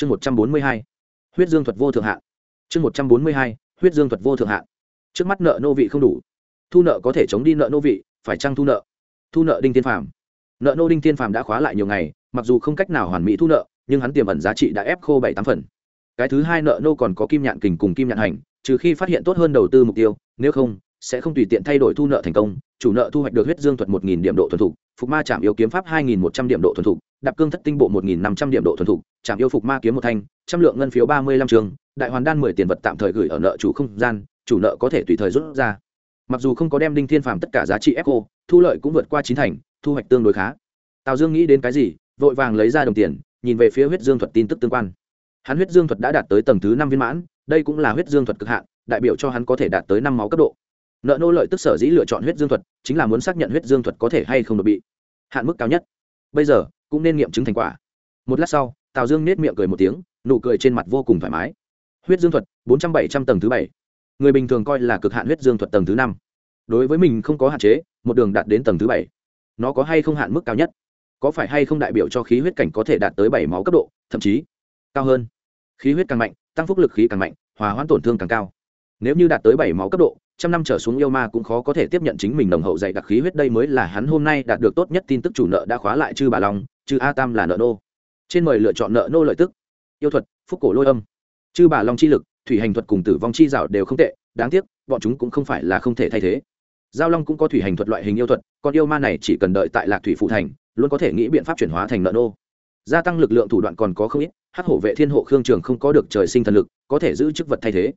chương một trăm bốn mươi hai, huyết dương thuật vô thượng hạn chương một trăm bốn mươi hai, huyết dương thuật vô thượng hạn trước mắt nợ nô vị không đủ. Thu nợ có thể chống đi nợ nô vị, phải chăng thu nợ? Thu nợ đinh tiên phàm. Nợ nô đinh tiên phàm đã khóa lại nhiều ngày, mặc dù không cách nào hoàn mỹ thu nợ, nhưng hắn tiềm ẩn giá trị đã ép khô bảy tám phần. Cái thứ hai nợ nô còn có kim nhạn kình cùng kim nhạn hành, trừ khi phát hiện tốt hơn đầu tư mục tiêu, nếu không sẽ không tùy tiện thay đổi thu nợ thành công, chủ nợ thu hoạch được huyết dương thuật một nghìn điểm độ thuần thục, phục ma chạm yêu kiếm pháp hai nghìn một trăm điểm độ thuần thục, đạp cương thất tinh bộ một nghìn năm trăm điểm độ thuần thục, chạm yêu phục ma kiếm một thanh, trăm lượng ngân phiếu ba mươi lăm trường, đại hoàn đan mười tiền vật tạm thời gửi ở nợ chủ không gian, chủ nợ có thể tùy thời rút ra. Mặc dù không có đem đinh thiên phàm tất cả giá trị echo thu lợi cũng vượt qua chín thành, thu hoạch tương đối khá. Tào dương nghĩ đến cái gì, vội vàng lấy ra đồng tiền, nhìn về phía huyết dương thuật tin tức tương quan. Hắn huyết dương thuật đã đạt tới tầng thứ năm viên mãn, đây cũng là huyết dương thuật cực hạn, đại biểu cho hắn có thể đạt tới năm máu cấp độ nợ nô lợi tức sở dĩ lựa chọn huyết dương thuật, chính là muốn xác nhận huyết dương thuật có thể hay không được bị hạn mức cao nhất. Bây giờ, cũng nên nghiệm chứng thành quả. Một lát sau, tào dương nết miệng cười một tiếng, nụ cười trên mặt vô cùng thoải mái. Huyết dương thuật, bốn trăm bảy trăm tầng thứ bảy. Người bình thường coi là cực hạn huyết dương thuật tầng thứ năm. Đối với mình không có hạn chế, một đường đạt đến tầng thứ bảy. Nó có hay không hạn mức cao nhất? Có phải hay không đại biểu cho khí huyết cảnh có thể đạt tới bảy máu cấp độ, thậm chí cao hơn? Khí huyết càng mạnh, tăng phúc lực khí càng mạnh, hòa hoãn tổn thương càng cao. Nếu như đạt tới bảy máu cấp độ trăm năm trở xuống yêu ma cũng khó có thể tiếp nhận chính mình nồng hậu dạy đặc khí huyết đây mới là hắn hôm nay đạt được tốt nhất tin tức chủ nợ đã khóa lại chư bà long, chư a tam là nợ nô. Trên mời lựa chọn nợ nô lợi tức. Yêu thuật, phúc cổ lôi âm. Chư bà long chi lực, thủy hành thuật cùng tử vong chi rào đều không tệ, đáng tiếc, bọn chúng cũng không phải là không thể thay thế. Giao long cũng có thủy hành thuật loại hình yêu thuật, còn yêu ma này chỉ cần đợi tại lạc thủy phụ thành, luôn có thể nghĩ biện pháp chuyển hóa thành nợ nô. Gia tăng lực lượng thủ đoạn còn có không ít hát hổ vệ thiên hộ khương trường không có được trời sinh thần lực, có thể giữ chức vật thay thế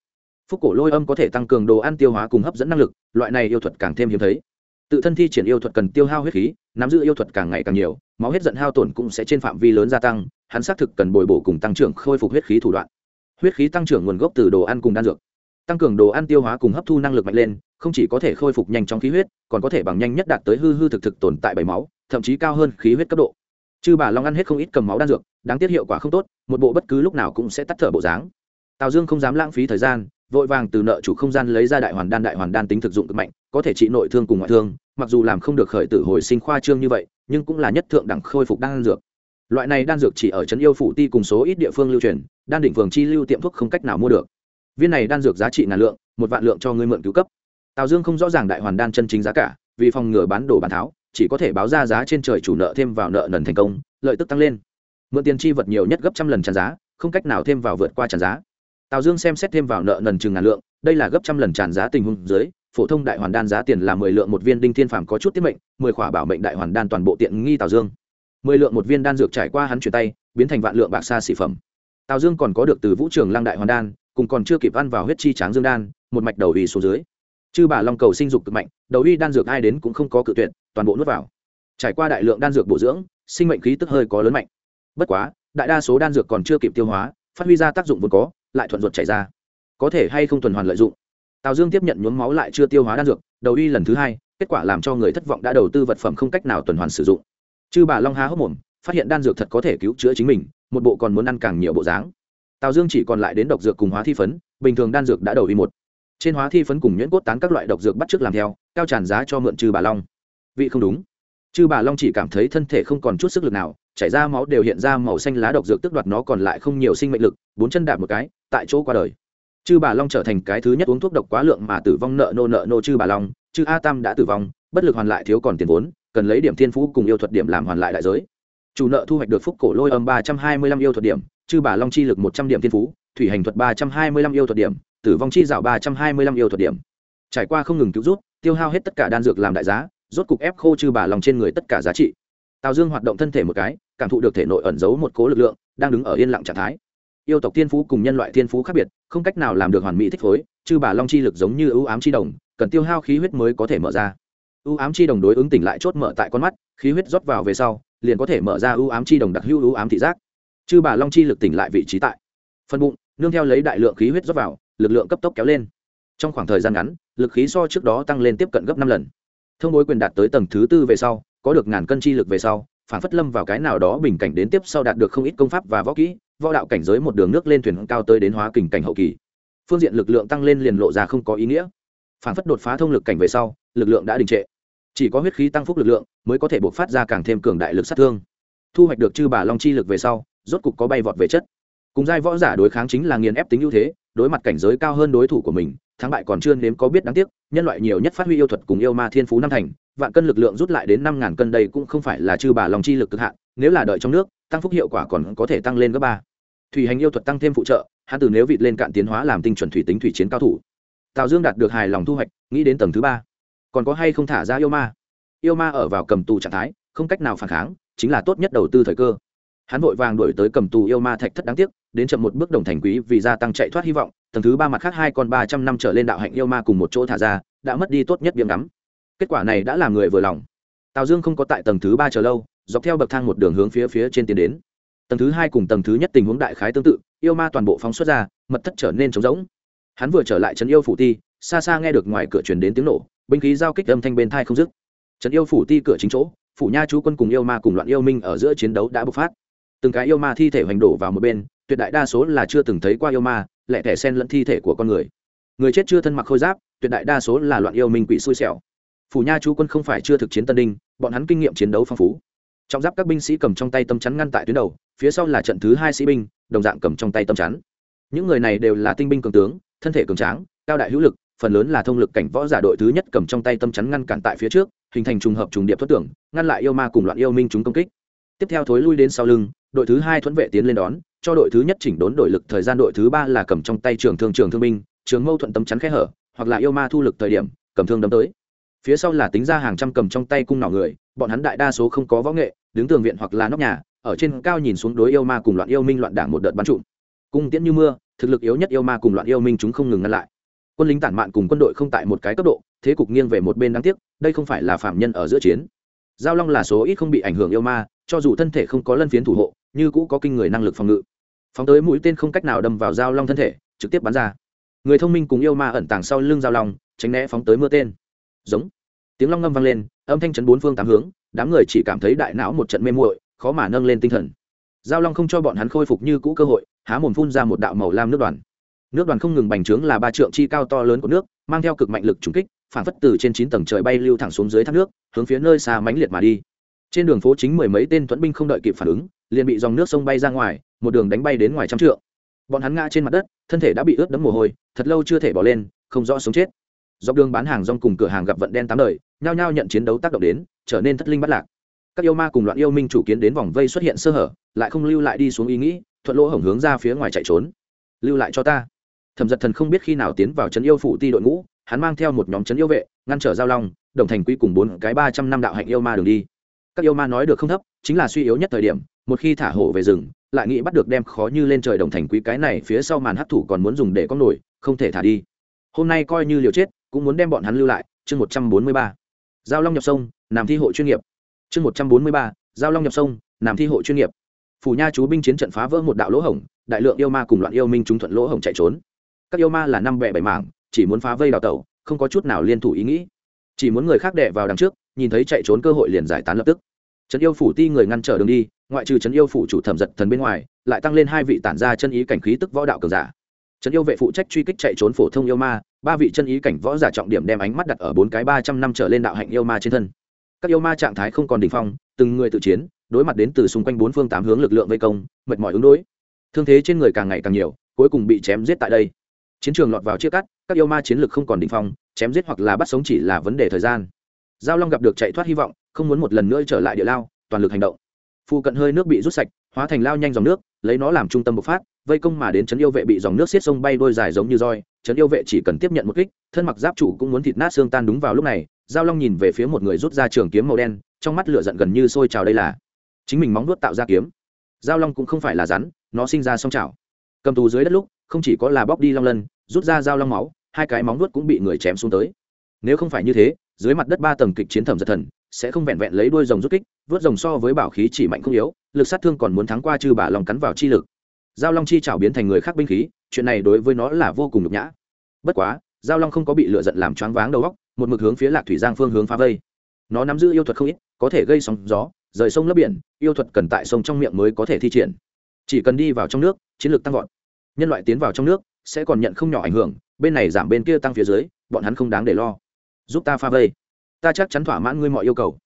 phúc cổ lôi âm có thể tăng cường đồ ăn tiêu hóa cùng hấp dẫn năng lực, loại này yêu thuật càng thêm hiếm thấy. Tự thân thi triển yêu thuật cần tiêu hao huyết khí, nắm giữ yêu thuật càng ngày càng nhiều, máu hết giận hao tổn cũng sẽ trên phạm vi lớn gia tăng, hắn xác thực cần bồi bổ cùng tăng trưởng khôi phục huyết khí thủ đoạn. Huyết khí tăng trưởng nguồn gốc từ đồ ăn cùng đan dược. Tăng cường đồ ăn tiêu hóa cùng hấp thu năng lực mạnh lên, không chỉ có thể khôi phục nhanh trong khí huyết, còn có thể bằng nhanh nhất đạt tới hư hư thực thực tồn tại bảy máu, thậm chí cao hơn khí huyết cấp độ. Chư bà long ăn hết không ít cầm máu đan dược, đáng tiếc hiệu quả không tốt, một bộ bất cứ lúc nào cũng sẽ tắt thở bộ dáng. Tào dương không dám lãng phí thời gian vội vàng từ nợ chủ không gian lấy ra đại hoàn đan, đại hoàn đan tính thực dụng cực mạnh, có thể trị nội thương cùng ngoại thương, mặc dù làm không được khởi tử hồi sinh khoa trương như vậy, nhưng cũng là nhất thượng đẳng khôi phục đan dược. Loại này đan dược chỉ ở trấn yêu phủ ti cùng số ít địa phương lưu truyền, đan đỉnh phường chi lưu tiệm thuốc không cách nào mua được. Viên này đan dược giá trị ngàn lượng, một vạn lượng cho ngươi mượn cứu cấp. Tào dương không rõ ràng đại hoàn đan chân chính giá cả, vì phòng ngừa bán đồ bán tháo, chỉ có thể báo ra giá trên trời chủ nợ thêm vào nợ nần thành công, lợi tức tăng lên. Mượn tiền chi vật nhiều nhất gấp trăm lần tràn giá, không cách nào thêm vào vượt qua tràn giá tào dương xem xét thêm vào nợ nần chừng ngàn lượng, đây là gấp trăm lần tràn giá tình huống dưới, phổ thông đại hoàn đan giá tiền là mười lượng một viên đinh thiên phàm có chút tiết mệnh, mười khỏa bảo mệnh đại hoàn đan toàn bộ tiện nghi tào dương. Mười lượng một viên đan dược trải qua hắn chuyển tay, biến thành vạn lượng bạc xa xỉ phẩm. Tào dương còn có được từ vũ trường lăng đại hoàn đan, cùng còn chưa kịp ăn vào huyết chi tráng dương đan, một mạch đầu uy xuống dưới. Chư bà long cầu sinh dục cực mạnh, đầu uy đan dược ai đến cũng không có cự tuyệt, toàn bộ nuốt vào. Trải qua đại lượng đan dược bổ dưỡng, sinh mệnh khí tức hơi có lớn mạnh. Bất quá, đại đa số đan dược còn chưa kịp tiêu hóa, phát huy ra tác dụng vốn có lại thuận ruột chảy ra. Có thể hay không tuần hoàn lợi dụng. Tào dương tiếp nhận nhuốm máu lại chưa tiêu hóa đan dược, đầu y lần thứ hai, kết quả làm cho người thất vọng đã đầu tư vật phẩm không cách nào tuần hoàn sử dụng. Chư bà long há hốc mồm, phát hiện đan dược thật có thể cứu chữa chính mình, một bộ còn muốn ăn càng nhiều bộ dáng. Tào dương chỉ còn lại đến độc dược cùng hóa thi phấn, bình thường đan dược đã đầu y một. Trên hóa thi phấn cùng nhuyễn cốt tán các loại độc dược bắt trước làm theo, cao tràn giá cho mượn chư bà long. Vị không đúng. Chư bà long chỉ cảm thấy thân thể không còn chút sức lực nào chảy ra máu đều hiện ra màu xanh lá độc dược, tức đoạt nó còn lại không nhiều sinh mệnh lực, bốn chân đạp một cái, tại chỗ qua đời. Chư bà long trở thành cái thứ nhất uống thuốc độc quá lượng mà tử vong nợ nô nợ nô chư bà long, chư a tam đã tử vong, bất lực hoàn lại thiếu còn tiền vốn, cần lấy điểm thiên phú cùng yêu thuật điểm làm hoàn lại đại giới. Chủ nợ thu hoạch được phúc cổ lôi âm ba trăm hai mươi lăm yêu thuật điểm, chư bà long chi lực một trăm điểm thiên phú, thủy hành thuật ba trăm hai mươi lăm yêu thuật điểm, tử vong chi dạo ba trăm hai mươi lăm yêu thuật điểm. Trải qua không ngừng cứu rút, tiêu hao hết tất cả đan dược làm đại giá, rốt cục ép khô chư bà long trên người tất cả giá trị tào dương hoạt động thân thể một cái, cảm thụ được thể nội ẩn giấu một cố lực lượng, đang đứng ở yên lặng trạng thái. Yêu tộc thiên phú cùng nhân loại thiên phú khác biệt, không cách nào làm được hoàn mỹ thích phối, chư bà long chi lực giống như ưu ám chi đồng, cần tiêu hao khí huyết mới có thể mở ra. Ưu ám chi đồng đối ứng tỉnh lại chốt mở tại con mắt, khí huyết rót vào về sau, liền có thể mở ra ưu ám chi đồng đặc hữu ưu ám thị giác. Chư bà long chi lực tỉnh lại vị trí tại phân bụng, nương theo lấy đại lượng khí huyết rót vào, lực lượng cấp tốc kéo lên. Trong khoảng thời gian ngắn, lực khí so trước đó tăng lên tiếp cận gấp năm lần. Thông bối quyền đạt tới tầng thứ tư về sau có được ngàn cân chi lực về sau, phản phất lâm vào cái nào đó bình cảnh đến tiếp sau đạt được không ít công pháp và võ kỹ, võ đạo cảnh giới một đường nước lên thuyền cao tới đến hóa kình cảnh hậu kỳ. Phương diện lực lượng tăng lên liền lộ ra không có ý nghĩa. Phản phất đột phá thông lực cảnh về sau, lực lượng đã đình trệ. Chỉ có huyết khí tăng phúc lực lượng mới có thể buộc phát ra càng thêm cường đại lực sát thương. Thu hoạch được chư bà long chi lực về sau, rốt cục có bay vọt về chất. Cùng giai võ giả đối kháng chính là nghiền ép tính ưu thế, đối mặt cảnh giới cao hơn đối thủ của mình, thắng bại còn chưa nếm có biết đáng tiếc, nhân loại nhiều nhất phát huy yêu thuật cùng yêu ma thiên phú năm thành vạn cân lực lượng rút lại đến năm ngàn cân đây cũng không phải là chư bà lòng chi lực cực hạn, nếu là đợi trong nước, tăng phúc hiệu quả còn có thể tăng lên gấp ba. Thủy hành yêu thuật tăng thêm phụ trợ, hắn từ nếu vịt lên cạn tiến hóa làm tinh chuẩn thủy tính thủy chiến cao thủ. Tào dương đạt được hài lòng thu hoạch, nghĩ đến tầng thứ ba. Còn có hay không thả ra yêu ma? Yêu ma ở vào cầm tù trạng thái, không cách nào phản kháng, chính là tốt nhất đầu tư thời cơ. Hắn vội vàng đổi tới cầm tù yêu ma thạch thất đáng tiếc, đến chậm một bước đồng thành quý vì gia tăng chạy thoát hy vọng, tầng thứ ba mặt khác hai con ba trăm năm trở lên đạo hạnh yêu ma cùng một chỗ thả ra, đã mất đi tốt nhất biếng ngắm kết quả này đã làm người vừa lòng. Tào dương không có tại tầng thứ ba chờ lâu, dọc theo bậc thang một đường hướng phía phía trên tiến đến. Tầng thứ hai cùng tầng thứ nhất tình huống đại khái tương tự, yêu ma toàn bộ phóng xuất ra, mật thất trở nên trống rỗng. Hắn vừa trở lại trấn yêu phủ ti, xa xa nghe được ngoài cửa truyền đến tiếng nổ, binh khí giao kích âm thanh bên thai không dứt. Trấn yêu phủ ti cửa chính chỗ, phủ nha chú quân cùng yêu ma cùng loạn yêu minh ở giữa chiến đấu đã bộc phát. Từng cái yêu ma thi thể hoành đổ vào một bên, tuyệt đại đa số là chưa từng thấy qua yêu ma lẹ thẻ sen lẫn thi thể của con người. Người chết chưa thân mặc khôi giáp, tuyệt đại đa số là loạn yêu minh quỷ xui xẻo phủ nha chú quân không phải chưa thực chiến tân đinh, bọn hắn kinh nghiệm chiến đấu phong phú. Trong giáp các binh sĩ cầm trong tay tâm chắn ngăn tại tuyến đầu, phía sau là trận thứ hai sĩ binh, đồng dạng cầm trong tay tâm chắn. Những người này đều là tinh binh cường tướng, thân thể cường tráng, cao đại hữu lực, phần lớn là thông lực cảnh võ giả đội thứ nhất cầm trong tay tâm chắn ngăn cản tại phía trước, hình thành trùng hợp trùng điệp thoát tưởng, ngăn lại yêu ma cùng loạn yêu minh chúng công kích. Tiếp theo thối lui đến sau lưng, đội thứ hai thuẫn vệ tiến lên đón, cho đội thứ nhất chỉnh đốn đội lực thời gian đội thứ ba là cầm trong tay trường thương trường thương binh, trường mâu thuận tấm chắn khe hở, hoặc là yêu ma thu lực thời điểm, cầm thương đấm tới phía sau là tính ra hàng trăm cầm trong tay cung nỏ người, bọn hắn đại đa số không có võ nghệ, đứng tường viện hoặc là nóc nhà, ở trên cao nhìn xuống đối yêu ma cùng loạn yêu minh loạn đảng một đợt bắn trụm. Cung tiễn như mưa, thực lực yếu nhất yêu ma cùng loạn yêu minh chúng không ngừng ngăn lại. Quân lính tản mạn cùng quân đội không tại một cái cấp độ, thế cục nghiêng về một bên đáng tiếc, đây không phải là phạm nhân ở giữa chiến. Giao long là số ít không bị ảnh hưởng yêu ma, cho dù thân thể không có lân phiến thủ hộ, như cũ có kinh người năng lực phòng ngự. Phóng tới mũi tên không cách nào đâm vào giao long thân thể, trực tiếp bắn ra. Người thông minh cùng yêu ma ẩn tàng sau lưng giao long, tránh né phóng tới mưa tên giống. Tiếng long ngâm vang lên, âm thanh chấn bốn phương tám hướng, đám người chỉ cảm thấy đại não một trận mê muội, khó mà nâng lên tinh thần. Giao long không cho bọn hắn khôi phục như cũ cơ hội, há mồm phun ra một đạo màu lam nước đoàn. Nước đoàn không ngừng bành trướng là ba trượng chi cao to lớn của nước, mang theo cực mạnh lực trùng kích, phản phất từ trên chín tầng trời bay lưu thẳng xuống dưới thác nước, hướng phía nơi xa mãnh liệt mà đi. Trên đường phố chính mười mấy tên thuẫn binh không đợi kịp phản ứng, liền bị dòng nước sông bay ra ngoài, một đường đánh bay đến ngoài trăm trượng. Bọn hắn ngã trên mặt đất, thân thể đã bị ướt đẫm mồ hôi, thật lâu chưa thể bỏ lên, không rõ sống chết dọc đường bán hàng rong cùng cửa hàng gặp vận đen tám đời, nhao nhao nhận chiến đấu tác động đến, trở nên thất linh bắt lạc. Các yêu ma cùng loạn yêu minh chủ kiến đến vòng vây xuất hiện sơ hở, lại không lưu lại đi xuống ý nghĩ, thuận lỗ hổng hướng ra phía ngoài chạy trốn. Lưu lại cho ta. Thẩm giật thần không biết khi nào tiến vào trấn yêu phủ ti đội ngũ, hắn mang theo một nhóm trấn yêu vệ, ngăn trở giao long, đồng thành quy cùng bốn cái ba trăm năm đạo hạnh yêu ma đường đi. Các yêu ma nói được không thấp, chính là suy yếu nhất thời điểm, một khi thả hổ về rừng, lại nghĩ bắt được đem khó như lên trời đồng thành quý cái này phía sau màn hấp thủ còn muốn dùng để có nổi, không thể thả đi. Hôm nay coi như liều chết cũng muốn đem bọn hắn lưu lại, chương một trăm bốn mươi ba. Giao long nhập sông làm thi hộ chuyên nghiệp. Chương một trăm bốn mươi ba, giao long nhập sông làm thi hộ chuyên nghiệp. Phủ nha chú binh chiến trận phá vỡ một đạo lỗ hổng, đại lượng yêu ma cùng loạn yêu minh chúng thuận lỗ hổng chạy trốn. Các yêu ma là năm bẹ bảy mảng, chỉ muốn phá vây đào tẩu, không có chút nào liên thủ ý nghĩ. Chỉ muốn người khác đè vào đằng trước, nhìn thấy chạy trốn cơ hội liền giải tán lập tức. Trấn yêu phủ ti người ngăn trở đường đi, ngoại trừ trấn yêu phủ chủ thẩm giật thần bên ngoài, lại tăng lên hai vị tản ra chân ý cảnh khí tức võ đạo cường giả. Trấn yêu vệ phụ trách truy kích chạy trốn phổ thông yêu ma ba vị chân ý cảnh võ giả trọng điểm đem ánh mắt đặt ở bốn cái ba trăm năm trở lên đạo hạnh yêu ma trên thân. Các yêu ma trạng thái không còn đ ỉ n h phong, từng người tự chiến, đối mặt đến từ xung quanh bốn phương tám hướng lực lượng vây công, mệt mỏi ứng đối. Thương thế trên người càng ngày càng nhiều, cuối cùng bị chém giết tại đây. Chiến trường lọt vào chia cắt, các yêu ma chiến lực không còn đ ỉ n h phong, chém giết hoặc là bắt sống chỉ là vấn đề thời gian. Giao long gặp được chạy thoát hy vọng, không muốn một lần nữa trở lại địa lao, toàn lực hành động. Phụ cận hơi nước bị rút sạch, hóa thành lao nhanh dòng nước, lấy nó làm trung tâm bộc phát vây công mà đến trấn yêu vệ bị dòng nước xiết sông bay đôi dài giống như roi, trấn yêu vệ chỉ cần tiếp nhận một kích, thân mặc giáp chủ cũng muốn thịt nát xương tan đúng vào lúc này, giao long nhìn về phía một người rút ra trường kiếm màu đen, trong mắt lửa giận gần như sôi trào đây là. Chính mình móng nuốt tạo ra kiếm. Giao long cũng không phải là rắn, nó sinh ra song trào cầm tù dưới đất lúc, không chỉ có là bóc đi long lân, rút ra dao long máu, hai cái móng nuốt cũng bị người chém xuống tới. Nếu không phải như thế, dưới mặt đất ba tầng kịch chiến thẩm giật thần, sẽ không vẹn vẹn lấy đuôi rồng rút kích, vớt rồng so với bảo khí chỉ mạnh không yếu, lực sát thương còn muốn thắng qua chư bà lòng cắn vào chi lực giao long chi chảo biến thành người khác binh khí, chuyện này đối với nó là vô cùng nhục nhã. Bất quá, giao long không có bị lựa giận làm choáng váng đầu góc một mực hướng phía lạc thủy giang phương hướng phá vây. Nó nắm giữ yêu thuật không ít, có thể gây sóng gió, rời sông lấp biển, yêu thuật cần tại sông trong miệng mới có thể thi triển. Chỉ cần đi vào trong nước, chiến lược tăng vọt. Nhân loại tiến vào trong nước, sẽ còn nhận không nhỏ ảnh hưởng, bên này giảm bên kia tăng phía dưới, bọn hắn không đáng để lo. Giúp ta pha vây. Ta chắc chắn thỏa mãn ngươi mọi yêu cầu.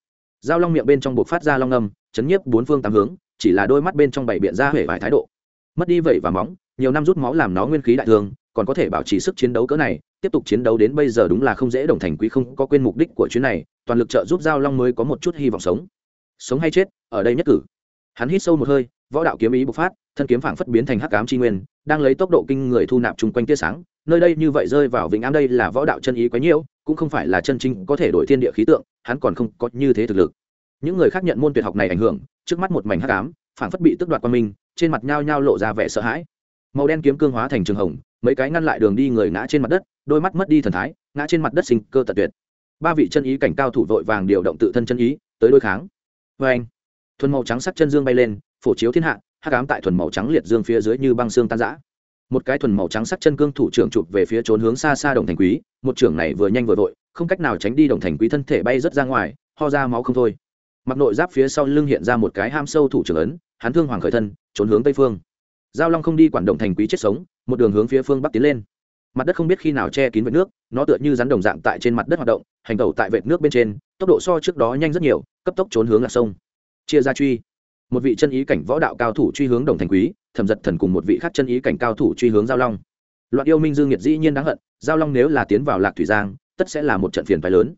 Giao long miệng bên trong buộc phát ra long âm, chấn nhiếp bốn phương tám hướng, chỉ là đôi mắt bên trong bảy biện ra hể vài thái độ mất đi vậy và móng, nhiều năm rút máu làm nó nguyên khí đại thương còn có thể bảo trì sức chiến đấu cỡ này, tiếp tục chiến đấu đến bây giờ đúng là không dễ đồng thành quý không có quên mục đích của chuyến này, toàn lực trợ giúp giao long mới có một chút hy vọng sống. Sống hay chết, ở đây nhất cử. Hắn hít sâu một hơi, võ đạo kiếm ý bộc phát, thân kiếm phảng phất biến thành hắc ám chi nguyên, đang lấy tốc độ kinh người thu nạp chung quanh tia sáng, nơi đây như vậy rơi vào vĩnh ám đây là võ đạo chân ý quá nhiễu cũng không phải là chân chính có thể đổi thiên địa khí tượng, hắn còn không có như thế thực lực. Những người khác nhận môn tuyệt học này ảnh hưởng, trước mắt một mảnh hắc ám, phảng phất bị tước đoạt qua mình trên mặt nhao nhao lộ ra vẻ sợ hãi. Màu đen kiếm cương hóa thành trường hồng, mấy cái ngăn lại đường đi người ngã trên mặt đất, đôi mắt mất đi thần thái, ngã trên mặt đất sinh cơ tật tuyệt. Ba vị chân ý cảnh cao thủ vội vàng điều động tự thân chân ý, tới đối kháng. Vê anh, thuần màu trắng sắc chân dương bay lên, phổ chiếu thiên hạ hát ám tại thuần màu trắng liệt dương phía dưới như băng xương tan rã. Một cái thuần màu trắng sắc chân cương thủ trưởng chụp về phía trốn hướng xa xa đồng thành quý, một trưởng này vừa nhanh vừa vội, không cách nào tránh đi đồng thành quý thân thể bay rất ra ngoài, ho ra máu không thôi. Mặc nội giáp phía sau lưng hiện ra một cái ham sâu thủ trưởng ấn hắn thương hoàng khởi thân, trốn hướng tây phương. Giao long không đi quản động thành quý chết sống, một đường hướng phía phương bắc tiến lên. Mặt đất không biết khi nào che kín vệt nước, nó tựa như rắn đồng dạng tại trên mặt đất hoạt động, hành tẩu tại vệt nước bên trên, tốc độ so trước đó nhanh rất nhiều, cấp tốc trốn hướng là sông. Chia ra truy. Một vị chân ý cảnh võ đạo cao thủ truy hướng đồng thành quý, thẩm giật thần cùng một vị khác chân ý cảnh cao thủ truy hướng giao long. Loạn yêu minh dương nhiệt dĩ nhiên đáng hận, giao long nếu là tiến vào lạc thủy giang, tất sẽ là một trận phiền phái lớn.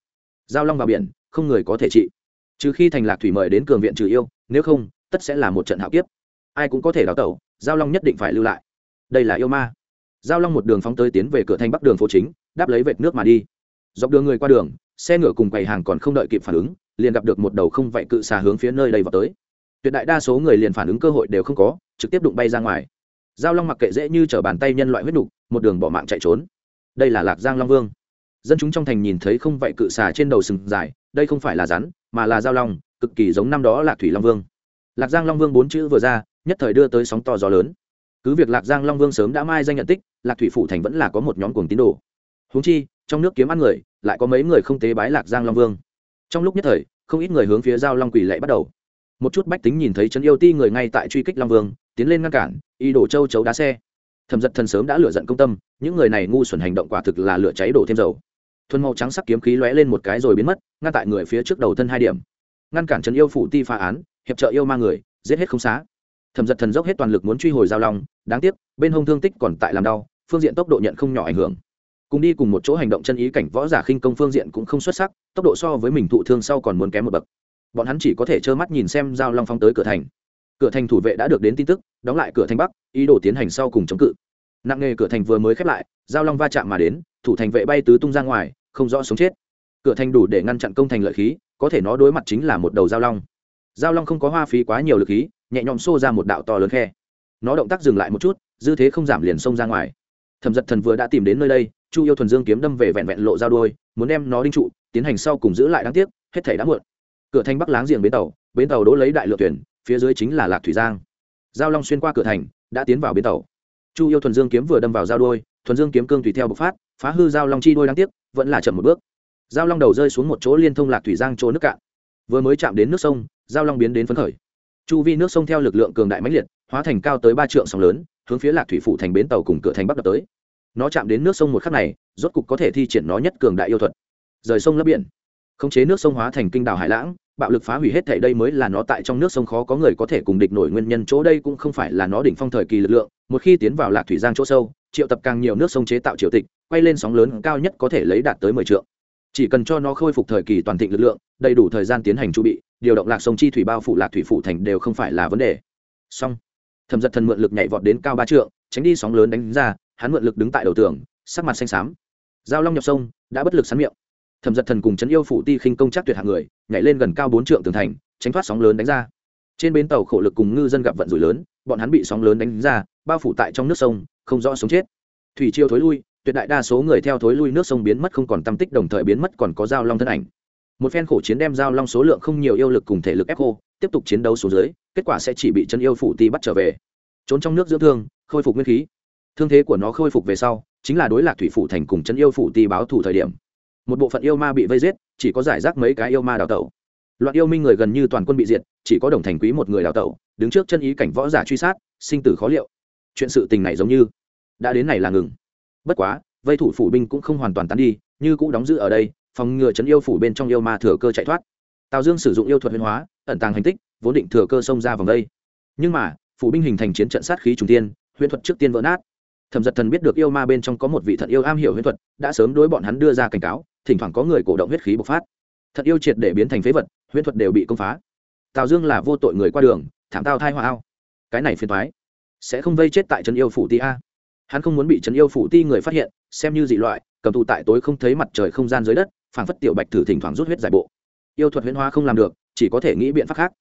Giao long vào biển, không người có thể trị. Trừ khi thành lạc thủy mời đến cường viện trừ yêu, nếu không tất sẽ là một trận hạo kiếp. Ai cũng có thể đào tẩu, giao long nhất định phải lưu lại. Đây là yêu ma. Giao long một đường phóng tới tiến về cửa thành bắc đường phố chính, đáp lấy vệt nước mà đi. Dọc đường người qua đường, xe ngựa cùng quầy hàng còn không đợi kịp phản ứng, liền gặp được một đầu không vậy cự xà hướng phía nơi đây vào tới. Tuyệt đại đa số người liền phản ứng cơ hội đều không có, trực tiếp đụng bay ra ngoài. Giao long mặc kệ dễ như t r ở bàn tay nhân loại huyết đục một đường bỏ mạng chạy trốn. Đây là lạc giang long vương. Dân chúng trong thành nhìn thấy không vậy cự xà trên đầu sừng dài, đây không phải là rắn, mà là giao long, cực kỳ giống năm đó lạc thủy long vương lạc giang long vương bốn chữ vừa ra, nhất thời đưa tới sóng to gió lớn. Cứ việc lạc giang long vương sớm đã mai danh nhận tích, lạc thủy phủ thành vẫn là có một nhóm cuồng tín đồ. Húng chi, trong nước kiếm ăn người, lại có mấy người không tế bái lạc giang long vương. Trong lúc nhất thời, không ít người hướng phía giao long quỷ lệ bắt đầu. Một chút bách tính nhìn thấy trấn yêu ti người ngay tại truy kích long vương, tiến lên ngăn cản y đổ châu chấu đá xe. Thầm giật thần sớm đã lựa giận công tâm, những người này ngu xuẩn hành động quả thực là lửa cháy đổ thêm dầu. Thuần màu trắng sắc kiếm khí lóe lên một cái rồi biến mất, ngăn tại người phía trước đầu thân hai điểm. Ngăn cản trấn yêu phủ ti phá án hiệp trợ yêu ma người, giết hết không xá. Thẩm giật thần dốc hết toàn lực muốn truy hồi giao long, đáng tiếc, bên hông thương tích còn tại làm đau, phương diện tốc độ nhận không nhỏ ảnh hưởng. Cùng đi cùng một chỗ hành động chân ý cảnh võ giả khinh công phương diện cũng không xuất sắc, tốc độ so với mình thụ thương sau còn muốn kém một bậc. Bọn hắn chỉ có thể trơ mắt nhìn xem giao long phong tới cửa thành. Cửa thành thủ vệ đã được đến tin tức, đóng lại cửa thành bắc, ý đồ tiến hành sau cùng chống cự. Nặng nghề cửa thành vừa mới khép lại, giao long va chạm mà đến, thủ thành vệ bay tứ tung ra ngoài, không rõ sống chết. Cửa thành đủ để ngăn chặn công thành lợi khí, có thể nó đối mặt chính là một đầu giao long giao long không có hoa phí quá nhiều lực khí, nhẹ nhõm xô ra một đạo to lớn khe. Nó động tác dừng lại một chút, dư thế không giảm liền xông ra ngoài. Thẩm giật thần vừa đã tìm đến nơi đây, chu yêu thuần dương kiếm đâm về vẹn vẹn lộ giao đôi muốn đem nó đinh trụ, tiến hành sau cùng giữ lại đáng tiếc, hết thể đã muộn. Cửa thành bắc láng giềng bến tàu bến tàu đỗ lấy đại lượng tuyển phía dưới chính là lạc thủy giang. Giao long xuyên qua cửa thành, đã tiến vào bến tàu. Chu yêu thuần dương kiếm vừa đâm vào giao đôi thuần dương kiếm cương tùy theo bộc phát, phá hư giao long chi đôi đáng tiếc, vẫn là chậm một bước. Giao long đầu rơi xuống một chỗ liên thông lạc thủy giang chỗ nước cạn vừa mới chạm đến nước sông, giao long biến đến phấn khởi. Chu vi nước sông theo lực lượng cường đại mãnh liệt, hóa thành cao tới ba trượng sóng lớn, hướng phía lạc thủy phủ thành bến tàu cùng cửa thành bắc đập tới. Nó chạm đến nước sông một khắc này, rốt cục có thể thi triển nó nhất cường đại yêu thuật. Rời sông lấp biển. Khống chế nước sông hóa thành kinh đảo hải lãng, bạo lực phá hủy hết thảy đây mới là nó tại trong nước sông khó có người có thể cùng địch nổi nguyên nhân chỗ đây cũng không phải là nó đỉnh phong thời kỳ lực lượng, một khi tiến vào lạc thủy giang chỗ sâu, triệu tập càng nhiều nước sông chế tạo triều tịch, quay lên sóng lớn cao nhất có thể lấy đạt tới mười trượng. Chỉ cần cho nó khôi phục thời kỳ toàn thịnh lực lượng đầy đủ thời gian tiến hành chu bị, điều động lạc sông chi thủy bao phủ lạc thủy phủ thành đều không phải là vấn đề. Song thẩm giật thần mượn lực nhảy vọt đến cao ba trượng, tránh đi sóng lớn đánh ra, hắn mượn lực đứng tại đầu tường, sắc mặt xanh xám. Giao long nhập sông, đã bất lực sắn miệng. Thẩm giật thần cùng chấn yêu phủ ti khinh công chắc tuyệt hạng người, nhảy lên gần cao bốn trượng tường thành, tránh thoát sóng lớn đánh ra. Trên bến tàu khổ lực cùng ngư dân gặp vận rủi lớn, bọn hắn bị sóng lớn đánh ra, bao phủ tại trong nước sông, không rõ sống chết. Thủy chiêu thối lui, tuyệt đại đa số người theo thối lui nước sông biến mất không còn tâm tích, đồng thời biến mất còn có giao long thân ảnh một phen khổ chiến đem giao long số lượng không nhiều yêu lực cùng thể lực ép khô, tiếp tục chiến đấu xuống dưới, kết quả sẽ chỉ bị chân yêu phủ ti bắt trở về. Trốn trong nước dưỡng thương, khôi phục nguyên khí. Thương thế của nó khôi phục về sau, chính là đối lạc thủy phủ thành cùng chân yêu phủ ti báo thủ thời điểm. Một bộ phận yêu ma bị vây giết, chỉ có giải rác mấy cái yêu ma đào tẩu. Loạn yêu minh người gần như toàn quân bị diệt, chỉ có đồng thành quý một người đào tẩu, đứng trước chân ý cảnh võ giả truy sát, sinh tử khó liệu. Chuyện sự tình này giống như đã đến này là ngừng. Bất quá, vây thủ phủ binh cũng không hoàn toàn tán đi, như cũng đóng giữ ở đây phòng ngừa chấn yêu phủ bên trong yêu ma thừa cơ chạy thoát. Tào dương sử dụng yêu thuật huyền hóa, ẩn tàng hành tích, vốn định thừa cơ xông ra vòng đây. Nhưng mà, phủ binh hình thành chiến trận sát khí trùng tiên huyễn thuật trước tiên vỡ nát. Thẩm giật thần biết được yêu ma bên trong có một vị thận yêu am hiểu huyễn thuật, đã sớm đối bọn hắn đưa ra cảnh cáo, thỉnh thoảng có người cổ động huyết khí bộc phát. Thận yêu triệt để biến thành phế vật huyễn thuật đều bị công phá. Tào dương là vô tội người qua đường, thảm tao thai hoa ao. Cái này phiền thoái sẽ không vây chết tại trấn yêu phủ ti a. Hắn không muốn bị trấn yêu phủ ti người phát hiện, xem như dị loại, cầm tù tại tối không thấy mặt trời không gian dưới đất phảng phất tiểu bạch thử thỉnh thoảng rút huyết giải bộ. Yêu thuật huyễn hóa không làm được, chỉ có thể nghĩ biện pháp khác.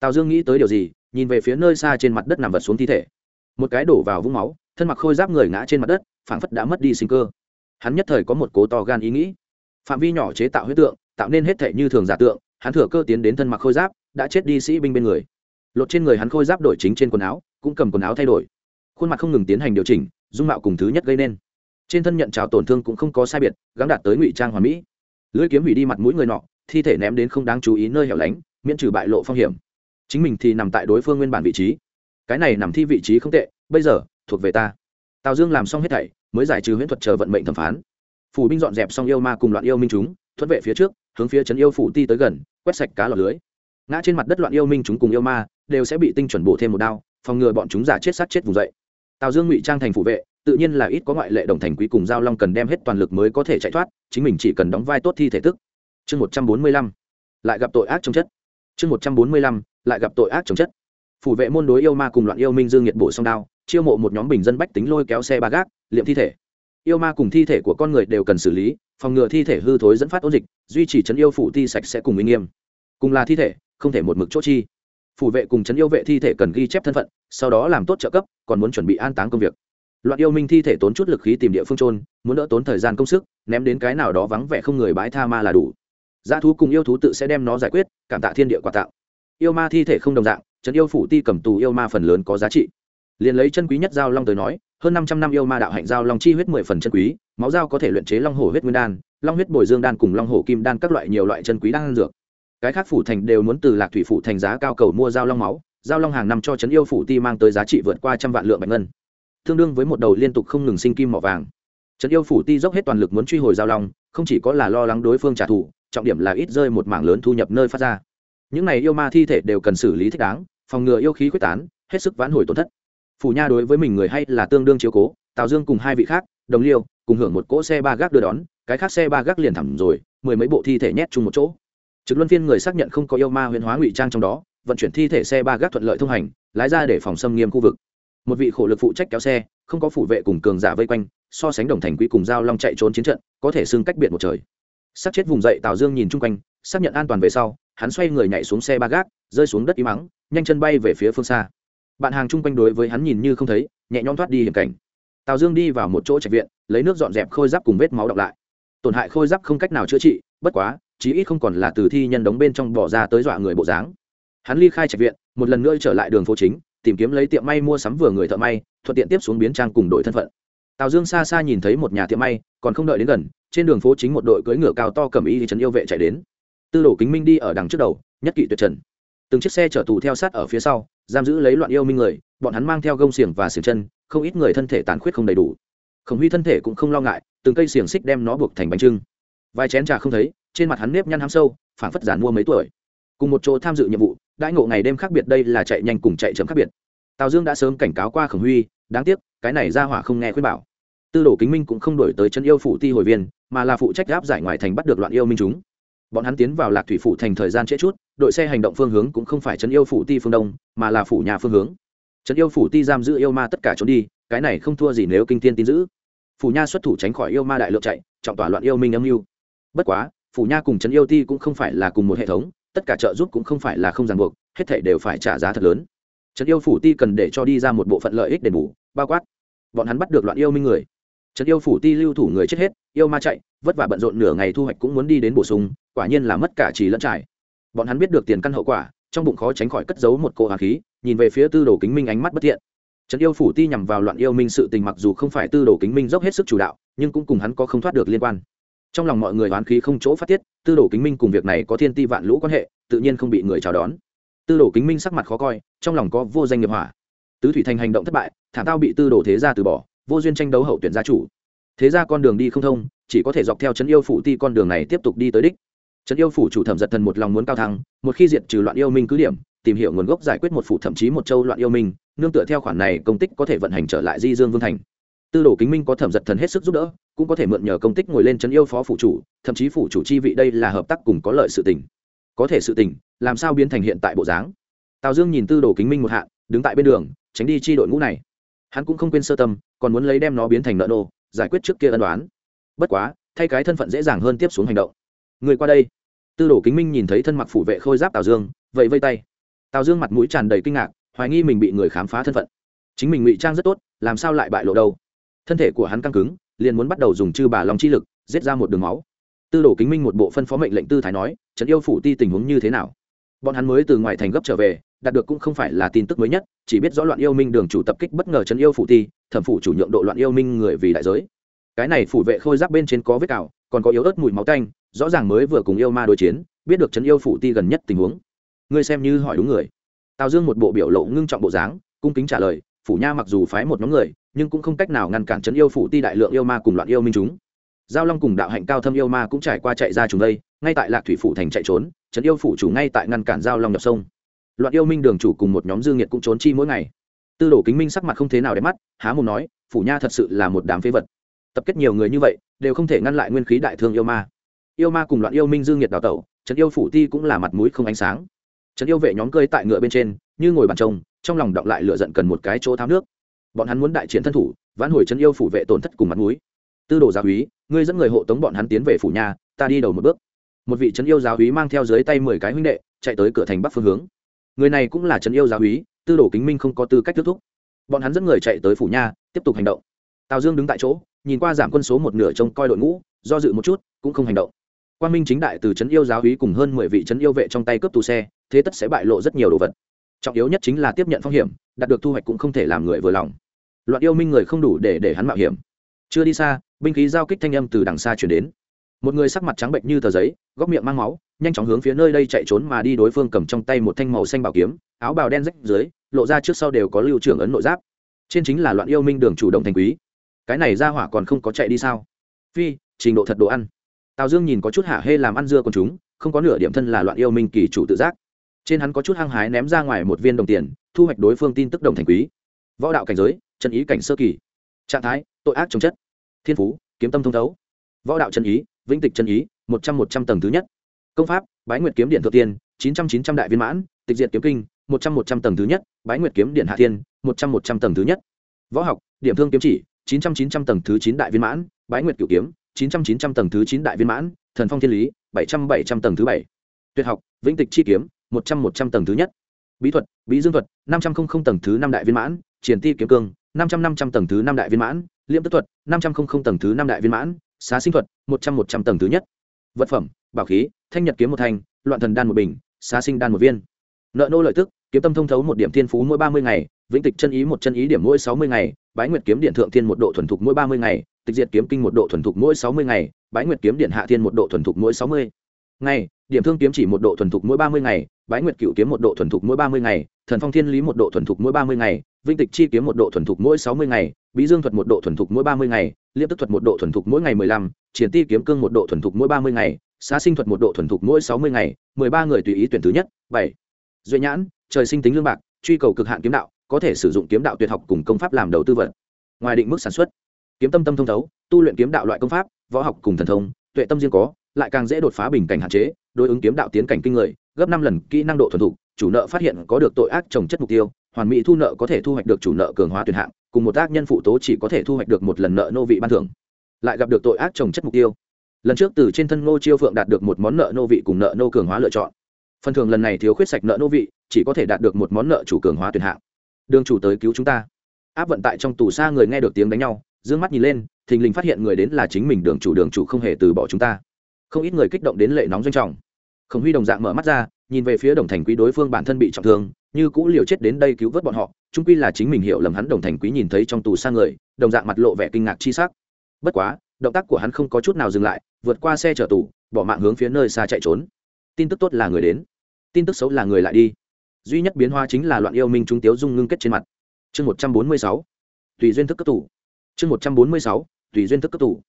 Tào dương nghĩ tới điều gì, nhìn về phía nơi xa trên mặt đất nằm vật xuống thi thể. Một cái đổ vào vũng máu, thân mặc khôi giáp người ngã trên mặt đất, phảng phất đã mất đi sinh cơ. Hắn nhất thời có một cố to gan ý nghĩ. Phạm vi nhỏ chế tạo huyết tượng, tạo nên hết thể như thường giả tượng, hắn thừa cơ tiến đến thân mặc khôi giáp, đã chết đi sĩ binh bên người. Lột trên người hắn khôi giáp đổi chính trên quần áo, cũng cầm quần áo thay đổi. Khuôn mặt không ngừng tiến hành điều chỉnh, dung mạo cùng thứ nhất gây nên. Trên thân nhận trào tổn thương cũng không có sai biệt gắn đạt tới ngụy trang hoàn mỹ lưỡi kiếm hủy đi mặt mũi người nọ, thi thể ném đến không đáng chú ý nơi hẻo lánh, miễn trừ bại lộ phong hiểm. Chính mình thì nằm tại đối phương nguyên bản vị trí. Cái này nằm thi vị trí không tệ, bây giờ, thuộc về ta. Tào dương làm xong hết thảy, mới giải trừ huyễn thuật chờ vận mệnh thẩm phán. Phủ binh dọn dẹp xong yêu ma cùng loạn yêu minh chúng, thuận vệ phía trước, hướng phía trấn yêu phủ ti tới gần, quét sạch cá lọt lưới. Ngã trên mặt đất loạn yêu minh chúng cùng yêu ma, đều sẽ bị tinh chuẩn bổ thêm một đao, phòng ngừa bọn chúng giả chết sát chết vùng dậy. Tào dương ngụy trang thành phủ vệ tự nhiên là ít có ngoại lệ đồng thành quý cùng giao long cần đem hết toàn lực mới có thể chạy thoát, chính mình chỉ cần đóng vai tốt thi thể tức. Chương một trăm bốn mươi lăm, lại gặp tội ác trong chất. Chương một trăm bốn mươi lăm, lại gặp tội ác trong chất. Phủ vệ môn đối yêu ma cùng loạn yêu minh dương nhiệt bổ song đao, chiêu mộ một nhóm bình dân bách tính lôi kéo xe ba gác, liệm thi thể. Yêu ma cùng thi thể của con người đều cần xử lý, phòng ngừa thi thể hư thối dẫn phát ôn dịch, duy trì chấn yêu phủ thi sạch sẽ cùng uy nghiêm. Cùng là thi thể, không thể một mực chỗ chi. Phủ vệ cùng chấn yêu vệ thi thể cần ghi chép thân phận, sau đó làm tốt trợ cấp, còn muốn chuẩn bị an táng công việc loạn yêu minh thi thể tốn chút lực khí tìm địa phương trôn muốn đỡ tốn thời gian công sức, ném đến cái nào đó vắng vẻ không người bãi tha ma là đủ. Dã thú cùng yêu thú tự sẽ đem nó giải quyết, cảm tạ thiên địa quà tạo yêu ma thi thể không đồng dạng, trấn yêu phủ ti cầm tù yêu ma phần lớn có giá trị. Liền lấy chân quý nhất giao long tới nói, hơn năm trăm năm yêu ma đạo hạnh giao long chi huyết mười phần chân quý, máu dao có thể luyện chế long hổ huyết nguyên đan, long huyết bồi dương đan cùng long hổ kim đan các loại nhiều loại chân quý đan dược. Cái khác phủ thành đều muốn từ lạc thủy phủ thành giá cao cầu mua giao long máu, giao long hàng năm cho trấn yêu phủ ti mang tới giá trị vượt qua trăm vạn lượng bạch ngân tương đương với một đầu liên tục không ngừng sinh kim mỏ vàng. Trấn yêu phủ ti dốc hết toàn lực muốn truy hồi giao long, không chỉ có là lo lắng đối phương trả thù, trọng điểm là ít rơi một mảng lớn thu nhập nơi phát ra. Những này yêu ma thi thể đều cần xử lý thích đáng, phòng ngừa yêu khí quyết tán, hết sức vãn hồi tổn thất. Phủ nha đối với mình người hay là tương đương chiếu cố, tào dương cùng hai vị khác, đồng liêu, cùng hưởng một cỗ xe ba gác đưa đón, cái khác xe ba gác liền thẳng rồi, mười mấy bộ thi thể nhét chung một chỗ. Trực luân phiên người xác nhận không có yêu ma huyền hóa ngụy trang trong đó, vận chuyển thi thể xe ba gác thuận lợi thông hành, lái ra để phòng xâm nghiêm khu vực một vị khổ lực phụ trách kéo xe, không có phủ vệ cùng cường giả vây quanh, so sánh đồng thành quý cùng giao long chạy trốn chiến trận, có thể xưng cách biệt một trời. Sát chết vùng dậy tào dương nhìn chung quanh, xác nhận an toàn về sau, hắn xoay người nhảy xuống xe ba gác, rơi xuống đất im mắng nhanh chân bay về phía phương xa. Bạn hàng chung quanh đối với hắn nhìn như không thấy, nhẹ nhõm thoát đi hiểm cảnh. Tào dương đi vào một chỗ trạch viện, lấy nước dọn dẹp khôi giáp cùng vết máu đọc lại. Tổn hại khôi giáp không cách nào chữa trị, bất quá, chí ít không còn là từ thi nhân đóng bên trong bỏ ra tới dọa người bộ dáng. Hắn ly khai trạch viện, một lần nữa trở lại đường phố chính tìm kiếm lấy tiệm may mua sắm vừa người thợ may, thuận tiện tiếp xuống biến trang cùng đội thân phận. Tào dương xa xa nhìn thấy một nhà tiệm may, còn không đợi đến gần, trên đường phố chính một đội cưỡi ngựa cao to cầm y thì trấn yêu vệ chạy đến. Tư đồ kính minh đi ở đằng trước đầu, nhất kỵ tuyệt trần. Từng chiếc xe chở tù theo sát ở phía sau, giam giữ lấy loạn yêu minh người, bọn hắn mang theo gông xiềng và xiềng chân, không ít người thân thể tàn khuyết không đầy đủ. Khổng huy thân thể cũng không lo ngại, từng cây xiềng xích đem nó buộc thành bánh trưng. Vài chén trà không thấy, trên mặt hắn nếp nhăn hám sâu, phảng phất giản mua mấy tuổi cùng một chỗ tham dự nhiệm vụ, đãi ngộ ngày đêm khác biệt đây là chạy nhanh cùng chạy chậm khác biệt. Tào dương đã sớm cảnh cáo qua khổng huy, đáng tiếc, cái này ra hỏa không nghe khuyên bảo. Tư đồ kính minh cũng không đổi tới chân yêu phủ ti hồi viên, mà là phụ trách gáp giải ngoài thành bắt được loạn yêu minh chúng. Bọn hắn tiến vào lạc thủy phủ thành thời gian trễ chút, đội xe hành động phương hướng cũng không phải chân yêu phủ ti phương đông, mà là phủ nhà phương hướng. Trấn yêu phủ ti giam giữ yêu ma tất cả trốn đi, cái này không thua gì nếu kinh tiên tin giữ. Phủ nha xuất thủ tránh khỏi yêu ma đại lượng chạy, trọng tỏa loạn yêu minh âm mưu. Bất quá, phủ nha cùng trấn yêu ti cũng không phải là cùng một hệ thống tất cả trợ giúp cũng không phải là không ràng buộc, hết thảy đều phải trả giá thật lớn. Trấn yêu phủ ti cần để cho đi ra một bộ phận lợi ích đền bù, bao quát, bọn hắn bắt được loạn yêu minh người. Trấn yêu phủ ti lưu thủ người chết hết, yêu ma chạy, vất vả bận rộn nửa ngày thu hoạch cũng muốn đi đến bổ sung, quả nhiên là mất cả trì lẫn trải. Bọn hắn biết được tiền căn hậu quả, trong bụng khó tránh khỏi cất giấu một cỗ hà khí, nhìn về phía tư đồ kính minh ánh mắt bất thiện. Trấn yêu phủ ti nhằm vào loạn yêu minh sự tình mặc dù không phải tư đồ kính minh dốc hết sức chủ đạo, nhưng cũng cùng hắn có không thoát được liên quan trong lòng mọi người oán khí không chỗ phát tiết, tư đồ kính minh cùng việc này có thiên ti vạn lũ quan hệ, tự nhiên không bị người chào đón. Tư đồ kính minh sắc mặt khó coi, trong lòng có vô danh nghiệp hỏa. Tứ thủy thành hành động thất bại thả tao bị tư đồ thế gia từ bỏ, vô duyên tranh đấu hậu tuyển gia chủ. Thế ra con đường đi không thông, chỉ có thể dọc theo trấn yêu phủ ti con đường này tiếp tục đi tới đích. Trấn yêu phủ chủ thẩm giật thần một lòng muốn cao thăng, một khi diệt trừ loạn yêu minh cứ điểm, tìm hiểu nguồn gốc giải quyết một phủ thậm chí một châu loạn yêu minh, nương tựa theo khoản này công tích có thể vận hành trở lại di dương vương thành tư đồ kính minh có thẩm giật thần hết sức giúp đỡ, cũng có thể mượn nhờ công tích ngồi lên trấn yêu phó phủ chủ, thậm chí phủ chủ chi vị đây là hợp tác cùng có lợi sự tình. Có thể sự tình, làm sao biến thành hiện tại bộ dáng? Tào dương nhìn tư đồ kính minh một hạ, đứng tại bên đường, tránh đi chi đội ngũ này. Hắn cũng không quên sơ tâm, còn muốn lấy đem nó biến thành nợ nô, giải quyết trước kia ân đoán bất quá, thay cái thân phận dễ dàng hơn tiếp xuống hành động. Người qua đây. Tư đồ kính minh nhìn thấy thân mặc phủ vệ khôi giáp tào dương vậy vây tay. Tào dương mặt mũi tràn đầy kinh ngạc, hoài nghi mình bị người khám phá thân phận. Chính mình ngụy trang rất tốt, làm sao lại bại lộ đâu? Thân thể của hắn căng cứng, liền muốn bắt đầu dùng chư bà long chi lực, giết ra một đường máu. Tư đồ kính minh một bộ phân phó mệnh lệnh tư thái nói trấn yêu phủ ti tình huống như thế nào? Bọn hắn mới từ ngoài thành gấp trở về, đạt được cũng không phải là tin tức mới nhất, chỉ biết rõ loạn yêu minh đường chủ tập kích bất ngờ trấn yêu phủ ti, thẩm phủ chủ nhượng độ loạn yêu minh người vì đại giới. Cái này phủ vệ khôi giáp bên trên có vết cào, còn có yếu ớt mùi máu tanh, rõ ràng mới vừa cùng yêu ma đối chiến, biết được trấn yêu phủ ti gần nhất tình huống. Ngươi xem như hỏi đúng người. Tào dương một bộ biểu lộ ngưng trọng bộ dáng, cung kính trả lời phủ nha mặc dù phái một nhóm người, nhưng cũng không cách nào ngăn cản trấn yêu phủ ti đại lượng yêu ma cùng loạn yêu minh chúng. Giao long cùng đạo hạnh cao thâm yêu ma cũng trải qua chạy ra chúng đây, ngay tại lạc thủy phủ thành chạy trốn, trấn yêu phủ chủ ngay tại ngăn cản giao long nhập sông. Loạn yêu minh đường chủ cùng một nhóm dương nhiệt cũng trốn chi mỗi ngày. Tư đồ kính minh sắc mặt không thế nào để mắt, há mồm nói, phủ nha thật sự là một đám phế vật. Tập kết nhiều người như vậy, đều không thể ngăn lại nguyên khí đại thương yêu ma. Yêu ma cùng loạn yêu minh dương nhiệt đào tẩu, trấn yêu phủ ti cũng là mặt mũi không ánh sáng. Trấn yêu vệ nhóm cơi tại ngựa bên trên như ngồi bàn trông, trong lòng đọng lại lựa giận cần một cái chỗ tháo nước. Bọn hắn muốn đại chiến thân thủ, vãn hồi chân yêu phủ vệ tổn thất cùng mặt mũi. Tư đồ gia úy ngươi dẫn người hộ tống bọn hắn tiến về phủ nhà, ta đi đầu một bước. Một vị trấn yêu giáo úy mang theo dưới tay mười cái huynh đệ, chạy tới cửa thành bắc phương hướng. Người này cũng là trấn yêu giáo úy tư đồ kính minh không có tư cách kết thúc. Bọn hắn dẫn người chạy tới phủ nha tiếp tục hành động. Tào dương đứng tại chỗ, nhìn qua giảm quân số một nửa trông coi đội ngũ, do dự một chút, cũng không hành động. Quan minh chính đại từ trấn yêu giáo úy cùng hơn mười vị trấn yêu vệ trong tay cướp tù xe, thế tất sẽ bại lộ rất nhiều đồ vật trọng yếu nhất chính là tiếp nhận phong hiểm, đạt được thu hoạch cũng không thể làm người vừa lòng. Loạn yêu minh người không đủ để để hắn mạo hiểm. Chưa đi xa, binh khí giao kích thanh âm từ đằng xa chuyển đến. Một người sắc mặt trắng bệnh như tờ giấy, góc miệng mang máu, nhanh chóng hướng phía nơi đây chạy trốn mà đi đối phương cầm trong tay một thanh màu xanh bảo kiếm, áo bào đen rách dưới, lộ ra trước sau đều có lưu trưởng ấn nội giáp. Trên chính là loạn yêu minh đường chủ động thành quý. Cái này ra hỏa còn không có chạy đi sao? Phi, trình độ thật đồ ăn. Tào dương nhìn có chút hạ hê làm ăn dưa con chúng, không có nửa điểm thân là loạn yêu minh kỳ chủ tự giác trên hắn có chút hăng hái ném ra ngoài một viên đồng tiền, thu hoạch đối phương tin tức đồng thành quý. Võ đạo cảnh giới, chân ý cảnh sơ kỳ. Trạng thái, tội ác trồng chất. Thiên phú, kiếm tâm thông thấu. Võ đạo chân ý, vĩnh tịch chân ý, một trăm một trăm tầng thứ nhất. Công pháp, bái nguyệt kiếm điện thượng tiên, chín trăm chín trăm đại viên mãn, tịch diệt kiếm kinh, một trăm một trăm tầng thứ nhất. Bái nguyệt kiếm điện hạ thiên, một trăm một trăm tầng thứ nhất. Võ học, điểm thương kiếm chỉ, chín trăm chín trăm tầng thứ chín đại viên mãn. Bái nguyệt cửu kiếm, chín trăm chín trăm tầng thứ chín đại viên mãn. Thần phong thiên lý, bảy trăm bảy trăm tầng thứ bảy. Tuyệt học, vĩnh tịch chi kiếm một trăm một trăm tầng thứ nhất. Bí thuật, bí dương thuật, năm trăm linh tầng thứ năm đại viên mãn. Triển ti kiếm cương, năm trăm năm trăm tầng thứ năm đại viên mãn. Liễm tức thuật, năm trăm linh tầng thứ năm đại viên mãn. Xá sinh thuật, một trăm một trăm tầng thứ nhất. Vật phẩm, bảo khí, thanh nhật kiếm một thanh loạn thần đan một bình, xá sinh đan một viên. Nợ nô lợi tức, kiếm tâm thông thấu một điểm thiên phú mỗi ba mươi ngày, vĩnh tịch chân ý một chân ý điểm mỗi sáu mươi ngày, bái nguyệt kiếm điện thượng thiên một độ thuần thục mỗi ba mươi ngày, tịch diệt kiếm kinh một độ thuần thục mỗi sáu mươi ngày, bái nguyệt kiếm điện hạ thiên một độ thuần thục mỗi sáu mươi ngày điểm thương kiếm chỉ một độ thuần thục mỗi ba mươi ngày, bái nguyệt cựu kiếm một độ thuần thục mỗi ba mươi ngày, thần phong thiên lý một độ thuần thục mỗi ba mươi ngày, vinh tịch chi kiếm một độ thuần thục mỗi sáu mươi ngày, bí dương thuật một độ thuần thục mỗi ba mươi ngày liêm tức thuật một độ thuần thục mỗi ngày mười lăm, triển ti kiếm cương một độ thuần thục mỗi ba mươi ngày, xá sinh thuật một độ thuần thục mỗi sáu mươi ngày, mười ba người tùy ý tuyển thứ nhất, bảy. Duy nhãn, trời sinh tính lương bạc, truy cầu cực hạn kiếm đạo, có thể sử dụng kiếm đạo tuyệt học cùng công pháp làm đầu tư vật. Ngoài định mức sản xuất, kiếm tâm tâm thông thấu, tu luyện kiếm đạo loại công pháp, võ học cùng thần thông, tuệ tâm riêng có lại càng dễ đột phá bình cảnh hạn chế, đối ứng kiếm đạo tiến cảnh kinh người, gấp năm lần kỹ năng độ thuần thục, chủ nợ phát hiện có được tội ác trồng chất mục tiêu, hoàn mỹ thu nợ có thể thu hoạch được chủ nợ cường hóa tuyệt hạng, cùng một ác nhân phụ tố chỉ có thể thu hoạch được một lần nợ nô vị ban thưởng. Lại gặp được tội ác trồng chất mục tiêu. Lần trước từ trên thân ngô chiêu phượng đạt được một món nợ nô vị cùng nợ nô cường hóa lựa chọn. Phần thường lần này thiếu khuyết sạch nợ nô vị, chỉ có thể đạt được một món nợ chủ cường hóa tuyệt hạng. Đường chủ tới cứu chúng ta. Áp vận tại trong tù xa người nghe được tiếng đánh nhau d ư ơ n g mắt nhìn lên, thình lình phát hiện người đến là chính mình đường chủ đường chủ không hề từ bỏ chúng ta không ít người kích động đến lệ nóng doanh trọng. Khổng huy đồng dạng mở mắt ra, nhìn về phía đồng thành quý đối phương bản thân bị trọng thương, như cũ liều chết đến đây cứu vớt bọn họ trung quy là chính mình hiểu lầm hắn đồng thành quý nhìn thấy trong tù xa người, đồng dạng mặt lộ vẻ kinh ngạc chi sắc. Bất quá, động tác của hắn không có chút nào dừng lại, vượt qua xe chở tù, bỏ mạng hướng phía nơi xa chạy trốn. Tin tức tốt là người đến. Tin tức xấu là người lại đi. Duy nhất biến hóa chính là loạn yêu minh chúng tiếu dung ngưng kết trên mặt. Chương một trăm bốn mươi sáu, tùy duyên thức cấp tủ chương một trăm bốn mươi sáu, tùy duyên thức cấp tủ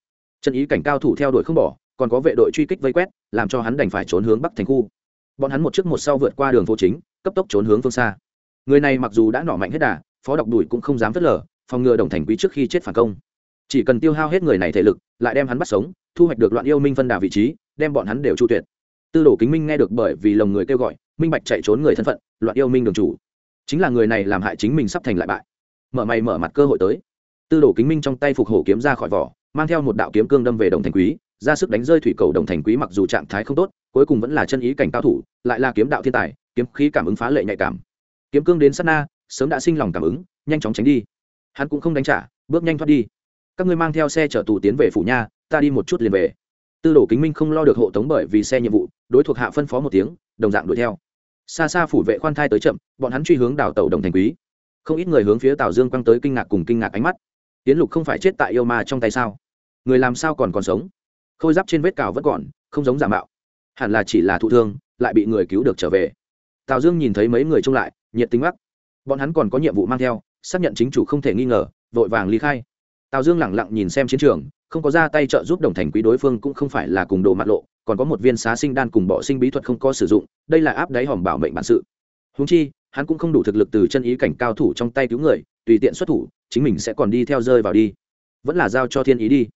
chân ý cảnh cao thủ theo đuổi không bỏ còn có vệ đội truy kích vây quét, làm cho hắn đành phải trốn hướng bắc thành khu. Bọn hắn một trước một sau vượt qua đường phố chính, cấp tốc trốn hướng phương xa. Người này mặc dù đã nỏ mạnh hết đà, phó đọc đùi cũng không dám phớt lờ, phòng ngừa đồng thành quý trước khi chết phản công. Chỉ cần tiêu hao hết người này thể lực, lại đem hắn bắt sống, thu hoạch được loạn yêu minh phân đà vị trí, đem bọn hắn đều chu tuyệt. Tư đồ kính minh nghe được bởi vì lồng người kêu gọi, minh bạch chạy trốn người thân phận, loạn yêu minh đường chủ. Chính là người này làm hại chính mình sắp thành lại bại. Mở mày mở mặt cơ hội tới. Tư đồ kính minh trong tay phục hổ kiếm ra khỏi vỏ, mang theo một đạo kiếm cương đâm về đồng thành quý ra sức đánh rơi thủy cầu đồng thành quý mặc dù trạng thái không tốt, cuối cùng vẫn là chân ý cảnh cao thủ, lại là kiếm đạo thiên tài, kiếm khí cảm ứng phá lệ nhạy cảm. Kiếm cương đến sát na, sớm đã sinh lòng cảm ứng, nhanh chóng tránh đi. Hắn cũng không đánh trả, bước nhanh thoát đi. Các ngươi mang theo xe chở tù tiến về phủ nha, ta đi một chút liền về. Tư đồ kính minh không lo được hộ tống bởi vì xe nhiệm vụ, đối thuộc hạ phân phó một tiếng, đồng dạng đuổi theo. Xa xa phủ vệ khoan thai tới chậm, bọn hắn truy hướng đảo tàu đồng thành quý. Không ít người hướng phía tào dương quăng tới kinh ngạc cùng kinh ngạc ánh mắt. Tiến lục không phải chết tại yêu ma trong tay sao? Người làm sao còn còn sống? Khôi giáp trên vết cào vẫn còn, không giống giả mạo. Hẳn là chỉ là thụ thương, lại bị người cứu được trở về. Tào dương nhìn thấy mấy người trông lại, nhiệt tính mắc. Bọn hắn còn có nhiệm vụ mang theo, xác nhận chính chủ không thể nghi ngờ, vội vàng ly khai. Tào dương lẳng lặng nhìn xem chiến trường, không có ra tay trợ giúp đồng thành quý đối phương cũng không phải là cùng đồ mặt lộ, còn có một viên xá sinh đan cùng bọ sinh bí thuật không có sử dụng, đây là áp đáy hòm bảo mệnh bản sự. Húng chi, hắn cũng không đủ thực lực từ chân ý cảnh cao thủ trong tay cứu người, tùy tiện xuất thủ, chính mình sẽ còn đi theo rơi vào đi. Vẫn là giao cho thiên ý đi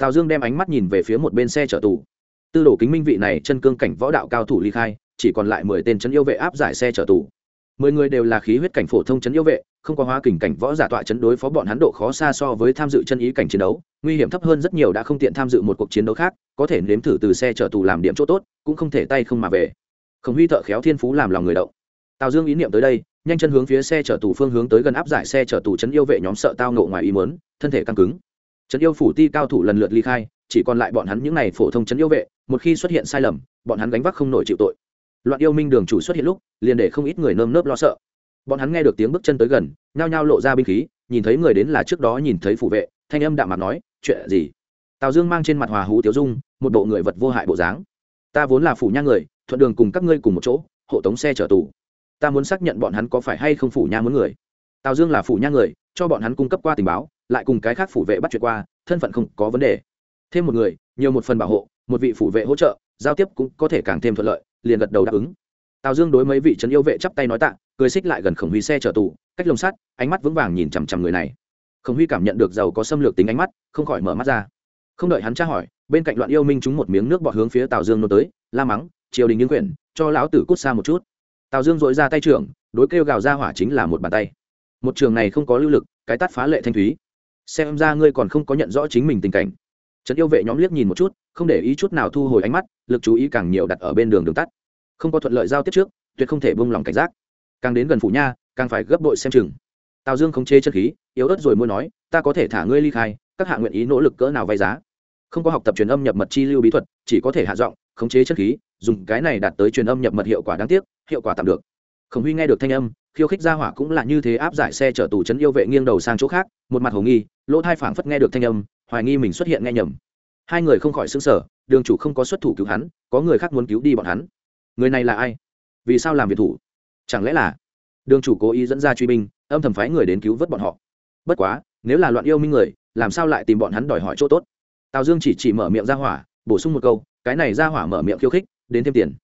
tào dương đem ánh mắt nhìn về phía một bên xe chở tù. Tư đồ kính minh vị này chân cương cảnh võ đạo cao thủ ly khai, chỉ còn lại mười tên chân yêu vệ áp giải xe chở tù. Mười người đều là khí huyết cảnh phổ thông chân yêu vệ, không có hóa kình cảnh võ giả tọa chấn đối phó bọn hắn độ khó xa so với tham dự chân ý cảnh chiến đấu, nguy hiểm thấp hơn rất nhiều đã không tiện tham dự một cuộc chiến đấu khác, có thể nếm thử từ xe chở tù làm điểm chỗ tốt, cũng không thể tay không mà về. Khổng huy thợ khéo thiên phú làm lòng người động. Tào dương ý niệm tới đây, nhanh chân hướng phía xe chở tù phương hướng tới gần áp giải xe chở tù chấn yêu vệ nhóm sợ tao nộ ngoài ý mớn thân thể căng cứng chấn yêu phủ ti cao thủ lần lượt ly khai, chỉ còn lại bọn hắn những n à y phổ thông chấn yêu vệ, một khi xuất hiện sai lầm, bọn hắn gánh vác không nổi chịu tội. Loạn yêu minh đường chủ xuất hiện lúc, liền để không ít người nơm nớp lo sợ. Bọn hắn nghe được tiếng bước chân tới gần, nhao nhao lộ ra binh khí, nhìn thấy người đến là trước đó nhìn thấy phủ vệ, thanh âm đạm mặt nói, chuyện gì? Tào dương mang trên mặt hòa hú tiếu dung, một bộ người vật vô hại bộ dáng. Ta vốn là phủ nha người, thuận đường cùng các ngươi cùng một chỗ, hộ tống xe chở tù. Ta muốn xác nhận bọn hắn có phải hay không phủ nha muốn người. Tào dương là phủ nha người, cho bọn hắn cung cấp qua tình báo lại cùng cái khác phủ vệ bắt chuyện qua, thân phận không có vấn đề. Thêm một người, nhiều một phần bảo hộ, một vị phủ vệ hỗ trợ, giao tiếp cũng có thể càng thêm thuận lợi, liền gật đầu đáp ứng. Tào dương đối mấy vị trấn yêu vệ chắp tay nói tạ, cười xích lại gần khổng huy xe chở tù, cách lồng sắt, ánh mắt vững vàng nhìn chằm chằm người này. Khổng huy cảm nhận được giàu có xâm lược tính ánh mắt, không khỏi mở mắt ra. Không đợi hắn tra hỏi, bên cạnh loạn yêu minh chúng một miếng nước bọt hướng phía tào dương nô tới, la mắng, triều đình nghiêng quyển cho lão tử cút xa một chút. Tào dương dội ra tay trưởng, đối kêu gào ra hỏa chính là một bàn tay. Một trường này không có lưu lực, cái tát phá lệ thanh thúy xem ra ngươi còn không có nhận rõ chính mình tình cảnh. Trấn yêu vệ nhóm liếc nhìn một chút, không để ý chút nào thu hồi ánh mắt, lực chú ý càng nhiều đặt ở bên đường đường tắt. Không có thuận lợi giao tiếp trước, tuyệt không thể bông lòng cảnh giác. Càng đến gần phủ nha, càng phải gấp đội xem chừng. Tào dương không chê chất khí, yếu ớt rồi mua nói, ta có thể thả ngươi ly khai, các hạ nguyện ý nỗ lực cỡ nào vay giá? Không có học tập truyền âm nhập mật chi lưu bí thuật, chỉ có thể hạ giọng, khống chế chất khí, dùng cái này đạt tới truyền âm nhập mật hiệu quả đáng tiếc, hiệu quả tạm được. Khổng huy nghe được thanh âm khiêu khích ra hỏa cũng là như thế áp giải xe chở tù chấn yêu vệ nghiêng đầu sang chỗ khác, một mặt hồ nghi, lỗ thai phảng phất nghe được thanh âm, hoài nghi mình xuất hiện nghe nhầm. Hai người không khỏi xứng sở đường chủ không có xuất thủ cứu hắn, có người khác muốn cứu đi bọn hắn. Người này là ai? Vì sao làm việc thủ? Chẳng lẽ là đường chủ cố ý dẫn ra truy binh, âm thầm phái người đến cứu vớt bọn họ? Bất quá, nếu là loạn yêu minh người, làm sao lại tìm bọn hắn đòi hỏi chỗ tốt? Tào dương chỉ chỉ mở miệng ra hỏa, bổ sung một câu, cái này ra hỏa mở miệng khiêu khích, đến thêm tiền.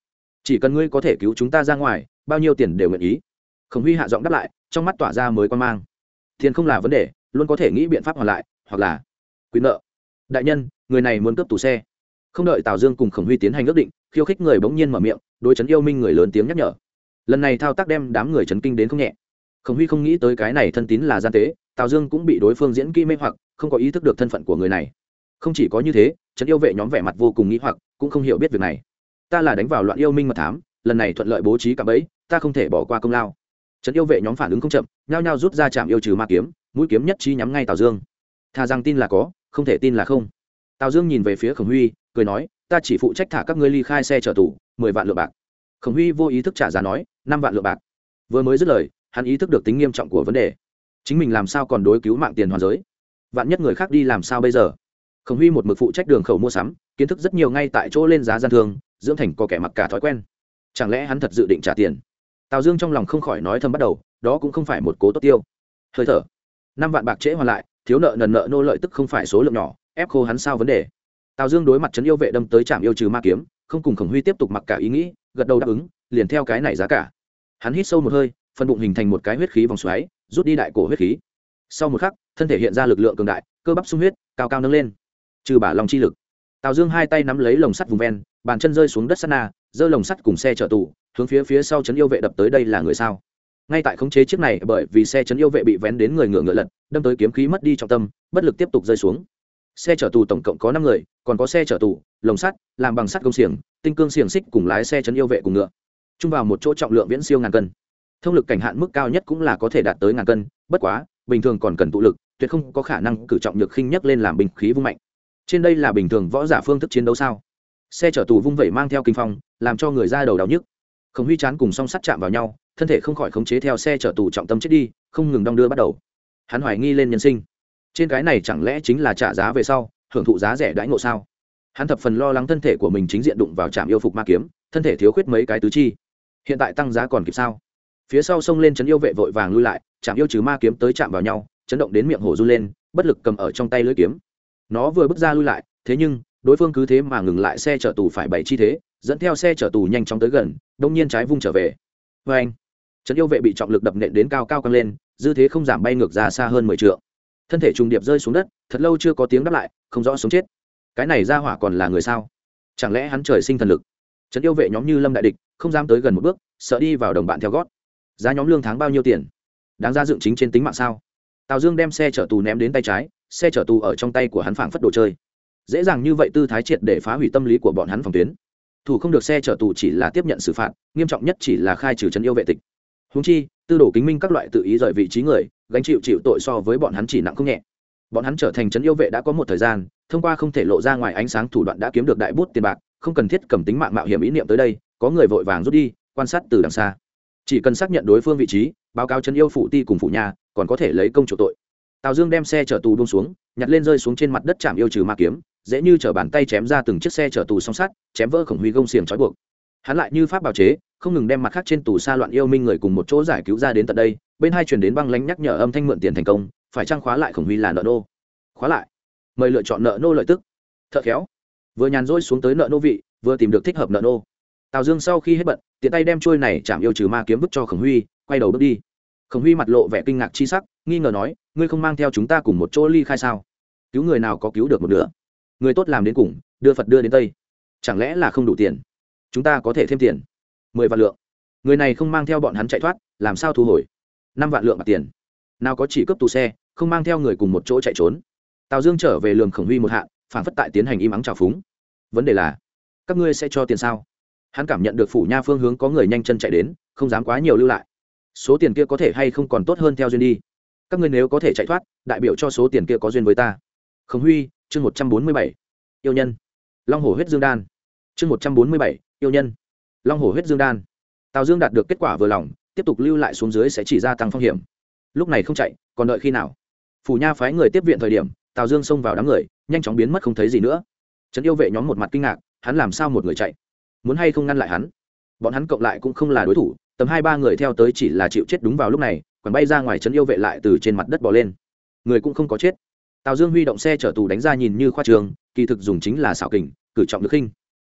Chỉ cần ngươi có thể cứu chúng ta ra ngoài, bao nhiêu tiền đều nguyện ý khổng huy hạ giọng đáp lại, trong mắt tỏa ra mới quan mang. Tiền không là vấn đề, luôn có thể nghĩ biện pháp hoàn lại, hoặc là quyền nợ. Đại nhân, người này muốn cướp tủ xe. Không đợi tào dương cùng khổng huy tiến hành ước định, khiêu khích người bỗng nhiên mở miệng, đối chấn yêu minh người lớn tiếng nhắc nhở. Lần này thao tác đem đám người chấn kinh đến không nhẹ. Khổng huy không nghĩ tới cái này thân tín là gian tế, tào dương cũng bị đối phương diễn kỹ mê hoặc, không có ý thức được thân phận của người này. Không chỉ có như thế, chấn yêu vệ nhóm vẻ mặt vô cùng nghĩ hoặc, cũng không hiểu biết việc này. Ta là đánh vào loạn yêu minh mật thám, lần này thuận lợi bố trí cả bẫy, ta không thể bỏ qua công lao trấn yêu vệ nhóm phản ứng không chậm, nhao nhao rút ra chạm yêu trừ ma kiếm, mũi kiếm nhất chi nhắm ngay tào dương. Thà rằng tin là có, không thể tin là không. Tào dương nhìn về phía khổng huy, cười nói, ta chỉ phụ trách thả các ngươi ly khai xe chở tù, mười vạn lượng bạc. Khổng huy vô ý thức trả giá nói, năm vạn lượng bạc. Vừa mới dứt lời, hắn ý thức được tính nghiêm trọng của vấn đề. Chính mình làm sao còn đối cứu mạng tiền hoàn giới? Vạn nhất người khác đi làm sao bây giờ? Khổng huy một mực phụ trách đường khẩu mua sắm, kiến thức rất nhiều ngay tại chỗ lên giá gian thương, dưỡng thành có kẻ mặc cả thói quen. Chẳng lẽ hắn thật dự định trả tiền? Tào dương trong lòng không khỏi nói thầm bắt đầu, đó cũng không phải một cố tốt tiêu. Hơi thở. Năm vạn bạc trễ hoàn lại, thiếu nợ nần nợ nô lợi tức không phải số lượng nhỏ, ép khô hắn sao vấn đề. Tào dương đối mặt trấn yêu vệ đâm tới trạm yêu trừ ma kiếm, không cùng khổng huy tiếp tục mặc cả ý nghĩ, gật đầu đáp ứng, liền theo cái này giá cả. Hắn hít sâu một hơi phần bụng hình thành một cái huyết khí vòng xoáy, rút đi đại cổ huyết khí. Sau một khắc, thân thể hiện ra lực lượng cường đại, cơ bắp sung huyết, cao cao nâng lên. Trừ bả lòng chi lực. Tào dương hai tay nắm lấy lồng sắt vùng ven, bàn chân rơi xuống đất sắt na, giơ lồng sắt cùng xe chở tù hướng phía phía sau trấn yêu vệ đập tới đây là người sao? Ngay tại khống chế chiếc này bởi vì xe chấn yêu vệ bị vén đến người ngựa ngựa lật, đâm tới kiếm khí mất đi trọng tâm, bất lực tiếp tục rơi xuống. Xe chở tù tổng cộng có năm người, còn có xe chở tù, lồng sắt, làm bằng sắt công xiềng, tinh cương xiềng xích cùng lái xe chấn yêu vệ cùng ngựa. Chung vào một chỗ trọng lượng viễn siêu ngàn cân. Thông lực cảnh hạn mức cao nhất cũng là có thể đạt tới ngàn cân, bất quá, bình thường còn cần tụ lực, tuyệt không có khả năng cử trọng nhược khinh nhất lên làm bình khí vung mạnh. Trên đây là bình thường võ giả phương thức chiến đấu sao? Xe chở tù vung vẩy mang theo kinh phong, làm cho người ra đầu đau nhức khổng huy chán cùng song sắt chạm vào nhau, thân thể không khỏi khống chế theo xe chở tù trọng tâm chết đi, không ngừng đong đưa bắt đầu. Hắn hoài nghi lên nhân sinh. Trên cái này chẳng lẽ chính là trả giá về sau, hưởng thụ giá rẻ đãi ngộ sao? Hắn thập phần lo lắng thân thể của mình chính diện đụng vào trạm yêu phục ma kiếm, thân thể thiếu khuyết mấy cái tứ chi. Hiện tại tăng giá còn kịp sao? Phía sau xông lên chấn yêu vệ vội vàng lui lại chạm yêu trừ ma kiếm tới chạm vào nhau, chấn động đến miệng hổ run lên, bất lực cầm ở trong tay lưỡi kiếm. Nó vừa bước ra lui lại, thế nhưng, đối phương cứ thế mà ngừng lại xe chở tù phải bảy chi thế dẫn theo xe chở tù nhanh chóng tới gần, đông nhiên trái vung trở về. Vê anh, trấn yêu vệ bị trọng lực đập nện đến cao cao căng lên, dư thế không giảm bay ngược ra xa hơn mười t thân thể trùng điệp rơi xuống đất, thật lâu chưa có tiếng đáp lại, không rõ sống chết. Cái này ra hỏa còn là người sao? Chẳng lẽ hắn trời sinh thần lực? Trấn yêu vệ nhóm như lâm đại địch, không dám tới gần một bước, sợ đi vào đồng bạn theo gót. Giá nhóm lương tháng bao nhiêu tiền? Đáng ra dựng chính trên tính mạng sao? Tào dương đem xe chở tù ném đến tay trái, xe chở tù ở trong tay của hắn phảng phất đồ chơi. Dễ dàng như vậy tư thái triệt để phá hủy tâm lý của bọn hắn phòng tuyến thủ không được xe chở tù chỉ là tiếp nhận xử phạt, nghiêm trọng nhất chỉ là khai trừ trấn yêu vệ tịch. Húng chi, tư đồ kính minh các loại tự ý rời vị trí người, gánh chịu chịu tội so với bọn hắn chỉ nặng không nhẹ. Bọn hắn trở thành trấn yêu vệ đã có một thời gian, thông qua không thể lộ ra ngoài ánh sáng thủ đoạn đã kiếm được đại bút tiền bạc, không cần thiết cầm tính mạng mạo hiểm ý niệm tới đây, có người vội vàng rút đi, quan sát từ đằng xa. Chỉ cần xác nhận đối phương vị trí, báo cáo trấn yêu phụ ti cùng phụ nhà, còn có thể lấy công chủ tội. Tào dương đem xe chở tù bông xuống, nhặt lên rơi xuống trên mặt đất chạm yêu trừ ma kiếm dễ như chở bàn tay chém ra từng chiếc xe chở tù song sắt, chém vỡ khổng huy gông xiềng trói buộc. Hắn lại như pháp bào chế, không ngừng đem mặt khác trên tù xa loạn yêu minh người cùng một chỗ giải cứu ra đến tận đây, bên hai truyền đến băng lánh nhắc nhở âm thanh mượn tiền thành công, phải trang khóa lại khổng huy là nợ nô? Khóa lại. Mời lựa chọn nợ nô lợi tức. Thợ khéo. Vừa nhàn rỗi xuống tới nợ nô vị, vừa tìm được thích hợp nợ nô. Tào dương sau khi hết bận, tiện tay đem trôi này chạm yêu trừ ma kiếm vứt cho khổng huy, quay đầu bước đi. Khổng huy mặt lộ vẻ kinh ngạc chi sắc, nghi ngờ nói, ngươi không mang theo chúng ta cùng một chỗ ly khai sao? Cứu người nào có cứu được một nửa? Người tốt làm đến cùng, đưa phật đưa đến tây. Chẳng lẽ là không đủ tiền? Chúng ta có thể thêm tiền. Mười vạn lượng. Người này không mang theo bọn hắn chạy thoát, làm sao thu hồi? Năm vạn lượng bạc tiền. Nào có chỉ cướp tù xe, không mang theo người cùng một chỗ chạy trốn. Tào dương trở về lường khổng huy một hạ phản phất tại tiến hành im ắng trào phúng. Vấn đề là, các ngươi sẽ cho tiền sao? Hắn cảm nhận được phủ nha phương hướng có người nhanh chân chạy đến, không dám quá nhiều lưu lại. Số tiền kia có thể hay không còn tốt hơn theo duyên đi. Các ngươi nếu có thể chạy thoát, đại biểu cho số tiền kia có duyên với ta. Khổng huy chương một trăm bốn mươi bảy, yêu nhân. Long hồ huyết dương đan. Chương một trăm bốn mươi bảy, yêu nhân. Long hồ huyết dương đan. Tào dương đạt được kết quả vừa lòng, tiếp tục lưu lại xuống dưới sẽ chỉ gia tăng phong hiểm. Lúc này không chạy, còn đợi khi nào? Phủ nha phái người tiếp viện thời điểm, tào dương xông vào đám người, nhanh chóng biến mất không thấy gì nữa. Trấn yêu vệ nhóm một mặt kinh ngạc, hắn làm sao một người chạy? Muốn hay không ngăn lại hắn? Bọn hắn cộng lại cũng không là đối thủ, tầm hai ba người theo tới chỉ là chịu chết đúng vào lúc này, còn bay ra ngoài trấn yêu vệ lại từ trên mặt đất bỏ lên. Người cũng không có chết tào dương huy động xe chở tù đánh ra nhìn như khoa trường, kỳ thực dùng chính là xảo kình, cử trọng được khinh.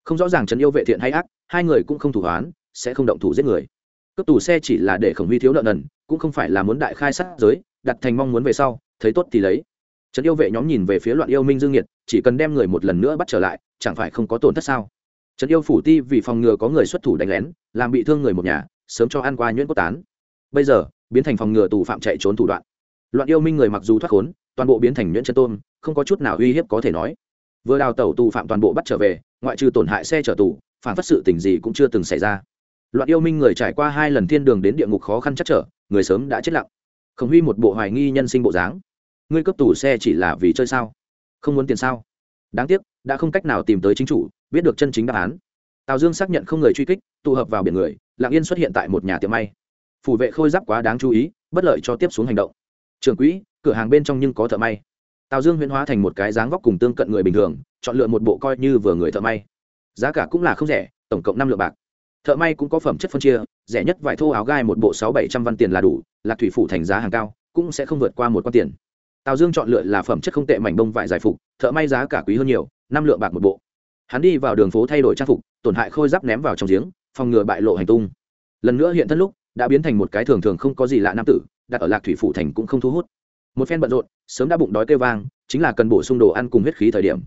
Không rõ ràng trấn yêu vệ thiện hay ác, hai người cũng không thủ hoán, sẽ không động thủ giết người. Cướp tù xe chỉ là để khổng huy thiếu nợ nần, cũng không phải là muốn đại khai sát giới, đặt thành mong muốn về sau, thấy tốt thì lấy. Trấn yêu vệ nhóm nhìn về phía loạn yêu minh dương nhiệt, chỉ cần đem người một lần nữa bắt trở lại, chẳng phải không có tổn thất sao? Trấn yêu phủ ti vì phòng ngừa có người xuất thủ đánh lén, làm bị thương người một nhà, sớm cho ăn qua nhuyễn cốt tán. Bây giờ, biến thành phòng ngừa tù phạm chạy trốn thủ đoạn. Loạn yêu minh người mặc dù thoát khốn toàn bộ biến thành nhuyễn chân tôm, không có chút nào uy hiếp có thể nói. Vừa đào tẩu tù phạm toàn bộ bắt trở về, ngoại trừ tổn hại xe chở tù, phản phát sự tình gì cũng chưa từng xảy ra. Loạn yêu minh người trải qua hai lần thiên đường đến địa ngục khó khăn chắc trở, người sớm đã chết lặng. Khổng huy một bộ hoài nghi nhân sinh bộ dáng. Ngươi cấp tù xe chỉ là vì chơi sao? Không muốn tiền sao? Đáng tiếc, đã không cách nào tìm tới chính chủ, biết được chân chính đáp án. Tào dương xác nhận không người truy kích, tụ hợp vào biển người, lạng yên xuất hiện tại một nhà tiệm may. Phủ vệ khôi giáp quá đáng chú ý, bất lợi cho tiếp xuống hành động. Trường quỹ cửa hàng bên trong nhưng có thợ may. Tào dương huyễn hóa thành một cái dáng vóc cùng tương cận người bình thường, chọn lựa một bộ coi như vừa người thợ may. Giá cả cũng là không rẻ, tổng cộng năm lượng bạc. Thợ may cũng có phẩm chất phân chia, rẻ nhất vải thô áo gai một bộ sáu bảy trăm văn tiền là đủ lạc thủy phủ thành giá hàng cao, cũng sẽ không vượt qua một con tiền. Tào dương chọn lựa là phẩm chất không tệ mảnh bông vải giải phục, thợ may giá cả quý hơn nhiều, năm lượng bạc một bộ. Hắn đi vào đường phố thay đổi trang phục, tổn hại khôi giáp ném vào trong giếng, phòng ngừa bại lộ hành tung. Lần nữa hiện thân lúc, đã biến thành một cái thường thường không có gì lạ nam tử, đặt ở lạc thủy phủ thành cũng không thu hút một phen bận rộn, sớm đã bụng đói kêu vang, chính là cần bổ sung đồ ăn cùng huyết khí thời điểm.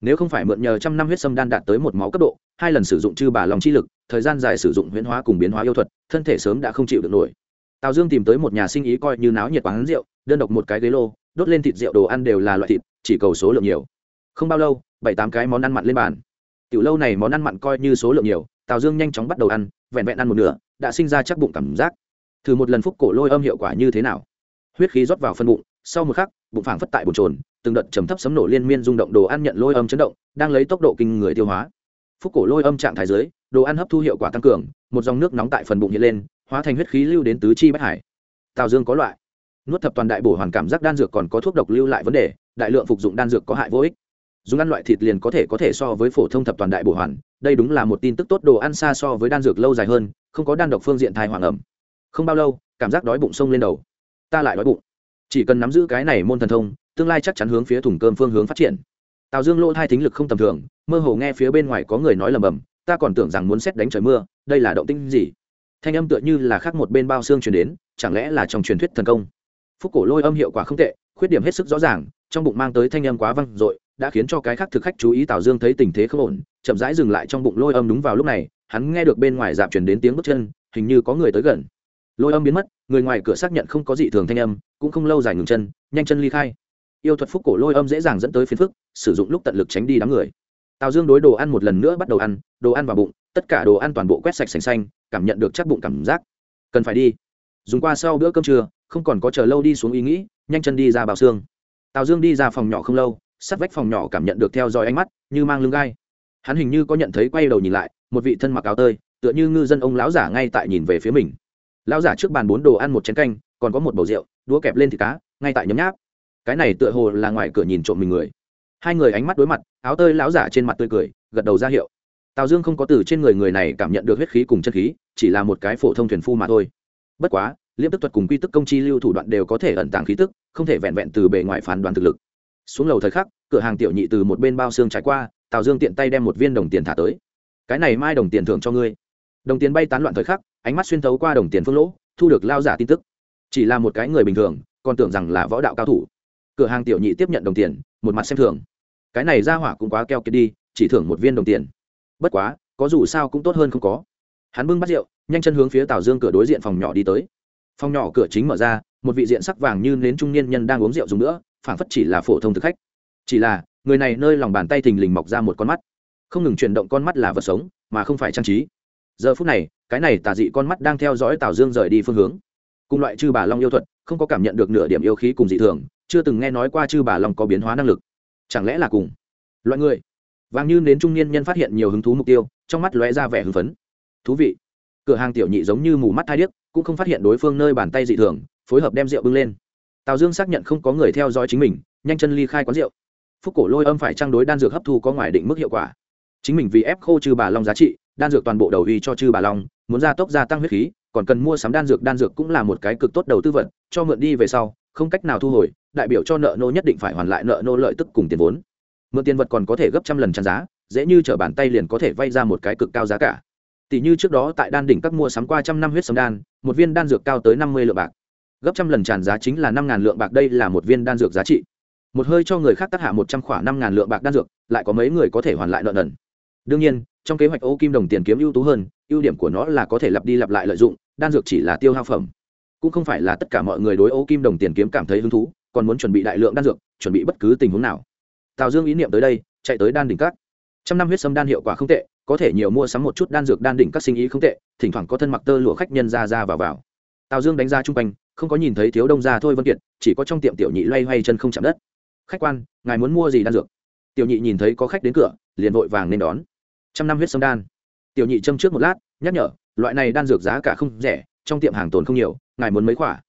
Nếu không phải mượn nhờ trăm năm huyết sâm đan đạt tới một máu cấp độ, hai lần sử dụng chư bà lòng chi lực, thời gian dài sử dụng huyễn hóa cùng biến hóa yêu thuật, thân thể sớm đã không chịu được nổi. Tào dương tìm tới một nhà sinh ý coi như náo nhiệt quán rượu, đơn độc một cái ghế lô, đốt lên thịt rượu đồ ăn đều là loại thịt, chỉ cầu số lượng nhiều. Không bao lâu, bảy tám cái món ăn mặn lên bàn. Tiểu lâu này món ăn mặn coi như số lượng nhiều, tào dương nhanh chóng bắt đầu ăn, vẹn vẹn ăn một nửa, đã sinh ra chắc bụng cảm giác. Thử một lần phúc cổ lôi âm hiệu quả như thế nào? Huyết khí rót vào phân bụng sau một khắc, bụng phảng phất tại bồn trồn từng đợt trầm thấp sấm nổ liên miên rung động đồ ăn nhận lôi âm chấn động, đang lấy tốc độ kinh người tiêu hóa. Phúc cổ lôi âm trạng thái dưới, đồ ăn hấp thu hiệu quả tăng cường, một dòng nước nóng tại phần bụng hiện lên, hóa thành huyết khí lưu đến tứ chi bách hải. Tào dương có loại. Nuốt thập toàn đại bổ hoàn cảm giác đan dược còn có thuốc độc lưu lại vấn đề, đại lượng phục dụng đan dược có hại vô ích. Dùng ăn loại thịt liền có thể có thể so với phổ thông thập toàn đại bổ hoàn, đây đúng là một tin tức tốt đồ ăn xa so với đan dược lâu dài hơn, không có đan độc phương diện thai hoàng ẩm. Không bao lâu, cảm giác đói bụng sông lên đầu. Ta lại đói bụng chỉ cần nắm giữ cái này môn thần thông, tương lai chắc chắn hướng phía thùng cơm phương hướng phát triển. Tào dương lỗ hai thính lực không tầm thường, mơ hồ nghe phía bên ngoài có người nói lầm bầm, ta còn tưởng rằng muốn xét đánh trời mưa, đây là động tinh gì? Thanh âm tựa như là khác một bên bao xương truyền đến, chẳng lẽ là trong truyền thuyết thần công? Phúc cổ lôi âm hiệu quả không tệ, khuyết điểm hết sức rõ ràng, trong bụng mang tới thanh âm quá văng dội, đã khiến cho cái khác thực khách chú ý tào dương thấy tình thế không ổn, chậm rãi dừng lại trong bụng lôi âm đúng vào lúc này, hắn nghe được bên ngoài dạp truyền đến tiếng bước chân, hình như có người tới gần lôi âm biến mất, người ngoài cửa xác nhận không có gì thường thanh âm, cũng không lâu dài ngừng chân, nhanh chân ly khai. Yêu thuật phúc cổ lôi âm dễ dàng dẫn tới phiền phức, sử dụng lúc tận lực tránh đi đám người. Tào dương đối đồ ăn một lần nữa bắt đầu ăn, đồ ăn vào bụng, tất cả đồ ăn toàn bộ quét sạch sành xanh, cảm nhận được chắc bụng cảm giác. Cần phải đi. Dùng qua sau bữa cơm trưa, không còn có chờ lâu đi xuống ý nghĩ, nhanh chân đi ra bào xương. Tào dương đi ra phòng nhỏ không lâu sắt vách phòng nhỏ cảm nhận được theo dõi ánh mắt, như mang lưng gai. Hắn hình như có nhận thấy quay đầu nhìn lại, một vị thân mặc áo tơi, tựa như ngư dân ông lão giả ngay tại nhìn về phía mình lão giả trước bàn bốn đồ ăn một chén canh, còn có một bầu rượu, đũa kẹp lên thịt cá, ngay tại nhấm nháp. Cái này tựa hồ là ngoài cửa nhìn trộm mình người. Hai người ánh mắt đối mặt, áo tơi lão giả trên mặt tươi cười, gật đầu ra hiệu. Tào dương không có từ trên người người này cảm nhận được huyết khí cùng chân khí, chỉ là một cái phổ thông thuyền phu mà thôi. Bất quá liêm tức thuật cùng quy tức công chi lưu thủ đoạn đều có thể ẩn tàng khí tức, không thể vẹn vẹn từ bề ngoài phán đoán thực lực. Xuống lầu thời khắc, cửa hàng tiểu nhị từ một bên bao xương trải qua, tào dương tiện tay đem một viên đồng tiền thả tới. Cái này mai đồng tiền thưởng cho ngươi đồng tiền bay tán loạn thời khắc, ánh mắt xuyên thấu qua đồng tiền phương lỗ, thu được lao giả tin tức. Chỉ là một cái người bình thường, còn tưởng rằng là võ đạo cao thủ. Cửa hàng tiểu nhị tiếp nhận đồng tiền, một mặt xem thường. Cái này ra hỏa cũng quá keo kiệt đi, chỉ thưởng một viên đồng tiền. Bất quá, có dù sao cũng tốt hơn không có. Hắn bưng bắt rượu, nhanh chân hướng phía tào dương cửa đối diện phòng nhỏ đi tới. Phòng nhỏ cửa chính mở ra, một vị diện sắc vàng như nến trung niên nhân đang uống rượu dùng nữa, phảng phất chỉ là phổ thông thực khách. Chỉ là, người này nơi lòng bàn tay thình lình mọc ra một con mắt. Không ngừng chuyển động con mắt là vật sống, mà không phải trang trí giờ phút này, cái này tà dị con mắt đang theo dõi tào dương rời đi phương hướng. Cùng loại chư bà long yêu thuật, không có cảm nhận được nửa điểm yêu khí cùng dị thường, chưa từng nghe nói qua chư bà long có biến hóa năng lực. Chẳng lẽ là cùng loại người? Vàng như đến trung niên nhân phát hiện nhiều hứng thú mục tiêu, trong mắt lóe ra vẻ hưng phấn. Thú vị. Cửa hàng tiểu nhị giống như mù mắt thai điếc, cũng không phát hiện đối phương nơi bàn tay dị thường, phối hợp đem rượu bưng lên. Tào dương xác nhận không có người theo dõi chính mình, nhanh chân ly khai quán rượu. Phúc cổ lôi âm phải trang đối đan dược hấp thu có ngoài định mức hiệu quả. Chính mình vì ép khô trừ bà long giá trị đan dược toàn bộ đầu y cho chư bà long, muốn gia tốc gia tăng huyết khí, còn cần mua sắm đan dược đan dược cũng là một cái cực tốt đầu tư vật, cho mượn đi về sau, không cách nào thu hồi, đại biểu cho nợ nô nhất định phải hoàn lại nợ nô lợi tức cùng tiền vốn. Mượn tiền vật còn có thể gấp trăm lần trang giá, dễ như t bàn tay liền có thể vay ra một cái cực cao giá cả. Tỷ như trước đó tại đan đỉnh các mua sắm qua trăm năm huyết sấm đan, một viên đan dược cao tới năm mươi lượng bạc. Gấp trăm lần tràn giá chính là năm ngàn lượng bạc, đây là một viên đan dược giá trị. Một hơi cho người khác tác hạ một trăm khoảng năm ngàn lượng bạc đan dược, lại có mấy người có thể hoàn lại nợ nần. Đương nhiên trong kế hoạch ô kim đồng tiền kiếm ưu tú hơn, ưu điểm của nó là có thể lặp đi lặp lại lợi dụng, đan dược chỉ là tiêu hao phẩm. Cũng không phải là tất cả mọi người đối ô kim đồng tiền kiếm cảm thấy hứng thú, còn muốn chuẩn bị đại lượng đan dược, chuẩn bị bất cứ tình huống nào. Tào dương ý niệm tới đây, chạy tới đan đỉnh các. Trăm năm huyết sâm đan hiệu quả không tệ, có thể nhiều mua sắm một chút đan dược đan đỉnh các sinh ý không tệ, thỉnh thoảng có thân mặc tơ lụa khách nhân ra ra vào vào. Tào dương đánh ra chung quanh, không có nhìn thấy thiếu đông ra thôi vân kiệt, chỉ có trong tiệm tiểu nhị loay hoay chân không chạm đất. Khách quan, ngài muốn mua gì đan dược? Tiểu nhị nhìn thấy có khách đến cửa, liền vội vàng nên đón trăm năm huyết sâm đan. Tiểu nhị châm trước một lát, nhắc nhở, loại này đan dược giá cả không rẻ, trong tiệm hàng tồn không nhiều, ngài muốn mấy khoả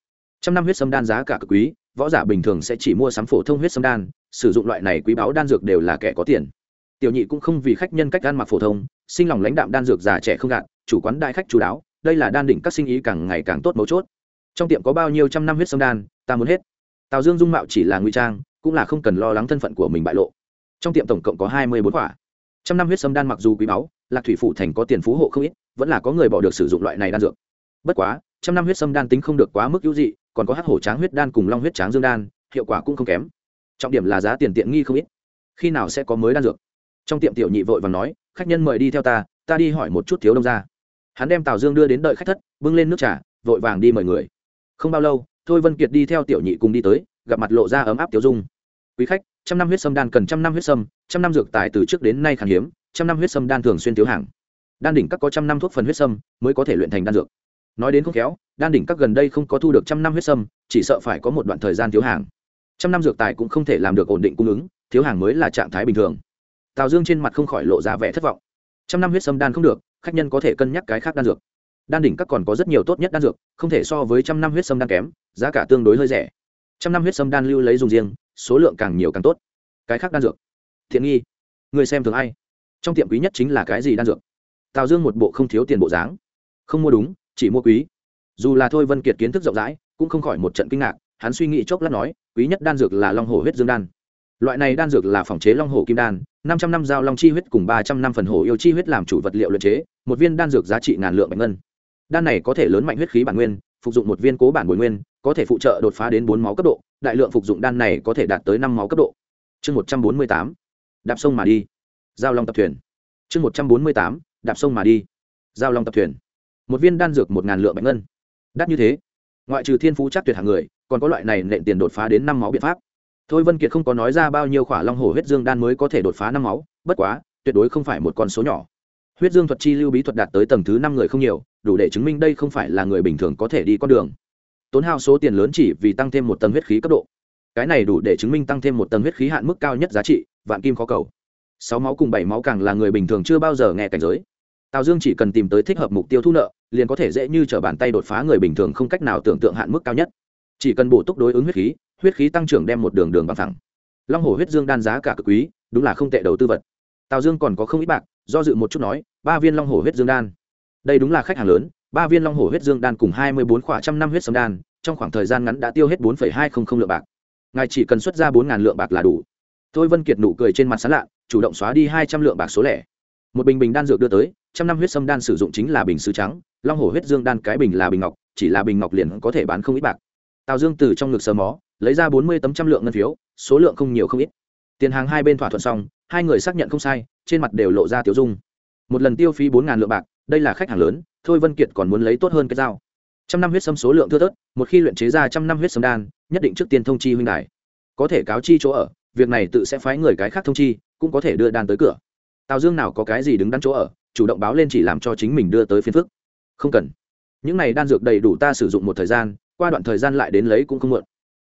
trăm năm huyết sâm đan giá cả cực quý, võ giả bình thường sẽ chỉ mua sắm phổ thông huyết sâm đan, sử dụng loại này quý báu đan dược đều là kẻ có tiền. Tiểu nhị cũng không vì khách nhân cách ăn mặc phổ thông, sinh lòng lãnh đạm đan dược già trẻ không gạt, chủ quán đại khách chú đáo, đây là đan đỉnh các sinh ý càng ngày càng tốt mấu chốt. Trong tiệm có bao nhiêu trăm năm huyết sâm đan, ta muốn hết. Tào dương dung mạo chỉ là nguy trang, cũng là không cần lo lắng thân phận của mình bại lộ. Trong tiệm tổng cộng có hai mươi bốn quả trăm năm huyết sâm đan mặc dù quý báu, lạc thủy phủ thành có tiền phú hộ không ít, vẫn là có người bỏ được sử dụng loại này đan dược. Bất quá, trăm năm huyết sâm đan tính không được quá mức hữu dị, còn có hắc hổ tráng huyết đan cùng long huyết tráng dương đan, hiệu quả cũng không kém. Trọng điểm là giá tiền tiện nghi không ít. Khi nào sẽ có mới đan dược? Trong tiệm tiểu nhị vội và nói, khách nhân mời đi theo ta ta đi hỏi một chút thiếu đông ra hắn đem tào dương đưa đến đợi khách thất, bưng lên nước trà, vội vàng đi mời người. Không bao lâu, thôi vân kiệt đi theo tiểu nhị cùng đi tới, gặp mặt lộ ra ấm áp tiểu dung quý khách, trăm năm huyết sâm đan cần trăm năm huyết sâm, trăm năm dược tài từ trước đến nay khan hiếm, trăm năm huyết sâm đan thường xuyên thiếu hàng. Đan đỉnh các có trăm năm thuốc phần huyết sâm mới có thể luyện thành đan dược. Nói đến không khéo, đan đỉnh các gần đây không có thu được trăm năm huyết sâm, chỉ sợ phải có một đoạn thời gian thiếu hàng. Trăm năm dược tài cũng không thể làm được ổn định cung ứng, thiếu hàng mới là trạng thái bình thường. Tào dương trên mặt không khỏi lộ ra vẻ thất vọng. Trăm năm huyết sâm đan không được, khách nhân có thể cân nhắc cái khác đan dược. Đan đỉnh các còn có rất nhiều tốt nhất đan dược, không thể so với trăm năm huyết sâm đan kém, giá cả tương đối hơi rẻ. Trăm năm huyết sâm đan lưu lấy dùng riêng số lượng càng nhiều càng tốt. Cái khác đan dược. Thiện nghi. Người xem thường ai? Trong tiệm quý nhất chính là cái gì đan dược? Tào dương một bộ không thiếu tiền bộ dáng. Không mua đúng, chỉ mua quý. Dù là thôi vân kiệt kiến thức rộng rãi, cũng không khỏi một trận kinh ngạc, hắn suy nghĩ chốc lát nói, quý nhất đan dược là long hồ huyết dương đan. Loại này đan dược là phòng chế long hồ kim đan, năm trăm năm giao long chi huyết cùng ba trăm năm phần hồ yêu chi huyết làm chủ vật liệu luyện chế, một viên đan dược giá trị ngàn lượng bạch ngân. Đan này có thể lớn mạnh huyết khí bản nguyên, phục dụng một viên cố bản bồi nguyên, có thể phụ trợ đột phá đến bốn máu cấp độ đại lượng phục dụng đan này có thể đạt tới năm máu cấp độ. Chương một trăm bốn mươi tám, đạp sông mà đi. Giao long tập thuyền. Chương một trăm bốn mươi tám, đạp sông mà đi. Giao long tập thuyền. Một viên đan dược một ngàn lượng bạch ngân. Đắt như thế. Ngoại trừ thiên phú chắc tuyệt hạng người, còn có loại này nện tiền đột phá đến năm máu biện pháp. Thôi vân kiệt không có nói ra bao nhiêu khỏa long hồ huyết dương đan mới có thể đột phá năm máu, bất quá, tuyệt đối không phải một con số nhỏ. Huyết dương thuật chi lưu bí thuật đạt tới tầng thứ năm người không nhiều, đủ để chứng minh đây không phải là người bình thường có thể đi con đường tốn hao số tiền lớn chỉ vì tăng thêm một tầng huyết khí cấp độ. Cái này đủ để chứng minh tăng thêm một tầng huyết khí hạn mức cao nhất giá trị, vạn kim khó cầu. Sáu máu cùng bảy máu càng là người bình thường chưa bao giờ nghe cảnh giới. Tào dương chỉ cần tìm tới thích hợp mục tiêu thu nợ, liền có thể dễ như t r ở bàn tay đột phá người bình thường không cách nào tưởng tượng hạn mức cao nhất. Chỉ cần bổ túc đối ứng huyết khí huyết khí tăng trưởng đem một đường đường bằng thẳng. Long hồ huyết dương đan giá cả cực quý, đúng là không tệ đầu tư vật. Tào dương còn có không ít bạc, do dự một chút nói, ba viên long hồ huyết dương đan. Đây đúng là khách hàng lớn ba viên long hồ huyết dương đan cùng hai mươi bốn khoảng trăm năm huyết sâm đan, trong khoảng thời gian ngắn đã tiêu hết bốn hai không không lượng bạc. Ngài chỉ cần xuất ra bốn ngàn lượng bạc là đủ. Thôi vân kiệt nụ cười trên mặt sán lạ, chủ động xóa đi hai trăm lượng bạc số lẻ. Một bình bình đan dược đưa tới, trăm năm huyết sâm đan sử dụng chính là bình sứ trắng, long hổ huyết dương đan cái bình là bình ngọc, chỉ là bình ngọc liền có thể bán không ít bạc. Tào dương từ trong ngực sờ mó, lấy ra bốn mươi tấm trăm lượng ngân phiếu, số lượng không nhiều không ít. Tiền hàng hai bên thỏa thuận xong, hai người xác nhận không sai, trên mặt đều lộ ra tiểu dung. Một lần tiêu phí bốn ngàn lượng bạc đây là khách hàng lớn, thôi vân kiệt còn muốn lấy tốt hơn cái dao. Trăm năm huyết sâm số lượng thưa thớt, một khi luyện chế ra trăm năm huyết sâm đan, nhất định trước tiên thông chi huynh đài. Có thể cáo chi chỗ ở, việc này tự sẽ phái người cái khác thông chi, cũng có thể đưa đan tới cửa. Tào dương nào có cái gì đứng đắn chỗ ở, chủ động báo lên chỉ làm cho chính mình đưa tới phiên phức. Không cần. Những này đan dược đầy đủ ta sử dụng một thời gian, qua đoạn thời gian lại đến lấy cũng không muộn.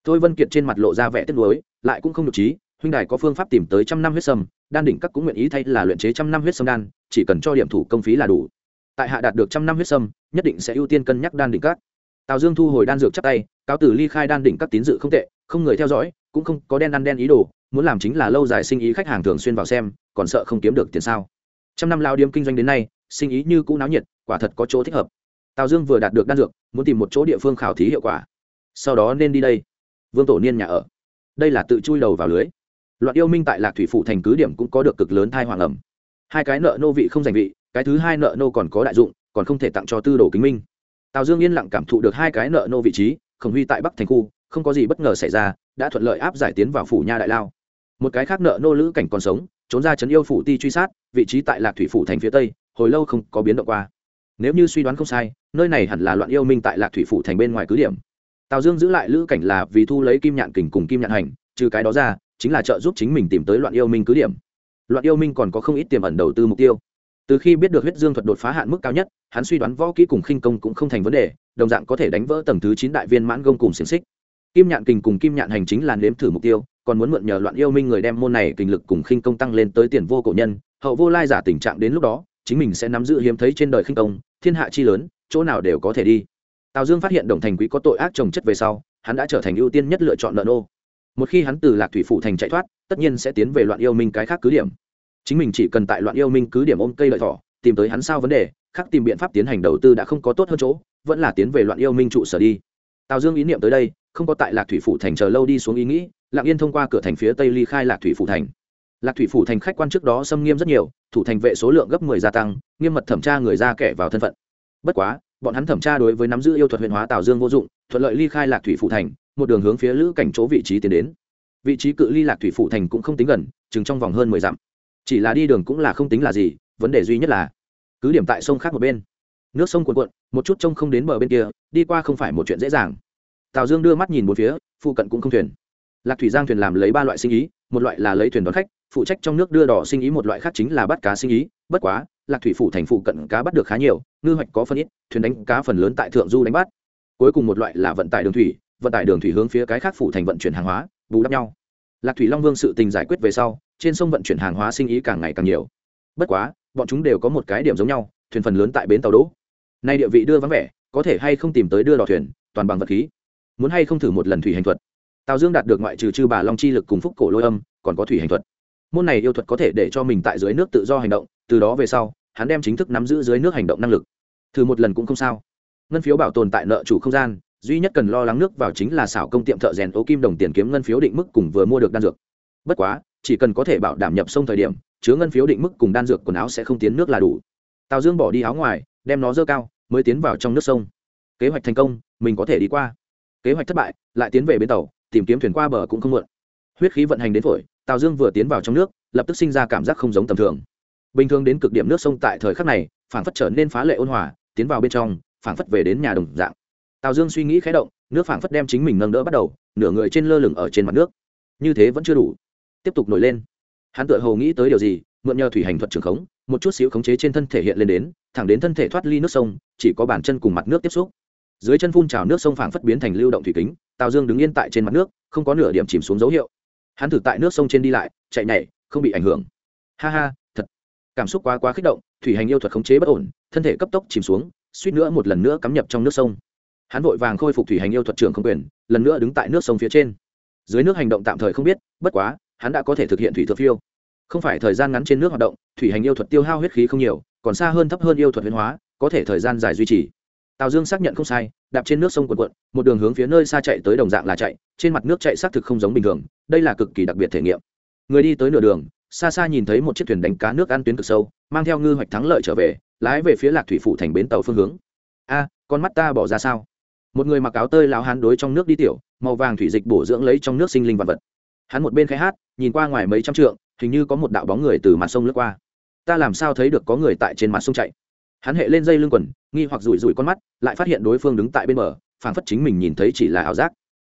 Thôi vân kiệt trên mặt lộ ra vẻ tiếc nuối, lại cũng không được trí, huynh đài có phương pháp tìm tới trăm năm huyết sâm, đan đỉnh các cũng nguyện ý thay là luyện chế trăm năm huyết sâm đan, chỉ cần cho điểm thủ công phí là đủ tại hạ đạt được trăm năm huyết sâm, nhất định sẽ ưu tiên cân nhắc đan đỉnh các. Tào dương thu hồi đan dược chắc tay, cáo tử ly khai đan đỉnh các tín dự không tệ, không người theo dõi, cũng không có đen ăn đen ý đồ, muốn làm chính là lâu dài sinh ý khách hàng thường xuyên vào xem, còn sợ không kiếm được tiền sao. Trăm năm lao điếm kinh doanh đến nay, sinh ý như cũ náo nhiệt, quả thật có chỗ thích hợp. Tào dương vừa đạt được đan dược, muốn tìm một chỗ địa phương khảo thí hiệu quả. Sau đó nên đi đây. Vương tổ niên nhà ở. Đây là tự chui đầu vào lưới. Loạn yêu minh tại lạc thủy phủ thành cứ điểm cũng có được cực lớn thai hoàng ẩm. Hai cái nợ nô vị không giành vị cái thứ hai nợ nô còn có đại dụng, còn không thể tặng cho tư đồ kính minh. Tào dương yên lặng cảm thụ được hai cái nợ nô vị trí khổng huy tại bắc thành khu, không có gì bất ngờ xảy ra, đã thuận lợi áp giải tiến vào phủ nha đại lao. Một cái khác nợ nô lữ cảnh còn sống, trốn ra trấn yêu phủ ti truy sát, vị trí tại lạc thủy phủ thành phía tây, hồi lâu không có biến động qua. Nếu như suy đoán không sai, nơi này hẳn là loạn yêu minh tại lạc thủy phủ thành bên ngoài cứ điểm. Tào dương giữ lại lữ cảnh là vì thu lấy kim nhạn kình cùng kim nhạn hành, trừ cái đó ra, chính là trợ giúp chính mình tìm tới loạn yêu minh cứ điểm. Loạn yêu minh còn có không ít tiềm ẩn đầu tư mục tiêu từ khi biết được huyết dương thuật đột phá hạn mức cao nhất, hắn suy đoán võ kỹ cùng khinh công cũng không thành vấn đề, đồng dạng có thể đánh vỡ tầng thứ chín đại viên mãn gông cùng xiềng xích. Kim nhạn kình cùng kim nhạn hành chính là nếm thử mục tiêu, còn muốn mượn nhờ loạn yêu minh người đem môn này kình lực cùng khinh công tăng lên tới tiền vô cổ nhân, hậu vô lai giả tình trạng đến lúc đó, chính mình sẽ nắm giữ hiếm thấy trên đời khinh công, thiên hạ chi lớn, chỗ nào đều có thể đi. Tào dương phát hiện đồng thành quý có tội ác trồng chất về sau, hắn đã trở thành ưu tiên nhất lựa chọn lợn ô một khi hắn từ lạc thủy phụ thành chạy thoát, tất nhiên sẽ tiến về loạn yêu minh cái khác cứ điểm chính mình chỉ cần tại loạn yêu minh cứ điểm ôm cây lợi thỏ, tìm tới hắn sao vấn đề khác tìm biện pháp tiến hành đầu tư đã không có tốt hơn chỗ, vẫn là tiến về loạn yêu minh trụ sở đi. Tào dương ý niệm tới đây, không có tại lạc thủy phủ thành chờ lâu đi xuống ý nghĩ, lặng yên thông qua cửa thành phía tây ly khai lạc thủy phủ thành. Lạc thủy phủ thành khách quan trước đó xâm nghiêm rất nhiều, thủ thành vệ số lượng gấp mười gia tăng, nghiêm mật thẩm tra người ra kẻ vào thân phận. Bất quá, bọn hắn thẩm tra đối với nắm giữ yêu thuật huyền hóa tào dương vô dụng, thuận lợi ly khai lạc thủy phủ thành, một đường hướng phía lữ cảnh chỗ vị trí tiến đến. Vị trí cự ly lạc thủy phủ thành cũng không tính gần, chừng trong vòng hơn mười dặm chỉ là đi đường cũng là không tính là gì, vấn đề duy nhất là cứ điểm tại sông khác một bên. Nước sông cuộn cuộn, một chút trông không đến bờ bên kia, đi qua không phải một chuyện dễ dàng. Tào dương đưa mắt nhìn một phía, phụ cận cũng không thuyền. Lạc thủy giang thuyền làm lấy ba loại sinh ý, một loại là lấy thuyền đón khách, phụ trách trong nước đưa đỏ sinh ý, một loại khác chính là bắt cá sinh ý. Bất quá, lạc thủy phủ thành phụ cận cá bắt được khá nhiều, ngư hoạch có phân ít, thuyền đánh cá phần lớn tại thượng du đánh bắt. Cuối cùng một loại là vận tải đường thủy, vận tải đường thủy hướng phía cái khác phủ thành vận chuyển hàng hóa, bù đắp nhau. Lạc thủy long vương sự tình giải quyết về sau trên sông vận chuyển hàng hóa sinh ý càng ngày càng nhiều. Bất quá, bọn chúng đều có một cái điểm giống nhau, thuyền phần lớn tại bến tàu đỗ. Nay địa vị đưa vắng vẻ, có thể hay không tìm tới đưa đò thuyền, toàn bằng vật khí. Muốn hay không thử một lần thủy hành thuật. Tào dương đạt được ngoại trừ chư bà long chi lực cùng phúc cổ lôi âm, còn có thủy hành thuật. Môn này yêu thuật có thể để cho mình tại dưới nước tự do hành động, từ đó về sau, hắn đem chính thức nắm giữ dưới nước hành động năng lực. Thử một lần cũng không sao. Ngân phiếu bảo tồn tại nợ chủ không gian, duy nhất cần lo lắng nước vào chính là xảo công tiệm thợ rèn ô kim đồng tiền kiếm ngân phiếu định mức cùng vừa mua được đan dược. Bất quá chỉ cần có thể bảo đảm nhập sông thời điểm, chứa ngân phiếu định mức cùng đan dược quần áo sẽ không tiến nước là đủ. Tào dương bỏ đi áo ngoài, đem nó dơ cao, mới tiến vào trong nước sông. Kế hoạch thành công, mình có thể đi qua. Kế hoạch thất bại, lại tiến về bến tàu, tìm kiếm thuyền qua bờ cũng không muộn. Huyết khí vận hành đến phổi, tào dương vừa tiến vào trong nước, lập tức sinh ra cảm giác không giống tầm thường. Bình thường đến cực điểm nước sông tại thời khắc này phản phất trở nên phá lệ ôn hòa, tiến vào bên trong phản phất về đến nhà đồng dạng. Tào dương suy nghĩ khé động, nước phản phất đem chính mình nâng đỡ bắt đầu, nửa người trên lơ lửng ở trên mặt nước. Như thế vẫn chưa đủ tiếp tục nổi lên. Hắn tự hồ nghĩ tới điều gì, mượn nhờ thủy hành thuật trường khống, một chút xíu khống chế trên thân thể hiện lên đến, thẳng đến thân thể thoát ly nước sông, chỉ có bàn chân cùng mặt nước tiếp xúc. Dưới chân phun trào nước sông phảng phất biến thành lưu động thủy kính, tào dương đứng yên tại trên mặt nước, không có nửa điểm chìm xuống dấu hiệu. Hắn thử tại nước sông trên đi lại, chạy nhảy, không bị ảnh hưởng. Ha ha, thật. Cảm xúc quá quá kích động, thủy hành yêu thuật khống chế bất ổn, thân thể cấp tốc chìm xuống, suýt nữa một lần nữa cắm nhập trong nước sông. Hắn vội vàng khôi phục thủy hành yêu thuật trường không quyền, lần nữa đứng tại nước sông phía trên. Dưới nước hành động tạm thời không biết, bất quá hắn đã có thể thực hiện thủy thượng phiêu. Không phải thời gian ngắn trên nước hoạt động, thủy hành yêu thuật tiêu hao huyết khí không nhiều, còn xa hơn thấp hơn yêu thuật huyễn hóa, có thể thời gian dài duy trì. Tào dương xác nhận không sai, đạp trên nước sông quần quận một đường hướng phía nơi xa chạy tới đồng dạng là chạy, trên mặt nước chạy xác thực không giống bình thường, đây là cực kỳ đặc biệt thể nghiệm. Người đi tới nửa đường, xa xa nhìn thấy một chiếc thuyền đánh cá nước ăn tuyến cực sâu, mang theo ngư hoạch thắng lợi trở về, lái về phía lạc thủy phủ thành bến tàu phương hướng. A, con mắt ta bỏ ra sao? Một người mặc áo tơi lão hán đối trong nước đi tiểu, màu vàng thủy dịch bổ dưỡng lấy trong nước sinh linh vật vật hắn một bên khai hát, nhìn qua ngoài mấy trăm trượng, hình như có một đạo bóng người từ mặt sông lướt qua. Ta làm sao thấy được có người tại trên mặt sông chạy? Hắn hệ lên dây lưng quần, nghi hoặc rủi rủi con mắt, lại phát hiện đối phương đứng tại bên bờ, phảng phất chính mình nhìn thấy chỉ là ảo giác.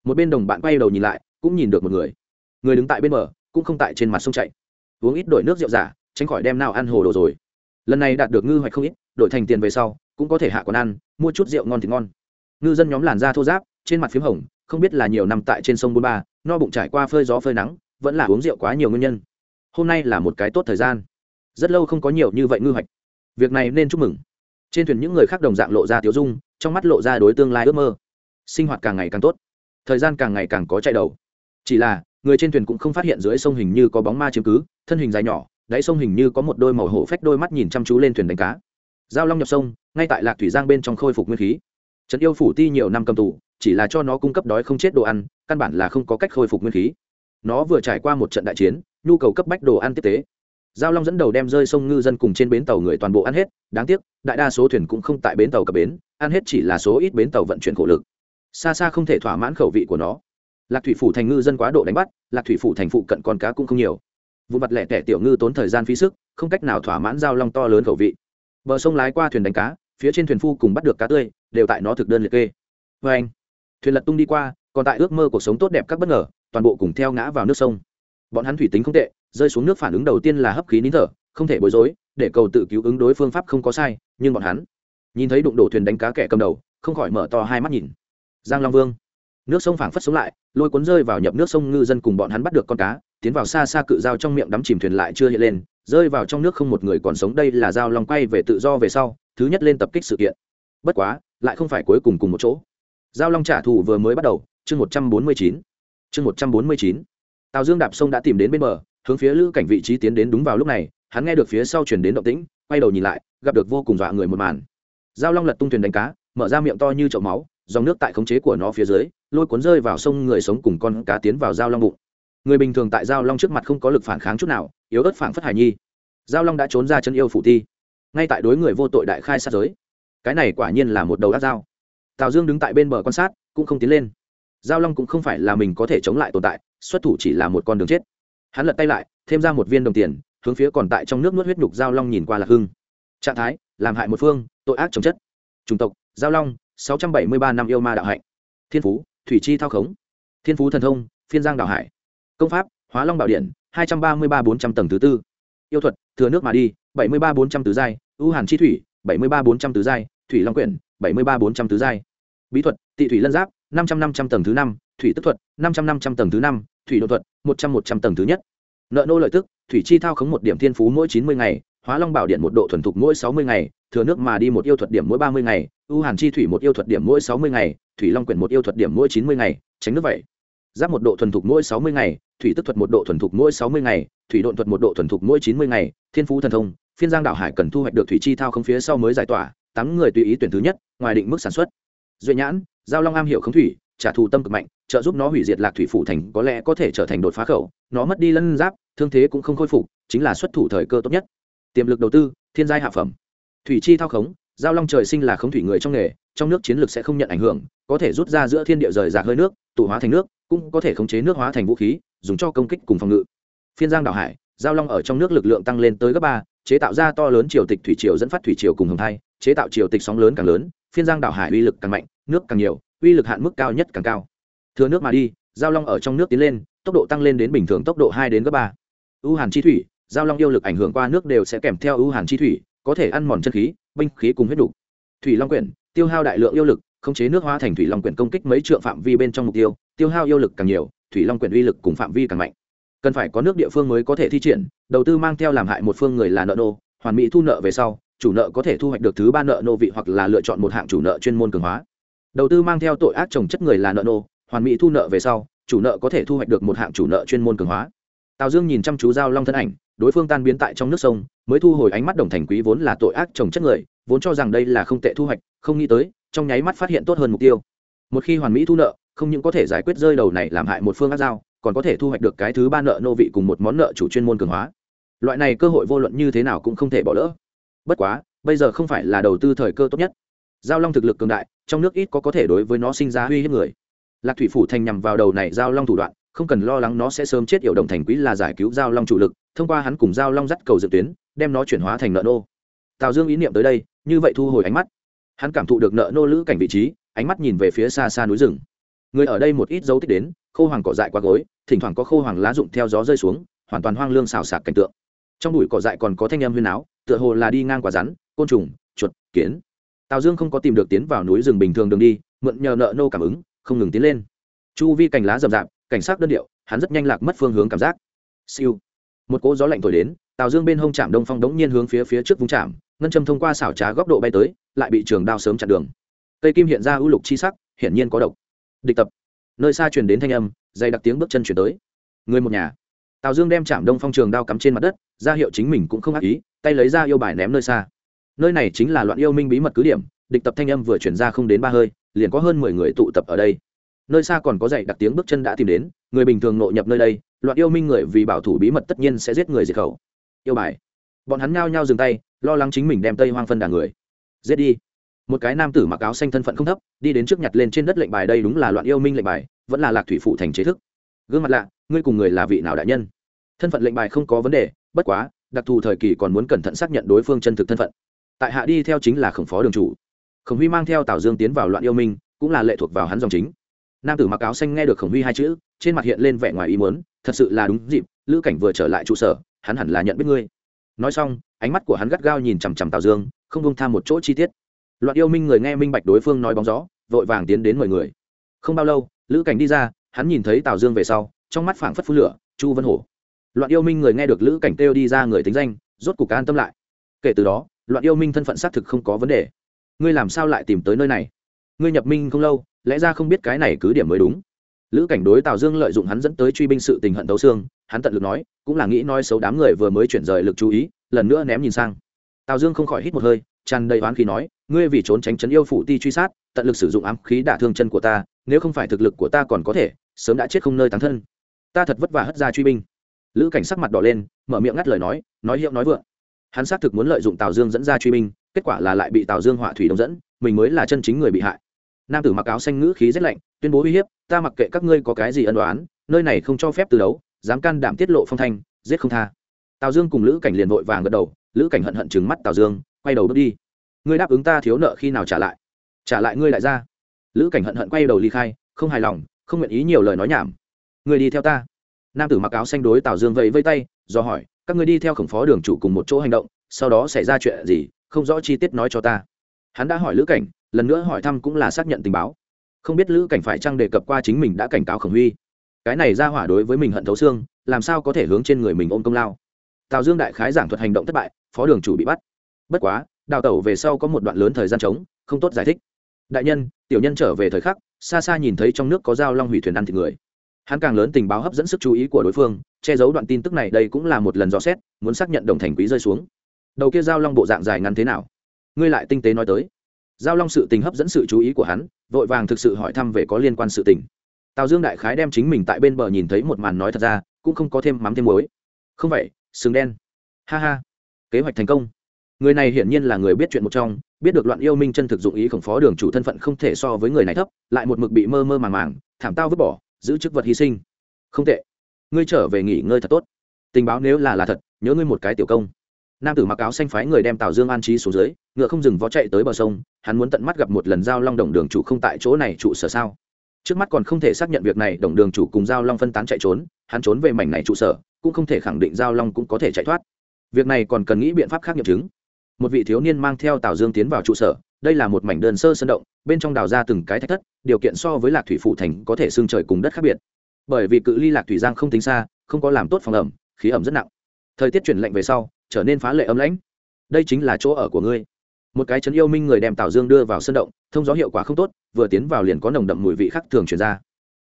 Một bên đồng bạn quay đầu nhìn lại, cũng nhìn được một người. Người đứng tại bên bờ, cũng không tại trên mặt sông chạy. Uống ít đổi nước rượu giả, tránh khỏi đem nào ăn hồ đồ rồi. Lần này đạt được ngư hoạch không ít, đổi thành tiền về sau, cũng có thể hạ quán ăn, mua chút rượu ngon thì ngon. Ngư dân nhóm làn da thô giáp trên mặt p h í m hồng, không biết là nhiều năm tại trên sông bôn ba no bụng trải qua phơi gió phơi nắng, vẫn là uống rượu quá nhiều nguyên nhân. Hôm nay là một cái tốt thời gian. Rất lâu không có nhiều như vậy ngư hoạch. Việc này nên chúc mừng. Trên thuyền những người khác đồng dạng lộ ra tiếu dung, trong mắt lộ ra đối tương lai ước mơ. Sinh hoạt càng ngày càng tốt. Thời gian càng ngày càng có chạy đầu. Chỉ là, người trên thuyền cũng không phát hiện dưới sông hình như có bóng ma chiếm cứ, thân hình dài nhỏ, đáy sông hình như có một đôi màu hổ phách đôi mắt nhìn chăm chú lên thuyền đánh cá. Giao long nhập sông, ngay tại lạc thủy giang bên trong khôi phục nguyên khí. Trấn yêu phủ ti nhiều năm cầm tù chỉ là cho nó cung cấp đói không chết đồ ăn, căn bản là không có cách khôi phục nguyên khí. Nó vừa trải qua một trận đại chiến, nhu cầu cấp bách đồ ăn tiếp tế. Giao long dẫn đầu đem rơi sông ngư dân cùng trên bến tàu người toàn bộ ăn hết, đáng tiếc, đại đa số thuyền cũng không tại bến tàu cập bến, ăn hết chỉ là số ít bến tàu vận chuyển khổ lực. Xa xa không thể thỏa mãn khẩu vị của nó. Lạc thủy phủ thành ngư dân quá độ đánh bắt, lạc thủy phủ thành phụ cận con cá cũng không nhiều. Vụ mặt lẻ tẻ tiểu ngư tốn thời gian phí sức, không cách nào thỏa mãn giao long to lớn khẩu vị. Bờ sông lái qua thuyền đánh cá, phía trên thuyền phu cùng bắt được cá tươi, đều tại nó thực đơn liệt kê. Vê anh thuyền lật tung đi qua, còn tại ước mơ cuộc sống tốt đẹp các bất ngờ, toàn bộ cùng theo ngã vào nước sông. Bọn hắn thủy tính không tệ, rơi xuống nước phản ứng đầu tiên là hấp khí nín thở, không thể bối rối, để cầu tự cứu ứng đối phương pháp không có sai, nhưng bọn hắn nhìn thấy đụng đổ thuyền đánh cá kẻ cầm đầu, không khỏi mở to hai mắt nhìn. Giang long vương, nước sông phảng phất sống lại, lôi cuốn rơi vào nhập nước sông ngư dân cùng bọn hắn bắt được con cá, tiến vào xa xa cự dao trong miệng đắm chìm thuyền lại chưa hiện lên, rơi vào trong nước không một người còn sống đây là dao long quay về tự do về sau, thứ nhất lên tập kích sự kiện. Bất quá, lại không phải cuối cùng cùng một chỗ giao long trả thù vừa mới bắt đầu, chương một trăm bốn mươi chín. Chương một trăm bốn mươi chín. Tào dương đạp sông đã tìm đến bên bờ, hướng phía lữ cảnh vị trí tiến đến đúng vào lúc này, hắn nghe được phía sau chuyển đến động tĩnh, quay đầu nhìn lại, gặp được vô cùng dọa người một màn. Giao long lật tung thuyền đánh cá, mở ra miệng to như chậu máu, dòng nước tại khống chế của nó phía dưới, lôi cuốn rơi vào sông người sống cùng con cá tiến vào giao long bụng. Người bình thường tại giao long trước mặt không có lực phản kháng chút nào, yếu ớt phản phất hải nhi. Giao long đã trốn ra chân yêu phủ thi. ngay tại đối người vô tội đại khai sát giới. Cái này quả nhiên là một đầu ác dao tào dương đứng tại bên bờ quan sát, cũng không tiến lên. Giao long cũng không phải là mình có thể chống lại tồn tại, xuất thủ chỉ là một con đường chết. Hắn lật tay lại, thêm ra một viên đồng tiền, hướng phía còn tại trong nước nuốt huyết nhục giao long nhìn qua lạc hưng. Trạng thái, làm hại một phương, tội ác chống chất. Chủng tộc, giao long, sáu trăm bảy mươi ba năm yêu ma đạo hạnh. Thiên phú, thủy chi thao khống. Thiên phú thần thông, phiên giang đạo hải. Công pháp, hóa long bảo điện, hai trăm ba mươi ba bốn trăm tầng thứ tư. Yêu thuật, thừa nước mà đi, bảy mươi ba bốn trăm tứ giai. Ưu hàn chi thủy, bảy mươi ba bốn trăm tứ giai thủy long quyển, bảy mươi ba bốn trăm tứ giai. Bí thuật, tị thủy lân giáp, năm trăm năm trăm tầng thứ năm. Thủy tức thuật, năm trăm năm trăm tầng thứ năm. Thủy đột thuật, một trăm một trăm tầng thứ nhất. Nợ nô lợi tức, thủy chi thao khống một điểm thiên phú mỗi chín mươi ngày, hóa long bảo điện một độ thuần thục mỗi sáu mươi ngày, thừa nước mà đi một yêu thuật điểm mỗi ba mươi ngày, ưu hàn chi thủy một yêu thuật điểm mỗi sáu mươi ngày, thủy long quyển một yêu thuật điểm mỗi chín mươi ngày, tránh nước vậy. Giáp một độ thuần thục mỗi sáu mươi ngày, thủy tức thuật một độ thuần thục mỗi sáu mươi ngày, thủy độn thuật một độ thuần thục mỗi chín mươi ngày, thiên phú thần thông, phiên giang đạo hải cần thu hoạch được thủy chi thao không phía sau mới giải tỏa tám người tùy ý tuyển thứ nhất, ngoài định mức sản xuất. Duy nhãn, giao long am hiểu khống thủy, trả thù tâm cực mạnh, trợ giúp nó hủy diệt lạc thủy phủ thành có lẽ có thể trở thành đột phá khẩu, nó mất đi lân giáp, thương thế cũng không khôi phục, chính là xuất thủ thời cơ tốt nhất. Tiềm lực đầu tư, thiên giai hạ phẩm. Thủy chi thao khống, giao long trời sinh là khống thủy người trong nghề, trong nước chiến lược sẽ không nhận ảnh hưởng, có thể rút ra giữa thiên địa rời rạc hơi nước, tụ hóa thành nước, cũng có thể khống chế nước hóa thành vũ khí, dùng cho công kích cùng phòng ngự. Phiên giang đảo hải, giao long ở trong nước lực lượng tăng lên tới gấp ba, chế tạo ra to lớn triều tịch thủy triều dẫn phát thủy triều cùng hồng thai chế tạo triều tịch sóng lớn càng lớn, phiên giang đảo hải uy lực càng mạnh, nước càng nhiều, uy lực hạn mức cao nhất càng cao. Thừa nước mà đi, giao long ở trong nước tiến lên, tốc độ tăng lên đến bình thường tốc độ hai đến gấp ba. Ưu hàn chi thủy, giao long yêu lực ảnh hưởng qua nước đều sẽ kèm theo ưu hàn chi thủy, có thể ăn mòn chân khí, binh khí cùng huyết đủ. thủy long quyển, tiêu hao đại lượng yêu lực, khống chế nước hóa thành thủy long quyển công kích mấy trượng phạm vi bên trong mục tiêu tiêu hao yêu lực càng nhiều, thủy long quyển uy lực cùng phạm vi càng mạnh. Cần phải có nước địa phương mới có thể thi triển, đầu tư mang theo làm hại một phương người là nợ nô, hoàn mỹ thu nợ về sau chủ nợ có thể thu hoạch được thứ ba nợ nô vị hoặc là lựa chọn một hạng chủ nợ chuyên môn cường hóa. Đầu tư mang theo tội ác trồng chất người là nợ nô, hoàn mỹ thu nợ về sau, chủ nợ có thể thu hoạch được một hạng chủ nợ chuyên môn cường hóa. Tào dương nhìn chăm chú giao long thân ảnh, đối phương tan biến tại trong nước sông, mới thu hồi ánh mắt đồng thành quý vốn là tội ác trồng chất người, vốn cho rằng đây là không tệ thu hoạch, không nghĩ tới, trong nháy mắt phát hiện tốt hơn mục tiêu. Một khi hoàn mỹ thu nợ, không những có thể giải quyết rơi đầu này làm hại một phương ác giao, còn có thể thu hoạch được cái thứ ba nợ nô vị cùng một món nợ chủ chuyên môn cường hóa. Loại này cơ hội vô luận như thế nào cũng không thể bỏ lỡ bất quá, bây giờ không phải là đầu tư thời cơ tốt nhất. Giao long thực lực cường đại, trong nước ít có có thể đối với nó sinh ra uy hiếp người. Lạc thủy phủ thành nhằm vào đầu này giao long thủ đoạn, không cần lo lắng nó sẽ sớm chết yểu đồng thành quý là giải cứu giao long chủ lực, thông qua hắn cùng giao long dắt cầu dự tuyến, đem nó chuyển hóa thành nợ nô. Tào dương ý niệm tới đây, như vậy thu hồi ánh mắt. Hắn cảm thụ được nợ nô lữ cảnh vị trí, ánh mắt nhìn về phía xa xa núi rừng. Người ở đây một ít dấu tích đến, khô hoàng cỏ dại qua gối, thỉnh thoảng có khô hoàng lá rụng theo gió rơi xuống, hoàn toàn hoang lương xào xạc cảnh tượng. Trong bụi cỏ dại còn có thanh âm huyên áo tựa hồ là đi ngang quả rắn, côn trùng, chuột, kiến. Tào dương không có tìm được tiến vào núi rừng bình thường đường đi, mượn nhờ nợ nô cảm ứng, không ngừng tiến lên. Chu vi cành lá rậm rạp, cảnh sát đơn điệu, hắn rất nhanh lạc mất phương hướng cảm giác. Siêu. Một cỗ gió lạnh thổi đến, tào dương bên hông chạm đông phong đống nhiên hướng phía phía trước vung chạm, ngân châm thông qua xảo trá góc độ bay tới, lại bị trường đao sớm chặn đường. Cây kim hiện ra ưu lục chi sắc, hiển nhiên có độc. Địch tập. Nơi xa truyền đến thanh âm, dày đặc tiếng bước chân chuyển tới. Người một nhà tào dương đem chạm đông phong trường đao cắm trên mặt đất, ra hiệu chính mình cũng không ác ý, tay lấy ra yêu bài ném nơi xa. Nơi này chính là loạn yêu minh bí mật cứ điểm, địch tập thanh âm vừa chuyển ra không đến ba hơi, liền có hơn mười người tụ tập ở đây. Nơi xa còn có dạy đặc tiếng bước chân đã tìm đến, người bình thường nội nhập nơi đây, loạn yêu minh người vì bảo thủ bí mật tất nhiên sẽ giết người diệt khẩu. Yêu bài. Bọn hắn nhao nhao dừng tay, lo lắng chính mình đem tây hoang phân đà người. Giết đi. Một cái nam tử mặc áo xanh thân phận không thấp, đi đến trước nhặt lên trên đất lệnh bài đây đúng là loạn yêu minh lệnh bài, vẫn là lạc thủy phụ thành chế thức. Gương mặt lạ ngươi cùng người là vị nào đại nhân? Thân phận lệnh bài không có vấn đề, bất quá, đặc thù thời kỳ còn muốn cẩn thận xác nhận đối phương chân thực thân phận. Tại hạ đi theo chính là khổng phó đường chủ. Khổng huy mang theo tào dương tiến vào loạn yêu minh, cũng là lệ thuộc vào hắn dòng chính. Nam tử mặc áo xanh nghe được khổng huy hai chữ, trên mặt hiện lên vẻ ngoài ý muốn, thật sự là đúng dịp, lữ cảnh vừa trở lại trụ sở, hắn hẳn là nhận biết ngươi. Nói xong, ánh mắt của hắn gắt gao nhìn chằm chằm tào dương, không bông tham một chỗ chi tiết. Loạn yêu minh người nghe minh bạch đối phương nói bóng gió, vội vàng tiến đến mời người. Không bao lâu, lữ cảnh đi ra, hắn nhìn thấy tào dương về sau trong mắt phảng phất phun lửa, chu vân hổ. Loạn yêu minh người nghe được lữ cảnh kêu đi ra người tính danh, rốt cục an tâm lại. Kể từ đó, loạn yêu minh thân phận xác thực không có vấn đề. Ngươi làm sao lại tìm tới nơi này? Ngươi nhập minh không lâu, lẽ ra không biết cái này cứ điểm mới đúng. Lữ cảnh đối tào dương lợi dụng hắn dẫn tới truy binh sự tình hận tấu xương, hắn tận lực nói, cũng là nghĩ nói xấu đám người vừa mới chuyển rời lực chú ý, lần nữa ném nhìn sang. Tào dương không khỏi hít một hơi, tràn đầy oán khí nói, ngươi vì trốn tránh chấn yêu phủ ti truy sát, tận lực sử dụng ám khí đả thương chân của ta, nếu không phải thực lực của ta còn có thể, sớm đã chết không nơi tán thân ta thật vất vả hất ra truy binh. Lữ cảnh sắc mặt đỏ lên, mở miệng ngắt lời nói nói hiệu nói vượng. Hắn xác thực muốn lợi dụng tào dương dẫn ra truy binh, kết quả là lại bị tào dương họa thủy đông dẫn, mình mới là chân chính người bị hại. Nam tử mặc áo xanh ngữ khí rét lạnh, tuyên bố uy hiếp, ta mặc kệ các ngươi có cái gì ân đoán nơi này không cho phép từ đấu, dám can đảm tiết lộ phong thanh, giết không tha. Tào dương cùng lữ cảnh liền vội vàng gật đầu, lữ cảnh hận hận chứng mắt tào dương, quay đầu bước đi. Ngươi đáp ứng ta thiếu nợ khi nào trả lại? Trả lại ngươi lại ra. Lữ cảnh hận hận quay đầu ly khai, không hài lòng, không nguyện ý nhiều lời nói nhảm ngươi đi theo ta. Nam tử mặc áo xanh đối tào dương vẫy vây tay, do hỏi, các ngươi đi theo khổng phó đường chủ cùng một chỗ hành động, sau đó xảy ra chuyện gì, không rõ chi tiết nói cho ta. Hắn đã hỏi lữ cảnh, lần nữa hỏi thăm cũng là xác nhận tình báo. Không biết lữ cảnh phải chăng đề cập qua chính mình đã cảnh cáo khổng huy. Cái này ra hỏa đối với mình hận thấu xương, làm sao có thể hướng trên người mình ôm công lao. Tào dương đại khái giảng thuật hành động thất bại, phó đường chủ bị bắt. Bất quá, đào tẩu về sau có một đoạn lớn thời gian trống, không tốt giải thích. Đại nhân, tiểu nhân trở về thời khắc, xa xa nhìn thấy trong nước có dao long hủy thuyền ăn thịt người hắn càng lớn tình báo hấp dẫn sức chú ý của đối phương, che giấu đoạn tin tức này đây cũng là một lần dò xét, muốn xác nhận đồng thành quý rơi xuống. Đầu kia giao long bộ dạng dài ngắn thế nào? Ngươi lại tinh tế nói tới. Giao long sự tình hấp dẫn sự chú ý của hắn, vội vàng thực sự hỏi thăm về có liên quan sự tình. Tào dương đại khái đem chính mình tại bên bờ nhìn thấy một màn nói thật ra, cũng không có thêm mắm thêm muối. Không vậy, sừng đen. Ha ha. Kế hoạch thành công. Người này hiển nhiên là người biết chuyện một trong, biết được loạn yêu minh chân thực dụng ý khổng phó đường chủ thân phận không thể so với người này thấp, lại một mực bị mơ mơ màng màng, thảm tao vứt bỏ giữ chức vật hy sinh. Không tệ. Ngươi trở về nghỉ ngơi thật tốt. Tình báo nếu là là thật, nhớ ngươi một cái tiểu công. Nam tử mặc áo xanh phái người đem tào dương an trí xuống dưới, ngựa không dừng vó chạy tới bờ sông, hắn muốn tận mắt gặp một lần giao long đồng đường chủ không tại chỗ này trụ sở sao? Trước mắt còn không thể xác nhận việc này, đồng đường chủ cùng giao long phân tán chạy trốn, hắn trốn về mảnh này trụ sở, cũng không thể khẳng định giao long cũng có thể chạy thoát. Việc này còn cần nghĩ biện pháp khác nghiệm chứng. Một vị thiếu niên mang theo tào dương tiến vào trụ sở, đây là một mảnh đơn sơ sân động bên trong đào ra từng cái thách thất, điều kiện so với lạc thủy phụ thành có thể xương trời cùng đất khác biệt. Bởi vì cự ly lạc thủy giang không tính xa, không có làm tốt phòng ẩm, khí ẩm rất nặng. Thời tiết chuyển lạnh về sau, trở nên phá lệ ấm lãnh. Đây chính là chỗ ở của ngươi. Một cái chấn yêu minh người đem tào dương đưa vào sân động, thông gió hiệu quả không tốt, vừa tiến vào liền có nồng đậm mùi vị khác thường chuyển ra.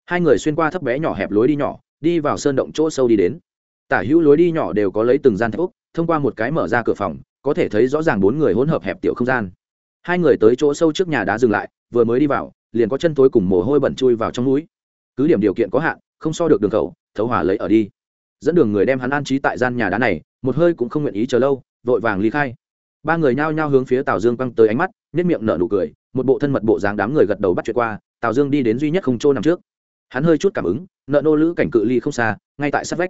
Hai người xuyên qua thấp bé nhỏ hẹp lối đi nhỏ, đi vào sơn động chỗ sâu đi đến. Tả hữu lối đi nhỏ đều có lấy từng gian thạch úc thông qua một cái mở ra cửa phòng, có thể thấy rõ ràng bốn người hỗn hợp hẹp tiểu không gian hai người tới chỗ sâu trước nhà đá dừng lại, vừa mới đi vào, liền có chân tối cùng mồ hôi bẩn chui vào trong núi. Cứ điểm điều kiện có hạn, không so được đường khẩu, thấu hỏa lấy ở đi. Dẫn đường người đem hắn an trí tại gian nhà đá này, một hơi cũng không nguyện ý chờ lâu, vội vàng ly khai. Ba người nhao nhao hướng phía tào dương quăng tới ánh mắt nếp miệng nở nụ cười, một bộ thân mật bộ dáng đám người gật đầu bắt chuyện qua, tào dương đi đến duy nhất không chỗ nằm trước. Hắn hơi chút cảm ứng, nợ nô lữ cảnh cự ly không xa, ngay tại sát vách.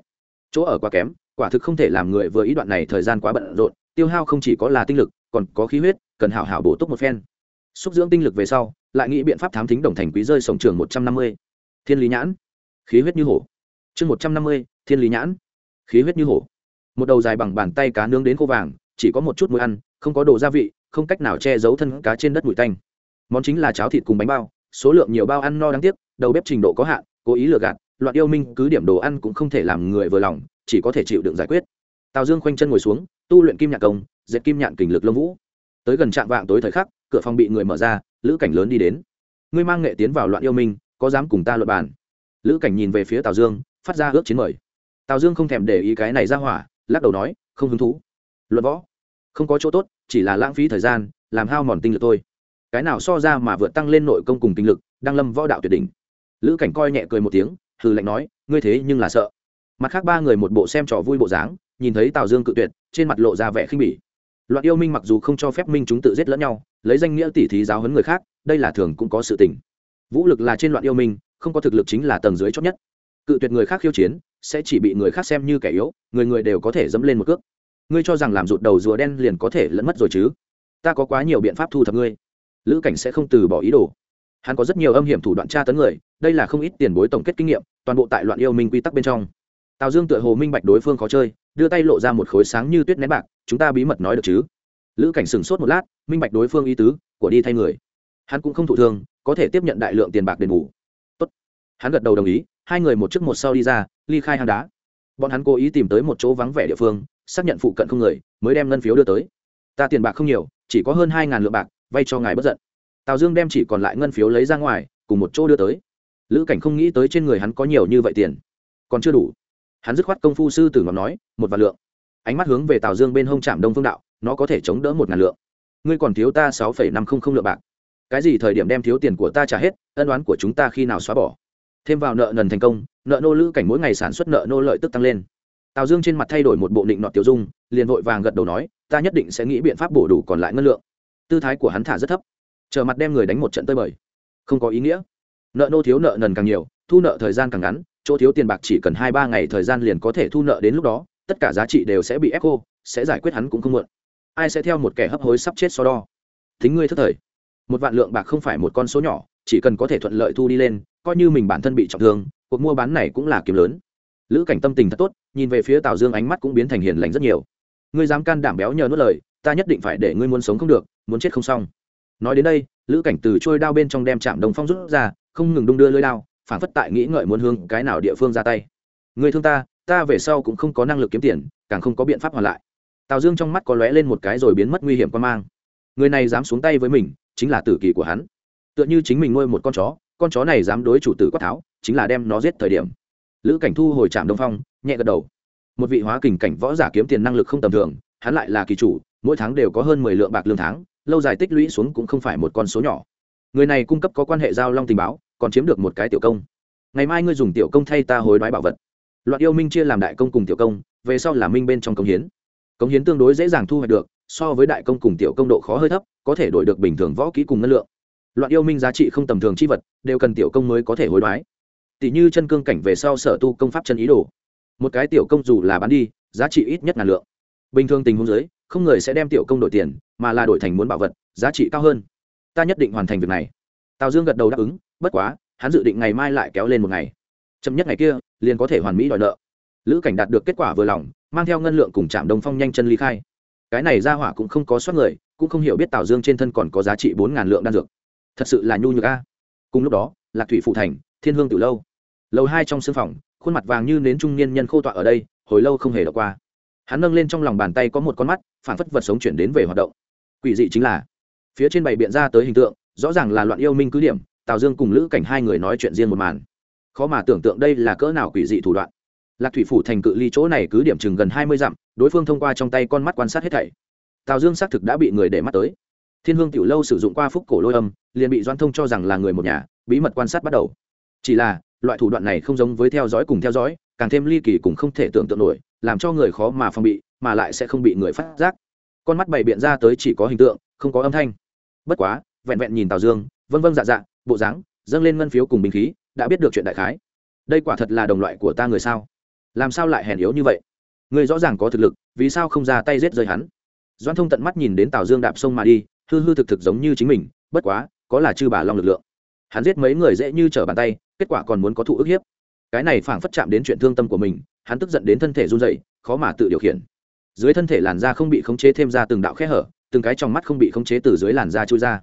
Chỗ ở quá kém, quả thực không thể làm người vừa ý đoạn này thời gian quá bận rộn, tiêu hao không chỉ có là tinh lực, còn có khí huyết cần hảo hảo bổ túc một phen. Xúc dưỡng tinh lực về sau, lại nghĩ biện pháp thám thính đồng thành quý rơi sổng trường một trăm năm mươi. Thiên lý nhãn. Khí huyết như hổ. Chương một trăm năm mươi, thiên lý nhãn. Khí huyết như hổ. Một đầu dài bằng bàn tay cá nướng đến khô vàng, chỉ có một chút mùi ăn, không có đồ gia vị, không cách nào che giấu thân cá trên đất bụi tanh. Món chính là cháo thịt cùng bánh bao, số lượng nhiều bao ăn no đáng tiếc, đầu bếp trình độ có hạn, cố ý lừa gạt, loạn yêu minh, cứ điểm đồ ăn cũng không thể làm người vừa lòng, chỉ có thể chịu đựng giải quyết. Tào dương khoanh chân ngồi xuống, tu luyện kim nhạc công, dệt kim nhạn kình lực lông vũ tới gần trạm vạng tối thời khắc, cửa phòng bị người mở ra, lữ cảnh lớn đi đến. Ngươi mang nghệ tiến vào loạn yêu minh, có dám cùng ta luận bàn? Lữ cảnh nhìn về phía tào dương, phát ra ước chiến mời. Tào dương không thèm để ý cái này ra hỏa, lắc đầu nói, không hứng thú. Luận võ, không có chỗ tốt, chỉ là lãng phí thời gian, làm hao mòn tinh lực thôi. Cái nào so ra mà vượt tăng lên nội công cùng tinh lực, đang lâm võ đạo tuyệt đỉnh. Lữ cảnh coi nhẹ cười một tiếng, hừ lạnh nói, ngươi thế nhưng là sợ. Mặt khác ba người một bộ xem trò vui bộ dáng, nhìn thấy tào dương cự tuyệt, trên mặt lộ ra vẻ khinh bỉ loạn yêu minh mặc dù không cho phép minh chúng tự giết lẫn nhau, lấy danh nghĩa tỉ thí giáo hấn người khác, đây là thường cũng có sự tình. Vũ lực là trên loạn yêu minh, không có thực lực chính là tầng dưới chót nhất. Cự tuyệt người khác khiêu chiến, sẽ chỉ bị người khác xem như kẻ yếu, người người đều có thể dẫm lên một cước. Ngươi cho rằng làm rụt đầu rùa đen liền có thể lẫn mất rồi chứ? Ta có quá nhiều biện pháp thu thập ngươi. Lữ cảnh sẽ không từ bỏ ý đồ. Hắn có rất nhiều âm hiểm thủ đoạn tra tấn người, đây là không ít tiền bối tổng kết kinh nghiệm, toàn bộ tại loạn yêu minh quy tắc bên trong. Tào dương tựa hồ minh bạch đối phương khó chơi đưa tay lộ ra một khối sáng như tuyết nén bạc, chúng ta bí mật nói được chứ? Lữ cảnh sửng sốt một lát, minh bạch đối phương ý tứ, của đi thay người. Hắn cũng không thụ thương, có thể tiếp nhận đại lượng tiền bạc đền bù. Tốt. hắn gật đầu đồng ý, hai người một trước một sau đi ra, ly khai hang đá. Bọn hắn cố ý tìm tới một chỗ vắng vẻ địa phương, xác nhận phụ cận không người, mới đem ngân phiếu đưa tới. Ta tiền bạc không nhiều, chỉ có hơn hai ngàn lượng bạc, vay cho ngài bất giận. Tào dương đem chỉ còn lại ngân phiếu lấy ra ngoài, cùng một chỗ đưa tới. Lữ cảnh không nghĩ tới trên người hắn có nhiều như vậy tiền. Còn chưa đủ hắn dứt khoát công phu sư tử ngọc nói, một vạn lượng. Ánh mắt hướng về tào dương bên hông trạm đông phương đạo, nó có thể chống đỡ một ngàn lượng. Ngươi còn thiếu ta sáu phẩy năm không không lượng bạc. Cái gì thời điểm đem thiếu tiền của ta trả hết, ân oán của chúng ta khi nào xóa bỏ? Thêm vào nợ nần thành công, nợ nô lữ cảnh mỗi ngày sản xuất nợ nô lợi tức tăng lên. Tào dương trên mặt thay đổi một bộ định nọ tiêu dung, liền vội vàng gật đầu nói, ta nhất định sẽ nghĩ biện pháp bổ đủ còn lại ngân lượng. Tư thái của hắn thả rất thấp, chờ mặt đem người đánh một trận tơi bời. Không có ý nghĩa. Nợ nô thiếu nợ nần càng nhiều, thu nợ thời gian càng ngắn chỗ thiếu tiền bạc chỉ cần hai ba ngày thời gian liền có thể thu nợ đến lúc đó, tất cả giá trị đều sẽ bị ép cô sẽ giải quyết hắn cũng không muộn. Ai sẽ theo một kẻ hấp hối sắp chết so đo? Thính ngươi thất thời. Một vạn lượng bạc không phải một con số nhỏ, chỉ cần có thể thuận lợi thu đi lên, coi như mình bản thân bị trọng thương, cuộc mua bán này cũng là kiếm lớn. Lữ cảnh tâm tình thật tốt, nhìn về phía tào dương ánh mắt cũng biến thành hiền lành rất nhiều. Ngươi dám can đảm béo nhờ nuốt lời, ta nhất định phải để ngươi muốn sống không được, muốn chết không xong. Nói đến đây, lữ cảnh từ trôi đao bên trong đem chạm đồng phong rút ra, không ngừng đung đưa lưỡi đao phản phất tại nghĩ ngợi muốn hương cái nào địa phương ra tay. Người thương ta ta về sau cũng không có năng lực kiếm tiền, càng không có biện pháp hoàn lại. Tào dương trong mắt có lóe lên một cái rồi biến mất nguy hiểm quan mang. Người này dám xuống tay với mình, chính là tử kỳ của hắn. Tựa như chính mình nuôi một con chó con chó này dám đối chủ tử quát tháo, chính là đem nó giết thời điểm. Lữ cảnh thu hồi trạm đông phong, nhẹ gật đầu. Một vị hóa kình cảnh võ giả kiếm tiền năng lực không tầm thường, hắn lại là kỳ chủ, mỗi tháng đều có hơn mười lượng bạc lương tháng, lâu dài tích lũy xuống cũng không phải một con số nhỏ người này cung cấp có quan hệ giao long tình báo, còn chiếm được một cái tiểu công. Ngày mai ngươi dùng tiểu công thay ta hối đoái bảo vật. Loạt yêu minh chia làm đại công cùng tiểu công, về sau là minh bên trong công hiến. Công hiến tương đối dễ dàng thu hoạch được, so với đại công cùng tiểu công độ khó hơi thấp, có thể đổi được bình thường võ kỹ cùng ngân lượng. Loạn yêu minh giá trị không tầm thường chi vật, đều cần tiểu công mới có thể hối đoái. Tỷ như chân cương cảnh về sau sở tu công pháp chân ý đồ. Một cái tiểu công dù là bán đi, giá trị ít nhất ngàn lượng. Bình thường tình huống giới không người sẽ đem tiểu công đổi tiền, mà là đổi thành muốn bảo vật, giá trị cao hơn ta nhất định hoàn thành việc này. Tào dương gật đầu đáp ứng, bất quá, hắn dự định ngày mai lại kéo lên một ngày. Chậm nhất ngày kia, liền có thể hoàn mỹ đòi nợ. Lữ cảnh đạt được kết quả vừa lòng, mang theo ngân lượng cùng trạm đồng phong nhanh chân ly khai. Cái này ra hỏa cũng không có soát người, cũng không hiểu biết tào dương trên thân còn có giá trị bốn ngàn lượng đan dược. Thật sự là nhu nhược a. Cùng lúc đó, lạc thủy phụ thành, thiên hương từ lâu. Lầu hai trong sưng phòng, khuôn mặt vàng như nến trung niên nhân khô tọa ở đây, hồi lâu không hề đọc qua. Hắn nâng lên trong lòng bàn tay có một con mắt phản phất vật sống chuyển đến về hoạt động. Quỷ dị chính là phía trên bày biện ra tới hình tượng, rõ ràng là loạn yêu minh cứ điểm, tào dương cùng lữ cảnh hai người nói chuyện riêng một màn. Khó mà tưởng tượng đây là cỡ nào quỷ dị thủ đoạn. Lạc thủy phủ thành cự ly chỗ này cứ điểm chừng gần hai mươi dặm, đối phương thông qua trong tay con mắt quan sát hết thảy. Tào dương xác thực đã bị người để mắt tới. Thiên hương tiểu lâu sử dụng qua phúc cổ lôi âm, liền bị doan thông cho rằng là người một nhà, bí mật quan sát bắt đầu. Chỉ là, loại thủ đoạn này không giống với theo dõi cùng theo dõi, càng thêm ly kỳ cùng không thể tưởng tượng nổi, làm cho người khó mà phòng bị, mà lại sẽ không bị người phát giác. Con mắt bày biện ra tới chỉ có hình tượng, không có âm thanh bất quá, vẹn vẹn nhìn tào dương vân vân dạ dạ bộ dáng, dâng lên ngân phiếu cùng bình khí, đã biết được chuyện đại khái. Đây quả thật là đồng loại của ta người sao? Làm sao lại hèn yếu như vậy? Người rõ ràng có thực lực, vì sao không ra tay giết rơi hắn? Doan thông tận mắt nhìn đến tào dương đạp sông mà đi, hư hư thực thực giống như chính mình, bất quá, có là chư bà long lực lượng. Hắn giết mấy người dễ như trở bàn tay, kết quả còn muốn có thụ ức hiếp. Cái này phảng phất chạm đến chuyện thương tâm của mình, hắn tức giận đến thân thể run dậy khó mà tự điều khiển. Dưới thân thể làn da không bị khống chế thêm ra từng đạo khe hở từng cái trong mắt không bị khống chế từ dưới làn da trôi ra.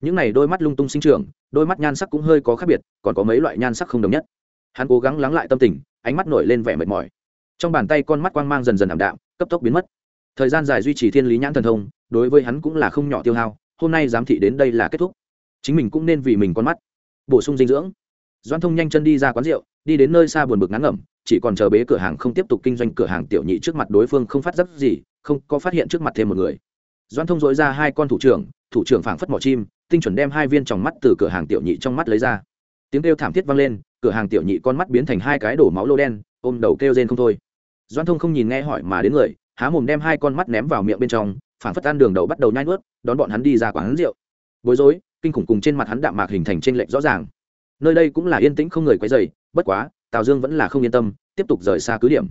Những này đôi mắt lung tung sinh trưởng, đôi mắt nhan sắc cũng hơi có khác biệt, còn có mấy loại nhan sắc không đồng nhất. Hắn cố gắng lắng lại tâm tình, ánh mắt nổi lên vẻ mệt mỏi. Trong bàn tay con mắt quang mang dần dần ảm đạm, cấp tốc biến mất. Thời gian dài duy trì thiên lý nhãn thần thông, đối với hắn cũng là không nhỏ tiêu hao, hôm nay giám thị đến đây là kết thúc. Chính mình cũng nên vì mình con mắt. Bổ sung dinh dưỡng. Doan thông nhanh chân đi ra quán rượu, đi đến nơi xa buồn bực ngắn ngẩm, chỉ còn chờ bế cửa hàng không tiếp tục kinh doanh cửa hàng tiểu nhị trước mặt đối phương không phát giác gì, không có phát hiện trước mặt thêm một người doan thông dối ra hai con thủ trưởng thủ trưởng phảng phất mỏ chim, tinh chuẩn đem hai viên tròng mắt từ cửa hàng tiểu nhị trong mắt lấy ra. Tiếng kêu thảm thiết vang lên, cửa hàng tiểu nhị con mắt biến thành hai cái đổ máu lô đen, ôm đầu kêu rên không thôi. Doan thông không nhìn nghe hỏi mà đến người, há mồm đem hai con mắt ném vào miệng bên trong, phảng phất ăn đường đầu bắt đầu nhai nuốt, đón bọn hắn đi ra quán rượu. Bối rối, kinh khủng cùng trên mặt hắn đạm mạc hình thành trên lệch rõ ràng. Nơi đây cũng là yên tĩnh không người quấy dày bất quá, tào dương vẫn là không yên tâm, tiếp tục rời xa cứ điểm.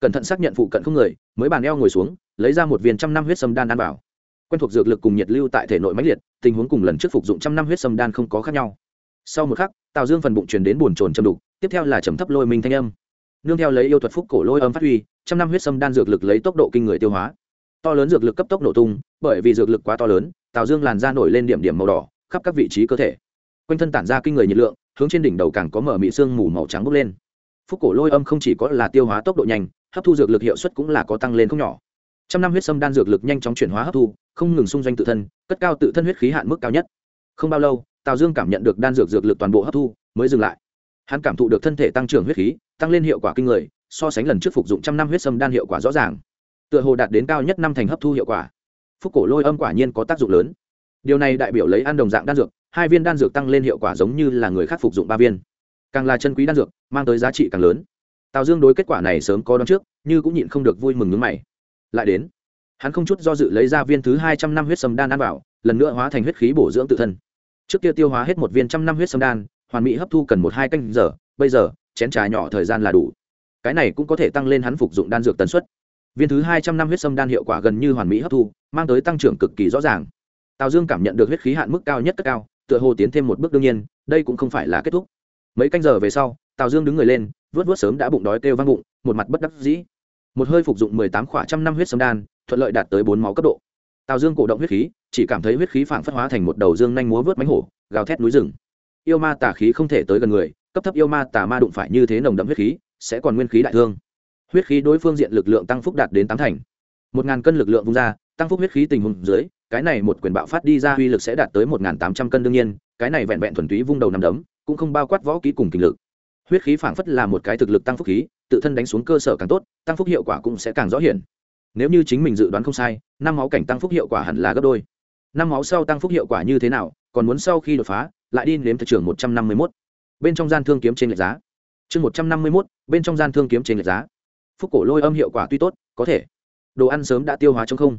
Cẩn thận xác nhận phụ cận không người, mới bàn eo ngồi xuống, lấy ra một viên trăm năm huyết sâm đan ăn vào quen thuộc dược lực cùng nhiệt lưu tại thể nội mãnh liệt, tình huống cùng lần trước phục dụng trăm năm huyết sâm đan không có khác nhau. Sau một khắc, tào dương phần bụng truyền đến buồn trồn châm đục, tiếp theo là trầm thấp lôi minh thanh âm. Nương theo lấy yêu thuật phúc cổ lôi âm phát huy, trăm năm huyết sâm đan dược lực lấy tốc độ kinh người tiêu hóa. To lớn dược lực cấp tốc nổ tung, bởi vì dược lực quá to lớn, tào dương làn da nổi lên điểm điểm màu đỏ, khắp các vị trí cơ thể. Quanh thân tản ra kinh người nhiệt lượng, hướng trên đỉnh đầu càng có mở mị xương mù màu trắng bốc lên. Phúc cổ lôi âm không chỉ có là tiêu hóa tốc độ nhanh, hấp thu dược lực hiệu suất cũng là có tăng lên không nhỏ trăm năm huyết sâm đan dược lực nhanh chóng chuyển hóa hấp thu, không ngừng xung doanh tự thân, cất cao tự thân huyết khí hạn mức cao nhất. Không bao lâu, tào dương cảm nhận được đan dược dược lực toàn bộ hấp thu, mới dừng lại. Hắn cảm thụ được thân thể tăng trưởng huyết khí, tăng lên hiệu quả kinh người, so sánh lần trước phục dụng trăm năm huyết sâm đan hiệu quả rõ ràng. Tựa hồ đạt đến cao nhất năm thành hấp thu hiệu quả. Phúc cổ lôi âm quả nhiên có tác dụng lớn. Điều này đại biểu lấy ăn đồng dạng đan dược, hai viên đan dược tăng lên hiệu quả giống như là người khác phục dụng ba viên. Càng là chân quý đan dược, mang tới giá trị càng lớn. Tào dương đối kết quả này sớm có đón trước, như cũng nhịn không được vui mừng ngứng mày lại đến. Hắn không chút do dự lấy ra viên thứ hai trăm năm huyết sâm đan ăn vào, lần nữa hóa thành huyết khí bổ dưỡng tự thân. Trước kia tiêu hóa hết một viên trăm năm huyết sâm đan, hoàn mỹ hấp thu cần một hai canh giờ, bây giờ, chén trà nhỏ thời gian là đủ. Cái này cũng có thể tăng lên hắn phục dụng đan dược tần suất. Viên thứ hai trăm năm huyết sâm đan hiệu quả gần như hoàn mỹ hấp thu, mang tới tăng trưởng cực kỳ rõ ràng. Tào dương cảm nhận được huyết khí hạn mức cao nhất cất cao, tựa hồ tiến thêm một bước đương nhiên, đây cũng không phải là kết thúc. Mấy canh giờ về sau, tào dương đứng người lên vớt vớt sớm đã bụng đói kêu vang bụng, một mặt bất đắc dĩ một hơi phục dụng mười tám khỏa trăm năm huyết sâm đan, thuận lợi đạt tới bốn máu cấp độ. Tào dương cổ động huyết khí, chỉ cảm thấy huyết khí phảng phất hóa thành một đầu dương nhanh múa vớt mánh hổ, gào thét núi rừng. Yêu ma tà khí không thể tới gần người, cấp thấp yêu ma tà ma đụng phải như thế nồng đậm huyết khí, sẽ còn nguyên khí đại thương. Huyết khí đối phương diện lực lượng tăng phúc đạt đến tám thành. Một ngàn cân lực lượng vung ra, tăng phúc huyết khí tình huống dưới, cái này một quyền bạo phát đi ra uy lực sẽ đạt tới một ngàn tám trăm cân đương nhiên, cái này vẹn vẹn thuần túy vung đầu nằm đấm, cũng không bao quát võ ký cùng kinh lực. Huyết khí phảng phất là một cái thực lực tăng phúc khí tự thân đánh xuống cơ sở càng tốt, tăng phúc hiệu quả cũng sẽ càng rõ hiển. Nếu như chính mình dự đoán không sai, năm máu cảnh tăng phúc hiệu quả hẳn là gấp đôi. Năm máu sau tăng phúc hiệu quả như thế nào, còn muốn sau khi đột phá, lại đi nếm thị trường một trăm năm mươi mốt. Bên trong gian thương kiếm trên lệch giá. Chương một trăm năm mươi mốt, bên trong gian thương kiếm trên lệch giá. Phúc cổ lôi âm hiệu quả tuy tốt, có thể. Đồ ăn sớm đã tiêu hóa trong không.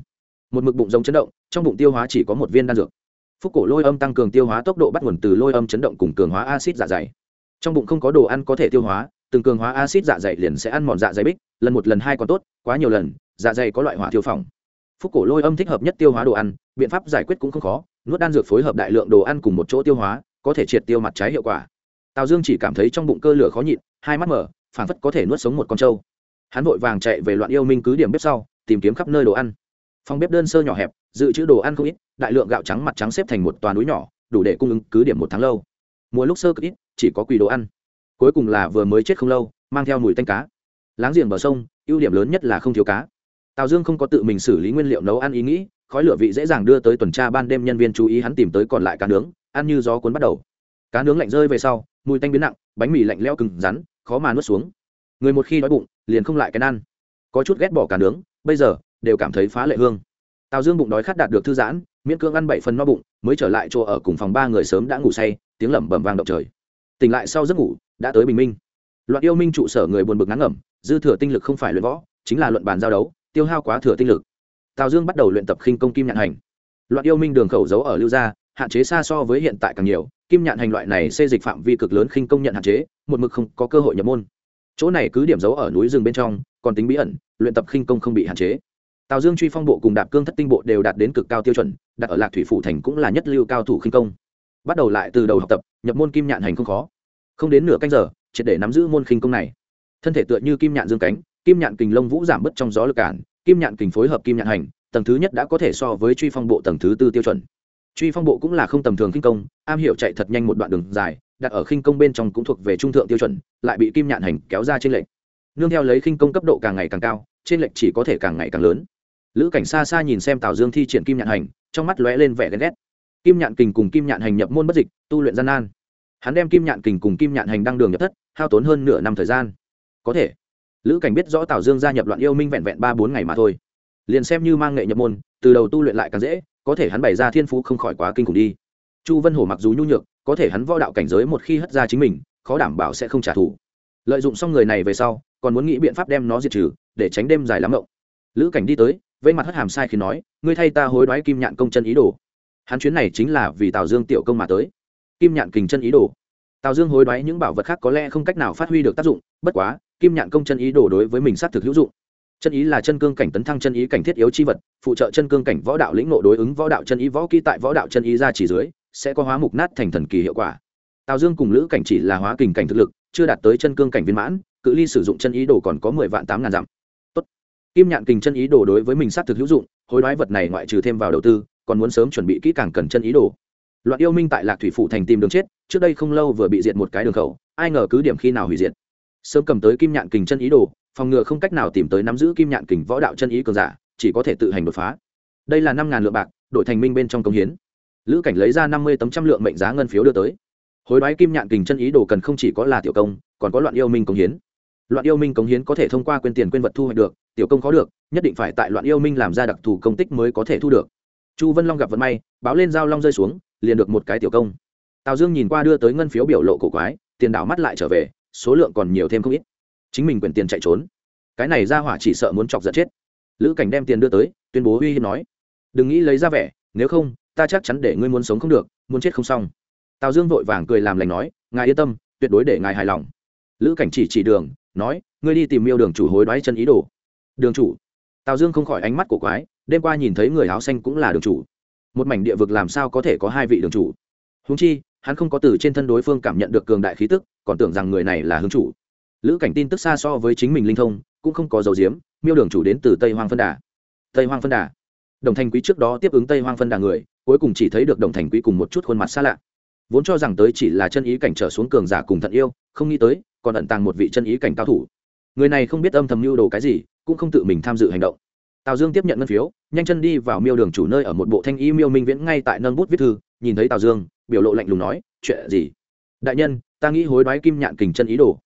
Một mực bụng giống chấn động, trong bụng tiêu hóa chỉ có một viên đan dược. Phúc cổ lôi âm tăng cường tiêu hóa tốc độ bắt nguồn từ lôi âm chấn động cùng cường hóa acid dạ dày. Trong bụng không có đồ ăn có thể tiêu hóa từng cường hóa acid dạ dày liền sẽ ăn mòn dạ dày bích, lần một lần hai còn tốt, quá nhiều lần dạ dày có loại hỏa tiêu phòng phúc cổ lôi âm thích hợp nhất tiêu hóa đồ ăn, biện pháp giải quyết cũng không khó, nuốt đan dược phối hợp đại lượng đồ ăn cùng một chỗ tiêu hóa, có thể triệt tiêu mặt trái hiệu quả. Tào dương chỉ cảm thấy trong bụng cơ lửa khó nhịn, hai mắt mở phản phất có thể nuốt sống một con trâu. Hắn vội vàng chạy về loạn yêu minh cứ điểm bếp sau, tìm kiếm khắp nơi đồ ăn. Phòng bếp đơn sơ nhỏ hẹp, dự trữ đồ ăn không ít, đại lượng gạo trắng mặt trắng xếp thành một toàn núi nhỏ, đủ để cung ứng cứ điểm một tháng lâu. Mùa lúc sơ cực ít, chỉ có quỳ đồ ăn cuối cùng là vừa mới chết không lâu, mang theo mùi tanh cá. Láng giềng bờ sông, ưu điểm lớn nhất là không thiếu cá. Tào dương không có tự mình xử lý nguyên liệu nấu ăn ý nghĩ, khói lửa vị dễ dàng đưa tới tuần tra ban đêm nhân viên chú ý hắn tìm tới còn lại cá nướng, ăn như gió cuốn bắt đầu. Cá nướng lạnh rơi về sau, mùi tanh biến nặng, bánh mì lạnh leo cừng rắn, khó mà nuốt xuống. Người một khi đói bụng, liền không lại cái ăn. Có chút ghét bỏ cá nướng, bây giờ, đều cảm thấy phá lệ hương. Tào dương bụng đói khát đạt được thư giãn, miễn cưỡng ăn bảy phần no bụng, mới trở lại chỗ ở cùng phòng ba người sớm đã ngủ say, tiếng lẩm bẩm vang động trời tỉnh lại sau giấc ngủ, đã tới bình minh. Loạn yêu minh trụ sở người buồn bực ngắn ngẩm, dư thừa tinh lực không phải luyện võ, chính là luận bàn giao đấu, tiêu hao quá thừa tinh lực. Tào dương bắt đầu luyện tập khinh công kim nhạn hành. Loạn yêu minh đường khẩu giấu ở lưu gia, hạn chế xa so với hiện tại càng nhiều, kim nhạn hành loại này xê dịch phạm vi cực lớn khinh công nhận hạn chế, một mực không có cơ hội nhập môn. Chỗ này cứ điểm giấu ở núi rừng bên trong, còn tính bí ẩn, luyện tập khinh công không bị hạn chế. Tào dương truy phong bộ cùng đạp cương thất tinh bộ đều đạt đến cực cao tiêu chuẩn, đặt ở lạc thủy phủ thành cũng là nhất lưu cao thủ khinh công bắt đầu lại từ đầu học tập, nhập môn kim nhạn hành không khó. Không đến nửa canh giờ, triệt để nắm giữ môn khinh công này. Thân thể tựa như kim nhạn dương cánh, kim nhạn kình lông vũ giảm bớt trong gió lực cản, kim nhạn kình phối hợp kim nhạn hành, tầng thứ nhất đã có thể so với truy phong bộ tầng thứ tư tiêu chuẩn. Truy phong bộ cũng là không tầm thường khinh công, am hiểu chạy thật nhanh một đoạn đường dài, đặt ở khinh công bên trong cũng thuộc về trung thượng tiêu chuẩn, lại bị kim nhạn hành kéo ra trên lệnh nương theo lấy khinh công cấp độ càng ngày càng cao, trên lệnh chỉ có thể càng ngày càng lớn. Lữ cảnh xa xa nhìn xem tào dương thi triển kim nhạn hành, trong mắt lóe lên vẻ ghen ghét kim nhạn kình cùng kim nhạn hành nhập môn bất dịch, tu luyện gian nan. Hắn đem kim nhạn kình cùng kim nhạn hành đăng đường nhập thất, hao tốn hơn nửa năm thời gian. Có thể, lữ cảnh biết rõ tào dương gia nhập loạn yêu minh vẹn vẹn ba bốn ngày mà thôi. Liền xem như mang nghệ nhập môn, từ đầu tu luyện lại càng dễ, có thể hắn bày ra thiên phú không khỏi quá kinh khủng đi. Chu vân hổ mặc dù nhu nhược, có thể hắn võ đạo cảnh giới một khi hất ra chính mình, khó đảm bảo sẽ không trả thù. Lợi dụng xong người này về sau, còn muốn nghĩ biện pháp đem nó diệt trừ, để tránh đêm dài lắm mộng. Lữ cảnh đi tới, vây mặt hất hàm sai khi nói, ngươi thay ta hối đoái kim nhạn công chân ý đồ hắn chuyến này chính là vì tào dương tiểu công mà tới. Kim nhạn kình chân ý đồ. Tào dương hối đoái những bảo vật khác có lẽ không cách nào phát huy được tác dụng, bất quá, kim nhạn công chân ý đồ đối với mình xác thực hữu dụng. Chân ý là chân cương cảnh tấn thăng chân ý cảnh thiết yếu chi vật, phụ trợ chân cương cảnh võ đạo lĩnh nộ đối ứng võ đạo chân ý võ kỹ tại võ đạo chân ý ra chỉ dưới, sẽ có hóa mục nát thành thần kỳ hiệu quả. Tào dương cùng lữ cảnh chỉ là hóa kình cảnh thực lực, chưa đạt tới chân cương cảnh viên mãn, cự ly sử dụng chân ý đồ còn có mười vạn tám ngàn dặm. Tốt. kim nhạn kình chân ý đồ đối với mình xác thực hữu dụng, hối đoái vật này ngoại trừ thêm vào đầu tư còn muốn sớm chuẩn bị kỹ càng cần chân ý đồ. Loạn yêu minh tại lạc thủy phủ thành tìm đường chết, trước đây không lâu vừa bị diệt một cái đường khẩu, ai ngờ cứ điểm khi nào hủy diệt. Sớm cầm tới kim nhạn kình chân ý đồ, phòng ngừa không cách nào tìm tới nắm giữ kim nhạn kình võ đạo chân ý cường giả, chỉ có thể tự hành đột phá. Đây là năm ngàn lượng bạc, đội thành minh bên trong công hiến. Lữ cảnh lấy ra năm mươi tấm trăm lượng mệnh giá ngân phiếu đưa tới. Hối đoái kim nhạn kình chân ý đồ cần không chỉ có là tiểu công, còn có loạn yêu minh công hiến. Loạn yêu minh công hiến có thể thông qua quyên tiền quyên vật thu hoạch được, tiểu công có được, nhất định phải tại loạn yêu minh làm ra đặc thù công tích mới có thể thu được chu vân long gặp vận may, báo lên giao long rơi xuống, liền được một cái tiểu công. Tào dương nhìn qua đưa tới ngân phiếu biểu lộ cổ quái, tiền đảo mắt lại trở về, số lượng còn nhiều thêm không ít. Chính mình quyền tiền chạy trốn. Cái này ra hỏa chỉ sợ muốn chọc giận chết. Lữ cảnh đem tiền đưa tới, tuyên bố uy hiếp nói. Đừng nghĩ lấy ra vẻ, nếu không, ta chắc chắn để ngươi muốn sống không được, muốn chết không xong. Tào dương vội vàng cười làm lành nói, ngài yên tâm, tuyệt đối để ngài hài lòng. Lữ cảnh chỉ chỉ đường, nói, ngươi đi tìm miêu đường chủ hối đoái chân ý đồ. Đường chủ? Tào dương không khỏi ánh mắt của quái đêm qua nhìn thấy người áo xanh cũng là đường chủ. Một mảnh địa vực làm sao có thể có hai vị đường chủ? Húng chi, hắn không có từ trên thân đối phương cảm nhận được cường đại khí tức, còn tưởng rằng người này là hướng chủ. Lữ cảnh tin tức xa so với chính mình linh thông, cũng không có dấu diếm, miêu đường chủ đến từ tây hoang phân đà. Tây hoang phân đà. Đồng thành quý trước đó tiếp ứng tây hoang phân đà người, cuối cùng chỉ thấy được đồng thành quý cùng một chút khuôn mặt xa lạ. Vốn cho rằng tới chỉ là chân ý cảnh trở xuống cường giả cùng thận yêu, không nghĩ tới, còn ẩn tàng một vị chân ý cảnh cao thủ. Người này không biết âm thầm mưu đồ cái gì, cũng không tự mình tham dự hành động tào dương tiếp nhận ngân phiếu, nhanh chân đi vào miêu đường chủ nơi ở một bộ thanh y miêu minh viễn ngay tại nâng bút viết thư, nhìn thấy tào dương, biểu lộ lạnh lùng nói, chuyện gì? Đại nhân, ta nghĩ hối đoái kim nhạn kình chân ý đồ.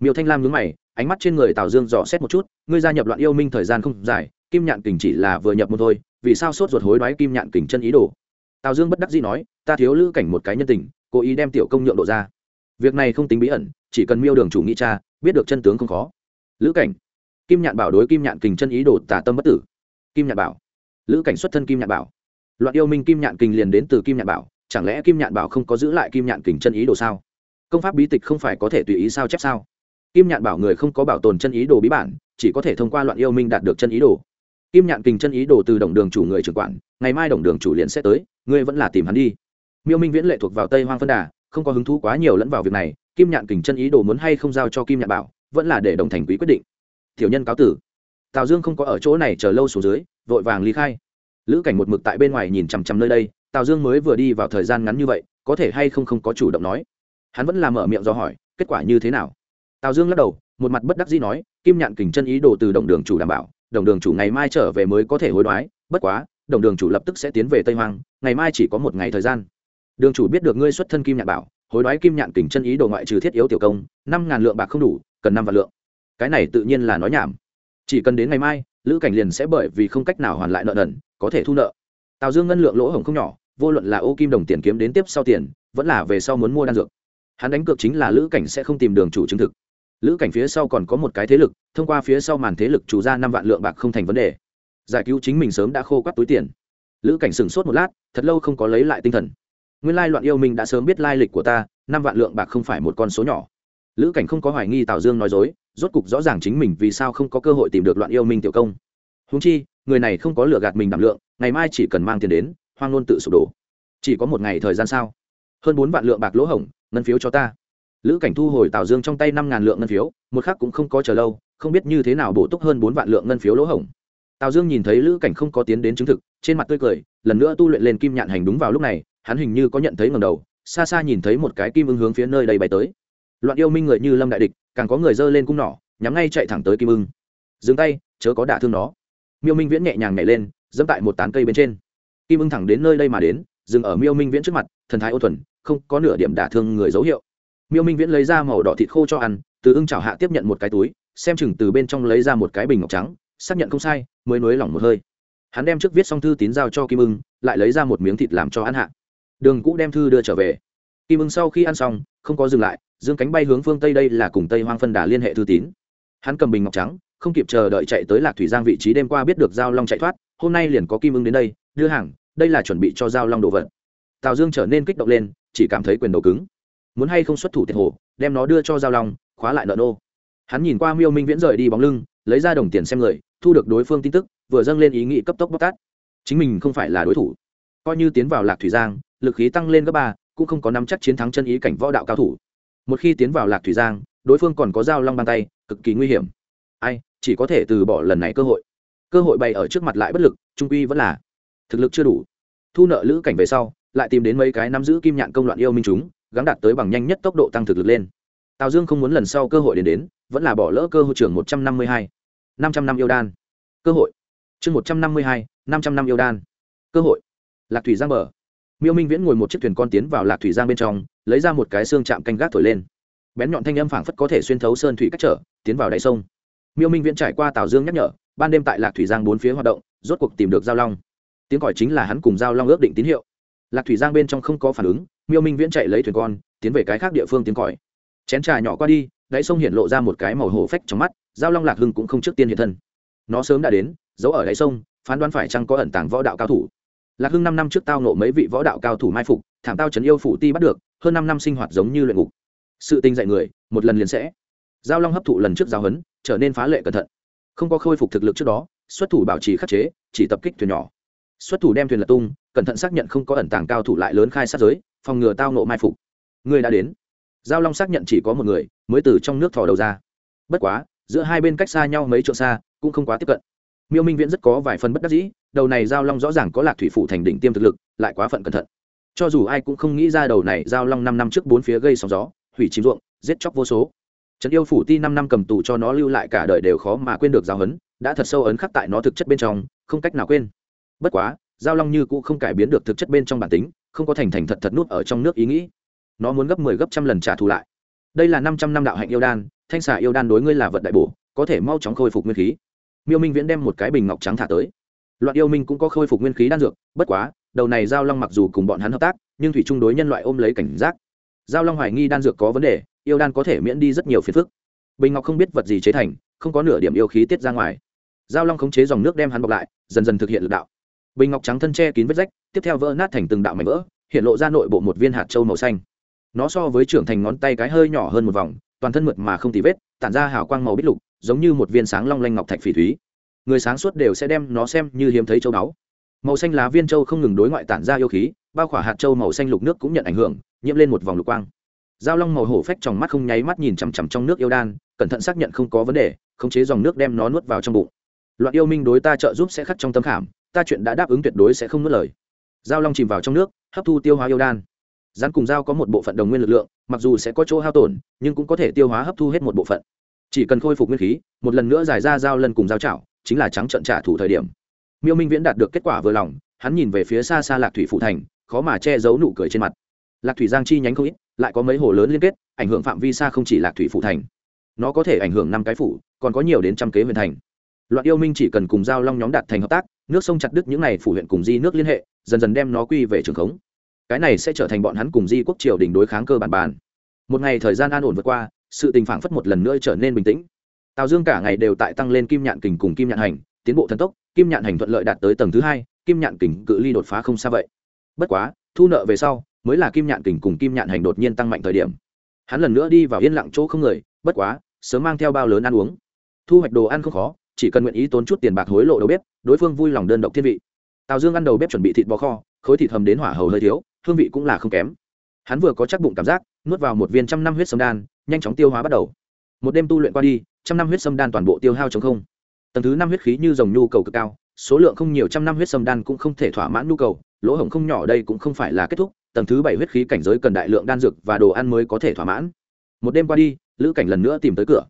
Miêu thanh lam nhướng mày, ánh mắt trên người tào dương dò xét một chút, ngươi gia nhập loạn yêu minh thời gian không dài, kim nhạn kình chỉ là vừa nhập một thôi, vì sao sốt ruột hối đoái kim nhạn kình chân ý đồ? Tào dương bất đắc dĩ nói, ta thiếu lữ cảnh một cái nhân tình, cố ý đem tiểu công nhượng độ ra. Việc này không tính bí ẩn, chỉ cần miêu đường chủ nghĩ cha, biết được chân tướng không khó. Lữ cảnh kim nhạn bảo đối kim nhạn kình chân ý đồ tả tâm bất tử kim nhạn bảo lữ cảnh xuất thân kim nhạn bảo loạn yêu minh kim nhạn kình liền đến từ kim nhạn bảo chẳng lẽ kim nhạn bảo không có giữ lại kim nhạn kình chân ý đồ sao công pháp bí tịch không phải có thể tùy ý sao chép sao kim nhạn bảo người không có bảo tồn chân ý đồ bí bản chỉ có thể thông qua loạn yêu minh đạt được chân ý đồ kim nhạn kình chân ý đồ từ đồng đường chủ người trưởng quản ngày mai đồng đường chủ liền sẽ tới ngươi vẫn là tìm hắn đi miêu minh viễn lệ thuộc vào tây hoang phân đà không có hứng thú quá nhiều lẫn vào việc này kim nhạn kình chân ý đồ muốn hay không giao cho kim nhạn bảo vẫn là để đồng thành quý quyết định tiểu nhân cáo tử. Tào dương không có ở chỗ này chờ lâu xuống dưới, vội vàng ly khai. Lữ cảnh một mực tại bên ngoài nhìn chằm chằm nơi đây, tào dương mới vừa đi vào thời gian ngắn như vậy, có thể hay không không có chủ động nói. Hắn vẫn làm mở miệng do hỏi, kết quả như thế nào? Tào dương lắc đầu, một mặt bất đắc dĩ nói, kim nhạn kình chân ý đồ từ đồng đường chủ đảm bảo, đồng đường chủ ngày mai trở về mới có thể hối đoái, bất quá, đồng đường chủ lập tức sẽ tiến về tây hoang, ngày mai chỉ có một ngày thời gian. Đường chủ biết được ngươi xuất thân kim nhạn bảo, hối đoái kim nhạn kình chân ý đồ ngoại trừ thiết yếu tiểu công, năm ngàn lượng bạc không đủ, cần năm vạn lượng cái này tự nhiên là nói nhảm. Chỉ cần đến ngày mai, lữ cảnh liền sẽ bởi vì không cách nào hoàn lại nợ nần, có thể thu nợ. Tào dương ngân lượng lỗ hổng không nhỏ, vô luận là ô kim đồng tiền kiếm đến tiếp sau tiền, vẫn là về sau muốn mua đan dược. Hắn đánh cược chính là lữ cảnh sẽ không tìm đường chủ chứng thực. Lữ cảnh phía sau còn có một cái thế lực, thông qua phía sau màn thế lực chủ ra năm vạn lượng bạc không thành vấn đề. Giải cứu chính mình sớm đã khô quắt túi tiền. Lữ cảnh sửng sốt một lát, thật lâu không có lấy lại tinh thần. Nguyên lai loạn yêu mình đã sớm biết lai lịch của ta, năm vạn lượng bạc không phải một con số nhỏ. Lữ cảnh không có hoài nghi tào dương nói dối rốt cục rõ ràng chính mình vì sao không có cơ hội tìm được loạn yêu minh tiểu công. Húng chi, người này không có lừa gạt mình đảm lượng, ngày mai chỉ cần mang tiền đến, hoang luôn tự sụp đổ. Chỉ có một ngày thời gian sao hơn bốn vạn lượng bạc lỗ hổng, ngân phiếu cho ta. Lữ cảnh thu hồi tào dương trong tay năm ngàn lượng ngân phiếu, một khắc cũng không có chờ lâu, không biết như thế nào bổ túc hơn bốn vạn lượng ngân phiếu lỗ hổng. Tào dương nhìn thấy lữ cảnh không có tiến đến chứng thực, trên mặt tươi cười, lần nữa tu luyện lên kim nhạn hành đúng vào lúc này, hắn hình như có nhận thấy ngầm đầu, xa xa nhìn thấy một cái kim ưng hướng phía nơi đây bay tới loạn yêu minh người như lâm đại địch, càng có người dơ lên cung nỏ, nhắm ngay chạy thẳng tới kim ưng. Dừng tay, chớ có đả thương nó. Miêu minh viễn nhẹ nhàng nhảy lên, dẫm tại một tán cây bên trên. Kim ưng thẳng đến nơi đây mà đến, dừng ở miêu minh viễn trước mặt, thần thái ô thuần, không có nửa điểm đả thương người dấu hiệu. Miêu minh viễn lấy ra màu đỏ thịt khô cho ăn, từ ưng chảo hạ tiếp nhận một cái túi, xem chừng từ bên trong lấy ra một cái bình ngọc trắng, xác nhận không sai, mới nối lỏng một hơi. Hắn đem trước viết xong thư tín giao cho kim ưng, lại lấy ra một miếng thịt làm cho ăn hạ. Đường cũ đem thư đưa trở về. Kim ưng sau khi ăn xong, không có dừng lại dương cánh bay hướng phương tây đây là cùng tây hoang phân đà liên hệ thư tín. Hắn cầm bình ngọc trắng, không kịp chờ đợi chạy tới lạc thủy giang vị trí đêm qua biết được giao long chạy thoát, hôm nay liền có kim ưng đến đây, đưa hàng, đây là chuẩn bị cho giao long đồ vật tào dương trở nên kích động lên, chỉ cảm thấy quyền đầu cứng. Muốn hay không xuất thủ tiệt hồ, đem nó đưa cho giao long, khóa lại nợ nô. Hắn nhìn qua miêu minh viễn rời đi bóng lưng, lấy ra đồng tiền xem người, thu được đối phương tin tức, vừa dâng lên ý nghĩ cấp tốc bóc tát. Chính mình không phải là đối thủ. Coi như tiến vào lạc thủy giang, lực khí tăng lên gấp ba, cũng không có nắm chắc chiến thắng chân ý cảnh võ đạo cao thủ một khi tiến vào lạc thủy giang, đối phương còn có dao long bàn tay, cực kỳ nguy hiểm. Ai, chỉ có thể từ bỏ lần này cơ hội. Cơ hội bày ở trước mặt lại bất lực, trung quy vẫn là thực lực chưa đủ. Thu nợ lữ cảnh về sau, lại tìm đến mấy cái nắm giữ kim nhạn công loạn yêu minh chúng gắn đạt tới bằng nhanh nhất tốc độ tăng thực lực lên. Tào dương không muốn lần sau cơ hội đến đến, vẫn là bỏ lỡ cơ hội trưởng một trăm năm mươi hai. năm trăm năm yêu đan. Cơ hội. Chương một trăm năm mươi hai, năm trăm năm yêu đan. Cơ hội. Lạc thủy giang bờ miêu minh viễn ngồi một chiếc thuyền con tiến vào lạc thủy giang bên trong, lấy ra một cái xương chạm canh gác thổi lên. Bén nhọn thanh âm phảng phất có thể xuyên thấu sơn thủy cách trở, tiến vào đáy sông. Miêu minh viễn trải qua tào dương nhắc nhở, ban đêm tại lạc thủy giang bốn phía hoạt động, rốt cuộc tìm được giao long. Tiếng còi chính là hắn cùng giao long ước định tín hiệu. Lạc thủy giang bên trong không có phản ứng, miêu minh viễn chạy lấy thuyền con, tiến về cái khác địa phương tiếng còi. Chén trà nhỏ qua đi, đáy sông hiện lộ ra một cái màu hổ phách trong mắt, giao long lạc hưng cũng không trước tiên hiện thân. Nó sớm đã đến, giấu ở đáy sông, phán đoán phải chăng có ẩn tàng võ đạo cao thủ lạc hưng năm năm trước tao nộ mấy vị võ đạo cao thủ mai phục, thảm tao trấn yêu phủ ti bắt được, hơn năm năm sinh hoạt giống như luyện ngục. Sự tinh dạy người, một lần liền sẽ. Giao long hấp thụ lần trước giao hấn trở nên phá lệ cẩn thận. Không có khôi phục thực lực trước đó, xuất thủ bảo trì khắc chế, chỉ tập kích thuyền nhỏ. Xuất thủ đem thuyền lật tung, cẩn thận xác nhận không có ẩn tàng cao thủ lại lớn khai sát giới, phòng ngừa tao nộ mai phục. Người đã đến. Giao long xác nhận chỉ có một người, mới từ trong nước thò đầu ra. Bất quá, giữa hai bên cách xa nhau mấy chỗ xa, cũng không quá tiếp cận miêu minh viễn rất có vài phần bất đắc dĩ, đầu này giao long rõ ràng có lạc thủy phủ thành đỉnh tiêm thực lực, lại quá phận cẩn thận. Cho dù ai cũng không nghĩ ra đầu này giao long năm năm trước bốn phía gây sóng gió, hủy chìm ruộng, giết chóc vô số. Trấn yêu phủ ti năm năm cầm tù cho nó lưu lại cả đời đều khó mà quên được giao hấn đã thật sâu ấn khắc tại nó thực chất bên trong, không cách nào quên. Bất quá, giao long như cũ không cải biến được thực chất bên trong bản tính, không có thành thành thật thật nuốt ở trong nước ý nghĩ. Nó muốn gấp mười 10 gấp trăm lần trả thù lại. Đây là năm trăm năm đạo hạnh yêu đan, thanh xà yêu đan đối ngươi là vật đại bổ, có thể mau chóng khôi phục nguyên khí miêu minh viễn đem một cái bình ngọc trắng thả tới loạn yêu minh cũng có khôi phục nguyên khí đan dược bất quá đầu này giao long mặc dù cùng bọn hắn hợp tác nhưng thủy chung đối nhân loại ôm lấy cảnh giác giao long hoài nghi đan dược có vấn đề yêu đan có thể miễn đi rất nhiều phiền phức bình ngọc không biết vật gì chế thành không có nửa điểm yêu khí tiết ra ngoài giao long khống chế dòng nước đem hắn bọc lại dần dần thực hiện lực đạo bình ngọc trắng thân che kín vết rách tiếp theo vỡ nát thành từng đạo mảnh vỡ hiện lộ ra nội bộ một viên hạt trâu màu xanh nó so với trưởng thành ngón tay cái hơi nhỏ hơn một vòng toàn thân mượt mà không tì vết tản ra hào quang màu bích lục giống như một viên sáng long lanh ngọc thạch phỉ thúy. Người sáng suốt đều sẽ đem nó xem như hiếm thấy châu báu. Màu xanh lá viên châu không ngừng đối ngoại tản ra yêu khí, bao khỏa hạt châu màu xanh lục nước cũng nhận ảnh hưởng, nhiễm lên một vòng lục quang. Giao long màu hổ phách trong mắt không nháy mắt nhìn chằm chằm trong nước yêu đan, cẩn thận xác nhận không có vấn đề, khống chế dòng nước đem nó nuốt vào trong bụng. Loạn yêu minh đối ta trợ giúp sẽ khắc trong tâm khảm, ta chuyện đã đáp ứng tuyệt đối sẽ không nuốt lời. Giao long chìm vào trong nước, hấp thu tiêu hóa yêu đan. Rắn cùng dao có một bộ phận đồng nguyên lực lượng, mặc dù sẽ có chỗ hao tổn, nhưng cũng có thể tiêu hóa hấp thu hết một bộ phận chỉ cần khôi phục nguyên khí, một lần nữa giải ra dao lần cùng dao chảo chính là trắng trận trả thủ thời điểm. Miêu minh viễn đạt được kết quả vừa lòng, hắn nhìn về phía xa xa lạc thủy phụ thành, khó mà che giấu nụ cười trên mặt. Lạc thủy giang chi nhánh không ít, lại có mấy hồ lớn liên kết, ảnh hưởng phạm vi xa không chỉ lạc thủy phụ thành. Nó có thể ảnh hưởng năm cái phủ, còn có nhiều đến trăm kế huyện thành. Loạn yêu minh chỉ cần cùng giao long nhóm đạt thành hợp tác, nước sông chặt đứt những n à y phủ huyện cùng di nước liên hệ, dần dần đem nó quy về trường khống. Cái này sẽ trở thành bọn hắn cùng di quốc triều đình đối kháng cơ bản bàn. Một ngày thời gian an ổn vượt qua sự tình phản phất một lần nữa trở nên bình tĩnh. Tào dương cả ngày đều tại tăng lên kim nhạn kình cùng kim nhạn hành, tiến bộ thần tốc, kim nhạn hành thuận lợi đạt tới tầng thứ hai, kim nhạn kình cự ly đột phá không xa vậy. Bất quá, thu nợ về sau, mới là kim nhạn kình cùng kim nhạn hành đột nhiên tăng mạnh thời điểm. Hắn lần nữa đi vào yên lặng chỗ không người, bất quá, sớm mang theo bao lớn ăn uống. Thu hoạch đồ ăn không khó, chỉ cần nguyện ý tốn chút tiền bạc hối lộ đầu bếp, đối phương vui lòng đơn độc thiên vị. Tào dương ăn đầu bếp chuẩn bị thịt bò kho, khối thịt hầm đến hỏa hầu hơi thiếu, hương vị cũng là không kém. Hắn vừa có chắc bụng cảm giác, nuốt vào một viên trăm năm huyết sâm đan nhanh chóng tiêu hóa bắt đầu. Một đêm tu luyện qua đi, trăm năm huyết sâm đan toàn bộ tiêu hao chống không. Tầng thứ năm huyết khí như dòng nhu cầu cực cao, số lượng không nhiều trăm năm huyết sâm đan cũng không thể thỏa mãn nhu cầu, lỗ hổng không nhỏ đây cũng không phải là kết thúc, tầng thứ bảy huyết khí cảnh giới cần đại lượng đan dược và đồ ăn mới có thể thỏa mãn. Một đêm qua đi, lữ cảnh lần nữa tìm tới cửa.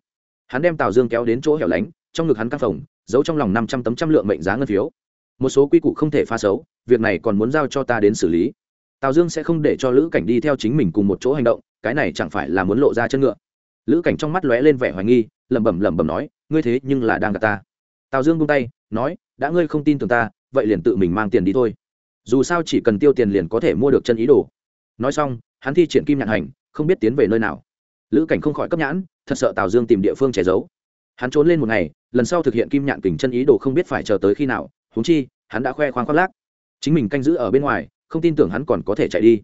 Hắn đem tào dương kéo đến chỗ hẻo lánh, trong ngực hắn căng phòng, giấu trong lòng năm trăm tấm trăm lượng mệnh giá ngân phiếu. Một số quy củ không thể pha xấu, việc này còn muốn giao cho ta đến xử lý. Tào dương sẽ không để cho lữ cảnh đi theo chính mình cùng một chỗ hành động cái này chẳng phải là muốn lộ ra chân ngựa? Lữ cảnh trong mắt lóe lên vẻ hoài nghi, lẩm bẩm lẩm bẩm nói, ngươi thế nhưng là đang gặp ta. Tào dương buông tay, nói, đã ngươi không tin tưởng ta, vậy liền tự mình mang tiền đi thôi. Dù sao chỉ cần tiêu tiền liền có thể mua được chân ý đồ. Nói xong, hắn thi triển kim nhạn hành, không biết tiến về nơi nào. Lữ cảnh không khỏi cấp nhãn, thật sợ tào dương tìm địa phương che giấu. Hắn trốn lên một ngày, lần sau thực hiện kim nhạn kình chân ý đồ không biết phải chờ tới khi nào húng chi, hắn đã khoe khoang khoác lác. Chính mình canh giữ ở bên ngoài, không tin tưởng hắn còn có thể chạy đi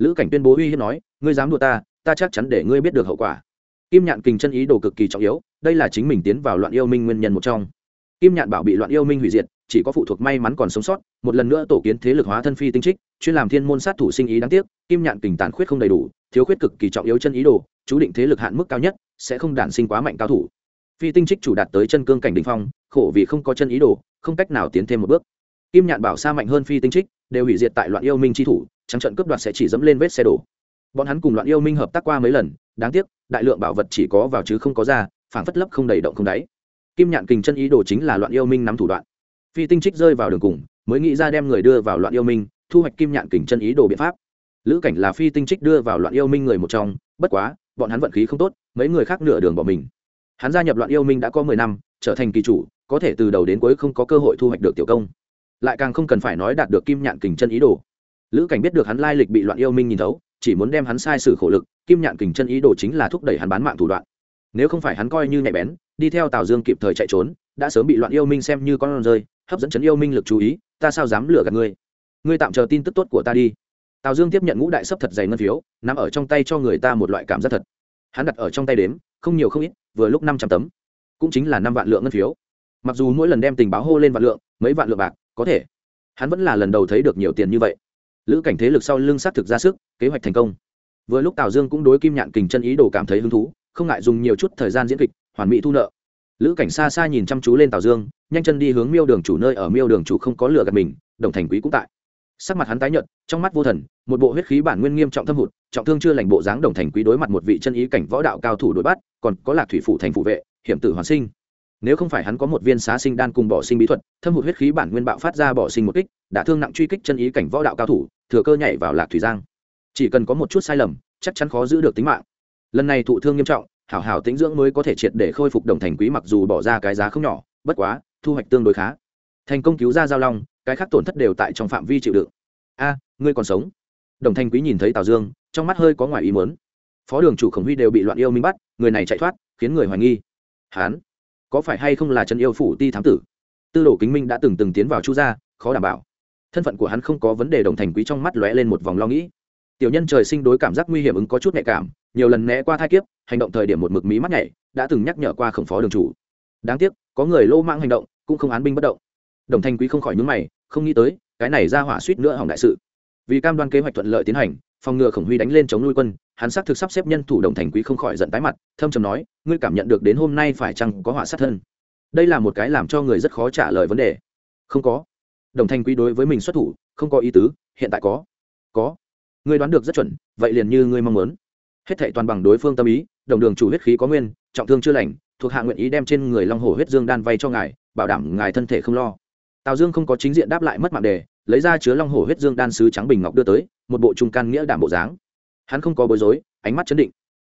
lữ cảnh tuyên bố uy hiếp nói, ngươi dám đùa ta ta chắc chắn để ngươi biết được hậu quả. Kim nhạn kình chân ý đồ cực kỳ trọng yếu, đây là chính mình tiến vào loạn yêu minh nguyên nhân một trong. Kim nhạn bảo bị loạn yêu minh hủy diệt, chỉ có phụ thuộc may mắn còn sống sót, một lần nữa tổ kiến thế lực hóa thân phi tinh trích, chuyên làm thiên môn sát thủ sinh ý đáng tiếc, kim nhạn kình tàn khuyết không đầy đủ, thiếu khuyết cực kỳ trọng yếu chân ý đồ, chú định thế lực hạn mức cao nhất, sẽ không đản sinh quá mạnh cao thủ. Phi tinh trích chủ đạt tới chân cương cảnh đình phong, khổ vì không có chân ý đồ, không cách nào tiến thêm một bước. Kim nhạn bảo xa mạnh hơn phi tinh trích, đều hủy diệt tại loạn yêu minh tri thủ trắng trận cướp đoạt sẽ chỉ dẫm lên vết xe đổ. Bọn hắn cùng loạn yêu minh hợp tác qua mấy lần, đáng tiếc, đại lượng bảo vật chỉ có vào chứ không có ra phản phất lấp không đầy động không đáy. Kim nhạn kình chân ý đồ chính là loạn yêu minh nắm thủ đoạn. Phi tinh trích rơi vào đường cùng, mới nghĩ ra đem người đưa vào loạn yêu minh, thu hoạch kim nhạn kình chân ý đồ biện pháp. Lữ cảnh là phi tinh trích đưa vào loạn yêu minh người một trong, bất quá, bọn hắn vận khí không tốt, mấy người khác nửa đường bỏ mình. Hắn gia nhập loạn yêu minh đã có mười năm, trở thành kỳ chủ, có thể từ đầu đến cuối không có cơ hội thu hoạch được tiểu công. Lại càng không cần phải nói đạt được kim nhạn kình chân ý đồ lữ cảnh biết được hắn lai lịch bị loạn yêu minh nhìn thấu, chỉ muốn đem hắn sai sử khổ lực, kim nhạn kình chân ý đồ chính là thúc đẩy hắn bán mạng thủ đoạn. Nếu không phải hắn coi như nhạy bén, đi theo tào dương kịp thời chạy trốn, đã sớm bị loạn yêu minh xem như con rơi, hấp dẫn chấn yêu minh lực chú ý, ta sao dám lừa gạt ngươi? Ngươi tạm chờ tin tức tốt của ta đi. Tào dương tiếp nhận ngũ đại sấp thật dày ngân phiếu nằm ở trong tay cho người ta một loại cảm giác thật. Hắn đặt ở trong tay đếm, không nhiều không ít, vừa lúc năm trăm tấm. Cũng chính là năm vạn lượng ngân phiếu. Mặc dù mỗi lần đem tình báo hô lên vạn lượng, mấy vạn lượng bạc, có thể. Hắn vẫn là lần đầu thấy được nhiều tiền như vậy lữ cảnh thế lực sau lưng xác thực ra sức, kế hoạch thành công. Vừa lúc tào dương cũng đối kim nhạn kình chân ý đồ cảm thấy hứng thú, không ngại dùng nhiều chút thời gian diễn kịch, hoàn mỹ thu nợ. Lữ cảnh xa xa nhìn chăm chú lên tào dương, nhanh chân đi hướng miêu đường chủ nơi ở miêu đường chủ không có lửa gạt mình, đồng thành quý cũng tại. Sắc mặt hắn tái nhợt, trong mắt vô thần, một bộ huyết khí bản nguyên nghiêm trọng thâm hụt, trọng thương chưa lành bộ dáng đồng thành quý đối mặt một vị chân ý cảnh võ đạo cao thủ đối bắt, còn có lạc thủy phủ thành phụ vệ, hiểm tử hoàn sinh nếu không phải hắn có một viên xá sinh đan cùng bỏ sinh bí thuật, thâm hụt huyết khí bản nguyên bạo phát ra bỏ sinh một kích, đã thương nặng truy kích chân ý cảnh võ đạo cao thủ, thừa cơ nhảy vào lạc thủy giang. Chỉ cần có một chút sai lầm, chắc chắn khó giữ được tính mạng. Lần này thụ thương nghiêm trọng, hảo hảo tĩnh dưỡng mới có thể triệt để khôi phục đồng thành quý mặc dù bỏ ra cái giá không nhỏ, bất quá, thu hoạch tương đối khá. Thành công cứu ra giao long, cái khác tổn thất đều tại trong phạm vi chịu đựng. A, ngươi còn sống. Đồng thành quý nhìn thấy tào dương, trong mắt hơi có ngoài ý muốn. Phó đường chủ khổng huy đều bị loạn yêu minh bắt, người này chạy thoát, khiến người hoài nghi. Hán có phải hay không là trấn yêu phủ ti thám tử? Tư đồ kính minh đã từng từng tiến vào chu gia, khó đảm bảo. Thân phận của hắn không có vấn đề đồng thành quý trong mắt lóe lên một vòng lo nghĩ. Tiểu nhân trời sinh đối cảm giác nguy hiểm ứng có chút nhạy cảm, nhiều lần né qua thai kiếp, hành động thời điểm một mực mí mắt nhảy, đã từng nhắc nhở qua khổng phó đường chủ. Đáng tiếc, có người lô mang hành động, cũng không án binh bất động. Đồng thanh quý không khỏi nhúng mày, không nghĩ tới, cái này ra hỏa suýt nữa hỏng đại sự. Vì cam đoan kế hoạch thuận lợi tiến hành phòng ngừa khổng huy đánh lên chống nuôi quân, hắn xác thực sắp xếp nhân thủ đồng thành quý không khỏi giận tái mặt, thâm trầm nói, ngươi cảm nhận được đến hôm nay phải chăng có họa sát thân? Đây là một cái làm cho người rất khó trả lời vấn đề. Không có. Đồng thành quý đối với mình xuất thủ, không có ý tứ, hiện tại có. Có. Ngươi đoán được rất chuẩn, vậy liền như ngươi mong muốn. Hết thệ toàn bằng đối phương tâm ý, đồng đường chủ huyết khí có nguyên, trọng thương chưa lành, thuộc hạ nguyện ý đem trên người long hồ huyết dương đan vay cho ngài, bảo đảm ngài thân thể không lo. Tào dương không có chính diện đáp lại mất mạng đề lấy ra chứa long hổ huyết dương đan sứ trắng bình ngọc đưa tới, một bộ trung can nghĩa đảm bộ dáng. Hắn không có bối rối, ánh mắt chấn định.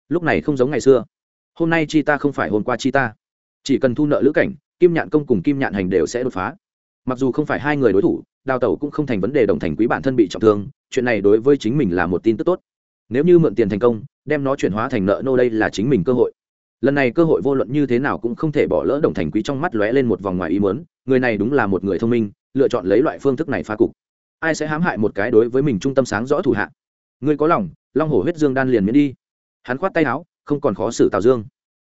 Lúc này không giống ngày xưa. Hôm nay chi ta không phải hôm qua chi ta. Chỉ cần thu nợ lữ cảnh, kim nhạn công cùng kim nhạn hành đều sẽ đột phá. Mặc dù không phải hai người đối thủ, đào tẩu cũng không thành vấn đề đồng thành quý bản thân bị trọng thương, chuyện này đối với chính mình là một tin tức tốt. Nếu như mượn tiền thành công, đem nó chuyển hóa thành nợ nô đây là chính mình cơ hội. Lần này cơ hội vô luận như thế nào cũng không thể bỏ lỡ đồng thành quý trong mắt lóe lên một vòng ngoài ý muốn, người này đúng là một người thông minh lựa chọn lấy loại phương thức này phá cục. Ai sẽ hãm hại một cái đối với mình trung tâm sáng rõ thủ hạ? Người có lòng, long hổ huyết dương đan liền miễn đi. Hắn khoát tay áo, không còn khó xử tào dương.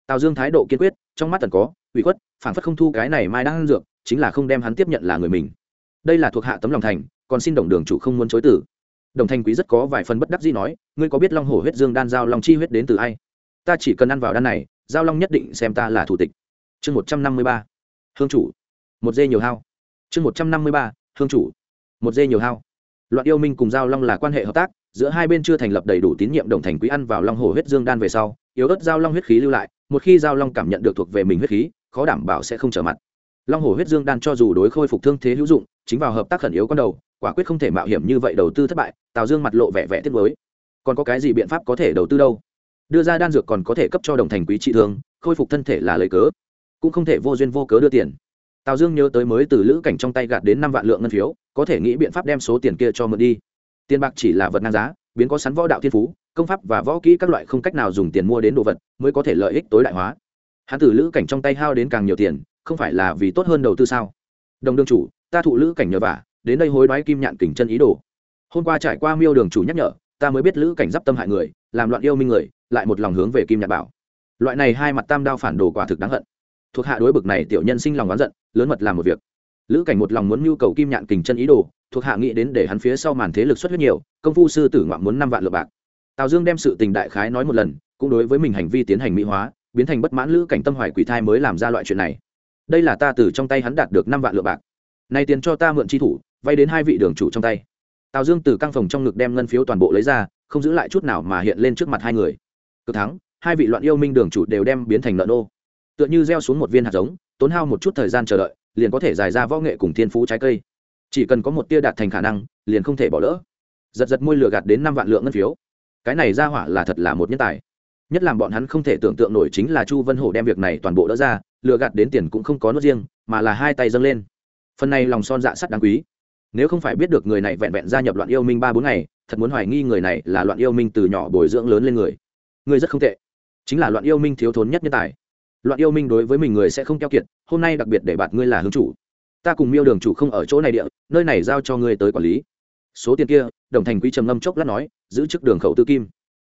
Tào dương thái độ kiên quyết, trong mắt tần có, ủy khuất, phản phất không thu cái này mai đang ăn dược, chính là không đem hắn tiếp nhận là người mình. Đây là thuộc hạ tấm lòng thành, còn xin đồng đường chủ không muốn chối tử đồng thanh quý rất có vài phần bất đắc dĩ nói, ngươi có biết long hổ huyết dương đan giao long chi huyết đến từ ai? Ta chỉ cần ăn vào đan này, giao long nhất định xem ta là thủ tịch. Chương một trăm năm mươi ba. Hương chủ. Một dê nhiều hao chương một trăm năm mươi ba, hương chủ. Một dê nhiều hao. Loạn yêu minh cùng giao long là quan hệ hợp tác, giữa hai bên chưa thành lập đầy đủ tín nhiệm đồng thành quý ăn vào long Hồ huyết dương đan về sau, yếu ớt giao long huyết khí lưu lại, một khi giao long cảm nhận được thuộc về mình huyết khí, khó đảm bảo sẽ không trở mặt. Long Hồ huyết dương đan cho dù đối khôi phục thương thế hữu dụng, chính vào hợp tác khẩn yếu con đầu, quả quyết không thể mạo hiểm như vậy đầu tư thất bại, tào dương mặt lộ vẻ vẻ tiếc mới còn có cái gì biện pháp có thể đầu tư đâu? Đưa ra đan dược còn có thể cấp cho đồng thành quý trị thương, khôi phục thân thể là lấy cớ, cũng không thể vô duyên vô cớ đưa tiền tào dương nhớ tới mới từ lữ cảnh trong tay gạt đến năm vạn lượng ngân phiếu, có thể nghĩ biện pháp đem số tiền kia cho mượn đi. Tiền bạc chỉ là vật ngang giá, biến có sắn võ đạo thiên phú, công pháp và võ kỹ các loại không cách nào dùng tiền mua đến đồ vật mới có thể lợi ích tối đại hóa. Hắn từ lữ cảnh trong tay hao đến càng nhiều tiền, không phải là vì tốt hơn đầu tư sao? Đồng đương chủ, ta thụ lữ cảnh nhờ vả, đến đây hối đoái kim nhạn kình chân ý đồ. Hôm qua trải qua miêu đường chủ nhắc nhở, ta mới biết lữ cảnh d tâm hại người, làm loạn yêu minh người, lại một lòng hướng về kim nhạn bảo. Loại này hai mặt tam đao phản đồ quả thực đáng hận thuộc hạ đối bực này tiểu nhân sinh lòng oán giận, lớn mật làm một việc. Lữ cảnh một lòng muốn nhu cầu kim nhạn kình chân ý đồ, thuộc hạ nghĩ đến để hắn phía sau màn thế lực xuất huyết nhiều, công phu sư tử ngoạn muốn năm vạn lượng bạc. Tào dương đem sự tình đại khái nói một lần, cũng đối với mình hành vi tiến hành mỹ hóa, biến thành bất mãn lữ cảnh tâm hoài quỷ thai mới làm ra loại chuyện này. Đây là ta từ trong tay hắn đạt được năm vạn lượng bạc. Nay tiền cho ta mượn chi thủ, vay đến hai vị đường chủ trong tay. Tào dương từ căng phòng trong ngực đem ngân phiếu toàn bộ lấy ra, không giữ lại chút nào mà hiện lên trước mặt hai người. Cực thắng, hai vị loạn yêu minh đường chủ đều đem biến thành nợ nô tựa như gieo xuống một viên hạt giống, tốn hao một chút thời gian chờ đợi, liền có thể giải ra võ nghệ cùng thiên phú trái cây. Chỉ cần có một tia đạt thành khả năng, liền không thể bỏ lỡ. Giật giật môi lừa gạt đến năm vạn lượng ngân phiếu. Cái này ra hỏa là thật là một nhân tài. Nhất làm bọn hắn không thể tưởng tượng nổi chính là chu vân hổ đem việc này toàn bộ đỡ ra, lừa gạt đến tiền cũng không có nốt riêng, mà là hai tay dâng lên. Phần này lòng son dạ sắt đáng quý. Nếu không phải biết được người này vẹn vẹn gia nhập loạn yêu minh ba bốn ngày, thật muốn hoài nghi người này là loạn yêu minh từ nhỏ bồi dưỡng lớn lên người. Người rất không tệ. Chính là loạn yêu minh thiếu thốn nhất nhân tài loạn yêu minh đối với mình người sẽ không keo kiệt, hôm nay đặc biệt để bạt ngươi là hướng chủ. Ta cùng miêu đường chủ không ở chỗ này địa, nơi này giao cho ngươi tới quản lý. Số tiền kia, đồng thành quý trầm ngâm chốc lát nói, giữ chức đường khẩu tư kim.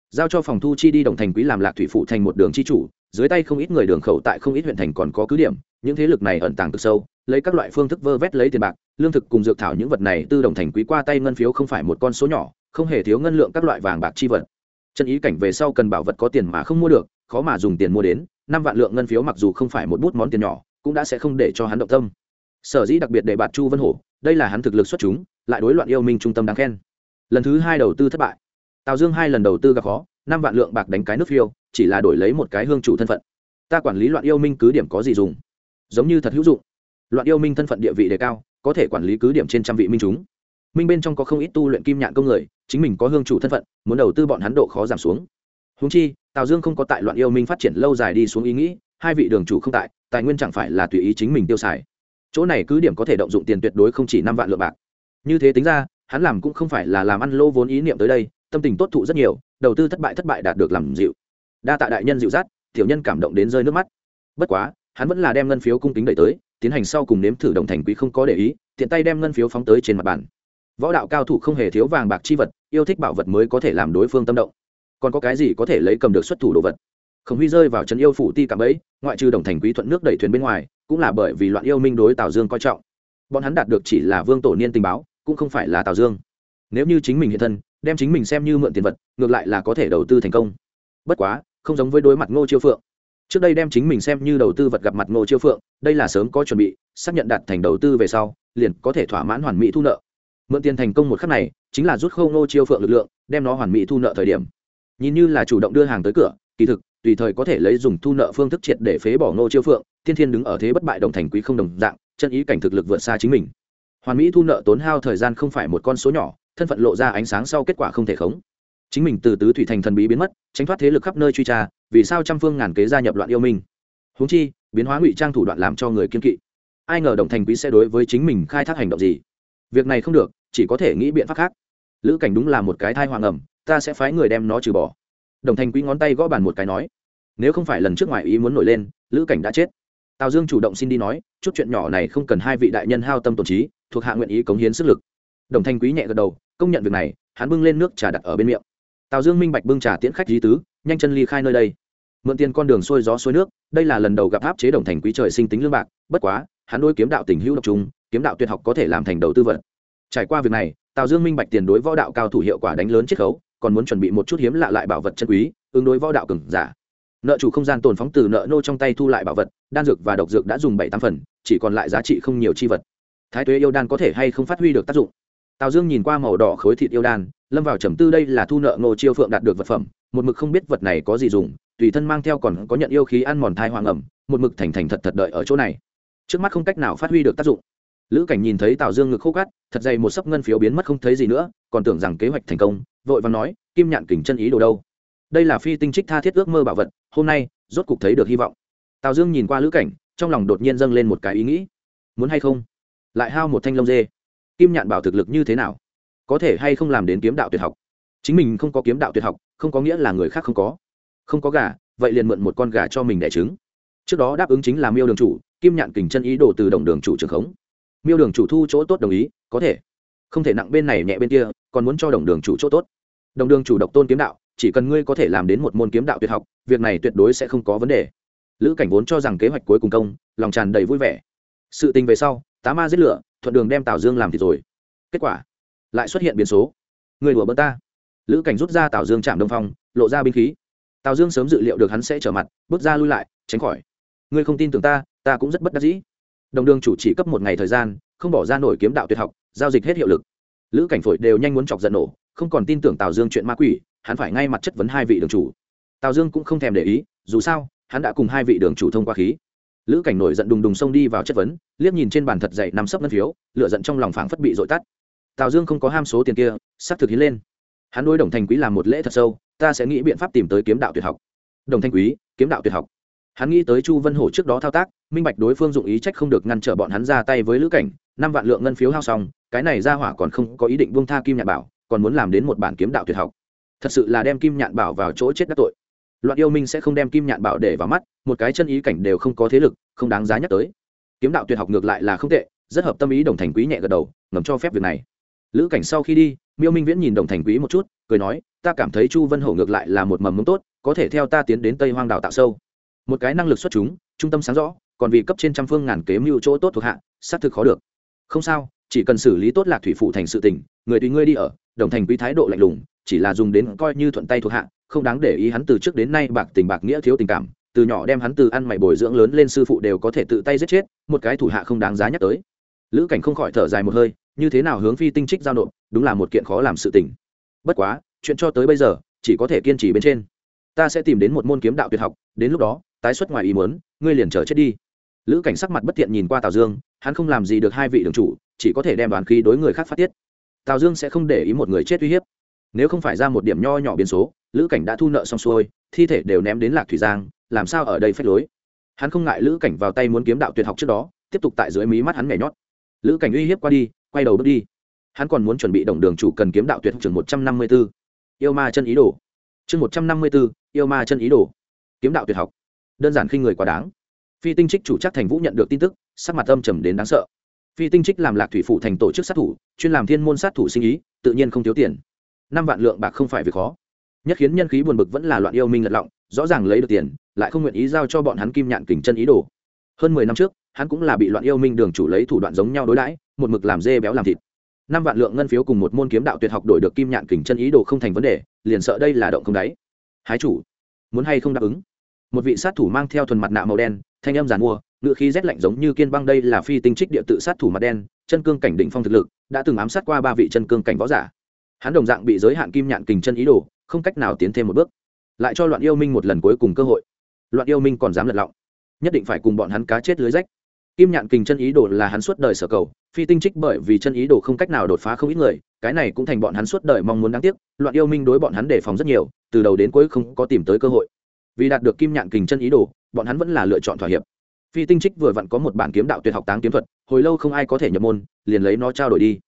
Giao cho phòng thu chi đi đồng thành quý làm lạc thủy phụ thành một đường chi chủ, dưới tay không ít người đường khẩu tại không ít huyện thành còn có cứ điểm, những thế lực này ẩn tàng cực sâu, lấy các loại phương thức vơ vét lấy tiền bạc, lương thực cùng dược thảo những vật này tư đồng thành quý qua tay ngân phiếu không phải một con số nhỏ, không hề thiếu ngân lượng các loại vàng bạc chi vật. Chân ý cảnh về sau cần bảo vật có tiền mà không mua được, khó mà dùng tiền mua đến năm vạn lượng ngân phiếu mặc dù không phải một bút món tiền nhỏ, cũng đã sẽ không để cho hắn động tâm. Sở dĩ đặc biệt để bạt chu vân hổ, đây là hắn thực lực xuất chúng, lại đối loạn yêu minh trung tâm đáng khen. Lần thứ hai đầu tư thất bại. Tào dương hai lần đầu tư gặp khó, năm vạn lượng bạc đánh cái nước phiêu, chỉ là đổi lấy một cái hương chủ thân phận. Ta quản lý loạn yêu minh cứ điểm có gì dùng? Giống như thật hữu dụng. Loạn yêu minh thân phận địa vị đề cao, có thể quản lý cứ điểm trên trăm vị minh chúng. Minh bên trong có không ít tu luyện kim nhạn công người, chính mình có hương chủ thân phận, muốn đầu tư bọn hắn độ khó giảm xuống. Húng chi tào dương không có tại loạn yêu minh phát triển lâu dài đi xuống ý nghĩ, hai vị đường chủ không tại, tài nguyên chẳng phải là tùy ý chính mình tiêu xài. Chỗ này cứ điểm có thể động dụng tiền tuyệt đối không chỉ năm vạn lượng bạc. Như thế tính ra, hắn làm cũng không phải là làm ăn lô vốn ý niệm tới đây, tâm tình tốt thụ rất nhiều, đầu tư thất bại thất bại đạt được làm dịu. Đa tạ đại nhân dịu dắt, tiểu nhân cảm động đến rơi nước mắt. Bất quá, hắn vẫn là đem ngân phiếu cung kính đẩy tới, tiến hành sau cùng nếm thử đồng thành quý không có để ý, tiện tay đem ngân phiếu phóng tới trên mặt bàn. Võ đạo cao thủ không hề thiếu vàng bạc chi vật, yêu thích bảo vật mới có thể làm đối phương tâm động còn có cái gì có thể lấy cầm được xuất thủ đồ vật? Khổng huy rơi vào trấn yêu phủ ti cảm ấy, ngoại trừ đồng thành quý thuận nước đẩy thuyền bên ngoài, cũng là bởi vì loạn yêu minh đối tào dương coi trọng. Bọn hắn đạt được chỉ là vương tổ niên tình báo, cũng không phải là tào dương. Nếu như chính mình hiện thân, đem chính mình xem như mượn tiền vật, ngược lại là có thể đầu tư thành công. Bất quá, không giống với đối mặt ngô chiêu phượng. Trước đây đem chính mình xem như đầu tư vật gặp mặt ngô chiêu phượng, đây là sớm có chuẩn bị, xác nhận đạt thành đầu tư về sau, liền có thể thỏa mãn hoàn mỹ thu nợ. Mượn tiền thành công một khắc này, chính là rút khâu ngô chiêu phượng lực lượng, đem nó hoàn mỹ thu nợ thời điểm nhìn như là chủ động đưa hàng tới cửa, kỳ thực, tùy thời có thể lấy dùng thu nợ phương thức triệt để phế bỏ ngô chiêu phượng, thiên thiên đứng ở thế bất bại đồng thành quý không đồng dạng, chân ý cảnh thực lực vượt xa chính mình. Hoàn mỹ thu nợ tốn hao thời gian không phải một con số nhỏ, thân phận lộ ra ánh sáng sau kết quả không thể khống. Chính mình từ tứ thủy thành thần bí biến mất, tránh thoát thế lực khắp nơi truy tra, vì sao trăm phương ngàn kế gia nhập loạn yêu minh? Huống chi, biến hóa ngụy trang thủ đoạn làm cho người kiên kỵ. Ai ngờ đồng thành quý sẽ đối với chính mình khai thác hành động gì? Việc này không được, chỉ có thể nghĩ biện pháp khác. Lữ cảnh đúng là một cái thai hoàng ẩm ta sẽ phái người đem nó trừ bỏ. Đồng thành quý ngón tay gõ bàn một cái nói, nếu không phải lần trước ngoài ý muốn nổi lên, lữ cảnh đã chết. Tào dương chủ động xin đi nói, chút chuyện nhỏ này không cần hai vị đại nhân hao tâm tổn trí, thuộc hạ nguyện ý cống hiến sức lực. Đồng thanh quý nhẹ gật đầu, công nhận việc này, hắn bưng lên nước trà đặt ở bên miệng. Tào dương minh bạch bưng trà tiễn khách di tứ, nhanh chân ly khai nơi đây. Mượn tiền con đường xuôi gió xuôi nước, đây là lần đầu gặp áp chế đồng thành quý trời sinh tính lương bạc, bất quá, hắn đôi kiếm đạo tình hữu độc trung, kiếm đạo tuyệt học có thể làm thành đầu tư vận. Trải qua việc này, tào dương minh bạch tiền đối võ đạo cao thủ hiệu quả đánh lớn chiết khấu còn muốn chuẩn bị một chút hiếm lạ lại bảo vật chân quý, ứng đối võ đạo cừng giả. Nợ chủ không gian tồn phóng từ nợ nô trong tay thu lại bảo vật, đan dược và độc dược đã dùng bảy tám phần, chỉ còn lại giá trị không nhiều chi vật. Thái tuế yêu đan có thể hay không phát huy được tác dụng? Tào dương nhìn qua màu đỏ khối thịt yêu đan, lâm vào trầm tư đây là thu nợ ngô chiêu phượng đạt được vật phẩm, một mực không biết vật này có gì dùng, tùy thân mang theo còn có nhận yêu khí ăn mòn thai hoàng ẩm, một mực thành thành thật thật đợi ở chỗ này. Trước mắt không cách nào phát huy được tác dụng lữ cảnh nhìn thấy tào dương ngực khô cắt thật dày một sấp ngân phiếu biến mất không thấy gì nữa, còn tưởng rằng kế hoạch thành công, vội và nói, kim nhạn kình chân ý đồ đâu? Đây là phi tinh trích tha thiết ước mơ bảo vật, hôm nay, rốt cục thấy được hy vọng. Tào dương nhìn qua lữ cảnh, trong lòng đột nhiên dâng lên một cái ý nghĩ. Muốn hay không? Lại hao một thanh lông dê. Kim nhạn bảo thực lực như thế nào? Có thể hay không làm đến kiếm đạo tuyệt học? Chính mình không có kiếm đạo tuyệt học, không có nghĩa là người khác không có. Không có gà, vậy liền mượn một con gà cho mình đẻ trứng. Trước đó đáp ứng chính là miêu đường chủ, kim nhạn kình chân ý đồ từ đồng đường chủ trường khống miêu đường chủ thu chỗ tốt đồng ý, có thể. Không thể nặng bên này nhẹ bên kia, còn muốn cho đồng đường chủ chỗ tốt. Đồng đường chủ độc tôn kiếm đạo, chỉ cần ngươi có thể làm đến một môn kiếm đạo tuyệt học, việc này tuyệt đối sẽ không có vấn đề. Lữ cảnh vốn cho rằng kế hoạch cuối cùng công, lòng tràn đầy vui vẻ. Sự tình về sau, tá ma giết lửa, thuận đường đem tào dương làm thì rồi. Kết quả, lại xuất hiện biến số. Người đùa bỡ ta. Lữ cảnh rút ra tào dương chạm đông phong, lộ ra binh khí. Tào dương sớm dự liệu được hắn sẽ trở mặt, bước ra lui lại, tránh khỏi. Ngươi không tin tưởng ta ta cũng rất bất đắc dĩ đồng đường chủ chỉ cấp một ngày thời gian, không bỏ ra nổi kiếm đạo tuyệt học, giao dịch hết hiệu lực. Lữ cảnh phổi đều nhanh muốn chọc giận nổ, không còn tin tưởng tào dương chuyện ma quỷ, hắn phải ngay mặt chất vấn hai vị đường chủ. Tào dương cũng không thèm để ý, dù sao, hắn đã cùng hai vị đường chủ thông qua khí. Lữ cảnh nổi giận đùng đùng xông đi vào chất vấn, liếc nhìn trên bàn thật dậy nằm sấp ngân phiếu lựa giận trong lòng phảng phất bị dội tắt. Tào dương không có ham số tiền kia, sắp thực hiến lên. Hắn đối đồng thành quý làm một lễ thật sâu, ta sẽ nghĩ biện pháp tìm tới kiếm đạo tuyệt học. Đồng thanh quý, kiếm đạo tuyệt học. Hắn nghĩ tới chu vân hổ trước đó thao tác minh bạch đối phương dụng ý trách không được ngăn trở bọn hắn ra tay với lữ cảnh, năm vạn lượng ngân phiếu hao xong, cái này ra hỏa còn không có ý định buông tha kim nhạn bảo, còn muốn làm đến một bản kiếm đạo tuyệt học. Thật sự là đem kim nhạn bảo vào chỗ chết đắc tội. Loạn yêu minh sẽ không đem kim nhạn bảo để vào mắt, một cái chân ý cảnh đều không có thế lực, không đáng giá nhắc tới. Kiếm đạo tuyệt học ngược lại là không tệ, rất hợp tâm ý đồng thành quý nhẹ gật đầu, ngầm cho phép việc này. Lữ cảnh sau khi đi, miêu minh viễn nhìn đồng thành quý một chút, cười nói, ta cảm thấy chu vân hổ ngược lại là một mầm mống tốt, có thể theo ta tiến đến tây hoang đảo tạo sâu. Một cái năng lực xuất chúng, trung tâm sáng rõ còn vì cấp trên trăm phương ngàn kế mưu chỗ tốt thuộc hạ, xác thực khó được. Không sao, chỉ cần xử lý tốt lạc thủy phụ thành sự tình, người tùy ngươi đi ở, đồng thành quý thái độ lạnh lùng, chỉ là dùng đến coi như thuận tay thuộc hạ, không đáng để ý hắn từ trước đến nay bạc tình bạc nghĩa thiếu tình cảm, từ nhỏ đem hắn từ ăn mày bồi dưỡng lớn lên sư phụ đều có thể tự tay giết chết, một cái thủ hạ không đáng giá nhắc tới. Lữ cảnh không khỏi thở dài một hơi, như thế nào hướng phi tinh trích giao nộp, đúng là một kiện khó làm sự tình. Bất quá, chuyện cho tới bây giờ, chỉ có thể kiên trì bên trên. Ta sẽ tìm đến một môn kiếm đạo tuyệt học, đến lúc đó, tái xuất ngoài ý muốn, ngươi liền chờ chết đi lữ cảnh sắc mặt bất thiện nhìn qua tào dương, hắn không làm gì được hai vị đường chủ, chỉ có thể đem đoàn khí đối người khác phát tiết. Tào dương sẽ không để ý một người chết uy hiếp. Nếu không phải ra một điểm nho nhỏ biến số, lữ cảnh đã thu nợ xong xuôi, thi thể đều ném đến lạc thủy giang, làm sao ở đây phép lối? Hắn không ngại lữ cảnh vào tay muốn kiếm đạo tuyệt học trước đó, tiếp tục tại dưới mí mắt hắn nhảy nhót. Lữ cảnh uy hiếp qua đi, quay đầu bước đi. Hắn còn muốn chuẩn bị đồng đường chủ cần kiếm đạo tuyệt học trường một trăm năm mươi b ố yêu ma chân ý đồ. Chương một trăm năm mươi b ố yêu ma chân ý đồ. Kiếm đạo tuyệt học. Đơn giản khi người quá đáng phi tinh trích chủ chắc thành vũ nhận được tin tức, sắc mặt âm trầm đến đáng sợ. Phi tinh trích làm lạc thủy phủ thành tổ chức sát thủ, chuyên làm thiên môn sát thủ sinh ý, tự nhiên không thiếu tiền. Năm vạn lượng bạc không phải việc khó. Nhất khiến nhân khí buồn bực vẫn là loạn yêu minh lật lọng, rõ ràng lấy được tiền, lại không nguyện ý giao cho bọn hắn kim nhạn kình chân ý đồ. Hơn mười năm trước, hắn cũng là bị loạn yêu minh đường chủ lấy thủ đoạn giống nhau đối đãi, một mực làm dê béo làm thịt. Năm vạn lượng ngân phiếu cùng một môn kiếm đạo tuyệt học đổi được kim nhạn kình chân ý đồ không thành vấn đề, liền sợ đây là động không đáy. Hái chủ, muốn hay không đáp ứng? Một vị sát thủ mang theo thuần mặt nạ màu đen, thanh âm giàn mua, ngựa khí rét lạnh giống như kiên băng đây là phi tinh trích địa tự sát thủ mặt đen, chân cương cảnh đỉnh phong thực lực, đã từng ám sát qua ba vị chân cương cảnh võ giả. Hắn đồng dạng bị giới hạn kim nhạn kình chân ý đồ, không cách nào tiến thêm một bước. Lại cho loạn yêu minh một lần cuối cùng cơ hội. Loạn yêu minh còn dám lật lọng. Nhất định phải cùng bọn hắn cá chết lưới rách. Kim nhạn kình chân ý đồ là hắn suốt đời sở cầu, phi tinh trích bởi vì chân ý đồ không cách nào đột phá không ít người, cái này cũng thành bọn hắn suốt đời mong muốn đáng tiếc. Loạn yêu minh đối bọn hắn đề phòng rất nhiều, từ đầu đến cuối không có tìm tới cơ hội vì đạt được kim nhạn kình chân ý đồ, bọn hắn vẫn là lựa chọn thỏa hiệp. Phi tinh trích vừa vặn có một bản kiếm đạo tuyệt học táng kiếm thuật, hồi lâu không ai có thể nhập môn, liền lấy nó trao đổi đi.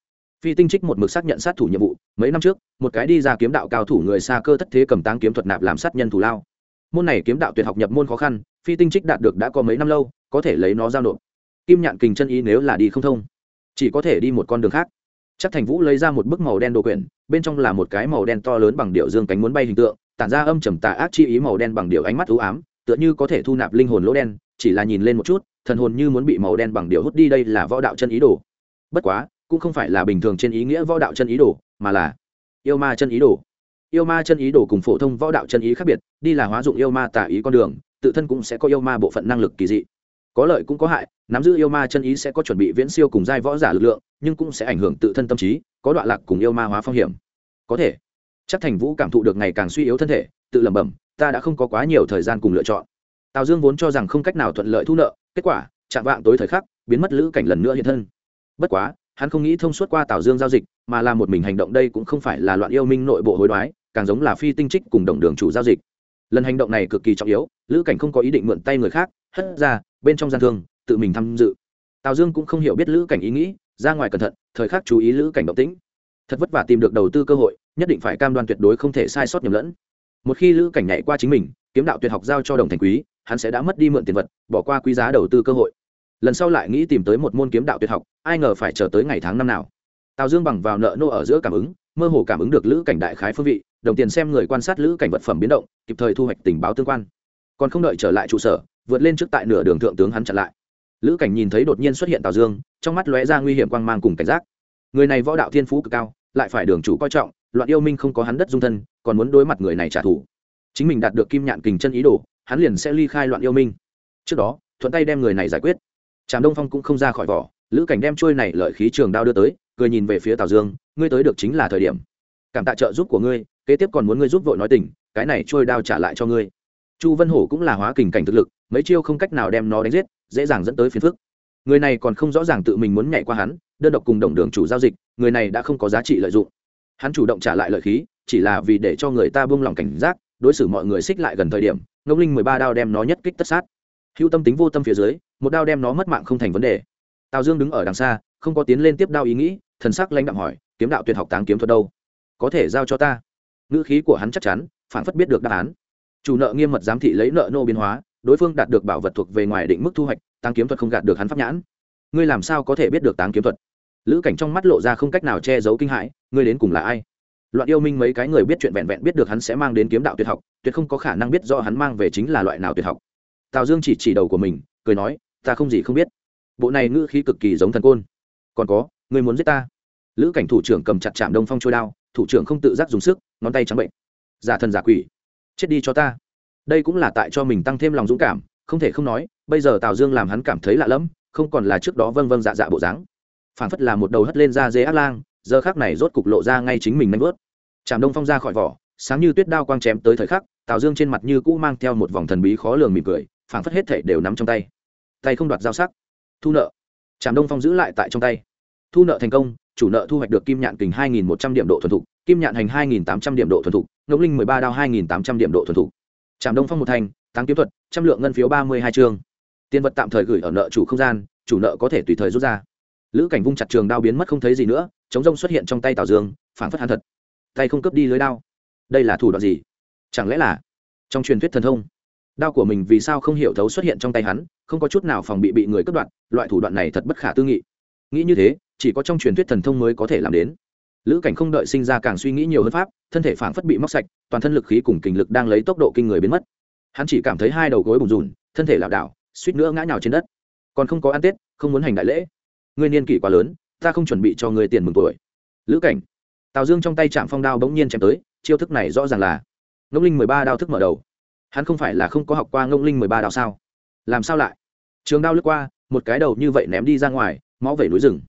Phi tinh trích một mực xác nhận sát thủ nhiệm vụ, mấy năm trước, một cái đi ra kiếm đạo cao thủ người xa cơ thất thế cầm táng kiếm thuật nạp làm sát nhân thủ lao. Môn này kiếm đạo tuyệt học nhập môn khó khăn, phi tinh trích đạt được đã có mấy năm lâu, có thể lấy nó giao nộp. Kim nhạn kình chân ý nếu là đi không thông, chỉ có thể đi một con đường khác. Chắc thành vũ lấy ra một bức màu đen đồ quyển, bên trong là một cái màu đen to lớn bằng điệu dương cánh muốn bay hình tượng tản ra âm trầm tà ác chi ý màu đen bằng điệu ánh mắt u ám, tựa như có thể thu nạp linh hồn lỗ đen, chỉ là nhìn lên một chút, thần hồn như muốn bị màu đen bằng điệu hút đi đây là võ đạo chân ý đồ. Bất quá, cũng không phải là bình thường trên ý nghĩa võ đạo chân ý đồ, mà là yêu ma chân ý đồ. Yêu ma chân ý đồ cùng phổ thông võ đạo chân ý khác biệt, đi là hóa dụng yêu ma tả ý con đường, tự thân cũng sẽ có yêu ma bộ phận năng lực kỳ dị. Có lợi cũng có hại, nắm giữ yêu ma chân ý sẽ có chuẩn bị viễn siêu cùng giai võ giả lực lượng, nhưng cũng sẽ ảnh hưởng tự thân tâm trí, có đoạn lạc cùng yêu ma hóa phong hiểm. Có thể chắc thành vũ cảm thụ được ngày càng suy yếu thân thể, tự lẩm bẩm, ta đã không có quá nhiều thời gian cùng lựa chọn. Tào dương vốn cho rằng không cách nào thuận lợi thu nợ, kết quả, chạm vạng tối thời khắc, biến mất lữ cảnh lần nữa hiện thân. Bất quá, hắn không nghĩ thông suốt qua tào dương giao dịch, mà là một mình hành động đây cũng không phải là loạn yêu minh nội bộ hối đoái, càng giống là phi tinh trích cùng đồng đường chủ giao dịch. Lần hành động này cực kỳ trọng yếu, lữ cảnh không có ý định mượn tay người khác, hất ra, bên trong gian thương, tự mình tham dự. Tào dương cũng không hiểu biết lữ cảnh ý nghĩ, ra ngoài cẩn thận, thời khắc chú ý lữ cảnh động tĩnh. Thật vất vả tìm được đầu tư cơ hội nhất định phải cam đoan tuyệt đối không thể sai sót nhầm lẫn. Một khi lữ cảnh nhảy qua chính mình, kiếm đạo tuyệt học giao cho đồng thành quý, hắn sẽ đã mất đi mượn tiền vật, bỏ qua quý giá đầu tư cơ hội. Lần sau lại nghĩ tìm tới một môn kiếm đạo tuyệt học, ai ngờ phải chờ tới ngày tháng năm nào. Tào dương bằng vào nợ nô ở giữa cảm ứng, mơ hồ cảm ứng được lữ cảnh đại khái phương vị, đồng tiền xem người quan sát lữ cảnh vật phẩm biến động, kịp thời thu hoạch tình báo tương quan. Còn không đợi trở lại trụ sở, vượt lên trước tại nửa đường thượng tướng hắn chặn lại. Lữ cảnh nhìn thấy đột nhiên xuất hiện tào dương, trong mắt lóe ra nguy hiểm quang mang cùng cảnh giác. Người này võ đạo thiên phú cực cao, lại phải đường chủ coi trọng loạn yêu minh không có hắn đất dung thân, còn muốn đối mặt người này trả thù. Chính mình đạt được kim nhạn kình chân ý đồ, hắn liền sẽ ly khai loạn yêu minh. Trước đó, thuận tay đem người này giải quyết. Trạm đông phong cũng không ra khỏi vỏ, lữ cảnh đem trôi này lợi khí trường đao đưa tới, cười nhìn về phía tào dương, ngươi tới được chính là thời điểm. Cảm tạ trợ giúp của ngươi, kế tiếp còn muốn ngươi giúp vội nói tình, cái này trôi đao trả lại cho ngươi. Chu vân hổ cũng là hóa kình cảnh thực lực, mấy chiêu không cách nào đem nó đánh giết, dễ dàng dẫn tới phiền phức. Người này còn không rõ ràng tự mình muốn nhảy qua hắn, đơn độc cùng đồng đường chủ giao dịch, người này đã không có giá trị lợi dụng hắn chủ động trả lại lợi khí, chỉ là vì để cho người ta buông lòng cảnh giác, đối xử mọi người xích lại gần thời điểm, ngông linh mười ba đao đem nó nhất kích tất sát. Hữu tâm tính vô tâm phía dưới, một đao đem nó mất mạng không thành vấn đề. Tào dương đứng ở đằng xa, không có tiến lên tiếp đao ý nghĩ, thần sắc lãnh đạm hỏi, kiếm đạo tuyệt học táng kiếm thuật đâu? Có thể giao cho ta? Ngữ khí của hắn chắc chắn phản phất biết được đáp án. Chủ nợ nghiêm mật giám thị lấy nợ nô biến hóa, đối phương đạt được bảo vật thuộc về ngoài định mức thu hoạch, táng kiếm thuật không gạt được hắn pháp nhãn. Ngươi làm sao có thể biết được táng kiếm thuật? Lữ cảnh trong mắt lộ ra không cách nào che giấu kinh hãi, ngươi đến cùng là ai? Loạn yêu minh mấy cái người biết chuyện vẹn vẹn biết được hắn sẽ mang đến kiếm đạo tuyệt học, tuyệt không có khả năng biết do hắn mang về chính là loại nào tuyệt học. Tào dương chỉ chỉ đầu của mình, cười nói, ta không gì không biết. Bộ này ngữ khí cực kỳ giống thần côn. Còn có, ngươi muốn giết ta? Lữ cảnh thủ trưởng cầm chặt chạm đông phong trôi đao, thủ trưởng không tự giác dùng sức, ngón tay trắng bệnh. Giả thần giả quỷ, chết đi cho ta. Đây cũng là tại cho mình tăng thêm lòng dũng cảm, không thể không nói, bây giờ tào dương làm hắn cảm thấy lạ lẫm, không còn là trước đó vâng vâng dạ dạ bộ dáng phản phất là một đầu hất lên ra dế ác lang, giờ khác này rốt cục lộ ra ngay chính mình nanh vớt trạm đông phong ra khỏi vỏ, sáng như tuyết đao quang chém tới thời khắc, tào dương trên mặt như cũ mang theo một vòng thần bí khó lường mỉm cười phản phất hết thể đều nắm trong tay. Tay không đoạt giao sắc. Thu nợ. Trạm đông phong giữ lại tại trong tay. Thu nợ thành công, chủ nợ thu hoạch được kim nhạn kình hai nghìn một trăm điểm độ thuần thục, kim nhạn hành hai nghìn tám trăm điểm độ thuần thục ngẫu linh mười ba đao hai nghìn tám trăm điểm độ thuần thục. Trạm đông phong một thành tăng kiếm thuật, trăm lượng ngân phiếu ba mươi hai chương. Tiền vật tạm thời gửi ở nợ chủ không gian, chủ nợ có thể tùy thời rút ra lữ cảnh vung chặt trường đao biến mất không thấy gì nữa chống rông xuất hiện trong tay tào dương phản phất hắn thật tay không cướp đi lưới đao đây là thủ đoạn gì chẳng lẽ là trong truyền thuyết thần thông đao của mình vì sao không hiểu thấu xuất hiện trong tay hắn không có chút nào phòng bị bị người cướp đoạn loại thủ đoạn này thật bất khả tư nghị nghĩ như thế chỉ có trong truyền thuyết thần thông mới có thể làm đến lữ cảnh không đợi sinh ra càng suy nghĩ nhiều hơn pháp thân thể phảng phất bị móc sạch toàn thân lực khí cùng kình lực đang lấy tốc độ kinh người biến mất hắn chỉ cảm thấy hai đầu gối bùn rùn thân thể lảo đảo suýt nữa ngã nhào trên đất còn không có ăn tết không muốn hành đại lễ ngươi niên kỷ quá lớn, ta không chuẩn bị cho ngươi tiền mừng tuổi. Lữ cảnh, tào dương trong tay chạm phong đao bỗng nhiên chém tới, chiêu thức này rõ ràng là ngông linh mười ba đao thức mở đầu. Hắn không phải là không có học qua ngông linh mười ba đao sao? Làm sao lại? Trường đao lướt qua, một cái đầu như vậy ném đi ra ngoài máu vẩy núi rừng.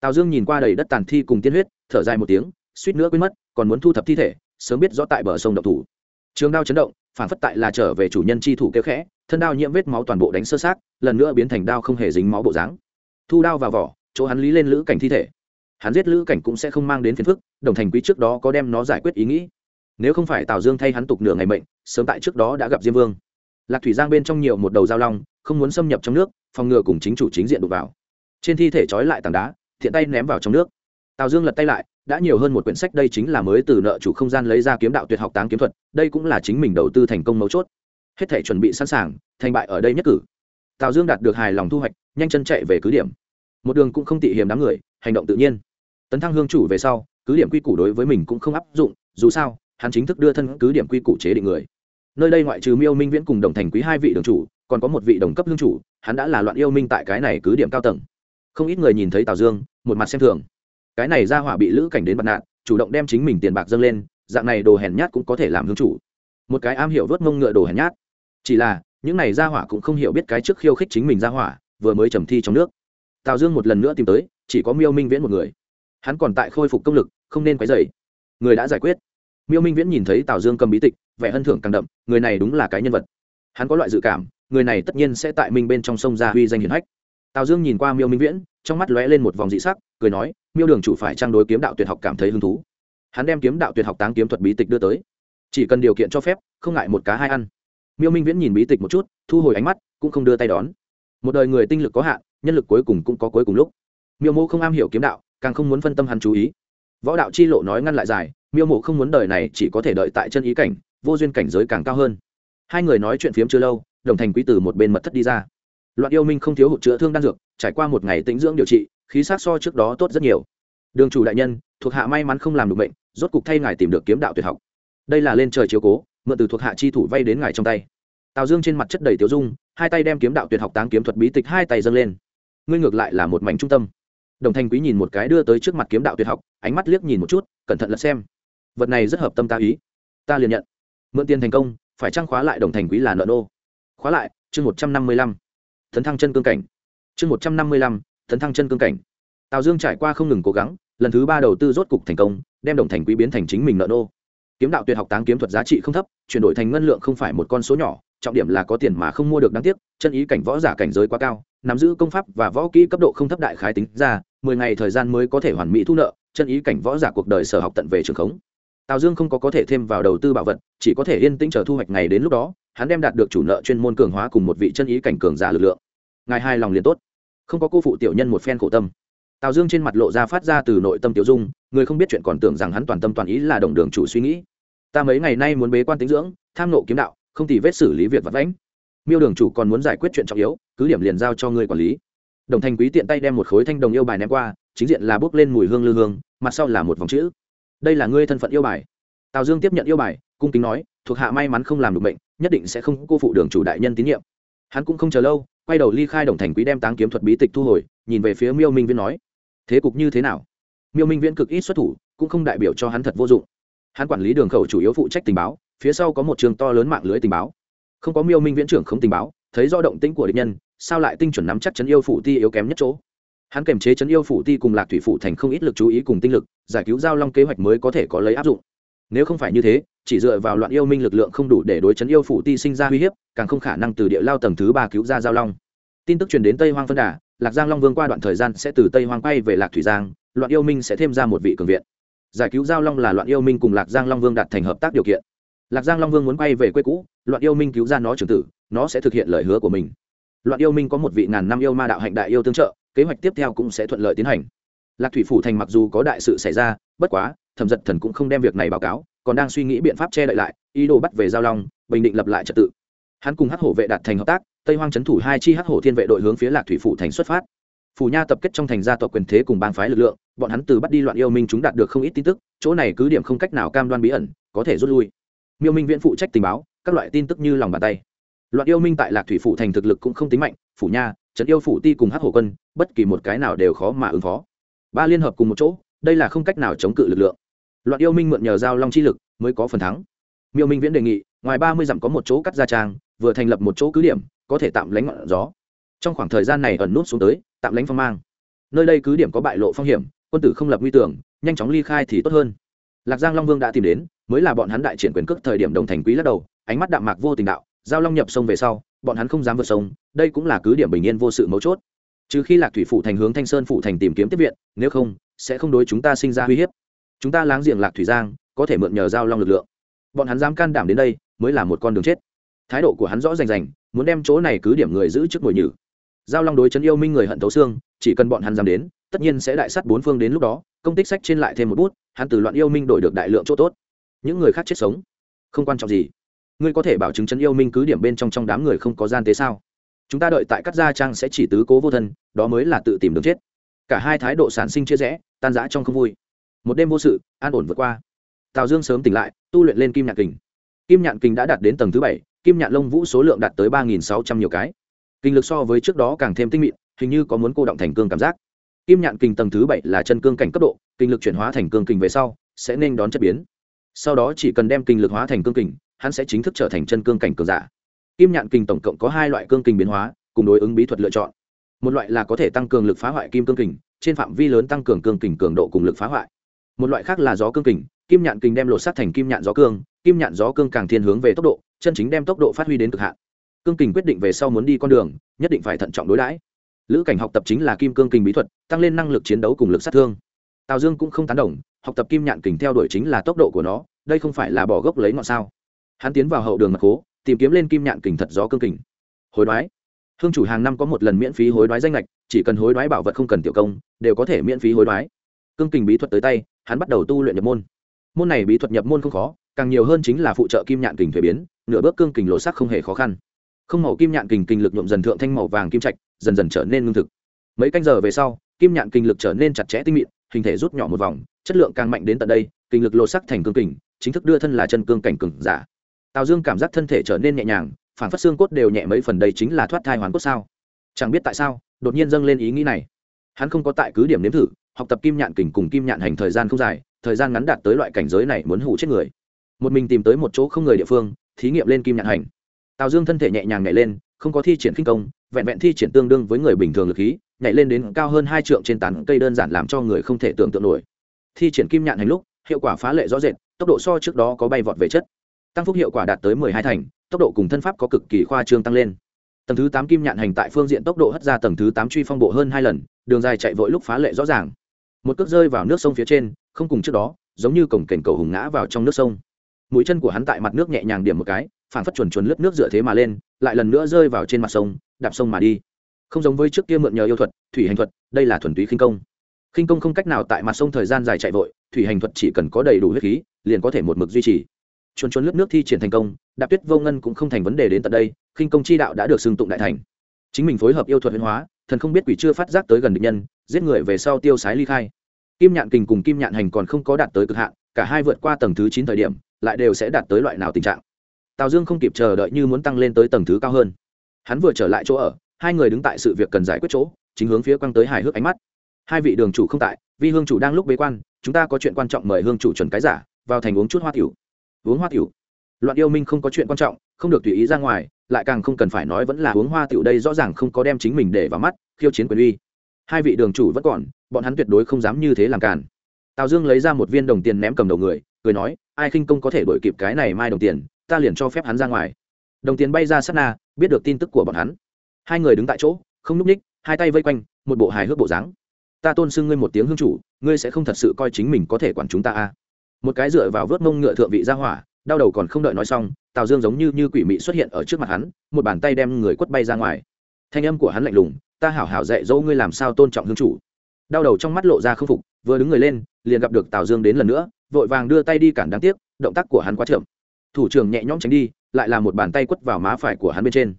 Tào dương nhìn qua đầy đất tàn thi cùng tiên huyết, thở dài một tiếng, suýt nữa quên mất, còn muốn thu thập thi thể, sớm biết rõ tại bờ sông độc thủ. Trường đao chấn động, phản phất tại là trở về chủ nhân chi thủ kêu khẽ, thân đao nhiễm vết máu toàn bộ đánh sơ sát lần nữa biến thành đao không hề dính máu bộ dáng thu đao vào vỏ, chỗ hắn lý lên lữ cảnh thi thể. Hắn giết lữ cảnh cũng sẽ không mang đến phiền phức, đồng thành quý trước đó có đem nó giải quyết ý nghĩ. Nếu không phải tào dương thay hắn tục nửa ngày mệnh, sớm tại trước đó đã gặp diêm vương. Lạc thủy giang bên trong nhiều một đầu giao long, không muốn xâm nhập trong nước, phòng ngừa cùng chính chủ chính diện đục vào. Trên thi thể trói lại tảng đá, thiện tay ném vào trong nước. Tào dương lật tay lại, đã nhiều hơn một quyển sách, đây chính là mới từ nợ chủ không gian lấy ra kiếm đạo tuyệt học táng kiếm thuật, đây cũng là chính mình đầu tư thành công mấu chốt. Hết thể chuẩn bị sẵn sàng, thành bại ở đây nhất cử. Tào dương đạt được hài lòng thu hoạch, nhanh chân chạy về cứ điểm một đường cũng không tị hiểm đám người, hành động tự nhiên. Tấn thăng hương chủ về sau, cứ điểm quy củ đối với mình cũng không áp dụng, dù sao, hắn chính thức đưa thân cứ điểm quy củ chế định người. Nơi đây ngoại trừ miêu minh viễn cùng đồng thành quý hai vị đường chủ, còn có một vị đồng cấp hương chủ, hắn đã là loạn yêu minh tại cái này cứ điểm cao tầng. Không ít người nhìn thấy tào dương, một mặt xem thường. Cái này ra hỏa bị lữ cảnh đến bật nạn, chủ động đem chính mình tiền bạc dâng lên, dạng này đồ hèn nhát cũng có thể làm hương chủ. Một cái am hiểu vớt mông ngựa đồ hèn nhát. Chỉ là, những này ra hỏa cũng không hiểu biết cái trước khiêu khích chính mình ra hỏa, vừa mới trầm thi trong nước tào dương một lần nữa tìm tới, chỉ có miêu minh viễn một người. Hắn còn tại khôi phục công lực, không nên quấy dày người đã giải quyết. Miêu minh viễn nhìn thấy tào dương cầm bí tịch, vẻ hân thưởng càng đậm, người này đúng là cái nhân vật. Hắn có loại dự cảm, người này tất nhiên sẽ tại minh bên trong sông ra huy danh hiển hách. Tào dương nhìn qua miêu minh viễn, trong mắt lóe lên một vòng dị sắc, cười nói, miêu đường chủ phải trang đối kiếm đạo tuyệt học cảm thấy hứng thú. Hắn đem kiếm đạo tuyệt học táng kiếm thuật bí tịch đưa tới. Chỉ cần điều kiện cho phép, không ngại một cá hai ăn. Miêu minh viễn nhìn bí tịch một chút, thu hồi ánh mắt, cũng không đưa tay đón một đời người tinh lực có hạn, nhân lực cuối cùng cũng có cuối cùng lúc. Miêu mô không am hiểu kiếm đạo, càng không muốn phân tâm hắn chú ý. Võ đạo chi lộ nói ngăn lại dài, miêu mộ không muốn đời này chỉ có thể đợi tại chân ý cảnh, vô duyên cảnh giới càng cao hơn. Hai người nói chuyện phiếm chưa lâu, đồng thành quý từ một bên mật thất đi ra. Loạn yêu minh không thiếu hụt chữa thương đan dược, trải qua một ngày tĩnh dưỡng điều trị, khí sát so trước đó tốt rất nhiều. Đường chủ đại nhân, thuộc hạ may mắn không làm được bệnh, rốt cục thay ngài tìm được kiếm đạo tuyệt học. Đây là lên trời chiếu cố, mượn từ thuộc hạ chi thủ vay đến ngài trong tay. Tào dương trên mặt chất đầy tiêu dung hai tay đem kiếm đạo tuyệt học táng kiếm thuật bí tịch hai tay dâng lên. Ngươi ngược lại là một mảnh trung tâm. Đồng Thanh quý nhìn một cái đưa tới trước mặt kiếm đạo tuyệt học, ánh mắt liếc nhìn một chút, cẩn thận lật xem. Vật này rất hợp tâm ta ý. Ta liền nhận. Mượn tiền thành công, phải trăng khóa lại đồng thành quý là nợ nô. Khóa lại, chương một trăm năm mươi lăm. Thấn thăng chân cương cảnh. Chương một trăm năm mươi lăm, thấn thăng chân cương cảnh. Tào dương trải qua không ngừng cố gắng, lần thứ ba đầu tư rốt cục thành công, đem đồng thành quý biến thành chính mình nợ nô. Kiếm đạo tuyệt học táng kiếm thuật giá trị không thấp, chuyển đổi thành ngân lượng không phải một con số nhỏ trọng điểm là có tiền mà không mua được đáng tiếc, chân ý cảnh võ giả cảnh giới quá cao, nắm giữ công pháp và võ kỹ cấp độ không thấp đại khái tính ra, mười ngày thời gian mới có thể hoàn mỹ thu nợ, chân ý cảnh võ giả cuộc đời sở học tận về trường khống. Tào dương không có có thể thêm vào đầu tư bảo vật, chỉ có thể yên tĩnh chờ thu hoạch ngày đến lúc đó, hắn đem đạt được chủ nợ chuyên môn cường hóa cùng một vị chân ý cảnh cường giả lực lượng. Ngài hai lòng liền tốt. Không có cô phụ tiểu nhân một phen khổ tâm. Tào dương trên mặt lộ ra phát ra từ nội tâm tiểu dung, người không biết chuyện còn tưởng rằng hắn toàn tâm toàn ý là đồng đường chủ suy nghĩ. Ta mấy ngày nay muốn bế quan tính dưỡng, tham nộ kiếm đạo không thì vết xử lý việc vặt vãnh. Miêu đường chủ còn muốn giải quyết chuyện trọng yếu, cứ điểm liền giao cho người quản lý. Đồng thành quý tiện tay đem một khối thanh đồng yêu bài ném qua, chính diện là bước lên mùi hương lư hương, mặt sau là một vòng chữ. Đây là ngươi thân phận yêu bài. Tào dương tiếp nhận yêu bài, cung kính nói, thuộc hạ may mắn không làm được bệnh, nhất định sẽ không cô phụ đường chủ đại nhân tín nhiệm. Hắn cũng không chờ lâu, quay đầu ly khai đồng thành quý đem táng kiếm thuật bí tịch thu hồi, nhìn về phía miêu minh viễn nói, thế cục như thế nào? Miêu minh viễn cực ít xuất thủ, cũng không đại biểu cho hắn thật vô dụng. Hắn quản lý đường khẩu chủ yếu phụ trách tình báo phía sau có một trường to lớn mạng lưới tình báo. Không có miêu minh viễn trưởng không tình báo, thấy do động tĩnh của địch nhân, sao lại tinh chuẩn nắm chắc chấn yêu phủ ti yếu kém nhất chỗ? Hắn kềm chế chấn yêu phủ ti cùng lạc thủy phủ thành không ít lực chú ý cùng tinh lực, giải cứu giao long kế hoạch mới có thể có lấy áp dụng. Nếu không phải như thế, chỉ dựa vào loạn yêu minh lực lượng không đủ để đối chấn yêu phủ ti sinh ra uy hiếp, càng không khả năng từ địa lao tầng thứ ba cứu ra giao long. Tin tức truyền đến tây hoang phân đà, lạc giang long vương qua đoạn thời gian sẽ từ tây hoang quay về lạc thủy giang, loạn yêu minh sẽ thêm ra một vị cường viện. Giải cứu giao long là loạn yêu minh cùng lạc giang long vương đạt thành hợp tác điều kiện lạc giang long vương muốn quay về quê cũ, loạn yêu minh cứu ra nó trưởng tử, nó sẽ thực hiện lời hứa của mình. Loạn yêu minh có một vị ngàn năm yêu ma đạo hạnh đại yêu tương trợ, kế hoạch tiếp theo cũng sẽ thuận lợi tiến hành. Lạc thủy phủ thành mặc dù có đại sự xảy ra, bất quá, thẩm giật thần cũng không đem việc này báo cáo, còn đang suy nghĩ biện pháp che đậy lại, ý đồ bắt về giao long, bình định lập lại trật tự. Hắn cùng hắc hổ vệ đạt thành hợp tác, tây hoang trấn thủ hai chi hắc hổ thiên vệ đội hướng phía lạc thủy phủ thành xuất phát. Phủ nha tập kết trong thành gia tộc quyền thế cùng bang phái lực lượng, bọn hắn từ bắt đi loạn yêu minh chúng đạt được không ít tin tức, chỗ này cứ điểm không cách nào cam đoan bí ẩn, có thể rút lui miêu minh viễn phụ trách tình báo, các loại tin tức như lòng bàn tay. Loạn yêu minh tại lạc thủy phủ thành thực lực cũng không tính mạnh, phủ nha trấn yêu phủ ti cùng hát hổ quân, bất kỳ một cái nào đều khó mà ứng phó. Ba liên hợp cùng một chỗ, đây là không cách nào chống cự lực lượng. Loạn yêu minh mượn nhờ giao long chi lực mới có phần thắng. Miêu minh viễn đề nghị, ngoài ba mươi dặm có một chỗ cắt gia trang, vừa thành lập một chỗ cứ điểm, có thể tạm lánh ngọn gió. Trong khoảng thời gian này ẩn nút xuống tới, tạm lánh phong mang. Nơi đây cứ điểm có bại lộ phong hiểm, quân tử không lập nguy tưởng, nhanh chóng ly khai thì tốt hơn. Lạc giang long vương đã tìm đến mới là bọn hắn đại triển quyền cước thời điểm đồng thành quý lắc đầu, ánh mắt đạm mạc vô tình đạo, giao long nhập sông về sau, bọn hắn không dám vượt sông, đây cũng là cứ điểm bình yên vô sự mấu chốt. Trừ khi lạc thủy phủ thành hướng thanh sơn phủ thành tìm kiếm tiếp viện, nếu không, sẽ không đối chúng ta sinh ra uy hiếp. Chúng ta láng giềng lạc thủy giang, có thể mượn nhờ giao long lực lượng. Bọn hắn dám can đảm đến đây, mới là một con đường chết. Thái độ của hắn rõ rành rành, muốn đem chỗ này cứ điểm người giữ trước ngồi nhử. Giao long đối chấn yêu minh người hận thấu xương, chỉ cần bọn hắn dám đến, tất nhiên sẽ đại sắt bốn phương đến lúc đó, công tích sách trên lại thêm một bút, hắn từ loạn yêu minh đổi được đại lượng chỗ tốt những người khác chết sống. Không quan trọng gì. Ngươi có thể bảo chứng chấn yêu minh cứ điểm bên trong trong đám người không có gian tế sao? Chúng ta đợi tại các gia trang sẽ chỉ tứ cố vô thân, đó mới là tự tìm đường chết. Cả hai thái độ sản sinh chia rẽ, tan rã trong không vui. Một đêm vô sự, an ổn vượt qua. Tào dương sớm tỉnh lại, tu luyện lên kim nhạn kình. Kim nhạn kình đã đạt đến tầng thứ bảy, kim nhạn lông vũ số lượng đạt tới ba nghìn sáu trăm nhiều cái. Kinh lực so với trước đó càng thêm tinh mịn, hình như có muốn cô động thành cương cảm giác. Kim nhạn kình tầng thứ bảy là chân cương cảnh cấp độ, kinh lực chuyển hóa thành cương kình về sau, sẽ nên đón chất biến sau đó chỉ cần đem kinh lực hóa thành cương kình, hắn sẽ chính thức trở thành chân cương cảnh cường giả. Kim nhạn kình tổng cộng có hai loại cương kình biến hóa, cùng đối ứng bí thuật lựa chọn. Một loại là có thể tăng cường lực phá hoại kim cương kình, trên phạm vi lớn tăng cường cương kình cường độ cùng lực phá hoại. Một loại khác là gió cương kình, kim nhạn kình đem lột sát thành kim nhạn gió cương, kim nhạn gió cương càng thiên hướng về tốc độ, chân chính đem tốc độ phát huy đến cực hạn. Cương kình quyết định về sau muốn đi con đường, nhất định phải thận trọng đối đãi. Lữ cảnh học tập chính là kim cương kình bí thuật, tăng lên năng lực chiến đấu cùng lực sát thương. Tào dương cũng không tán đồng học tập kim nhạn kình theo đuổi chính là tốc độ của nó, đây không phải là bỏ gốc lấy ngọn sao. Hắn tiến vào hậu đường mật cố tìm kiếm lên kim nhạn kình thật gió cương kình. Hối đoái. Hương chủ hàng năm có một lần miễn phí hối đoái danh lệch chỉ cần hối đoái bảo vật không cần tiểu công, đều có thể miễn phí hối đoái. Cương kình bí thuật tới tay, hắn bắt đầu tu luyện nhập môn. Môn này bí thuật nhập môn không khó, càng nhiều hơn chính là phụ trợ kim nhạn kình thuế biến, nửa bước cương kình lộ sắc không hề khó khăn. Không màu kim nhạn kình kình lực nhuộm dần thượng thanh màu vàng kim trạch, dần dần trở nên lương thực. Mấy canh giờ về sau, kim nhạn kình lực trở nên chặt chẽ tinh mịn hình thể rút nhỏ một vòng, chất lượng càng mạnh đến tận đây, kinh lực lộ sắc thành cương kình, chính thức đưa thân là chân cương cảnh cừng giả. Tào dương cảm giác thân thể trở nên nhẹ nhàng phản phát xương cốt đều nhẹ mấy phần đây chính là thoát thai hoàn cốt sao. Chẳng biết tại sao, đột nhiên dâng lên ý nghĩ này. Hắn không có tại cứ điểm nếm thử, học tập kim nhạn kình cùng kim nhạn hành thời gian không dài, thời gian ngắn đạt tới loại cảnh giới này muốn hủ chết người. Một mình tìm tới một chỗ không người địa phương, thí nghiệm lên kim nhạn hành. Tào dương thân thể nhẹ nhàng nhảy lên, không có thi triển khinh công, vẹn vẹn thi triển tương đương với người bình thường lực khí nhảy lên đến cao hơn hai trượng trên tán cây đơn giản làm cho người không thể tưởng tượng nổi. Thi triển kim nhạn hành lúc, hiệu quả phá lệ rõ rệt, tốc độ so trước đó có bay vọt về chất. Tăng phúc hiệu quả đạt tới mười hai thành, tốc độ cùng thân pháp có cực kỳ khoa trương tăng lên. Tầng thứ tám kim nhạn hành tại phương diện tốc độ hất ra tầng thứ tám truy phong bộ hơn hai lần, đường dài chạy vội lúc phá lệ rõ ràng. Một cước rơi vào nước sông phía trên, không cùng trước đó, giống như cổng cảnh cầu hùng ngã vào trong nước sông. Mũi chân của hắn tại mặt nước nhẹ nhàng điểm một cái phản phất chuồn chuồn lướt nước dựa thế mà lên, lại lần nữa rơi vào trên mặt sông, đạp sông mà đi không giống với trước kia mượn nhờ yêu thuật, thủy hành thuật, đây là thuần túy khinh công. Khinh công không cách nào tại mặt sông thời gian dài chạy vội, thủy hành thuật chỉ cần có đầy đủ huyết khí, liền có thể một mực duy trì. Chuồn chuồn lớp nước thi triển thành công, đạp tuyết vô ngân cũng không thành vấn đề đến tận đây, khinh công chi đạo đã được xưng tụng đại thành. Chính mình phối hợp yêu thuật huyên hóa, thần không biết quỷ chưa phát giác tới gần địch nhân, giết người về sau tiêu sái ly khai. Kim nhạn kình cùng kim nhạn hành còn không có đạt tới cực hạn, cả hai vượt qua tầng thứ chín thời điểm, lại đều sẽ đạt tới loại nào tình trạng. Tào dương không kịp chờ đợi như muốn tăng lên tới tầng thứ cao hơn. Hắn vừa trở lại chỗ ở hai người đứng tại sự việc cần giải quyết chỗ, chính hướng phía quăng tới hài hước ánh mắt. Hai vị đường chủ không tại vì hương chủ đang lúc bế quan, chúng ta có chuyện quan trọng mời hương chủ chuẩn cái giả, vào thành uống chút hoa tiểu. Uống hoa tiểu? Loạn yêu minh không có chuyện quan trọng, không được tùy ý ra ngoài, lại càng không cần phải nói vẫn là uống hoa tiểu đây rõ ràng không có đem chính mình để vào mắt, khiêu chiến quyền uy. Hai vị đường chủ vẫn còn, bọn hắn tuyệt đối không dám như thế làm cản tào dương lấy ra một viên đồng tiền ném cầm đầu người, cười nói, ai khinh công có thể đổi kịp cái này mai đồng tiền, ta liền cho phép hắn ra ngoài. Đồng tiền bay ra sát na, biết được tin tức của bọn hắn hai người đứng tại chỗ, không núp ních hai tay vây quanh, một bộ hài hước bộ dáng. Ta tôn xưng ngươi một tiếng hương chủ, ngươi sẽ không thật sự coi chính mình có thể quản chúng ta à. một cái dựa vào vớt mông ngựa thượng vị ra hỏa, đau đầu còn không đợi nói xong, tào dương giống như như quỷ mị xuất hiện ở trước mặt hắn, một bàn tay đem người quất bay ra ngoài. Thanh âm của hắn lạnh lùng, ta hảo hảo dạy dỗ ngươi làm sao tôn trọng hương chủ. Đau đầu trong mắt lộ ra k phục, vừa đứng người lên, liền gặp được tào dương đến lần nữa, vội vàng đưa tay đi cản đáng tiếc, động tác của hắn quá chậm. Thủ trưởng nhẹ nhõm tránh đi, lại là một bàn tay quất vào má phải của hắn bên trên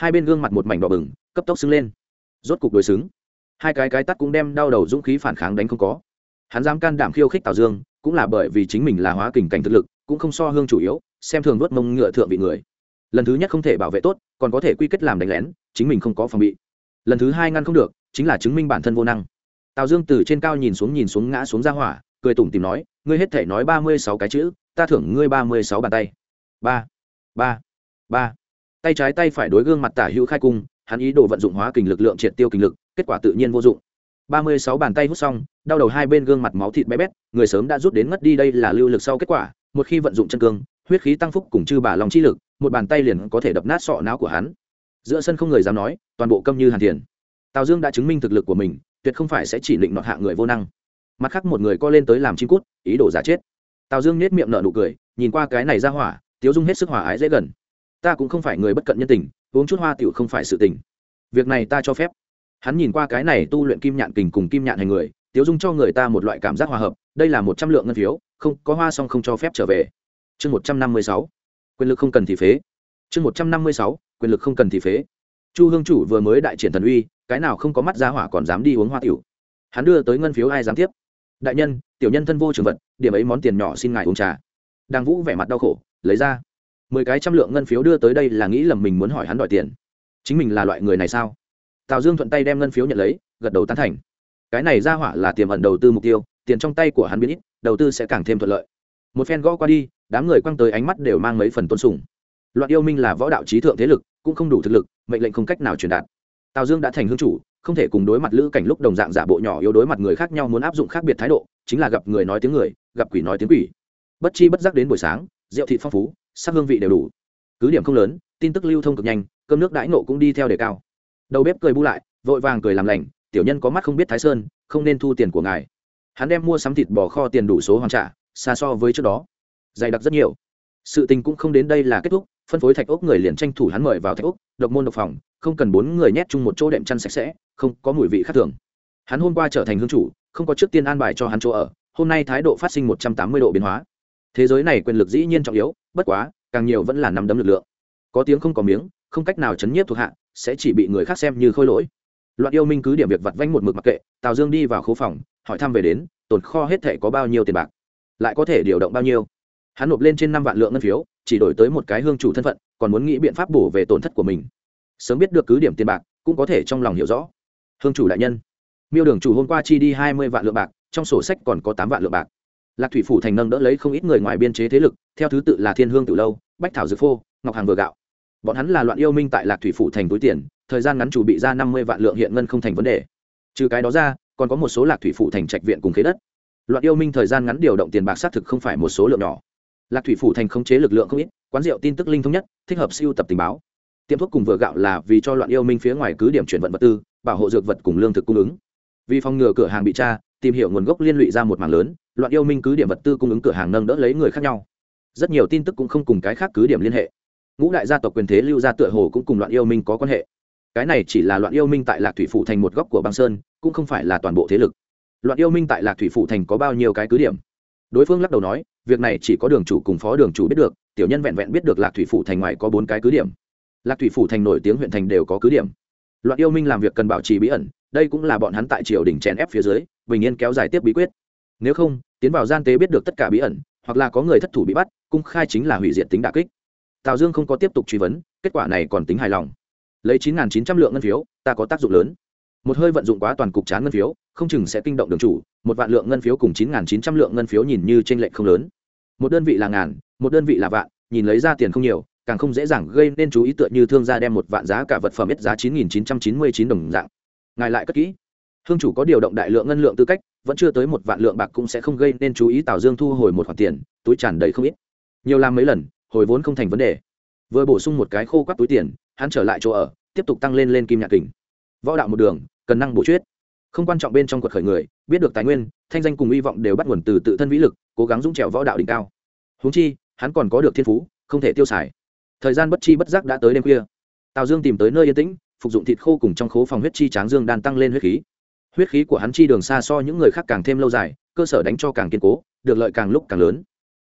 hai bên gương mặt một mảnh đỏ bừng, cấp tốc xứng lên. Rốt cục đối xứng. Hai cái cái tắt cũng đem đau đầu dũng khí phản kháng đánh không có. Hắn dám can đảm khiêu khích tào dương, cũng là bởi vì chính mình là hóa kình cảnh thực lực, cũng không so hương chủ yếu, xem thường vớt mông ngựa thượng vị người. Lần thứ nhất không thể bảo vệ tốt, còn có thể quy kết làm đánh lén, chính mình không có phòng bị. Lần thứ hai ngăn không được, chính là chứng minh bản thân vô năng. Tào dương từ trên cao nhìn xuống nhìn xuống ngã xuống ra hỏa, cười tủm tìm nói, ngươi hết thể nói ba mươi sáu cái chữ, ta thưởng ngươi ba mươi sáu bàn tay. Ba ba ba tay trái tay phải đối gương mặt tả hữu khai cung, hắn ý đồ vận dụng hóa kình lực lượng triệt tiêu kình lực, kết quả tự nhiên vô dụng. Ba mươi sáu bàn tay hút xong, đau đầu hai bên gương mặt máu thịt bé bét, người sớm đã rút đến ngất đi đây là lưu lực sau kết quả, một khi vận dụng chân cương, huyết khí tăng phúc cùng chư bà lòng chi lực, một bàn tay liền có thể đập nát sọ não của hắn. Giữa sân không người dám nói, toàn bộ câm như hàn thiền. Tào dương đã chứng minh thực lực của mình, tuyệt không phải sẽ chỉ định nọt hạ người vô năng. Mặt khác một người co lên tới làm chim cút, ý đồ giả chết. Tào dương nết miệng nở nụ cười, nhìn qua cái này ra hỏa, tiếu dung hết sức hỏa ái dễ gần ta cũng không phải người bất cận nhân tình, uống chút hoa tiểu không phải sự tình. Việc này ta cho phép. Hắn nhìn qua cái này tu luyện kim nhạn kình cùng kim nhạn hành người, tiếu dung cho người ta một loại cảm giác hòa hợp, đây là một trăm lượng ngân phiếu, không, có hoa xong không cho phép trở về. Chương một trăm năm mươi sáu, quyền lực không cần thì phế. Chương một trăm năm mươi sáu, quyền lực không cần thì phế. Chu hương chủ vừa mới đại triển thần uy, cái nào không có mắt ra hỏa còn dám đi uống hoa tiểu. Hắn đưa tới ngân phiếu ai dám tiếp? Đại nhân, tiểu nhân thân vô trường vật, điểm ấy món tiền nhỏ xin ngài uống trà. Đàng vũ vẻ mặt đau khổ, lấy ra mười cái trăm lượng ngân phiếu đưa tới đây là nghĩ lầm mình muốn hỏi hắn đòi tiền. Chính mình là loại người này sao? Tào dương thuận tay đem ngân phiếu nhận lấy, gật đầu tán thành. Cái này ra hỏa là tiềm ẩn đầu tư mục tiêu, tiền trong tay của hắn biến ít, đầu tư sẽ càng thêm thuận lợi. Một phen gõ qua đi, đám người quăng tới ánh mắt đều mang mấy phần tôn sùng. Loạn yêu minh là võ đạo trí thượng thế lực, cũng không đủ thực lực, mệnh lệnh không cách nào truyền đạt. Tào dương đã thành hương chủ, không thể cùng đối mặt lữ cảnh lúc đồng dạng giả bộ nhỏ yếu đối mặt người khác nhau muốn áp dụng khác biệt thái độ, chính là gặp người nói tiếng người, gặp quỷ nói tiếng quỷ. Bất chi bất giác đến buổi sáng, rượu thị phong phú sắc hương vị đều đủ. Cứ điểm không lớn, tin tức lưu thông cực nhanh, cơm nước đãi nộ cũng đi theo đề cao. Đầu bếp cười bu lại, vội vàng cười làm lành, tiểu nhân có mắt không biết thái sơn, không nên thu tiền của ngài. Hắn đem mua sắm thịt bò kho tiền đủ số hoàn trả, xa so với trước đó. Dày đặc rất nhiều. Sự tình cũng không đến đây là kết thúc, phân phối thạch ốc người liền tranh thủ hắn mời vào thạch ốc, độc môn độc phòng, không cần bốn người nhét chung một chỗ đệm chăn sạch sẽ, không có mùi vị khác thường. Hắn hôm qua trở thành hương chủ, không có trước tiên an bài cho hắn chỗ ở, hôm nay thái độ phát sinh một trăm tám mươi độ biến hóa. Thế giới này quyền lực dĩ nhiên trọng yếu bất quá, càng nhiều vẫn là nắm đấm lực lượng. Có tiếng không có miếng, không cách nào chấn nhiếp thuộc hạ, sẽ chỉ bị người khác xem như khôi lỗi. Loạn yêu minh cứ điểm việc vặt vanh một mực mặc kệ, tào dương đi vào khố phòng, hỏi thăm về đến, tồn kho hết thể có bao nhiêu tiền bạc, lại có thể điều động bao nhiêu. Hắn nộp lên trên năm vạn lượng ngân phiếu, chỉ đổi tới một cái hương chủ thân phận, còn muốn nghĩ biện pháp bổ về tổn thất của mình. Sớm biết được cứ điểm tiền bạc, cũng có thể trong lòng hiểu rõ. Hương chủ đại nhân, miêu đường chủ hôm qua chi đi hai mươi vạn lượng bạc, trong sổ sách còn có tám vạn lượng bạc lạc thủy phủ thành nâng đỡ lấy không ít người ngoài biên chế thế lực, theo thứ tự là thiên hương từ lâu, bách thảo dược phô, ngọc hàng vừa gạo. Bọn hắn là loạn yêu minh tại lạc thủy phủ thành túi tiền, thời gian ngắn chủ bị ra năm mươi vạn lượng hiện ngân không thành vấn đề. Trừ cái đó ra, còn có một số lạc thủy phủ thành trạch viện cùng khế đất. Loạn yêu minh thời gian ngắn điều động tiền bạc xác thực không phải một số lượng nhỏ. Lạc thủy phủ thành khống chế lực lượng không ít, quán rượu tin tức linh thống nhất, thích hợp siêu tập tình báo. Tiệm thuốc cùng vừa gạo là vì cho loạn yêu minh phía ngoài cứ điểm chuyển vận vật tư, bảo hộ dược vật cùng lương thực cung ứng. Vì phòng ngừa cửa hàng bị tra tìm hiểu nguồn gốc liên lụy ra một mảng lớn, loạn yêu minh cứ điểm vật tư cung ứng cửa hàng nâng đỡ lấy người khác nhau. Rất nhiều tin tức cũng không cùng cái khác cứ điểm liên hệ. Ngũ đại gia tộc quyền thế lưu gia tựa hồ cũng cùng loạn yêu minh có quan hệ. Cái này chỉ là loạn yêu minh tại lạc thủy phủ thành một góc của băng sơn, cũng không phải là toàn bộ thế lực. Loạn yêu minh tại lạc thủy phủ thành có bao nhiêu cái cứ điểm? Đối phương lắc đầu nói, việc này chỉ có đường chủ cùng phó đường chủ biết được, tiểu nhân vẹn vẹn biết được lạc thủy phủ thành ngoài có bốn cái cứ điểm. Lạc thủy phủ thành nổi tiếng huyện thành đều có cứ điểm. Loạn yêu minh làm việc cần bảo trì bí ẩn, đây cũng là bọn hắn tại triều đình chèn ép phía dưới bình yên kéo dài tiếp bí quyết. Nếu không, tiến vào gian tế biết được tất cả bí ẩn, hoặc là có người thất thủ bị bắt, cung khai chính là hủy diệt tính đà kích. Tào dương không có tiếp tục truy vấn, kết quả này còn tính hài lòng. Lấy chín chín trăm lượng ngân phiếu, ta có tác dụng lớn. Một hơi vận dụng quá toàn cục chán ngân phiếu, không chừng sẽ kinh động đường chủ, một vạn lượng ngân phiếu cùng chín chín trăm lượng ngân phiếu nhìn như t r ê n lệch không lớn. Một đơn vị là ngàn, một đơn vị là vạn, nhìn lấy ra tiền không nhiều, càng không dễ dàng gây nên chú ý tựa như thương gia đem một vạn giá cả vật phẩm ít giá chín nghìn chín trăm chín mươi chín đồng dạng. Ngài lại cất kỹ hương chủ có điều động đại lượng ngân lượng tư cách, vẫn chưa tới một vạn lượng bạc cũng sẽ không gây nên chú ý tào dương thu hồi một khoản tiền, túi tràn đầy không ít. Nhiều làm mấy lần, hồi vốn không thành vấn đề. Vừa bổ sung một cái khô quắt túi tiền, hắn trở lại chỗ ở, tiếp tục tăng lên lên kim nhạc kình. Võ đạo một đường, cần năng bổ chuyết. Không quan trọng bên trong quật khởi người, biết được tài nguyên, thanh danh cùng hy vọng đều bắt nguồn từ tự thân vĩ lực, cố gắng dũng trèo võ đạo đỉnh cao. Húng chi, hắn còn có được thiên phú, không thể tiêu xài. Thời gian bất chi bất giác đã tới đêm khuya. Tào dương tìm tới nơi yên tĩnh, phục dụng thịt khô cùng trong khố phòng huyết chi tráng dương đan tăng lên huyết khí huyết khí của hắn chi đường xa so những người khác càng thêm lâu dài, cơ sở đánh cho càng kiên cố, được lợi càng lúc càng lớn.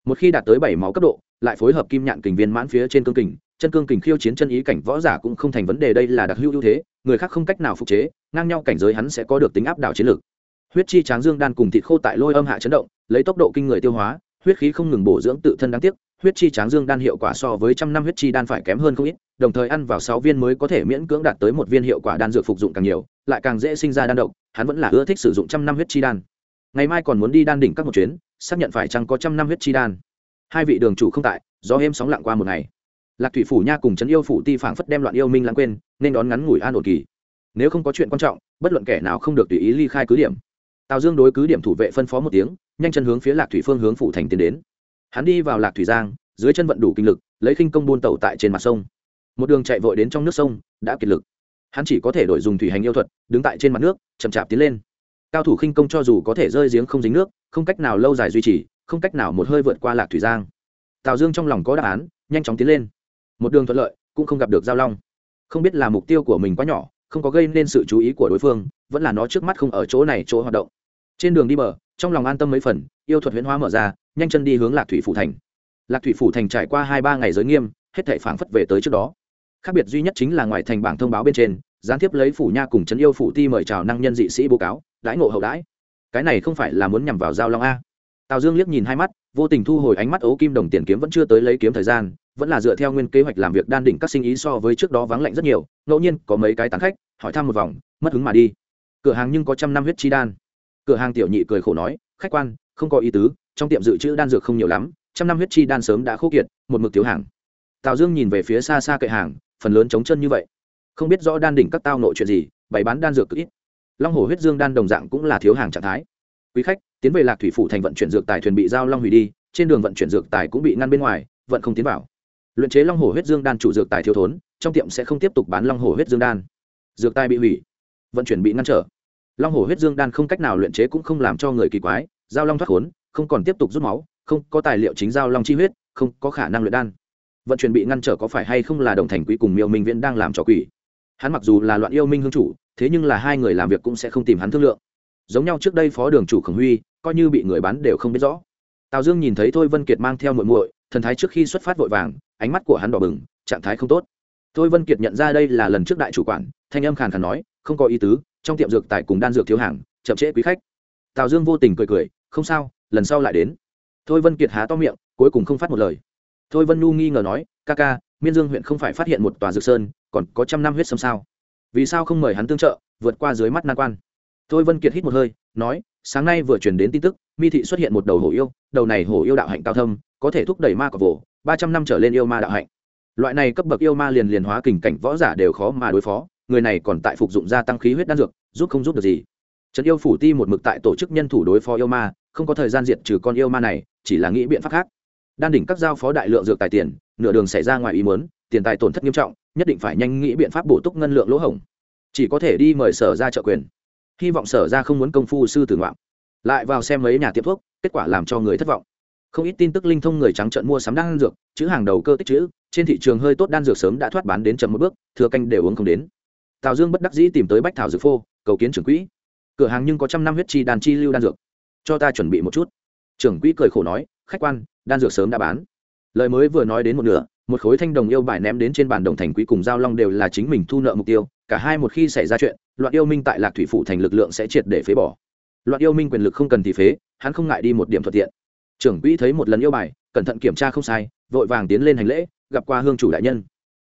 Một khi đạt tới bảy máu cấp độ, lại phối hợp kim nhạn kình viên mãn phía trên cương kình, chân cương kình khiêu chiến chân ý cảnh võ giả cũng không thành vấn đề, đây là đặc hữu ưu thế, người khác không cách nào phục chế, ngang nhau cảnh giới hắn sẽ có được tính áp đảo chiến lược. Huyết chi tráng dương đan cùng thịt khô tại lôi âm hạ chấn động, lấy tốc độ kinh người tiêu hóa, huyết khí không ngừng bổ dưỡng tự thân đáng tiếc, huyết chi tráng dương đan hiệu quả so với trăm năm huyết chi đan phải kém hơn không ít, đồng thời ăn vào sáu viên mới có thể miễn cưỡng đạt tới một viên hiệu quả đan dược phục dụng càng nhiều, lại càng dễ sinh ra đan độc hắn vẫn là ưa thích sử dụng trăm năm huyết chi đan. Ngày mai còn muốn đi đan đỉnh các một chuyến, xác nhận phải chăng có trăm năm huyết chi đan. Hai vị đường chủ không tại do êm sóng lặng qua một ngày. Lạc thủy phủ nha cùng trấn yêu phủ ti phảng phất đem loạn yêu minh lãng quên, nên đón ngắn ngủi an ổn kỳ. Nếu không có chuyện quan trọng, bất luận kẻ nào không được tùy ý ly khai cứ điểm. Tào dương đối cứ điểm thủ vệ phân phó một tiếng, nhanh chân hướng phía lạc thủy phương hướng phủ thành tiến đến. Hắn đi vào lạc thủy giang, dưới chân vận đủ kinh lực, lấy khinh công buôn tàu tại trên mặt sông. Một đường chạy vội đến trong nước sông, đã kiệt lực hắn chỉ có thể đổi dùng thủy hành yêu thuật, đứng tại trên mặt nước, chậm chạp tiến lên. Cao thủ khinh công cho dù có thể rơi giếng không dính nước, không cách nào lâu dài duy trì, không cách nào một hơi vượt qua lạc thủy giang. Tào dương trong lòng có đáp án, nhanh chóng tiến lên. Một đường thuận lợi, cũng không gặp được giao long. Không biết là mục tiêu của mình quá nhỏ, không có gây nên sự chú ý của đối phương, vẫn là nó trước mắt không ở chỗ này chỗ hoạt động. Trên đường đi bờ, trong lòng an tâm mấy phần, yêu thuật huyễn hóa mở ra, nhanh chân đi hướng lạc thủy phủ thành. Lạc thủy phủ thành trải qua hai ba ngày giới nghiêm, hết thảy phảng phất về tới trước đó khác biệt duy nhất chính là ngoài thành bảng thông báo bên trên, gián tiếp lấy phủ nha cùng trấn yêu phủ ti mời chào năng nhân dị sĩ bố cáo, đãi ngộ hậu đãi. Cái này không phải là muốn nhằm vào giao long a. Tào dương liếc nhìn hai mắt, vô tình thu hồi ánh mắt ấu kim đồng tiền kiếm vẫn chưa tới lấy kiếm thời gian, vẫn là dựa theo nguyên kế hoạch làm việc đan đỉnh các sinh ý so với trước đó vắng lạnh rất nhiều, ngẫu nhiên có mấy cái tán khách, hỏi thăm một vòng, mất hứng mà đi. Cửa hàng nhưng có trăm năm huyết chi đan. Cửa hàng tiểu nhị cười khổ nói, khách quan, không có ý tứ, trong tiệm dự trữ đan dược không nhiều lắm, trăm năm huyết chi đan sớm đã khô kiệt, một mực thiếu hàng. Tào dương nhìn về phía xa xa cậy hàng phần lớn trống chân như vậy. Không biết rõ đan đỉnh các tao nội chuyện gì, bày bán đan dược cực ít. Long hồ huyết dương đan đồng dạng cũng là thiếu hàng trạng thái. Quý khách, tiến về lạc thủy phủ thành vận chuyển dược tài thuyền bị giao long hủy đi, trên đường vận chuyển dược tài cũng bị ngăn bên ngoài, vận không tiến vào. Luyện chế long hồ huyết dương đan chủ dược tài thiếu thốn, trong tiệm sẽ không tiếp tục bán long hồ huyết dương đan. Dược tài bị hủy, vận chuyển bị ngăn trở. Long hồ huyết dương đan không cách nào luyện chế cũng không làm cho người kỳ quái, giao long thoát khốn, không còn tiếp tục rút máu, không có tài liệu chính giao long chi huyết, không có khả năng luyện đan vận chuyển bị ngăn trở có phải hay không là đồng thành quý cùng miêu minh viễn đang làm trò quỷ? Hắn mặc dù là loạn yêu minh hương chủ, thế nhưng là hai người làm việc cũng sẽ không tìm hắn thương lượng. Giống nhau trước đây phó đường chủ khổng huy, coi như bị người bán đều không biết rõ. Tào dương nhìn thấy thôi vân kiệt mang theo muội muội, thần thái trước khi xuất phát vội vàng, ánh mắt của hắn đỏ bừng, trạng thái không tốt. Thôi vân kiệt nhận ra đây là lần trước đại chủ quản, thanh âm khàn khàn nói, không có ý tứ, trong tiệm dược tài cùng đan dược thiếu hàng, chậm trễ quý khách. Tào dương vô tình cười cười, không sao, lần sau lại đến. Thôi vân kiệt há to miệng, cuối cùng không phát một lời thôi vân nhu nghi ngờ nói, ca ca, miên dương huyện không phải phát hiện một tòa dược sơn, còn có trăm năm huyết sâm sao? Vì sao không mời hắn tương trợ, vượt qua dưới mắt nan quan? Thôi vân kiệt hít một hơi, nói, sáng nay vừa truyền đến tin tức, mi thị xuất hiện một đầu hổ yêu, đầu này hổ yêu đạo hạnh cao thâm, có thể thúc đẩy ma cọc vồ ba trăm năm trở lên yêu ma đạo hạnh. Loại này cấp bậc yêu ma liền liền hóa kình cảnh võ giả đều khó mà đối phó, người này còn tại phục dụng gia tăng khí huyết đan dược, giúp không giúp được gì. Trấn yêu phủ ti một mực tại tổ chức nhân thủ đối phó yêu ma, không có thời gian diệt trừ con yêu ma này, chỉ là nghĩ biện pháp khác đan đỉnh các giao phó đại lượng dược tài tiền, nửa đường xảy ra ngoài ý muốn, tiền tài tổn thất nghiêm trọng, nhất định phải nhanh nghĩ biện pháp bổ túc ngân lượng lỗ hổng. Chỉ có thể đi mời sở ra trợ quyền. Hy vọng sở ra không muốn công phu sư tử ngoạm. Lại vào xem mấy nhà tiệm thuốc, kết quả làm cho người thất vọng. Không ít tin tức linh thông người trắng trợn mua sắm đan dược, chữ hàng đầu cơ tích chữ, trên thị trường hơi tốt đan dược sớm đã thoát bán đến chậm một bước, thừa canh đều uống không đến. Tào dương bất đắc dĩ tìm tới bách thảo dược phô, cầu kiến trưởng quỹ. Cửa hàng nhưng có trăm năm huyết chi đàn chi lưu đan dược. Cho ta chuẩn bị một chút. Trưởng quỹ cười khổ nói, khách quan đan dược sớm đã bán. Lời mới vừa nói đến một nửa, một khối thanh đồng yêu bài ném đến trên bàn đồng thành quý cùng giao long đều là chính mình thu nợ mục tiêu, cả hai một khi xảy ra chuyện, loạn yêu minh tại lạc thủy phủ thành lực lượng sẽ triệt để phế bỏ. Loạn yêu minh quyền lực không cần thì phế, hắn không ngại đi một điểm thuận tiện. Trưởng quỹ thấy một lần yêu bài, cẩn thận kiểm tra không sai, vội vàng tiến lên hành lễ, gặp qua hương chủ đại nhân.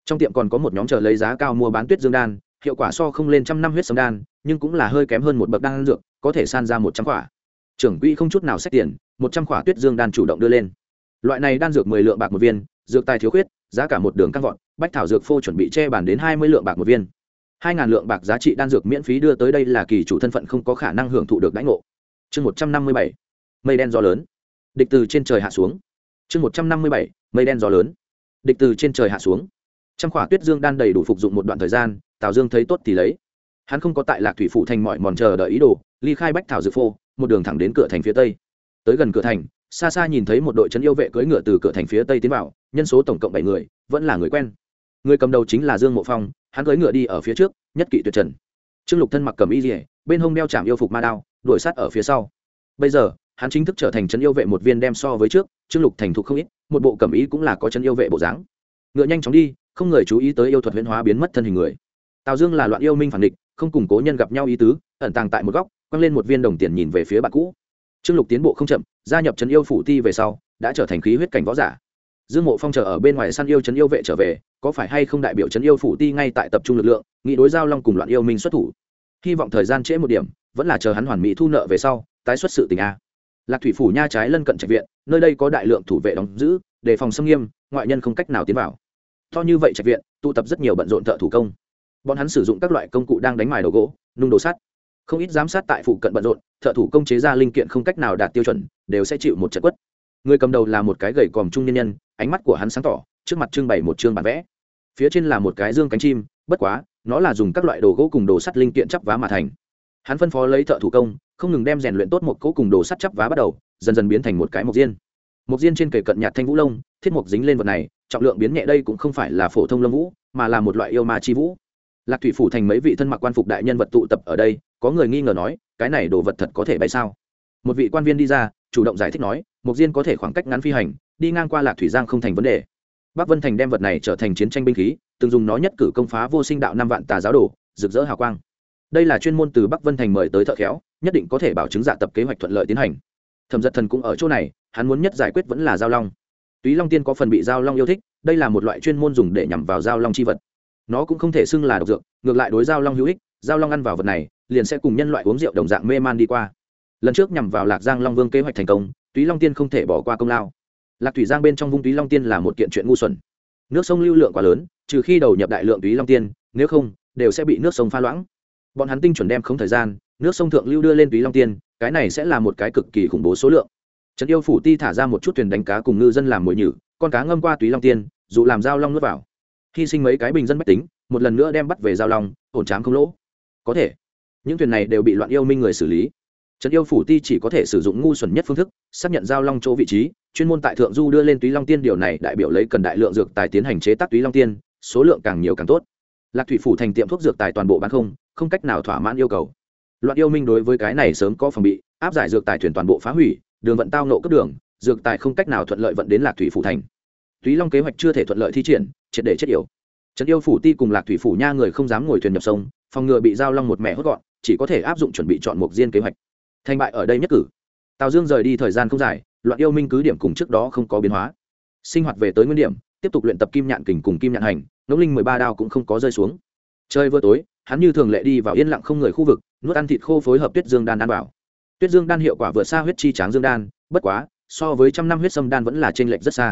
Trong tiệm còn có một nhóm chờ lấy giá cao mua bán tuyết dương đan, hiệu quả so không lên trăm năm huyết sấm đan, nhưng cũng là hơi kém hơn một bậc đan dược, có thể san ra một trăm quả. Trưởng quỹ không chút nào xét tiền, một trăm quả tuyết dương đan chủ động đưa lên loại này đan dược mười lượng bạc một viên, dược tài thiếu khuyết, giá cả một đường căng vọt, bách thảo dược phô chuẩn bị che bàn đến hai mươi lượng bạc một viên. Hai ngàn lượng bạc giá trị đan dược miễn phí đưa tới đây là kỳ chủ thân phận không có khả năng hưởng thụ được đãi ngộ. Chương một trăm năm mươi bảy, mây đen gió lớn. Địch từ trên trời hạ xuống. Chương một trăm năm mươi bảy, mây đen gió lớn. Địch từ trên trời hạ xuống. Trăm khỏa tuyết dương đan đầy đủ phục dụng một đoạn thời gian, tào dương thấy tốt thì lấy. Hắn không có tại lạc thủy phủ thành mọi mòn chờ đợi ý đồ, ly khai bách thảo dược phô, một đường thẳng đến cửa thành phía tây. Tới gần cửa thành xa xa nhìn thấy một đội trấn yêu vệ cưỡi ngựa từ cửa thành phía tây tiến vào, nhân số tổng cộng bảy người, vẫn là người quen. Người cầm đầu chính là dương mộ phong, hắn cưỡi ngựa đi ở phía trước, nhất kỵ tuyệt trần. Trương lục thân mặc cầm y dỉa bên hông đeo chạm yêu phục ma đao, đuổi sát ở phía sau. Bây giờ, hắn chính thức trở thành trấn yêu vệ một viên đem so với trước, trương lục thành thục không ít, một bộ cầm ý cũng là có trấn yêu vệ bộ dáng. Ngựa nhanh chóng đi, không người chú ý tới yêu thuật huyễn hóa biến mất thân hình người. Tào dương là loạn yêu minh phản địch, không cùng cố nhân gặp nhau ý tứ, ẩn tàng tại một góc, quăng lên một viên đồng tiền nhìn về phía bạn cũ trương lục tiến bộ không chậm, gia nhập trấn yêu phủ ti về sau, đã trở thành khí huyết cảnh võ giả. Dương mộ phong chờ ở bên ngoài săn yêu trấn yêu vệ trở về, có phải hay không đại biểu trấn yêu phủ ti ngay tại tập trung lực lượng nghị đối giao long cùng loạn yêu minh xuất thủ? Hy vọng thời gian trễ một điểm, vẫn là chờ hắn hoàn mỹ thu nợ về sau, tái xuất sự tình a. Lạc thủy phủ nha trái lân cận trạch viện, nơi đây có đại lượng thủ vệ đóng giữ, đề phòng xâm nghiêm, ngoại nhân không cách nào tiến vào. To như vậy trạch viện, tụ tập rất nhiều bận rộn thợ thủ công. Bọn hắn sử dụng các loại công cụ đang đánh mài đầu gỗ, nung đồ sắt. Không ít giám sát tại phụ cận bận rộn thợ thủ công chế ra linh kiện không cách nào đạt tiêu chuẩn, đều sẽ chịu một trận quất. Người cầm đầu là một cái gầy còm trung nhân nhân, ánh mắt của hắn sáng tỏ, trước mặt trưng bày một chương bản vẽ. Phía trên là một cái dương cánh chim, bất quá, nó là dùng các loại đồ gỗ cùng đồ sắt linh kiện chắp vá mà thành. Hắn phân phó lấy thợ thủ công, không ngừng đem rèn luyện tốt một cỗ cùng đồ sắt chắp vá bắt đầu, dần dần biến thành một cái mộc diên. Mộc diên trên kề cận nhạt thanh vũ lông, thiết mộc dính lên vật này, trọng lượng biến nhẹ đây cũng không phải là phổ thông lông vũ, mà là một loại yêu ma chi vũ. Lạc thủy phủ thành mấy vị thân mặc quan phục đại nhân vật tụ tập ở đây, có người nghi ngờ nói cái này đồ vật thật có thể bay sao? Một vị quan viên đi ra, chủ động giải thích nói mục diên có thể khoảng cách ngắn phi hành, đi ngang qua lạc thủy giang không thành vấn đề. Bắc vân thành đem vật này trở thành chiến tranh binh khí, từng dùng nó nhất cử công phá vô sinh đạo năm vạn tà giáo đồ, rực rỡ hào quang. Đây là chuyên môn từ bắc vân thành mời tới thợ khéo, nhất định có thể bảo chứng dạ tập kế hoạch thuận lợi tiến hành. Thẩm giật thần cũng ở chỗ này, hắn muốn nhất giải quyết vẫn là giao long. Túy long tiên có phần bị giao long yêu thích, đây là một loại chuyên môn dùng để nhằm vào giao long c h i vật. Nó cũng không thể xưng là độc dược, ngược lại đối giao long hữu ích, giao long ăn vào vật này liền sẽ cùng nhân loại uống rượu đồng dạng mê man đi qua. Lần trước nhằm vào lạc giang long vương kế hoạch thành công, túy long tiên không thể bỏ qua công lao. Lạc thủy giang bên trong vung túy long tiên là một kiện chuyện ngu xuẩn. Nước sông lưu lượng quá lớn, trừ khi đầu nhập đại lượng túy long tiên, nếu không, đều sẽ bị nước sông pha loãng. Bọn hắn tinh chuẩn đem không thời gian, nước sông thượng lưu đưa lên túy long tiên, cái này sẽ là một cái cực kỳ khủng bố số lượng. Trần yêu phủ ti thả ra một chút thuyền đánh cá cùng ngư dân làm mồi nhử, con cá ngâm qua túy long tiên, dù làm giao long nuốt vào. Hy sinh mấy cái bình dân bách tính, một lần nữa đem bắt về giao long, ổn trám không lỗ. Có thể những thuyền này đều bị loạn yêu minh người xử lý. Trần yêu phủ ti chỉ có thể sử dụng ngu xuẩn nhất phương thức, xác nhận giao long chỗ vị trí, chuyên môn tại thượng du đưa lên túy long tiên điều này đại biểu lấy cần đại lượng dược tài tiến hành chế tác túy long tiên, số lượng càng nhiều càng tốt. Lạc thủy phủ thành tiệm thuốc dược tài toàn bộ bán không không cách nào thỏa mãn yêu cầu. Loạn yêu minh đối với cái này sớm có phòng bị, áp giải dược tài thuyền toàn bộ phá hủy, đường vận tao nộ cấp đường, dược tài không cách nào thuận lợi vận đến lạc thủy phủ thành. Túy long kế hoạch chưa thể thuận lợi thi triển, triệt để chết yểu. Trần yêu phủ ti cùng lạc thủy phủ nha người không dám ngồi thuyền nhập sông, phòng ngừa bị giao long một mẹ hốt gọn chỉ có thể áp dụng chuẩn bị chọn mục diên kế hoạch. Thành bại ở đây nhất cử. Tào dương rời đi thời gian không dài, loạn yêu minh cứ điểm cùng trước đó không có biến hóa. Sinh hoạt về tới nguyên điểm, tiếp tục luyện tập kim nhạn kình cùng kim nhạn hành ngẫu linh mười ba đao cũng không có rơi xuống. Chơi vừa tối, hắn như thường lệ đi vào yên lặng không người khu vực, nuốt ăn thịt khô phối hợp tuyết dương đan đan bảo tuyết dương đan hiệu quả vượt xa huyết chi tráng dương đan, bất quá, so với trăm năm huyết sâm đan vẫn là t r ê n lệch rất xa.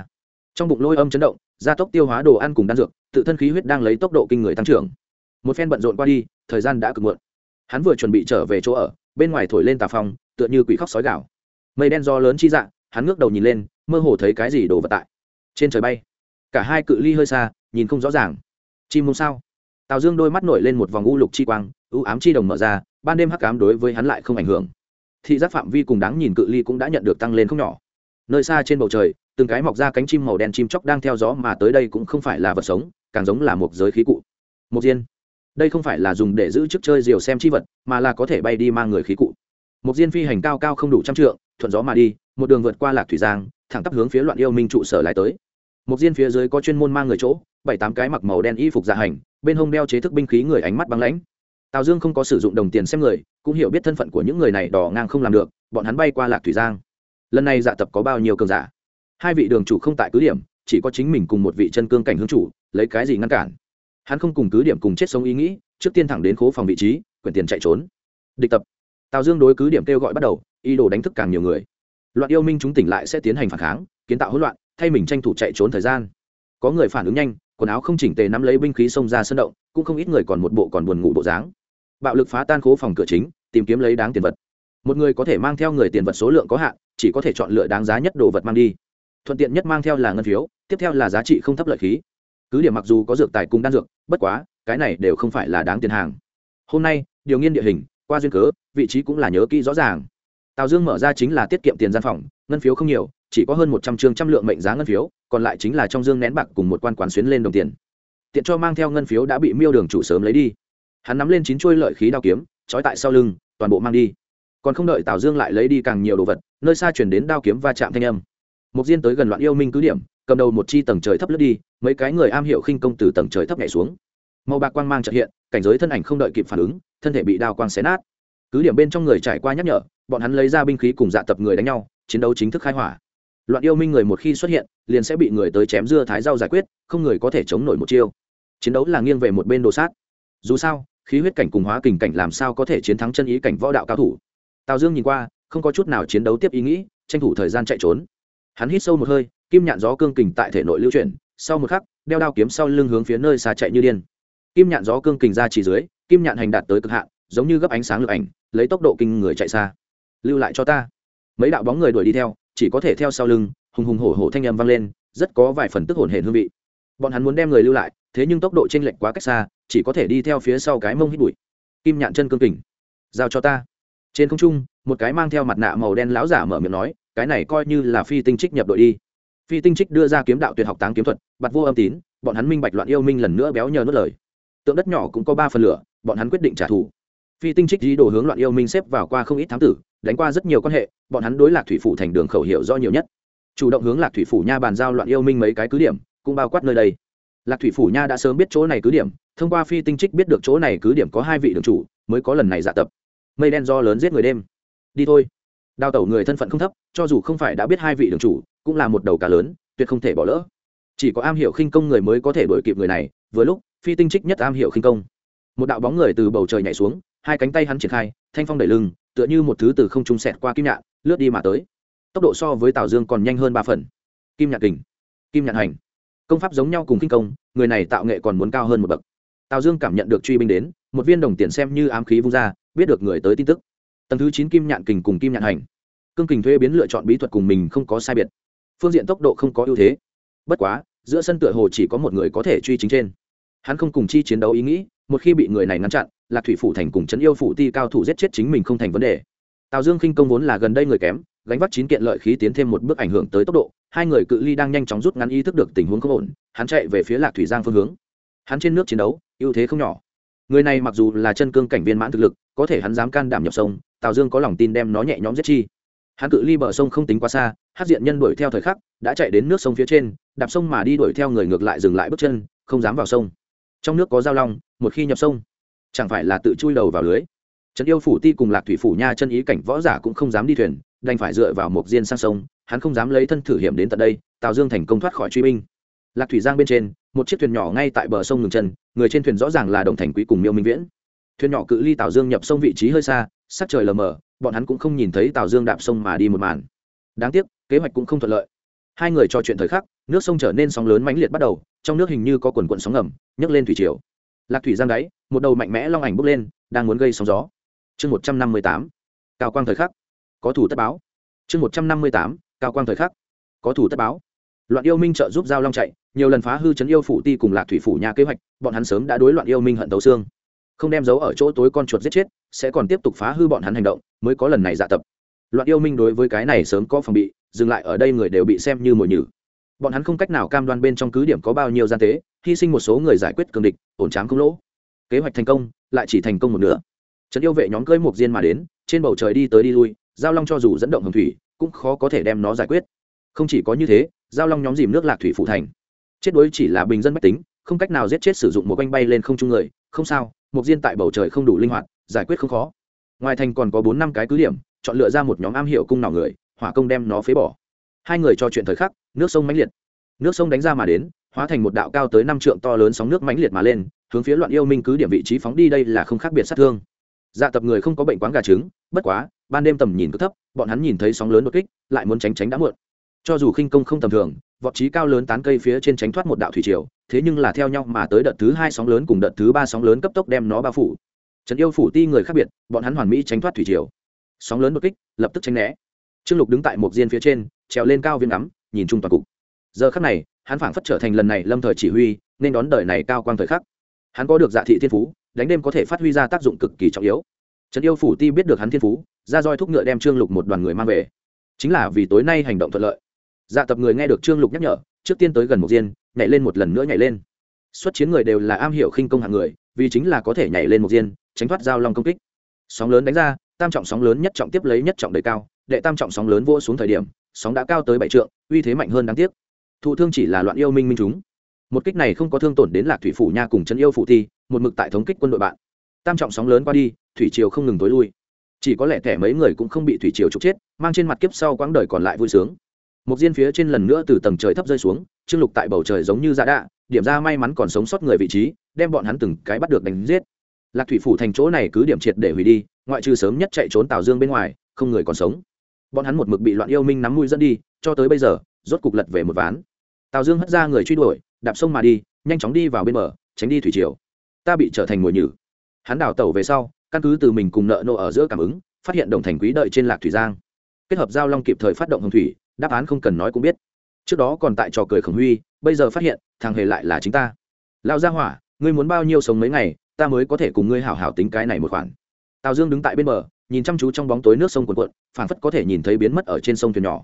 Trong bụng lôi âm chấn động, gia tốc tiêu hóa đồ ăn cùng đan dược, tự thân khí huyết đang lấy tốc độ kinh người tăng trưởng. Một phen bận rộn qua đi, thời gian đã cực muộn hắn vừa chuẩn bị trở về chỗ ở, bên ngoài thổi lên tà phong, tựa như quỷ khóc sói gạo mây đen do lớn chi dạng, hắn ngước đầu nhìn lên, mơ hồ thấy cái gì đổ vật tại trên trời bay. Cả hai cự ly hơi xa, nhìn không rõ ràng. Chim mông sao? Tào dương đôi mắt nổi lên một vòng u lục chi quang, u ám chi đồng mở ra, ban đêm hắc ám đối với hắn lại không ảnh hưởng. Thị giác phạm vi cùng đáng nhìn cự ly cũng đã nhận được tăng lên không nhỏ. Nơi xa trên bầu trời, từng cái mọc ra cánh chim màu đen chim chóc đang theo gió mà tới đây cũng không phải là vật sống, càng giống là một giới khí cụ. Một diên đây không phải là dùng để giữ chức chơi diều xem chi vật, mà là có thể bay đi mang người khí cụ. Một diên phi hành cao cao không đủ trăm trượng, thuận gió mà đi, một đường vượt qua lạc thủy giang, thẳng tắp hướng phía loạn yêu minh trụ sở lại tới. Một diên phía dưới có chuyên môn mang người chỗ, bảy tám cái mặc màu đen y phục dạ hành, bên hông đeo chế thức binh khí người ánh mắt băng lãnh. Tào dương không có sử dụng đồng tiền xem người, cũng hiểu biết thân phận của những người này đỏ ngang không làm được, bọn hắn bay qua lạc thủy giang. Lần này dạ tập có bao nhiêu cường giả? Hai vị đường chủ không tại cứ điểm, chỉ có chính mình cùng một vị chân cương cảnh hương chủ, lấy cái gì ngăn cản? Hắn không cùng cứ điểm cùng chết sống ý nghĩ, trước tiên thẳng đến khố phòng vị trí, quyển tiền chạy trốn. Địch tập. Tào dương đối cứ điểm kêu gọi bắt đầu, ý đồ đánh thức càng nhiều người. Loạn yêu minh chúng tỉnh lại sẽ tiến hành phản kháng, kiến tạo hỗn loạn, thay mình tranh thủ chạy trốn thời gian. Có người phản ứng nhanh, quần áo không chỉnh tề nắm lấy binh khí xông ra sân động, cũng không ít người còn một bộ còn buồn ngủ bộ dáng. Bạo lực phá tan khố phòng cửa chính, tìm kiếm lấy đáng tiền vật. Một người có thể mang theo người tiền vật số lượng có hạn, chỉ có thể chọn lựa đáng giá nhất đồ vật mang đi. Thuận tiện nhất mang theo là ngân phiếu, tiếp theo là giá trị không thấp lợi khí cứ điểm mặc dù có dược tài cùng đan dược, bất quá, cái này đều không phải là đáng tiền hàng. Hôm nay, điều nghiên địa hình, qua duyên cớ, vị trí cũng là nhớ kỹ rõ ràng. Tào dương mở ra chính là tiết kiệm tiền gian phòng, ngân phiếu không nhiều, chỉ có hơn một trăm chương trăm lượng mệnh giá ngân phiếu, còn lại chính là trong dương nén bạc cùng một quan quán xuyến lên đồng tiền. Tiện cho mang theo ngân phiếu đã bị miêu đường chủ sớm lấy đi. Hắn nắm lên chín chuôi lợi khí đao kiếm, trói tại sau lưng, toàn bộ mang đi. Còn không đợi tào dương lại lấy đi càng nhiều đồ vật, nơi xa chuyển đến đao kiếm va chạm thanh âm. Mục diên tới gần loạn yêu minh cứ điểm, cầm đầu một chi tầng trời thấp lướt đi mấy cái người am hiểu khinh công từ tầng trời thấp nhảy xuống. Màu bạc quang mang trợ hiện, cảnh giới thân ảnh không đợi kịp phản ứng, thân thể bị đao quang xé nát. Cứ điểm bên trong người trải qua nhắc nhở, bọn hắn lấy ra binh khí cùng dạ tập người đánh nhau, chiến đấu chính thức khai hỏa. Loạn yêu minh người một khi xuất hiện, liền sẽ bị người tới chém dưa thái rau giải quyết, không người có thể chống nổi một chiêu. Chiến đấu là nghiêng về một bên đồ sát. Dù sao, khí huyết cảnh cùng hóa kình cảnh làm sao có thể chiến thắng chân ý cảnh võ đạo cao thủ? Tào dương nhìn qua, không có chút nào chiến đấu tiếp ý nghĩ, tranh thủ thời gian chạy trốn. Hắn hít sâu một hơi, kim nhạn gió cương kình tại thể nội lưu chuyển sau một khắc, đeo đao kiếm sau lưng hướng phía nơi xa chạy như điên. Kim nhạn gió cương kình ra chỉ dưới, kim nhạn hành đạt tới cực hạn, giống như gấp ánh sáng lực ảnh, lấy tốc độ kinh người chạy xa. Lưu lại cho ta. Mấy đạo bóng người đuổi đi theo, chỉ có thể theo sau lưng, hùng hùng hổ hổ thanh âm vang lên, rất có vài phần tức hồn hển hương vị. Bọn hắn muốn đem người lưu lại, thế nhưng tốc độ t r ê n lệch quá cách xa, chỉ có thể đi theo phía sau cái mông hít bụi. Kim nhạn chân cương kình. Giao cho ta. Trên không trung, một cái mang theo mặt nạ màu đen láo giả mở miệng nói, cái này coi như là phi tinh trích nhập đội đi phi tinh trích đưa ra kiếm đạo tuyệt học táng kiếm thuật bặt vô âm tín, bọn hắn minh bạch loạn yêu minh lần nữa béo nhờ nuốt lời. Tượng đất nhỏ cũng có ba phần lửa, bọn hắn quyết định trả thù. Phi tinh trích dí đồ hướng loạn yêu minh xếp vào qua không ít thám tử, đánh qua rất nhiều quan hệ, bọn hắn đối lạc thủy phủ thành đường khẩu hiệu do nhiều nhất. Chủ động hướng lạc thủy phủ nha bàn giao loạn yêu minh mấy cái cứ điểm, cũng bao quát nơi đây. Lạc thủy phủ nha đã sớm biết chỗ này cứ điểm, thông qua phi tinh trích biết được chỗ này cứ điểm có hai vị đường chủ, mới có lần này dạ tập. Mây đen do lớn giết người đêm. Đi thôi đào tẩu người thân phận không thấp, cho dù không phải đã biết hai vị đường chủ, cũng là một đầu cá lớn, tuyệt không thể bỏ lỡ. Chỉ có am hiểu khinh công người mới có thể đuổi kịp người này, vừa lúc, phi tinh trích nhất am hiểu khinh công. Một đạo bóng người từ bầu trời nhảy xuống, hai cánh tay hắn triển khai, thanh phong đẩy lưng, tựa như một thứ từ không trung sẹt qua kim nhạn, lướt đi mà tới. Tốc độ so với tào dương còn nhanh hơn ba phần. Kim nhạn kình, kim nhạn hành. Công pháp giống nhau cùng kinh công, người này tạo nghệ còn muốn cao hơn một bậc. Tào dương cảm nhận được truy binh đến, một viên đồng tiền xem như ám khí vung ra, biết được người tới tin tức tầng thứ chín kim nhạn kình cùng kim nhạn hành. Cương kình thuê biến lựa chọn bí thuật cùng mình không có sai biệt. Phương diện tốc độ không có ưu thế. Bất quá, giữa sân tựa hồ chỉ có một người có thể truy chính trên. Hắn không cùng chi chiến đấu ý nghĩ, một khi bị người này ngăn chặn, lạc thủy phủ thành cùng trấn yêu phủ ti cao thủ giết chết chính mình không thành vấn đề. Tào dương khinh công vốn là gần đây người kém, gánh vác chín kiện lợi khí tiến thêm một bước ảnh hưởng tới tốc độ, hai người cự ly đang nhanh chóng rút ngắn ý thức được tình huống không ổn, hắn chạy về phía lạc thủy giang phương hướng. Hắn trên nước chiến đấu, ưu thế không nhỏ. Người này mặc dù là chân cương cảnh viên mãn thực lực, có thể hắn dám can đảm nhập sông tào dương có lòng tin đem nó nhẹ nhõm giết chi hắn cự ly bờ sông không tính quá xa hát diện nhân đuổi theo thời khắc đã chạy đến nước sông phía trên đạp sông mà đi đuổi theo người ngược lại dừng lại bước chân không dám vào sông trong nước có giao long một khi nhập sông chẳng phải là tự chui đầu vào lưới trần yêu phủ ti cùng lạc thủy phủ nha chân ý cảnh võ giả cũng không dám đi thuyền đành phải dựa vào một diên sang sông hắn không dám lấy thân thử hiểm đến tận đây tào dương thành công thoát khỏi truy binh lạc thủy giang bên trên một chiếc thuyền nhỏ ngay tại bờ sông ngừng chân người trên thuyền rõ ràng là đồng thành quý cùng miêu minh viễn thuyền nhỏ cự ly tào dương nhập sông vị trí hơi xa sắc trời lờ mờ, bọn hắn cũng không nhìn thấy tào dương đạp sông mà đi một màn. Đáng tiếc, kế hoạch cũng không thuận lợi. Hai người trò chuyện thời khắc, nước sông trở nên sóng lớn mãnh liệt bắt đầu, trong nước hình như có quần quận sóng ngầm, nhấc lên thủy triều. Lạc thủy giang đáy, một đầu mạnh mẽ long ảnh bốc lên, đang muốn gây sóng gió. Chương một trăm năm mươi tám, cao quang thời khắc. Có thủ tất báo. Chương một trăm năm mươi tám, cao quang thời khắc. Có thủ tất báo. Loạn yêu minh trợ giúp giao long chạy, nhiều lần phá hư chấn yêu phủ ti cùng lạc thủy phủ nhà kế hoạch, bọn hắn sớm đã đối loạn yêu minh hận tấu xương không đem giấu ở chỗ tối con chuột giết chết, sẽ còn tiếp tục phá hư bọn hắn hành động, mới có lần này dạ tập. Loạn yêu minh đối với cái này sớm có phòng bị, dừng lại ở đây người đều bị xem như mồi nhử. Bọn hắn không cách nào cam đoan bên trong cứ điểm có bao nhiêu gian tế, hy sinh một số người giải quyết cường địch, ổn tráng không lỗ. Kế hoạch thành công, lại chỉ thành công một nửa. Trấn yêu vệ nhóm cưỡi một diên mà đến, trên bầu trời đi tới đi lui, giao long cho dù dẫn động hồng thủy, cũng khó có thể đem nó giải quyết. Không chỉ có như thế, giao long nhóm dìm nước lạc thủy phụ thành. Chết đuối chỉ là bình dân mách tính, không cách nào giết chết sử dụng một quanh bay lên không trung người, không sao một diên tại bầu trời không đủ linh hoạt, giải quyết không khó. Ngoài thành còn có bốn năm cái cứ điểm, chọn lựa ra một nhóm am hiệu cung nào người, hỏa công đem nó phế bỏ. Hai người trò chuyện thời khắc, nước sông mãnh liệt. Nước sông đánh ra mà đến, hóa thành một đạo cao tới năm trượng to lớn sóng nước mãnh liệt mà lên, hướng phía loạn yêu minh cứ điểm vị trí phóng đi đây là không khác biệt sát thương. Dạ tập người không có bệnh quán gà trứng, bất quá, ban đêm tầm nhìn cứ thấp, bọn hắn nhìn thấy sóng lớn đột kích, lại muốn tránh tránh đã muộn. Cho dù khinh công không tầm thường vọt trí cao lớn tán cây phía trên tránh thoát một đạo thủy triều, thế nhưng là theo nhau mà tới đợt thứ hai sóng lớn cùng đợt thứ ba sóng lớn cấp tốc đem nó bao phủ. Trấn yêu phủ ti người khác biệt, bọn hắn hoàn mỹ tránh thoát thủy triều. Sóng lớn đột kích, lập tức tránh né. Trương lục đứng tại một diên phía trên, trèo lên cao viên ngắm, nhìn chung toàn cục. Giờ khắc này, hắn phảng phất trở thành lần này lâm thời chỉ huy, nên đón đời này cao quang thời khắc. Hắn có được dạ thị thiên phú, đánh đêm có thể phát huy ra tác dụng cực kỳ trọng yếu. Trấn yêu phủ ti biết được hắn thiên phú, ra roi thúc ngựa đem trương lục một đoàn người mang về. Chính là vì tối nay hành động thuận lợi dạ tập người nghe được trương lục nhắc nhở, trước tiên tới gần một diên, nhảy lên một lần nữa nhảy lên. Xuất chiến người đều là am hiểu khinh công hạng người, vì chính là có thể nhảy lên một diên, tránh thoát giao long công kích. Sóng lớn đánh ra, tam trọng sóng lớn nhất trọng tiếp lấy nhất trọng đầy cao, đệ tam trọng sóng lớn vô xuống thời điểm, sóng đã cao tới bảy trượng, uy thế mạnh hơn đáng tiếc. Thụ thương chỉ là loạn yêu minh minh chúng. Một kích này không có thương tổn đến lạc thủy phủ nha cùng chân yêu phụ thi một mực tại thống kích quân đội bạn. Tam trọng sóng lớn qua đi, thủy triều không ngừng tối lui. Chỉ có lẽ thẻ mấy người cũng không bị thủy triều trục chết, mang trên mặt kiếp sau quãng đời còn lại vui sướng một diên phía trên lần nữa từ tầng trời thấp rơi xuống, trương lục tại bầu trời giống như dạ đạ, điểm ra may mắn còn sống sót người vị trí, đem bọn hắn từng cái bắt được đánh giết. Lạc thủy phủ thành chỗ này cứ điểm triệt để hủy đi, ngoại trừ sớm nhất chạy trốn tào dương bên ngoài, không người còn sống. Bọn hắn một mực bị loạn yêu minh nắm mũi dẫn đi, cho tới bây giờ, rốt cục lật về một ván. Tào dương hất ra người truy đuổi, đạp sông mà đi, nhanh chóng đi vào bên bờ, tránh đi thủy triều. Ta bị trở thành mồi nhử. Hắn đào tẩu về sau, căn cứ từ mình cùng nợ nộ ở giữa cảm ứng, phát hiện đồng thành quý đợi trên lạc thủy giang. Kết hợp giao long kịp thời phát động hồng thủy đáp án không cần nói cũng biết. Trước đó còn tại trò cười khổng huy, bây giờ phát hiện, thằng hề lại là chính ta. Lão gia hỏa, ngươi muốn bao nhiêu sống mấy ngày, ta mới có thể cùng ngươi hảo hảo tính cái này một khoản. Tào dương đứng tại bên bờ, nhìn chăm chú trong bóng tối nước sông cuồn cuộn, phảng phất có thể nhìn thấy biến mất ở trên sông thuyền nhỏ.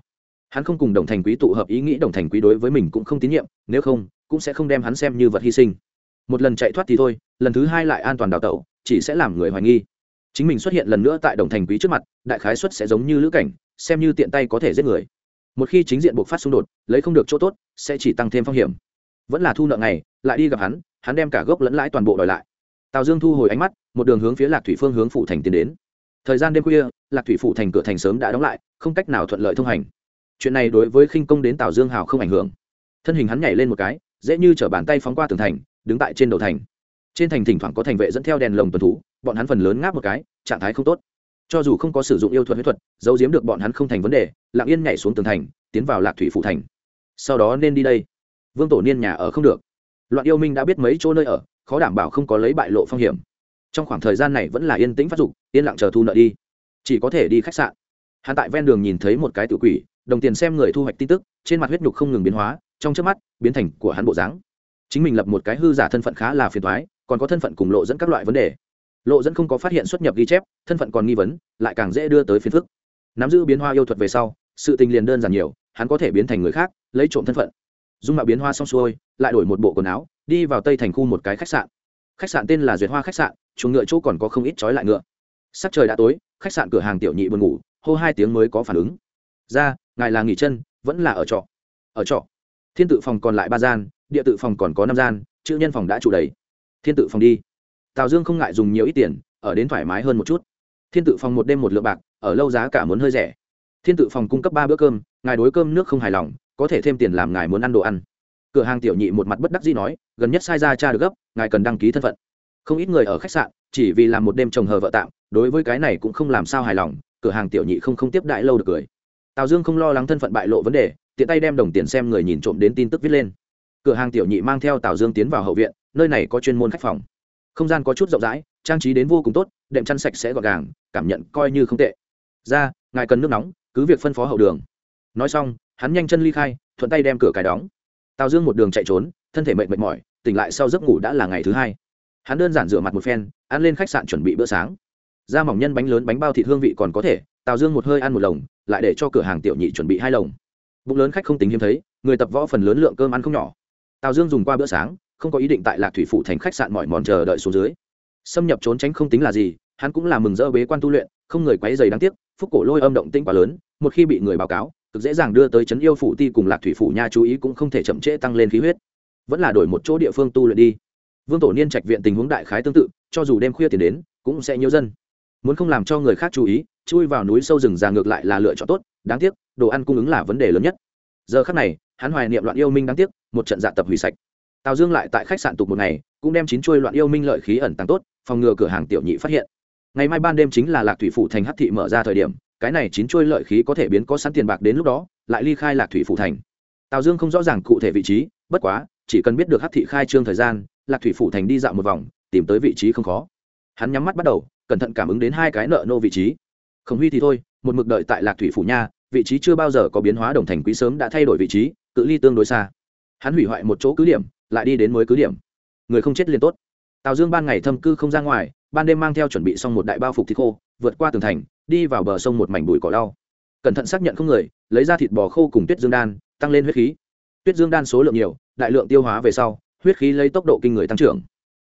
Hắn không cùng đồng thành quý tụ hợp ý nghĩ đồng thành quý đối với mình cũng không tín nhiệm, nếu không, cũng sẽ không đem hắn xem như vật hy sinh. Một lần chạy thoát thì thôi, lần thứ hai lại an toàn đào tẩu, chỉ sẽ làm người hoài nghi. Chính mình xuất hiện lần nữa tại đồng thành quý trước mặt, đại khái xuất sẽ giống như lữ cảnh, xem như tiện tay có thể giết người một khi chính diện buộc phát xung đột, lấy không được chỗ tốt, sẽ chỉ tăng thêm phong hiểm. Vẫn là thu nợ này lại đi gặp hắn hắn đem cả gốc lẫn lãi toàn bộ đòi lại. Tào dương thu hồi ánh mắt, một đường hướng phía lạc thủy phương hướng phụ thành tiến đến. Thời gian đêm khuya, lạc thủy phụ thành cửa thành sớm đã đóng lại, không cách nào thuận lợi thông hành. Chuyện này đối với khinh công đến tào dương hào không ảnh hưởng. Thân hình hắn nhảy lên một cái, dễ như t bàn tay phóng qua tường thành, đứng tại trên đầu thành. Trên thành thỉnh thoảng có thành vệ dẫn theo đèn lồng tuần thú bọn hắn phần lớn ngáp một cái, trạng thái không tốt. Cho dù không có sử dụng yêu thuật huyết thuật, giấu giếm được bọn hắn không thành vấn đề lặng yên nhảy xuống tường thành, tiến vào lạc thủy phụ thành. Sau đó nên đi đây. Vương tổ niên nhà ở không được. Loạn yêu minh đã biết mấy chỗ nơi ở, khó đảm bảo không có lấy bại lộ phong hiểm. Trong khoảng thời gian này vẫn là yên tĩnh phát dục, yên lặng chờ thu nợ đi. Chỉ có thể đi khách sạn. Hắn tại ven đường nhìn thấy một cái tự quỷ, đồng tiền xem người thu hoạch tin tức, trên mặt huyết nhục không ngừng biến hóa, trong trước mắt, biến thành của hắn bộ dáng. Chính mình lập một cái hư giả thân phận khá là phiền thoái còn có thân phận cùng lộ dẫn các loại vấn đề. Lộ dẫn không có phát hiện xuất nhập ghi chép, thân phận còn nghi vấn, lại càng dễ đưa tới phiền phức. Nắm giữ biến hoa yêu thuật về sau sự tình liền đơn giản nhiều, hắn có thể biến thành người khác, lấy trộm thân phận. Dung mạo biến hoa xong xuôi, lại đổi một bộ quần áo, đi vào tây thành khu một cái khách sạn. Khách sạn tên là duyệt hoa khách sạn, chuồng ngựa chỗ còn có không ít trói lại ngựa. Sắc trời đã tối, khách sạn cửa hàng tiểu nhị buồn ngủ, hô hai tiếng mới có phản ứng. Ra, ngài là nghỉ chân, vẫn là ở trọ? Ở trọ. Thiên tự phòng còn lại ba gian, địa tự phòng còn có năm gian, chữ nhân phòng đã trụ đầy. Thiên tự phòng đi. Tào dương không ngại dùng nhiều ít tiền, ở đến thoải mái hơn một chút. Thiên tự phòng một đêm một lượng bạc, ở lâu giá cả muốn hơi rẻ thiên tự phòng cung cấp ba bữa cơm, ngài đối cơm nước không hài lòng, có thể thêm tiền làm ngài muốn ăn đồ ăn. Cửa hàng tiểu nhị một mặt bất đắc dĩ nói, gần nhất sai ra cha được gấp, ngài cần đăng ký thân phận. Không ít người ở khách sạn, chỉ vì làm một đêm chồng hờ vợ tạm, đối với cái này cũng không làm sao hài lòng, cửa hàng tiểu nhị không không tiếp đại lâu được cười. Tào dương không lo lắng thân phận bại lộ vấn đề, tiện tay đem đồng tiền xem người nhìn trộm đến tin tức viết lên. Cửa hàng tiểu nhị mang theo tào dương tiến vào hậu viện, nơi này có chuyên môn khách phòng. Không gian có chút rộng rãi, trang trí đến vô cùng tốt, đệm chăn sạch sẽ gọn gàng, cảm nhận coi như không tệ. Ra, ngài cần nước nóng cứ việc phân phó hậu đường. Nói xong, hắn nhanh chân ly khai, thuận tay đem cửa cài đóng. Tào dương một đường chạy trốn, thân thể mệt mệt mỏi, tỉnh lại sau giấc ngủ đã là ngày thứ hai. Hắn đơn giản rửa mặt một phen, ăn lên khách sạn chuẩn bị bữa sáng. Da mỏng nhân bánh lớn bánh bao thịt hương vị còn có thể, tào dương một hơi ăn một lồng, lại để cho cửa hàng tiểu nhị chuẩn bị hai lồng. Bụng lớn khách không tính hiếm thấy, người tập võ phần lớn lượng cơm ăn không nhỏ. Tào dương dùng qua bữa sáng, không có ý định tại lạc thủy phủ thành khách sạn mọi mòn chờ đợi xuống dưới. Xâm nhập trốn tránh không tính là gì, hắn cũng là mừng rỡ bế quan tu luyện, không người quấy dày đáng tiếc, phúc cổ lôi âm động tinh quá lớn một khi bị người báo cáo, cực dễ dàng đưa tới chấn yêu phủ ti cùng lạc thủy phủ nha chú ý cũng không thể chậm trễ tăng lên khí huyết. Vẫn là đổi một chỗ địa phương tu luyện đi. Vương tổ niên trạch viện tình huống đại khái tương tự, cho dù đêm khuya tiền đến, cũng sẽ nhiều dân. Muốn không làm cho người khác chú ý, chui vào núi sâu rừng già ngược lại là lựa chọn tốt, đáng tiếc, đồ ăn cung ứng là vấn đề lớn nhất. Giờ khắc này, hắn hoài niệm loạn yêu minh đáng tiếc, một trận dạ tập hủy sạch. Tào dương lại tại khách sạn tục một ngày, cũng đem chín chuôi loạn yêu minh lợi khí ẩn tăng tốt, phòng ngừa cửa hàng tiểu nhị phát hiện. Ngày mai ban đêm chính là lạc thủy phủ thành hắc thị mở ra thời điểm cái này chín chuôi lợi khí có thể biến có sẵn tiền bạc đến lúc đó, lại ly khai lạc thủy phủ thành. Tào dương không rõ ràng cụ thể vị trí, bất quá, chỉ cần biết được hắc thị khai trương thời gian, lạc thủy phủ thành đi dạo một vòng, tìm tới vị trí không khó. Hắn nhắm mắt bắt đầu, cẩn thận cảm ứng đến hai cái nợ nô vị trí. Không huy thì thôi, một mực đợi tại lạc thủy phủ nha, vị trí chưa bao giờ có biến hóa đồng thành quý sớm đã thay đổi vị trí, cự ly tương đối xa. Hắn hủy hoại một chỗ cứ điểm, lại đi đến mới cứ điểm. Người không chết liền tốt. Tào dương ban ngày thâm cư không ra ngoài, ban đêm mang theo chuẩn bị xong một đại bao phục thịt khô, vượt qua tường thành đi vào bờ sông một mảnh bụi cỏ lau. Cẩn thận xác nhận không người, lấy ra thịt bò khô cùng tuyết dương đan, tăng lên huyết khí. Tuyết dương đan số lượng nhiều, đại lượng tiêu hóa về sau, huyết khí lấy tốc độ kinh người tăng trưởng.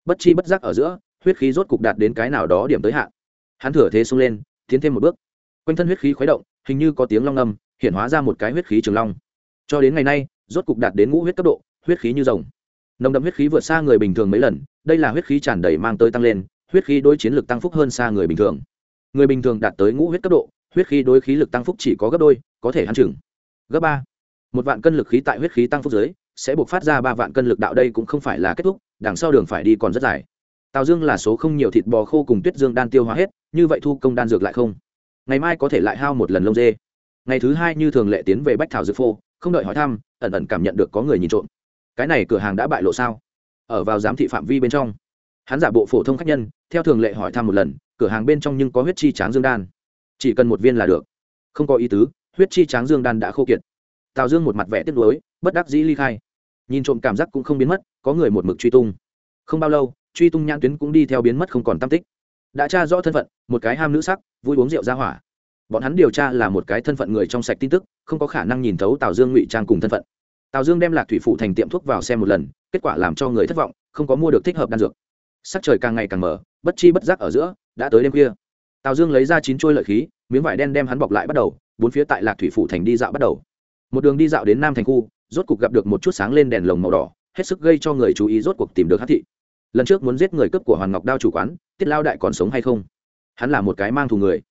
Bất chi bất giác ở giữa, huyết khí rốt cục đạt đến cái nào đó điểm tới hạn. Hắn thừa thế xông lên, tiến thêm một bước. Quanh thân huyết khí khuấy động, hình như có tiếng long âm, hiện hóa ra một cái huyết khí trường long. Cho đến ngày nay, rốt cục đạt đến ngũ huyết cấp độ, huyết khí như rồng. Nồng đậm huyết khí vượt xa người bình thường mấy lần, đây là huyết khí tràn đầy mang tới tăng lên, huyết khí đối chiến lực tăng phúc hơn xa người bình thường người bình thường đạt tới ngũ huyết cấp độ, huyết khí đối khí lực tăng phúc chỉ có gấp đôi, có thể hắn chừng. Gấp ba. Một vạn cân lực khí tại huyết khí tăng phúc dưới, sẽ buộc phát ra ba vạn cân lực đạo đây cũng không phải là kết thúc, đằng sau đường phải đi còn rất dài. Tào dương là số không nhiều thịt bò khô cùng tuyết dương đan tiêu hóa hết, như vậy thu công đan dược lại không? Ngày mai có thể lại hao một lần lông dê. Ngày thứ hai như thường lệ tiến về bách thảo dược phô, không đợi hỏi thăm, ẩn ẩn cảm nhận được có người nhìn trộm. Cái này cửa hàng đã bại lộ sao? Ở vào giám thị phạm vi bên trong. Hắn giả bộ phổ thông khách nhân, theo thường lệ hỏi thăm một lần cửa hàng bên trong nhưng có huyết chi tráng dương đan. Chỉ cần một viên là được. Không có ý tứ, huyết chi tráng dương đan đã khô kiệt. Tào dương một mặt vẻ tiếc nuối, bất đắc dĩ ly khai. Nhìn trộm cảm giác cũng không biến mất, có người một mực truy tung. Không bao lâu, truy tung nhãn tuyến cũng đi theo biến mất không còn tam tích. Đã tra rõ thân phận, một cái ham nữ sắc, vui uống rượu ra hỏa. Bọn hắn điều tra là một cái thân phận người trong sạch tin tức, không có khả năng nhìn thấu tào dương ngụy trang cùng thân phận. Tào dương đem lạc thủy phụ thành tiệm thuốc vào xem một lần, kết quả làm cho người thất vọng, không có mua được thích hợp đan dược. Sắc trời càng ngày càng mở bất chi bất giác ở giữa đã tới đêm khuya. Tào dương lấy ra chín trôi lợi khí, miếng vải đen đem hắn bọc lại bắt đầu, bốn phía tại lạc thủy phủ thành đi dạo bắt đầu. Một đường đi dạo đến nam thành khu, rốt cục gặp được một chút sáng lên đèn lồng màu đỏ, hết sức gây cho người chú ý rốt cuộc tìm được hát thị. Lần trước muốn giết người cướp của Hoàng ngọc đao chủ quán, tiết lao đại còn sống hay không? Hắn là một cái mang thù người.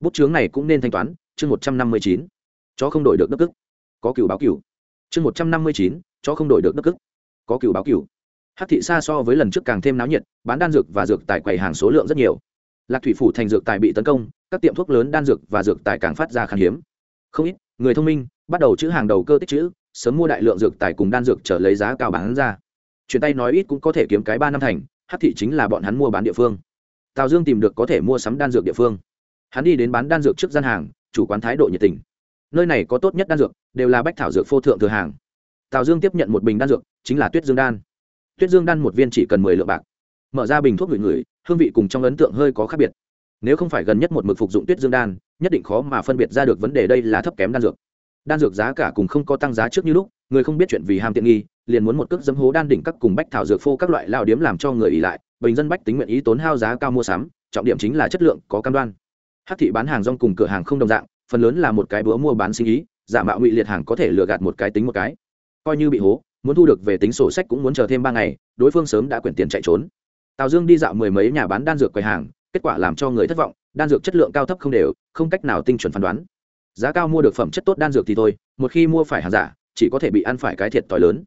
Bút chướng này cũng nên thanh toán, chương một trăm năm mươi chín. Chó không đổi được đất cức có cựu báo cựu. Chương một trăm năm mươi chín, chó không đổi được đất cức có cựu báo cựu. Hát thị xa so với lần trước càng thêm náo nhiệt, bán đan dược và dược tại quầy hàng số lượng rất nhiều lạc thủy phủ thành dược tài bị tấn công, các tiệm thuốc lớn đan dược và dược tài càng phát ra khan hiếm. Không ít người thông minh bắt đầu chữ hàng đầu cơ tích chữ, sớm mua đại lượng dược tài cùng đan dược trở lấy giá cao bán ra. Chuyển tay nói ít cũng có thể kiếm cái ba năm thành, hát thị chính là bọn hắn mua bán địa phương. Tào dương tìm được có thể mua sắm đan dược địa phương. Hắn đi đến bán đan dược trước gian hàng, chủ quán thái độ nhiệt tình. Nơi này có tốt nhất đan dược, đều là bách thảo dược phô thượng thừa hàng. Tào dương tiếp nhận một bình đan dược, chính là tuyết dương đan. Tuyết dương đan một viên chỉ cần mười lượng bạc mở ra bình thuốc người người, hương vị cùng trong ấn tượng hơi có khác biệt. Nếu không phải gần nhất một mực phục dụng tuyết dương đan, nhất định khó mà phân biệt ra được vấn đề đây là thấp kém đan dược. Đan dược giá cả cùng không có tăng giá trước như lúc, người không biết chuyện vì ham tiện nghi, liền muốn một cước dấm hố đan đỉnh các cùng bách thảo dược phô các loại lao điếm làm cho người ỉ lại, bình dân bách tính nguyện ý tốn hao giá cao mua sắm, trọng điểm chính là chất lượng, có cam đoan. Hát thị bán hàng rong cùng cửa hàng không đồng dạng, phần lớn là một cái bữa mua bán sinh ý, giả mạo ngụy liệt hàng có thể lừa gạt một cái tính một cái. Coi như bị hố, muốn thu được về tính sổ sách cũng muốn chờ thêm ba ngày, đối phương sớm đã quyển tiền chạy trốn tào dương đi dạo mười mấy nhà bán đan dược quầy hàng, kết quả làm cho người thất vọng, đan dược chất lượng cao thấp không đều, không cách nào tinh chuẩn phán đoán. Giá cao mua được phẩm chất tốt đan dược thì thôi, một khi mua phải hàng giả, chỉ có thể bị ăn phải cái thiệt t lớn.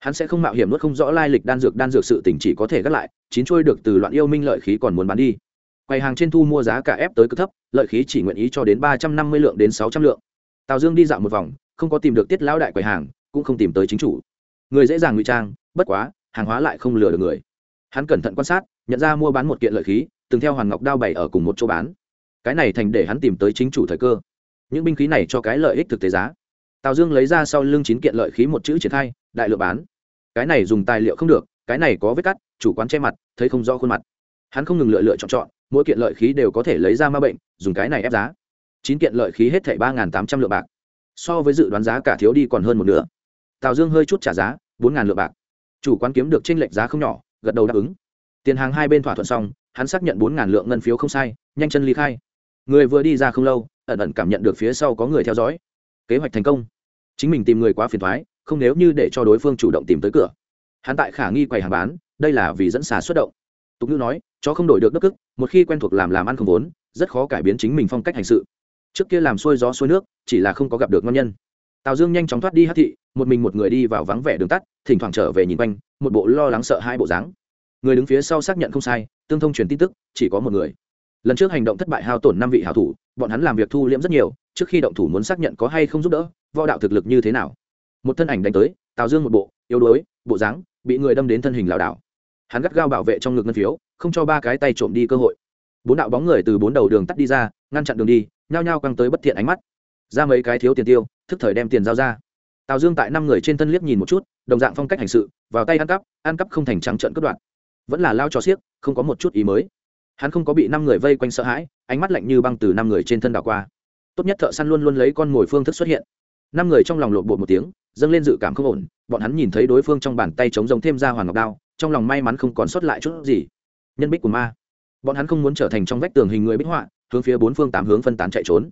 Hắn sẽ không mạo hiểm nuốt không rõ lai lịch đan dược đan dược sự tỉnh chỉ có thể gác lại, chín trôi được từ loạn yêu minh lợi khí còn muốn bán đi. Quầy hàng trên thu mua giá cả ép tới cực thấp, lợi khí chỉ nguyện ý cho đến ba trăm năm mươi lượng đến sáu trăm lượng. Tào dương đi dạo một vòng, không có tìm được tiết lão đại quầy hàng, cũng không tìm tới chính chủ. Người dễ dàng ngụy trang, bất quá, hàng hóa lại không lừa được người hắn cẩn thận quan sát, nhận ra mua bán một kiện lợi khí, từng theo hoàn ngọc đao bày ở cùng một chỗ bán. Cái này thành để hắn tìm tới chính chủ thời cơ. Những binh khí này cho cái lợi ích thực tế giá. Tào dương lấy ra sau lưng chín kiện lợi khí một chữ triển khai, đại lựa bán. Cái này dùng tài liệu không được, cái này có vết cắt, chủ quán che mặt, thấy không rõ khuôn mặt. Hắn không ngừng lựa lựa chọn chọn, mỗi kiện lợi khí đều có thể lấy ra ma bệnh, dùng cái này ép giá. Chín kiện lợi khí hết thảy ba tám trăm lượng bạc. So với dự đoán giá cả thiếu đi còn hơn một nửa. Tào dương hơi chút trả giá, bốn lượng bạc. Chủ quán kiếm được tranh lệch giá không nhỏ gật đầu đáp ứng. Tiền hàng hai bên thỏa thuận xong, hắn xác nhận bốn lượng ngân phiếu không sai, nhanh chân ly khai. Người vừa đi ra không lâu, ẩn ẩn cảm nhận được phía sau có người theo dõi. Kế hoạch thành công. Chính mình tìm người quá phiền thoái không nếu như để cho đối phương chủ động tìm tới cửa. Hắn tại khả nghi quầy hàng bán, đây là vì dẫn xà xuất động. Tục ngữ nói, chó không đổi được đất cức, một khi quen thuộc làm làm ăn không vốn, rất khó cải biến chính mình phong cách hành sự. Trước kia làm xuôi gió xuôi nước, chỉ là không có gặp được ngon nhân. Tào dương nhanh chóng thoát đi hát thị một mình một người đi vào vắng vẻ đường tắt, thỉnh thoảng trở về nhìn quanh, một bộ lo lắng sợ hai bộ dáng. Người đứng phía sau xác nhận không sai, tương thông truyền tin tức, chỉ có một người. Lần trước hành động thất bại hao tổn năm vị hảo thủ, bọn hắn làm việc thu liễm rất nhiều, trước khi động thủ muốn xác nhận có hay không giúp đỡ, võ đạo thực lực như thế nào. Một thân ảnh đánh tới, tào dương một bộ, yếu đuối, bộ dáng, bị người đâm đến thân hình lảo đảo. Hắn gắt gao bảo vệ trong ngực ngân phiếu, không cho ba cái tay trộm đi cơ hội. Bốn đạo bóng người từ bốn đầu đường tắt đi ra, ngăn chặn đường đi, nhao nhao căng tới bất thiện ánh mắt. Ra mấy cái thiếu tiền tiêu, thức thời đem tiền giao ra tào dương tại năm người trên thân liếc nhìn một chút, đồng dạng phong cách hành sự, vào tay ăn cắp ăn cắp không thành trắng trợn cất đoạn vẫn là lao cho xiếc, không có một chút ý mới. Hắn không có bị năm người vây quanh sợ hãi, ánh mắt lạnh như băng từ năm người trên thân đảo qua. Tốt nhất thợ săn luôn luôn lấy con mồi phương thức xuất hiện. Năm người trong lòng lộn bột một tiếng, dâng lên dự cảm không ổn, bọn hắn nhìn thấy đối phương trong bàn tay chống rồng thêm ra hoàng ngọc đao, trong lòng may mắn không còn sót lại chút gì. Nhân bích của ma. Bọn hắn không muốn trở thành trong vách tường hình người bích họa, hướng phía bốn phương tám hướng phân tán chạy trốn.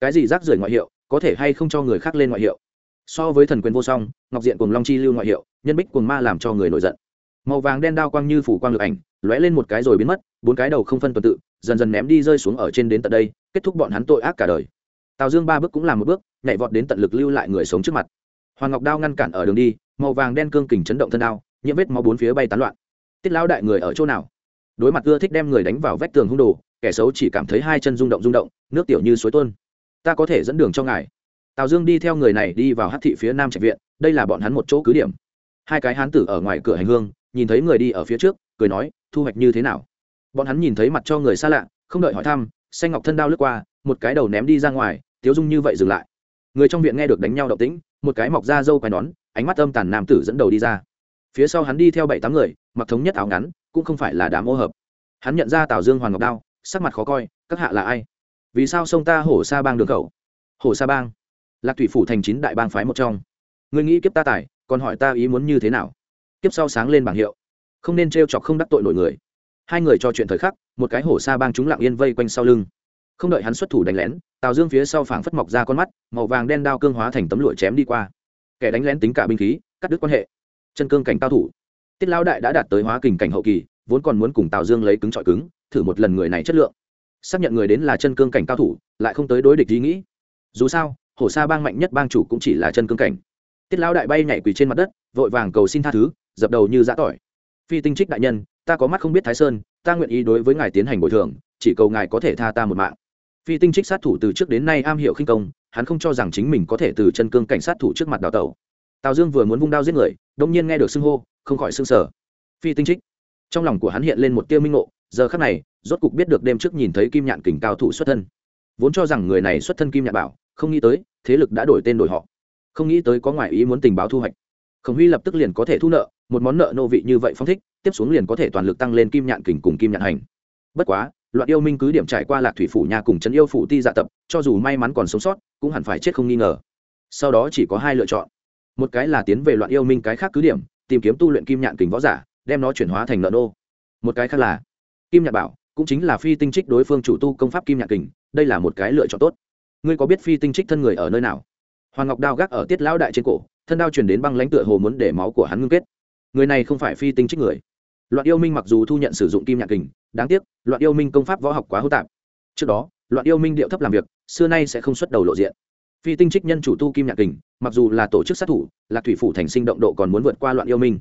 Cái gì rác rưởi ngoại hiệu, có thể hay không cho người khác lên ngoại hiệu? So với thần quyền vô song, ngọc diện cùng long chi lưu ngoại hiệu, nhân bích cùng ma làm cho người nổi giận. Màu vàng đen đao quang như phủ quang lực ảnh, lóe lên một cái rồi biến mất, bốn cái đầu không phân tuần tự, dần dần ném đi rơi xuống ở trên đến tận đây, kết thúc bọn hắn tội ác cả đời. Tào dương ba bước cũng làm một bước, nhảy vọt đến tận lực lưu lại người sống trước mặt. Hoàng ngọc đao ngăn cản ở đường đi, màu vàng đen cương kình chấn động thân đao, nhiễm vết máu bốn phía bay tán loạn. Tiết lão đại người ở chỗ nào? Đối mặt ưa thích đem người đánh vào vách tường hung đồ, kẻ xấu chỉ cảm thấy hai chân rung động rung động, nước tiểu như suối tuôn. Ta có thể dẫn đường cho ngài tào dương đi theo người này đi vào hát thị phía nam trạch viện, đây là bọn hắn một chỗ cứ điểm. Hai cái hán tử ở ngoài cửa hành hương, nhìn thấy người đi ở phía trước, cười nói, thu hoạch như thế nào? Bọn hắn nhìn thấy mặt cho người xa lạ, không đợi hỏi thăm, xanh ngọc thân đao lướt qua, một cái đầu ném đi ra ngoài, tiếu dung như vậy dừng lại. Người trong viện nghe được đánh nhau động tĩnh, một cái mọc ra dâu quai nón, ánh mắt âm tàn nam tử dẫn đầu đi ra. Phía sau hắn đi theo bảy tám người, mặc thống nhất áo ngắn, cũng không phải là đám ô hợp. Hắn nhận ra tào dương hoàng ngọc đao, sắc mặt khó coi, các hạ là ai? Vì sao sông ta hổ sa bang đường khẩu? Hổ sa bang? Lạc thủy phủ thành chín đại bang phái một trong. Người nghĩ kiếp ta tài, còn hỏi ta ý muốn như thế nào? Kiếp sau sáng lên bảng hiệu. Không nên t r e o chọc không đắc tội nổi người. Hai người trò chuyện thời khắc, một cái hổ sa bang chúng lặng yên vây quanh sau lưng. Không đợi hắn xuất thủ đánh lén, tào dương phía sau phảng phất mọc ra con mắt, màu vàng đen đao cương hóa thành tấm lụa chém đi qua. Kẻ đánh lén tính cả binh khí, cắt đứt quan hệ. Chân cương cảnh cao thủ. Tiết lao đại đã đạt tới hóa kình cảnh hậu kỳ, vốn còn muốn cùng tào dương lấy cứng trọi cứng, thử một lần người này chất lượng. Xác nhận người đến là chân cương cảnh cao thủ, lại không tới đối địch ý nghĩ. Dù sao hổ sa bang mạnh nhất bang chủ cũng chỉ là chân cương cảnh. Tiết Lão đại bay nhảy quỳ trên mặt đất, vội vàng cầu xin tha thứ, dập đầu như giã tỏi. Phi tinh trích đại nhân, ta có mắt không biết thái sơn, ta nguyện ý đối với ngài tiến hành bồi thường, chỉ cầu ngài có thể tha ta một mạng. Phi tinh trích sát thủ từ trước đến nay am hiểu khinh công, hắn không cho rằng chính mình có thể từ chân cương cảnh sát thủ trước mặt đào tẩu. Tào dương vừa muốn vung đao giết người đông nhiên nghe được xưng hô, không khỏi xưng sở phi tinh trích. Trong lòng của hắn hiện lên một tiêu minh ngộ, giờ khắc này, rốt cục biết được đêm trước nhìn thấy kim nhạn kình cao thủ xuất thân. Vốn cho rằng người này xuất thân kim nhạn bảo không nghĩ tới, thế lực đã đổi tên đổi họ. Không nghĩ tới có ngoại ý muốn tình báo thu hoạch. Khổng huy lập tức liền có thể thu nợ, một món nợ nô vị như vậy phong thích, tiếp xuống liền có thể toàn lực tăng lên kim nhạn kình cùng kim nhạn hành. Bất quá, loạn yêu minh cứ điểm trải qua lạc thủy phủ nhà cùng trấn yêu phủ ti dạ tập, cho dù may mắn còn sống sót, cũng hẳn phải chết không nghi ngờ. Sau đó chỉ có hai lựa chọn. Một cái là tiến về loạn yêu minh cái khác cứ điểm, tìm kiếm tu luyện kim nhạn kình võ giả, đem nó chuyển hóa thành nợ nô. Một cái khác là kim nhạn bảo, cũng chính là phi tinh trích đối phương chủ tu công pháp kim nhạn kình, đây là một cái lựa chọn tốt ngươi có biết phi tinh trích thân người ở nơi nào? Hoàng ngọc đao gác ở tiết lão đại trên cổ, thân đao chuyển đến băng lãnh tựa hồ muốn để máu của hắn ngưng kết. Người này không phải phi tinh trích người. Loạn yêu minh mặc dù thu nhận sử dụng kim Nhạc kình, đáng tiếc, loạn yêu minh công pháp võ học quá hô tạp. Trước đó, loạn yêu minh điệu thấp làm việc, xưa nay sẽ không xuất đầu lộ diện. Phi tinh trích nhân chủ tu kim nhạc kình, mặc dù là tổ chức sát thủ, lạc thủy phủ thành sinh động độ còn muốn vượt qua loạn yêu minh.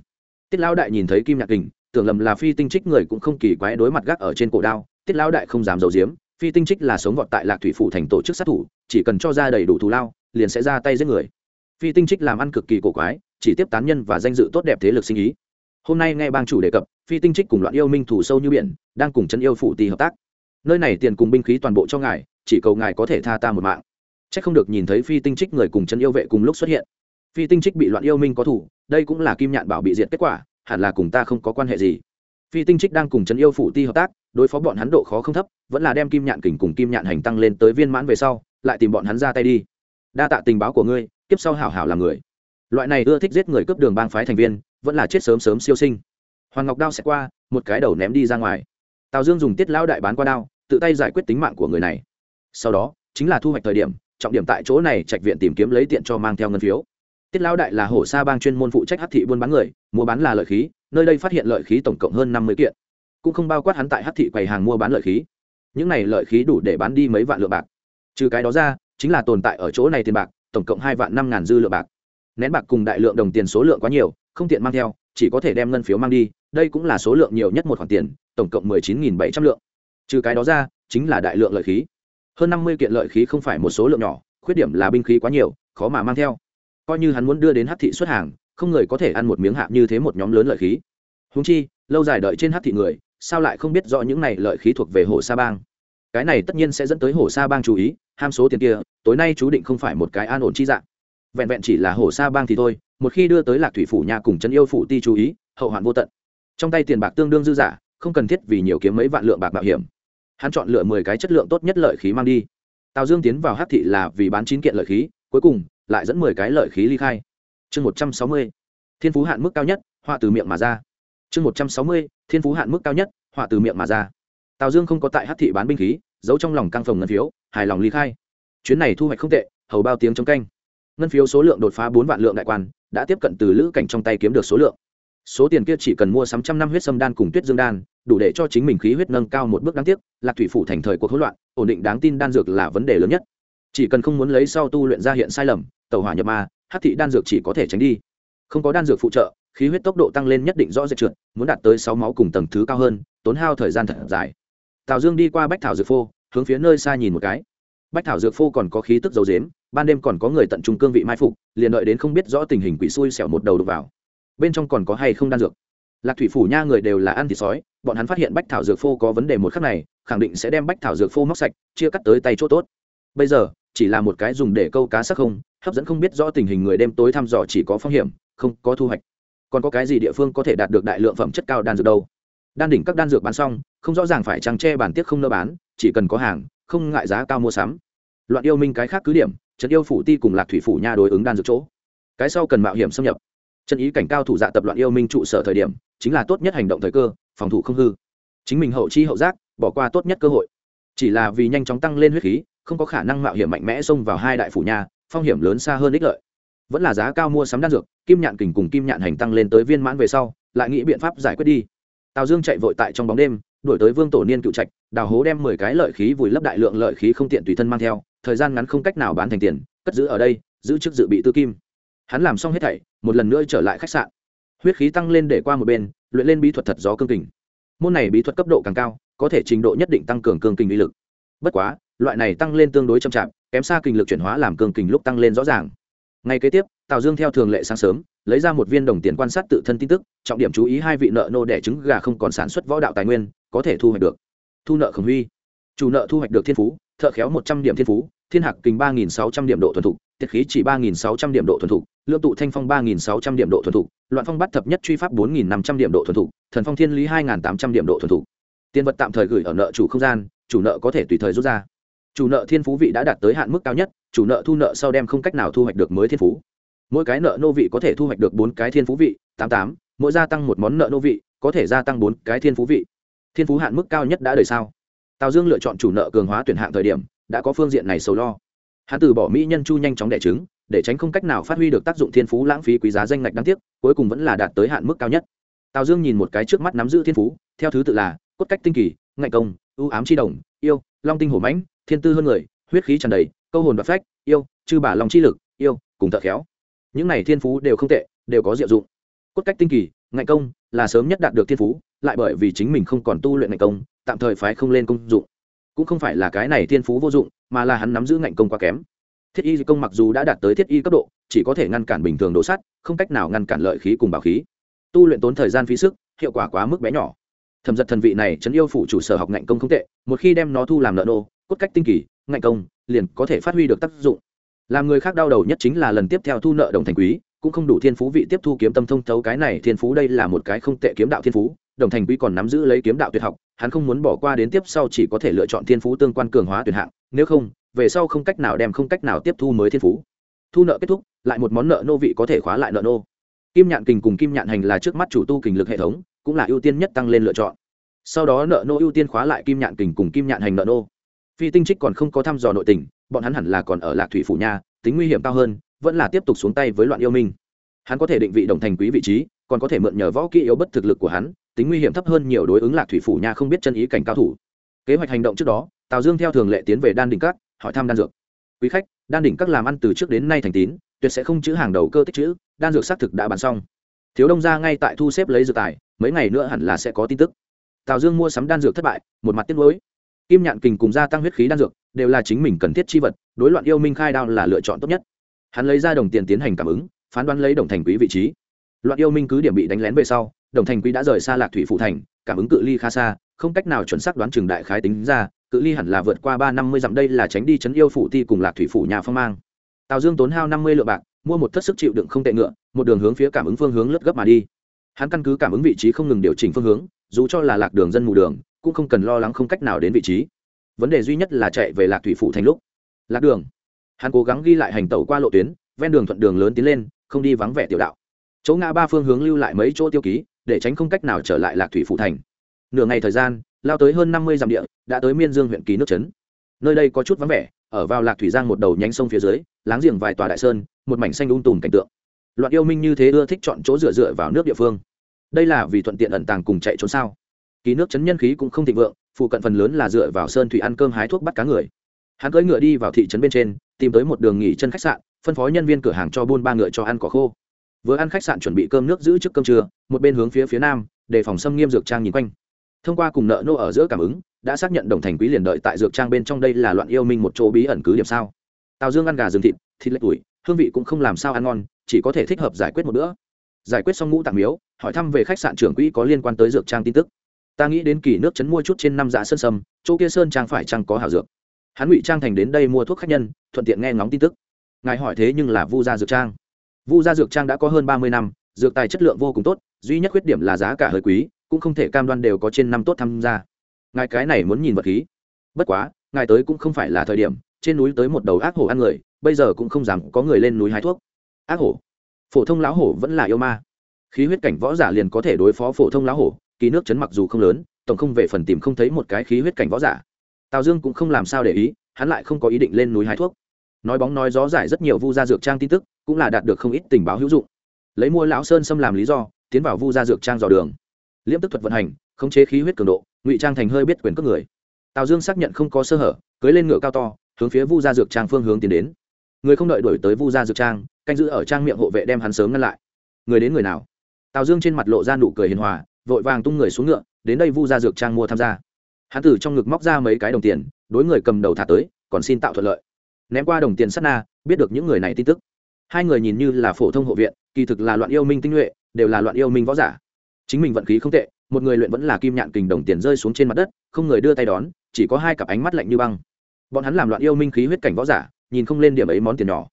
Tiết lão đại nhìn thấy kim nhạc kình, tưởng lầm là phi tinh trích người cũng không kỳ quái đối mặt gác ở trên cổ đao, tiết lão đại không dám giấu giếm phi tinh trích là sống vọt tại lạc thủy phủ thành tổ chức sát thủ, chỉ cần cho ra đầy đủ thù lao, liền sẽ ra tay giết người. Phi tinh trích làm ăn cực kỳ cổ quái, chỉ tiếp tán nhân và danh dự tốt đẹp thế lực sinh ý. Hôm nay nghe bang chủ đề cập, phi tinh trích cùng loạn yêu minh thủ sâu như biển, đang cùng chân yêu phụ tì hợp tác. Nơi này tiền cùng binh khí toàn bộ cho ngài, chỉ cầu ngài có thể tha ta một mạng. C h ắ c không được nhìn thấy phi tinh trích người cùng chân yêu vệ cùng lúc xuất hiện. Phi tinh trích bị loạn yêu minh có thủ, đây cũng là kim nhạn bảo bị diệt kết quả, hẳn là cùng ta không có quan hệ gì. Phi tinh trích đang cùng chân yêu phụ ti hợp tác đối phó bọn hắn độ khó không thấp, vẫn là đem kim nhạn kình cùng kim nhạn hành tăng lên tới viên mãn về sau, lại tìm bọn hắn ra tay đi. Đa tạ tình báo của ngươi, kiếp sau hảo hảo làm người. Loại này ưa thích giết người cướp đường bang phái thành viên, vẫn là chết sớm sớm siêu sinh. Hoàng ngọc đao sẽ qua, một cái đầu ném đi ra ngoài. Tào dương dùng tiết lão đại bán qua đao, tự tay giải quyết tính mạng của người này. Sau đó, chính là thu hoạch thời điểm, trọng điểm tại chỗ này trạch viện tìm kiếm lấy tiện cho mang theo ngân phiếu. Tiết lão đại là hổ sa bang chuyên môn phụ trách hát thị buôn bán người, mua bán là lợi khí, nơi đây phát hiện lợi khí tổng cộng hơn năm mươi kiện cũng không bao quát hắn tại Hát thị quầy hàng mua bán lợi khí. Những này lợi khí đủ để bán đi mấy vạn lượng bạc. Trừ cái đó ra, chính là tồn tại ở chỗ này tiền bạc, tổng cộng hai vạn năm ngàn dư lượng bạc. Nén bạc cùng đại lượng đồng tiền số lượng quá nhiều, không tiện mang theo, chỉ có thể đem ngân phiếu mang đi, đây cũng là số lượng nhiều nhất một khoản tiền, tổng cộng mười chín nghìn bảy trăm lượng. Trừ cái đó ra, chính là đại lượng lợi khí. Hơn năm mươi kiện lợi khí không phải một số lượng nhỏ, khuyết điểm là binh khí quá nhiều, khó mà mang theo. Coi như hắn muốn đưa đến hát thị xuất hàng, không người có thể ăn một miếng hạ như thế một nhóm lớn lợi khí. Húng chi, lâu dài đợi trên hát thị người sao lại không biết rõ những này lợi khí thuộc về hồ sa bang? Cái này tất nhiên sẽ dẫn tới hồ sa bang chú ý, ham số tiền kia, tối nay chú định không phải một cái an ổn chi dạng. Vẹn vẹn chỉ là hồ sa bang thì thôi, một khi đưa tới lạc thủy phủ nhà cùng chân yêu phủ ti chú ý, hậu hoạn vô tận. Trong tay tiền bạc tương đương dư giả không cần thiết vì nhiều kiếm mấy vạn lượng bạc bảo hiểm. Hắn chọn lựa mười cái chất lượng tốt nhất lợi khí mang đi. Tào dương tiến vào hát thị là vì bán chín kiện lợi khí, cuối cùng lại dẫn mười cái lợi khí ly khai. Chương một trăm sáu mươi, thiên phú hạn mức cao nhất, họa từ miệng mà ra chương một trăm sáu mươi, thiên phú hạn mức cao nhất, họa từ miệng mà ra. Tào dương không có tại hát thị bán binh khí, giấu trong lòng căng phòng ngân phiếu, hài lòng ly khai. Chuyến này thu hoạch không tệ, hầu bao tiếng trong canh. Ngân phiếu số lượng đột phá bốn vạn lượng đại quan, đã tiếp cận từ lữ cảnh trong tay kiếm được số lượng. Số tiền kia chỉ cần mua sắm trăm năm huyết sâm đan cùng tuyết dương đan, đủ để cho chính mình khí huyết nâng cao một bước đáng tiếc, lạc thủy phủ thành thời cuộc hỗn loạn, ổn định đáng tin đan dược là vấn đề lớn nhất. Chỉ cần không muốn lấy sau tu luyện ra hiện sai lầm tàu hỏa nhập ma, hát thị đan dược chỉ có thể tránh đi. Không có đan dược phụ trợ khí huyết tốc độ tăng lên nhất định rõ rệt trượt, muốn đạt tới sáu máu cùng tầng thứ cao hơn, tốn hao thời gian thật dài. Tào dương đi qua bách thảo dược phô, hướng phía nơi xa nhìn một cái. Bách thảo dược phô còn có khí tức dầu dếm ban đêm còn có người tận trung cương vị mai phục, liền đợi đến không biết rõ tình hình quỷ xui xẻo một đầu đục vào. Bên trong còn có hay không đan dược? Lạc thủy phủ nha người đều là ăn thịt sói, bọn hắn phát hiện bách thảo dược phô có vấn đề một khắc này, khẳng định sẽ đem bách thảo dược phô móc sạch, chia cắt tới tay chỗ tốt. Bây giờ, chỉ là một cái dùng để câu cá sắc không, hấp dẫn không biết rõ tình hình người đêm tối thăm dò chỉ có phong hiểm, không có thu hoạch còn có cái gì địa phương có thể đạt được đại lượng phẩm chất cao đan dược đâu? Đan đỉnh các đan dược bán xong, không rõ ràng phải trăng che bản tiết không nơ bán, chỉ cần có hàng, không ngại giá cao mua sắm. Loạn yêu minh cái khác cứ điểm trấn yêu phủ ti cùng lạc thủy phủ nha đối ứng đan dược chỗ. Cái sau cần mạo hiểm xâm nhập. Chân ý cảnh cao thủ dạ tập loạn yêu minh trụ sở thời điểm, chính là tốt nhất hành động thời cơ, phòng thủ không hư. Chính mình hậu chi hậu giác, bỏ qua tốt nhất cơ hội. Chỉ là vì nhanh chóng tăng lên huyết khí, không có khả năng mạo hiểm mạnh mẽ xông vào hai đại phủ nhà phong hiểm lớn xa hơn ích lợi vẫn là giá cao mua sắm đan dược, kim nhạn kình cùng kim nhạn hành tăng lên tới viên mãn về sau, lại nghĩ biện pháp giải quyết đi. Tào dương chạy vội tại trong bóng đêm, đuổi tới vương tổ niên cựu trạch, đào hố đem mười cái lợi khí vùi lấp đại lượng lợi khí không tiện tùy thân mang theo, thời gian ngắn không cách nào bán thành tiền, cất giữ ở đây, giữ chức dự bị tư kim. Hắn làm xong hết thảy, một lần nữa trở lại khách sạn. Huyết khí tăng lên để qua một bên, luyện lên bí thuật thật gió cương kình. Môn này bí thuật cấp độ càng cao, có thể trình độ nhất định tăng cường cương kình uy lực. Bất quá, loại này tăng lên tương đối chậm chạp, kém xa kình lực chuyển hóa làm cương kình lúc tăng lên rõ ràng ngay kế tiếp, tào dương theo thường lệ sáng sớm, lấy ra một viên đồng tiền quan sát tự thân tin tức, trọng điểm chú ý hai vị nợ nô đẻ trứng gà không còn sản xuất võ đạo tài nguyên, có thể thu hoạch được. Thu nợ khổng huy. Chủ nợ thu hoạch được thiên phú, thợ khéo một trăm điểm thiên phú, thiên hạc kình ba nghìn sáu trăm điểm độ thuần thục, tiết khí chỉ ba nghìn sáu trăm điểm độ thuần thục, lương tụ thanh phong ba nghìn sáu trăm điểm độ thuần thục, loạn phong bắt thập nhất truy pháp bốn nghìn năm trăm điểm độ thuần thục, thần phong thiên lý hai nghìn tám trăm điểm độ thuần thục. Tiền vật tạm thời gửi ở nợ chủ không gian, chủ nợ có thể tùy thời rút ra. Chủ nợ thiên phú vị đã đạt tới hạn mức cao nhất chủ nợ thu nợ sau đem không cách nào thu hoạch được mới thiên phú. Mỗi cái nợ nô vị có thể thu hoạch được bốn cái thiên phú vị, tám tám, mỗi gia tăng một món nợ nô vị, có thể gia tăng bốn cái thiên phú vị. Thiên phú hạn mức cao nhất đã đời sao? Tào dương lựa chọn chủ nợ cường hóa tuyển hạng thời điểm, đã có phương diện này sầu lo. Hắn từ bỏ mỹ nhân chu nhanh chóng đẻ trứng, để tránh không cách nào phát huy được tác dụng thiên phú lãng phí quý giá danh ngạch đáng tiếc, cuối cùng vẫn là đạt tới hạn mức cao nhất. Tào dương nhìn một cái trước mắt nắm giữ thiên phú, theo thứ tự là cốt cách tinh kỳ, ngạnh công, ưu ám chi đồng, yêu, long tinh hổ mãnh, thiên tư hơn người, huyết khí tràn đầy câu hồn và phách, yêu, chư bà lòng chi lực, yêu, cùng thợ khéo. Những này thiên phú đều không tệ, đều có diệu dụng. Cốt cách tinh kỳ, ngạnh công là sớm nhất đạt được thiên phú, lại bởi vì chính mình không còn tu luyện ngạnh công, tạm thời phái không lên công dụng. Cũng không phải là cái này thiên phú vô dụng, mà là hắn nắm giữ ngạnh công quá kém. Thiết y công mặc dù đã đạt tới thiết y cấp độ, chỉ có thể ngăn cản bình thường đổ sắt, không cách nào ngăn cản lợi khí cùng bảo khí. Tu luyện tốn thời gian phí sức, hiệu quả quá mức bé nhỏ. Thẩm giật thần vị này chấn yêu phủ chủ sở học ngạnh công không tệ, một khi đem nó thu làm nợ nô, cốt cách tinh kỳ ngạnh công, liền có thể phát huy được tác dụng. Làm người khác đau đầu nhất chính là lần tiếp theo thu nợ đồng thành quý, cũng không đủ thiên phú vị tiếp thu kiếm tâm thông thấu cái này thiên phú đây là một cái không tệ kiếm đạo thiên phú, đồng thành quý còn nắm giữ lấy kiếm đạo tuyệt học, hắn không muốn bỏ qua đến tiếp sau chỉ có thể lựa chọn thiên phú tương quan cường hóa tuyệt hạng, nếu không, về sau không cách nào đem không cách nào tiếp thu mới thiên phú. Thu nợ kết thúc, lại một món nợ nô vị có thể khóa lại nợ nô. Kim nhạn kình cùng kim nhạn hành là trước mắt chủ tu kình lực hệ thống, cũng là ưu tiên nhất tăng lên lựa chọn. Sau đó nợ nô ưu tiên khóa lại kim nhạn kình cùng kim nhạn hành nợ nô phi tinh trích còn không có thăm dò nội tình, bọn hắn hẳn là còn ở lạc thủy phủ nha, tính nguy hiểm cao hơn, vẫn là tiếp tục xuống tay với loạn yêu minh. Hắn có thể định vị đồng thành quý vị trí, còn có thể mượn nhờ võ kỹ yếu bất thực lực của hắn, tính nguy hiểm thấp hơn nhiều đối ứng lạc thủy phủ nha không biết chân ý cảnh cao thủ. Kế hoạch hành động trước đó, tào dương theo thường lệ tiến về đan đỉnh các, hỏi thăm đan dược. Quý khách, đan đỉnh các làm ăn từ trước đến nay thành tín, tuyệt sẽ không chữ hàng đầu cơ tích chữ, đan dược xác thực đã bàn xong. Thiếu đông ra ngay tại thu xếp lấy dược tài, mấy ngày nữa hẳn là sẽ có tin tức. Tào dương mua sắm đan dược thất bại, một mặt tiếc nuối kim nhạn kình cùng gia tăng huyết khí đan dược, đều là chính mình cần thiết chi vật, đối loạn yêu minh khai đao là lựa chọn tốt nhất. Hắn lấy ra đồng tiền tiến hành cảm ứng, phán đoán lấy đồng thành quý vị trí. Loạn yêu minh cứ điểm bị đánh lén về sau, đồng thành quý đã rời xa lạc thủy phụ thành, cảm ứng cự ly khá xa, không cách nào chuẩn xác đoán trường đại khái tính ra, cự ly hẳn là vượt qua ba năm mươi dặm, đây là tránh đi chấn yêu phủ ti cùng lạc thủy phủ nhà phong mang. Tào dương tốn hao năm mươi lượng bạc, mua một thất sức chịu đựng không tệ ngựa, một đường hướng phía cảm ứng phương hướng lướt gấp mà đi. Hắn căn cứ cảm ứng vị trí không ngừng điều chỉnh phương hướng, dù cho là lạc đường dân mù đường cũng không cần lo lắng không cách nào đến vị trí. Vấn đề duy nhất là chạy về lạc thủy phủ thành lúc. Lạc đường. Hắn cố gắng ghi lại hành tẩu qua lộ tuyến, ven đường thuận đường lớn tiến lên, không đi vắng vẻ tiểu đạo. Chỗ ngã ba phương hướng lưu lại mấy chỗ tiêu ký, để tránh không cách nào trở lại lạc thủy phủ thành. Nửa ngày thời gian, lao tới hơn năm mươi dặm địa, đã tới miên dương huyện ký nước trấn. Nơi đây có chút vắng vẻ, ở vào lạc thủy giang một đầu nhánh sông phía dưới, láng giềng vài tòa đại sơn, một mảnh xanh ung tùm cảnh tượng. Loạn yêu minh như thế ưa thích chọn chỗ dựa dựa vào nước địa phương. Đây là vì thuận tiện ẩn tàng cùng chạy trốn sao ký nước chấn nhân khí cũng không thịnh vượng, phụ cận phần lớn là dựa vào sơn thủy ăn cơm hái thuốc bắt cá người. Hắn cưỡi ngựa đi vào thị trấn bên trên, tìm tới một đường nghỉ chân khách sạn, phân phó nhân viên cửa hàng cho buôn ba ngựa cho ăn cỏ khô. Vừa ăn khách sạn chuẩn bị cơm nước giữ trước cơm trưa, một bên hướng phía phía nam, đề phòng xâm nghiêm dược trang nhìn quanh. Thông qua cùng nợ nô ở giữa cảm ứng, đã xác nhận đồng thành quý liền đợi tại dược trang bên trong đây là loạn yêu minh một chỗ bí ẩn cứ điểm sao. Tào dương ăn gà rừng thịt thịt lệch tuổi, hương vị cũng không làm sao ăn ngon, chỉ có thể thích hợp giải quyết một bữa. Giải quyết xong ngũ tạng miếu, hỏi thăm về khách sạn trưởng quỹ có liên quan tới dược trang tin tức ta nghĩ đến kỳ nước chấn mua chút trên năm dạ sơn sâm, chỗ kia sơn trang phải chăng có hảo dược. Hắn ngụy trang thành đến đây mua thuốc khách nhân, thuận tiện nghe ngóng tin tức. Ngài hỏi thế nhưng là vu gia dược trang. Vu gia dược trang đã có hơn ba mươi năm, dược tài chất lượng vô cùng tốt, duy nhất khuyết điểm là giá cả hơi quý, cũng không thể cam đoan đều có trên năm tốt tham gia. Ngài cái này muốn nhìn vật khí. Bất quá, ngài tới cũng không phải là thời điểm, trên núi tới một đầu ác hổ ăn người, bây giờ cũng không dám có người lên núi hái thuốc. Ác hổ. Phổ thông lão hổ vẫn là yêu ma. Khí huyết cảnh võ giả liền có thể đối phó phổ thông lão hổ kỳ nước chấn mặc dù không lớn, tổng không về phần tìm không thấy một cái khí huyết cảnh võ giả. Tào dương cũng không làm sao để ý, hắn lại không có ý định lên núi hái thuốc. Nói bóng nói gió giải rất nhiều vu gia dược trang tin tức, cũng là đạt được không ít tình báo hữu dụng. Lấy mua lão sơn xâm làm lý do, tiến vào vu gia dược trang dò đường. Liễm tức thuật vận hành, khống chế khí huyết cường độ, ngụy trang thành hơi biết quyền cước người. Tào dương xác nhận không có sơ hở, cưới lên ngựa cao to, hướng phía vu gia dược trang phương hướng tiến đến. Người không đợi đuổi tới vu gia dược trang, canh giữ ở trang miệng hộ vệ đem hắn sớm ngăn lại. Người đến người nào? Tào dương trên mặt lộ ra nụ cười hiền hòa vội vàng tung người xuống ngựa, đến đây vu gia dược trang mua tham gia. Hắn từ trong ngực móc ra mấy cái đồng tiền, đối người cầm đầu thả tới, còn xin tạo thuận lợi. Ném qua đồng tiền sắt na, biết được những người này tin tức. Hai người nhìn như là phổ thông hộ viện, kỳ thực là loạn yêu minh tinh nhuệ, đều là loạn yêu minh võ giả. Chính mình vận khí không tệ, một người luyện vẫn là kim nhạn kình đồng tiền rơi xuống trên mặt đất, không người đưa tay đón, chỉ có hai cặp ánh mắt lạnh như băng. Bọn hắn làm loạn yêu minh khí huyết cảnh võ giả, nhìn không lên điểm ấy món tiền nhỏ.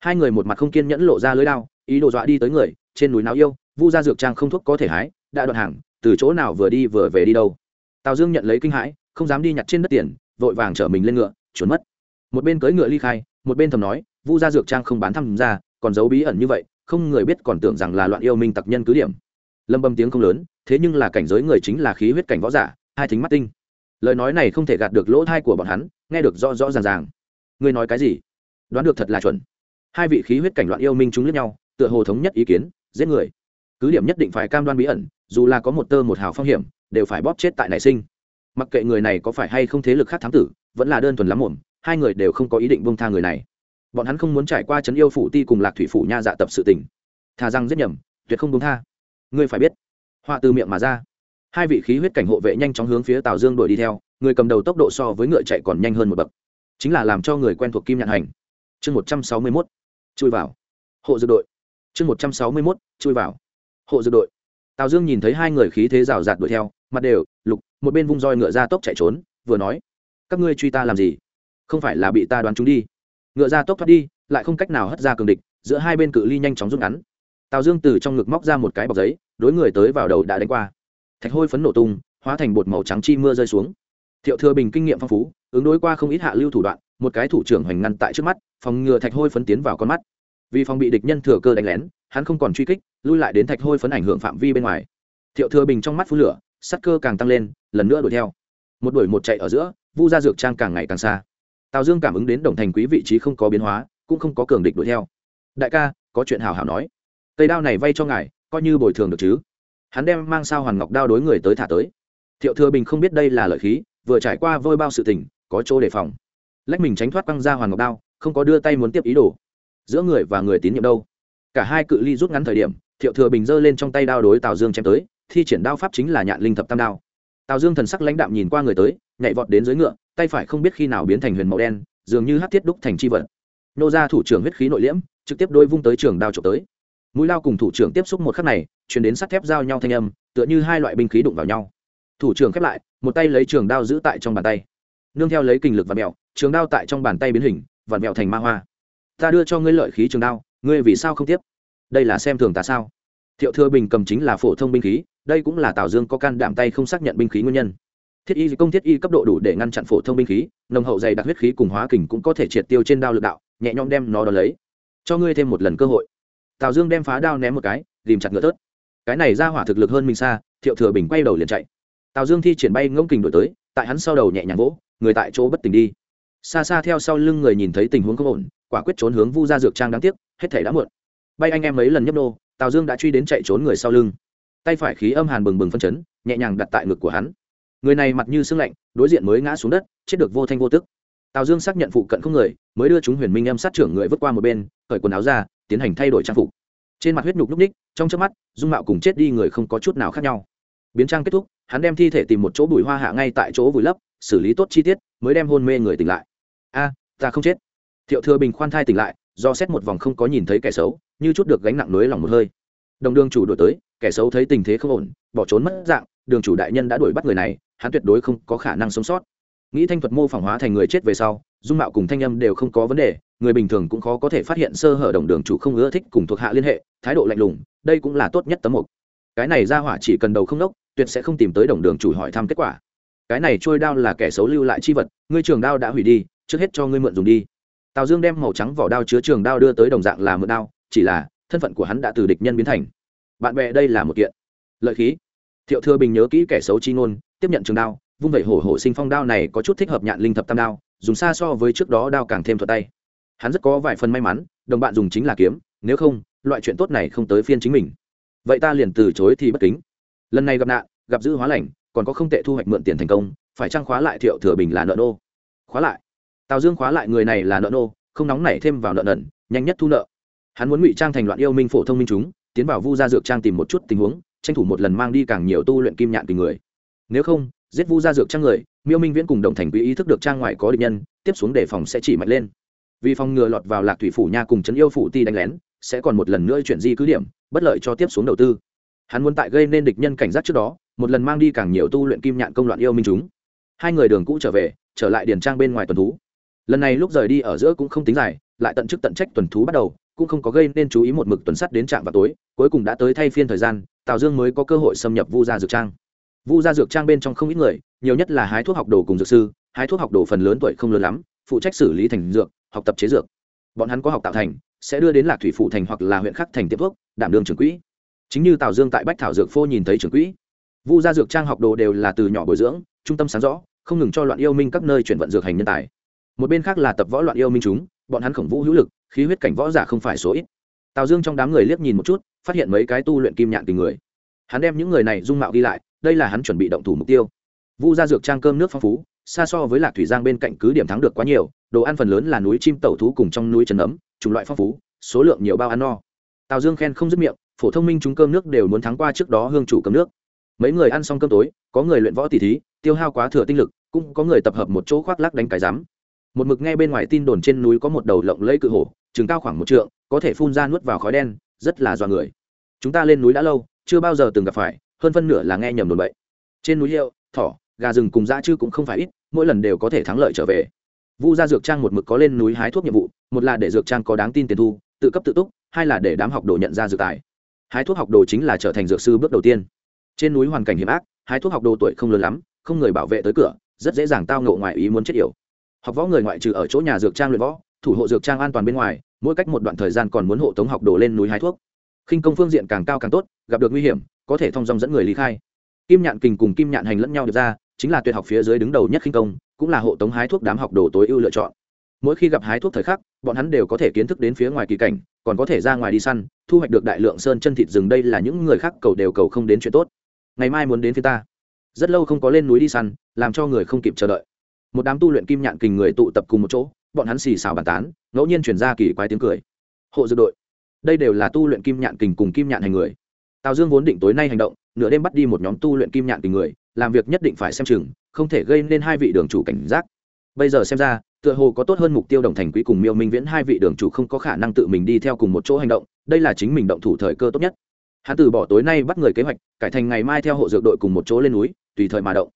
Hai người một mặt không kiên nhẫn lộ ra lưới đao, ý đồ dọa đi tới người, trên núi nào yêu, vu ra dược trang không thuốc có thể hái đã đoạn hàng, từ chỗ nào vừa đi vừa về đi đâu. Tào dương nhận lấy kinh hãi, không dám đi nhặt trên đất tiền, vội vàng chở mình lên ngựa trốn mất. Một bên cưỡi ngựa ly khai, một bên thầm nói, vu gia dược trang không bán thăm ra còn giấu bí ẩn như vậy, không người biết còn tưởng rằng là loạn yêu minh tặc nhân cứ điểm. Lâm bầm tiếng không lớn, thế nhưng là cảnh giới người chính là khí huyết cảnh võ giả, hai thính mắt tinh. Lời nói này không thể gạt được lỗ thai của bọn hắn, nghe được rõ rõ ràng ràng. Ngươi nói cái gì? Đoán được thật là chuẩn. Hai vị khí huyết cảnh loạn yêu minh chúng lẫn nhau, tựa hồ thống nhất ý kiến, giết người cứ điểm nhất định phải cam đoan bí ẩn, dù là có một tơ một hào phong hiểm, đều phải bóp chết tại nảy sinh. Mặc kệ người này có phải hay không thế lực khác thám tử, vẫn là đơn thuần lắm ổn hai người đều không có ý định bông tha người này. Bọn hắn không muốn trải qua chấn yêu phủ ti cùng lạc thủy phủ nha dạ tập sự tình. Thà rằng giết nhầm, tuyệt không bông tha. Ngươi phải biết. Họa từ miệng mà ra. Hai vị khí huyết cảnh hộ vệ nhanh chóng hướng phía tào dương đuổi đi theo, người cầm đầu tốc độ so với ngựa chạy còn nhanh hơn một bậc. Chính là làm cho người quen thuộc kim nhạn hành. Chương một trăm sáu mươi mốt. Chui vào. Hộ dự đội. Chương một trăm sáu mươi mốt. Chui vào hộ dược đội. Tào dương nhìn thấy hai người khí thế rào rạt đuổi theo, mặt đều, lục, một bên vung roi ngựa ra tốc chạy trốn, vừa nói, các ngươi truy ta làm gì? Không phải là bị ta đoán chúng đi. Ngựa ra tốc thoát đi, lại không cách nào hất ra cường địch, giữa hai bên cự ly nhanh chóng rút ngắn. Tào dương từ trong ngực móc ra một cái bọc giấy, đối người tới vào đầu đã đánh qua. Thạch hôi phấn nổ tung, hóa thành bột màu trắng chi mưa rơi xuống. Thiệu thừa bình kinh nghiệm phong phú, ứng đối qua không ít hạ lưu thủ đoạn, một cái thủ trưởng hoành ngăn tại trước mắt, phòng ngừa thạch hôi phấn tiến vào con mắt. Vì phòng bị địch nhân thừa cơ đánh lén hắn không còn truy kích, lui lại đến thạch hôi phấn ảnh hưởng phạm vi bên ngoài. Thiệu thừa bình trong mắt phun lửa sắt cơ càng tăng lên, lần nữa đuổi theo. Một đuổi một chạy ở giữa, vu gia dược trang càng ngày càng xa. Tào dương cảm ứng đến đồng thành quý vị trí không có biến hóa, cũng không có cường địch đuổi theo. Đại ca, có chuyện hào hào nói. Cây đao này vay cho ngài, coi như bồi thường được chứ. Hắn đem mang sao hoàn ngọc đao đối người tới thả tới. Thiệu thừa bình không biết đây là lợi khí, vừa trải qua vôi bao sự tình, có chỗ đề phòng. Lách mình tránh thoát băng ra hoàn ngọc đao, không có đưa tay muốn tiếp ý đồ. Giữa người và người tín nhiệm đâu? Cả hai cự ly rút ngắn thời điểm, thiệu thừa bình giơ lên trong tay đao đối tào dương chém tới, thi triển đao pháp chính là nhạn linh thập tam đao. Tào dương thần sắc lãnh đạm nhìn qua người tới, nhảy vọt đến dưới ngựa, tay phải không biết khi nào biến thành huyền màu đen, dường như hát thiết đúc thành c h i vật. Nô ra thủ trưởng huyết khí nội liễm, trực tiếp đôi vung tới trường đao trộm tới. Mũi lao cùng thủ trưởng tiếp xúc một khắc này chuyển đến sắt thép giao nhau thanh âm, tựa như hai loại binh khí đụng vào nhau. Thủ trưởng khép lại, một tay lấy trường đao giữ tại trong bàn tay. Nương theo lấy kinh lực và mẹo, trường đao tại trong bàn tay biến hình và mẹo thành ma hoa. Ta đưa cho ngươi lợi khí trường đao ngươi vì sao không tiếp? Đây là xem thường ta sao? Thiệu thừa bình cầm chính là phổ thông binh khí, đây cũng là tào dương có can đảm tay không xác nhận binh khí nguyên nhân. Thiết y công thiết y cấp độ đủ để ngăn chặn phổ thông binh khí, nồng hậu dày đặc huyết khí cùng hóa kình cũng có thể triệt tiêu trên đao lực đạo, nhẹ nhõm đem nó đ ó lấy. Cho ngươi thêm một lần cơ hội. Tào dương đem phá đao ném một cái dìm chặt ngựa tớt. Cái này ra hỏa thực lực hơn mình xa, thiệu thừa bình quay đầu liền chạy. Tào dương thi triển bay ngông kình đổi tới, tại hắn sau đầu nhẹ nhàng vỗ, người tại chỗ bất tỉnh đi. Xa xa theo sau lưng người nhìn thấy tình huống không ổn, quả quyết trốn hướng vu ra dược trang đáng tiếc hết thể đã muộn. Bay anh em mấy lần nhấp nô, tào dương đã truy đến chạy trốn người sau lưng. Tay phải khí âm hàn bừng bừng phân chấn, nhẹ nhàng đặt tại ngực của hắn. Người này mặt như sưng lạnh, đối diện mới ngã xuống đất, chết được vô thanh vô tức. Tào dương xác nhận phụ cận không người, mới đưa chúng huyền minh âm sát trưởng người vứt qua một bên khởi quần áo ra, tiến hành thay đổi trang phục. Trên mặt huyết nhục núc ních trong chớp mắt, dung mạo cùng chết đi người không có chút nào khác nhau. Biến trang kết thúc, hắn đem thi thể tìm một chỗ bụi hoa hạ ngay tại chỗ vùi lấp, xử lý tốt chi tiết, mới đem hôn mê người tỉnh lại. A, ta không chết. Thiệu thừa bình khoan thai tỉnh lại do xét một vòng không có nhìn thấy kẻ xấu, như chút được gánh nặng nối lòng một hơi. Đồng đường chủ đổi tới, kẻ xấu thấy tình thế không ổn, bỏ trốn mất dạng, đường chủ đại nhân đã đuổi bắt người này, hắn tuyệt đối không có khả năng sống sót. Nghĩ thanh thuật mô phỏng hóa thành người chết về sau, dung mạo cùng thanh âm đều không có vấn đề, người bình thường cũng khó có thể phát hiện sơ hở đồng đường chủ không ưa thích cùng thuộc hạ liên hệ, thái độ lạnh lùng, đây cũng là tốt nhất tấm mục. Cái này ra hỏa chỉ cần đầu không đốc, tuyệt sẽ không tìm tới đồng đường chủ hỏi thăm kết quả. Cái này trôi đao là kẻ xấu lưu lại chi vật, ngươi trường đao đã hủy đi, trước hết cho ngươi mượn dùng đi tào dương đem màu trắng vỏ đao chứa trường đao đưa tới đồng dạng là mượn đao, chỉ là, thân phận của hắn đã từ địch nhân biến thành. Bạn bè đây là một kiện. Lợi khí. Thiệu thừa bình nhớ kỹ kẻ xấu chi ngôn, tiếp nhận trường đao, vung vẩy hổ hổ sinh phong đao này có chút thích hợp nhạn linh thập tam đao, dùng xa so với trước đó đao càng thêm thuận tay. Hắn rất có vài phần may mắn, đồng bạn dùng chính là kiếm, nếu không, loại chuyện tốt này không tới phiên chính mình. Vậy ta liền từ chối thì bất kính. Lần này gặp nạn, gặp giữ hóa lành, còn có không tệ thu hoạch mượn tiền thành công, phải trang khóa lại thiệu thừa bình là nợ nô? Khóa lại tào dương khóa lại người này là nợ nô, không nóng nảy thêm vào nợ nần, nhanh nhất thu nợ. Hắn muốn ngụy trang thành loạn yêu minh phổ thông minh chúng, tiến vào vu gia dược trang tìm một chút tình huống, tranh thủ một lần mang đi càng nhiều tu luyện kim nhạn tình người. Nếu không, giết vu gia dược trang người, miêu minh viễn cùng đồng thành quý ý thức được trang ngoài có địch nhân, tiếp xuống đề phòng sẽ chỉ mạnh lên. Vì phòng ngừa lọt vào lạc thủy phủ nha cùng trấn yêu phủ ti đánh lén, sẽ còn một lần nữa chuyển di cứ điểm, bất lợi cho tiếp xuống đầu tư. Hắn muốn tại gây nên địch nhân cảnh giác trước đó, một lần mang đi càng nhiều tu luyện kim nhạn công loạn yêu minh chúng. Hai người đường cũ trở về, trở lại điền trang bên ngoài tuần thú lần này lúc rời đi ở giữa cũng không tính dài, lại tận chức tận trách tuần thú bắt đầu, cũng không có gây nên chú ý một mực tuần sắt đến trạm vào tối, cuối cùng đã tới thay phiên thời gian, tào dương mới có cơ hội xâm nhập vu gia dược trang. Vu gia dược trang bên trong không ít người, nhiều nhất là hái thuốc học đồ cùng dược sư, hái thuốc học đồ phần lớn tuổi không lớn lắm, phụ trách xử lý thành dược, học tập chế dược. Bọn hắn có học tạo thành, sẽ đưa đến lạc thủy phụ thành hoặc là huyện khắc thành tiệm thuốc, đảm đương trưởng quỹ. Chính như tào dương tại bách thảo dược phô nhìn thấy trưởng quỹ, vu gia dược trang học đồ đều là từ nhỏ bồi dưỡng, trung tâm sáng rõ, không ngừng cho loạn yêu minh các nơi chuyển vận dược hành nhân tài một bên khác là tập võ loạn yêu minh chúng, bọn hắn khổng vũ hữu lực, khí huyết cảnh võ giả không phải số ít. Tào dương trong đám người liếc nhìn một chút, phát hiện mấy cái tu luyện kim nhạn tình người. Hắn đem những người này dung mạo đi lại, đây là hắn chuẩn bị động thủ mục tiêu. Vu gia dược trang cơm nước phong phú, xa so với lạc thủy giang bên cạnh cứ điểm thắng được quá nhiều, đồ ăn phần lớn là núi chim tẩu thú cùng trong núi trần ấm, chủng loại phong phú, số lượng nhiều bao ăn no. Tào dương khen không dứt miệng, phổ thông minh chúng cơm nước đều muốn thắng qua trước đó hương chủ cơm nước. Mấy người ăn xong cơm tối, có người luyện võ tỉ thí, tiêu hao quá thừa tinh lực, cũng có người tập hợp một chỗ khoác lắc đánh cái rắm một mực nghe bên ngoài tin đồn trên núi có một đầu lộng lẫy cự hổ, chừng cao khoảng một trượng, có thể phun ra nuốt vào khói đen, rất là dọa người. Chúng ta lên núi đã lâu, chưa bao giờ từng gặp phải, hơn phân nửa là nghe nhầm đồn bậy. Trên núi hiệu, thỏ, gà rừng cùng dã chư cũng không phải ít, mỗi lần đều có thể thắng lợi trở về. Vu gia dược trang một mực có lên núi hái thuốc nhiệm vụ, một là để dược trang có đáng tin tiền thu, tự cấp tự túc, hai là để đám học đồ nhận ra dược tài. Hái thuốc học đồ chính là trở thành dược sư bước đầu tiên. Trên núi hoàn cảnh hiểm ác, hái thuốc học đồ tuổi không lớn lắm, không người bảo vệ tới cửa, rất dễ dàng tao ngộ ngoại ý muốn chết yểu học võ người ngoại trừ ở chỗ nhà dược trang luyện võ, thủ hộ dược trang an toàn bên ngoài, mỗi cách một đoạn thời gian còn muốn hộ tống học đồ lên núi hái thuốc. Khinh công phương diện càng cao càng tốt, gặp được nguy hiểm, có thể thông dong dẫn người lý khai. Kim nhạn kình cùng kim nhạn hành lẫn nhau được ra, chính là tuyệt học phía dưới đứng đầu nhất khinh công, cũng là hộ tống hái thuốc đám học đồ tối ưu lựa chọn. Mỗi khi gặp hái thuốc thời khắc, bọn hắn đều có thể kiến thức đến phía ngoài kỳ cảnh, còn có thể ra ngoài đi săn, thu hoạch được đại lượng sơn chân thịt rừng, đây là những người khác cầu đều cầu không đến chuyện tốt. Ngày mai muốn đến phía ta. Rất lâu không có lên núi đi săn, làm cho người không kịp chờ đợi một đám tu luyện kim nhạn kình người tụ tập cùng một chỗ, bọn hắn xì xào bàn tán, ngẫu nhiên chuyển ra kỳ quái tiếng cười. Hộ dược đội, đây đều là tu luyện kim nhạn kình cùng kim nhạn hành người. Tào dương vốn định tối nay hành động, nửa đêm bắt đi một nhóm tu luyện kim nhạn kình người, làm việc nhất định phải xem chừng, không thể gây nên hai vị đường chủ cảnh giác. Bây giờ xem ra, tựa hồ có tốt hơn mục tiêu đồng thành quý cùng miêu minh viễn hai vị đường chủ không có khả năng tự mình đi theo cùng một chỗ hành động, đây là chính mình động thủ thời cơ tốt nhất. Hắn từ bỏ tối nay bắt người kế hoạch, cải thành ngày mai theo hộ dược đội cùng một chỗ lên núi, tùy thời mà động.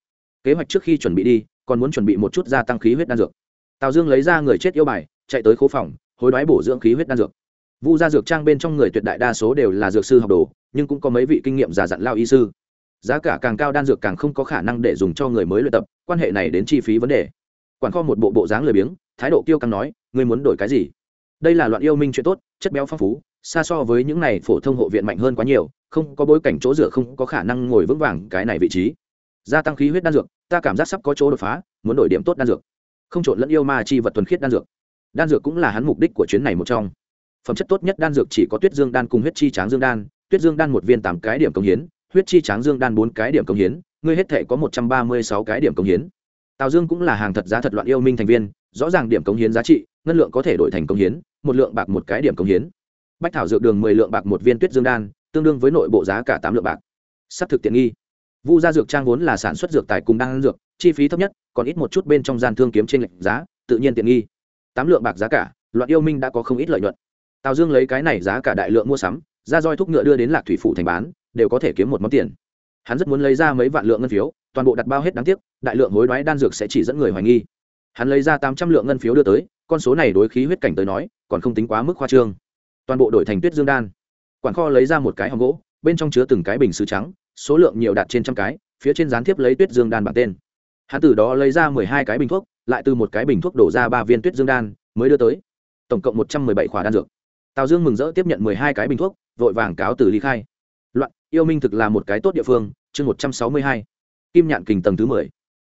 Kế hoạch trước khi chuẩn bị đi còn muốn chuẩn bị một chút gia tăng khí huyết đan dược. Tào dương lấy ra người chết yêu bài, chạy tới khố phòng, hối đoái bổ dưỡng khí huyết đan dược. Vu gia dược trang bên trong người tuyệt đại đa số đều là dược sư học đồ, nhưng cũng có mấy vị kinh nghiệm già dặn lao y sư. Giá cả càng cao đan dược càng không có khả năng để dùng cho người mới luyện tập, quan hệ này đến chi phí vấn đề. Quản kho một bộ bộ dáng lười biếng, thái độ kiêu căng nói, ngươi muốn đổi cái gì? Đây là loạn yêu minh chuyện tốt, chất béo phong phú, xa so với những này phổ thông hộ viện mạnh hơn quá nhiều, không có bối cảnh chỗ dựa không có khả năng ngồi vững vàng cái này vị trí gia tăng khí huyết đan dược, ta cảm giác sắp có chỗ đột phá, muốn đổi điểm tốt đan dược. Không trộn lẫn yêu ma chi vật thuần khiết đan dược. Đan dược cũng là hắn mục đích của chuyến này một trong. Phẩm chất tốt nhất đan dược chỉ có tuyết dương đan cùng huyết chi tráng dương đan, tuyết dương đan một viên tám cái điểm công hiến, huyết chi tráng dương đan bốn cái điểm công hiến, ngươi hết thể có một trăm ba mươi sáu cái điểm công hiến. Tào dương cũng là hàng thật giá thật loạn yêu minh thành viên, rõ ràng điểm công hiến giá trị, ngân lượng có thể đổi thành công hiến, một lượng bạc một cái điểm công hiến. Bách thảo dược đường mười lượng bạc một viên tuyết dương đan, tương đương với nội bộ giá cả tám lượng bạc. S ắ c thực tiện nghi vu gia dược trang vốn là sản xuất dược tài cùng đan dược, chi phí thấp nhất, còn ít một chút bên trong gian thương kiếm trên lệnh giá, tự nhiên tiện nghi. Tám lượng bạc giá cả, loạn yêu minh đã có không ít lợi nhuận. Tào dương lấy cái này giá cả đại lượng mua sắm, ra roi thúc ngựa đưa đến lạc thủy phủ thành bán, đều có thể kiếm một món tiền. Hắn rất muốn lấy ra mấy vạn lượng ngân phiếu, toàn bộ đặt bao hết đáng tiếc, đại lượng hối đoái đan dược sẽ chỉ dẫn người hoài nghi. Hắn lấy ra tám trăm lượng ngân phiếu đưa tới, con số này đối khí huyết cảnh tới nói, còn không tính quá mức khoa trương. Toàn bộ đổi thành tuyết dương đan. Quản kho lấy ra một cái hòm gỗ, bên trong chứa từng cái bình xứ trắng số lượng nhiều đạt trên trăm cái, phía trên gián tiếp lấy tuyết dương đan bản tên. Hắn từ đó lấy ra mười hai cái bình thuốc, lại từ một cái bình thuốc đổ ra ba viên tuyết dương đan, mới đưa tới. Tổng cộng một trăm mười bảy khỏa đan dược. Tào dương mừng rỡ tiếp nhận mười hai cái bình thuốc, vội vàng cáo từ ly khai. Loạn, yêu minh thực là một cái tốt địa phương, chương một trăm sáu mươi hai, kim nhạn kình tầng thứ mười.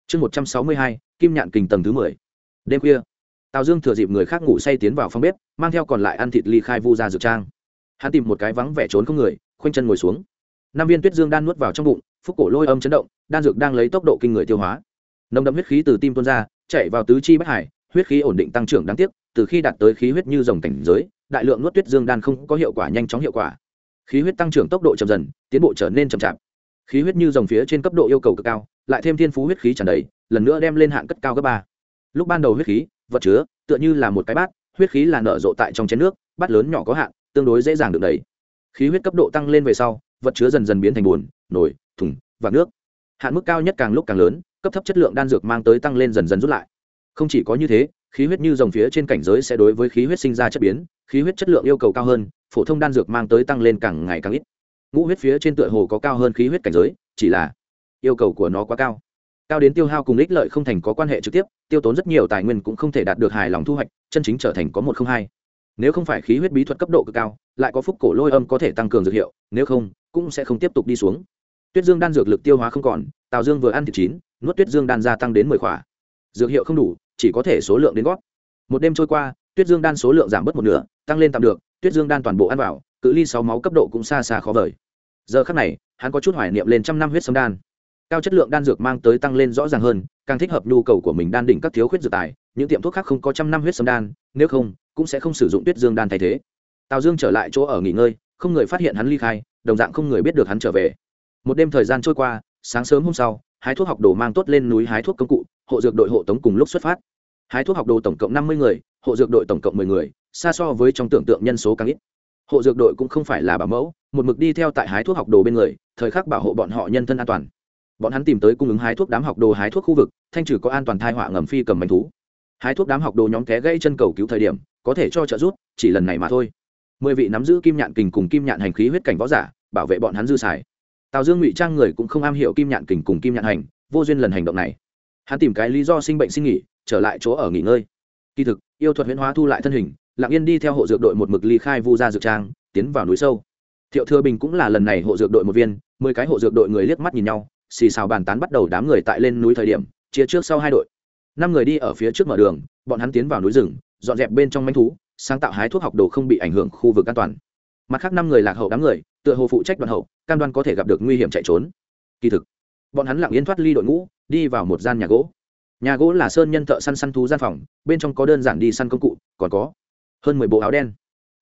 Chương một trăm sáu mươi hai, kim nhạn kình tầng thứ mười. Đêm khuya, tào dương thừa dịp người khác ngủ say tiến vào phòng bếp, mang theo còn lại ăn thịt ly khai vu ra dược trang. Hắn tìm một cái vắng vẻ trốn không người, khoanh chân ngồi xuống năm viên tuyết dương đan nuốt vào trong bụng, phúc cổ lôi âm chấn động, đan dược đang lấy tốc độ kinh người tiêu hóa. Nồng đậm huyết khí từ tim tuôn ra chạy vào tứ chi bất hải, huyết khí ổn định tăng trưởng đáng tiếc, từ khi đạt tới khí huyết như dòng cảnh giới, đại lượng nuốt tuyết dương đan không có hiệu quả nhanh chóng hiệu quả. Khí huyết tăng trưởng tốc độ chậm dần, tiến bộ trở nên chậm chạp. Khí huyết như dòng phía trên cấp độ yêu cầu cực cao, lại thêm thiên phú huyết khí tràn đầy, lần nữa đem lên hạng cất cao gấp ba. Lúc ban đầu huyết khí, vật chứa, tựa như là một cái bát, huyết khí là nở rộ tại trong chén nước, bát lớn nhỏ có hạn, tương đối dễ dàng được đầy khí huyết cấp độ tăng lên về sau vật chứa dần dần biến thành bùn, nồi, thùng và nước. Hạn mức cao nhất càng lúc càng lớn, cấp thấp chất lượng đan dược mang tới tăng lên dần dần rút lại. Không chỉ có như thế, khí huyết như dòng phía trên cảnh giới sẽ đối với khí huyết sinh ra chất biến, khí huyết chất lượng yêu cầu cao hơn, phổ thông đan dược mang tới tăng lên càng ngày càng ít. Ngũ huyết phía trên tựa hồ có cao hơn khí huyết cảnh giới, chỉ là yêu cầu của nó quá cao. Cao đến tiêu hao cùng ích lợi không thành có quan hệ trực tiếp, tiêu tốn rất nhiều tài nguyên cũng không thể đạt được hài lòng thu hoạch, chân chính trở thành có một không hai. Nếu không phải khí huyết bí thuật cấp độ cực cao, lại có phúc cổ lôi âm có thể tăng cường dược hiệu, nếu không cũng sẽ không tiếp tục đi xuống. Tuyết dương đan dược lực tiêu hóa không còn, tào dương vừa ăn thịt chín, nuốt tuyết dương đan gia tăng đến mười khỏa. Dược hiệu không đủ, chỉ có thể số lượng đến gót. Một đêm trôi qua, tuyết dương đan số lượng giảm bớt một nửa, tăng lên tạm được, tuyết dương đan toàn bộ ăn vào, cự ly sáu máu cấp độ cũng xa xa khó vời. Giờ khắc này, hắn có chút hoài niệm lên trăm năm huyết sông đan. Cao chất lượng đan dược mang tới tăng lên rõ ràng hơn, càng thích hợp nhu cầu của mình đan đỉnh các thiếu khuyết dược tài, những tiệm thuốc khác không có trăm năm huyết sông đan, nếu không, cũng sẽ không sử dụng tuyết dương đan thay thế. Tào dương trở lại chỗ ở nghỉ ngơi, không người phát hiện hắn ly khai đồng dạng không người biết được hắn trở về. Một đêm thời gian trôi qua, sáng sớm hôm sau, hái thuốc học đồ mang tốt lên núi hái thuốc công cụ, hộ dược đội hộ tống cùng lúc xuất phát. Hái thuốc học đồ tổng cộng năm mươi người, hộ dược đội tổng cộng mười người, xa so với trong tưởng tượng nhân số càng ít. Hộ dược đội cũng không phải là bảo mẫu, một mực đi theo tại hái thuốc học đồ bên người, thời khắc bảo hộ bọn họ nhân thân an toàn. Bọn hắn tìm tới cung ứng hái thuốc đám học đồ hái thuốc khu vực, thanh trừ có an toàn thai họa ngầm phi cầm bánh thú. Hái thuốc đám học đồ nhóm té gây chân cầu cứu thời điểm, có thể cho trợ giúp, chỉ lần này mà thôi mười vị nắm giữ kim nhạn kình cùng kim nhạn hành khí huyết cảnh võ giả, bảo vệ bọn hắn dư xài. Tào dương ngụy trang người cũng không am hiểu kim nhạn kình cùng kim nhạn hành, vô duyên lần hành động này. Hắn tìm cái lý do sinh bệnh sinh nghỉ, trở lại chỗ ở nghỉ ngơi. Kỳ thực, yêu thuật huyễn hóa thu lại thân hình, lặng yên đi theo hộ dược đội một mực ly khai vu ra dược trang, tiến vào núi sâu. Thiệu thừa bình cũng là lần này hộ dược đội một viên, mười cái hộ dược đội người liếc mắt nhìn nhau, xì xào bàn tán bắt đầu đám người tại lên núi thời điểm, chia trước sau hai đội. Năm người đi ở phía trước mở đường, bọn hắn tiến vào núi rừng, dọn dẹp bên trong manh thú sáng tạo hái thuốc học đồ không bị ảnh hưởng khu vực an toàn. Mặt khác năm người lạc hậu đám người, tựa hồ phụ trách đoàn hậu, cam đoan có thể gặp được nguy hiểm chạy trốn. Kỳ thực, bọn hắn lặng yên thoát ly đội ngũ, đi vào một gian nhà gỗ. Nhà gỗ là sơn nhân thợ săn săn thú gian phòng, bên trong có đơn giản đi săn công cụ, còn có hơn mười bộ áo đen.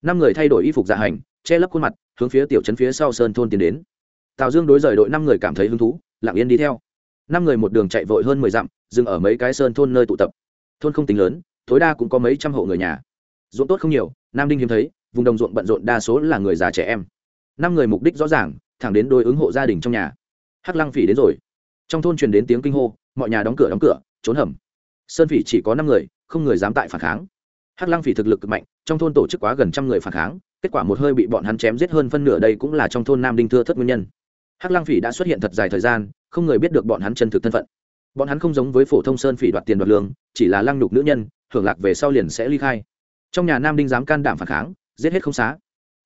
Năm người thay đổi y phục dạ hành, che lấp khuôn mặt, hướng phía tiểu trấn phía sau sơn thôn tiến đến. Tào dương đối rời đội năm người cảm thấy hứng thú, lặng yên đi theo. Năm người một đường chạy vội hơn mười dặm, dừng ở mấy cái sơn thôn nơi tụ tập. Thôn không tính lớn, tối đa cũng có mấy trăm hộ người nhà ruộng tốt không nhiều, nam đinh hiếm thấy, vùng đồng ruộng bận rộn đa số là người già trẻ em. Năm người mục đích rõ ràng, thẳng đến đôi ứng hộ gia đình trong nhà. Hắc lăng phỉ đến rồi. Trong thôn truyền đến tiếng kinh hô, mọi nhà đóng cửa đóng cửa, trốn hầm. Sơn phỉ chỉ có năm người, không người dám tại phản kháng. Hắc lăng phỉ thực lực cực mạnh, trong thôn tổ chức quá gần trăm người phản kháng, kết quả một hơi bị bọn hắn chém giết hơn phân nửa đây cũng là trong thôn nam đinh thưa thất nguyên nhân. Hắc lăng phỉ đã xuất hiện thật dài thời gian, không người biết được bọn hắn chân thực thân phận. Bọn hắn không giống với phổ thông sơn phỉ đoạt tiền đoạt lương, chỉ là lăng nhục nữ nhân, hưởng lạc về sau liền sẽ ly khai trong nhà nam đinh dám can đảm phản kháng, giết hết không xá.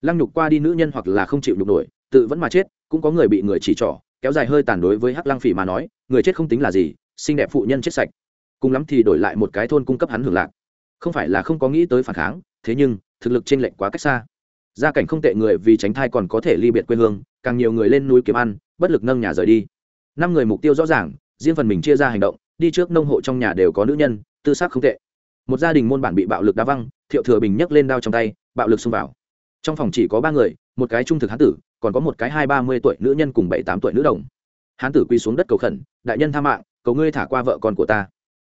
Lăng nhục qua đi nữ nhân hoặc là không chịu nhục nổi, tự vẫn mà chết, cũng có người bị người chỉ trỏ, kéo dài hơi tàn đối với hắc lăng phỉ mà nói, người chết không tính là gì, xinh đẹp phụ nhân chết sạch. Cùng lắm thì đổi lại một cái thôn cung cấp hắn hưởng lạc. Không phải là không có nghĩ tới phản kháng, thế nhưng, thực lực trên lệnh quá cách xa. Gia cảnh không tệ người vì tránh thai còn có thể ly biệt quê hương, càng nhiều người lên núi kiếm ăn, bất lực nâng nhà rời đi. Năm người mục tiêu rõ ràng, riêng phần mình chia ra hành động, đi trước nông hộ trong nhà đều có nữ nhân, tư xác không tệ một gia đình môn bản bị bạo lực đá văng, thiệu thừa bình nhấc lên đao trong tay, bạo lực xông vào. Trong phòng chỉ có ba người, một cái trung thực hán tử, còn có một cái hai ba mươi tuổi nữ nhân cùng bảy tám tuổi nữ đồng. Hán tử quy xuống đất cầu khẩn, đại nhân tha mạng, cầu ngươi thả qua vợ con của ta.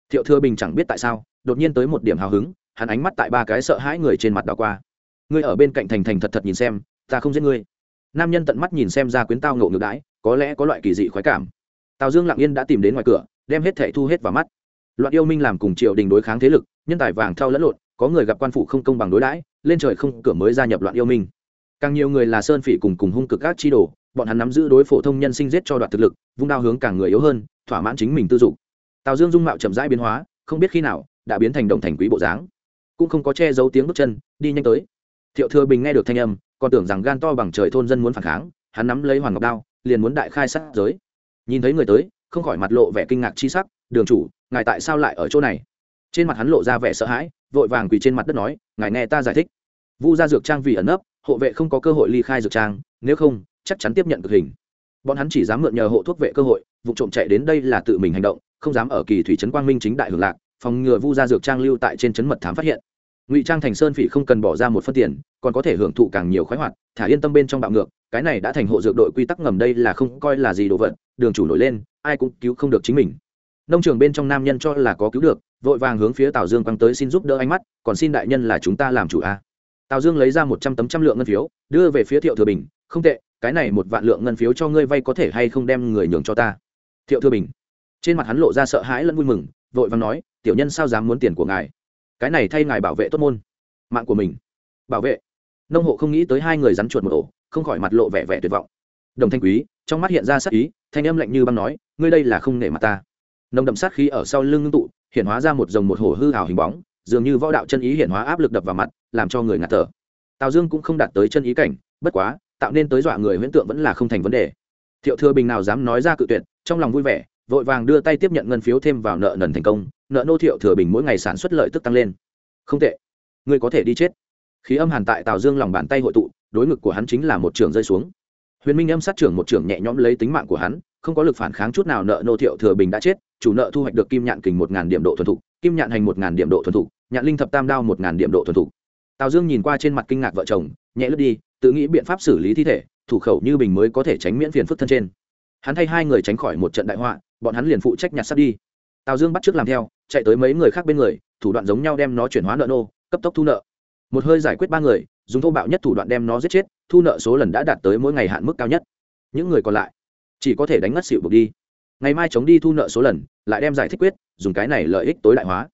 Thiệu thừa bình chẳng biết tại sao, đột nhiên tới một điểm hào hứng, hắn ánh mắt tại ba cái sợ hãi người trên mặt đảo qua. Ngươi ở bên cạnh thành thành thật thật nhìn xem, ta không giết ngươi. Nam nhân tận mắt nhìn xem ra quyến tao ngộ ngược đãi, có lẽ có loại kỳ dị khoái cảm. Tào dương lặng yên đã tìm đến ngoài cửa, đem hết thẻ thu hết vào mắt loạn yêu minh làm cùng triều đình đối kháng thế lực, nhân tài vàng thao lẫn lộn, có người gặp quan phụ không công bằng đối đãi, lên trời không cửa mới gia nhập loạn yêu minh. Càng nhiều người là sơn phỉ cùng cùng hung cực các chi đồ, bọn hắn nắm giữ đối phổ thông nhân sinh giết cho đoạt thực lực, vung đao hướng càng người yếu hơn, thỏa mãn chính mình tư dục. Tào dương dung mạo chậm rãi biến hóa, không biết khi nào, đã biến thành đồng thành quý bộ dáng. Cũng không có che giấu tiếng bước chân, đi nhanh tới. Thiệu thừa bình nghe được thanh âm, còn tưởng rằng gan to bằng trời thôn dân muốn phản kháng, hắn nắm lấy hoàng ngọc đao, liền muốn đại khai sát giới. Nhìn thấy người tới, không khỏi mặt lộ vẻ kinh ngạc chi sắc, đường chủ ngài tại sao lại ở chỗ này? Trên mặt hắn lộ ra vẻ sợ hãi, vội vàng quỳ trên mặt đất nói, ngài nghe ta giải thích. Vu ra dược trang vì ẩn nấp, hộ vệ không có cơ hội ly khai dược trang, nếu không, chắc chắn tiếp nhận cực hình. Bọn hắn chỉ dám mượn nhờ hộ thuốc vệ cơ hội, vụ trộm chạy đến đây là tự mình hành động, không dám ở kỳ thủy trấn quang minh chính đại hưởng lạc, phòng ngừa vu ra dược trang lưu tại trên trấn mật thám phát hiện. Ngụy trang thành sơn phỉ không cần bỏ ra một phân tiền, còn có thể hưởng thụ càng nhiều khoái hoạt, thả yên tâm bên trong bạo ngược, cái này đã thành hộ dược đội quy tắc ngầm đây là không coi là gì đồ vật, đường chủ nổi lên, ai cũng cứu không được chính mình nông trường bên trong nam nhân cho là có cứu được, vội vàng hướng phía tào dương quăng tới xin giúp đỡ ánh mắt, còn xin đại nhân là chúng ta làm chủ a. Tào dương lấy ra một trăm tấm trăm lượng ngân phiếu, đưa về phía thiệu thừa bình, không tệ, cái này một vạn lượng ngân phiếu cho ngươi vay có thể hay không đem người nhường cho ta? Thiệu thừa bình, trên mặt hắn lộ ra sợ hãi lẫn vui mừng, vội vàng nói, tiểu nhân sao dám muốn tiền của ngài? Cái này thay ngài bảo vệ tốt môn, mạng của mình. Bảo vệ? Nông hộ không nghĩ tới hai người rắn chuột một ổ, không khỏi mặt lộ vẻ vẻ tuyệt vọng. Đồng thanh quý, trong mắt hiện ra sắc ý, thanh âm lạnh như băng nói, ngươi đây là không nể mặt ta nồng đậm sát khí ở sau lưng ngưng tụ, hiện hóa ra một dòng một hổ hư hào hình bóng, dường như võ đạo chân ý hiện hóa áp lực đập vào mặt, làm cho người ngạt thở. Tào dương cũng không đạt tới chân ý cảnh, bất quá, tạo nên tới dọa người huyễn tượng vẫn là không thành vấn đề. Thiệu thừa bình nào dám nói ra cự tuyệt, trong lòng vui vẻ, vội vàng đưa tay tiếp nhận ngân phiếu thêm vào nợ nần thành công, nợ nô thiệu thừa bình mỗi ngày sản xuất lợi tức tăng lên. Không tệ. Ngươi có thể đi chết. Khí âm hàn tại tào dương lòng bàn tay hội tụ, đối ngực của hắn chính là một trường rơi xuống. Huyền minh âm sát trưởng một trưởng nhẹ nhõm lấy tính mạng của hắn, không có lực phản kháng chút nào nợ nô thiệu thừa bình đã chết chủ nợ thu hoạch được kim nhạn kình một ngàn điểm độ thuần thục, kim nhạn hành một ngàn điểm độ thuần thục, nhạn linh thập tam đao một ngàn điểm độ thuần thục. Tào dương nhìn qua trên mặt kinh ngạc vợ chồng, nhẹ lướt đi, tự nghĩ biện pháp xử lý thi thể, thủ khẩu như bình mới có thể tránh miễn phiền phức thân trên. Hắn thay hai người tránh khỏi một trận đại họa, bọn hắn liền phụ trách nhặt sắt đi. Tào dương bắt t làm theo, chạy tới mấy người khác bên người, thủ đoạn giống nhau đem nó chuyển hóa nợ nô, cấp tốc thu nợ. Một hơi giải quyết ba người, dùng thô bạo nhất thủ đoạn đem nó giết chết, thu nợ số lần đã đạt tới mỗi ngày hạn mức cao nhất. Những người còn lại, chỉ có thể đánh ngất xịu buộc đi ngày mai chống đi thu nợ số lần, lại đem giải thích quyết, dùng cái này lợi ích tối đại hóa.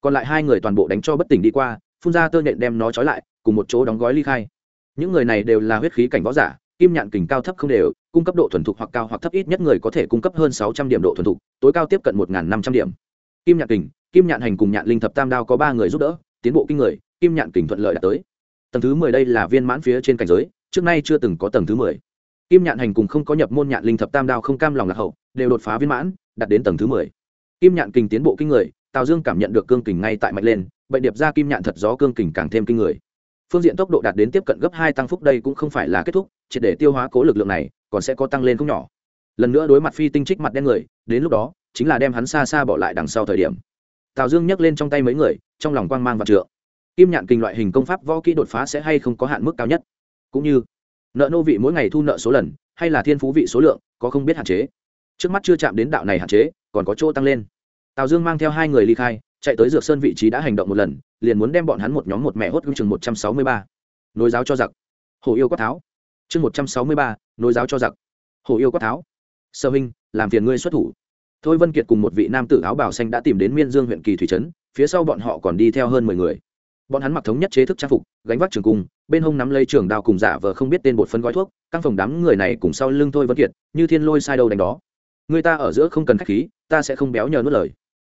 Còn lại hai người toàn bộ đánh cho bất tỉnh đi qua, phun ra tơ nhện đem nó trói lại, cùng một chỗ đóng gói ly khai. Những người này đều là huyết khí cảnh võ giả, kim nhạn kình cao thấp không đều, cung cấp độ thuần thục hoặc cao hoặc thấp ít nhất người có thể cung cấp hơn sáu trăm điểm độ thuần thục, tối cao tiếp cận một năm trăm điểm. Kim nhạn kình, kim nhạn hành cùng nhạn linh thập tam đao có ba người giúp đỡ, tiến bộ kinh người, kim nhạn kình thuận lợi đạt tới. Tầng thứ mười đây là viên mãn phía trên cảnh giới, trước nay chưa từng có tầng thứ mười. Kim nhạn hành cùng không có nhập môn nhạn linh thập tam đao không cam lòng lạc hậu đều đột phá viên mãn, đạt đến tầng thứ mười. Kim nhạn kình tiến bộ kinh người, tào dương cảm nhận được cương kình ngay tại mạnh lên, bệnh điệp ra kim nhạn thật gió cương kình càng thêm kinh người. Phương diện tốc độ đạt đến tiếp cận gấp hai tăng phúc đây cũng không phải là kết thúc chỉ để tiêu hóa cố lực lượng này, còn sẽ có tăng lên không nhỏ. Lần nữa đối mặt phi tinh trích mặt đen người, đến lúc đó, chính là đem hắn xa xa bỏ lại đằng sau thời điểm. Tào dương nhấc lên trong tay mấy người, trong lòng quang mang và trượng. Kim nhạn kinh loại hình công pháp võ kỹ đột phá sẽ hay không có hạn mức cao nhất? Cũng như, nợ nô vị mỗi ngày thu nợ số lần, hay là thiên phú vị số lượng, có không biết hạn chế trước mắt chưa chạm đến đạo này hạn chế, còn có chỗ tăng lên. Tào dương mang theo hai người ly khai, chạy tới dược sơn vị trí đã hành động một lần, liền muốn đem bọn hắn một nhóm một mẹ hốt gương chừng một trăm sáu mươi ba. Nối giáo cho giặc. Hồ yêu quát tháo. Chương một trăm sáu mươi ba, nối giáo cho giặc. Hồ yêu quát tháo. Sơ huynh, làm phiền ngươi xuất thủ. Thôi vân kiệt cùng một vị nam tử áo bào xanh đã tìm đến miên dương huyện kỳ thủy trấn, phía sau bọn họ còn đi theo hơn mười người. Bọn hắn mặc thống nhất chế thức trang phục, gánh vác trường cung, bên hông nắm lấy trường đao cùng giả vờ không biết tên bột phân gói thuốc, căng phòng đám người này cùng sau lưng thôi vân kiệt, như thiên lôi sai đâu đánh đó người ta ở giữa không cần khách khí, ta sẽ không béo nhờ nuốt lời.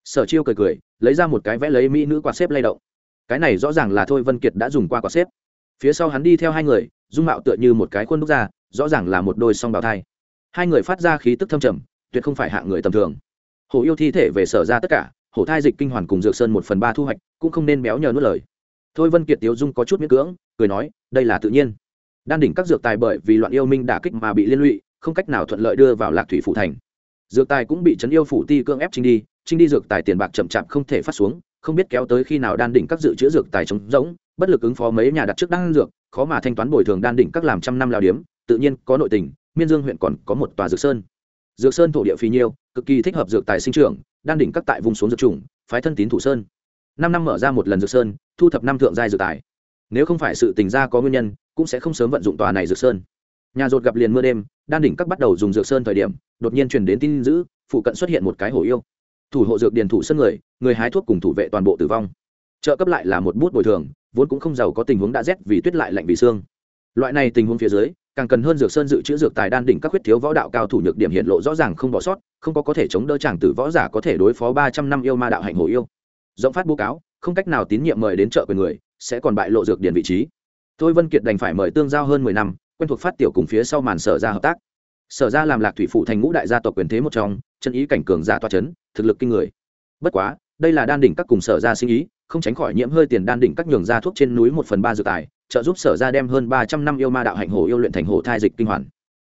Sở chiêu cười cười, lấy ra một cái vẽ lấy mỹ nữ quạt xếp lay động. Cái này rõ ràng là thôi vân kiệt đã dùng qua quạt xếp. Phía sau hắn đi theo hai người, dung mạo tựa như một cái khuôn đúc ra rõ ràng là một đôi song bào thai. Hai người phát ra khí tức thâm trầm, tuyệt không phải hạng người tầm thường. Hồ yêu thi thể về sở ra tất cả, hổ thai dịch kinh hoàn cùng dược sơn một phần ba thu hoạch, cũng không nên béo nhờ nuốt lời. Thôi vân kiệt tiếu dung có chút miễn cưỡng, cười nói, đây là tự nhiên. Đan đỉnh các dược tài bởi vì loạn yêu minh đả kích mà bị liên lụy, không cách nào thuận lợi đưa vào lạc thủy phủ thành dược tài cũng bị trấn yêu phủ ti cưỡng ép trinh đi trinh đi dược tài tiền bạc chậm chạp không thể phát xuống, không biết kéo tới khi nào đan đỉnh các dự trữ dược tài trống rỗng, bất lực ứng phó mấy nhà đặt trước đan dược, khó mà thanh toán bồi thường đan đỉnh các làm trăm năm lao điếm, tự nhiên có nội tình, miên dương huyện còn có một tòa dược sơn. Dược sơn thổ địa phí nhiêu, cực kỳ thích hợp dược tài sinh trưởng, đan đỉnh các tại vùng xuống dược chủng, phái thân tín thủ sơn. Năm năm mở ra một lần dược sơn, thu thập năm thượng giai dược tài. Nếu không phải sự tình gia có nguyên nhân, cũng sẽ không sớm vận dụng tòa này dược sơn nhà rột gặp liền mưa đêm, đan đỉnh các bắt đầu dùng dược sơn thời điểm, đột nhiên truyền đến tin giữ phụ cận xuất hiện một cái hổ yêu. Thủ hộ dược điền thủ sân người người hái thuốc cùng thủ vệ toàn bộ tử vong. Trợ cấp lại là một bút bồi thường, vốn cũng không giàu có tình huống đã rét vì tuyết lại lạnh vì xương. Loại này tình huống phía dưới, càng cần hơn dược sơn dự trữ dược tài đan đỉnh các khuyết thiếu võ đạo cao thủ nhược điểm hiện lộ rõ ràng không bỏ sót, không có có thể chống đỡ chàng tử võ giả có thể đối phó ba trăm năm yêu ma đạo hạnh hổ yêu. Rộng phát bố cáo, không cách nào tín nhiệm mời đến chợ quyền người, sẽ còn bại lộ dược điền vị trí. Tôi vân kiệt đành phải mời tương giao hơn mười năm quen thuộc phát tiểu cùng phía sau màn sở ra hợp tác. Sở ra làm lạc thủy phụ thành ngũ đại gia tộc quyền thế một trong, chân ý cảnh cường giả toa c h ấ n thực lực kinh người. Bất quá, đây là đan đỉnh các cùng sở ra sinh ý, không tránh khỏi nhiễm hơi tiền đan đỉnh các nhường ra thuốc trên núi một phần ba dự tài, trợ giúp sở ra đem hơn ba trăm năm yêu ma đạo hạnh hồ yêu luyện thành hồ thai dịch kinh hoàn.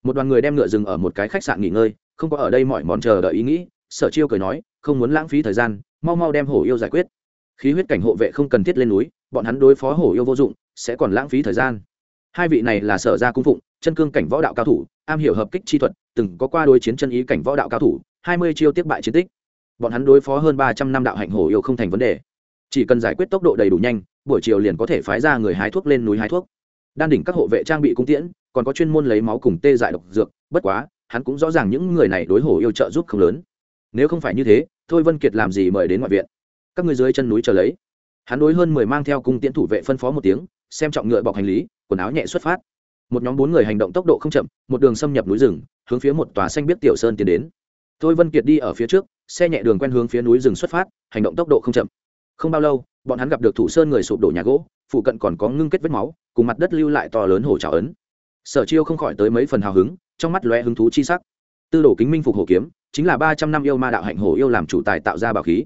Một đoàn người đem ngựa rừng ở một cái khách sạn nghỉ ngơi, không có ở đây mọi món chờ đợi ý nghĩ, sở chiêu cười nói, không muốn lãng phí thời gian, mau mau đem hổ yêu giải quyết. Khí huyết cảnh hộ vệ không cần thiết lên núi, bọn hắn đối phó hổ yêu vô dụng, sẽ còn lãng phí thời gian hai vị này là sở gia cung phụng, chân cương cảnh võ đạo cao thủ, am hiểu hợp kích chi thuật, từng có qua đối chiến chân ý cảnh võ đạo cao thủ, hai mươi chiêu tiếp bại chiến tích. Bọn hắn đối phó hơn ba trăm năm đạo hạnh hổ yêu không thành vấn đề. Chỉ cần giải quyết tốc độ đầy đủ nhanh, buổi chiều liền có thể phái ra người hái thuốc lên núi hái thuốc. Đan đỉnh các hộ vệ trang bị cung tiễn, còn có chuyên môn lấy máu cùng tê dại độc dược, bất quá, hắn cũng rõ ràng những người này đối hổ yêu trợ giúp không lớn. Nếu không phải như thế, thôi vân kiệt làm gì mời đến ngoại viện? Các người dưới chân núi chờ lấy. Hắn đối hơn mười mang theo cung tiễn thủ vệ phân phó một tiếng, xem trọng ngựa bọc hành lý quần áo nhẹ xuất phát. Một nhóm bốn người hành động tốc độ không chậm, một đường xâm nhập núi rừng, hướng phía một tòa xanh biết tiểu sơn tiến đến. Thôi vân kiệt đi ở phía trước, xe nhẹ đường quen hướng phía núi rừng xuất phát, hành động tốc độ không chậm. Không bao lâu, bọn hắn gặp được thủ sơn người sụp đổ nhà gỗ, phụ cận còn có ngưng kết vết máu, cùng mặt đất lưu lại to lớn hổ trào ấn. Sở chiêu không khỏi tới mấy phần hào hứng, trong mắt lóe hứng thú chi sắc. Tư đồ kính minh phục hổ kiếm, chính là ba trăm năm yêu ma đạo hạnh hổ yêu làm chủ tài tạo ra bảo khí.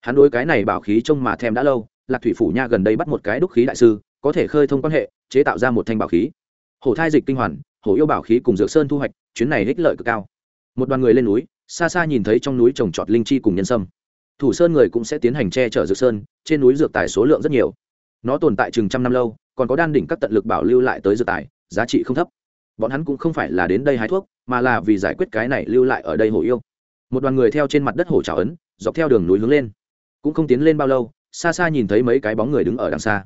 Hắn đối cái này bảo khí trông mà thèm đã lâu, lạc thủy phủ nha gần đây bắt một cái đúc khí đại sư, có thể khơi thông quan hệ chế tạo ra một thanh bảo khí. Hổ thai dịch kinh hoàn, hổ yêu bảo khí cùng dược sơn thu hoạch, chuyến này ích lợi cực cao. Một đoàn người lên núi, xa xa nhìn thấy trong núi trồng trọt linh chi cùng nhân sâm. Thủ sơn người cũng sẽ tiến hành che chở dược sơn, trên núi dược tài số lượng rất nhiều. Nó tồn tại chừng trăm năm lâu, còn có đan đỉnh các tận lực bảo lưu lại tới dược tài, giá trị không thấp. Bọn hắn cũng không phải là đến đây hái thuốc, mà là vì giải quyết cái này lưu lại ở đây hổ yêu. Một đoàn người theo trên mặt đất hổ trào ấn, dọc theo đường núi hướng lên. Cũng không tiến lên bao lâu, xa xa nhìn thấy mấy cái bóng người đứng ở đằng xa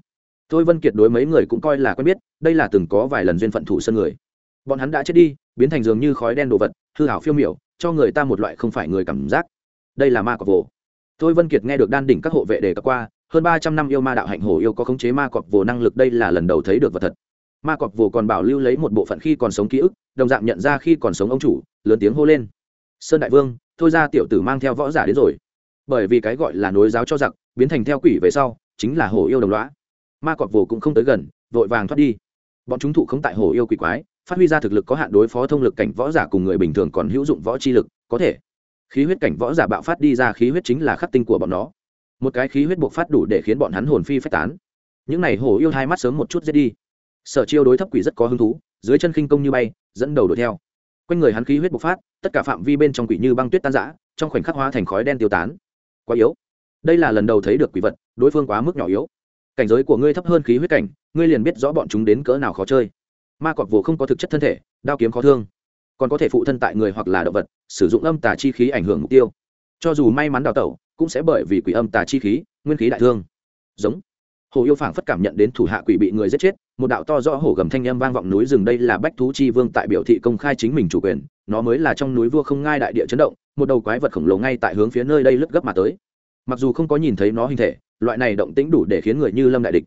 tôi vân kiệt đối mấy người cũng coi là quen biết, đây là từng có vài lần duyên phận thủ sân người. Bọn hắn đã chết đi, biến thành dường như khói đen đồ vật, hư ảo phiêu miểu, cho người ta một loại không phải người cảm giác. Đây là ma cọp vồ. Tôi vân kiệt nghe được đan đỉnh các hộ vệ đề cập qua, hơn ba trăm năm yêu ma đạo hạnh hổ yêu có khống chế ma cọp vồ năng lực đây là lần đầu thấy được vật thật. Ma cọp vồ còn bảo lưu lấy một bộ phận khi còn sống ký ức, đồng dạng nhận ra khi còn sống ông chủ, lớn tiếng hô lên. Sơn đại vương, thôi ra tiểu tử mang theo võ giả đến rồi. Bởi vì cái gọi là nối giáo cho giặc, biến thành theo quỷ về sau, chính là hổ yêu đồng lõa ma cọp vồ cũng không tới gần, vội vàng thoát đi. Bọn chúng thụ không tại hồ yêu quỷ quái, phát huy ra thực lực có hạn đối phó thông lực cảnh võ giả cùng người bình thường còn hữu dụng võ chi lực, có thể. Khí huyết cảnh võ giả bạo phát đi ra, khí huyết chính là khắc tinh của bọn nó. Một cái khí huyết buộc phát đủ để khiến bọn hắn hồn phi phách tán. Những này hổ yêu hai mắt sớm một chút giết đi. Sở chiêu đối thấp quỷ rất có hứng thú, dưới chân khinh công như bay, dẫn đầu đuổi theo. Quanh người hắn khí huyết bộc phát, tất cả phạm vi bên trong quỷ như băng tuyết tan rã, trong khoảnh khắc hóa thành khói đen tiêu tán. Quá yếu. Đây là lần đầu thấy được quỷ vật, đối phương quá mức nhỏ yếu cảnh giới của ngươi thấp hơn khí huyết cảnh, ngươi liền biết rõ bọn chúng đến cỡ nào khó chơi. Ma cọp vồ không có thực chất thân thể, đao kiếm khó thương. Còn có thể phụ thân tại người hoặc là động vật, sử dụng âm tà chi khí ảnh hưởng mục tiêu. Cho dù may mắn đào tẩu, cũng sẽ bởi vì quỷ âm tà chi khí, nguyên khí đại thương. Giống. Hồ yêu phảng phất cảm nhận đến thủ hạ quỷ bị người giết chết, một đạo to rõ hổ gầm thanh âm vang vọng núi rừng đây là bách thú chi vương tại biểu thị công khai chính mình chủ quyền, nó mới là trong núi vua không ngai đại địa chấn động, một đầu quái vật khổng lồ ngay tại hướng phía nơi đây lướt gấp mà tới mặc dù không có nhìn thấy nó hình thể, loại này động tĩnh đủ để khiến người như lâm đại địch.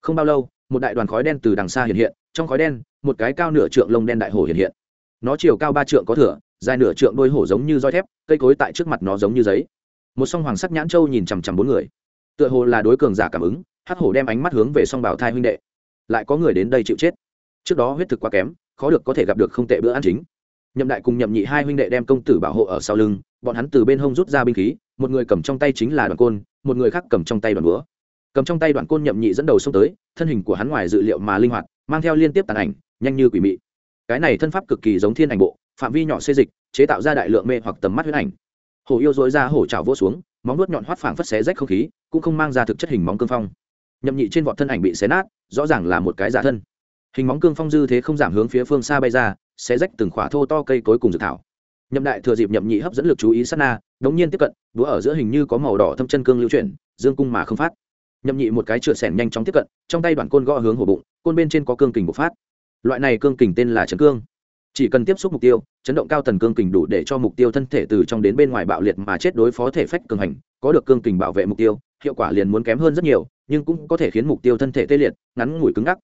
Không bao lâu, một đại đoàn khói đen từ đằng xa hiện hiện, trong khói đen, một cái cao nửa trượng lông đen đại hổ hiện hiện. Nó chiều cao ba trượng có thửa, dài nửa trượng đôi hổ giống như roi thép, cây cối tại trước mặt nó giống như giấy. Một song hoàng sắc nhãn châu nhìn chằm chằm bốn người. Tựa hồ là đối cường giả cảm ứng, hắc hổ đem ánh mắt hướng về song bảo thai huynh đệ. Lại có người đến đây chịu chết. Trước đó huyết thực quá kém, khó được có thể gặp được không tệ bữa ăn chính. Nhậm đại cùng nhậm nhị hai huynh đệ đem công tử bảo hộ ở sau lưng, bọn hắn từ bên hông rút ra binh khí một người cầm trong tay chính là đoàn côn, một người khác cầm trong tay đoàn búa. Cầm trong tay đoàn côn nhậm nhị dẫn đầu xông tới, thân hình của hắn ngoài dự liệu mà linh hoạt, mang theo liên tiếp tàn ảnh, nhanh như quỷ mị. Cái này thân pháp cực kỳ giống thiên ảnh bộ, phạm vi nhỏ xê dịch, chế tạo ra đại lượng mê hoặc tầm mắt huyết ảnh. Hổ yêu dối ra hổ trào vỗ xuống, móng nuốt nhọn hoắt phảng phất xé rách không khí, cũng không mang ra thực chất hình móng cương phong. Nhậm nhị trên vọt thân ảnh bị xé nát, rõ ràng là một cái giả thân. Hình móng cương phong dư thế không giảm hướng phía phương xa bay ra, xé rách từng khỏa thô to cây cối cùng dự thảo nhậm đại thừa dịp nhậm nhị hấp dẫn lực chú ý sát na, đống nhiên tiếp cận đũa ở giữa hình như có màu đỏ thâm chân cương lưu chuyển, dương cung mà không phát. Nhậm nhị một cái chửa sẻn nhanh chóng tiếp cận, trong tay đoạn côn gõ hướng hổ bụng, côn bên trên có cương kình bộc phát. Loại này cương kình tên là chấn cương. Chỉ cần tiếp xúc mục tiêu, chấn động cao tần cương kình đủ để cho mục tiêu thân thể từ trong đến bên ngoài bạo liệt mà chết đối phó thể phách cường hành, có được cương kình bảo vệ mục tiêu, hiệu quả liền muốn kém hơn rất nhiều, nhưng cũng có thể khiến mục tiêu thân thể tê liệt, ngắn ngủi cứng ngắc.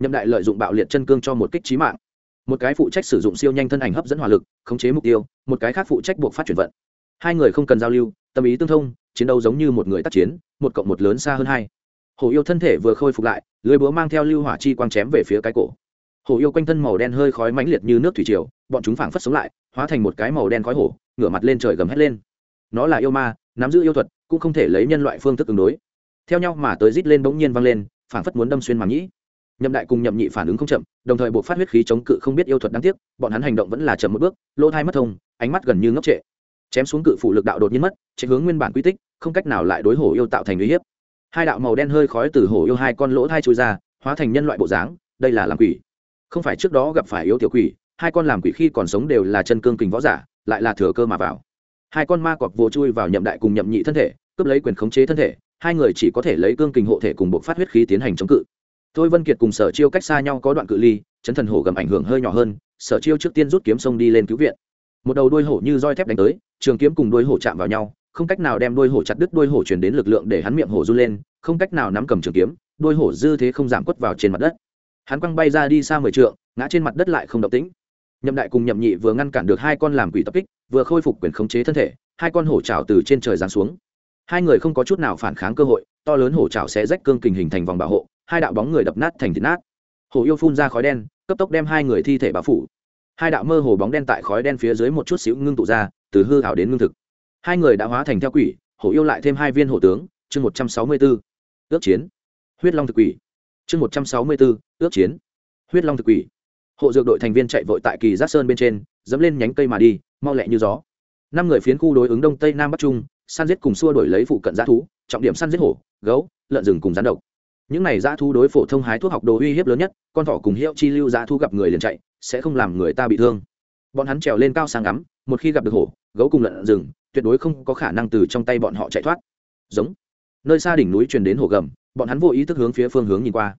Nhậm đại lợi dụng bạo liệt chân cương cho một kích trí mạng một cái phụ trách sử dụng siêu nhanh thân ảnh hấp dẫn hỏa lực, khống chế mục tiêu, một cái khác phụ trách buộc phát chuyển vận. Hai người không cần giao lưu, tâm ý tương thông, chiến đấu giống như một người tác chiến, một cộng một lớn xa hơn hai. Hổ yêu thân thể vừa khôi phục lại, lưới búa mang theo lưu hỏa chi quang chém về phía cái cổ. Hổ yêu quanh thân màu đen hơi khói mãnh liệt như nước thủy triều, bọn chúng phảng phất sống lại, hóa thành một cái màu đen khói hổ, ngửa mặt lên trời gầm hét lên. Nó là yêu ma, nắm giữ yêu thuật, cũng không thể lấy nhân loại phương thức ứng đối. Theo nhau mà tới rít lên bỗng nhiên vang lên, phảng phất muốn đâm xuyên màng nhĩ nhậm đại cùng nhậm nhị phản ứng không chậm, đồng thời buộc phát huyết khí chống cự không biết yêu thuật đáng tiếc, bọn hắn hành động vẫn là chậm một bước, lỗ thai mất thông, ánh mắt gần như ngốc trệ. Chém xuống cự phủ lực đạo đột nhiên mất chạy hướng nguyên bản quy tích, không cách nào lại đối hổ yêu tạo thành uy hiếp. Hai đạo màu đen hơi khói từ hổ yêu hai con lỗ thai trôi ra, hóa thành nhân loại bộ dáng, đây là làm quỷ. Không phải trước đó gặp phải yêu tiểu quỷ, hai con làm quỷ khi còn sống đều là chân cương kình võ giả, lại là thừa cơ mà vào. Hai con ma cọp vô chui vào nhậm đại cùng nhậm nhị thân thể, cướp lấy quyền khống chế thân thể, hai người chỉ có thể lấy cương kình hộ thể cùng buộc phát huyết khí tiến hành chống cự thôi vân kiệt cùng sở chiêu cách xa nhau có đoạn cự ly, chấn thần hổ gầm ảnh hưởng hơi nhỏ hơn, sở chiêu trước tiên rút kiếm sông đi lên cứu viện. Một đầu đuôi hổ như roi thép đánh tới, trường kiếm cùng đuôi hổ chạm vào nhau, không cách nào đem đuôi hổ chặt đứt, đuôi hổ chuyển đến lực lượng để hắn miệng hổ run lên, không cách nào nắm cầm trường kiếm, đuôi hổ dư thế không giảm quất vào trên mặt đất. Hắn quăng bay ra đi xa mười trượng, ngã trên mặt đất lại không động tĩnh. Nhậm đại cùng nhậm nhị vừa ngăn cản được hai con làm quỷ tập kích, vừa khôi phục quyền khống chế thân thể, hai con hổ trào từ trên trời giáng xuống. Hai người không có chút nào phản kháng cơ hội, to lớn hổ trào sẽ rách cương kình hình thành vòng bảo hộ hai đạo bóng người đập nát thành thịt nát. Hổ yêu phun ra khói đen, cấp tốc đem hai người thi thể bao phủ. Hai đạo mơ hồ bóng đen tại khói đen phía dưới một chút xíu ngưng tụ ra, từ hư hảo đến ngưng thực. Hai người đã hóa thành theo quỷ hổ yêu lại thêm hai viên hổ tướng, chương một trăm sáu mươi b ố ước chiến. Huyết long thực quỷ, chương một trăm sáu mươi b ố ước chiến. Huyết long thực quỷ. Hộ dược đội thành viên chạy vội tại kỳ giác sơn bên trên, dẫm lên nhánh cây mà đi, mau lẹ như gió. Năm người phiến khu đối ứng đông tây nam bắc trung, săn giết cùng xua đổi lấy phụ cận g thú, trọng điểm săn giết hổ, gấu, lợn rừng cùng rắn độc những này dã thu đối phổ thông hái thuốc học đồ uy hiếp lớn nhất, con thỏ cùng hiệu chi lưu dã thu gặp người liền chạy, sẽ không làm người ta bị thương. Bọn hắn trèo lên cao sang ngắm, một khi gặp được hổ, gấu cùng lợn rừng, tuyệt đối không có khả năng từ trong tay bọn họ chạy thoát. Giống. Nơi xa đỉnh núi truyền đến hổ gầm, bọn hắn vô ý thức hướng phía phương hướng nhìn qua.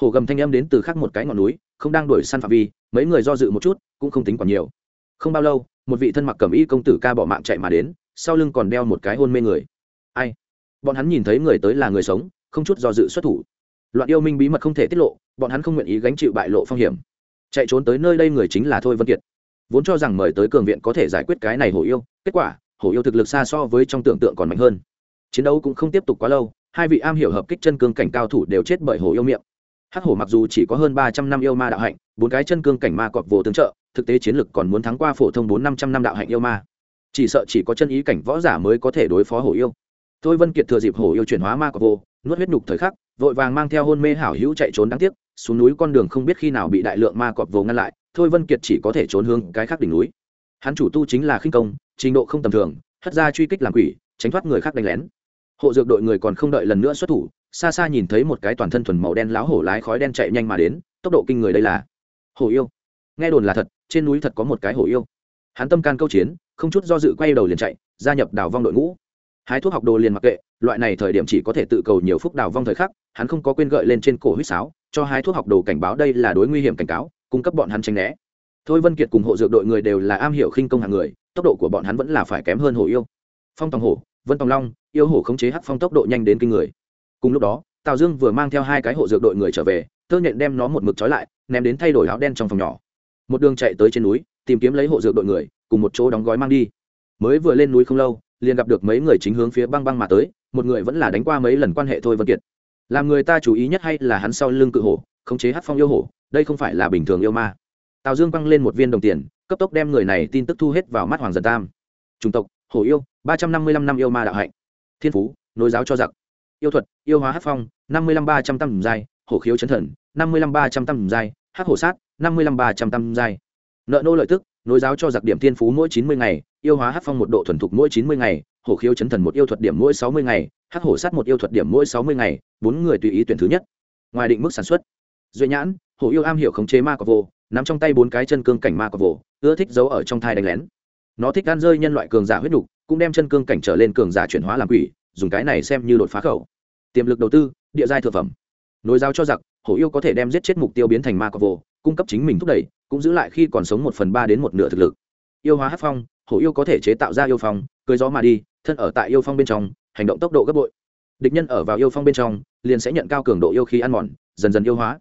Hổ gầm thanh âm đến từ khắc một cái ngọn núi, không đang đuổi săn phạm vi, mấy người do dự một chút, cũng không tính còn nhiều. Không bao lâu, một vị thân mặc cẩm y công tử ca bỏ mạng chạy mà đến, sau lưng còn đeo một cái hôn mê người. Ai? Bọn hắn nhìn thấy người tới là người sống, không chút do dự xuất thủ loạn yêu minh bí mật không thể tiết lộ, bọn hắn không nguyện ý gánh chịu bại lộ phong hiểm. Chạy trốn tới nơi đây người chính là thôi vân kiệt. Vốn cho rằng mời tới cường viện có thể giải quyết cái này hổ yêu, kết quả, hổ yêu thực lực xa so với trong tưởng tượng còn mạnh hơn. Chiến đấu cũng không tiếp tục quá lâu, hai vị am hiểu hợp kích chân cương cảnh cao thủ đều chết bởi hổ yêu miệng. Hắc hổ mặc dù chỉ có hơn ba trăm năm yêu ma đạo hạnh, bốn cái chân cương cảnh ma cọp vô tương trợ, thực tế chiến lực còn muốn thắng qua phổ thông bốn năm trăm năm đạo hạnh yêu ma. Chỉ sợ chỉ có chân ý cảnh võ giả mới có thể đối phó hổ yêu. Thôi vân kiệt thừa dịp hổ yêu chuyển hóa ma cọp vô nuốt huyết nhục thời khắc, vội vàng mang theo hôn mê hảo hữu chạy trốn đáng tiếc, xuống núi con đường không biết khi nào bị đại lượng ma cọp vô ngăn lại, thôi vân kiệt chỉ có thể trốn hướng cái khác đỉnh núi. Hắn chủ tu chính là khinh công, trình độ không tầm thường, hất ra truy kích làm quỷ, tránh thoát người khác đánh lén. Hộ dược đội người còn không đợi lần nữa xuất thủ, xa xa nhìn thấy một cái toàn thân thuần màu đen láo hổ lái khói đen chạy nhanh mà đến, tốc độ kinh người đây là hổ yêu. Nghe đồn là thật, trên núi thật có một cái hổ yêu. Hắn tâm can câu chiến, không chút do dự quay đầu liền chạy, gia nhập đào vong đội ngũ. Hái thuốc học đồ liền mặc kệ loại này thời điểm chỉ có thể tự cầu nhiều phúc đào vong thời khắc, hắn không có quên gợi lên trên cổ huýt sáo, cho hai thuốc học đồ cảnh báo đây là đối nguy hiểm cảnh cáo, cung cấp bọn hắn tranh né. Thôi vân kiệt cùng hộ dược đội người đều là am hiểu khinh công hàng người, tốc độ của bọn hắn vẫn là phải kém hơn hổ yêu. Phong tòng hổ, vân tòng long, yêu hổ khống chế hắc phong tốc độ nhanh đến kinh người. Cùng lúc đó, tào dương vừa mang theo hai cái hộ dược đội người trở về tơ nhện đem nó một mực trói lại, ném đến thay đổi áo đen trong phòng nhỏ. Một đường chạy tới trên núi, tìm kiếm lấy hộ dược đội người, cùng một chỗ đóng gói mang đi. Mới vừa lên núi không lâu, liền gặp được mấy người chính hướng phía băng băng mà tới một người vẫn là đánh qua mấy lần quan hệ thôi vân kiệt. Làm người ta chú ý nhất hay là hắn sau lưng cự hổ, khống chế hát phong yêu hổ, đây không phải là bình thường yêu ma. Tào dương băng lên một viên đồng tiền, cấp tốc đem người này tin tức thu hết vào mắt hoàng dần tam. Chủng tộc, hổ yêu, ba trăm năm mươi lăm năm yêu ma đạo hạnh. Thiên phú, nối giáo cho giặc. Yêu thuật, yêu hóa hát phong, năm mươi lăm ba trăm tăm giai, hổ khiếu chấn thần, năm mươi lăm ba trăm tăm giai, hát hổ sát, năm mươi lăm ba trăm tăm giai. Nợ nô lợi tức nối giáo cho giặc điểm thiên phú mỗi chín mươi ngày, yêu hóa hát phong một độ thuần thục mỗi chín mươi ngày, hổ khiếu chấn thần một yêu thuật điểm mỗi sáu mươi ngày hát hổ sát một yêu thuật điểm mỗi sáu mươi ngày, bốn người tùy ý tuyển thứ nhất. Ngoài định mức sản xuất duy nhãn, hổ yêu am hiểu khống chế ma cọc vô nắm trong tay bốn cái chân cương cảnh ma cọc vô ưa thích giấu ở trong thai đánh lén. Nó thích gan rơi nhân loại cường giả huyết đục cũng đem chân cương cảnh trở lên cường giả chuyển hóa làm quỷ, dùng cái này xem như đột phá khẩu. Tiềm lực đầu tư, địa giai thực phẩm. Nối giáo cho giặc, hổ yêu có thể đem giết chết mục tiêu biến thành ma cọc vô cung cấp chính mình thúc đẩy, cũng giữ lại khi còn sống một phần ba đến một nửa thực lực. Yêu hóa hát phong, hổ yêu có thể chế tạo ra yêu phong, cưới gió mà đi, thân ở tại yêu phong bên trong, hành động tốc độ gấp bội. Địch nhân ở vào yêu phong bên trong, liền sẽ nhận cao cường độ yêu khí ăn mòn, dần dần yêu hóa.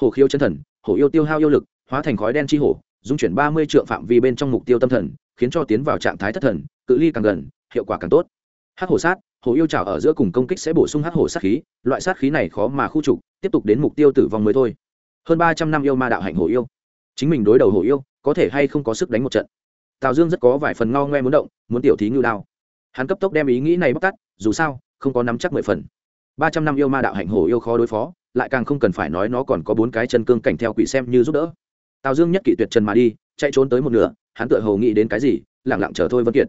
Hổ khiêu chân thần, hổ yêu tiêu hao yêu lực, hóa thành khói đen chi hổ, dung chuyển ba mươi trượng phạm vi bên trong mục tiêu tâm thần, khiến cho tiến vào trạng thái thất thần, cự ly càng gần, hiệu quả càng tốt. Hắc hổ sát, hổ yêu trào ở giữa cùng công kích sẽ bổ sung hắc hổ sát khí, loại sát khí này khó mà khu trục, tiếp tục đến mục tiêu tử vong mới thôi hơn ba trăm năm yêu ma đạo hạnh hổ yêu. Chính mình đối đầu hổ yêu, có thể hay không có sức đánh một trận? Tào dương rất có vài phần ngao ngoe muốn động, muốn tiểu thí ngưu đao. Hắn cấp tốc đem ý nghĩ này bóc tắt dù sao, không có nắm chắc mười phần. Ba trăm năm yêu ma đạo hạnh hổ yêu khó đối phó, lại càng không cần phải nói nó còn có bốn cái chân cương cảnh theo quỷ xem như giúp đỡ. Tào dương nhất kỵ tuyệt trần mà đi, chạy trốn tới một nửa, hắn tựa hồ nghĩ đến cái gì lẳng lặng chờ thôi vân kiệt.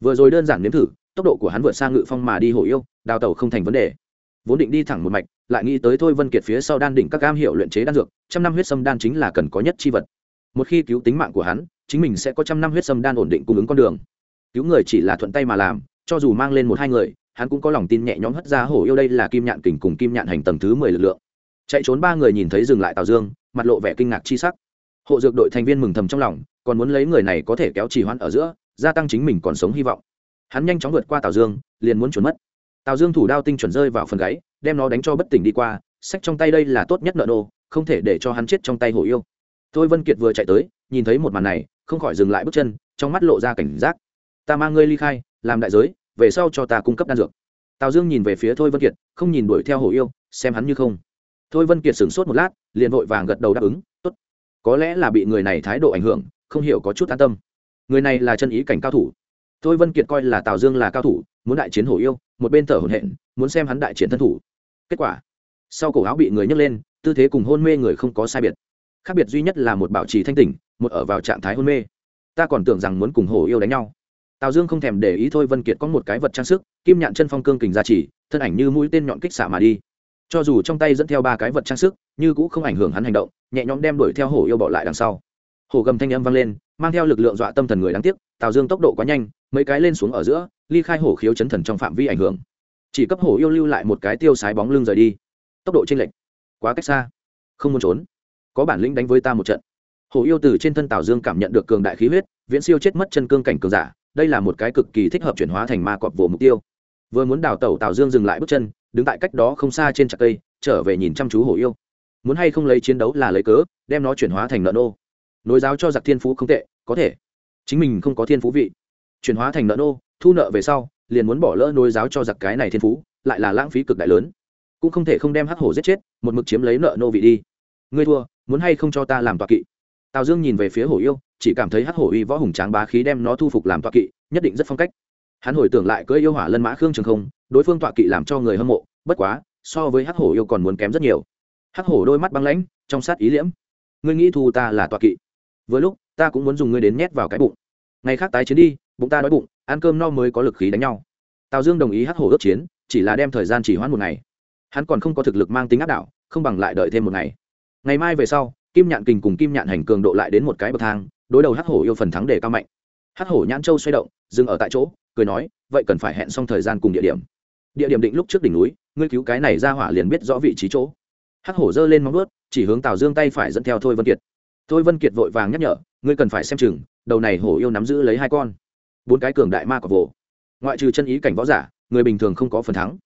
Vừa rồi đơn giản nếm thử, tốc độ của hắn vượt sang ngự phong mà đi hổ yêu, đào tàu không thành vấn đề. Vốn định đi thẳng một mạch lại nghĩ tới thôi vân kiệt phía sau đan đỉnh các cam hiệu luyện chế đan dược, trăm năm huyết sâm đan chính là cần có nhất chi vật. Một khi cứu tính mạng của hắn, chính mình sẽ có trăm năm huyết sâm đan ổn định cung ứng con đường. Cứu người chỉ là thuận tay mà làm, cho dù mang lên một hai người, hắn cũng có lòng tin nhẹ nhõm hất ra hổ yêu đây là kim nhạn kình cùng kim nhạn hành tầng thứ mười lực lượng. Chạy trốn ba người nhìn thấy dừng lại tào dương, mặt lộ vẻ kinh ngạc chi sắc. Hộ dược đội thành viên mừng thầm trong lòng, còn muốn lấy người này có thể kéo trì hoãn ở giữa, gia tăng chính mình còn sống hy vọng. Hắn nhanh chóng vượt qua tào dương, liền muốn trốn mất. Tào dương thủ đao tinh chuẩn rơi vào phần gáy đem nó đánh cho bất tỉnh đi qua, sách trong tay đây là tốt nhất nợ nô, không thể để cho hắn chết trong tay hổ yêu. Thôi vân kiệt vừa chạy tới, nhìn thấy một màn này, không khỏi dừng lại bước chân, trong mắt lộ ra cảnh giác. Ta mang ngươi ly khai, làm đại giới, về sau cho ta cung cấp đan dược. Tào dương nhìn về phía thôi vân kiệt, không nhìn đuổi theo hổ yêu, xem hắn như không. Thôi vân kiệt sửng sốt một lát, liền vội vàng gật đầu đáp ứng, tốt. Có lẽ là bị người này thái độ ảnh hưởng, không hiểu có chút an tâm. Người này là chân ý cảnh cao thủ. Thôi vân kiệt coi là tào dương là cao thủ, muốn đại chiến hổ yêu, một bên thở hổn hển, muốn xem hắn đại chiến thân thủ kết quả, sau cổ áo bị người nhấc lên, tư thế cùng hôn mê người không có sai biệt. Khác biệt duy nhất là một bảo trì thanh tỉnh, một ở vào trạng thái hôn mê. Ta còn tưởng rằng muốn cùng hổ yêu đánh nhau. Tào dương không thèm để ý thôi vân kiệt có một cái vật trang sức, kim nhạn chân phong cương kình gia trì, thân ảnh như mũi tên nhọn kích xạ mà đi. Cho dù trong tay dẫn theo ba cái vật trang sức, như cũng không ảnh hưởng hắn hành động, nhẹ nhõm đem đuổi theo hổ yêu bỏ lại đằng sau. Hổ gầm thanh âm vang lên, mang theo lực lượng dọa tâm thần người đáng tiếc, tào dương tốc độ quá nhanh, mấy cái lên xuống ở giữa, ly khai hổ khiếu chấn thần trong phạm vi ảnh hưởng chỉ cấp hổ yêu lưu lại một cái tiêu sái bóng lưng rời đi. Tốc độ t r ê n lệch quá cách xa. Không muốn trốn. Có bản lĩnh đánh với ta một trận. Hổ yêu từ trên thân tào dương cảm nhận được cường đại khí huyết, viễn siêu chết mất chân cương cảnh cường giả, đây là một cái cực kỳ thích hợp chuyển hóa thành ma cọp vồ mục tiêu. Vừa muốn đào tẩu tào dương dừng lại bước chân, đứng tại cách đó không xa trên trạc cây, trở về nhìn chăm chú hổ yêu. Muốn hay không lấy chiến đấu là lấy cớ, đem nó chuyển hóa thành nợ nô. Nối giáo cho giặc thiên phú không tệ, có thể. Chính mình không có thiên phú vị. Chuyển hóa thành nợ nô, thu nợ về sau liền muốn bỏ lỡ nối giáo cho giặc cái này thiên phú, lại là lãng phí cực đại lớn. Cũng không thể không đem hắc hổ giết chết, một mực chiếm lấy nợ nô vị đi. Ngươi thua, muốn hay không cho ta làm tọa kỵ? Tào dương nhìn về phía hổ yêu, chỉ cảm thấy hắc hổ uy võ hùng tráng bá khí đem nó thu phục làm tọa kỵ, nhất định rất phong cách. Hắn hồi tưởng lại cưỡi yêu hỏa lân mã khương trường không, đối phương tọa kỵ làm cho người hâm mộ, bất quá, so với hắc hổ yêu còn muốn kém rất nhiều. Hắc hổ đôi mắt băng lãnh, trong sát ý liễm. Ngươi nghĩ thu ta là tọa kỵ? Với lúc, ta cũng muốn dùng ngươi đến nhét vào cái bụng. Ngày khác tái chiến đi bụng ta đói bụng, ăn cơm no mới có lực khí đánh nhau. Tào dương đồng ý hắc hổ ước chiến, chỉ là đem thời gian chỉ hoãn một ngày. Hắn còn không có thực lực mang tính áp đảo, không bằng lại đợi thêm một ngày. Ngày mai về sau, kim nhạn kình cùng kim nhạn hành cường độ lại đến một cái bậc thang, đối đầu hắc hổ yêu phần thắng để cao mạnh. Hắc hổ nhãn châu xoay động, dừng ở tại chỗ, cười nói, vậy cần phải hẹn xong thời gian cùng địa điểm. Địa điểm định lúc trước đỉnh núi, ngươi cứu cái này ra hỏa liền biết rõ vị trí chỗ. Hắc hổ giơ lên móng ướt chỉ hướng tào dương tay phải dẫn theo thôi vân kiệt. Thôi vân kiệt vội vàng nhắc nhở, ngươi cần phải xem chừng, đầu này hổ yêu nắm giữ lấy hai con bốn cái cường đại ma cọc vồ. Ngoại trừ chân ý cảnh võ giả, người bình thường không có phần thắng.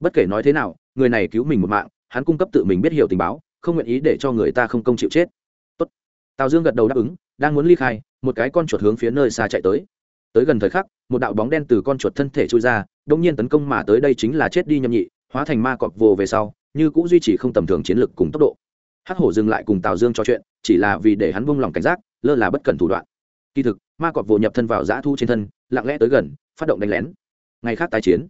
Bất kể nói thế nào, người này cứu mình một mạng, hắn cung cấp tự mình biết hiểu tình báo, không nguyện ý để cho người ta không công chịu chết. Tốt. tào dương gật đầu đáp ứng, đang muốn ly khai, một cái con chuột hướng phía nơi xa chạy tới. Tới gần thời khắc, một đạo bóng đen từ con chuột thân thể trôi ra đông nhiên tấn công mà tới đây chính là chết đi nhâm nhị, hóa thành ma cọp vồ về sau, như cũng duy trì không tầm thường chiến lược cùng tốc độ. Hắc hổ dừng lại cùng tào dương trò chuyện, chỉ là vì để hắn buông lòng cảnh giác, lơ là bất cần thủ đoạn. Kỳ thực ma cọp vồ nhập thân vào dã thu trên thân, lặng lẽ tới gần, phát động đánh lén. Ngày khác tái chiến.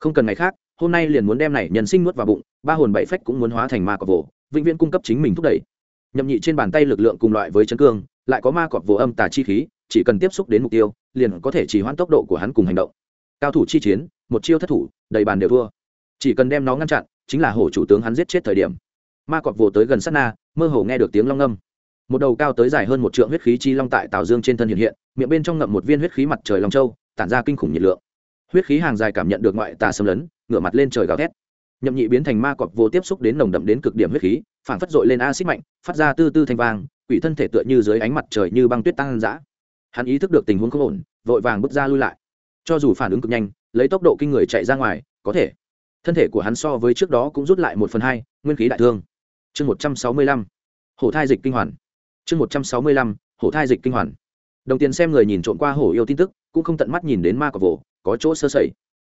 Không cần ngày khác, hôm nay liền muốn đem này nhân sinh nuốt vào bụng, ba hồn bảy phách cũng muốn hóa thành ma cọp vồ, vĩnh viễn cung cấp chính mình thúc đẩy. Nhậm nhị trên bàn tay lực lượng cùng loại với chấn cương, lại có ma cọp vồ âm tà chi khí, chỉ cần tiếp xúc đến mục tiêu, liền có thể chỉ hoãn tốc độ của hắn cùng hành động. Cao thủ chi chiến, một chiêu thất thủ, đầy bàn đều thua. Chỉ cần đem nó ngăn chặn, chính là hổ chủ tướng hắn giết chết thời điểm. Ma cọp vồ tới gần sát na, mơ hồ nghe được tiếng long âm một đầu cao tới dài hơn một trượng huyết khí chi long tại tào dương trên thân hiện hiện, miệng bên trong ngậm một viên huyết khí mặt trời long châu, tản ra kinh khủng nhiệt lượng. Huyết khí hàng dài cảm nhận được ngoại tà xâm lấn, ngửa mặt lên trời gào thét. Nhậm nhị biến thành ma cọp vô tiếp xúc đến nồng đậm đến cực điểm huyết khí phản phất dội lên acid mạnh, phát ra tư tư thanh vang, quỷ thân thể tựa như dưới ánh mặt trời như băng tuyết tăng dã. Hắn ý thức được tình huống không ổn, vội vàng bước ra lui lại. Cho dù phản ứng cực nhanh, lấy tốc độ kinh người chạy ra ngoài, có thể. Thân thể của hắn so với trước đó cũng rút lại một phần hai, nguyên khí đại thương. Chương một trăm sáu mươi lăm. Hổ thai dịch kinh hoàn chương một trăm sáu mươi lăm, hổ thai dịch kinh hoàn. Đồng tiền xem người nhìn trộm qua hổ yêu tin tức, cũng không tận mắt nhìn đến ma cọp vồ, có chỗ sơ sẩy.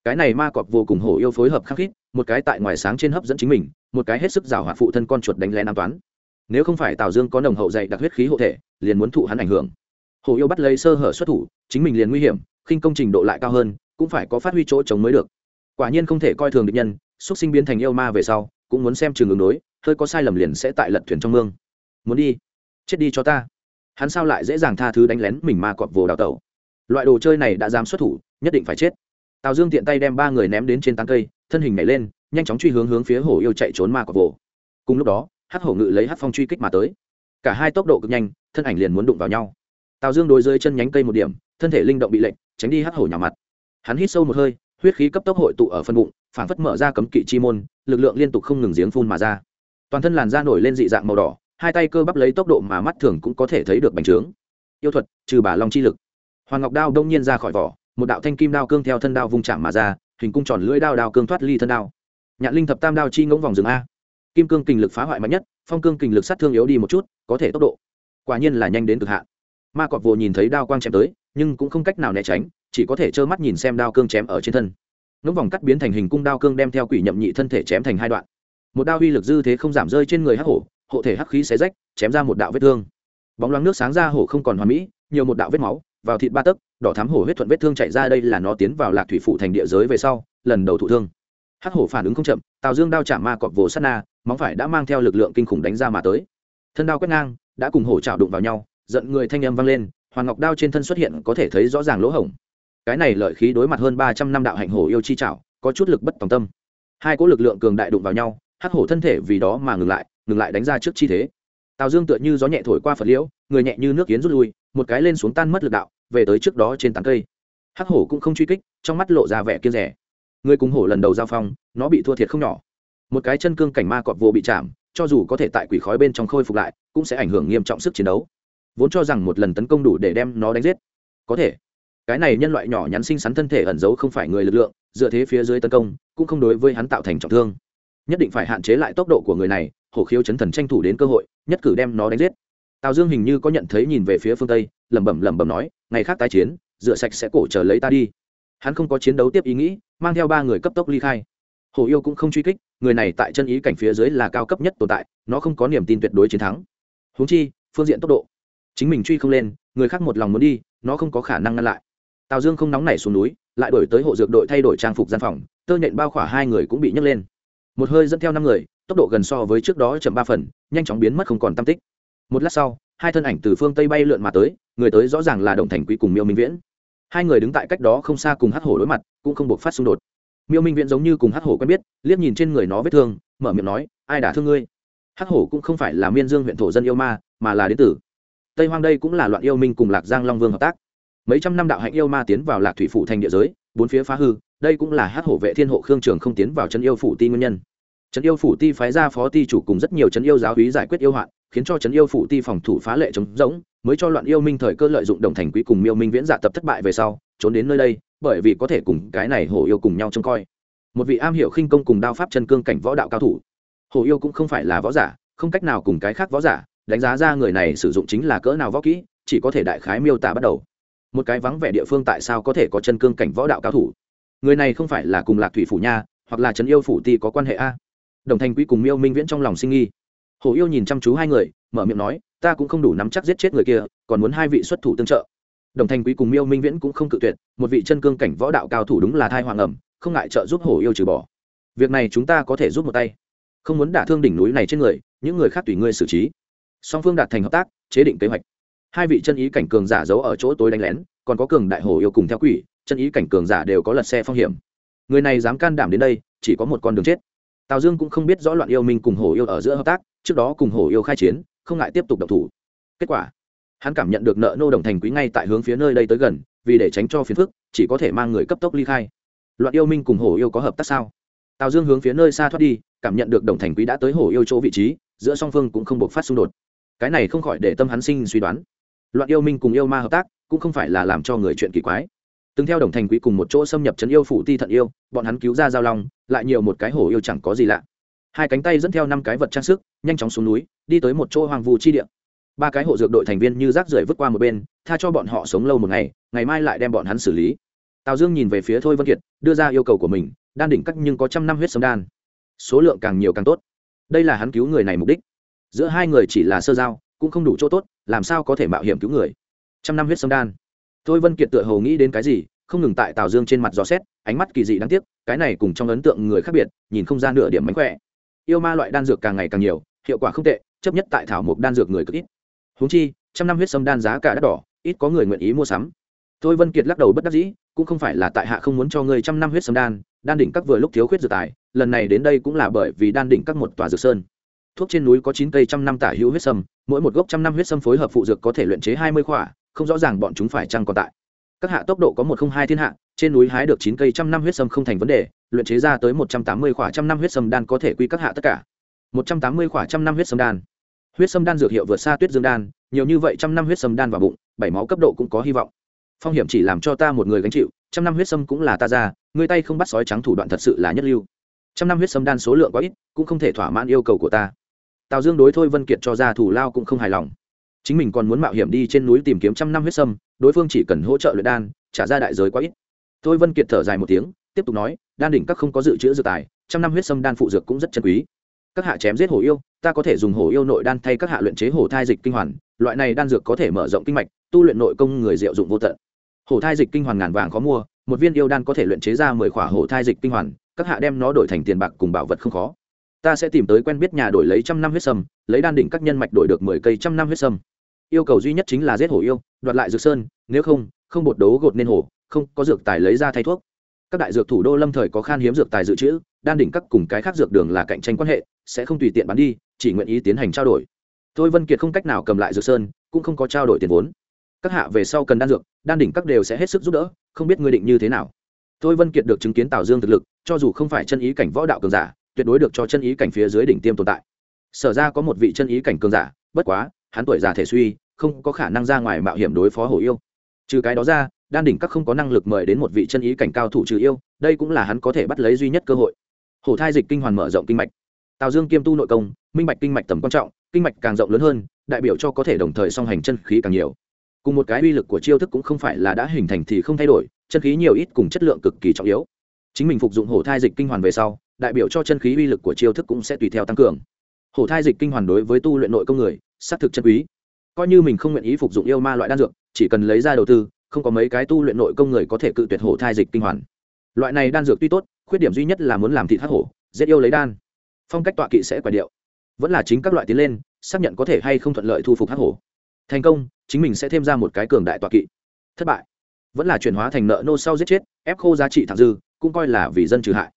Cái này ma cọp vô cùng hổ yêu phối hợp khắc khít, một cái tại ngoài sáng trên hấp dẫn chính mình, một cái hết sức rào hoạt phụ thân con chuột đánh lén an toán nếu không phải tào dương có nồng hậu dạy đặc huyết khí hộ thể, liền muốn thụ hắn ảnh hưởng. Hổ yêu bắt lấy sơ hở xuất thủ, chính mình liền nguy hiểm, khinh công trình độ lại cao hơn, cũng phải có phát huy chỗ chống mới được. Quả nhiên không thể coi thường địch nhân xúc sinh biến thành yêu ma về sau, cũng muốn xem trường ứng đối, hơi có sai lầm liền sẽ tại lật thuyền trong mương. Muốn đi chết đi cho ta. Hắn sao lại dễ dàng tha thứ đánh lén mình ma cọp vồ đào tẩu? Loại đồ chơi này đã dám xuất thủ, nhất định phải chết. Tào dương tiện tay đem ba người ném đến trên tán cây, thân hình nhảy lên, nhanh chóng truy hướng hướng phía hổ yêu chạy trốn ma cọp vồ. Cùng lúc đó, hắc hổ ngự lấy hắc phong truy kích mà tới. Cả hai tốc độ cực nhanh, thân ảnh liền muốn đụng vào nhau. Tào dương đối rơi chân nhánh cây một điểm, thân thể linh động bị lệnh tránh đi hắc hổ nhỏ mặt. Hắn hít sâu một hơi, huyết khí cấp tốc hội tụ ở phân bụng phản phất mở ra cấm kỵ chi môn, lực lượng liên tục không ngừng giếng phun mà ra. Toàn thân làn da nổi lên dị dạng màu đỏ hai tay cơ bắp lấy tốc độ mà mắt thường cũng có thể thấy được bành trướng. Yêu thuật, trừ bà long chi lực. Hoàng ngọc đao đông nhiên ra khỏi vỏ, một đạo thanh kim đao cương theo thân đao vung chạm mà ra, hình cung tròn lưỡi đao đao cương thoát ly thân đao. Nhạn linh thập tam đao chi ngỗng vòng rừng a. Kim cương kình lực phá hoại mạnh nhất, phong cương kình lực sát thương yếu đi một chút, có thể tốc độ. Quả nhiên là nhanh đến cực hạn. Ma cọp vồ nhìn thấy đao quang chém tới, nhưng cũng không cách nào né tránh, chỉ có thể trơ mắt nhìn xem đao cương chém ở trên thân. Ngỗng vòng cắt biến thành hình cung đao cương đem theo quỷ nhậm nhị thân thể chém thành hai đoạn. Một đao uy lực dư thế không giảm rơi trên người hắc hổ hộ thể hắc khí xé rách, chém ra một đạo vết thương. Bóng loáng nước sáng ra hổ không còn hoàn mỹ, nhiều một đạo vết máu, vào thịt ba tấc, đỏ thám hổ huyết thuận vết thương chạy ra đây là nó tiến vào lạc thủy phụ thành địa giới về sau, lần đầu thụ thương. Hắc hổ phản ứng không chậm, tào dương đao chạm ma cọp vồ sát na, móng phải đã mang theo lực lượng kinh khủng đánh ra mà tới. Thân đao quét ngang, đã cùng hổ chảo đụng vào nhau, giận người thanh âm vang lên, hoàng ngọc đao trên thân xuất hiện có thể thấy rõ ràng lỗ hổng. Cái này lợi khí đối mặt hơn ba trăm năm đạo hạnh hổ yêu chi chảo, có chút lực bất tòng tâm. Hai cỗ lực lượng cường đại đụng vào nhau, hắc hổ thân thể vì đó mà ngừng lại ngừng lại đánh ra trước chi thế. Tào dương tựa như gió nhẹ thổi qua phật liễu, người nhẹ như nước kiến rút lui, một cái lên xuống tan mất lực đạo, về tới trước đó trên tán cây. Hắc hổ cũng không truy kích, trong mắt lộ ra vẻ kiên rẻ. Người cùng hổ lần đầu giao phong, nó bị thua thiệt không nhỏ. Một cái chân cương cảnh ma cọp vô bị chạm, cho dù có thể tại quỷ khói bên trong khôi phục lại, cũng sẽ ảnh hưởng nghiêm trọng sức chiến đấu. Vốn cho rằng một lần tấn công đủ để đem nó đánh giết. Có thể, cái này nhân loại nhỏ nhắn xinh xắn thân thể ẩn giấu không phải người lực lượng, dựa thế phía dưới tấn công, cũng không đối với hắn tạo thành trọng thương. Nhất định phải hạn chế lại tốc độ của người này hổ khiếu chấn thần tranh thủ đến cơ hội, nhất cử đem nó đánh giết. Tào dương hình như có nhận thấy nhìn về phía phương tây, lẩm bẩm lẩm bẩm nói, ngày khác tái chiến, rửa sạch sẽ cổ chờ lấy ta đi. Hắn không có chiến đấu tiếp ý nghĩ, mang theo ba người cấp tốc ly khai. Hồ yêu cũng không truy kích, người này tại chân ý cảnh phía dưới là cao cấp nhất tồn tại, nó không có niềm tin tuyệt đối chiến thắng. Húng chi, phương diện tốc độ, chính mình truy không lên, người khác một lòng muốn đi, nó không có khả năng ngăn lại. Tào dương không nóng nảy xuống núi, lại đổi tới hộ dược đội thay đổi trang phục gian phòng, tơ nhện bao khỏa hai người cũng bị nhấc lên. Một hơi dẫn theo năm người tốc độ gần so với trước đó chậm ba phần, nhanh chóng biến mất không còn tam tích. Một lát sau, hai thân ảnh từ phương tây bay lượn mà tới, người tới rõ ràng là đồng thành quý cùng miêu minh viễn. Hai người đứng tại cách đó không xa cùng hắc hổ đối mặt, cũng không buộc phát xung đột. Miêu minh viễn giống như cùng hắc hổ quen biết, liếc nhìn trên người nó vết thương, mở miệng nói, ai đã thương ngươi? Hắc hổ cũng không phải là miên dương huyện thổ dân yêu ma, mà là đến tử. Tây hoang đây cũng là loạn yêu minh cùng lạc giang long vương hợp tác. Mấy trăm năm đạo hạnh yêu ma tiến vào lạc thủy phủ thành địa giới, bốn phía phá hư, đây cũng là hát hổ vệ thiên hộ khương trường không tiến vào chân yêu phủ ti nguyên nhân trấn yêu phủ ti phái ra phó ti chủ cùng rất nhiều trấn yêu giáo hí giải quyết yêu hoạn, khiến cho trấn yêu phủ ti phòng thủ phá lệ chống rỗng, mới cho loạn yêu minh thời cơ lợi dụng đồng thành quý cùng miêu minh viễn dạ tập thất bại về sau, trốn đến nơi đây, bởi vì có thể cùng cái này hổ yêu cùng nhau trông coi. Một vị am hiểu khinh công cùng đao pháp chân cương cảnh võ đạo cao thủ. Hổ yêu cũng không phải là võ giả, không cách nào cùng cái khác võ giả, đánh giá ra người này sử dụng chính là cỡ nào võ kỹ, chỉ có thể đại khái miêu tả bắt đầu. Một cái vắng vẻ địa phương tại sao có thể có chân cương cảnh võ đạo cao thủ? Người này không phải là cùng lạc thủy phủ nha, hoặc là trấn yêu phủ ti có quan hệ a? Đồng thành quý cùng miêu minh viễn trong lòng sinh nghi. Hổ yêu nhìn chăm chú hai người, mở miệng nói, ta cũng không đủ nắm chắc giết chết người kia, còn muốn hai vị xuất thủ tương trợ. Đồng thành quý cùng miêu minh viễn cũng không cự tuyệt, một vị chân cương cảnh võ đạo cao thủ đúng là thai hoàng ẩm, không ngại trợ giúp hổ yêu trừ bỏ. Việc này chúng ta có thể giúp một tay. Không muốn đả thương đỉnh núi này trên người, những người khác tùy ngươi xử trí. Song phương đạt thành hợp tác, chế định kế hoạch. Hai vị chân ý cảnh cường giả giấu ở chỗ tối đánh lén, còn có cường đại hổ yêu cùng theo quỷ, chân ý cảnh cường giả đều có lật xe phong hiểm. Người này dám can đảm đến đây, chỉ có một con đường chết tào dương cũng không biết rõ loạn yêu minh cùng hổ yêu ở giữa hợp tác, trước đó cùng hổ yêu khai chiến, không ngại tiếp tục độc thủ. Kết quả, hắn cảm nhận được nợ nô đồng thành quý ngay tại hướng phía nơi đây tới gần, vì để tránh cho phiền phức, chỉ có thể mang người cấp tốc ly khai. Loạn yêu minh cùng hổ yêu có hợp tác sao? Tào dương hướng phía nơi xa thoát đi, cảm nhận được đồng thành quý đã tới hổ yêu chỗ vị trí, giữa song phương cũng không buộc phát xung đột. Cái này không khỏi để tâm hắn sinh suy đoán. Loạn yêu minh cùng yêu ma hợp tác, cũng không phải là làm cho người chuyện kỳ quái từng theo đồng thành quý cùng một chỗ xâm nhập trấn yêu phủ ti thận yêu, bọn hắn cứu ra giao long, lại nhiều một cái hổ yêu chẳng có gì lạ. Hai cánh tay dẫn theo năm cái vật trang sức, nhanh chóng xuống núi, đi tới một chỗ hoàng vu chi địa. Ba cái hộ dược đội thành viên như rác rưởi vứt qua một bên, tha cho bọn họ sống lâu một ngày ngày mai lại đem bọn hắn xử lý. Tào dương nhìn về phía thôi vân kiệt, đưa ra yêu cầu của mình, đan đỉnh cắt nhưng có trăm năm huyết sấm đan. Số lượng càng nhiều càng tốt. Đây là hắn cứu người này mục đích. Giữa hai người chỉ là sơ giao, cũng không đủ chỗ tốt, làm sao có thể mạo hiểm cứu người? Trăm năm huyết sấm đan thôi vân kiệt tựa hồ nghĩ đến cái gì, không ngừng tại tào dương trên mặt gió xét, ánh mắt kỳ dị đáng tiếc, cái này cùng trong ấn tượng người khác biệt, nhìn không ra nửa điểm mánh khỏe. Yêu ma loại đan dược càng ngày càng nhiều, hiệu quả không tệ, chấp nhất tại thảo mộc đan dược người cực ít. Húng chi, trăm năm huyết sâm đan giá cả đắt đỏ, ít có người nguyện ý mua sắm. Thôi vân kiệt lắc đầu bất đắc dĩ, cũng không phải là tại hạ không muốn cho người trăm năm huyết sâm đan đan đỉnh các vừa lúc thiếu khuyết dược tài, lần này đến đây cũng là bởi vì đan đỉnh các một tòa dược sơn. Thuốc trên núi có chín cây trăm năm tả hữu huyết sâm, mỗi một gốc trăm năm huyết sâm phối hợp phụ dược có thể luyện chế hai mươi khỏa không rõ ràng bọn chúng phải chăng còn tại. Các hạ tốc độ có một không hai thiên hạ, trên núi hái được chín cây trăm năm huyết sâm không thành vấn đề, luyện chế ra tới một trăm tám mươi khỏa trăm năm huyết sâm đan có thể quy các hạ tất cả. Một trăm tám mươi khỏa trăm năm huyết sâm đan. Huyết sâm đan dược hiệu vượt xa tuyết dương đan, nhiều như vậy trăm năm huyết sâm đan vào bụng, bảy máu cấp độ cũng có hy vọng. Phong hiểm chỉ làm cho ta một người gánh chịu, trăm năm huyết sâm cũng là ta ra, người tay không bắt sói trắng thủ đoạn thật sự là nhất lưu. Trăm năm huyết sâm đan số lượng quá ít, cũng không thể thỏa mãn yêu cầu của ta. Tào dương đối thôi vân kiệt cho ra thủ lao cũng không hài lòng chính mình còn muốn mạo hiểm đi trên núi tìm kiếm trăm năm huyết sâm, đối phương chỉ cần hỗ trợ luyện đan, trả ra đại giới quá ít. Thôi vân kiệt thở dài một tiếng, tiếp tục nói, đan đỉnh các không có dự trữ dược tài, trăm năm huyết sâm đan phụ dược cũng rất chân quý. Các hạ chém giết hổ yêu, ta có thể dùng hổ yêu nội đan thay các hạ luyện chế hổ thai dịch kinh hoàn, loại này đan dược có thể mở rộng kinh mạch, tu luyện nội công người diệu dụng vô tận. Hổ thai dịch kinh hoàn ngàn vàng khó mua, một viên yêu đan có thể luyện chế ra mười khỏa hổ thai dịch kinh hoàn, các hạ đem nó đổi thành tiền bạc cùng bảo vật không khó ta sẽ tìm tới quen biết nhà đổi lấy trăm năm huyết sâm, lấy đan đỉnh các nhân mạch đổi được mười cây trăm năm huyết sâm. Yêu cầu duy nhất chính là giết hổ yêu, đoạt lại dược sơn, nếu không không bột đấu gột nên hổ, không có dược tài lấy ra thay thuốc. Các đại dược thủ đô lâm thời có khan hiếm dược tài dự trữ, đan đỉnh các cùng cái khác dược đường là cạnh tranh quan hệ, sẽ không tùy tiện bán đi, chỉ nguyện ý tiến hành trao đổi. Tôi vân kiệt không cách nào cầm lại dược sơn, cũng không có trao đổi tiền vốn. Các hạ về sau cần đan dược, đan đỉnh các đều sẽ hết sức giúp đỡ, không biết ngươi định như thế nào. Tôi vân kiệt được chứng kiến tào dương thực lực, cho dù không phải chân ý cảnh võ đạo cường giả tuyệt đối được cho chân ý cảnh phía dưới đỉnh tiêm tồn tại. Sở ra có một vị chân ý cảnh cường giả, bất quá, hắn tuổi già thể suy, không có khả năng ra ngoài mạo hiểm đối phó hổ yêu. Trừ cái đó ra, đan đỉnh các không có năng lực mời đến một vị chân ý cảnh cao thủ trừ yêu, đây cũng là hắn có thể bắt lấy duy nhất cơ hội. Hổ thai dịch kinh hoàn mở rộng kinh mạch. Tào dương kiêm tu nội công, minh mạch kinh mạch tầm quan trọng, kinh mạch càng rộng lớn hơn, đại biểu cho có thể đồng thời song hành chân khí càng nhiều. Cùng một cái uy lực của chiêu thức cũng không phải là đã hình thành thì không thay đổi, chân khí nhiều ít cùng chất lượng cực kỳ trọng yếu. Chính mình phục dụng hổ thai dịch kinh hoàn về sau đại biểu cho chân khí uy lực của chiêu thức cũng sẽ tùy theo tăng cường. Hổ thai dịch kinh hoàn đối với tu luyện nội công người, xác thực chân quý. Coi như mình không nguyện ý phục dụng yêu ma loại đan dược, chỉ cần lấy ra đầu tư, không có mấy cái tu luyện nội công người có thể cự tuyệt hổ thai dịch kinh hoàn. Loại này đan dược tuy tốt, khuyết điểm duy nhất là muốn làm thịt hắc hổ, giết yêu lấy đan. Phong cách tọa kỵ sẽ quả điệu. Vẫn là chính các loại tiến lên, xác nhận có thể hay không thuận lợi thu phục hắc hổ. Thành công, chính mình sẽ thêm ra một cái cường đại tọa kỵ. Thất bại. Vẫn là chuyển hóa thành nợ nô sau giết chết, ép khô giá trị thẳng dư, cũng coi là vì dân trừ hại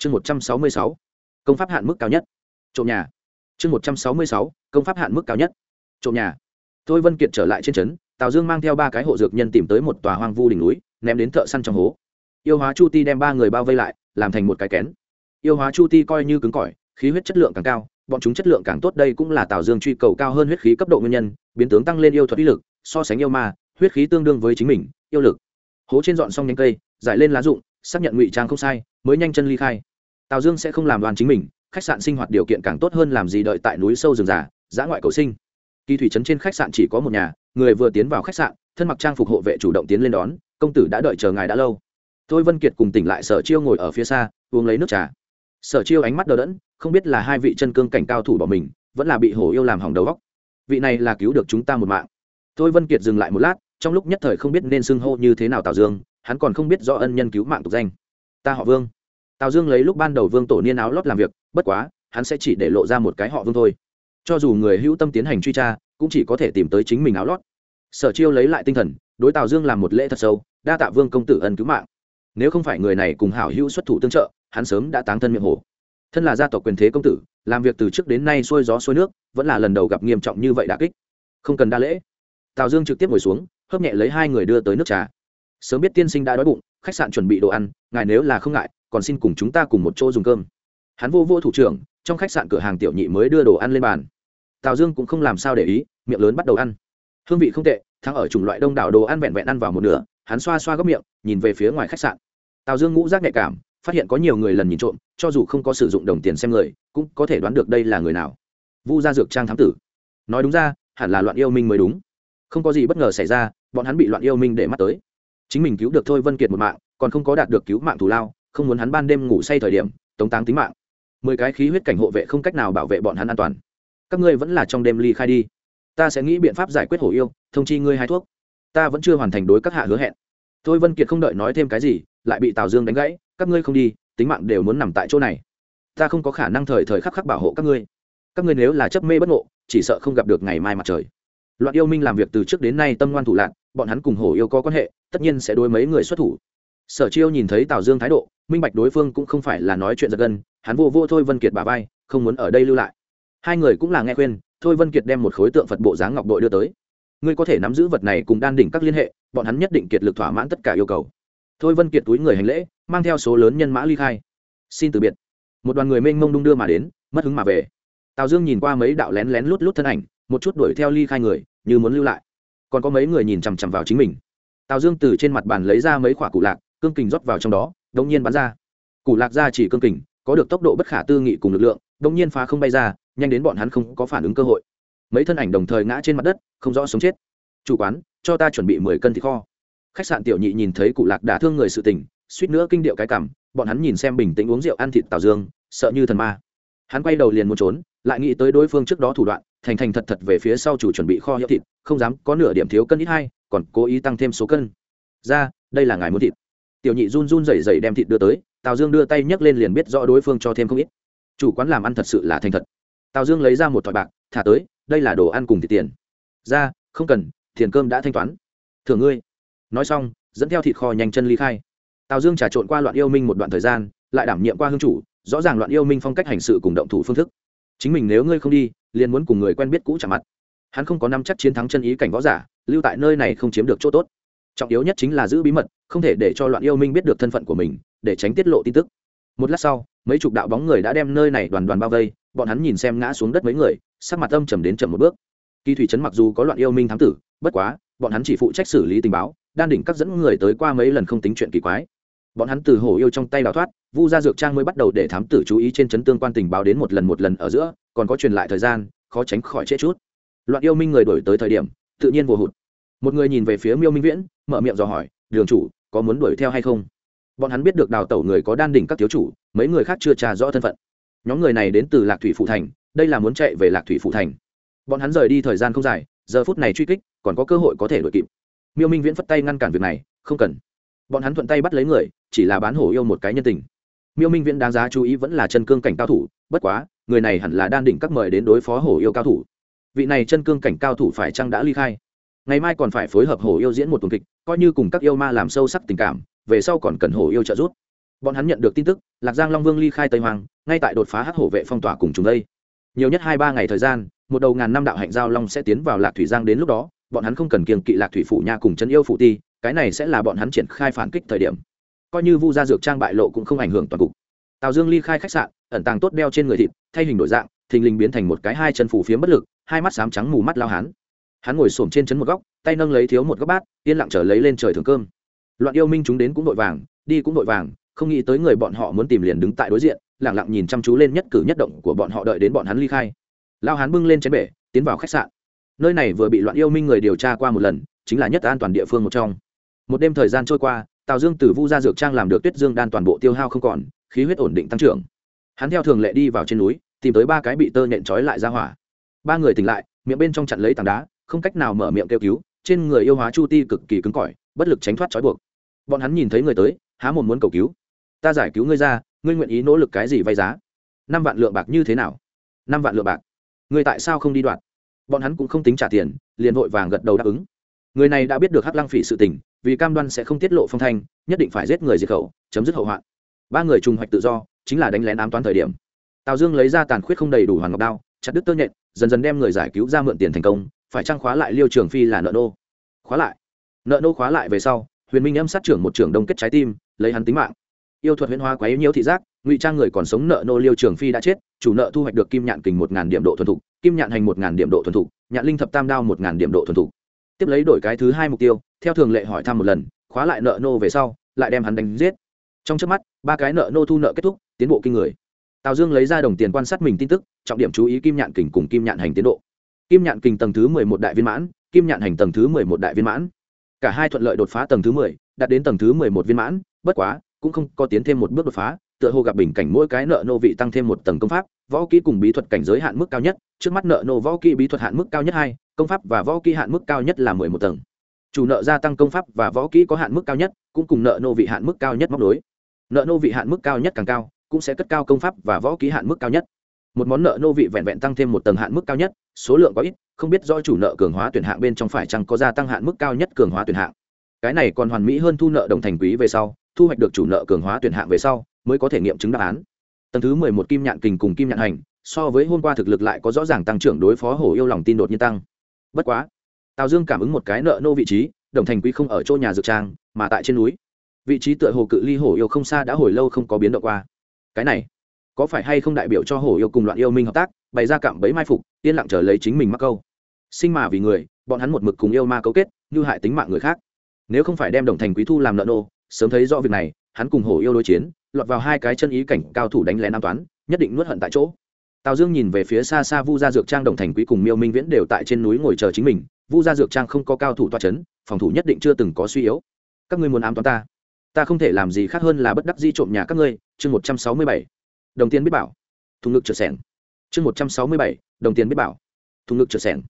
chương một trăm sáu mươi sáu, công pháp hạn mức cao nhất, trộm nhà. chương một trăm sáu mươi sáu, công pháp hạn mức cao nhất, trộm nhà. Thôi vân kiệt trở lại trên trấn, tào dương mang theo ba cái hộ dược nhân tìm tới một tòa hoang vu đỉnh núi, ném đến thợ săn trong hố. Yêu hóa chu ti đem ba người bao vây lại, làm thành một cái kén. Yêu hóa chu ti coi như cứng cỏi, khí huyết chất lượng càng cao, bọn chúng chất lượng càng tốt, đây cũng là tào dương truy cầu cao hơn huyết khí cấp độ nguyên nhân, biến tướng tăng lên yêu thuật uy lực, so sánh yêu ma, huyết khí tương đương với chính mình, yêu lực. Hố trên dọn xong nhánh cây, giải lên lá rụng xác nhận ngụy trang không sai, mới nhanh chân ly khai. Tào dương sẽ không làm đoàn chính mình, khách sạn sinh hoạt điều kiện càng tốt hơn làm gì đợi tại núi sâu rừng già, giã ngoại cầu sinh. Kỳ thủy trấn trên khách sạn chỉ có một nhà, người vừa tiến vào khách sạn, thân mặc trang phục hộ vệ chủ động tiến lên đón, công tử đã đợi chờ ngài đã lâu. Thôi vân kiệt cùng tỉnh lại sở chiêu ngồi ở phía xa, uống lấy nước trà. Sở chiêu ánh mắt đờ đẫn, không biết là hai vị chân cương cảnh cao thủ bỏ mình, vẫn là bị hổ yêu làm hỏng đầu góc vị này là cứu được chúng ta một mạng. Thôi vân kiệt dừng lại một lát trong lúc nhất thời không biết nên xưng hô như thế nào tào dương, hắn còn không biết do ân nhân cứu mạng tục danh. Ta họ vương. Tào dương lấy lúc ban đầu vương tổ niên áo lót làm việc, bất quá, hắn sẽ chỉ để lộ ra một cái họ vương thôi. Cho dù người hữu tâm tiến hành truy tra, cũng chỉ có thể tìm tới chính mình áo lót. Sở chiêu lấy lại tinh thần, đối tào dương làm một lễ thật sâu, đa tạ vương công tử ân cứu mạng. Nếu không phải người này cùng hảo hữu xuất thủ tương trợ, hắn sớm đã táng thân miệng hồ thân là gia tộc quyền thế công tử, làm việc từ trước đến nay xuôi gió xuôi nước, vẫn là lần đầu gặp nghiêm trọng như vậy đã kích. Không cần đa lễ. Tào dương trực tiếp ngồi xuống hớp nhẹ lấy hai người đưa tới nước trà. Sớm biết tiên sinh đã đói bụng, khách sạn chuẩn bị đồ ăn, ngài nếu là không ngại, còn xin cùng chúng ta cùng một chỗ dùng cơm. Hắn vô vô thủ trưởng, trong khách sạn cửa hàng tiểu nhị mới đưa đồ ăn lên bàn. Tào dương cũng không làm sao để ý, miệng lớn bắt đầu ăn. Hương vị không tệ, thắng ở chủng loại đông đảo đồ ăn vẹn vẹn ăn vào một nửa, hắn xoa xoa góc miệng, nhìn về phía ngoài khách sạn. Tào dương ngũ rác nhạy cảm, phát hiện có nhiều người lần nhìn trộm, cho dù không có sử dụng đồng tiền xem người, cũng có thể đoán được đây là người nào. Vu gia dược trang thám tử. Nói đúng ra, hẳn là loạn yêu minh mới đúng. Không có gì bất ngờ xảy ra bọn hắn bị loạn yêu minh để mắt tới. Chính mình cứu được thôi vân kiệt một mạng, còn không có đạt được cứu mạng thù lao, không muốn hắn ban đêm ngủ say thời điểm, tống táng tính mạng. Mười cái khí huyết cảnh hộ vệ không cách nào bảo vệ bọn hắn an toàn. Các ngươi vẫn là trong đêm ly khai đi. Ta sẽ nghĩ biện pháp giải quyết hổ yêu, thông chi ngươi hai thuốc. Ta vẫn chưa hoàn thành đối các hạ hứa hẹn. Thôi vân kiệt không đợi nói thêm cái gì, lại bị tào dương đánh gãy, các ngươi không đi, tính mạng đều muốn nằm tại chỗ này. Ta không có khả năng thời thời khắc khắc bảo hộ các ngươi. Các ngươi nếu là chấp mê bất ngộ, chỉ sợ không gặp được ngày mai mặt trời loạn yêu minh làm việc từ trước đến nay tâm ngoan thủ lạc, bọn hắn cùng hổ yêu có quan hệ, tất nhiên sẽ đối mấy người xuất thủ. Sở chiêu nhìn thấy tào dương thái độ, minh bạch đối phương cũng không phải là nói chuyện giật gân, hắn vô vô thôi vân kiệt bà vai, không muốn ở đây lưu lại. Hai người cũng là nghe khuyên, thôi vân kiệt đem một khối tượng phật bộ dáng ngọc đội đưa tới. Ngươi có thể nắm giữ vật này cùng đan đỉnh các liên hệ, bọn hắn nhất định kiệt lực thỏa mãn tất cả yêu cầu. Thôi vân kiệt túi người hành lễ, mang theo số lớn nhân mã ly khai. Xin từ biệt. Một đoàn người mênh mông đung đưa mà đến, mất hứng mà về. Tào dương nhìn qua mấy đạo lén lén lút lút thân ảnh một chút đuổi theo ly khai người, như muốn lưu lại. Còn có mấy người nhìn chằm chằm vào chính mình. Tào dương từ trên mặt bàn lấy ra mấy khoả cụ lạc, cương kình rót vào trong đó, đống nhiên bắn ra. Cụ lạc ra chỉ cương kình, có được tốc độ bất khả tư nghị cùng lực lượng, đống nhiên phá không bay ra, nhanh đến bọn hắn không có phản ứng cơ hội. Mấy thân ảnh đồng thời ngã trên mặt đất, không rõ sống chết. Chủ quán, cho ta chuẩn bị mười cân thịt kho. Khách sạn tiểu nhị nhìn thấy cụ lạc đả thương người sự tình, suýt nữa kinh điệu cái cảm, bọn hắn nhìn xem bình tĩnh uống rượu ăn thịt tào dương, sợ như thần ma. Hắn quay đầu liền muốn trốn, lại nghĩ tới đối phương trước đó thủ đoạn thành thành thật thật về phía sau chủ chuẩn bị kho hiệu thịt, không dám có nửa điểm thiếu cân ít hai, còn cố ý tăng thêm số cân. Ra, đây là ngài muốn thịt. Tiểu nhị run run rẩy rẩy đem thịt đưa tới, tào dương đưa tay nhấc lên liền biết rõ đối phương cho thêm không ít. Chủ quán làm ăn thật sự là thành thật. Tào dương lấy ra một thỏi bạc, thả tới, đây là đồ ăn cùng thịt tiền. Ra, không cần, tiền cơm đã thanh toán. Thưởng ngươi. Nói xong, dẫn theo thịt kho nhanh chân ly khai. Tào dương trà trộn qua loạn yêu minh một đoạn thời gian, lại đảm nhiệm qua hương chủ, rõ ràng loạn yêu minh phong cách hành sự cùng động thủ phương thức. Chính mình nếu ngươi không đi liền muốn cùng người quen biết cũ chạm mặt. Hắn không có năm chắc chiến thắng chân ý cảnh võ giả, lưu tại nơi này không chiếm được chỗ tốt. Trọng yếu nhất chính là giữ bí mật, không thể để cho loạn yêu minh biết được thân phận của mình, để tránh tiết lộ tin tức. Một lát sau, mấy chục đạo bóng người đã đem nơi này đoàn đoàn bao vây, bọn hắn nhìn xem ngã xuống đất mấy người, sắc mặt âm trầm đến chậm một bước. Kỳ thủy trấn mặc dù có loạn yêu minh thám tử, bất quá, bọn hắn chỉ phụ trách xử lý tình báo, đan đỉnh các dẫn người tới qua mấy lần không tính chuyện kỳ quái. Bọn hắn từ hổ yêu trong tay đào thoát, vu ra dược trang mới bắt đầu để thám tử chú ý trên chấn tương quan tình báo đến một lần một lần ở giữa còn có truyền lại thời gian, khó tránh khỏi chết chút. Loạn yêu minh người đổi tới thời điểm, tự nhiên vô hụt. Một người nhìn về phía miêu minh viễn, mở miệng dò hỏi, đường chủ, có muốn đuổi theo hay không? Bọn hắn biết được đào tẩu người có đan đỉnh các thiếu chủ, mấy người khác chưa trà rõ thân phận. Nhóm người này đến từ lạc thủy phụ thành, đây là muốn chạy về lạc thủy phụ thành. Bọn hắn rời đi thời gian không dài, giờ phút này truy kích, còn có cơ hội có thể đuổi kịp. Miêu minh viễn phất tay ngăn cản việc này, không cần. Bọn hắn thuận tay bắt lấy người, chỉ là bán hổ yêu một cái nhân tình. Miêu minh viễn đáng giá chú ý vẫn là chân cương cảnh cao thủ, bất quá người này hẳn là đan đỉnh các mời đến đối phó hổ yêu cao thủ. Vị này chân cương cảnh cao thủ phải chăng đã ly khai? Ngày mai còn phải phối hợp hổ yêu diễn một tuần kịch, coi như cùng các yêu ma làm sâu sắc tình cảm, về sau còn cần hổ yêu trợ giúp. Bọn hắn nhận được tin tức, lạc giang long vương ly khai tây hoàng, ngay tại đột phá hắc hổ vệ phong tỏa cùng chúng đây. Nhiều nhất hai ba ngày thời gian, một đầu ngàn năm đạo hạnh giao long sẽ tiến vào lạc thủy giang đến lúc đó, bọn hắn không cần kiềng kỵ lạc thủy phủ nha cùng chân yêu phụ ti, cái này sẽ là bọn hắn triển khai phản kích thời điểm. Coi như vu gia dược trang bại lộ cũng không ảnh hưởng toàn cục. Tào dương ly khai khách sạn, ẩn tàng tốt đeo trên người thịt thay hình đổi dạng, thình lình biến thành một cái hai chân phủ phiếm bất lực, hai mắt xám trắng mù mắt lao hắn hắn ngồi xổm trên chân một góc, tay nâng lấy thiếu một góc bát, yên lặng trở lấy lên trời thường cơm. Loạn yêu minh chúng đến cũng vội vàng, đi cũng vội vàng, không nghĩ tới người bọn họ muốn tìm liền đứng tại đối diện lẳng lặng nhìn chăm chú lên nhất cử nhất động của bọn họ đợi đến bọn hắn ly khai. Lao hắn bưng lên chén bể, tiến vào khách sạn. Nơi này vừa bị loạn yêu minh người điều tra qua một lần, chính là nhất an toàn địa phương một trong. Một đêm thời gian trôi qua, tào dương từ vu gia dược trang làm được tuyết dương đan toàn bộ tiêu hao không còn, khí huyết ổn định tăng trưởng hắn theo thường lệ đi vào trên núi, tìm tới ba cái bị tơ nhện trói lại ra hỏa. Ba người tỉnh lại, miệng bên trong chặn lấy tảng đá, không cách nào mở miệng kêu cứu, trên người yêu hóa chu ti cực kỳ cứng cỏi, bất lực tránh thoát trói buộc. Bọn hắn nhìn thấy người tới, há một muốn cầu cứu. Ta giải cứu ngươi ra, ngươi nguyện ý nỗ lực cái gì vay giá? Năm vạn lượng bạc như thế nào? Năm vạn lượng bạc. Ngươi tại sao không đi đoạt? Bọn hắn cũng không tính trả tiền, liền vội vàng gật đầu đáp ứng. Người này đã biết được hắc lăng phỉ sự tình, vì cam đoan sẽ không tiết lộ phong thanh, nhất định phải giết người diệt khẩu, chấm dứt hậu hoạn. Ba người trùng hoạch tự do chính là đánh lén ám toán thời điểm. Tào dương lấy ra tàn khuyết không đầy đủ hoàng ngọc đao, chặt đứt tơ nhện, dần dần đem người giải cứu ra mượn tiền thành công, phải trang khóa lại liêu trường phi là nợ nô? Khóa lại. Nợ nô khóa lại về sau, huyền minh âm sát trưởng một trưởng đông kết trái tim, lấy hắn tính mạng. Yêu thuật huyễn hóa quá yếu nhiễu thị giác, ngụy trang người còn sống nợ nô liêu trường phi đã chết, chủ nợ thu hoạch được kim nhạn kình một ngàn điểm độ thuần thục, kim nhạn hành một ngàn điểm độ thuần thục, nhạn linh thập tam đao một ngàn điểm độ thuần thục. Tiếp lấy đổi cái thứ hai mục tiêu, theo thường lệ hỏi thăm một lần, khóa lại nợ nô về sau, lại đem hắn đánh giết. Trong trước mắt, ba cái nợ nô thu nợ kết thúc tiến bộ kinh người. Tào dương lấy ra đồng tiền quan sát mình tin tức, trọng điểm chú ý kim nhạn kình cùng kim nhạn hành tiến độ. Kim nhạn kình tầng thứ mười một đại viên mãn, kim nhạn hành tầng thứ mười một đại viên mãn. Cả hai thuận lợi đột phá tầng thứ mười, đạt đến tầng thứ mười một viên mãn, bất quá, cũng không có tiến thêm một bước đột phá, tựa hồ gặp bình cảnh mỗi cái nợ nô vị tăng thêm một tầng công pháp, võ kỹ cùng bí thuật cảnh giới hạn mức cao nhất, trước mắt nợ nô võ kỹ bí thuật hạn mức cao nhất hai, công pháp và võ kỹ hạn mức cao nhất là mười một tầng. Chủ nợ gia tăng công pháp và võ kỹ có hạn mức cao nhất, cũng cùng nợ nô vị hạn mức cao nhất móc đối nợ nô vị hạn mức cao nhất càng cao cũng sẽ cất cao công pháp và võ ký hạn mức cao nhất. Một món nợ nô vị vẹn vẹn tăng thêm một tầng hạn mức cao nhất, số lượng có ít, không biết do chủ nợ cường hóa tuyển hạng bên trong phải chăng có gia tăng hạn mức cao nhất cường hóa tuyển hạng. Cái này còn hoàn mỹ hơn thu nợ đồng thành quý về sau, thu hoạch được chủ nợ cường hóa tuyển hạng về sau, mới có thể nghiệm chứng đáp án. Tầng thứ mười một kim nhạn kình cùng kim nhạn hành, so với hôm qua thực lực lại có rõ ràng tăng trưởng đối phó hổ yêu lòng tin đột nhiên tăng. Bất quá, tào dương cảm ứng một cái nợ nô vị trí, đồng thành quý không ở chỗ nhà dược trang, mà tại trên núi. Vị trí tựa hồ cự ly hổ yêu không xa đã hồi lâu không có biến động qua cái này. Có phải hay không đại biểu cho hổ yêu cùng loạn yêu minh hợp tác, bày ra cạm bẫy mai phục, yên lặng trở lấy chính mình mắc câu. Sinh mà vì người, bọn hắn một mực cùng yêu ma cấu kết, như hại tính mạng người khác. Nếu không phải đem đồng thành quý thu làm nợ nô, sớm thấy rõ việc này, hắn cùng hổ yêu đối chiến, lọt vào hai cái chân ý cảnh cao thủ đánh lén an toán, nhất định nuốt hận tại chỗ. Tào dương nhìn về phía xa xa vu gia dược trang đồng thành quý cùng miêu minh viễn đều tại trên núi ngồi chờ chính mình, vu gia dược trang không có cao thủ toa c h ấ n phòng thủ nhất định chưa từng có suy yếu. Các ngươi muốn ám toán ta? Ta không thể làm gì khác hơn là bất đắc di trộm nhà các ngươi, chương một trăm sáu mươi bảy. Đồng tiền biết bảo. Thùng ngực trượt sẻng. Chương một trăm sáu mươi bảy, đồng tiền biết bảo. Thùng ngực trượt sẻng.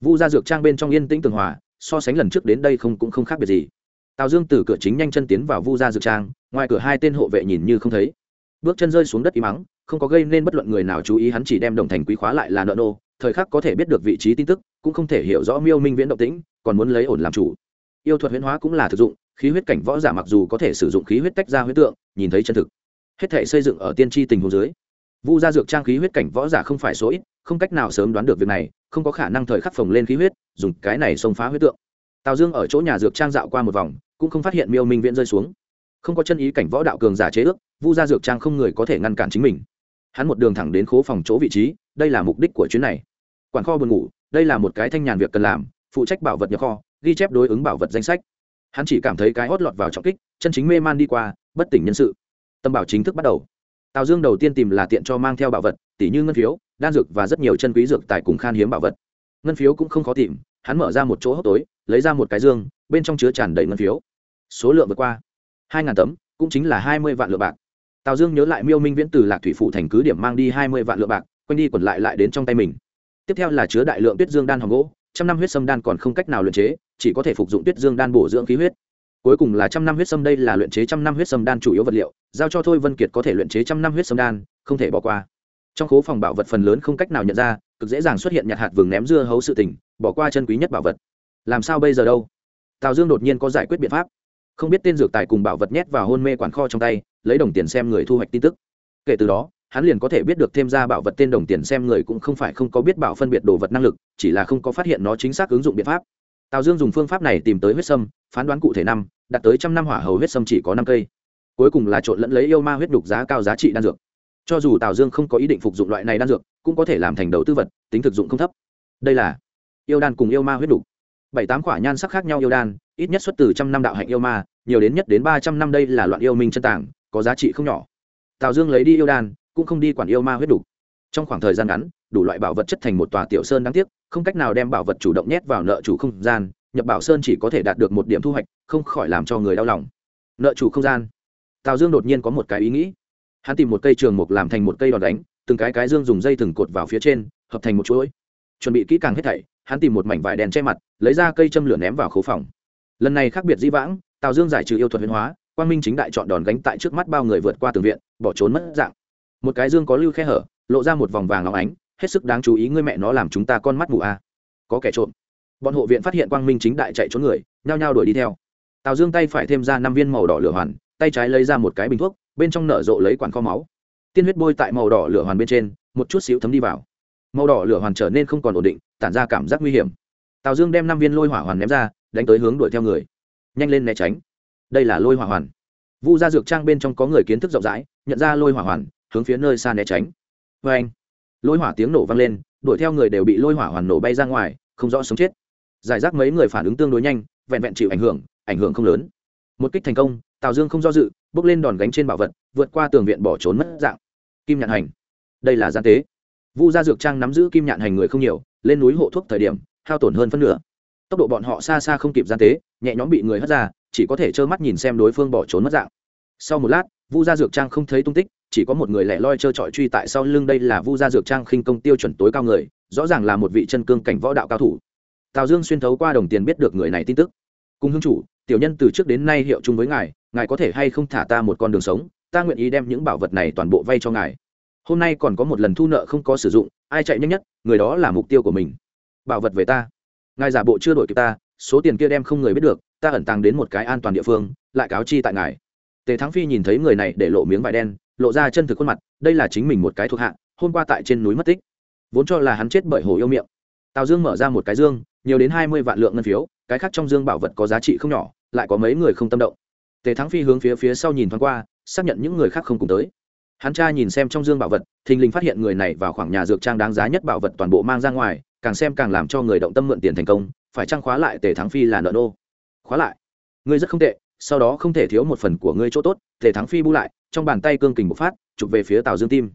Vu gia dược trang bên trong yên tĩnh tường hòa, so sánh lần trước đến đây không cũng không khác biệt gì. Tào dương từ cửa chính nhanh chân tiến vào vu gia dược trang, ngoài cửa hai tên hộ vệ nhìn như không thấy. Bước chân rơi xuống đất y mắng không có gây nên bất luận người nào chú ý hắn chỉ đem đồng thành quý khóa lại là nợ nô, thời khắc có thể biết được vị trí tin tức, cũng không thể hiểu rõ miêu minh viễn động tĩnh, còn muốn lấy ổn làm chủ yêu thuật huyễn hóa cũng là thực dụng, khí huyết cảnh võ giả mặc dù có thể sử dụng khí huyết tách ra huyết tượng, nhìn thấy chân thực. Hết thể xây dựng ở tiên tri tình hồ dưới. Vu gia dược trang khí huyết cảnh võ giả không phải số ít, không cách nào sớm đoán được việc này, không có khả năng thời khắc phồng lên khí huyết, dùng cái này xông phá huyết tượng. Tào dương ở chỗ nhà dược trang dạo qua một vòng, cũng không phát hiện miêu minh viễn rơi xuống. Không có chân ý cảnh võ đạo cường giả chế ước, vu gia dược trang không người có thể ngăn cản chính mình. Hắn một đường thẳng đến khố phòng chỗ vị trí, đây là mục đích của chuyến này. Quản kho buồn ngủ, đây là một cái thanh nhàn việc cần làm, phụ trách bảo vật nhập kho ghi chép đối ứng bảo vật danh sách. Hắn chỉ cảm thấy cái hót lọt vào trọng kích, chân chính mê man đi qua, bất tỉnh nhân sự. Tâm bảo chính thức bắt đầu. Tào dương đầu tiên tìm là tiện cho mang theo bảo vật tỷ như ngân phiếu, đan dược và rất nhiều chân quý dược tài cùng khan hiếm bảo vật. Ngân phiếu cũng không khó tìm, hắn mở ra một chỗ hốc tối, lấy ra một cái dương, bên trong chứa tràn đầy ngân phiếu. Số lượng vượt qua hai ngàn tấm, cũng chính là hai mươi vạn lượng bạc. Tào dương nhớ lại miêu minh viễn từ lạc thủy phụ thành cứ điểm mang đi hai mươi vạn lượng bạc, quanh đi quẩn lại lại đến trong tay mình. Tiếp theo là chứa đại lượng tuyết dương đan hồng gỗ, trăm năm huyết sâm đan còn không cách nào luyện chế chỉ có thể phục dụng tuyết dương đan bổ dưỡng khí huyết. Cuối cùng là trăm năm huyết sâm, đây là luyện chế trăm năm huyết sâm đan chủ yếu vật liệu, giao cho thôi vân kiệt có thể luyện chế trăm năm huyết sâm đan, không thể bỏ qua. Trong khố phòng bảo vật phần lớn không cách nào nhận ra, cực dễ dàng xuất hiện nhặt hạt vừng ném dưa hấu sự tình, bỏ qua chân quý nhất bảo vật. Làm sao bây giờ đâu? Tào dương đột nhiên có giải quyết biện pháp. Không biết tên dược tài cùng bảo vật nhét vào hôn mê quản kho trong tay, lấy đồng tiền xem người thu hoạch tin tức. Kể từ đó, hắn liền có thể biết được thêm ra bảo vật tên đồng tiền xem người cũng không phải không có biết bảo phân biệt đồ vật năng lực, chỉ là không có phát hiện nó chính xác ứng dụng biện pháp tào dương dùng phương pháp này tìm tới huyết sâm, phán đoán cụ thể năm, đạt tới trăm năm hỏa hầu huyết sâm chỉ có năm cây. Cuối cùng là trộn lẫn lấy yêu ma huyết đục giá cao giá trị đan dược. Cho dù tào dương không có ý định phục dụng loại này đan dược, cũng có thể làm thành đầu tư vật, tính thực dụng không thấp. Đây là yêu đan cùng yêu ma huyết đục bảy tám quả nhan sắc khác nhau yêu đan, ít nhất xuất từ trăm năm đạo hạnh yêu ma, nhiều đến nhất đến ba trăm năm đây là loạn yêu minh chân tảng có giá trị không nhỏ. Tào dương lấy đi yêu đan, cũng không đi quản yêu ma huyết đục trong khoảng thời gian ngắn đủ loại bảo vật chất thành một tòa tiểu sơn đáng tiếc, không cách nào đem bảo vật chủ động nhét vào nợ chủ không gian, nhập bảo sơn chỉ có thể đạt được một điểm thu hoạch, không khỏi làm cho người đau lòng. Nợ chủ không gian. Tào dương đột nhiên có một cái ý nghĩ. Hắn tìm một cây trường mục làm thành một cây đòn đánh, từng cái cái dương dùng dây thừng cột vào phía trên, hợp thành một chuỗi. Chuẩn bị kỹ càng hết thảy, hắn tìm một mảnh vải đèn che mặt, lấy ra cây châm lửa ném vào khố phòng. Lần này khác biệt dĩ vãng, tào dương giải trừ yêu thuật huyền hóa, quang minh chính đại chọn đòn gánh tại trước mắt bao người vượt qua tường viện, bỏ trốn mất dạng. Một cái dương có lưu khe hở, lộ ra một vòng vàng óng ánh hết sức đáng chú ý ngươi mẹ nó làm chúng ta con mắt mù a. À. có kẻ trộm. Bọn hộ viện phát hiện quang minh chính đại chạy trốn người, nhao nhao đuổi đi theo. Tào dương tay phải thêm ra năm viên màu đỏ lửa hoàn, tay trái lấy ra một cái bình thuốc, bên trong nở rộ lấy quản kho máu. Tiên huyết bôi tại màu đỏ lửa hoàn bên trên, một chút xíu thấm đi vào. Màu đỏ lửa hoàn trở nên không còn ổn định, tản ra cảm giác nguy hiểm. Tào dương đem năm viên lôi hỏa hoàn ném ra, đánh tới hướng đuổi theo người. Nhanh lên né tránh. Đây là lôi hỏa hoàn. Vu gia dược trang bên trong có người kiến thức rộng rãi, nhận ra lôi hỏa hoàn, hướng phía nơi xa né tránh. Vê anh lôi hỏa tiếng nổ vang lên, đuổi theo người đều bị lôi hỏa hoàn nổ bay ra ngoài, không rõ sống chết. Giải rác mấy người phản ứng tương đối nhanh, vẹn vẹn chịu ảnh hưởng ảnh hưởng không lớn. Một kích thành công, tào dương không do dự, bước lên đòn gánh trên bảo vật, vượt qua tường viện bỏ trốn mất dạng. Kim nhạn hành. Đây là gian tế. Vu gia dược trang nắm giữ kim nhạn hành người không nhiều, lên núi hộ thuốc thời điểm, hao tổn hơn phân nửa. Tốc độ bọn họ xa xa không kịp gian tế, nhẹ nhõm bị người hất ra, chỉ có thể trơ mắt nhìn xem đối phương bỏ trốn mất dạng. Sau một lát, vu gia dược trang không thấy tung tích chỉ có một người lẻ loi trơ trọi truy tại sau lưng đây là vu gia dược trang khinh công tiêu chuẩn tối cao người, rõ ràng là một vị chân cương cảnh võ đạo cao thủ. Tào dương xuyên thấu qua đồng tiền biết được người này tin tức. Cùng hương chủ, tiểu nhân từ trước đến nay hiệu chung với ngài ngài có thể hay không thả ta một con đường sống, ta nguyện ý đem những bảo vật này toàn bộ vay cho ngài. Hôm nay còn có một lần thu nợ không có sử dụng, ai chạy nhanh nhất, người đó là mục tiêu của mình. Bảo vật về ta. Ngài giả bộ chưa đổi kịp ta, số tiền kia đem không người biết được, ta ẩn tàng đến một cái an toàn địa phương, lại cáo chi tại ngài. Tề thắng phi nhìn thấy người này để lộ miếng vải đen lộ ra chân thực khuôn mặt, đây là chính mình một cái thuộc hạ, hôm qua tại trên núi mất tích. Vốn cho là hắn chết bởi hồ yêu miệng. Tào dương mở ra một cái dương, nhiều đến hai mươi vạn lượng ngân phiếu, cái khác trong dương bảo vật có giá trị không nhỏ, lại có mấy người không tâm động. Tề thắng phi hướng phía phía sau nhìn thoáng qua, xác nhận những người khác không cùng tới. Hắn tra nhìn xem trong dương bảo vật, thình lình phát hiện người này vào khoảng nhà dược trang đáng giá nhất bảo vật toàn bộ mang ra ngoài, càng xem càng làm cho người động tâm mượn tiền thành công, phải trang khóa lại tề thắng phi là nợ nô? Khóa lại. Ngươi rất không tệ, sau đó không thể thiếu một phần của ngươi chỗ tốt, tề thắng phi bu lại trong bàn tay cương kình bộc phát, chụp về phía tào dương tim.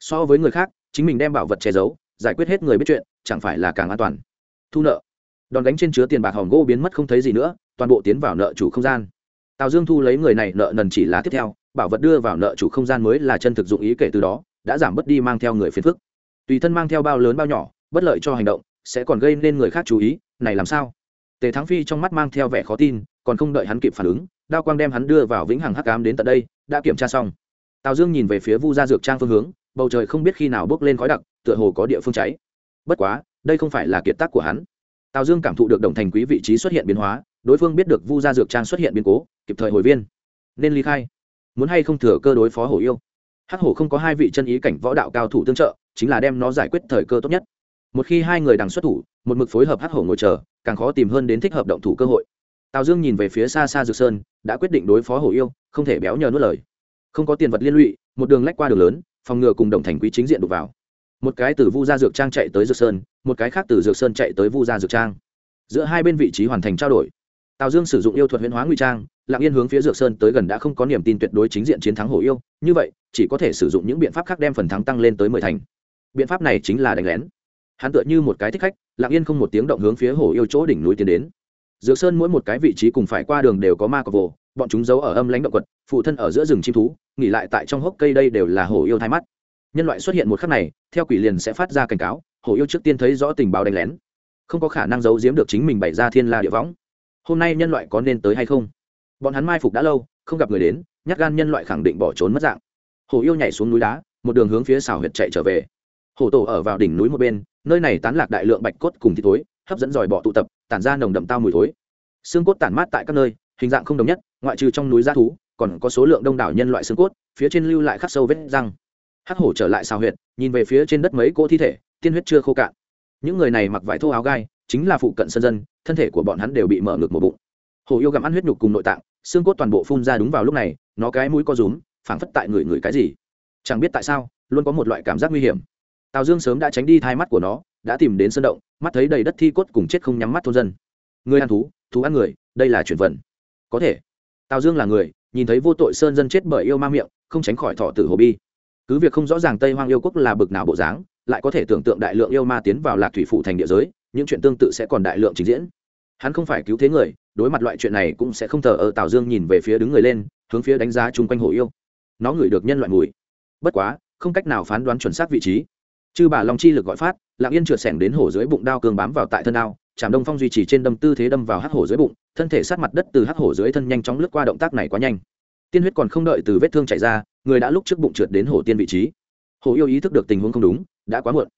So với người khác, chính mình đem bảo vật che giấu, giải quyết hết người biết chuyện, chẳng phải là càng an toàn. Thu nợ. Đòn đánh trên chứa tiền bạc hòm gỗ biến mất không thấy gì nữa, toàn bộ tiến vào nợ chủ không gian. Tào dương thu lấy người này nợ nần chỉ là tiếp theo, bảo vật đưa vào nợ chủ không gian mới là chân thực dụng ý kể từ đó, đã giảm bớt đi mang theo người phiền phức. Tùy thân mang theo bao lớn bao nhỏ, bất lợi cho hành động, sẽ còn gây nên người khác chú ý, này làm sao? Tề thắng phi trong mắt mang theo vẻ khó tin, còn không đợi hắn kịp phản ứng, đao quang đem hắn đưa vào vĩnh hằng hắc ám đến tận đây đã kiểm tra xong. Tào dương nhìn về phía vu gia dược trang phương hướng, bầu trời không biết khi nào bốc lên khói đặc, tựa hồ có địa phương cháy. Bất quá, đây không phải là kiệt tác của hắn. Tào dương cảm thụ được đồng thành quý vị trí xuất hiện biến hóa, đối phương biết được vu gia dược trang xuất hiện biến cố, kịp thời hồi viên. Nên ly khai. Muốn hay không thừa cơ đối phó hổ yêu? Hắc hổ không có hai vị chân ý cảnh võ đạo cao thủ tương trợ, chính là đem nó giải quyết thời cơ tốt nhất. Một khi hai người đằng xuất thủ, một mực phối hợp hắc hổ ngồi chờ, càng khó tìm hơn đến thích hợp động thủ cơ hội tào dương nhìn về phía xa xa dược sơn, đã quyết định đối phó hổ yêu, không thể béo nhờ nuốt lời. Không có tiền vật liên lụy, một đường lách qua đường lớn, phòng ngừa cùng đồng thành quý chính diện đục vào. Một cái từ vu gia dược trang chạy tới dược sơn, một cái khác từ dược sơn chạy tới vu gia dược trang. Giữa hai bên vị trí hoàn thành trao đổi. Tào dương sử dụng yêu thuật huyễn hóa nguy trang, lặng yên hướng phía dược sơn tới gần đã không có niềm tin tuyệt đối chính diện chiến thắng hổ yêu, như vậy, chỉ có thể sử dụng những biện pháp khác đem phần thắng tăng lên tới mười thành. Biện pháp này chính là đánh lén. Hắn tựa như một cái thích khách, lặng yên không một tiếng động hướng phía hổ yêu chỗ đỉnh núi tiến đến dược sơn mỗi một cái vị trí cùng phải qua đường đều có ma cọc vồ, bọn chúng giấu ở âm lãnh động quật, phụ thân ở giữa rừng chim thú, nghỉ lại tại trong hốc cây đây đều là hổ yêu thái mắt. Nhân loại xuất hiện một khắc này, theo quỷ liền sẽ phát ra cảnh cáo, hổ yêu trước tiên thấy rõ tình báo đánh lén. Không có khả năng giấu giếm được chính mình bày ra thiên la địa võng. Hôm nay nhân loại có nên tới hay không? Bọn hắn mai phục đã lâu, không gặp người đến, nhát gan nhân loại khẳng định bỏ trốn mất dạng. Hổ yêu nhảy xuống núi đá, một đường hướng phía xào huyệt chạy trở về. Hổ tổ ở vào đỉnh núi một bên, nơi này tán lạc đại lượng bạch cốt cùng thịt thối hấp dẫn dòi bọ tụ tập, tản ra nồng đậm tao mùi thối. Xương cốt tản mát tại các nơi, hình dạng không đồng nhất, ngoại trừ trong núi g thú, còn có số lượng đông đảo nhân loại xương cốt, phía trên lưu lại khắc sâu vết răng. Hắc hổ trở lại xào huyệt, nhìn về phía trên đất mấy cỗ thi thể, tiên huyết chưa khô cạn. Những người này mặc vải thô áo gai, chính là phụ cận sân dân, thân thể của bọn hắn đều bị mở ngược một bụng. Hổ yêu gặm ăn huyết nhục cùng nội tạng, xương cốt toàn bộ phun ra đúng vào lúc này, nó cái mũi co rúm, phảng phất tại người người cái gì. Chẳng biết tại sao, luôn có một loại cảm giác nguy hiểm. Tào dương sớm đã tránh đi thai mắt của nó, đã tìm đến sân động mắt thấy đầy đất thi cốt cùng chết không nhắm mắt thôn dân. Người ăn thú thú ăn người, đây là chuyển vận. Có thể. Tào dương là người, nhìn thấy vô tội sơn dân chết bởi yêu ma miệng, không tránh khỏi thọ tử hồ bi. Cứ việc không rõ ràng tây hoang yêu quốc là bực nào bộ dáng, lại có thể tưởng tượng đại lượng yêu ma tiến vào lạc thủy phủ thành địa giới, những chuyện tương tự sẽ còn đại lượng trình diễn. Hắn không phải cứu thế người, đối mặt loại chuyện này cũng sẽ không thờ ở tào dương nhìn về phía đứng người lên, hướng phía đánh giá chung quanh hồ yêu. Nó ngửi được nhân loại mùi. Bất quá, không cách nào phán đoán chuẩn xác vị trí chư bà long chi lực gọi phát lạng yên trượt sẻng đến hổ dưới bụng đao cường bám vào tại thân đao trạm đông phong duy trì trên đâm tư thế đâm vào hắc hổ dưới bụng, thân thể sát mặt đất từ hắc hổ dưới thân nhanh chóng lướt qua động tác này quá nhanh. Tiên huyết còn không đợi từ vết thương chảy ra, người đã lúc trước bụng trượt đến hổ tiên vị trí. Hổ yêu ý thức được tình huống không đúng, đã quá muộn.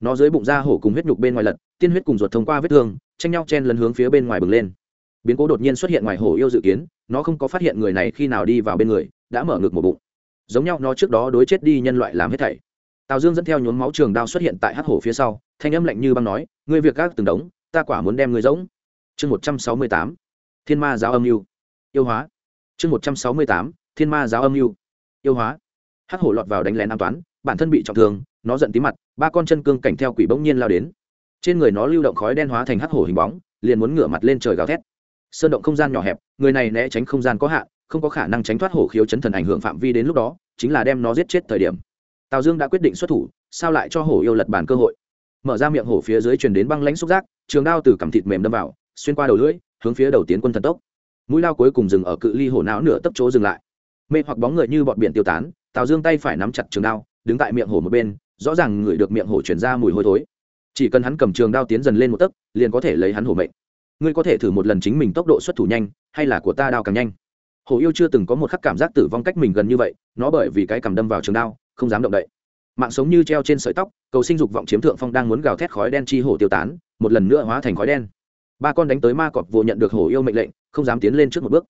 Nó dưới bụng ra hổ cùng huyết nhục bên ngoài lật, tiên huyết cùng ruột thông qua vết thương, tranh nhau chen lấn hướng phía bên ngoài bừng lên. Biến cố đột nhiên xuất hiện ngoài hổ yêu dự kiến, nó không có phát hiện người này khi nào đi vào bên người, đã mở ngực một bụng. Giống nhau nó trước đó đối chết đi nhân loại làm hết thảy tào dương dẫn theo nhốn máu trường đao xuất hiện tại hắc hổ phía sau, thanh âm lạnh như băng nói, ngươi việc các từng đống, ta quả muốn đem ngươi giống chương một trăm sáu mươi tám, thiên ma giáo âm mưu. Yêu hóa. Chương một trăm sáu mươi tám, thiên ma giáo âm mưu. Yêu hóa. Hắc hổ lọt vào đánh lén an toán, bản thân bị trọng thương, nó giận tí mặt, ba con chân cương cảnh theo quỷ bỗng nhiên lao đến. Trên người nó lưu động khói đen hóa thành hắc hổ hình bóng, liền muốn ngửa mặt lên trời gào thét. Sơn động không gian nhỏ hẹp, người này né tránh không gian có hạn, không có khả năng tránh thoát hổ khiếu chấn thần ảnh hưởng phạm vi đến lúc đó, chính là đem nó giết chết thời điểm tào dương đã quyết định xuất thủ, sao lại cho hổ yêu lật bàn cơ hội? Mở ra miệng hổ phía dưới truyền đến băng lãnh xúc giác, trường đao từ cằm thịt mềm đâm vào, xuyên qua đầu lưỡi, hướng phía đầu tiến quân thần tốc. Mũi lao cuối cùng dừng ở cự ly hổ não nửa tấp chỗ dừng lại. Mê hoặc bóng người như bọn biển tiêu tán, tào dương tay phải nắm chặt trường đao, đứng tại miệng hổ một bên, rõ ràng ngửi được miệng hổ chuyển ra mùi hôi thối. Chỉ cần hắn cầm trường đao tiến dần lên một tấc, liền có thể lấy hắn hổ mệnh. Ngươi có thể thử một lần chính mình tốc độ xuất thủ nhanh, hay là của ta đao càng nhanh? Hổ yêu chưa từng có một khắc cảm giác tử vong cách mình gần như vậy, nó bởi vì cái cầm đâm vào trường đao không dám động đậy. Mạng sống như treo trên sợi tóc, cầu sinh dục vọng chiếm thượng phong đang muốn gào thét khói đen chi hổ tiêu tán, một lần nữa hóa thành khói đen. Ba con đánh tới ma cọp vồ nhận được hổ yêu mệnh lệnh, không dám tiến lên trước một bước.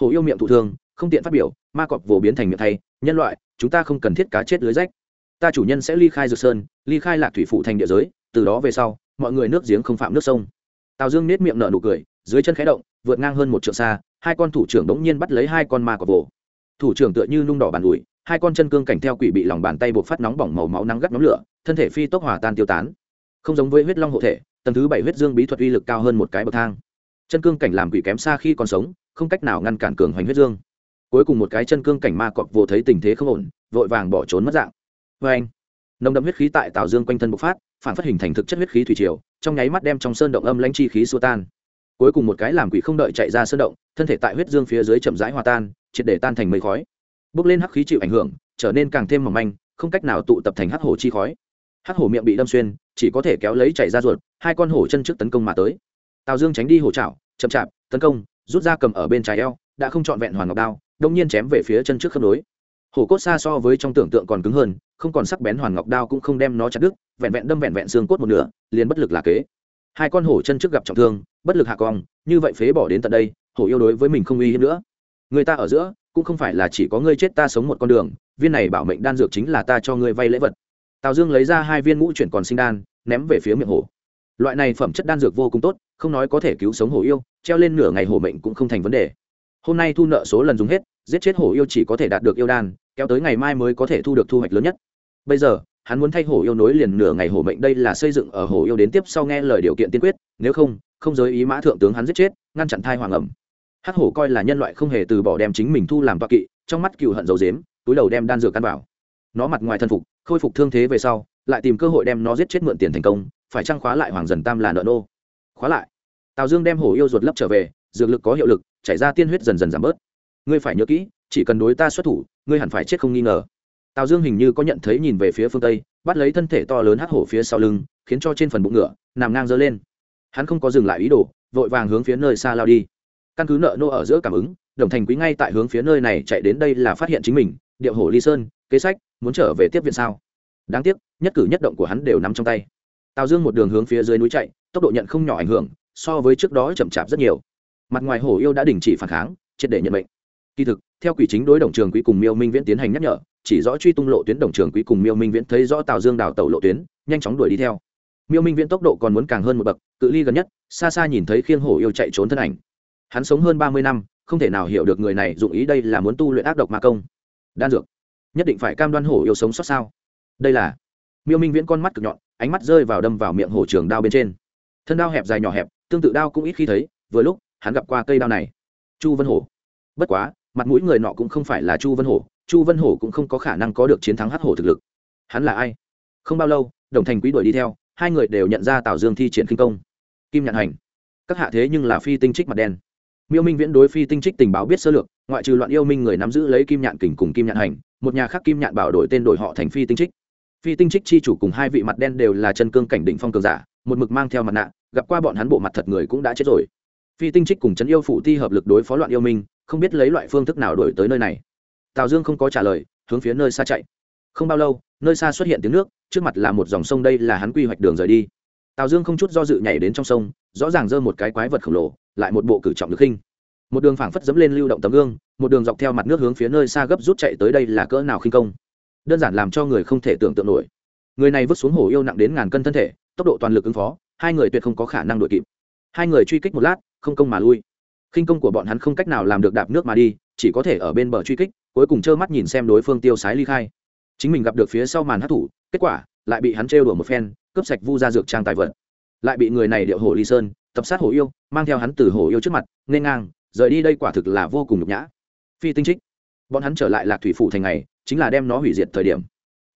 Hổ yêu miệng thụ thương, không tiện phát biểu, ma cọp vồ biến thành miệng thay, nhân loại, chúng ta không cần thiết cá chết lưới rách. Ta chủ nhân sẽ ly khai dược sơn, ly khai lạc thủy phụ thành địa giới, từ đó về sau, mọi người nước giếng không phạm nước sông. Tào dương nết miệng nở nụ cười, dưới chân khẽ động, vượt ngang hơn một trượng xa, hai con thủ trưởng đống nhiên bắt lấy hai con ma cọp vồ. Thủ trưởng tựa như nung đỏ bàn ủi hai con chân cương cảnh theo quỷ bị lòng bàn tay buộc phát nóng bỏng màu máu nắng gắt nóng lửa, thân thể phi tốc hòa tan tiêu tán. Không giống với huyết long hộ thể, tầng thứ bảy huyết dương bí thuật uy lực cao hơn một cái bậc thang. Chân cương cảnh làm quỷ kém xa khi còn sống, không cách nào ngăn cản cường hoành huyết dương. Cuối cùng một cái chân cương cảnh ma cọp vô thấy tình thế không ổn, vội vàng bỏ trốn mất dạng. Vê anh. Nồng đậm huyết khí tại tào dương quanh thân bộc phát, phản phát hình thành thực chất huyết khí thủy triều, trong nháy mắt đem trong sơn động âm lãnh chi khí xua tan. Cuối cùng một cái làm quỷ không đợi chạy ra sơn động, thân thể tại huyết dương phía dưới chậm rãi hòa tan, triệt để tan thành mây khói bước lên hắc khí chịu ảnh hưởng, trở nên càng thêm mỏng manh, không cách nào tụ tập thành hắc hổ chi khói. Hắc hổ miệng bị đâm xuyên, chỉ có thể kéo lấy chảy ra ruột, hai con hổ chân trước tấn công mà tới. Tào dương tránh đi hổ chảo chậm chạp, tấn công, rút ra cầm ở bên trái eo, đã không trọn vẹn hoàn ngọc đao, đông nhiên chém về phía chân trước khớp nối. Hổ cốt xa so với trong tưởng tượng còn cứng hơn, không còn sắc bén hoàn ngọc đao cũng không đem nó chặt đứt, vẹn vẹn đâm vẹn vẹn xương cốt một nửa, liền bất lực là kế. Hai con hổ chân trước gặp trọng thương, bất lực hạ cong, như vậy phế bỏ đến tận đây, hổ yêu đối với mình không uy hiếp nữa. Người ta ở giữa cũng không phải là chỉ có ngươi chết ta sống một con đường, viên này bảo mệnh đan dược chính là ta cho ngươi vay lễ vật. Tào dương lấy ra hai viên ngũ chuyển còn sinh đan, ném về phía miệng hổ loại này phẩm chất đan dược vô cùng tốt, không nói có thể cứu sống hổ yêu, treo lên nửa ngày hổ mệnh cũng không thành vấn đề. Hôm nay thu nợ số lần dùng hết, giết chết hổ yêu chỉ có thể đạt được yêu đan, kéo tới ngày mai mới có thể thu được thu hoạch lớn nhất. Bây giờ, hắn muốn thay hổ yêu nối liền nửa ngày hổ mệnh đây là xây dựng ở hổ yêu đến tiếp sau nghe lời điều kiện tiên quyết, nếu không không giới ý mã thượng tướng hắn giết chết, ngăn chặn thai hoàng ẩm hắc hổ coi là nhân loại không hề từ bỏ đem chính mình thu làm toa kỵ, trong mắt cựu hận dầu dếm túi đầu đem đan dược căn vào. Nó mặt ngoài thân phục, khôi phục thương thế về sau, lại tìm cơ hội đem nó giết chết mượn tiền thành công, phải trăng khóa lại hoàng dần tam là nợ nô? Khóa lại. Tào dương đem hổ yêu ruột lấp trở về, dược lực có hiệu lực, chảy ra tiên huyết dần dần giảm bớt. Ngươi phải nhớ kỹ, chỉ cần đối ta xuất thủ, ngươi hẳn phải chết không nghi ngờ. Tào dương hình như có nhận thấy nhìn về phía phương tây, bắt lấy thân thể to lớn hắc hổ phía sau lưng, khiến cho trên phần bụng ngựa, nằm ngang dơ lên. Hắn không có dừng lại ý đồ, vội vàng hướng phía nơi xa lao đi căn cứ nợ nô ở giữa cảm ứng, đồng thành quý ngay tại hướng phía nơi này chạy đến đây là phát hiện chính mình, điệu hổ ly sơn, kế sách, muốn trở về tiếp viện sao? Đáng tiếc, nhất cử nhất động của hắn đều nắm trong tay. Tào dương một đường hướng phía dưới núi chạy, tốc độ nhận không nhỏ ảnh hưởng, so với trước đó chậm chạp rất nhiều. Mặt ngoài hổ yêu đã đình chỉ phản kháng, triệt để nhận mệnh. Kỳ thực, theo quỷ chính đối đồng trường quý cùng miêu minh viễn tiến hành nhắc nhở, chỉ rõ truy tung lộ tuyến đồng trường quý cùng miêu minh viễn thấy rõ tào dương đào tẩu lộ tuyến, nhanh chóng đuổi đi theo. Miêu minh viễn tốc độ còn muốn càng hơn một bậc, cự ly gần nhất, xa xa nhìn thấy khiêng hổ yêu chạy trốn thân ảnh hắn sống hơn ba mươi năm, không thể nào hiểu được người này dụng ý đây là muốn tu luyện ác độc ma công. Đan dược. Nhất định phải cam đoan hổ yêu sống xót sao? Đây là. Miêu minh viễn con mắt cực nhọn, ánh mắt rơi vào đâm vào miệng hổ trường đao bên trên. Thân đao hẹp dài nhỏ hẹp, tương tự đao cũng ít khi thấy, vừa lúc, hắn gặp qua cây đao này. Chu vân hổ. Bất quá, mặt mũi người nọ cũng không phải là chu vân hổ, chu vân hổ cũng không có khả năng có được chiến thắng hắc hổ thực lực. Hắn là ai? Không bao lâu, đồng thành quý đuổi đi theo, hai người đều nhận ra tào dương thi triển kinh công. Kim nhạn hành. Các hạ thế nhưng là phi tinh trích mặt đen miêu minh viễn đối phi tinh trích tình báo biết sơ lược, ngoại trừ loạn yêu minh người nắm giữ lấy kim nhạn kình cùng kim nhạn hành, một nhà khác kim nhạn bảo đổi tên đổi họ thành phi tinh trích. Phi tinh trích chi chủ cùng hai vị mặt đen đều là chân cương cảnh đỉnh phong cường giả, một mực mang theo mặt nạ, gặp qua bọn hắn bộ mặt thật người cũng đã chết rồi. Phi tinh trích cùng chấn yêu phụ thi hợp lực đối phó loạn yêu minh, không biết lấy loại phương thức nào đổi tới nơi này. Tào dương không có trả lời, hướng phía nơi xa chạy. Không bao lâu, nơi xa xuất hiện tiếng nước, trước mặt là một dòng sông đây là hắn quy hoạch đường rời đi. Tào dương không chút do dự nhảy đến trong sông, rõ ràng giơ một cái quái vật khổng lồ lại một bộ cử trọng được khinh. Một đường phảng phất dẫm lên lưu động tấm gương, một đường dọc theo mặt nước hướng phía nơi xa gấp rút chạy tới đây là cỡ nào khinh công. Đơn giản làm cho người không thể tưởng tượng nổi. Người này vứt xuống hồ yêu nặng đến ngàn cân thân thể, tốc độ toàn lực ứng phó, hai người tuyệt không có khả năng đuổi kịp. Hai người truy kích một lát, không công mà lui. Khinh công của bọn hắn không cách nào làm được đạp nước mà đi, chỉ có thể ở bên bờ truy kích, cuối cùng trơ mắt nhìn xem đối phương tiêu sái ly khai. Chính mình gặp được phía sau màn hát thủ, kết quả, lại bị hắn trêu đùa một phen, cướp sạch vu ra dược trang tài vật. Lại bị người này điệu hổ ly sơn tập sát hổ yêu, mang theo hắn từ hổ yêu trước mặt nên ngang, rời đi đây quả thực là vô cùng nhục nhã. Phi tinh trích. Bọn hắn trở lại lạc thủy phủ thành ngày, chính là đem nó hủy diệt thời điểm.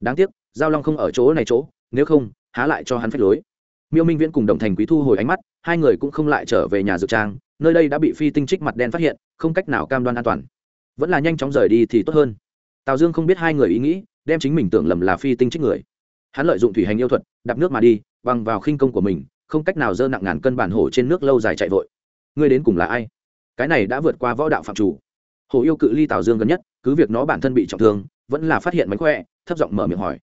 Đáng tiếc, giao long không ở chỗ này chỗ, nếu không, há lại cho hắn phách lối. Miêu minh viễn cùng đồng thành quý thu hồi ánh mắt, hai người cũng không lại trở về nhà dược trang, nơi đây đã bị phi tinh trích mặt đen phát hiện, không cách nào cam đoan an toàn. Vẫn là nhanh chóng rời đi thì tốt hơn. Tào dương không biết hai người ý nghĩ, đem chính mình tưởng lầm là phi tinh trích người. Hắn lợi dụng thủy hành yêu thuật, đạp nước mà đi, bằng vào khinh công của mình không cách nào dơ nặng ngàn cân bản hổ trên nước lâu dài chạy vội. Ngươi đến cùng là ai? Cái này đã vượt qua võ đạo phạm chủ. Hổ yêu cự ly tào dương gần nhất, cứ việc nó bản thân bị trọng thương, vẫn là phát hiện mánh khỏe, thấp giọng mở miệng hỏi.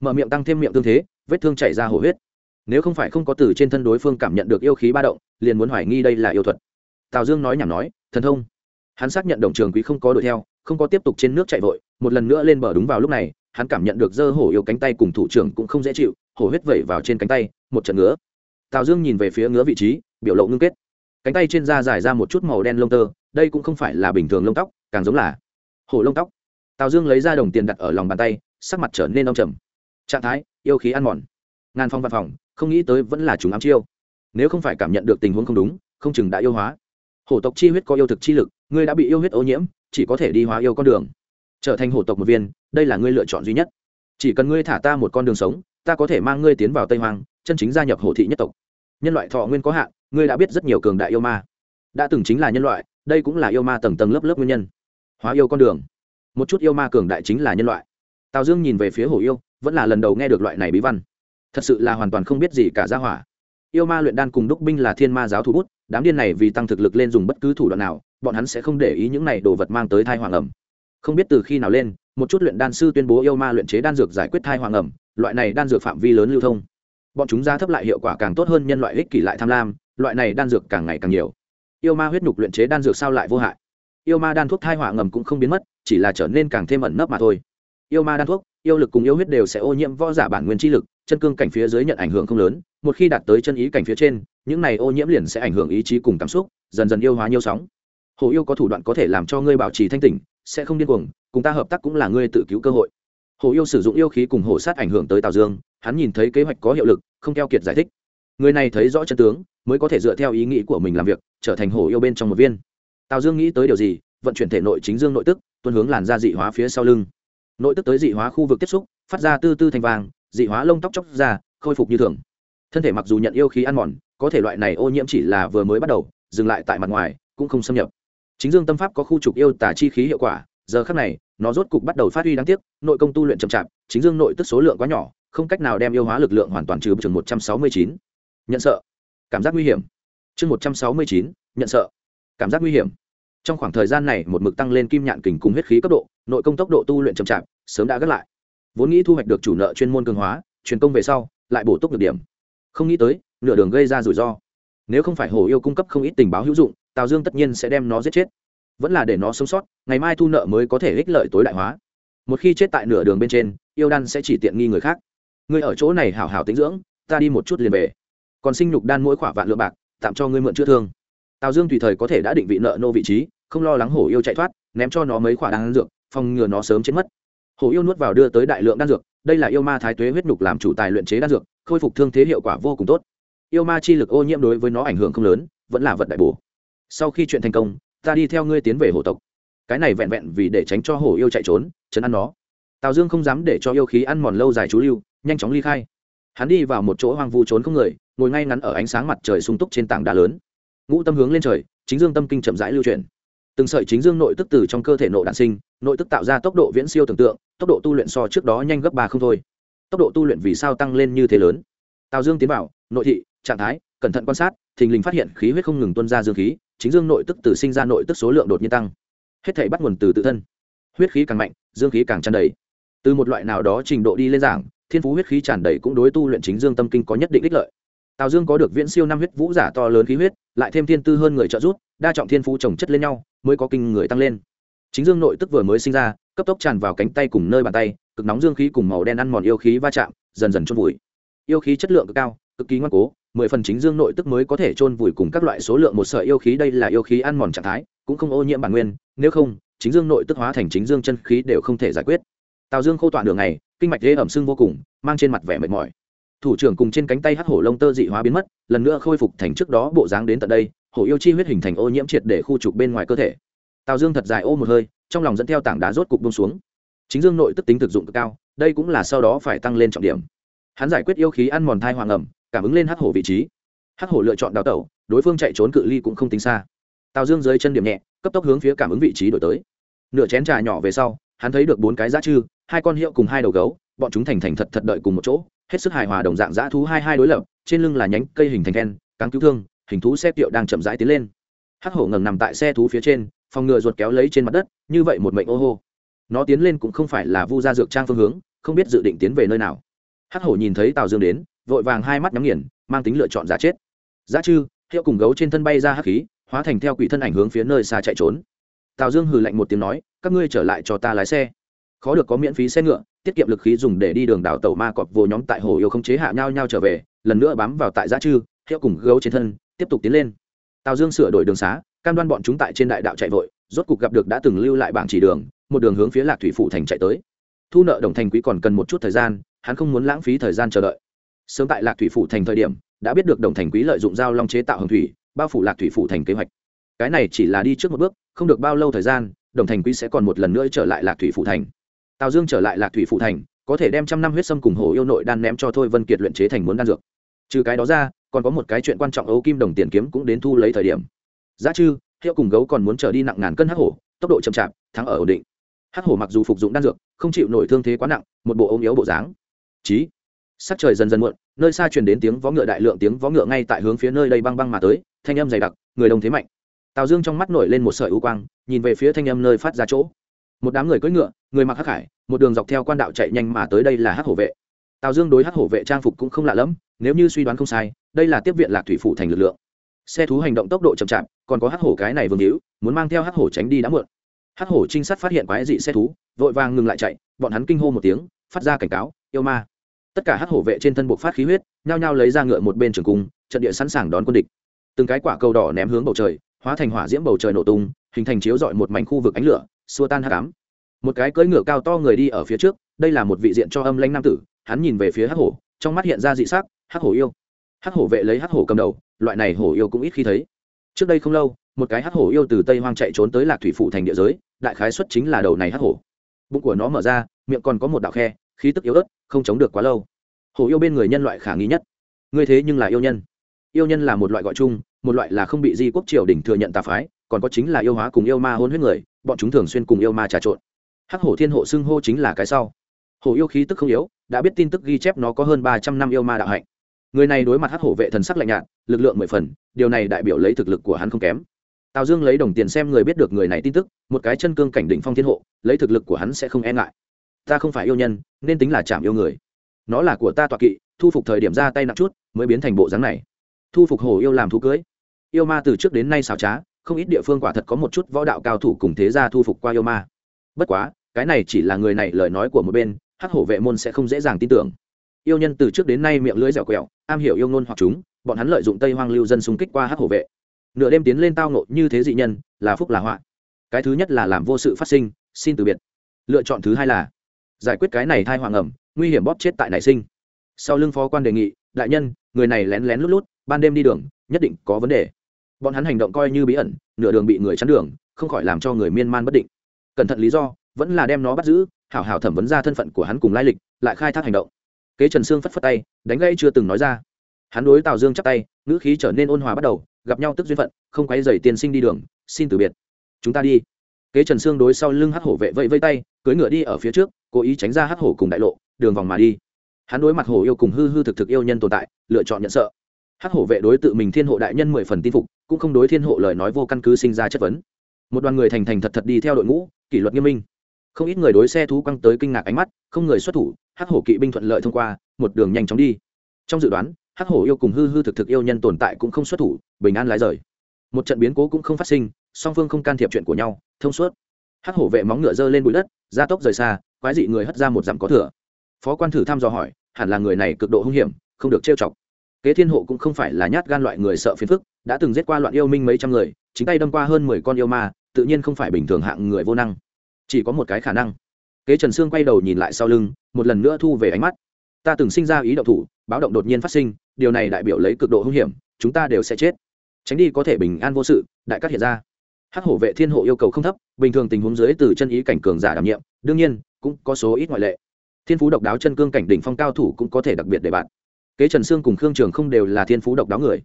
Mở miệng tăng thêm miệng tương thế, vết thương chảy ra hổ huyết. Nếu không phải không có từ trên thân đối phương cảm nhận được yêu khí ba động, liền muốn hoài nghi đây là yêu thuật. Tào dương nói nhảm nói, thần thông. Hắn xác nhận đồng trường quý không có đuổi theo, không có tiếp tục trên nước chạy vội, một lần nữa lên bờ đúng vào lúc này, hắn cảm nhận được dơ hổ yêu cánh tay cùng thủ trưởng cũng không dễ chịu, hổ huyết vẩy vào trên cánh tay, một trận ngứa tào dương nhìn về phía ngứa vị trí, biểu lộ ngưng kết. Cánh tay trên da dài ra một chút màu đen lông tơ, đây cũng không phải là bình thường lông tóc, càng giống là hổ lông tóc. Tào dương lấy ra đồng tiền đặt ở lòng bàn tay, sắc mặt trở nên đông trầm. Trạng thái, yêu khí ăn mòn. Ngàn phong văn phòng, không nghĩ tới vẫn là chúng ám chiêu. Nếu không phải cảm nhận được tình huống không đúng, không chừng đã yêu hóa. Hổ tộc chi huyết có yêu thực chi lực, ngươi đã bị yêu huyết ô nhiễm, chỉ có thể đi hóa yêu con đường. Trở thành hổ tộc một viên, đây là ngươi lựa chọn duy nhất. Chỉ cần ngươi thả ta một con đường sống, ta có thể mang ngươi tiến vào tây hoàng chân chính gia nhập hổ thị nhất tộc. Nhân loại thọ nguyên có hạn, ngươi đã biết rất nhiều cường đại yêu ma. Đã từng chính là nhân loại, đây cũng là yêu ma tầng tầng lớp lớp nguyên nhân. Hóa yêu con đường. Một chút yêu ma cường đại chính là nhân loại. Tào dương nhìn về phía hổ yêu, vẫn là lần đầu nghe được loại này bí văn. Thật sự là hoàn toàn không biết gì cả gia hỏa. Yêu ma luyện đan cùng đúc binh là thiên ma giáo thủ bút, đám điên này vì tăng thực lực lên dùng bất cứ thủ đoạn nào, bọn hắn sẽ không để ý những này đồ vật mang tới thai hoàng ẩm. Không biết từ khi nào lên, một chút luyện đan sư tuyên bố yêu ma luyện chế đan dược giải quyết thai hoàng ẩm, loại này đan dược phạm vi lớn lưu thông bọn chúng giá thấp lại hiệu quả càng tốt hơn nhân loại ích kỷ lại tham lam, loại này đan dược càng ngày càng nhiều. Yêu ma huyết nhục luyện chế đan dược sao lại vô hại? Yêu ma đan thuốc thai họa ngầm cũng không biến mất, chỉ là trở nên càng thêm ẩn nấp mà thôi. Yêu ma đan thuốc, yêu lực cùng yêu huyết đều sẽ ô nhiễm võ giả bản nguyên chi lực, chân cương cảnh phía dưới nhận ảnh hưởng không lớn, một khi đạt tới chân ý cảnh phía trên, những này ô nhiễm liền sẽ ảnh hưởng ý chí cùng cảm xúc, dần dần yêu hóa nhiều sóng. Hồ yêu có thủ đoạn có thể làm cho ngươi bảo trì thanh tỉnh, sẽ không điên cuồng, cùng ta hợp tác cũng là ngươi tự cứu cơ hội. Hồ yêu sử dụng yêu khí cùng hồ sát ảnh hưởng tới tào dương, hắn nhìn thấy kế hoạch có hiệu lực không keo kiệt giải thích. Người này thấy rõ chân tướng, mới có thể dựa theo ý nghĩ của mình làm việc, trở thành hổ yêu bên trong một viên. Tào dương nghĩ tới điều gì, vận chuyển thể nội chính dương nội tức, tuân hướng làn da dị hóa phía sau lưng. Nội tức tới dị hóa khu vực tiếp xúc, phát ra tư tư thành vàng dị hóa lông tóc chóc ra, khôi phục như thường. Thân thể mặc dù nhận yêu khí ăn mòn, có thể loại này ô nhiễm chỉ là vừa mới bắt đầu, dừng lại tại mặt ngoài, cũng không xâm nhập. Chính dương tâm pháp có khu trục yêu tả chi khí hiệu quả, giờ khác này, nó rốt cục bắt đầu phát huy đáng tiếc, nội công tu luyện chậm chạp, chính dương nội tức số lượng quá nhỏ không cách nào đem yêu hóa lực lượng hoàn toàn trừ chừng một trăm sáu mươi chín. Nhận sợ. Cảm giác nguy hiểm. Chương một trăm sáu mươi chín, nhận sợ. Cảm giác nguy hiểm. Trong khoảng thời gian này, một mực tăng lên kim nhạn kình cùng huyết khí cấp độ, nội công tốc độ tu luyện chậm chạp, sớm đã gác lại. Vốn nghĩ thu hoạch được chủ nợ chuyên môn cường hóa, truyền công về sau, lại bổ túc được điểm. Không nghĩ tới, nửa đường gây ra rủi ro. Nếu không phải hồ yêu cung cấp không ít tình báo hữu dụng, tào dương tất nhiên sẽ đem nó giết chết. Vẫn là để nó sống sót, ngày mai thu nợ mới có thể ích lợi tối đại hóa. Một khi chết tại nửa đường bên trên, yêu đan sẽ chỉ tiện nghi người khác ngươi ở chỗ này hảo hảo tĩnh dưỡng, ta đi một chút liền về. Còn sinh nhục đan mỗi khỏa vạn lượng bạc, tạm cho ngươi mượn chữa thương. Tào dương tùy thời có thể đã định vị nợ nô vị trí, không lo lắng hổ yêu chạy thoát, ném cho nó mấy khỏa đan dược, phòng ngừa nó sớm chết mất. Hổ yêu nuốt vào đưa tới đại lượng đan dược, đây là yêu ma thái tuế huyết nhục làm chủ tài luyện chế đan dược, khôi phục thương thế hiệu quả vô cùng tốt. Yêu ma chi lực ô nhiễm đối với nó ảnh hưởng không lớn, vẫn là vật đại bổ. Sau khi chuyện thành công, ta đi theo ngươi tiến về hổ tộc. Cái này vẹn vẹn vì để tránh cho hổ yêu chạy trốn, chấn ăn nó. Tào dương không dám để cho yêu khí ăn mòn lâu dài chú lưu nhanh chóng ly khai. Hắn đi vào một chỗ hoang vu trốn không người, ngồi ngay ngắn ở ánh sáng mặt trời sung túc trên tảng đá lớn. Ngũ tâm hướng lên trời, chính dương tâm kinh chậm rãi lưu chuyển. Từng sợi chính dương nội tức từ trong cơ thể nội đạn sinh, nội tức tạo ra tốc độ viễn siêu tưởng tượng, tốc độ tu luyện so trước đó nhanh gấp ba không thôi. Tốc độ tu luyện vì sao tăng lên như thế lớn? Tào dương tiến vào, nội thị, trạng thái, cẩn thận quan sát, thình lình phát hiện khí huyết không ngừng tuân ra dương khí, chính dương nội tức từ sinh ra nội tức số lượng đột nhiên tăng. Hết thể bắt nguồn từ tự thân. Huyết khí càng mạnh, dương khí càng tràn đầy. Từ một loại nào đó trình độ đi lên giảng thiên phú huyết khí tràn đầy cũng đối tu luyện chính dương tâm kinh có nhất định ích lợi. Tào dương có được viễn siêu năm huyết vũ giả to lớn khí huyết, lại thêm thiên tư hơn người trợ giúp, đa trọng thiên phú trồng chất lên nhau, mới có kinh người tăng lên. Chính dương nội tức vừa mới sinh ra, cấp tốc tràn vào cánh tay cùng nơi bàn tay, cực nóng dương khí cùng màu đen ăn mòn yêu khí va chạm, dần dần trôn vùi. Yêu khí chất lượng cực cao, cực kỳ ngoan cố, mười phần chính dương nội tức mới có thể trôn vùi cùng các loại số lượng một sợi yêu khí, đây là yêu khí ăn mòn trạng thái, cũng không ô nhiễm bản nguyên, nếu không, chính dương nội tức hóa thành chính dương chân khí đều không thể giải quyết. Tào dương khô tọa đường này kinh mạch dễ ẩm sưng vô cùng, mang trên mặt vẻ mệt mỏi. Thủ trưởng cùng trên cánh tay hắc hổ lông tơ dị hóa biến mất, lần nữa khôi phục thành trước đó bộ dáng đến tận đây, hổ yêu chi huyết hình thành ô nhiễm triệt để khu trục bên ngoài cơ thể. Tào dương thật dài ô một hơi, trong lòng dẫn theo tảng đá rốt cục bông xuống. Chính dương nội tức tính thực dụng cực cao, đây cũng là sau đó phải tăng lên trọng điểm. Hắn giải quyết yêu khí ăn mòn thai hoàng ẩm, cảm ứng lên hắc hổ vị trí. Hắc hổ lựa chọn đào tẩu, đối phương chạy trốn cự ly cũng không tính xa. Tào dương dưới chân điểm nhẹ, cấp tốc hướng phía cảm ứng vị trí đổi tới. Nửa chén trà nhỏ về sau, hắn thấy được bốn cái giá chư hai con hiệu cùng hai đầu gấu, bọn chúng thành thành thật thật đợi cùng một chỗ, hết sức hài hòa đồng dạng dã thú hai hai đối lập, trên lưng là nhánh cây hình thành khen cáng cứu thương, hình thú xe tiệu đang chậm rãi tiến lên. Hắc hổ ngầm nằm tại xe thú phía trên, phòng ngừa ruột kéo lấy trên mặt đất, như vậy một mệnh ô hô. Nó tiến lên cũng không phải là vu gia dược trang phương hướng, không biết dự định tiến về nơi nào. Hắc hổ nhìn thấy tào dương đến, vội vàng hai mắt nhắm nghiền, mang tính lựa chọn giá chết. Giá chư, hiệu cùng gấu trên thân bay ra hắc khí, hóa thành theo quỷ thân ảnh hướng phía nơi xa chạy trốn. Tào dương hừ lạnh một tiếng nói, các ngươi trở lại cho ta lái xe khó được có miễn phí xe ngựa, tiết kiệm lực khí dùng để đi đường đảo tàu ma cọp vô nhóm tại hồ yêu không chế hạ nhau nhau trở về, lần nữa bám vào tại giã chư hiệu cùng gấu trên thân, tiếp tục tiến lên. Tào dương sửa đổi đường xá, cam đoan bọn chúng tại trên đại đạo chạy vội, rốt cục gặp được đã từng lưu lại bảng chỉ đường, một đường hướng phía lạc thủy phụ thành chạy tới. Thu nợ đồng thành quý còn cần một chút thời gian, hắn không muốn lãng phí thời gian chờ đợi. Sớm tại lạc thủy phụ thành thời điểm, đã biết được đồng thành quý lợi dụng giao long chế tạo hồng thủy, bao phủ lạc thủy phụ thành kế hoạch. Cái này chỉ là đi trước một bước, không được bao lâu thời gian, đồng thành quý sẽ còn một lần nữa trở lại lạc thủy phụ thành tào dương trở lại lạc thủy phụ thành, có thể đem trăm năm huyết sâm cùng hổ yêu nội đan ném cho thôi vân kiệt luyện chế thành muốn đan dược. Trừ cái đó ra, còn có một cái chuyện quan trọng ấu kim đồng tiền kiếm cũng đến thu lấy thời điểm. Giá chư hiệu cùng gấu còn muốn trở đi nặng ngàn cân hắc hổ, tốc độ chậm chạp, thắng ở ổn định. Hắc hổ mặc dù phục dụng đan dược, không chịu nổi thương thế quá nặng, một bộ ôm yếu bộ dáng. Chí, sắc trời dần dần muộn, nơi xa truyền đến tiếng vó ngựa đại lượng tiếng vó ngựa ngay tại hướng phía nơi đây băng băng mà tới, thanh âm dày đặc, người đông thế mạnh. Tào dương trong mắt nổi lên một sợi u quang, nhìn về phía thanh âm nơi phát ra chỗ. Một đám người cưỡi ngựa người mặc hắc hải, một đường dọc theo quan đạo chạy nhanh mà tới đây là hắc hổ vệ. Tào dương đối hắc hổ vệ trang phục cũng không lạ lẫm, nếu như suy đoán không sai, đây là tiếp viện lạc thủy phủ thành lực lượng. Xe thú hành động tốc độ chậm chạp, còn có hắc hổ cái này vương hữu, muốn mang theo hắc hổ tránh đi đã muộn. Hắc hổ trinh sát phát hiện quái dị xe thú, vội vàng ngừng lại chạy, bọn hắn kinh hô một tiếng, phát ra cảnh cáo, yêu ma. Tất cả hắc hổ vệ trên thân buộc phát khí huyết, nhao nhao lấy ra ngựa một bên trường cung, trận địa sẵn sàng đón quân địch. Từng cái quả cầu đỏ ném hướng bầu trời, hóa thành hỏa diễm bầu trời nổ tung, hình thành chiếu dọi một mảnh khu vực ánh lửa, xua tan hắc ám một cái cưỡi ngựa cao to người đi ở phía trước, đây là một vị diện cho âm lãnh nam tử, hắn nhìn về phía hắc hổ, trong mắt hiện ra dị sắc, hắc hổ yêu. Hắc hổ vệ lấy hắc hổ cầm đầu, loại này hổ yêu cũng ít khi thấy. Trước đây không lâu, một cái hắc hổ yêu từ tây hoang chạy trốn tới lạc thủy phụ thành địa giới, đại khái xuất chính là đầu này hắc hổ. Bụng của nó mở ra, miệng còn có một đạo khe, khí tức yếu ớt, không chống được quá lâu. Hổ yêu bên người nhân loại khả nghi nhất. Ngươi thế nhưng là yêu nhân. Yêu nhân là một loại gọi chung, một loại là không bị di quốc triều đình thừa nhận tà phái, còn có chính là yêu hóa cùng yêu ma hôn huyết người, bọn chúng thường xuyên cùng yêu ma trà trộn hắc hổ thiên hộ xưng hô chính là cái sau. Hổ yêu khí tức không yếu, đã biết tin tức ghi chép nó có hơn ba trăm năm yêu ma đạo hạnh. Người này đối mặt hắc hổ vệ thần sắc lạnh nhạt, lực lượng mười phần, điều này đại biểu lấy thực lực của hắn không kém. Tào dương lấy đồng tiền xem người biết được người này tin tức, một cái chân cương cảnh đỉnh phong thiên hộ, lấy thực lực của hắn sẽ không e ngại. Ta không phải yêu nhân, nên tính là chạm yêu người. Nó là của ta tọa kỵ, thu phục thời điểm ra tay nặng chút, mới biến thành bộ dáng này. Thu phục Hổ yêu làm thú cưới. Yêu ma từ trước đến nay xào trá, không ít địa phương quả thật có một chút võ đạo cao thủ cùng thế gia thu phục qua yêu ma. Bất quá cái này chỉ là người này lời nói của một bên, hắc hổ vệ môn sẽ không dễ dàng tin tưởng. Yêu nhân từ trước đến nay miệng lưỡi dẻo quẹo, am hiểu yêu ngôn hoặc chúng, bọn hắn lợi dụng tây hoang lưu dân xung kích qua hắc hổ vệ. Nửa đêm tiến lên tao nộ như thế dị nhân, là phúc là họa. Cái thứ nhất là làm vô sự phát sinh, xin từ biệt. Lựa chọn thứ hai là giải quyết cái này thai hoàng ẩm, nguy hiểm bóp chết tại nảy sinh. Sau lưng phó quan đề nghị, đại nhân, người này lén lén lút lút, ban đêm đi đường, nhất định có vấn đề. Bọn hắn hành động coi như bí ẩn, nửa đường bị người chắn đường, không khỏi làm cho người miên man bất định. Cẩn thận lý do vẫn là đem nó bắt giữ, hảo hảo thẩm vấn ra thân phận của hắn cùng lai lịch, lại khai thác hành động. Kế trần sương phất phất tay, đánh gây chưa từng nói ra. Hắn đối tào dương chắp tay, ngữ khí trở nên ôn hòa bắt đầu, gặp nhau tức duyên phận, không quấy dày tiên sinh đi đường, xin từ biệt. Chúng ta đi. Kế trần sương đối sau lưng hắc hổ vệ vẫy vây tay cưới ngựa đi ở phía trước, cố ý tránh ra hắc hổ cùng đại lộ, đường vòng mà đi. Hắn đối mặt hổ yêu cùng hư hư thực thực yêu nhân tồn tại, lựa chọn nhận sợ. Hắc hổ vệ đối tự mình thiên hộ đại nhân mười phần tin phục, cũng không đối thiên hộ lời nói vô căn cứ sinh ra chất vấn. Một đoàn người thành thành thật thật đi theo đội ngũ, kỷ luật nghiêm minh không ít người đối xe thú quăng tới kinh ngạc ánh mắt, không người xuất thủ, hắc hổ kỵ binh thuận lợi thông qua, một đường nhanh chóng đi. Trong dự đoán, hắc hổ yêu cùng hư hư thực thực yêu nhân tồn tại cũng không xuất thủ, bình an lái rời. Một trận biến cố cũng không phát sinh, song phương không can thiệp chuyện của nhau, thông suốt. Hắc hổ vệ móng ngựa dơ lên bụi đất gia tốc rời xa, quái dị người hất ra một dặm có thừa. Phó quan thử thăm dò hỏi, hẳn là người này cực độ hung hiểm, không được trêu chọc. Kế thiên hộ cũng không phải là nhát gan loại người sợ phiền phức, đã từng giết qua loạn yêu minh mấy trăm người, chính tay đâm qua hơn mười con yêu ma, tự nhiên không phải bình thường hạng người vô năng chỉ có một cái khả năng. Kế trần sương quay đầu nhìn lại sau lưng, một lần nữa thu về ánh mắt. Ta từng sinh ra ý động thủ, báo động đột nhiên phát sinh, điều này đại biểu lấy cực độ hung hiểm, chúng ta đều sẽ chết. Tránh đi có thể bình an vô sự, đại cắt hiện ra. Hắc hổ vệ thiên hộ yêu cầu không thấp, bình thường tình huống dưới từ chân ý cảnh cường giả đảm nhiệm, đương nhiên, cũng có số ít ngoại lệ. Thiên phú độc đáo chân cương cảnh đỉnh phong cao thủ cũng có thể đặc biệt để bạn. Kế trần sương cùng khương trường không đều là thiên phú độc đáo người.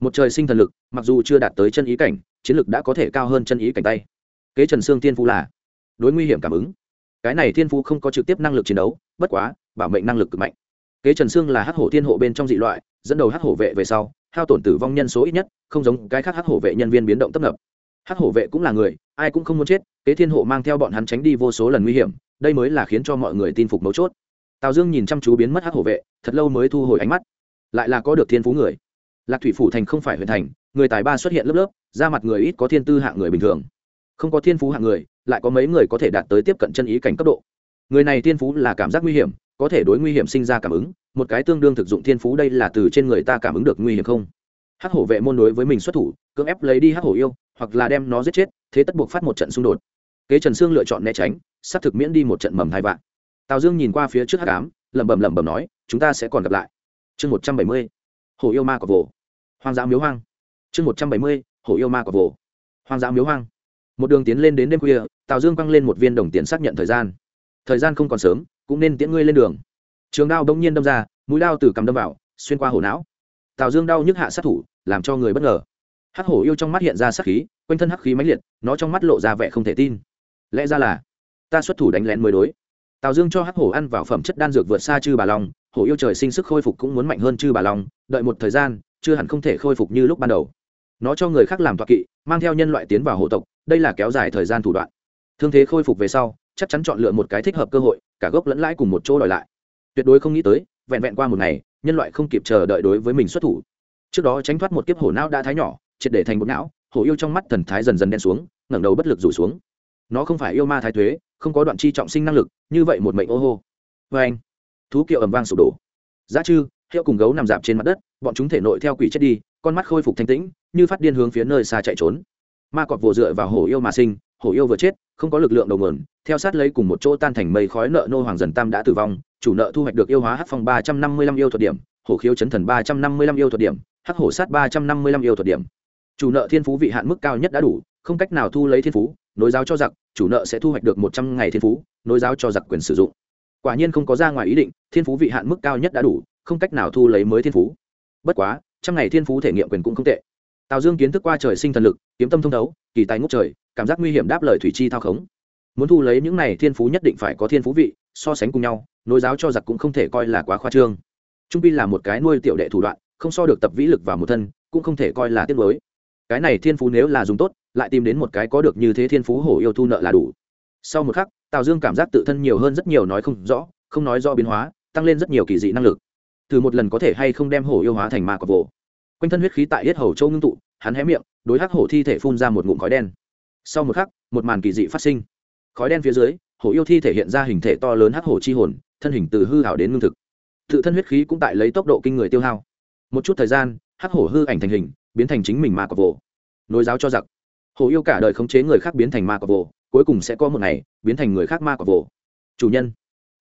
Một trời sinh thần lực, mặc dù chưa đạt tới chân ý cảnh, chiến lực đã có thể cao hơn chân ý cảnh tay. Kế trần sương thiên phú là đối nguy hiểm cảm ứng. Cái này thiên phú không có trực tiếp năng lực chiến đấu, bất quá, bảo mệnh năng lực cực mạnh. Kế trần sương là hắc hổ thiên hộ bên trong dị loại, dẫn đầu hắc hổ vệ về sau, hao tổn tử vong nhân số ít nhất, không giống cái khác hắc hổ vệ nhân viên biến động tấp nập. Hắc hổ vệ cũng là người, ai cũng không muốn chết, kế thiên hộ mang theo bọn hắn tránh đi vô số lần nguy hiểm, đây mới là khiến cho mọi người tin phục mấu chốt. Tào dương nhìn chăm chú biến mất hắc hổ vệ, thật lâu mới thu hồi ánh mắt. Lại là có được thiên phú người. Lạc thủy phủ thành không phải huyện thành, người tài ba xuất hiện lớp lớp ra mặt người ít có thiên tư hạng người bình thường. Không có thiên phú hạng người lại có mấy người có thể đạt tới tiếp cận chân ý cảnh cấp độ. Người này thiên phú là cảm giác nguy hiểm, có thể đối nguy hiểm sinh ra cảm ứng, một cái tương đương thực dụng thiên phú đây là từ trên người ta cảm ứng được nguy hiểm không? Hắc hổ vệ môn đối với mình xuất thủ, cưỡng ép lấy đi hắc hổ yêu, hoặc là đem nó giết chết, thế tất buộc phát một trận xung đột. Kế trần sương lựa chọn né tránh, sắp thực miễn đi một trận mầm thai vạn. Tào dương nhìn qua phía trước hắc ám, lẩm bẩm lẩm bẩm nói, chúng ta sẽ còn gặp lại. Chương một trăm bảy mươi, hổ yêu ma của vồ. Hoang dã miếu hoang. Chương một trăm bảy mươi, hổ yêu ma của vồ. Hoang dã miếu hoang một đường tiến lên đến đêm khuya, tào dương quăng lên một viên đồng tiền xác nhận thời gian. Thời gian không còn sớm, cũng nên tiễn ngươi lên đường. Trường đao đông nhiên đâm ra, mũi đao từ cầm đâm vào, xuyên qua hổ não. Tào dương đau nhức hạ sát thủ, làm cho người bất ngờ. Hắc hổ yêu trong mắt hiện ra sát khí, quanh thân hắc khí mãnh liệt, nó trong mắt lộ ra vẻ không thể tin. Lẽ ra là, ta xuất thủ đánh lén mới đối. Tào dương cho hắc hổ ăn vào phẩm chất đan dược vượt xa chư bà long, hổ yêu trời sinh sức khôi phục cũng muốn mạnh hơn chư bà long, đợi một thời gian, chưa hẳn không thể khôi phục như lúc ban đầu. Nó cho người khác làm toạc kỵ, mang theo nhân loại tiến vào hộ tộc đây là kéo dài thời gian thủ đoạn. Thương thế khôi phục về sau, chắc chắn chọn lựa một cái thích hợp cơ hội, cả gốc lẫn lãi cùng một chỗ đòi lại. Tuyệt đối không nghĩ tới, vẹn vẹn qua một ngày, nhân loại không kịp chờ đợi đối với mình xuất thủ. Trước đó tránh thoát một kiếp hổ não đã thái nhỏ, triệt để thành một não, hổ yêu trong mắt thần thái dần dần đen xuống, ngẩng đầu bất lực rủ xuống. Nó không phải yêu ma thái thuế không có đoạn chi trọng sinh năng lực, như vậy một mệnh ô hô. Vê anh, thú kiệu ầm vang sụp đổ. Giá chư, hiệu cùng gấu nằm dạp trên mặt đất, bọn chúng thể nội theo quỷ chết đi, con mắt khôi phục thanh tĩnh, như phát điên hướng phía nơi xa chạy trốn ma cọp vồ dựa vào hổ yêu mà sinh, hổ yêu vừa chết, không có lực lượng đầu nguồn, theo sát lấy cùng một chỗ tan thành mây khói nợ nô hoàng dần tam đã tử vong, chủ nợ thu hoạch được yêu hóa hắc phong ba trăm năm mươi lăm yêu thuật điểm, hổ khiếu chấn thần ba trăm năm mươi lăm yêu thuật điểm, hắc hổ sát ba trăm năm mươi lăm yêu thuật điểm. Chủ nợ thiên phú vị hạn mức cao nhất đã đủ, không cách nào thu lấy thiên phú, nối giáo cho giặc, chủ nợ sẽ thu hoạch được một trăm ngày thiên phú, nối giáo cho giặc quyền sử dụng. Quả nhiên không có ra ngoài ý định, thiên phú vị hạn mức cao nhất đã đủ, không cách nào thu lấy mới thiên phú. Bất quá, trăm ngày thiên phú thể nghiệm quyền cũng không tệ tào dương kiến thức qua trời sinh thần lực, kiếm tâm thông thấu, kỳ tài ngốc trời, cảm giác nguy hiểm đáp lời thủy chi thao khống. Muốn thu lấy những này thiên phú nhất định phải có thiên phú vị, so sánh cùng nhau nối giáo cho giặc cũng không thể coi là quá khoa trương. Trung pi là một cái nuôi tiểu đệ thủ đoạn, không so được tập vĩ lực vào một thân, cũng không thể coi là tiết mới cái này thiên phú nếu là dùng tốt, lại tìm đến một cái có được như thế thiên phú hổ yêu thu nợ là đủ. Sau một khắc, tào dương cảm giác tự thân nhiều hơn rất nhiều nói không rõ, không nói do biến hóa, tăng lên rất nhiều kỳ dị năng lực. Thử một lần có thể hay không đem hổ yêu hóa thành ma cọc vồ quanh thân huyết khí tại yết hầu châu ngưng tụ, hắn hé miệng, đối hắc hổ thi thể phun ra một ngụm khói đen. Sau một khắc, một màn kỳ dị phát sinh. Khói đen phía dưới, hổ yêu thi thể hiện ra hình thể to lớn hắc hổ chi hồn, thân hình từ hư hảo đến ngưng thực. Tự thân huyết khí cũng tại lấy tốc độ kinh người tiêu hao. Một chút thời gian, hắc hổ hư ảnh thành hình, biến thành chính mình ma cọp vồ. Nối giáo cho giặc. Hổ yêu cả đời khống chế người khác biến thành ma cọp vồ, cuối cùng sẽ có một ngày, biến thành người khác ma cọp vồ. Chủ nhân.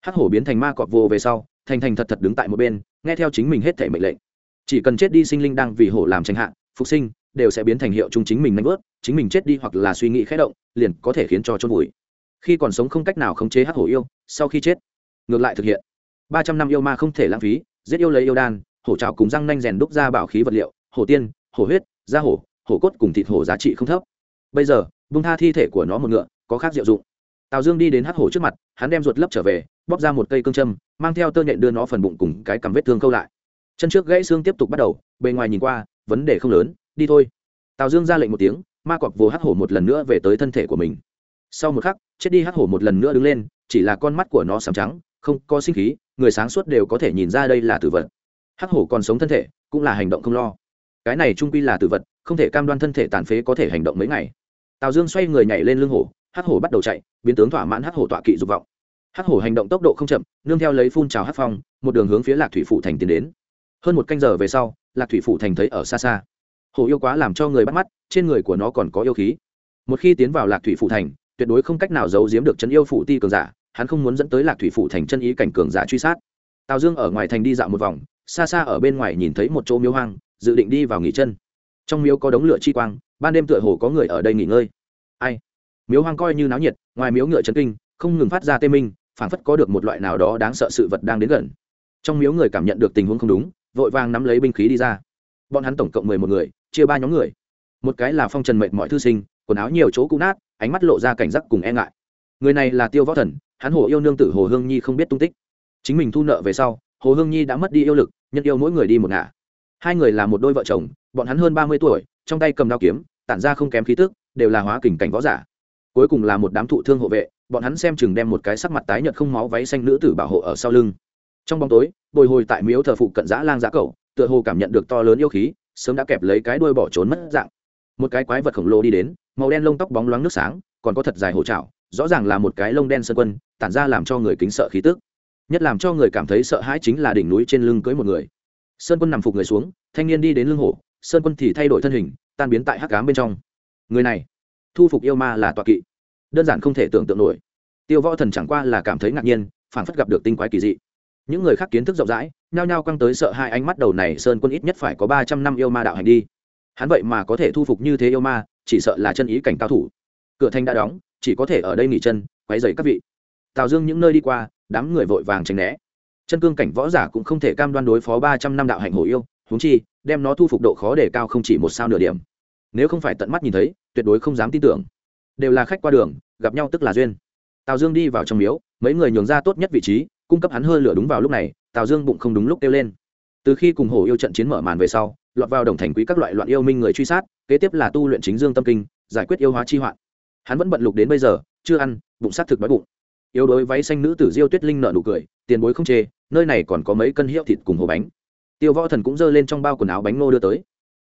Hắc hổ biến thành ma cọp vồ về sau, thành thành thật thật đứng tại một bên, nghe theo chính mình hết thể mệnh lệnh chỉ cần chết đi sinh linh đang vì hổ làm tranh hạ, phục sinh, đều sẽ biến thành hiệu chung chính mình nanh vớt, chính mình chết đi hoặc là suy nghĩ khẽ động, liền có thể khiến cho chôn vùi. Khi còn sống không cách nào khống chế hắc hổ yêu, sau khi chết, ngược lại thực hiện. Ba trăm năm yêu ma không thể lãng phí, giết yêu lấy yêu đan, hổ trào cùng răng nanh rèn đúc ra bảo khí vật liệu, hổ tiên, hổ huyết, da hổ hổ cốt cùng thịt hổ giá trị không thấp. Bây giờ bung tha thi thể của nó một ngựa, có khác diệu dụng. Tào dương đi đến hắc hổ trước mặt, hắn đem ruột lấp trở về, bóp ra một cây cương châm, mang theo tơ nhện đưa nó phần bụng cùng cái cầm vết thương câu lại chân trước gãy xương tiếp tục bắt đầu, bề ngoài nhìn qua, vấn đề không lớn, đi thôi. Tào dương ra lệnh một tiếng, ma cọp vồ hắc hổ một lần nữa về tới thân thể của mình. Sau một khắc, chết đi hắc hổ một lần nữa đứng lên, chỉ là con mắt của nó sầm trắng, không có sinh khí, người sáng suốt đều có thể nhìn ra đây là tử vật. Hắc hổ còn sống thân thể, cũng là hành động không lo. Cái này trung quy là tử vật, không thể cam đoan thân thể tàn phế có thể hành động mấy ngày. Tào dương xoay người nhảy lên lưng hổ, hắc hổ bắt đầu chạy, biến tướng thỏa mãn hắc hổ tọa kỵ dục vọng. Hắc hổ hành động tốc độ không chậm, nương theo lấy phun trào hắc phong, một đường hướng phía lạc thủy phủ thành tiến đến hơn một canh giờ về sau, lạc thủy phủ thành thấy ở xa xa. Hổ yêu quá làm cho người bắt mắt, trên người của nó còn có yêu khí. Một khi tiến vào lạc thủy phủ thành, tuyệt đối không cách nào giấu giếm được chân yêu phủ ti cường giả, hắn không muốn dẫn tới lạc thủy phủ thành chân ý cảnh cường giả truy sát. Tào dương ở ngoài thành đi dạo một vòng, xa xa ở bên ngoài nhìn thấy một chỗ miếu hoang, dự định đi vào nghỉ chân. Trong miếu có đống lửa chi quang, ban đêm tựa hồ có người ở đây nghỉ ngơi. Ai? Miếu hoang coi như náo nhiệt, ngoài miếu ngựa trấn kinh, không ngừng phát ra tê minh, phảng phất có được một loại nào đó đáng sợ sự vật đang đến gần. Trong miếu người cảm nhận được tình huống không đúng vội vàng nắm lấy binh khí đi ra. Bọn hắn tổng cộng mười một người, chia ba nhóm người. Một cái là phong trần mệnh mọi thư sinh, quần áo nhiều chỗ cũ nát, ánh mắt lộ ra cảnh giác cùng e ngại. Người này là tiêu võ thần, hắn hồ yêu nương tử hồ hương nhi không biết tung tích. Chính mình thu nợ về sau, hồ hương nhi đã mất đi yêu lực, nhân yêu mỗi người đi một ngả. Hai người là một đôi vợ chồng, bọn hắn hơn ba mươi tuổi, trong tay cầm đao kiếm, tản ra không kém khí tức, đều là hóa kình cảnh võ giả. Cuối cùng là một đám thụ thương hộ vệ, bọn hắn xem chừng đem một cái sắc mặt tái nhợt không máu váy xanh nữ tử bảo hộ ở sau lưng. Trong bóng tối bồi hồi tại miếu thờ phụ cận giã lang giã cầu tựa hồ cảm nhận được to lớn yêu khí, sớm đã kẹp lấy cái đuôi bỏ trốn mất dạng. Một cái quái vật khổng lồ đi đến, màu đen lông tóc bóng loáng nước sáng, còn có thật dài hổ trảo, rõ ràng là một cái lông đen sơn quân, tản ra làm cho người kính sợ khí tức. Nhất làm cho người cảm thấy sợ hãi chính là đỉnh núi trên lưng cưới một người. Sơn quân nằm phục người xuống, thanh niên đi đến lưng hổ, sơn quân thì thay đổi thân hình, tan biến tại hắc cám bên trong. Người này, thu phục yêu ma là tọa kỵ. Đơn giản không thể tưởng tượng nổi. Tiêu võ thần chẳng qua là cảm thấy ngạc nhiên phản phất gặp được tinh quái kỳ dị những người khác kiến thức rộng rãi, nhao nhao căng tới sợ hai ánh mắt đầu này, sơn quân ít nhất phải có ba trăm năm yêu ma đạo hành đi. Hắn vậy mà có thể thu phục như thế yêu ma, chỉ sợ là chân ý cảnh cao thủ. Cửa thanh đã đóng, chỉ có thể ở đây nghỉ chân, quấy dày các vị. Tào dương những nơi đi qua, đám người vội vàng tránh né. Chân cương cảnh võ giả cũng không thể cam đoan đối phó ba trăm năm đạo hạnh hổ yêu, huống chi, đem nó thu phục độ khó để cao không chỉ một sao nửa điểm. Nếu không phải tận mắt nhìn thấy, tuyệt đối không dám tin tưởng. Đều là khách qua đường, gặp nhau tức là duyên. Tào dương đi vào trong miếu, mấy người nhường ra tốt nhất vị trí cung cấp hắn hơi lửa đúng vào lúc này, tào dương bụng không đúng lúc kêu lên. Từ khi cùng hổ yêu trận chiến mở màn về sau, lọt vào đồng thành quý các loại loạn yêu minh người truy sát, kế tiếp là tu luyện chính dương tâm kinh, giải quyết yêu hóa chi hoạn. Hắn vẫn bận lục đến bây giờ, chưa ăn, bụng s á t thực đói bụng. Yếu đối váy xanh nữ tử diêu tuyết linh nợ nụ cười, tiền bối không chê, nơi này còn có mấy cân hiệu thịt cùng hồ bánh. Tiêu võ thần cũng giơ lên trong bao quần áo bánh ngô đưa tới.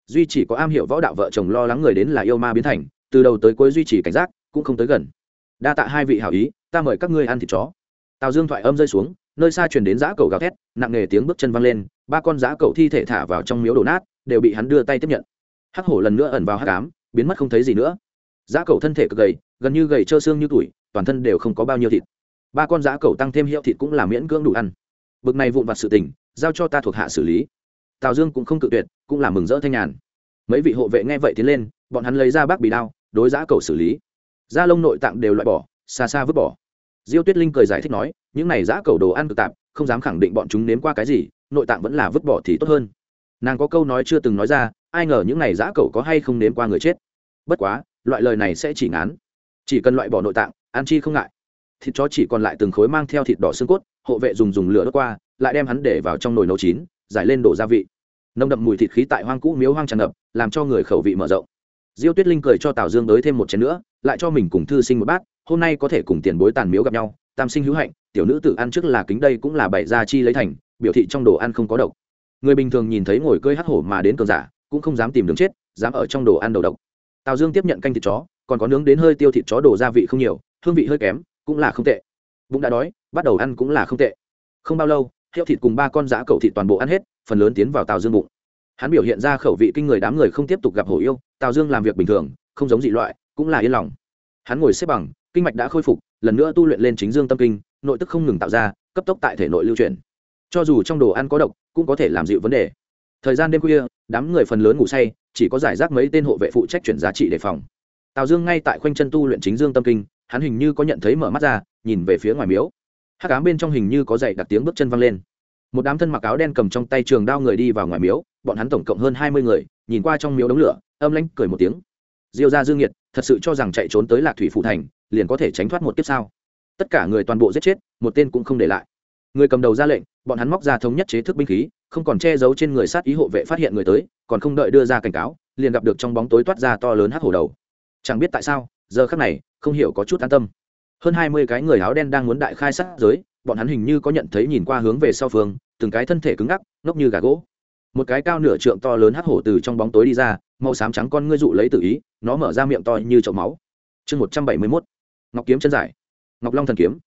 Duy chỉ có am hiểu võ đạo vợ chồng lo lắng người đến là yêu ma biến thành, từ đầu tới cuối duy trì cảnh giác, cũng không tới gần. Đa tạ hai vị hảo ý, ta mời các ngươi ăn thịt chó tào dương thoại âm rơi xuống, nơi xa truyền đến giã cầu gào thét, nặng nề tiếng bước chân văng lên, ba con giã cầu thi thể thả vào trong miếu đổ nát, đều bị hắn đưa tay tiếp nhận. Hắc hổ lần nữa ẩn vào hắc ám, biến mất không thấy gì nữa. Giã cầu thân thể cực gầy, gần như gầy trơ xương như tuổi, toàn thân đều không có bao nhiêu thịt. Ba con giã cầu tăng thêm hiệu thịt cũng là miễn cưỡng đủ ăn. Bực này vụn vặt sự tình, giao cho ta thuộc hạ xử lý. Tào dương cũng không cự tuyệt, cũng là mừng rỡ thanh nhàn. Mấy vị hộ vệ nghe vậy tiến lên, bọn hắn lấy ra bác bì đao, đối giã cầu xử lý. Da lông nội tạng đều loại bỏ, xa xa vứt bỏ diêu tuyết linh cười giải thích nói, những này giã cầu đồ ăn cực tạp, không dám khẳng định bọn chúng nếm qua cái gì, nội tạng vẫn là vứt bỏ thì tốt hơn. Nàng có câu nói chưa từng nói ra, ai ngờ những này giã cầu có hay không nếm qua người chết. Bất quá, loại lời này sẽ chỉ ngán. Chỉ cần loại bỏ nội tạng, ăn chi không ngại. Thịt chó chỉ còn lại từng khối mang theo thịt đỏ xương cốt, hộ vệ dùng dùng lửa đốt qua, lại đem hắn để vào trong nồi nấu chín, giải lên đổ gia vị. Nồng đậm mùi thịt khí tại hoang cũ miếu hoang tràn ngập, làm cho người khẩu vị mở rộng. Diêu tuyết linh cười cho tào dương tới thêm một chén nữa, lại cho mình cùng thư sinh một bát hôm nay có thể cùng tiền bối tàn miếu gặp nhau, tam sinh hữu hạnh, tiểu nữ tự ăn trước là kính đây cũng là bày ra chi lấy thành, biểu thị trong đồ ăn không có độc. Người bình thường nhìn thấy ngồi cơi hắt hổ mà đến cơn giả, cũng không dám tìm đường chết, dám ở trong đồ ăn đầu độc. Tào dương tiếp nhận canh thịt chó, còn có nướng đến hơi tiêu thịt chó đổ gia vị không nhiều, hương vị hơi kém, cũng là không tệ. Bụng đã đói, bắt đầu ăn cũng là không tệ. Không bao lâu hiệu thịt cùng ba con giã cầu thịt toàn bộ ăn hết, phần lớn tiến vào tào dương bụng. Hắn biểu hiện ra khẩu vị kinh người đám người không tiếp tục gặp hổ yêu, tào dương làm việc bình thường, không giống dị loại, cũng là yên lòng. Hắn ngồi xếp bằng kinh mạch đã khôi phục, lần nữa tu luyện lên chính dương tâm kinh, nội tức không ngừng tạo ra, cấp tốc tại thể nội lưu truyền cho dù trong đồ ăn có độc, cũng có thể làm dịu vấn đề. Thời gian đêm khuya, đám người phần lớn ngủ say, chỉ có giải rác mấy tên hộ vệ phụ trách chuyển giá trị đề phòng. Tào dương ngay tại khoanh chân tu luyện chính dương tâm kinh, hắn hình như có nhận thấy mở mắt ra, nhìn về phía ngoài miếu. Hát cám bên trong hình như có dậy đặc tiếng bước chân văng lên. Một đám thân mặc áo đen cầm trong tay trường đao người đi vào ngoài miếu, bọn hắn tổng cộng hơn hai mươi người, nhìn qua trong miếu đống lửa, âm lãnh cười một tiếng. Diêu ra dương nhiệt thật sự cho rằng chạy trốn tới lạc thủy phụ thành liền có thể tránh thoát một kiếp sao tất cả người toàn bộ giết chết, một tên cũng không để lại. Người cầm đầu ra lệnh, bọn hắn móc ra thống nhất chế thức binh khí, không còn che giấu trên người sát ý hộ vệ phát hiện người tới, còn không đợi đưa ra cảnh cáo, liền gặp được trong bóng tối toát ra to lớn hắc hổ đầu. Chẳng biết tại sao, giờ khắc này, không hiểu có chút an tâm. Hơn hai mươi cái người áo đen đang muốn đại khai sát giới, bọn hắn hình như có nhận thấy nhìn qua hướng về sau phương, từng cái thân thể cứng ngắc, ngốc như gà gỗ. Một cái cao nửa trượng to lớn hắc hổ từ trong bóng tối đi ra, màu xám trắng con ngươi dụ lấy tự ý, nó mở ra miệng to như chậu máu. Chương một trăm bảy mươi mốt ngọc kiếm chân giải. Ngọc long thần kiếm.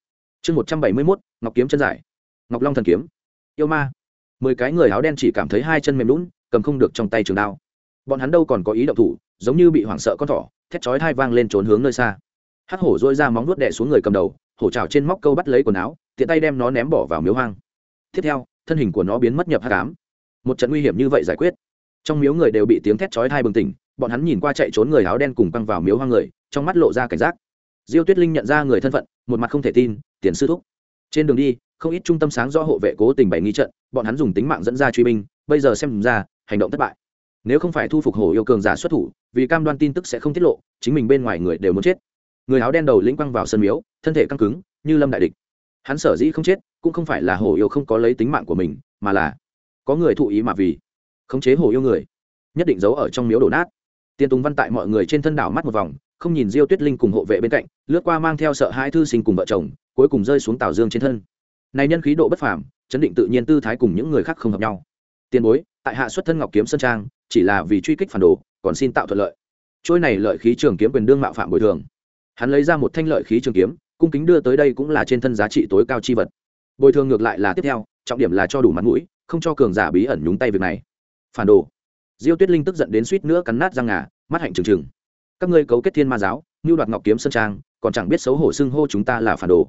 Chương một trăm bảy mươi mốt, ngọc kiếm chân giải. Ngọc long thần kiếm. Yêu ma. Mười cái người áo đen chỉ cảm thấy hai chân mềm lún cầm không được trong tay trường đao. Bọn hắn đâu còn có ý động thủ, giống như bị hoảng sợ con thỏ, thét chói thai vang lên trốn hướng nơi xa. Hắc hổ dôi ra móng nuốt đẻ xuống người cầm đầu, hổ trào trên móc câu bắt lấy quần áo, tiện tay đem nó ném bỏ vào miếu hoang. Tiếp theo, thân hình của nó biến mất nhập hát cám một trận nguy hiểm như vậy giải quyết. Trong miếu người đều bị tiếng thét chói thai bừng tỉnh, bọn hắn nhìn qua chạy trốn người áo đen cùng băng vào miếu hoang người, trong mắt lộ ra cảnh giác diêu tuyết linh nhận ra người thân phận, một mặt không thể tin, tiền sư thúc, trên đường đi, không ít trung tâm sáng do hộ vệ cố tình bày nghi trận, bọn hắn dùng tính mạng dẫn ra truy binh, bây giờ xem ra, hành động thất bại. Nếu không phải thu phục hổ yêu cường giả xuất thủ, vì cam đoan tin tức sẽ không tiết lộ, chính mình bên ngoài người đều muốn chết. Người áo đen đầu lĩnh quăng vào sân miếu, thân thể căng cứng, như lâm đại địch. Hắn sở dĩ không chết, cũng không phải là hổ yêu không có lấy tính mạng của mình, mà là có người thụ ý mà vì khống chế hổ yêu người, nhất định giấu ở trong miếu đổ nát. Tiên tùng văn tại mọi người trên thân đảo mắt một vòng không nhìn diêu tuyết linh cùng hộ vệ bên cạnh, lướt qua mang theo sợ hai thư sinh cùng vợ chồng, cuối cùng rơi xuống tào dương trên thân. Này nhân khí độ bất phàm, chấn định tự nhiên tư thái cùng những người khác không hợp nhau. Tiền bối, tại hạ xuất thân ngọc kiếm sơn trang, chỉ là vì truy kích phản đồ, còn xin tạo thuận lợi. Trôi này lợi khí trường kiếm quyền đương mạo phạm bồi thường. Hắn lấy ra một thanh lợi khí trường kiếm, cung kính đưa tới đây cũng là trên thân giá trị tối cao chi vật. Bồi thường ngược lại là tiếp theo, trọng điểm là cho đủ mặt mũi, không cho cường giả bí ẩn nhúng tay việc này. Phản đồ. Diêu tuyết linh tức giận đến suýt nữa cắn nát răng ngà, mắt hạnh trừng trừng các ngươi cấu kết thiên ma giáo như đoạt ngọc kiếm sơn trang, còn chẳng biết xấu hổ xưng hô chúng ta là phản đồ.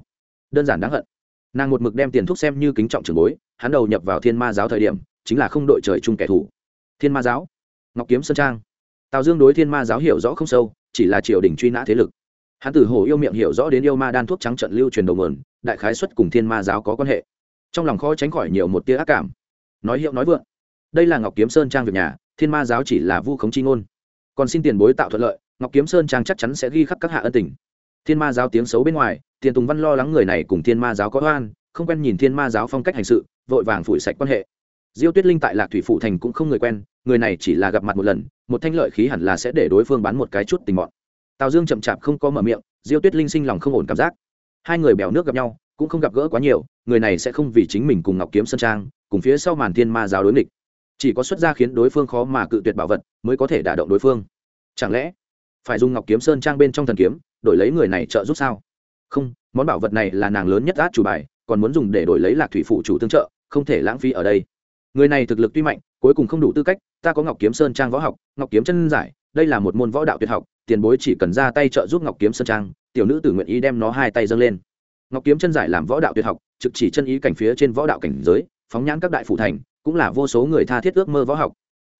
Đơn giản đáng hận. Nàng một mực đem tiền thuốc xem như kính trọng trường bối, hắn đầu nhập vào thiên ma giáo thời điểm, chính là không đội trời chung kẻ thù. Thiên ma giáo? Ngọc kiếm sơn trang. Tào dương đối thiên ma giáo hiểu rõ không sâu, chỉ là triều đình truy nã thế lực. Hắn từ hồ yêu miệng hiểu rõ đến yêu ma đan thuốc trắng trận lưu truyền đầu mườn đại khái xuất cùng thiên ma giáo có quan hệ. Trong lòng khó tránh khỏi nhiều một tia ác cảm. Nói hiệu nói vượng. Đây là ngọc kiếm sơn trang việc nhà, thiên ma giáo chỉ là vu khống chi ngôn. Còn xin tiền bối tạo thuận lợi ngọc kiếm sơn trang chắc chắn sẽ ghi khắc các hạ ân tình. Thiên ma giáo tiếng xấu bên ngoài, tiền tùng văn lo lắng người này cùng thiên ma giáo có oan, không quen nhìn thiên ma giáo phong cách hành sự, vội vàng phủi sạch quan hệ. Diêu tuyết linh tại lạc thủy phụ thành cũng không người quen, người này chỉ là gặp mặt một lần, một thanh lợi khí hẳn là sẽ để đối phương bán một cái chút tình mọn. Tào dương chậm chạp không có mở miệng, diêu tuyết linh sinh lòng không ổn cảm giác. Hai người bèo nước gặp nhau, cũng không gặp gỡ quá nhiều, người này sẽ không vì chính mình cùng ngọc kiếm sơn trang, cùng phía sau màn thiên ma giáo đối nghịch. Chỉ có xuất gia khiến đối phương khó mà cự tuyệt bảo vật, mới có thể đả động đối phương. Chẳng lẽ phải dùng ngọc kiếm sơn trang bên trong thần kiếm, đổi lấy người này trợ giúp sao? Không, món bảo vật này là nàng lớn nhất át chủ bài, còn muốn dùng để đổi lấy lạc thủy phụ chủ tương trợ, không thể lãng phí ở đây. Người này thực lực tuy mạnh, cuối cùng không đủ tư cách, ta có ngọc kiếm sơn trang võ học, ngọc kiếm chân giải, đây là một môn võ đạo tuyệt học, tiền bối chỉ cần ra tay trợ giúp ngọc kiếm sơn trang, tiểu nữ tự nguyện ý đem nó hai tay dâng lên. Ngọc kiếm chân giải làm võ đạo tuyệt học, trực chỉ chân ý cảnh phía trên võ đạo cảnh giới, phóng nhãn các đại phủ thành, cũng là vô số người tha thiết ước mơ võ học.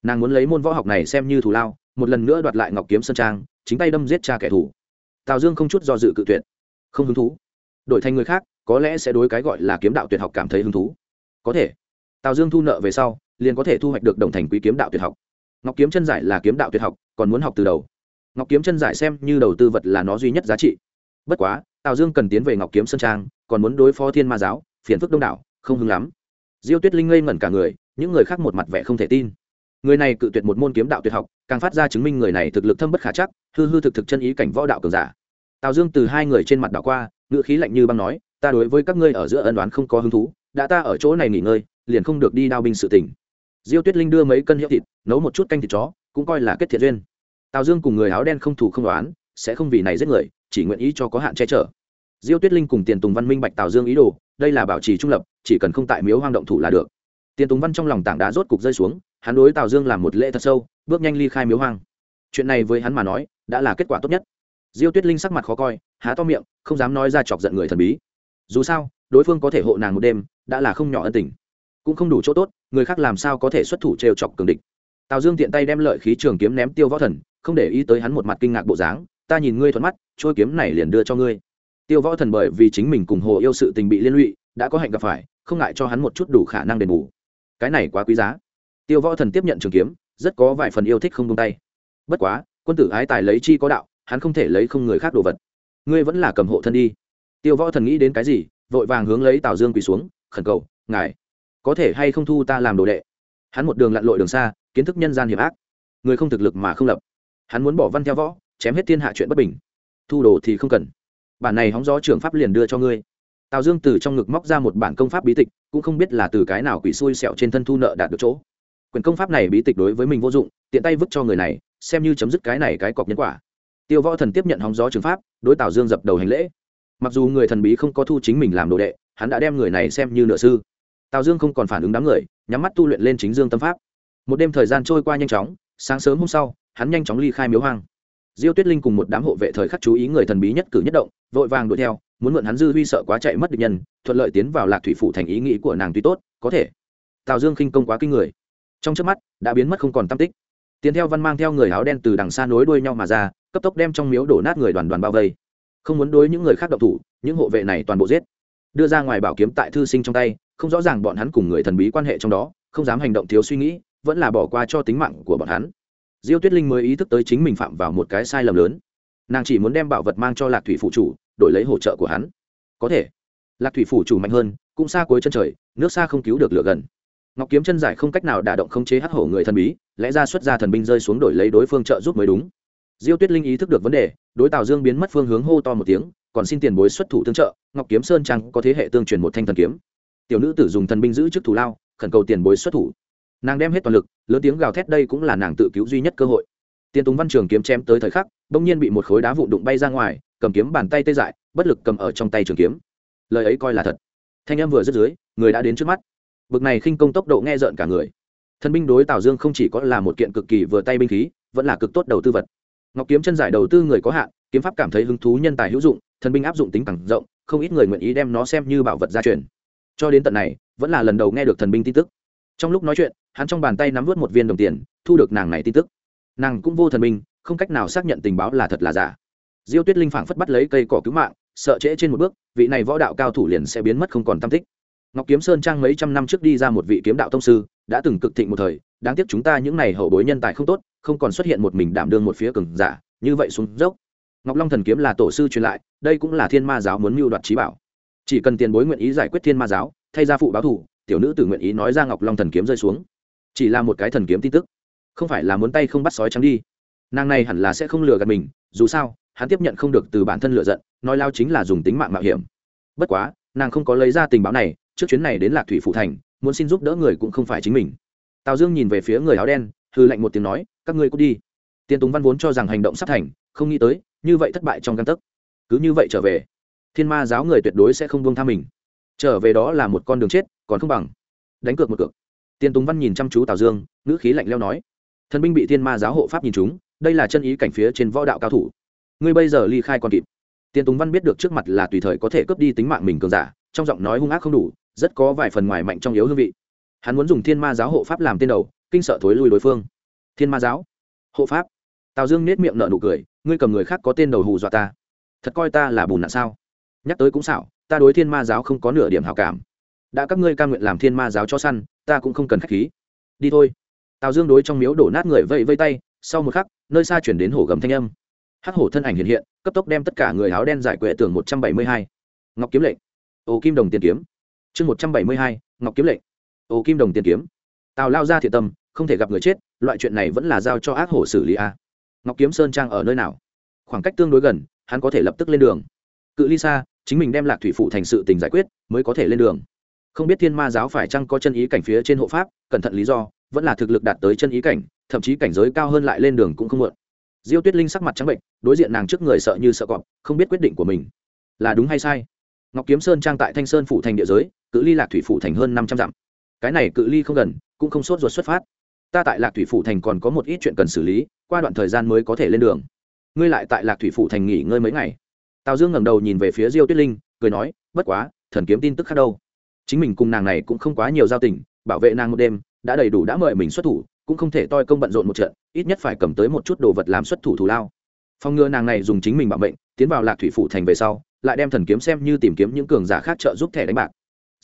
Nàng muốn lấy môn võ học này xem như thù lao, một lần nữa đoạt lại ngọc kiếm sơn trang chính tay đâm giết cha kẻ thù. Tào dương không chút do dự cự tuyệt. Không hứng thú. Đổi thành người khác, có lẽ sẽ đối cái gọi là kiếm đạo tuyệt học cảm thấy hứng thú. Có thể. Tào dương thu nợ về sau, liền có thể thu hoạch được đồng thành quý kiếm đạo tuyệt học. Ngọc kiếm chân giải là kiếm đạo tuyệt học, còn muốn học từ đầu. Ngọc kiếm chân giải xem như đầu tư vật là nó duy nhất giá trị. Bất quá, tào dương cần tiến về ngọc kiếm sơn trang, còn muốn đối phó thiên ma giáo, phiền phức đông đảo, không hứng lắm. Diêu tuyết linh ngây ngẩn cả người, những người khác một mặt vẻ không thể tin người này cự tuyệt một môn kiếm đạo tuyệt học, càng phát ra chứng minh người này thực lực thâm bất khả chắc, hư hư thực thực chân ý cảnh võ đạo cường giả. Tào dương từ hai người trên mặt đảo qua ngựa khí lạnh như băng nói, ta đối với các ngươi ở giữa ân đoán không có hứng thú, đã ta ở chỗ này nghỉ ngơi, liền không được đi đao binh sự tỉnh. Diêu tuyết linh đưa mấy cân hiệu thịt, nấu một chút canh thịt chó, cũng coi là kết thiện duyên. Tào dương cùng người áo đen không thủ không đoán sẽ không vì này giết người, chỉ nguyện ý cho có hạn che chở. Diêu tuyết linh cùng tiền tùng văn minh bạch tào dương ý đồ, đây là bảo trì trung lập, chỉ cần không tại miếu hoang động thủ là được. Tiền tùng văn trong lòng tảng đá rốt cục rơi xuống hắn đối tào dương làm một lễ thật sâu, bước nhanh ly khai miếu hoang. Chuyện này với hắn mà nói, đã là kết quả tốt nhất. Diêu tuyết linh sắc mặt khó coi, há to miệng, không dám nói ra chọc giận người thần bí. Dù sao, đối phương có thể hộ nàng một đêm, đã là không nhỏ ân tình. Cũng không đủ chỗ tốt, người khác làm sao có thể xuất thủ trêu chọc cường địch. Tào dương tiện tay đem lợi khí trường kiếm ném tiêu võ thần, không để ý tới hắn một mặt kinh ngạc bộ dáng, ta nhìn ngươi thuận mắt trôi kiếm này liền đưa cho ngươi. Tiêu võ thần bởi vì chính mình cùng hồ yêu sự tình bị liên lụy, đã có hạnh gặp phải, không ngại cho hắn một chút đủ khả năng đền bù. Cái này quá quý giá tiêu võ thần tiếp nhận trường kiếm, rất có vài phần yêu thích không tung tay. Bất quá, quân tử ái tài lấy chi có đạo, hắn không thể lấy không người khác đồ vật. Ngươi vẫn là cầm hộ thân đi. Tiêu võ thần nghĩ đến cái gì, vội vàng hướng lấy tào dương quỳ xuống, khẩn cầu, ngài, có thể hay không thu ta làm đồ đệ? Hắn một đường lặn lội đường xa, kiến thức nhân gian hiểm ác. Người không thực lực mà không lập. Hắn muốn bỏ văn theo võ, chém hết thiên hạ chuyện bất bình. Thu đồ thì không cần. Bản này hóng gió trường pháp liền đưa cho ngươi. Tào dương từ trong ngực móc ra một bản công pháp bí tịch, cũng không biết là từ cái nào quỷ xui xẹo trên thân thu nợ đạt được chỗ quyền công pháp này bí tịch đối với mình vô dụng, tiện tay vứt cho người này, xem như chấm dứt cái này cái cọc nhân quả. Tiêu võ thần tiếp nhận hóng gió trường pháp, đối tào dương dập đầu hành lễ. Mặc dù người thần bí không có thu chính mình làm đồ đệ, hắn đã đem người này xem như nửa sư. Tào dương không còn phản ứng đám người, nhắm mắt tu luyện lên chính dương tâm pháp. Một đêm thời gian trôi qua nhanh chóng, sáng sớm hôm sau, hắn nhanh chóng ly khai miếu hoang. Diêu tuyết linh cùng một đám hộ vệ thời khắc chú ý người thần bí nhất cử nhất động, vội vàng đuổi theo, muốn mượn hắn dư huy sợ quá chạy mất địch nhân, thuận lợi tiến vào lạc thủy phủ thành ý nghĩ của nàng tuy tốt, có thể. Tào dương khinh công quá kinh người trong trước mắt, đã biến mất không còn tam tích. Tiến theo văn mang theo người áo đen từ đằng xa nối đuôi nhau mà ra, cấp tốc đem trong miếu đổ nát người đoàn đoàn bao vây. Không muốn đối những người khác độc thủ, những hộ vệ này toàn bộ giết. Đưa ra ngoài bảo kiếm tại thư sinh trong tay, không rõ ràng bọn hắn cùng người thần bí quan hệ trong đó, không dám hành động thiếu suy nghĩ, vẫn là bỏ qua cho tính mạng của bọn hắn. Diêu tuyết linh mới ý thức tới chính mình phạm vào một cái sai lầm lớn. Nàng chỉ muốn đem bảo vật mang cho lạc thủy phụ chủ, đổi lấy hỗ trợ của hắn. Có thể. Lạc thủy phủ chủ mạnh hơn, cũng xa cuối chân trời, nước xa không cứu được lửa gần ngọc kiếm chân giải không cách nào đả động không chế hắc hổ người thần bí, lẽ ra xuất ra thần binh rơi xuống đổi lấy đối phương trợ giúp mới đúng. Diêu tuyết linh ý thức được vấn đề, đối tào dương biến mất phương hướng hô to một tiếng, còn xin tiền bối xuất thủ tương trợ, ngọc kiếm sơn trang có thế hệ tương truyền một thanh thần kiếm. Tiểu nữ tử dùng thần binh giữ chức thủ lao, khẩn cầu tiền bối xuất thủ. Nàng đem hết toàn lực, lớn tiếng gào thét đây cũng là nàng tự cứu duy nhất cơ hội. Tiền tùng văn trường kiếm chém tới thời khắc, bỗng nhiên bị một khối đá vụn đụng bay ra ngoài, cầm kiếm bàn tay tê dại, bất lực cầm ở trong tay trường kiếm. Lời ấy coi là thật. Thanh em vừa dứt dưới, người đã đến trước mắt bực này khinh công tốc độ nghe rợn cả người. Thần binh đối tào dương không chỉ có là một kiện cực kỳ vừa tay binh khí, vẫn là cực tốt đầu tư vật. Ngọc kiếm chân giải đầu tư người có hạn, kiếm pháp cảm thấy hứng thú nhân tài hữu dụng, thần binh áp dụng tính càng rộng, không ít người nguyện ý đem nó xem như bảo vật gia truyền. Cho đến tận này, vẫn là lần đầu nghe được thần binh tin tức. Trong lúc nói chuyện, hắn trong bàn tay nắm vớt một viên đồng tiền, thu được nàng này tin tức. Nàng cũng vô thần binh, không cách nào xác nhận tình báo là thật là giả. Diêu tuyết linh phảng phất bắt lấy cây cỏ cứu mạng, sợ trễ trên một bước, vị này võ đạo cao thủ liền sẽ biến mất không còn tam tích ngọc kiếm sơn trang mấy trăm năm trước đi ra một vị kiếm đạo tông sư, đã từng cực thịnh một thời, đáng tiếc chúng ta những n à y hậu bối nhân tài không tốt, không còn xuất hiện một mình đảm đương một phía cường giả, như vậy xuống dốc. Ngọc long thần kiếm là tổ sư truyền lại, đây cũng là thiên ma giáo muốn mưu đoạt trí bảo. Chỉ cần tiền bối nguyện ý giải quyết thiên ma giáo, thay ra phụ báo thủ tiểu nữ tử nguyện ý nói ra ngọc long thần kiếm rơi xuống. Chỉ là một cái thần kiếm tin tức, không phải là muốn tay không bắt sói trắng đi. Nàng này hẳn là sẽ không lừa gạt mình, dù sao, hắn tiếp nhận không được từ bản thân lựa giận, nói lao chính là dùng tính mạng mạo hiểm. Bất quá, nàng không có lấy ra tình báo này trước chuyến này đến lạc thủy phụ thành, muốn xin giúp đỡ người cũng không phải chính mình. Tào dương nhìn về phía người áo đen hư lạnh một tiếng nói, các ngươi cút đi. Tiền tùng văn vốn cho rằng hành động sắp thành, không nghĩ tới, như vậy thất bại trong căn tấc. Cứ như vậy trở về, thiên ma giáo người tuyệt đối sẽ không buông tha mình. Trở về đó là một con đường chết, còn không bằng đánh cược một cược. Tiền tùng văn nhìn chăm chú tào dương, ngữ khí lạnh leo nói, thần binh bị thiên ma giáo hộ pháp nhìn chúng, đây là chân ý cảnh phía trên võ đạo cao thủ. Ngươi bây giờ ly khai còn kịp. Tiền tùng văn biết được trước mặt là tùy thời có thể cướp đi tính mạng mình cường giả, trong giọng nói hung ác không đủ rất có vài phần ngoài mạnh trong yếu hương vị. Hắn muốn dùng thiên ma giáo hộ pháp làm tên đầu, kinh sợ thối lui đối phương. Thiên ma giáo? Hộ pháp? Tào dương nết miệng nợ nụ cười, ngươi cầm người khác có tên đầu hù dọa ta. Thật coi ta là bùn nạn sao? Nhắc tới cũng xảo, ta đối thiên ma giáo không có nửa điểm hảo cảm. Đã các ngươi ca nguyện làm thiên ma giáo cho săn, ta cũng không cần k h á c h khí. Đi thôi. Tào dương đối trong miếu đổ nát người vẫy vây tay, sau một khắc, nơi xa chuyển đến hổ gầm thanh âm. Hắc hổ thân ảnh hiện hiện, cấp tốc đem tất cả người áo đen giải quệ tường một trăm bảy mươi hai. Ngọc kiếm lệnh. Ô kim đồng tiền kiếm chương một trăm bảy mươi hai, ngọc kiếm lệnh. Ô kim đồng tiền kiếm. Tào lao ra thiện tâm, không thể gặp người chết, loại chuyện này vẫn là giao cho ác hổ xử lý a. Ngọc kiếm sơn trang ở nơi nào? Khoảng cách tương đối gần, hắn có thể lập tức lên đường. Cự ly xa, chính mình đem lạc thủy phụ thành sự tình giải quyết, mới có thể lên đường. Không biết thiên ma giáo phải chăng có chân ý cảnh phía trên hộ pháp, cẩn thận lý do, vẫn là thực lực đạt tới chân ý cảnh, thậm chí cảnh giới cao hơn lại lên đường cũng không muộn. Diêu tuyết linh sắc mặt trắng bệnh, đối diện nàng trước người sợ như sợ cọp, không biết quyết định của mình là đúng hay sai. Ngọc kiếm sơn trang tại thanh sơn phủ thành địa giới cự ly lạc thủy phủ thành hơn năm trăm dặm. Cái này cự ly không gần, cũng không sốt ruột xuất phát. Ta tại lạc thủy phủ thành còn có một ít chuyện cần xử lý, qua đoạn thời gian mới có thể lên đường. Ngươi lại tại lạc thủy phủ thành nghỉ ngơi mấy ngày. Tào dương ngẩng đầu nhìn về phía diêu tuyết linh, cười nói, bất quá, thần kiếm tin tức khác đâu. Chính mình cùng nàng này cũng không quá nhiều giao tình, bảo vệ nàng một đêm, đã đầy đủ đã mời mình xuất thủ, cũng không thể toi công bận rộn một trận, ít nhất phải cầm tới một chút đồ vật làm xuất thủ thù lao. Phòng ngừa nàng này dùng chính mình bảo mệnh, tiến vào lạc thủy phủ thành về sau, lại đem thần kiếm xem như tìm kiếm những cường giả khác trợ giúp thẻ đánh bạc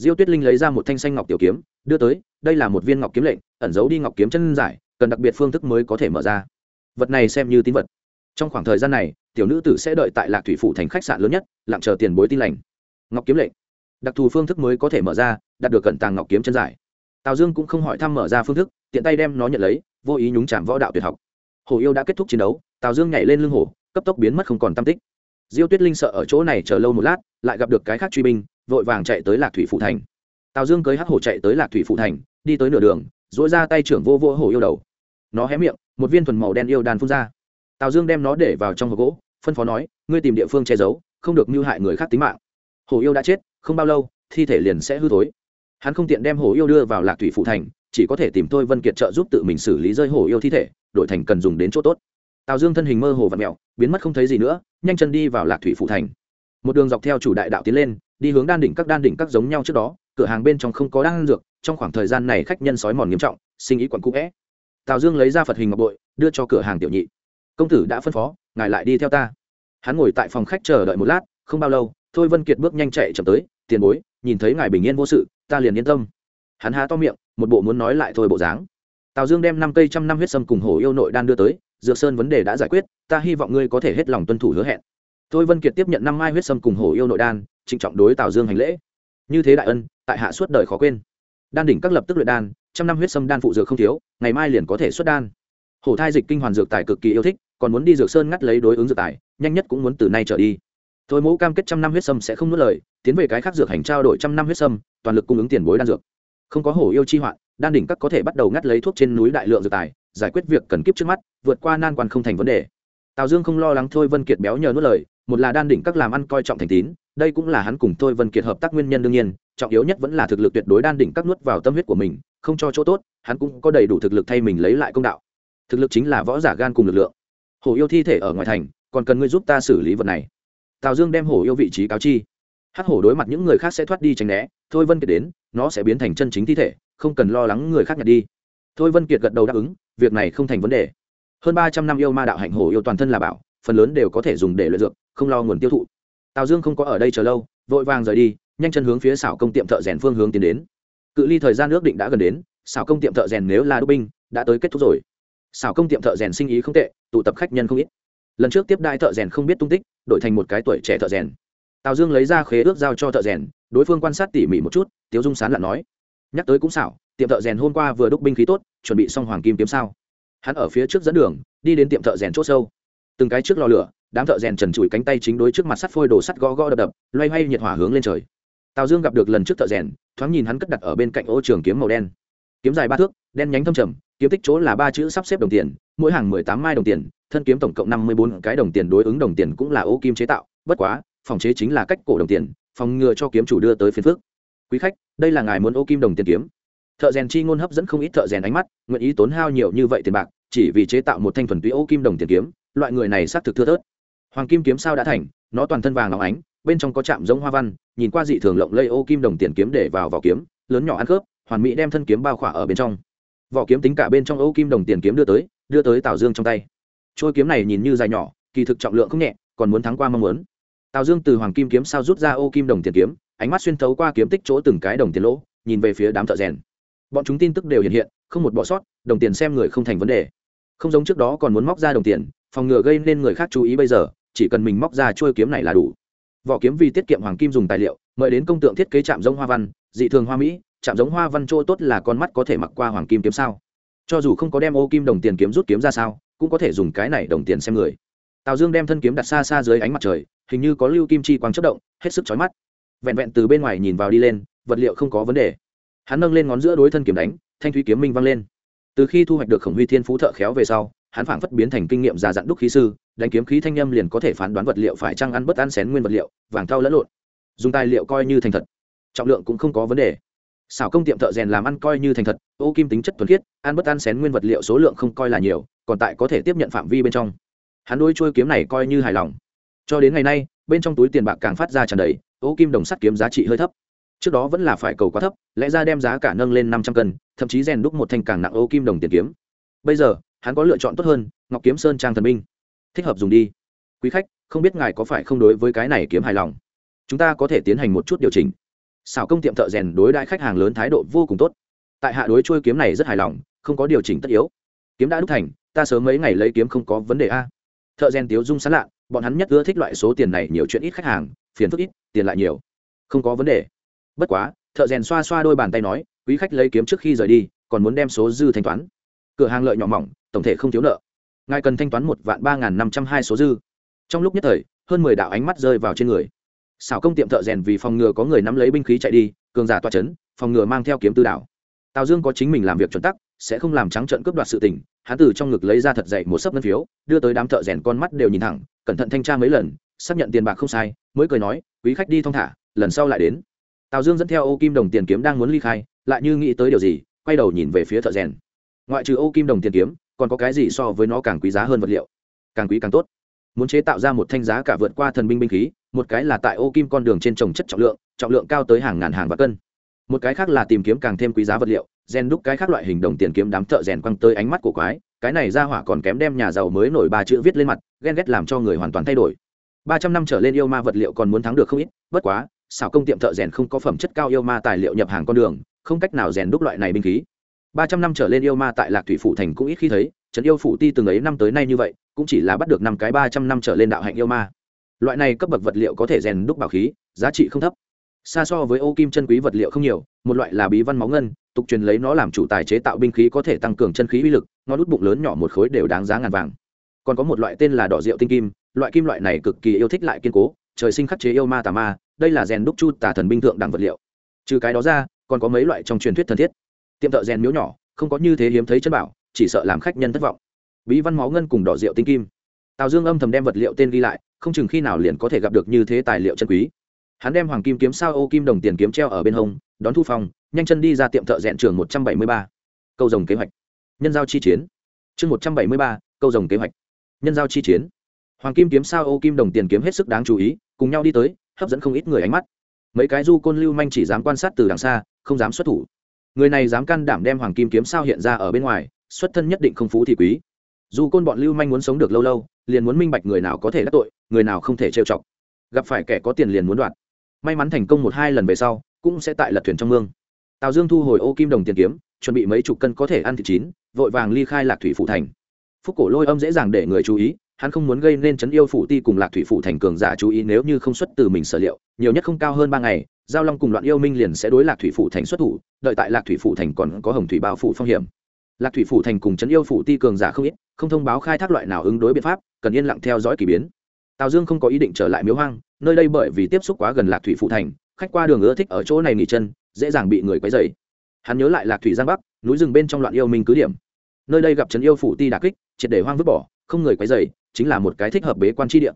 diêu tuyết linh lấy ra một thanh xanh ngọc tiểu kiếm, đưa tới, đây là một viên ngọc kiếm lệnh, ẩn giấu đi ngọc kiếm chân giải, cần đặc biệt phương thức mới có thể mở ra. Vật này xem như tín vật. Trong khoảng thời gian này, tiểu nữ tử sẽ đợi tại lạc thủy phủ thành khách sạn lớn nhất, lặng chờ tiền bối tin lành. Ngọc kiếm lệnh. Đặc thù phương thức mới có thể mở ra, đạt được cận tàng ngọc kiếm chân giải. Tào dương cũng không hỏi thăm mở ra phương thức, tiện tay đem nó nhận lấy, vô ý nhúng chạm võ đạo tuyệt học. Hồ yêu đã kết thúc chiến đấu, tào dương nhảy lên lưng hổ cấp tốc biến mất không còn tam tích. Diêu tuyết linh sợ ở chỗ này chờ lâu một lát, lại gặp được cái khác truy binh vội vàng chạy tới lạc thủy phụ thành. Tào dương cưới hắc hổ chạy tới lạc thủy phụ thành, đi tới nửa đường dỗi ra tay trưởng vô vô hổ yêu đầu. Nó hé miệng, một viên thuần màu đen yêu đàn phun ra. Tào dương đem nó để vào trong hộp gỗ, phân phó nói, ngươi tìm địa phương che giấu, không được mưu hại người khác tính mạng. Hổ yêu đã chết, không bao lâu, thi thể liền sẽ hư thối. Hắn không tiện đem hổ yêu đưa vào lạc thủy phụ thành, chỉ có thể tìm tôi vân kiệt trợ giúp tự mình xử lý rơi hổ yêu thi thể, đổi thành cần dùng đến chỗ tốt. Tào dương thân hình mơ hồ và mẹo, biến mất không thấy gì nữa, nhanh chân đi vào lạc thủy phụ thành một đường dọc theo chủ đại đạo tiến lên, đi hướng đan đỉnh các đan đỉnh các giống nhau trước đó, cửa hàng bên trong không có đan dược, trong khoảng thời gian này khách nhân sói mòn nghiêm trọng, sinh ý quặn cũ vẽ. Tào dương lấy ra phật hình ngọc bội, đưa cho cửa hàng tiểu nhị. Công tử đã phân phó, ngài lại đi theo ta. Hắn ngồi tại phòng khách chờ đợi một lát, không bao lâu, thôi vân kiệt bước nhanh chạy chậm tới, tiền bối, nhìn thấy ngài bình yên vô sự, ta liền yên tâm. Hắn há to miệng, một bộ muốn nói lại thôi bộ dáng. Tào dương đem năm cây trăm năm huyết sâm cùng hổ yêu nội đan đưa tới, dược sơn vấn đề đã giải quyết, ta hy vọng ngươi có thể hết lòng tuân thủ hứa hẹn thôi vân kiệt tiếp nhận năm mai huyết sâm cùng hổ yêu nội đan, trịnh trọng đối tào dương hành lễ. Như thế đại ân, tại hạ suốt đời khó quên. Đan đỉnh các lập tức luyện đan, trăm năm huyết sâm đan phụ dược không thiếu, ngày mai liền có thể xuất đan. Hổ thai dịch kinh hoàn dược tài cực kỳ yêu thích, còn muốn đi dược sơn ngắt lấy đối ứng dược tài, nhanh nhất cũng muốn từ nay trở đi. Thôi mẫu cam kết trăm năm huyết sâm sẽ không nuốt lời, tiến về cái khác dược hành trao đổi trăm năm huyết sâm, toàn lực cung ứng tiền bối đan dược. Không có hổ yêu chi hoạn, đan đỉnh các có thể bắt đầu ngắt lấy thuốc trên núi đại lượng dược tài, giải quyết việc cần kiếp trước mắt, vượt qua nan quan không thành vấn đề. Tào dương không lo lắng thôi vân kiệt béo nhờ nuốt lời một là đan đỉnh các làm ăn coi trọng thành tín, đây cũng là hắn cùng thôi vân kiệt hợp tác nguyên nhân đương nhiên, trọng yếu nhất vẫn là thực lực tuyệt đối đan đỉnh các nuốt vào tâm huyết của mình, không cho chỗ tốt, hắn cũng có đầy đủ thực lực thay mình lấy lại công đạo. Thực lực chính là võ giả gan cùng lực lượng. Hổ yêu thi thể ở ngoài thành, còn cần ngươi giúp ta xử lý vật này. Tào dương đem hổ yêu vị trí cáo chi. Hắc hổ đối mặt những người khác sẽ thoát đi tránh né, thôi vân kiệt đến, nó sẽ biến thành chân chính thi thể, không cần lo lắng người khác nhặt đi. Thôi vân kiệt gật đầu đáp ứng, việc này không thành vấn đề. Hơn ba trăm năm yêu ma đạo hạnh hổ yêu toàn thân là bảo phần lớn đều có thể dùng để luyện dược, không lo nguồn tiêu thụ. Tào dương không có ở đây chờ lâu, vội vàng rời đi, nhanh chân hướng phía xảo công tiệm thợ rèn phương hướng tiến đến. Cự ly thời gian ước định đã gần đến, xảo công tiệm thợ rèn nếu là đúc binh, đã tới kết thúc rồi. Xảo công tiệm thợ rèn sinh ý không tệ, tụ tập khách nhân không ít. Lần trước tiếp đại thợ rèn không biết tung tích, đổi thành một cái tuổi trẻ thợ rèn. Tào dương lấy ra khế ước giao cho thợ rèn, đối phương quan sát tỉ mỉ một chút, tiếu dung sán lặn nói, nhắc tới cũng xảo, tiệm thợ rèn hôm qua vừa đúc binh khí tốt, chuẩn bị xong hoàng kim kiếm sao. Hắn ở phía trước dẫn đường, đi đến tiệm thợ rèn c h ỗ sâu từng cái trước lò lửa, đám thợ rèn trần trụi cánh tay chính đối trước mặt sắt phôi đồ sắt gõ gõ đập đập, loay hoay nhiệt hỏa hướng lên trời. Tào dương gặp được lần trước thợ rèn, thoáng nhìn hắn cất đặt ở bên cạnh ô trường kiếm màu đen. Kiếm dài ba thước, đen nhánh thâm trầm, kiếm tích chỗ là ba chữ sắp xếp đồng tiền, mỗi hàng mười tám mai đồng tiền, thân kiếm tổng cộng năm mươi bốn cái đồng tiền đối ứng đồng tiền cũng là ô kim chế tạo, bất quá, phòng chế chính là cách cổ đồng tiền, phòng ngừa cho kiếm chủ đưa tới phiên phước quý khách, đây là ngài muốn ô kim đồng tiền kiếm. Thợ rèn chi ngôn hấp dẫn không ít thợ rèn ánh mắt, nguyện ý tốn hao nhiều như vậy tiền bạc, chỉ vì chế tạo một thanh thuần túy ô kim đồng tiền kiếm loại người này xác thực thưa thớt. Hoàng kim kiếm sao đã thành, nó toàn thân vàng óng ánh, bên trong có chạm giống hoa văn, nhìn qua dị thường lộng lây ô kim đồng tiền kiếm để vào vỏ kiếm, lớn nhỏ ăn khớp, hoàn mỹ đem thân kiếm bao khỏa ở bên trong. Vỏ kiếm tính cả bên trong ô kim đồng tiền kiếm đưa tới đưa tới tào dương trong tay. Trôi kiếm này nhìn như dài nhỏ, kỳ thực trọng lượng không nhẹ, còn muốn thắng qua mong muốn. Tào dương từ hoàng kim kiếm sao rút ra ô kim đồng tiền kiếm, ánh mắt xuyên thấu qua kiếm tích chỗ từng cái đồng tiền lỗ, nhìn về phía đám thợ rèn. Bọn chúng tin tức đều hiện hiện, không một bỏ sót, đồng tiền xem người không thành vấn đề. Không giống trước đó còn muốn móc ra đồng tiền phòng ngừa gây nên người khác chú ý bây giờ, chỉ cần mình móc ra chuôi kiếm này là đủ. Vỏ kiếm vì tiết kiệm hoàng kim dùng tài liệu, mời đến công tượng thiết kế chạm giống hoa văn, dị thường hoa mỹ chạm giống hoa văn chỗ tốt là con mắt có thể mặc qua hoàng kim kiếm sao? Cho dù không có đem ô kim đồng tiền kiếm rút kiếm ra sao, cũng có thể dùng cái này đồng tiền xem người. Tào dương đem thân kiếm đặt xa xa dưới ánh mặt trời, hình như có lưu kim chi quang chất động, hết sức chói mắt. Vẹn vẹn từ bên ngoài nhìn vào đi lên, vật liệu không có vấn đề. Hắn nâng lên ngón giữa đối thân kiếm đánh, thanh thúy kiếm minh văng lên. Từ khi thu hoạch được khổng huy thiên phú thợ khéo về sau hắn phảng phất biến thành kinh nghiệm già dặn đúc khí sư, đánh kiếm khí thanh âm liền có thể phán đoán vật liệu phải chăng ăn bất ăn xén nguyên vật liệu, vàng thau lẫn lộn. Dùng tài liệu coi như thành thật, trọng lượng cũng không có vấn đề. Xảo công tiệm thợ rèn làm ăn coi như thành thật, ô kim tính chất thuần khiết, ăn bất ăn xén nguyên vật liệu số lượng không coi là nhiều, còn tại có thể tiếp nhận phạm vi bên trong. Hắn đôi trôi kiếm này coi như hài lòng. Cho đến ngày nay, bên trong túi tiền bạc càng phát ra tràn đầy, ô kim đồng sắt kiếm giá trị hơi thấp. Trước đó vẫn là phải cầu quá thấp, lẽ ra đem giá cả nâng lên năm trăm cân, thậm chí rèn đúc một thanh càng nặng ô kim đồng tiền kiếm bây giờ hắn có lựa chọn tốt hơn ngọc kiếm sơn trang thần minh, thích hợp dùng đi. Quý khách không biết ngài có phải không đối với cái này kiếm hài lòng? Chúng ta có thể tiến hành một chút điều chỉnh. Xảo công tiệm thợ rèn đối đại khách hàng lớn thái độ vô cùng tốt. Tại hạ đối trôi kiếm này rất hài lòng không có điều chỉnh tất yếu. Kiếm đã đúc thành ta sớm mấy ngày lấy kiếm không có vấn đề a. Thợ rèn tiếu dung sán lạ bọn hắn nhất ưa thích loại số tiền này nhiều chuyện ít khách hàng phiền phức ít tiền lại nhiều. Không có vấn đề. Bất quá thợ rèn xoa xoa đôi bàn tay nói quý khách lấy kiếm trước khi rời đi còn muốn đem số dư thanh toán cửa hàng lợi nhỏ mỏng, tổng thể không thiếu nợ. Ngài cần thanh toán một vạn ba năm trăm hai số dư. Trong lúc nhất thời, hơn mười đạo ánh mắt rơi vào trên người. Xảo công tiệm thợ rèn vì phòng ngừa có người nắm lấy binh khí chạy đi, cường giả toa c h ấ n phòng ngừa mang theo kiếm tư đảo. Tào dương có chính mình làm việc chuẩn tắc, sẽ không làm trắng trợn cướp đoạt sự tình hán từ trong ngực lấy ra thật dậy một sấp ngân phiếu, đưa tới đám thợ rèn con mắt đều nhìn thẳng, cẩn thận thanh tra mấy lần, xác nhận tiền bạc không sai, mới cười nói, quý khách đi thong thả, lần sau lại đến. Tào dương dẫn theo ô kim đồng tiền kiếm đang muốn ly khai, lại như nghĩ tới điều gì, quay đầu nhìn về phía thợ rèn ngoại trừ ô kim đồng tiền kiếm, còn có cái gì so với nó càng quý giá hơn vật liệu? Càng quý càng tốt. Muốn chế tạo ra một thanh giá cả vượt qua thần binh binh khí, một cái là tại ô kim con đường trên trồng chất trọng lượng trọng lượng cao tới hàng ngàn hàng và cân. Một cái khác là tìm kiếm càng thêm quý giá vật liệu rèn đúc cái khác loại hình đồng tiền kiếm đám thợ rèn quăng tới ánh mắt của quái, cái này ra hỏa còn kém đem nhà giàu mới nổi ba chữ viết lên mặt, ghen ghét làm cho người hoàn toàn thay đổi. Ba trăm năm trở lên yêu ma vật liệu còn muốn thắng được không ít, bất quá, xảo công tiệm thợ rèn không có phẩm chất cao yêu ma tài liệu nhập hàng con đường, không cách nào rèn đúc loại này binh khí ba trăm năm trở lên yêu ma tại lạc thủy phủ thành cũng ít khi thấy, trấn yêu phủ ti từng ấy năm tới nay như vậy, cũng chỉ là bắt được năm cái ba trăm năm trở lên đạo hạnh yêu ma. Loại này cấp bậc vật liệu có thể rèn đúc bảo khí, giá trị không thấp. Xa so với ô kim chân quý vật liệu không nhiều, một loại là bí văn máu ngân, tục truyền lấy nó làm chủ tài chế tạo binh khí có thể tăng cường chân khí uy lực ngón đút bụng lớn nhỏ một khối đều đáng giá ngàn vàng. Còn có một loại tên là đỏ rượu tinh kim, loại kim loại này cực kỳ yêu thích lại kiên cố, trời sinh khắc chế yêu ma tà ma, đây là rèn đúc chu tà thần binh thượng đẳng vật liệu. Trừ cái đó ra, còn có mấy loại trong truyền thuyết thần thiết tiệm thợ rèn miếu nhỏ, không có như thế hiếm thấy chân bảo, chỉ sợ làm khách nhân thất vọng. Bí văn máu ngân cùng đỏ rượu tinh kim. Tào dương âm thầm đem vật liệu tên ghi lại, không chừng khi nào liền có thể gặp được như thế tài liệu chân quý. Hắn đem hoàng kim kiếm sao ô kim đồng tiền kiếm treo ở bên hông, đón thu phòng nhanh chân đi ra tiệm thợ rèn trường một trăm bảy mươi ba. Câu rồng kế hoạch. Nhân giao chi chiến. Chương một trăm bảy mươi ba, câu rồng kế hoạch. Nhân giao chi chiến. Hoàng kim kiếm sao ô kim đồng tiền kiếm hết sức đáng chú ý, cùng nhau đi tới, hấp dẫn không ít người ánh mắt. Mấy cái du côn lưu manh chỉ dám quan sát từ đằng xa, không dám xuất thủ người này dám can đảm đem hoàng kim kiếm sao hiện ra ở bên ngoài, xuất thân nhất định không phú thì quý. Dù côn bọn lưu manh muốn sống được lâu lâu, liền muốn minh bạch người nào có thể đắc tội, người nào không thể trêu chọc. Gặp phải kẻ có tiền liền muốn đoạt. May mắn thành công một hai lần về sau, cũng sẽ tại lật thuyền trong mương. Tào dương thu hồi ô kim đồng tiền kiếm, chuẩn bị mấy chục cân có thể ăn thịt chín, vội vàng ly khai lạc thủy phủ thành. Phúc cổ lôi âm dễ dàng để người chú ý, hắn không muốn gây nên chấn yêu phủ ti cùng lạc thủy phủ thành cường giả chú ý nếu như không xuất từ mình sở liệu, nhiều nhất không cao hơn ba ngày giao long cùng loạn yêu minh liền sẽ đối lạc thủy phủ thành xuất thủ, đợi tại lạc thủy phủ thành còn có hồng thủy bao phủ phong hiểm. Lạc thủy phủ thành cùng trấn yêu phủ ti cường giả không ít, không thông báo khai thác loại nào ứng đối biện pháp, cần yên lặng theo dõi k ỳ biến. Tào dương không có ý định trở lại miếu hoang, nơi đây bởi vì tiếp xúc quá gần lạc thủy phủ thành, khách qua đường ưa thích ở chỗ này nghỉ chân, dễ dàng bị người quấy dày hắn nhớ lại lạc thủy giang bắc, núi rừng bên trong loạn yêu minh cứ điểm. Nơi đây gặp trấn yêu phủ ti đà kích, triệt để hoang vứt bỏ, không người quấy dày chính là một cái thích hợp bế quan tri địa.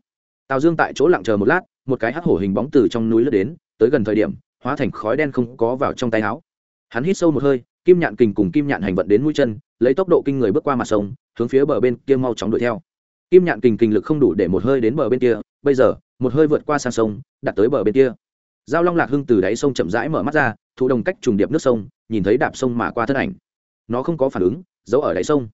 Tào dương tại chỗ lặng chờ một lát, một cái hắc hổ hình bóng từ trong núi lướt đến tới gần thời điểm, hóa thành khói đen không có vào trong tay áo. Hắn hít sâu một hơi, kim nhạn kình cùng kim nhạn hành vận đến mũi chân, lấy tốc độ kinh người bước qua mặt sông, hướng phía bờ bên kia mau chóng đuổi theo. Kim nhạn kình kình lực không đủ để một hơi đến bờ bên kia, bây giờ, một hơi vượt qua sang sông, đặt tới bờ bên kia. Giao long lạc hưng từ đáy sông chậm rãi mở mắt ra, thụ đồng cách trùng điệp nước sông, nhìn thấy đạp sông mà qua thân ảnh. Nó không có phản ứng, giấu ở đáy sông.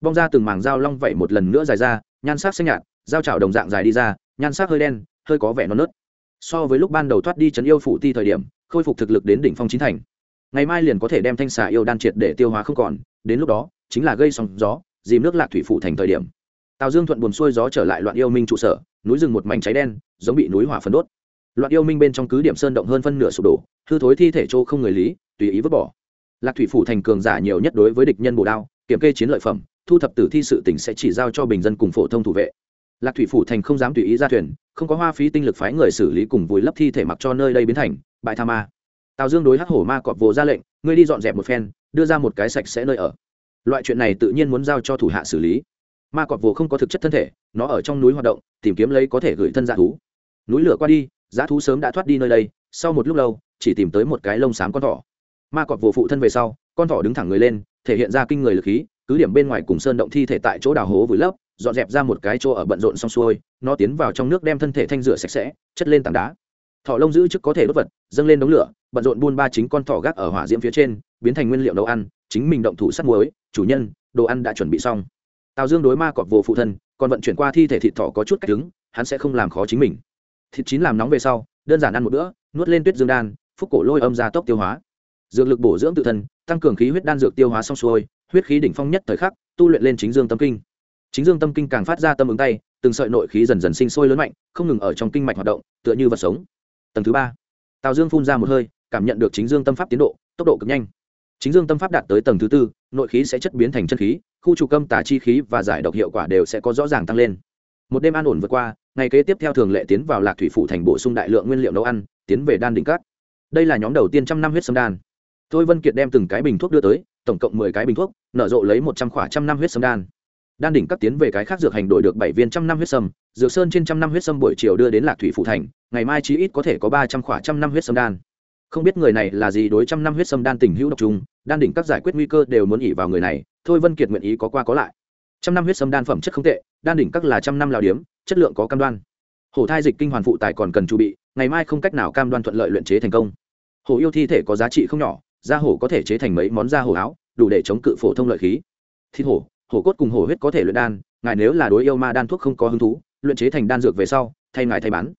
Bong ra từng màng dao long vậy một lần nữa dài ra, nhan sắc xanh nhạt dao chảo đồng dạng dài đi ra, nhan sắc hơi đen, hơi có vẻ non nớt so với lúc ban đầu thoát đi trấn yêu phủ ti thời điểm, khôi phục thực lực đến đỉnh phong chín thành. Ngày mai liền có thể đem thanh xà yêu đan triệt để tiêu hóa không còn, đến lúc đó, chính là gây sóng gió, dìm nước lạc thủy phủ thành thời điểm. Tào dương thuận buồn xuôi gió trở lại loạn yêu minh trụ sở, núi rừng một mảnh cháy đen, giống bị núi hỏa phấn đốt. Loạn yêu minh bên trong cứ điểm sơn động hơn phân nửa sụp đổ, hư thối thi thể trô không người lý, tùy ý vứt bỏ. Lạc thủy phủ thành cường giả nhiều nhất đối với địch nhân bồ đao, kiểm kê chiến lợi phẩm, thu thập tử thi sự tỉnh sẽ chỉ giao cho bình dân cùng phổ thông thủ vệ lạc thủy phủ thành không dám tùy ý ra thuyền, không có hoa phí tinh lực phái người xử lý cùng vùi lấp thi thể mặc cho nơi đây biến thành, bãi tha ma. Tào dương đối hắc hổ ma cọp vồ ra lệnh, ngươi đi dọn dẹp một phen, đưa ra một cái sạch sẽ nơi ở. Loại chuyện này tự nhiên muốn giao cho thủ hạ xử lý. Ma cọp vồ không có thực chất thân thể, nó ở trong núi hoạt động, tìm kiếm lấy có thể gửi thân dạ thú. Núi lửa qua đi giá thú sớm đã thoát đi nơi đây, sau một lúc lâu, chỉ tìm tới một cái lông xám con thỏ. Ma cọp vồ phụ thân về sau, con thỏ đứng thẳng người lên, thể hiện ra kinh người lực khí, cứ điểm bên ngoài cùng sơn động thi thể tại chỗ đào hố vùi lấp dọn dẹp ra một cái chỗ ở bận rộn xong xuôi, nó tiến vào trong nước đem thân thể thanh rửa sạch sẽ, chất lên tảng đá. Thỏ lông giữ chức có thể đốt vật, dâng lên đống lửa, bận rộn buôn ba chính con thỏ gác ở hỏa diễm phía trên, biến thành nguyên liệu nấu ăn, chính mình động thủ sắt muối, chủ nhân, đồ ăn đã chuẩn bị xong. Tào dương đối ma cọp vồ phụ thân, còn vận chuyển qua thi thể thịt thỏ có chút cách đứng, hắn sẽ không làm khó chính mình. Thịt chín làm nóng về sau, đơn giản ăn một bữa, nuốt lên tuyết dương đan, phúc cổ lôi âm ra tốc tiêu hóa. Dược lực bổ dưỡng tự thân, tăng cường khí huyết đan dược tiêu hóa xong xuôi, huyết khí đỉnh phong nhất thời khắc, tu luyện lên chính dương tâm kinh chính dương tâm kinh càng phát ra tâm ứng tay, từng sợi nội khí dần dần sinh sôi lớn mạnh, không ngừng ở trong kinh mạch hoạt động, tựa như vật sống. Tầng thứ ba, tào dương phun ra một hơi, cảm nhận được chính dương tâm pháp tiến độ, tốc độ cực nhanh. Chính dương tâm pháp đạt tới tầng thứ tư, nội khí sẽ chất biến thành chân khí, khu trục âm tả chi khí và giải độc hiệu quả đều sẽ có rõ ràng tăng lên. Một đêm an ổn vượt qua, ngày kế tiếp theo thường lệ tiến vào lạc thủy phủ thành bổ sung đại lượng nguyên liệu nấu ăn, tiến về đan đỉnh cát. Đây là nhóm đầu tiên trăm năm huyết sâm đan. Thôi vân kiệt đem từng cái bình thuốc đưa tới, tổng cộng mười cái bình thuốc, nở rộ lấy một trăm khỏa trăm năm huyết sâm đan đan đỉnh các tiến về cái khác dược hành đổi được bảy viên trăm năm huyết sâm, dược sơn trên trăm năm huyết sâm buổi chiều đưa đến lạc thủy phụ thành, ngày mai chí ít có thể có ba trăm khỏa trăm năm huyết sâm đan. Không biết người này là gì đối trăm năm huyết sâm đan tình hữu độc trung đan đỉnh các giải quyết nguy cơ đều muốn ỉ vào người này, thôi vân kiệt nguyện ý có qua có lại. Trăm năm huyết sâm đan phẩm chất không tệ, đan đỉnh các là trăm năm lào điếm, chất lượng có cam đoan. Hổ thai dịch kinh hoàn phụ tài còn cần chu bị, ngày mai không cách nào cam đoan thuận lợi luyện chế thành công. Hổ yêu thi thể có giá trị không nhỏ da hổ có thể chế thành mấy món da hổ áo, đủ để chống cự phổ thông lợi khí. Thịt hổ hổ cốt cùng hổ huyết có thể luyện đan, ngài nếu là đối yêu ma đan thuốc không có hứng thú, luyện chế thành đan dược về sau, thay ngài thay bán.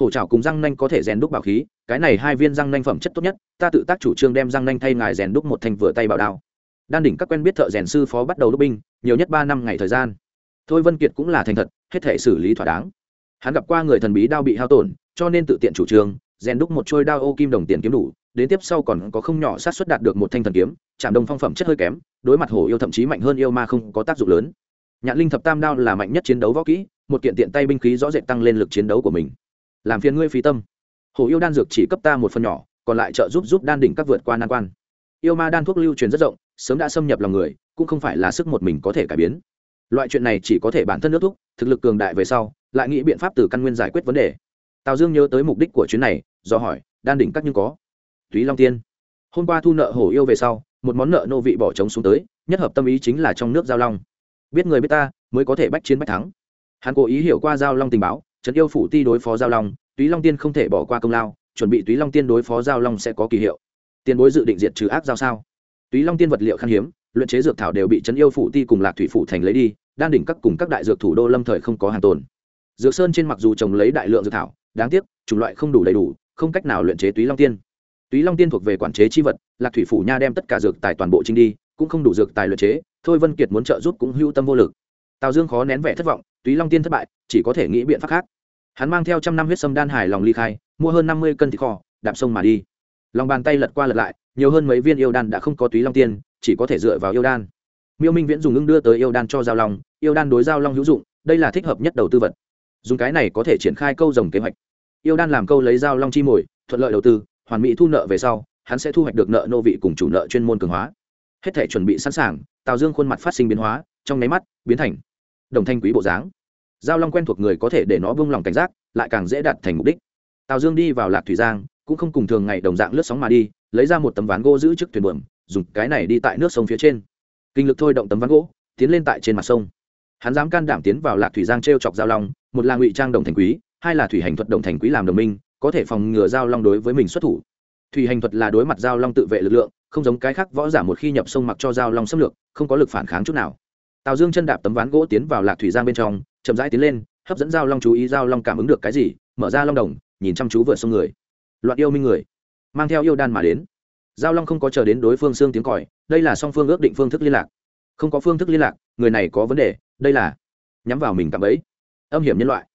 Hổ trào cùng răng nanh có thể rèn đúc bảo khí, cái này hai viên răng nanh phẩm chất tốt nhất, ta tự tác chủ trương đem răng nanh thay ngài rèn đúc một thanh vừa tay bảo đao. Đan đỉnh các quen biết thợ rèn sư phó bắt đầu đúc binh, nhiều nhất ba năm ngày thời gian. Thôi vân kiệt cũng là thành thật, hết thể xử lý thỏa đáng. Hắn gặp qua người thần bí đao bị hao tổn, cho nên tự tiện chủ trương rèn đúc một trôi đao ô kim đồng tiền kiếm đủ, đến tiếp sau còn có không nhỏ sát xuất đạt được một thanh thần kiếm, chạm đồng phong phẩm chất hơi kém, đối mặt hổ yêu thậm chí mạnh hơn yêu ma không có tác dụng lớn. Nhạn linh thập tam đao là mạnh nhất chiến đấu võ kỹ, một kiện tiện tay binh khí rõ rệt tăng lên lực chiến đấu của mình. Làm phiền ngươi phí tâm. Hổ yêu đan dược chỉ cấp ta một phần nhỏ, còn lại trợ giúp giúp đan đỉnh các vượt qua nan quan. Yêu ma đan thuốc lưu truyền rất rộng, sớm đã xâm nhập lòng người, cũng không phải là sức một mình có thể cải biến. Loại chuyện này chỉ có thể bản thân nước thúc, thực lực cường đại về sau, lại nghĩ biện pháp từ căn nguyên giải quyết vấn đề tào dương nhớ tới mục đích của chuyến này, do hỏi, đan đỉnh các nhưng có? Túy long tiên. Hôm qua thu nợ hổ yêu về sau, một món nợ nô vị bỏ trống xuống tới, nhất hợp tâm ý chính là trong nước giao long. Biết người biết ta, mới có thể bách chiến bách thắng. Hắn cố ý hiểu qua giao long tình báo trấn yêu phủ ti đối phó giao long, túy long tiên không thể bỏ qua công lao, chuẩn bị túy long tiên đối phó giao long sẽ có kỳ hiệu. Tiền bối dự định diệt trừ ác giao sao? Túy long tiên vật liệu khan hiếm, luyện chế dược thảo đều bị trấn yêu phủ ti cùng lạc thủy phủ thành lấy đi, đan đỉnh các cùng các đại dược thủ đô lâm thời không có hàng tồn. Dược sơn trên mặc dù trồng lấy đại lượng dược thảo đáng tiếc, chủng loại không đủ đầy đủ, không cách nào luyện chế túy long tiên. Túy long tiên thuộc về quản chế chi vật, lạc thủy phủ nha đem tất cả dược tài toàn bộ trinh đi, cũng không đủ dược tài luyện chế, thôi vân kiệt muốn trợ giúp cũng hưu tâm vô lực. Tào dương khó nén vẻ thất vọng, túy long tiên thất bại, chỉ có thể nghĩ biện pháp khác. Hắn mang theo trăm năm huyết sâm đan hải lòng ly khai, mua hơn năm mươi cân thịt kho, đạp sông mà đi. Lòng bàn tay lật qua lật lại, nhiều hơn mấy viên yêu đan đã không có túy long tiên, chỉ có thể dựa vào yêu đan. Miêu minh viễn dùng ngưng đưa tới yêu đan cho giao long, yêu đan đối giao long hữu dụng, đây là thích hợp nhất đầu tư vật. Dùng cái này có thể triển khai câu rồng kế hoạch yêu đan làm câu lấy dao long chi mồi, thuận lợi đầu tư, hoàn mỹ thu nợ về sau, hắn sẽ thu hoạch được nợ nô vị cùng chủ nợ chuyên môn cường hóa. Hết thể chuẩn bị sẵn sàng, tào dương khuôn mặt phát sinh biến hóa, trong nháy mắt, biến thành đồng thanh quý bộ dáng. Giao long quen thuộc người có thể để nó vung lòng cảnh giác, lại càng dễ đạt thành mục đích. Tào dương đi vào lạc thủy giang, cũng không cùng thường ngày đồng dạng lướt sóng mà đi, lấy ra một tấm ván gỗ giữ trước thuyền buồm, dùng cái này đi tại nước sông phía trên. Kinh lực thôi động tấm ván gỗ, tiến lên tại trên mặt sông. Hắn dám can đảm tiến vào lạc thủy giang t r e o chọc giao long, một là ngụy trang đồng thành quý hai là thủy hành thuật đồng thành quý làm đồng minh, có thể phòng ngừa giao long đối với mình xuất thủ. Thủy hành thuật là đối mặt giao long tự vệ lực lượng, không giống cái khác võ giả một khi nhập sông mặc cho giao long xâm lược, không có lực phản kháng chút nào. Tào dương chân đạp tấm ván gỗ tiến vào lạc thủy giang bên trong, chậm rãi tiến lên, hấp dẫn giao long chú ý giao long cảm ứng được cái gì, mở ra long đồng, nhìn chăm chú vượt sông người. Loạn yêu minh người, mang theo yêu đan mà đến. Giao long không có chờ đến đối phương xương tiếng còi, đây là song phương ước định phương thức liên lạc. Không có phương thức liên lạc, người này có vấn đề, đây là nhắm vào mình cạm ấy âm hiểm nhân loại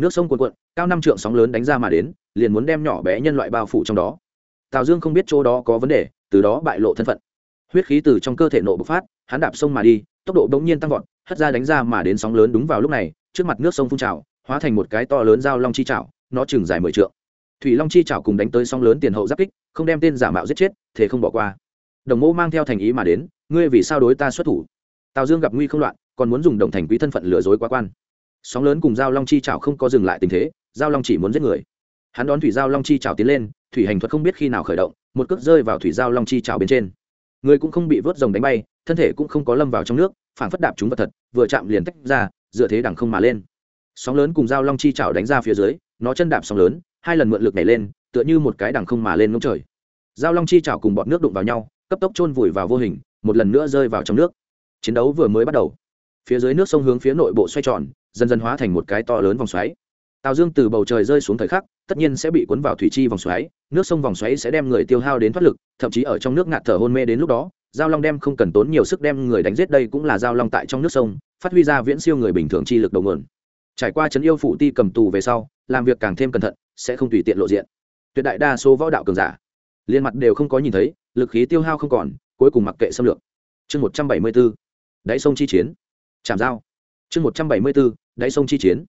nước sông cuồn cuộn, cao năm trượng sóng lớn đánh ra mà đến, liền muốn đem nhỏ bé nhân loại bao phủ trong đó. Tào dương không biết chỗ đó có vấn đề, từ đó bại lộ thân phận. Huyết khí từ trong cơ thể nộ bộc phát, hắn đạp sông mà đi, tốc độ bỗng nhiên tăng vọt, hất ra đánh ra mà đến sóng lớn đúng vào lúc này, trước mặt nước sông phun trào, hóa thành một cái to lớn dao long chi trào nó chừng dài mười trượng. Thủy long chi trào cùng đánh tới sóng lớn tiền hậu giáp kích, không đem tên giả mạo giết chết thế không bỏ qua. Đồng mô mang theo thành ý mà đến, ngươi vì sao đối ta xuất thủ? Tào dương gặp nguy không loạn, còn muốn dùng đồng thành quý thân phận lừa dối quá quan sóng lớn cùng giao long chi chảo không có dừng lại tình thế, giao long chỉ muốn giết người. Hắn đón thủy giao long chi chảo tiến lên, thủy hành thuật không biết khi nào khởi động, một cước rơi vào thủy giao long chi chảo bên trên. Người cũng không bị vớt rồng đánh bay, thân thể cũng không có lâm vào trong nước phản phất đạp chúng vật thật, vừa chạm liền tách ra, dựa thế đằng không mà lên. Sóng lớn cùng giao long chi chảo đánh ra phía dưới, nó chân đạp sóng lớn, hai lần mượn lực nhảy lên, tựa như một cái đằng không mà lên ngông trời. Giao long chi chảo cùng bọn nước đụng vào nhau, cấp tốc chôn vùi vào vô hình, một lần nữa rơi vào trong nước. Chiến đấu vừa mới bắt đầu. Phía dưới nước sông hướng phía nội bộ xoay tròn dần dần hóa thành một cái to lớn vòng xoáy. Tào dương từ bầu trời rơi xuống thời khắc, tất nhiên sẽ bị cuốn vào thủy chi vòng xoáy, nước sông vòng xoáy sẽ đem người tiêu hao đến thoát lực, thậm chí ở trong nước ngạt thở hôn mê đến lúc đó, giao long đem không cần tốn nhiều sức đem người đánh giết đây cũng là giao long tại trong nước sông, phát huy ra viễn siêu người bình thường chi lực đầu nguồn. Trải qua chấn yêu phụ ti cầm tù về sau, làm việc càng thêm cẩn thận, sẽ không tùy tiện lộ diện. Tuyệt đại đa số võ đạo cường giả, liên mặt đều không có nhìn thấy, lực khí tiêu hao không còn, cuối cùng mặc kệ xâm lược. Chương một trăm bảy mươi b ố đáy sông chi chiến. Chạm dao chương một trăm bảy mươi bốn, đáy sông chi chiến.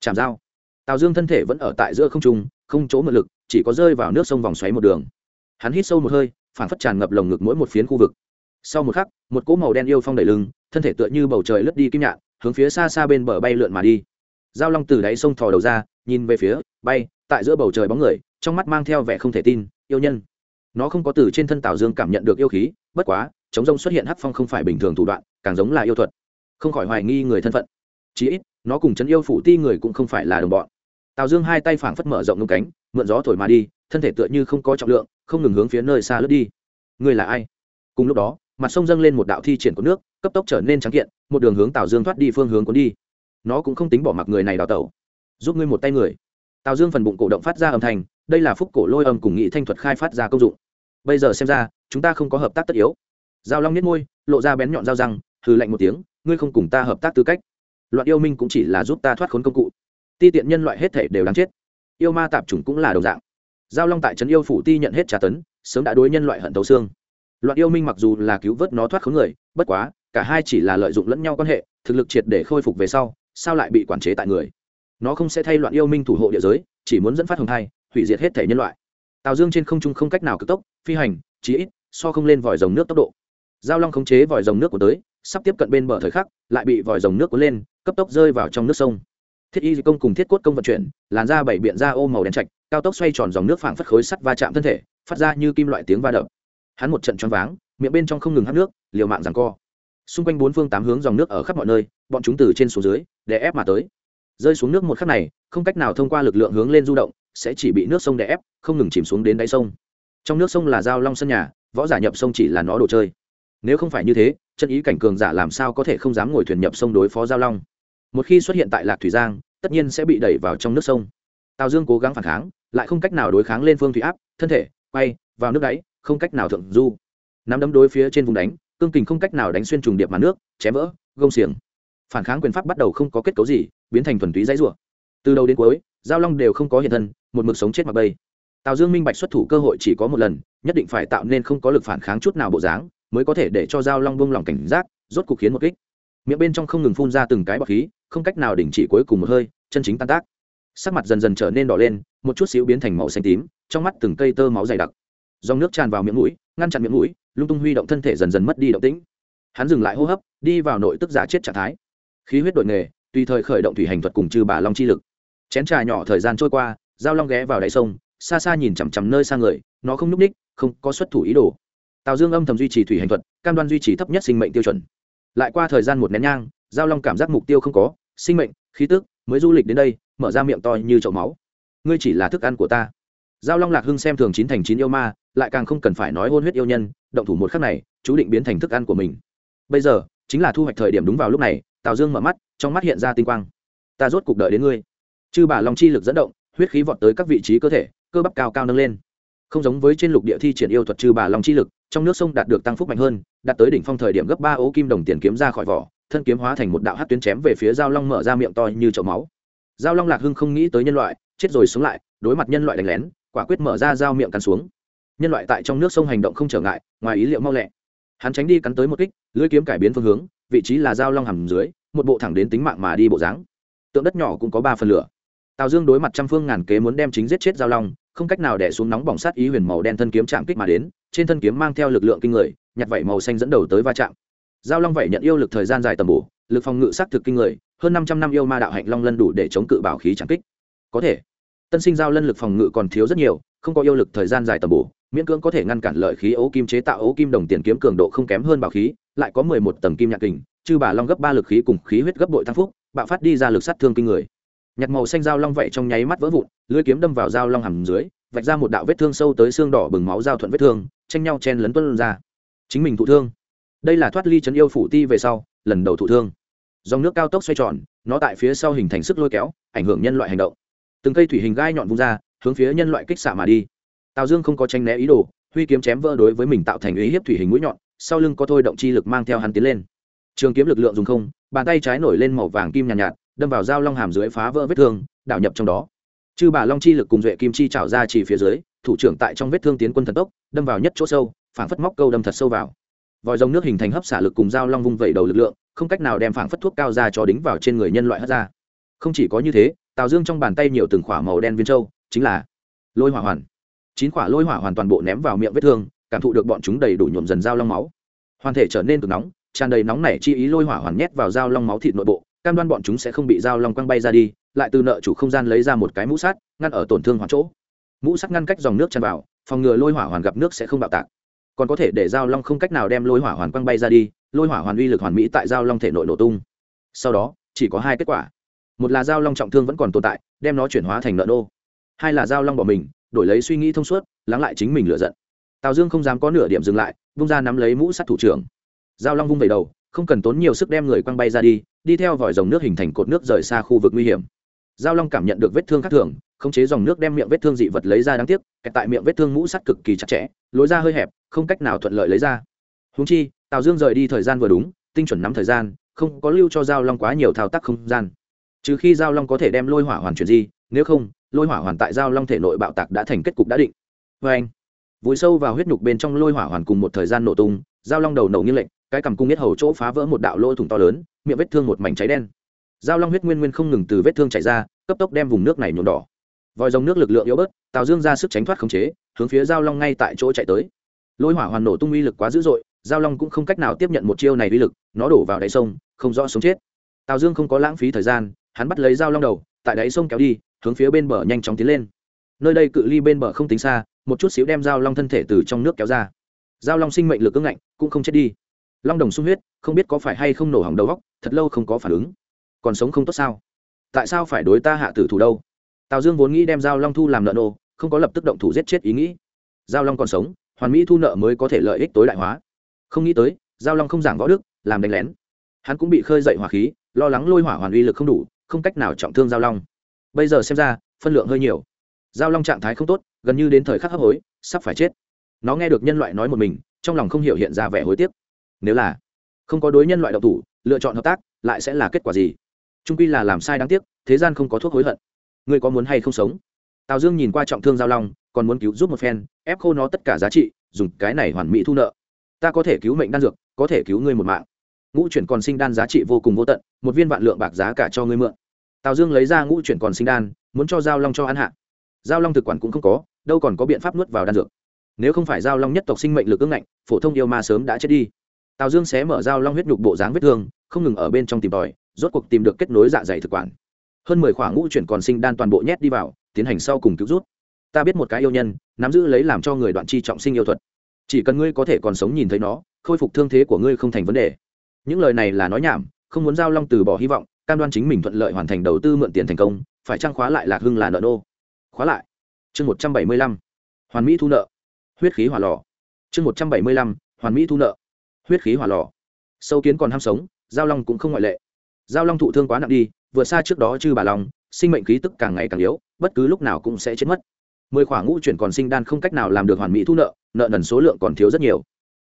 Chạm dao tào dương thân thể vẫn ở tại giữa không trung, không chỗ mượn lực, chỉ có rơi vào nước sông vòng xoáy một đường. Hắn hít sâu một hơi, phản phất tràn ngập lồng ngực mỗi một phiến khu vực. Sau một khắc, một cỗ màu đen yêu phong đẩy lưng, thân thể tựa như bầu trời lướt đi kim nhạn, hướng phía xa xa bên bờ bay lượn mà đi. Giao long từ đáy sông thò đầu ra, nhìn về phía, bay, tại giữa bầu trời bóng người, trong mắt mang theo vẻ không thể tin, yêu nhân. Nó không có từ trên thân tào dương cảm nhận được yêu khí, bất quá, chống rông xuất hiện hắc phong không phải bình thường thủ đoạn, càng giống là yêu thuật không khỏi hoài nghi người thân phận. Chí ít, nó cùng chấn yêu phủ ti người cũng không phải là đồng bọn. Tào dương hai tay phảng phất mở rộng ngông cánh, mượn gió thổi mà đi, thân thể tựa như không có trọng lượng, không ngừng hướng phía nơi xa lướt đi. Người là ai? Cùng lúc đó, mặt sông dâng lên một đạo thi triển của nước, cấp tốc trở nên trắng kiện, một đường hướng tào dương thoát đi phương hướng cuốn đi. Nó cũng không tính bỏ mặc người này đào tẩu. Giúp ngươi một tay người. Tào dương phần bụng cổ động phát ra âm thanh, đây là phúc cổ lôi âm cùng nghị thanh thuật khai phát ra công dụng. Bây giờ xem ra, chúng ta không có hợp tác tất yếu. Giao long nhất môi, lộ ra bén nhọn dao răng, hừ lạnh một tiếng ngươi không cùng ta hợp tác tư cách. Loạn yêu minh cũng chỉ là giúp ta thoát khốn công cụ. Ti tiện nhân loại hết thể đều đáng chết. Yêu ma tạp chủng cũng là đồng dạng. Giao long tại trấn yêu phủ ti nhận hết trả tấn, sớm đã đối nhân loại hận tấu xương. Loạn yêu minh mặc dù là cứu vớt nó thoát khốn người, bất quá, cả hai chỉ là lợi dụng lẫn nhau quan hệ, thực lực triệt để khôi phục về sau, sao lại bị quản chế tại người? Nó không sẽ thay loạn yêu minh thủ hộ địa giới, chỉ muốn dẫn phát hồng thai, hủy diệt hết thể nhân loại. Tào dương trên không trung không cách nào cực tốc, phi hành, chí ít, so không lên vòi rồng nước tốc độ. Giao long khống chế vòi rồng nước của tới sắp tiếp cận bên bờ thời khắc, lại bị vòi rồng nước cuốn lên, cấp tốc rơi vào trong nước sông. Thiết y công cùng thiết cốt công vận chuyển, làn ra bảy biện ra ô màu đen trạch, cao tốc xoay tròn dòng nước phảng phất khối sắt va chạm thân thể, phát ra như kim loại tiếng va đập. Hắn một trận choáng váng, miệng bên trong không ngừng hắt nước, liều mạng rằng co. Xung quanh bốn phương tám hướng dòng nước ở khắp mọi nơi, bọn chúng từ trên xuống dưới để ép mà tới. Rơi xuống nước một khắc này, không cách nào thông qua lực lượng hướng lên du động, sẽ chỉ bị nước sông đè ép, không ngừng chìm xuống đến đáy sông. Trong nước sông là dao long sân nhà, võ giả nhập sông chỉ là nó đồ chơi. Nếu không phải như thế chân ý cảnh cường giả làm sao có thể không dám ngồi thuyền nhập sông đối phó giao long? Một khi xuất hiện tại lạc thủy giang, tất nhiên sẽ bị đẩy vào trong nước sông. Tào dương cố gắng phản kháng, lại không cách nào đối kháng lên phương thủy áp, thân thể, quay, vào nước đáy, không cách nào thượng du. Nắm đấm đối phía trên vùng đánh, cương kình không cách nào đánh xuyên trùng điệp mặt nước, chém vỡ, gông xiềng. Phản kháng quyền pháp bắt đầu không có kết cấu gì, biến thành thuần túy dãy rủa. Từ đầu đến cuối, giao long đều không có hiện thân, một mực sống chết mặc bây tào dương minh bạch xuất thủ cơ hội chỉ có một lần, nhất định phải tạo nên không có lực phản kháng chút nào bộ dáng mới có thể để cho giao long buông lỏng cảnh giác, rốt cục khiến một kích. Miệng bên trong không ngừng phun ra từng cái bọc khí, không cách nào đình chỉ cuối cùng một hơi, chân chính tan tác. Sắc mặt dần dần trở nên đỏ lên, một chút xíu biến thành màu xanh tím, trong mắt từng cây tơ máu dày đặc. Dòng nước tràn vào miệng mũi, ngăn chặn miệng mũi, lung tung huy động thân thể dần dần mất đi động tĩnh. Hắn dừng lại hô hấp, đi vào nội tức giả chết trạng thái. Khí huyết đội nghề, tùy thời khởi động thủy hành thuật cùng trừ bà long chi lực. Chén trà nhỏ thời gian trôi qua dao long ghé vào đáy sông, xa xa nhìn chằm chằm nơi xa người, nó không n ú c ních không có xuất thủ ý đồ tào dương âm thầm duy trì thủy hành thuật, cam đoan duy trì thấp nhất sinh mệnh tiêu chuẩn. Lại qua thời gian một nén nhang, giao long cảm giác mục tiêu không có, sinh mệnh, khí tức, mới du lịch đến đây, mở ra miệng to như chậu máu. Ngươi chỉ là thức ăn của ta. Giao long lạc hưng xem thường chín thành chín yêu ma, lại càng không cần phải nói hôn huyết yêu nhân, động thủ một khắc này, chú định biến thành thức ăn của mình. Bây giờ, chính là thu hoạch thời điểm đúng vào lúc này, tào dương mở mắt, trong mắt hiện ra tinh quang. Ta rốt cuộc đợi đến ngươi. Chư bà long chi lực dẫn động, huyết khí vọt tới các vị trí cơ thể, cơ bắp cao cao nâng lên. Không giống với trên lục địa thi triển yêu thuật trừ bà long chi lực trong nước sông đạt được tăng phúc mạnh hơn, đạt tới đỉnh phong thời điểm gấp ba ố kim đồng tiền kiếm ra khỏi vỏ, thân kiếm hóa thành một đạo hát tuyến chém về phía giao long mở ra miệng to như chậu máu. Giao long lạc hưng không nghĩ tới nhân loại, chết rồi sống lại, đối mặt nhân loại đánh lén, quả quyết mở ra dao miệng cắn xuống. Nhân loại tại trong nước sông hành động không trở ngại, ngoài ý liệu mau lẹ. Hắn tránh đi cắn tới một kích, lưỡi kiếm cải biến phương hướng, vị trí là dao long hầm dưới, một bộ thẳng đến tính mạng mà đi bộ dáng. Tượng đất nhỏ cũng có ba phần lửa. Tào dương đối mặt trăm phương ngàn kế muốn đem chính giết chết giao long, không cách nào đẻ xuống nóng bỏng sát ý huyền màu đen thân kiếm chạm kích mà đến trên thân kiếm mang theo lực lượng kinh người, nhặt vảy màu xanh dẫn đầu tới va chạm. Giao long vảy nhận yêu lực thời gian dài tầm bổ, lực phòng ngự xác thực kinh người, hơn năm trăm năm yêu ma đạo hạnh long lân đủ để chống cự bảo khí chạm kích. Có thể, tân sinh giao lân lực phòng ngự còn thiếu rất nhiều, không có yêu lực thời gian dài tầm bổ, miễn cưỡng có thể ngăn cản lợi khí ấu kim chế tạo ấu kim đồng tiền kiếm cường độ không kém hơn bảo khí, lại có mười một tầng kim nhạc kình, chư bà long gấp ba lực khí cùng khí huyết gấp bội thăng phúc, bạo phát đi ra lực sát thương kinh người. Nhặt màu xanh dao long vậy trong nháy mắt vỡ vụn, lưỡi kiếm đâm vào dao long hầm dưới, vạch ra một đạo vết thương sâu tới xương đỏ bừng máu dao thuận vết thương tranh nhau chen lấn tuân ra. Chính mình thụ thương. Đây là thoát ly chấn yêu phủ ti về sau lần đầu thụ thương. Dòng nước cao tốc xoay tròn nó tại phía sau hình thành sức lôi kéo ảnh hưởng nhân loại hành động. Từng cây thủy hình gai nhọn vung ra hướng phía nhân loại kích xạ mà đi. Tào dương không có tranh né ý đồ huy kiếm chém vỡ đối với mình tạo thành ý hiếp thủy hình mũi nhọn sau lưng có thôi động chi lực mang theo hắn tiến lên. Trường kiếm lực lượng dùng không bàn tay trái nổi lên màu vàng kim nhàn nhạt, nhạt đâm vào dao long hàm dưới phá vỡ vết thương đảo nhập trong đó. Chư bà long chi lực cùng duệ kim chi trảo ra chỉ phía dưới thủ trưởng tại trong vết thương tiến quân thần tốc, đâm vào nhất chỗ sâu, phảng phất móc câu đâm thật sâu vào. Vòi rồng nước hình thành hấp xả lực cùng dao long vung vẩy đầu lực lượng, không cách nào đem phảng phất thuốc cao ra cho đính vào trên người nhân loại hất ra. Không chỉ có như thế, tào dương trong bàn tay nhiều từng khỏa màu đen viên trâu chính là lôi hỏa hoàn. Chín khỏa lôi hỏa hoàn toàn bộ ném vào miệng vết thương, cảm thụ được bọn chúng đầy đủ nhuộm dần dao long máu. Hoàn thể trở nên cực nóng, tràn đầy nóng nảy chi ý lôi hỏa hoàn nhét vào dao long máu thịt nội bộ, cam đoan bọn chúng sẽ không bị dao long quăng bay ra đi, lại từ nợ chủ không gian lấy ra một cái mũ sắt ngăn ở tổn thương hoàn chỗ mũ sắt ngăn cách dòng nước tràn vào, phòng ngừa lôi hỏa hoàn gặp nước sẽ không bạo tạc. Còn có thể để giao long không cách nào đem lôi hỏa hoàn quăng bay ra đi, lôi hỏa hoàn uy lực hoàn mỹ tại giao long thể nội nổ tung. Sau đó, chỉ có hai kết quả. Một là giao long trọng thương vẫn còn tồn tại, đem nó chuyển hóa thành nợ nô. Hai là giao long bỏ mình, đổi lấy suy nghĩ thông suốt, lắng lại chính mình lựa giận. Tào dương không dám có nửa điểm dừng lại, vung ra nắm lấy mũ sắt thủ trưởng. Giao long vung về đầu, không cần tốn nhiều sức đem người quăng bay ra đi đi theo vòi dòng nước hình thành cột nước rời xa khu vực nguy hiểm giao long cảm nhận được vết thương khác thường, khống chế dòng nước đem miệng vết thương dị vật lấy ra đáng tiếc, kẹt tại miệng vết thương mũ sắt cực kỳ chặt chẽ, lối ra hơi hẹp, không cách nào thuận lợi lấy ra. Húng chi, tào dương rời đi thời gian vừa đúng, tinh chuẩn nắm thời gian, không có lưu cho giao long quá nhiều thao tác không gian. Trừ khi giao long có thể đem lôi hỏa hoàn chuyển di, nếu không, lôi hỏa hoàn tại giao long thể nội bạo tạc đã thành kết cục đã định. Vê anh, vùi sâu vào huyết nhục bên trong lôi hỏa hoàn cùng một thời gian nổ tung, giao long đầu nổ nghiêng lệnh cái cằm cung nhất hầu chỗ phá vỡ một đạo lỗ thủng to lớn, miệng vết thương một mảnh cháy đen giao long huyết nguyên nguyên không ngừng từ vết thương chảy ra, cấp tốc đem vùng nước này nhuộm đỏ. Vòi dòng nước lực lượng yếu bớt, tào dương ra sức tránh thoát khống chế, hướng phía giao long ngay tại chỗ chạy tới. Lôi hỏa hoàn nổ tung uy lực quá dữ dội, giao long cũng không cách nào tiếp nhận một chiêu này uy lực, nó đổ vào đáy sông, không rõ sống chết. Tào dương không có lãng phí thời gian, hắn bắt lấy giao long đầu, tại đáy sông kéo đi, hướng phía bên bờ nhanh chóng tiến lên. Nơi đây cự ly bên bờ không tính xa, một chút xíu đem giao long thân thể từ trong nước kéo ra. Giao long sinh mệnh lực ưng ngạnh, cũng không chết đi. Long đồng sung huyết, không biết có phải hay không nổ hỏng đầu góc thật lâu không có phản ứng còn sống không tốt sao? Tại sao phải đối ta hạ tử thủ đâu? Tào dương vốn nghĩ đem giao long thu làm nợ nô, không có lập tức động thủ giết chết ý nghĩ. Giao long còn sống, hoàn mỹ thu nợ mới có thể lợi ích tối đại hóa. Không nghĩ tới, giao long không giảng võ đức, làm đánh lén. Hắn cũng bị khơi dậy hỏa khí, lo lắng lôi hỏa hoàn uy lực không đủ, không cách nào trọng thương giao long. Bây giờ xem ra, phân lượng hơi nhiều. Giao long trạng thái không tốt, gần như đến thời khắc hấp hối, sắp phải chết. Nó nghe được nhân loại nói một mình, trong lòng không hiểu hiện ra vẻ hối tiếc. Nếu là không có đối nhân loại độc thủ, lựa chọn hợp tác, lại sẽ là kết quả gì? Trung quy là làm sai đáng tiếc, thế gian không có thuốc hối hận. Ngươi có muốn hay không sống? Tào dương nhìn qua trọng thương giao long, còn muốn cứu giúp một phen, ép khô nó tất cả giá trị, dùng cái này hoàn mỹ thu nợ. Ta có thể cứu mệnh đan dược, có thể cứu ngươi một mạng. Ngũ chuyển còn sinh đan giá trị vô cùng vô tận, một viên vạn lượng bạc giá cả cho ngươi mượn. Tào dương lấy ra ngũ chuyển còn sinh đan, muốn cho giao long cho ăn hạ. Giao long thực quản cũng không có, đâu còn có biện pháp nuốt vào đan dược. Nếu không phải giao long nhất tộc sinh mệnh lực ưng ngạnh, phổ thông yêu ma sớm đã chết đi. Tào dương xé mở giao long huyết nhục bộ dáng vết thương, không ngừng ở bên trong tìm tòi rốt cuộc tìm được kết nối dạ dày thực quản. Hơn mười khoảng ngũ chuyển còn sinh đan toàn bộ nhét đi vào, tiến hành sau cùng cứu rút. Ta biết một cái yêu nhân, nắm giữ lấy làm cho người đoạn chi trọng sinh yêu thuật. Chỉ cần ngươi có thể còn sống nhìn thấy nó, khôi phục thương thế của ngươi không thành vấn đề. Những lời này là nói nhảm, không muốn giao long từ bỏ hy vọng, cam đoan chính mình thuận lợi hoàn thành đầu tư mượn tiền thành công, phải trang khóa lại lạc hưng là nợ nô. Khóa lại. Chương một trăm bảy mươi lăm. Hoàn mỹ thu nợ. Huyết khí hỏa lò. Chương một trăm bảy mươi lăm. Hoàn mỹ thu nợ. Huyết khí hỏa lò. Sâu kiến còn ham sống, giao long cũng không ngoại lệ giao long thụ thương quá nặng đi, vượt xa trước đó chư bà long, sinh mệnh khí tức càng ngày càng yếu, bất cứ lúc nào cũng sẽ chết mất. Mười khoảng ngũ chuyển còn sinh đan không cách nào làm được hoàn mỹ thu nợ nợ nần số lượng còn thiếu rất nhiều.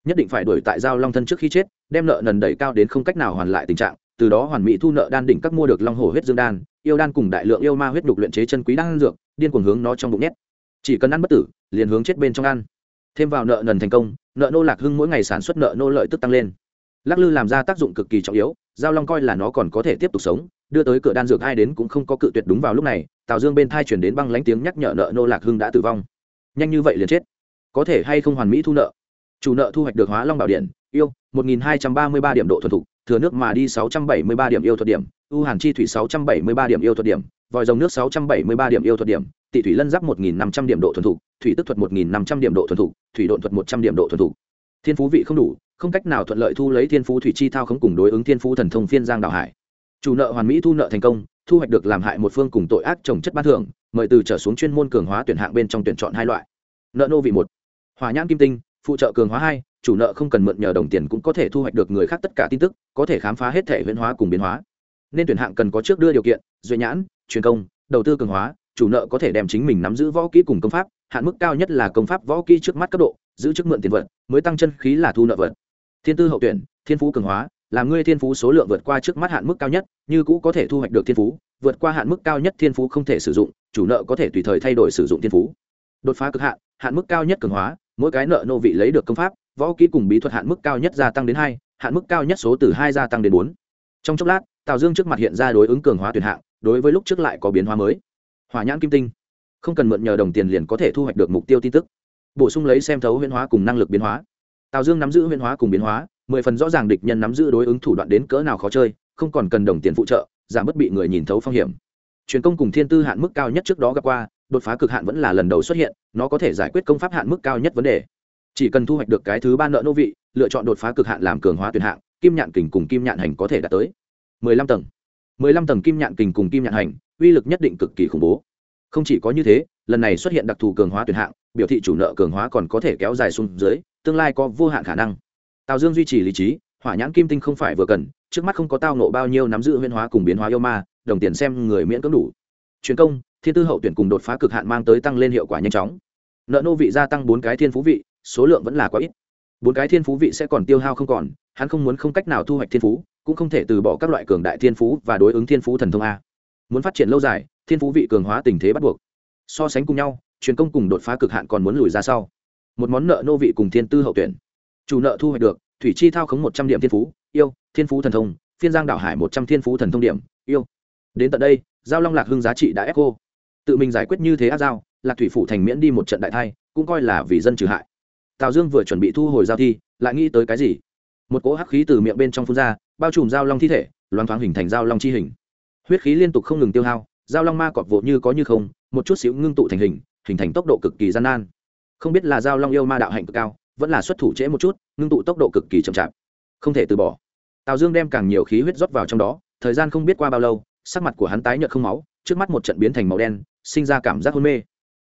Nhất định phải đuổi tại giao long thân trước khi chết, đem nợ nần đẩy cao đến không cách nào hoàn lại tình trạng, từ đó hoàn mỹ thu nợ đan đỉnh các mua được long hồ huyết dương đan, yêu đan cùng đại lượng yêu ma huyết đục luyện chế chân quý đan dược, điên cuồng hướng nó trong bụng nhét. Chỉ cần ăn bất tử, liền hướng chết bên trong ăn. Thêm vào nợ nần thành công, nợ nô lạc hưng mỗi ngày sản xuất nợ nô lợi tức tăng lên lắc lư làm ra tác dụng cực kỳ trọng yếu, giao long coi là nó còn có thể tiếp tục sống, đưa tới cửa đan dược ai đến cũng không có cự tuyệt đúng vào lúc này, tào dương bên thai chuyển đến băng lánh tiếng nhắc nhở nợ nô lạc hưng đã tử vong. Nhanh như vậy liền chết. Có thể hay không hoàn mỹ thu nợ? Chủ nợ thu hoạch được hóa long bảo điện, yêu 1233 điểm độ thuần thục, thừa nước mà đi 673 điểm yêu thuật điểm u hàn chi thủy 673 điểm yêu thuật điểm, vòi rồng nước 673 điểm yêu thuật điểm, tị thủy lân giáp 1500 điểm độ thuần thục, thủy tức thuật 1500 điểm độ thuần thục, thủy độn thuật 100 điểm độ thuần thục thiên phú vị không đủ, không cách nào thuận lợi thu lấy thiên phú thủy chi thao khống cùng đối ứng thiên phú thần thông phiên giang đảo hải. Chủ nợ hoàn mỹ thu nợ thành công, thu hoạch được làm hại một phương cùng tội ác trồng chất bát thưởng, mời từ trở xuống chuyên môn cường hóa tuyển hạng bên trong tuyển chọn hai loại. Nợ nô vị một. Hòa nhãn kim tinh, phụ trợ cường hóa hai, chủ nợ không cần mượn nhờ đồng tiền cũng có thể thu hoạch được người khác tất cả tin tức, có thể khám phá hết thể huyễn hóa cùng biến hóa. Nên tuyển hạng cần có trước đưa điều kiện, duy nhãn, truyền công, đầu tư cường hóa, chủ nợ có thể đem chính mình nắm giữ võ kỹ cùng công pháp, hạn mức cao nhất là công pháp võ kỹ trước mắt cấp độ giữ chức mượn tiền vật, mới tăng chân khí là thu nợ vật. Thiên tư hậu tuyển, thiên phú cường hóa, làm ngươi thiên phú số lượng vượt qua trước mắt hạn mức cao nhất, như cũ có thể thu hoạch được thiên phú, vượt qua hạn mức cao nhất thiên phú không thể sử dụng, chủ nợ có thể tùy thời thay đổi sử dụng thiên phú. Đột phá cực hạn hạn mức cao nhất cường hóa, mỗi cái nợ nô vị lấy được công pháp, võ kỹ cùng bí thuật hạn mức cao nhất gia tăng đến hai, hạn mức cao nhất số từ hai gia tăng đến bốn. Trong chốc lát, tào dương trước mặt hiện ra đối ứng cường hóa tuyển hạng, đối với lúc trước lại có biến hóa mới. Hỏa nhãn kim tinh. Không cần mượn nhờ đồng tiền liền có thể thu hoạch được mục tiêu tin tức bổ sung lấy xem thấu huyễn hóa cùng năng lực biến hóa. Tào dương nắm giữ huyễn hóa cùng biến hóa, mười phần rõ ràng địch nhân nắm giữ đối ứng thủ đoạn đến cỡ nào khó chơi, không còn cần đồng tiền phụ trợ, giảm bớt bị người nhìn thấu phong hiểm. Truyền công cùng thiên tư hạn mức cao nhất trước đó gặp qua, đột phá cực hạn vẫn là lần đầu xuất hiện, nó có thể giải quyết công pháp hạn mức cao nhất vấn đề. Chỉ cần thu hoạch được cái thứ ba nợ nô vị, lựa chọn đột phá cực hạn làm cường hóa tuyển hạng, kim nhạn kình cùng kim nhạn hành có thể đạt tới. Mười lăm tầng. Mười lăm tầng kim nhạn kình cùng kim nhạn hành, uy lực nhất định cực kỳ khủng bố. Không chỉ có như thế, lần này xuất hiện đặc thù cường hóa tuyển hạng biểu thị chủ nợ cường hóa còn có thể kéo dài xuống dưới, tương lai có vô hạn khả năng. Tào dương duy trì lý trí, hỏa nhãn kim tinh không phải vừa cần, trước mắt không có tao nộ bao nhiêu nắm giữ huyên hóa cùng biến hóa yêu ma, đồng tiền xem người miễn cưỡng đủ. Truyền công, thiên tư hậu tuyển cùng đột phá cực hạn mang tới tăng lên hiệu quả nhanh chóng. Nợ nô vị gia tăng bốn cái thiên phú vị, số lượng vẫn là quá ít. Bốn cái thiên phú vị sẽ còn tiêu hao không còn, hắn không muốn không cách nào thu hoạch thiên phú, cũng không thể từ bỏ các loại cường đại thiên phú và đối ứng thiên phú thần thông a. Muốn phát triển lâu dài, thiên phú vị cường hóa tình thế bắt buộc. So sánh cùng nhau truyền công cùng đột phá cực hạn còn muốn lùi ra sau. Một món nợ nô vị cùng thiên tư hậu tuyển. Chủ nợ thu hoạch được, thủy chi thao khống một trăm điểm thiên phú, yêu, thiên phú thần thông, phiên giang đảo hải một trăm thiên phú thần thông điểm, yêu. Đến tận đây, giao long lạc hưng giá trị đã ép cô tự mình giải quyết như thế áp giao, lạc thủy phủ thành miễn đi một trận đại thai, cũng coi là vì dân trừ hại. Tào dương vừa chuẩn bị thu hồi giao thi, lại nghĩ tới cái gì? Một cỗ hắc khí từ miệng bên trong phun ra, bao trùm giao long thi thể loáng thoáng hình thành giao long chi hình. Huyết khí liên tục không ngừng tiêu hao, giao long ma cọp vỗ như có như không, một chút xíu ngưng tụ thành hình hình thành tốc độ cực kỳ gian nan. Không biết là giao long yêu ma đạo hạnh cực cao vẫn là xuất thủ trễ một chút ngưng tụ tốc độ cực kỳ chậm chạp. Không thể từ bỏ. Tào dương đem càng nhiều khí huyết rót vào trong đó thời gian không biết qua bao lâu sắc mặt của hắn tái nhợt không máu trước mắt một trận biến thành màu đen sinh ra cảm giác hôn mê.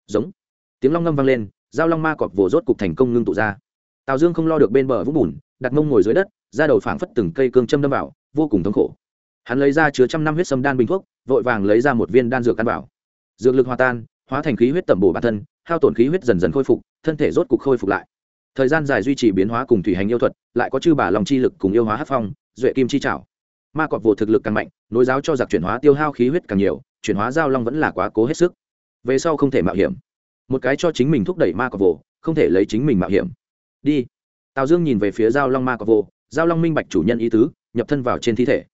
Giống. Tiếng long ngâm vang lên giao long ma cọp vồ rốt cục thành công ngưng tụ ra. Tào dương không lo được bên bờ vũng bùn đặt mông ngồi dưới đất ra đầu phảng phất từng cây cương châm đâm vào vô cùng thống khổ. Hắn lấy ra chứa trăm năm huyết sâm đan bình thuốc vội vàng lấy ra một viên đan dược ăn vào, dược lực hòa tan hóa thành khí huyết tẩm bổ bản thân, hao tổn khí huyết dần dần khôi phục, thân thể rốt cục khôi phục lại. Thời gian dài duy trì biến hóa cùng thủy hành yêu thuật, lại có chư bà lòng chi lực cùng yêu hóa hát phong, duệ kim chi trảo. Ma cọp vô thực lực càng mạnh, nối giáo cho giặc chuyển hóa tiêu hao khí huyết càng nhiều, chuyển hóa giao long vẫn là quá cố hết sức. Về sau không thể mạo hiểm. Một cái cho chính mình thúc đẩy ma cọp vô, không thể lấy chính mình mạo hiểm. Đi. Tào dương nhìn về phía giao long ma cọp vô, giao long minh bạch chủ nhân ý tứ, nhập thân vào trên thi thể.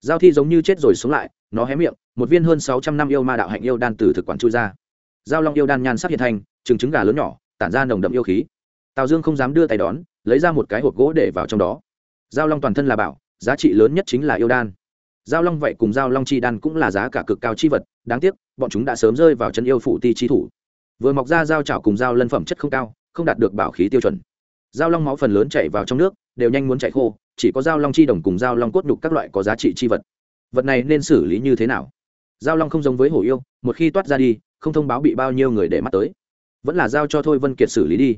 Giao thi giống như chết rồi sống lại, nó hé miệng, một viên hơn sáu trăm năm yêu ma đạo hạnh yêu đan từ thực quản chui ra giao long yêu đan nhan sắc hiện thành trứng trứng gà lớn nhỏ, tản ra nồng đậm yêu khí. Tào dương không dám đưa tay đón, lấy ra một cái hộp gỗ để vào trong đó. Giao long toàn thân là bảo, giá trị lớn nhất chính là yêu đan. Giao long vậy cùng giao long chi đan cũng là giá cả cực cao chi vật, đáng tiếc, bọn chúng đã sớm rơi vào chân yêu phủ ti chi thủ. Vừa mọc ra giao chảo cùng giao lân phẩm chất không cao, không đạt được bảo khí tiêu chuẩn. Giao long máu phần lớn chảy vào trong nước, đều nhanh muốn chảy khô, chỉ có giao long chi đồng cùng giao long cốt đục các loại có giá trị chi vật. Vật này nên xử lý như thế nào? Giao long không giống với hổ yêu, một khi toát ra đi không thông báo bị bao nhiêu người để mắt tới. Vẫn là giao cho thôi vân kiệt xử lý đi.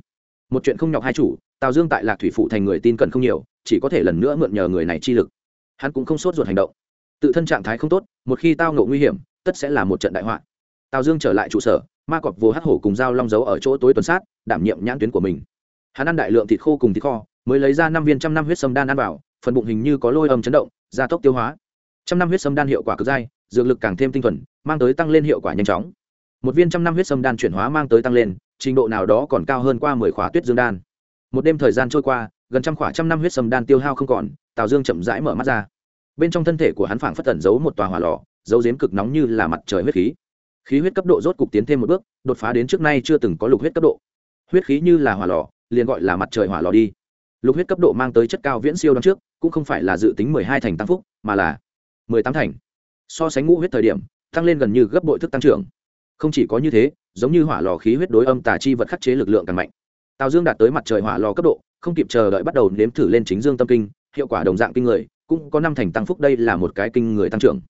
Một chuyện không nhọc hai chủ, tào dương tại lạc thủy phụ thành người tin cẩn không nhiều, chỉ có thể lần nữa mượn nhờ người này chi lực. Hắn cũng không sốt ruột hành động. Tự thân trạng thái không tốt, một khi tao ngộ nguy hiểm, tất sẽ là một trận đại họa. Tào dương trở lại trụ sở, ma cọp vô hắc hổ cùng dao long giấu ở chỗ tối tuần sát, đảm nhiệm nhãn tuyến của mình. Hắn ăn đại lượng thịt khô cùng thịt kho, mới lấy ra năm viên trăm năm huyết sâm đan ăn vào, phần bụng hình như có lôi âm chấn động, gia tốc tiêu hóa. Trăm năm huyết sâm đan hiệu quả cực dai, dược lực càng thêm tinh thuần, mang tới tăng lên hiệu quả nhanh chóng một viên trăm năm huyết sâm đan chuyển hóa mang tới tăng lên, trình độ nào đó còn cao hơn qua mười khóa tuyết dương đan. Một đêm thời gian trôi qua, gần trăm khỏa trăm năm huyết sâm đan tiêu hao không còn, tào dương chậm rãi mở mắt ra. Bên trong thân thể của hắn phảng phất tẩn giấu một tòa hỏa lò dấu dếm cực nóng như là mặt trời huyết khí. Khí huyết cấp độ rốt cục tiến thêm một bước, đột phá đến trước nay chưa từng có lục huyết cấp độ. Huyết khí như là hỏa lò, liền gọi là mặt trời hỏa lò đi. Lục huyết cấp độ mang tới chất cao viễn siêu đón trước, cũng không phải là dự tính mười hai thành tăng phúc, mà là mười tám thành. So sánh ngũ huyết thời điểm, tăng lên gần như gấp bội thức tăng trưởng không chỉ có như thế, giống như hỏa lò khí huyết đối âm tà chi vật khắc chế lực lượng càng mạnh. Tào dương đạt tới mặt trời hỏa lò cấp độ, không kịp chờ đợi bắt đầu nếm thử lên chính dương tâm kinh, hiệu quả đồng dạng kinh người, cũng có năm thành tăng phúc đây là một cái kinh người tăng trưởng.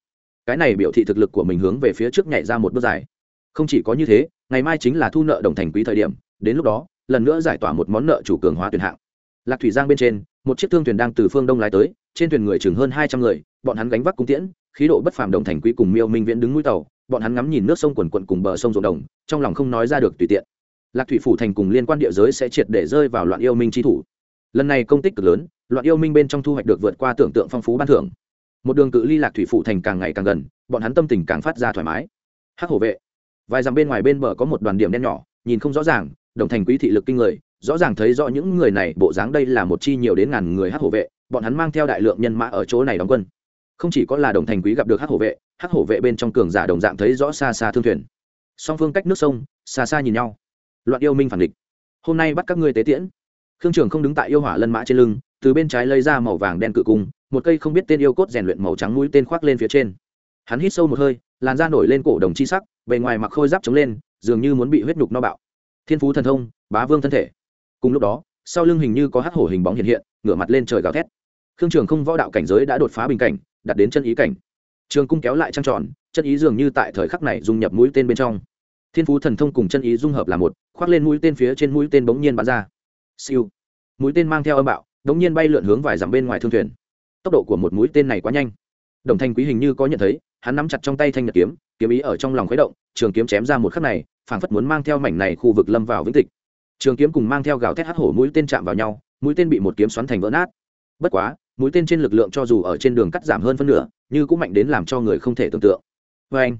Cái này biểu thị thực lực của mình hướng về phía trước nhảy ra một bước dài. Không chỉ có như thế, ngày mai chính là thu nợ đồng thành quý thời điểm, đến lúc đó, lần nữa giải tỏa một món nợ chủ cường hóa tuyển hạng. Lạc thủy giang bên trên, một chiếc thương thuyền đang từ phương đông lái tới, trên thuyền người chừng hơn hai trăm người, bọn hắn gánh vác cung tiễn, khí độ bất phàm đồng thành quý cùng miêu minh viễn đứng mũi tàu bọn hắn ngắm nhìn nước sông quần quận cùng bờ sông ruộng đồng, trong lòng không nói ra được tùy tiện. Lạc thủy phủ thành cùng liên quan địa giới sẽ triệt để rơi vào loạn yêu minh tri thủ. Lần này công tích cực lớn, loạn yêu minh bên trong thu hoạch được vượt qua tưởng tượng phong phú ban thưởng. Một đường cự ly lạc thủy phủ thành càng ngày càng gần, bọn hắn tâm tình càng phát ra thoải mái. Hắc hổ vệ. Vài dặm bên ngoài bên bờ có một đoàn điểm đen nhỏ, nhìn không rõ ràng, đồng thành quý thị lực kinh người, rõ ràng thấy rõ những người này, bộ dáng đây là một chi nhiều đến ngàn người hắc hổ vệ, bọn hắn mang theo đại lượng nhân mã ở chỗ này đóng quân. Không chỉ có là đồng thành quý gặp được hắc hổ vệ hắc hổ vệ bên trong cường giả đồng dạng thấy rõ xa xa thương thuyền. Song phương cách nước sông, xa xa nhìn nhau. Loạn yêu minh phản địch. Hôm nay bắt các ngươi tế tiễn. Khương trường không đứng tại yêu hỏa lân mã trên lưng, từ bên trái lấy ra màu vàng đen cự cung, một cây không biết tên yêu cốt rèn luyện màu trắng mũi tên khoác lên phía trên. Hắn hít sâu một hơi, làn da nổi lên cổ đồng chi sắc, bề ngoài mặc khôi giáp chống lên, dường như muốn bị huyết nhục no bạo. Thiên phú thần thông, bá vương thân thể. Cùng lúc đó, sau lưng hình như có hắc hổ hình bóng hiện hiện, ngửa mặt lên trời gào thét. Khương trường không võ đạo cảnh giới đã đột phá bình cảnh đặt đến chân ý cảnh trường cung kéo lại trăng tròn, chân ý dường như tại thời khắc này dung nhập mũi tên bên trong. Thiên phú thần thông cùng chân ý dung hợp là một, khoác lên mũi tên phía trên mũi tên bỗng nhiên bắn ra. Siêu. Mũi tên mang theo âm bạo, bỗng nhiên bay lượn hướng vài dặm bên ngoài thương thuyền. Tốc độ của một mũi tên này quá nhanh. Đồng thanh quý hình như có nhận thấy, hắn nắm chặt trong tay thanh nhật kiếm kiếm ý ở trong lòng khuấy động, trường kiếm chém ra một khắc này, phảng phất muốn mang theo mảnh này khu vực lâm vào vĩnh tịch. Trường kiếm cùng mang theo gào thét hắt hổ mũi tên chạm vào nhau, mũi tên bị một kiếm xoắn thành vỡ nát. Bất quá mũi tên trên lực lượng cho dù ở trên đường cắt giảm hơn phân nửa nhưng cũng mạnh đến làm cho người không thể tưởng tượng. Vê anh,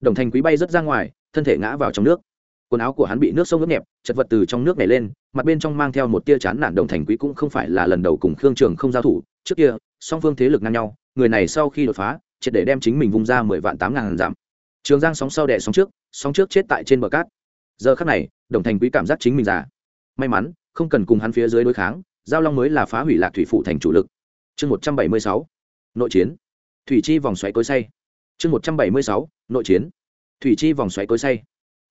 đồng thành quý bay rất ra ngoài, thân thể ngã vào trong nước. Quần áo của hắn bị nước sông ướt nhẹp, chật vật từ trong nước này lên, mặt bên trong mang theo một tia chán nản đồng thành quý cũng không phải là lần đầu cùng khương trường không giao thủ. Trước kia, song phương thế lực ngang nhau, người này sau khi đột phá, triệt để đem chính mình vung ra mười vạn tám ngàn giảm trường giang sóng sau đẻ sóng trước sóng trước chết tại trên bờ cát. Giờ khắc này, đồng thành quý cảm giác chính mình già. May mắn, không cần cùng hắn phía dưới đối kháng, giao long mới là phá hủy lạc thủy phụ thành chủ lực chương một trăm bảy mươi sáu, nội chiến. Thủy chi vòng xoáy cối say. Chương một trăm bảy mươi sáu, nội chiến. Thủy chi vòng xoáy cối say.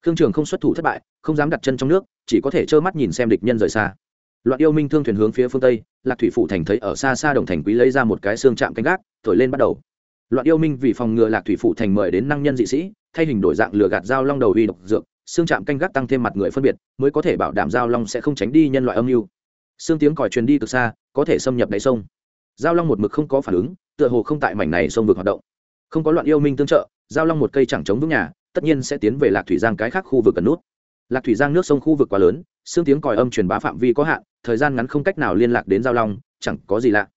Khương trường không xuất thủ thất bại, không dám đặt chân trong nước, chỉ có thể trơ mắt nhìn xem địch nhân rời xa. Loạn yêu minh thương thuyền hướng phía phương tây, lạc thủy phụ thành thấy ở xa xa đồng thành quý lấy ra một cái xương chạm canh gác, thổi lên bắt đầu. Loạn yêu minh vì phòng ngừa lạc thủy phụ thành mời đến năng nhân dị sĩ, thay hình đổi dạng lừa gạt dao long đầu uy độc dược, xương chạm canh gác tăng thêm mặt người phân biệt, mới có thể bảo đảm dao long sẽ không tránh đi nhân loại âm mưu. Xương tiếng còi truyền đi từ xa, có thể xâm nhập đáy sông giao long một mực không có phản ứng, tựa hồ không tại mảnh này sông vực hoạt động. Không có loạn yêu minh tương trợ, giao long một cây chẳng chống vững nhà, tất nhiên sẽ tiến về lạc thủy giang cái khác khu vực cần nút. Lạc thủy giang nước sông khu vực quá lớn, xương tiếng còi âm truyền bá phạm vi có hạn, thời gian ngắn không cách nào liên lạc đến giao long, chẳng có gì lạ.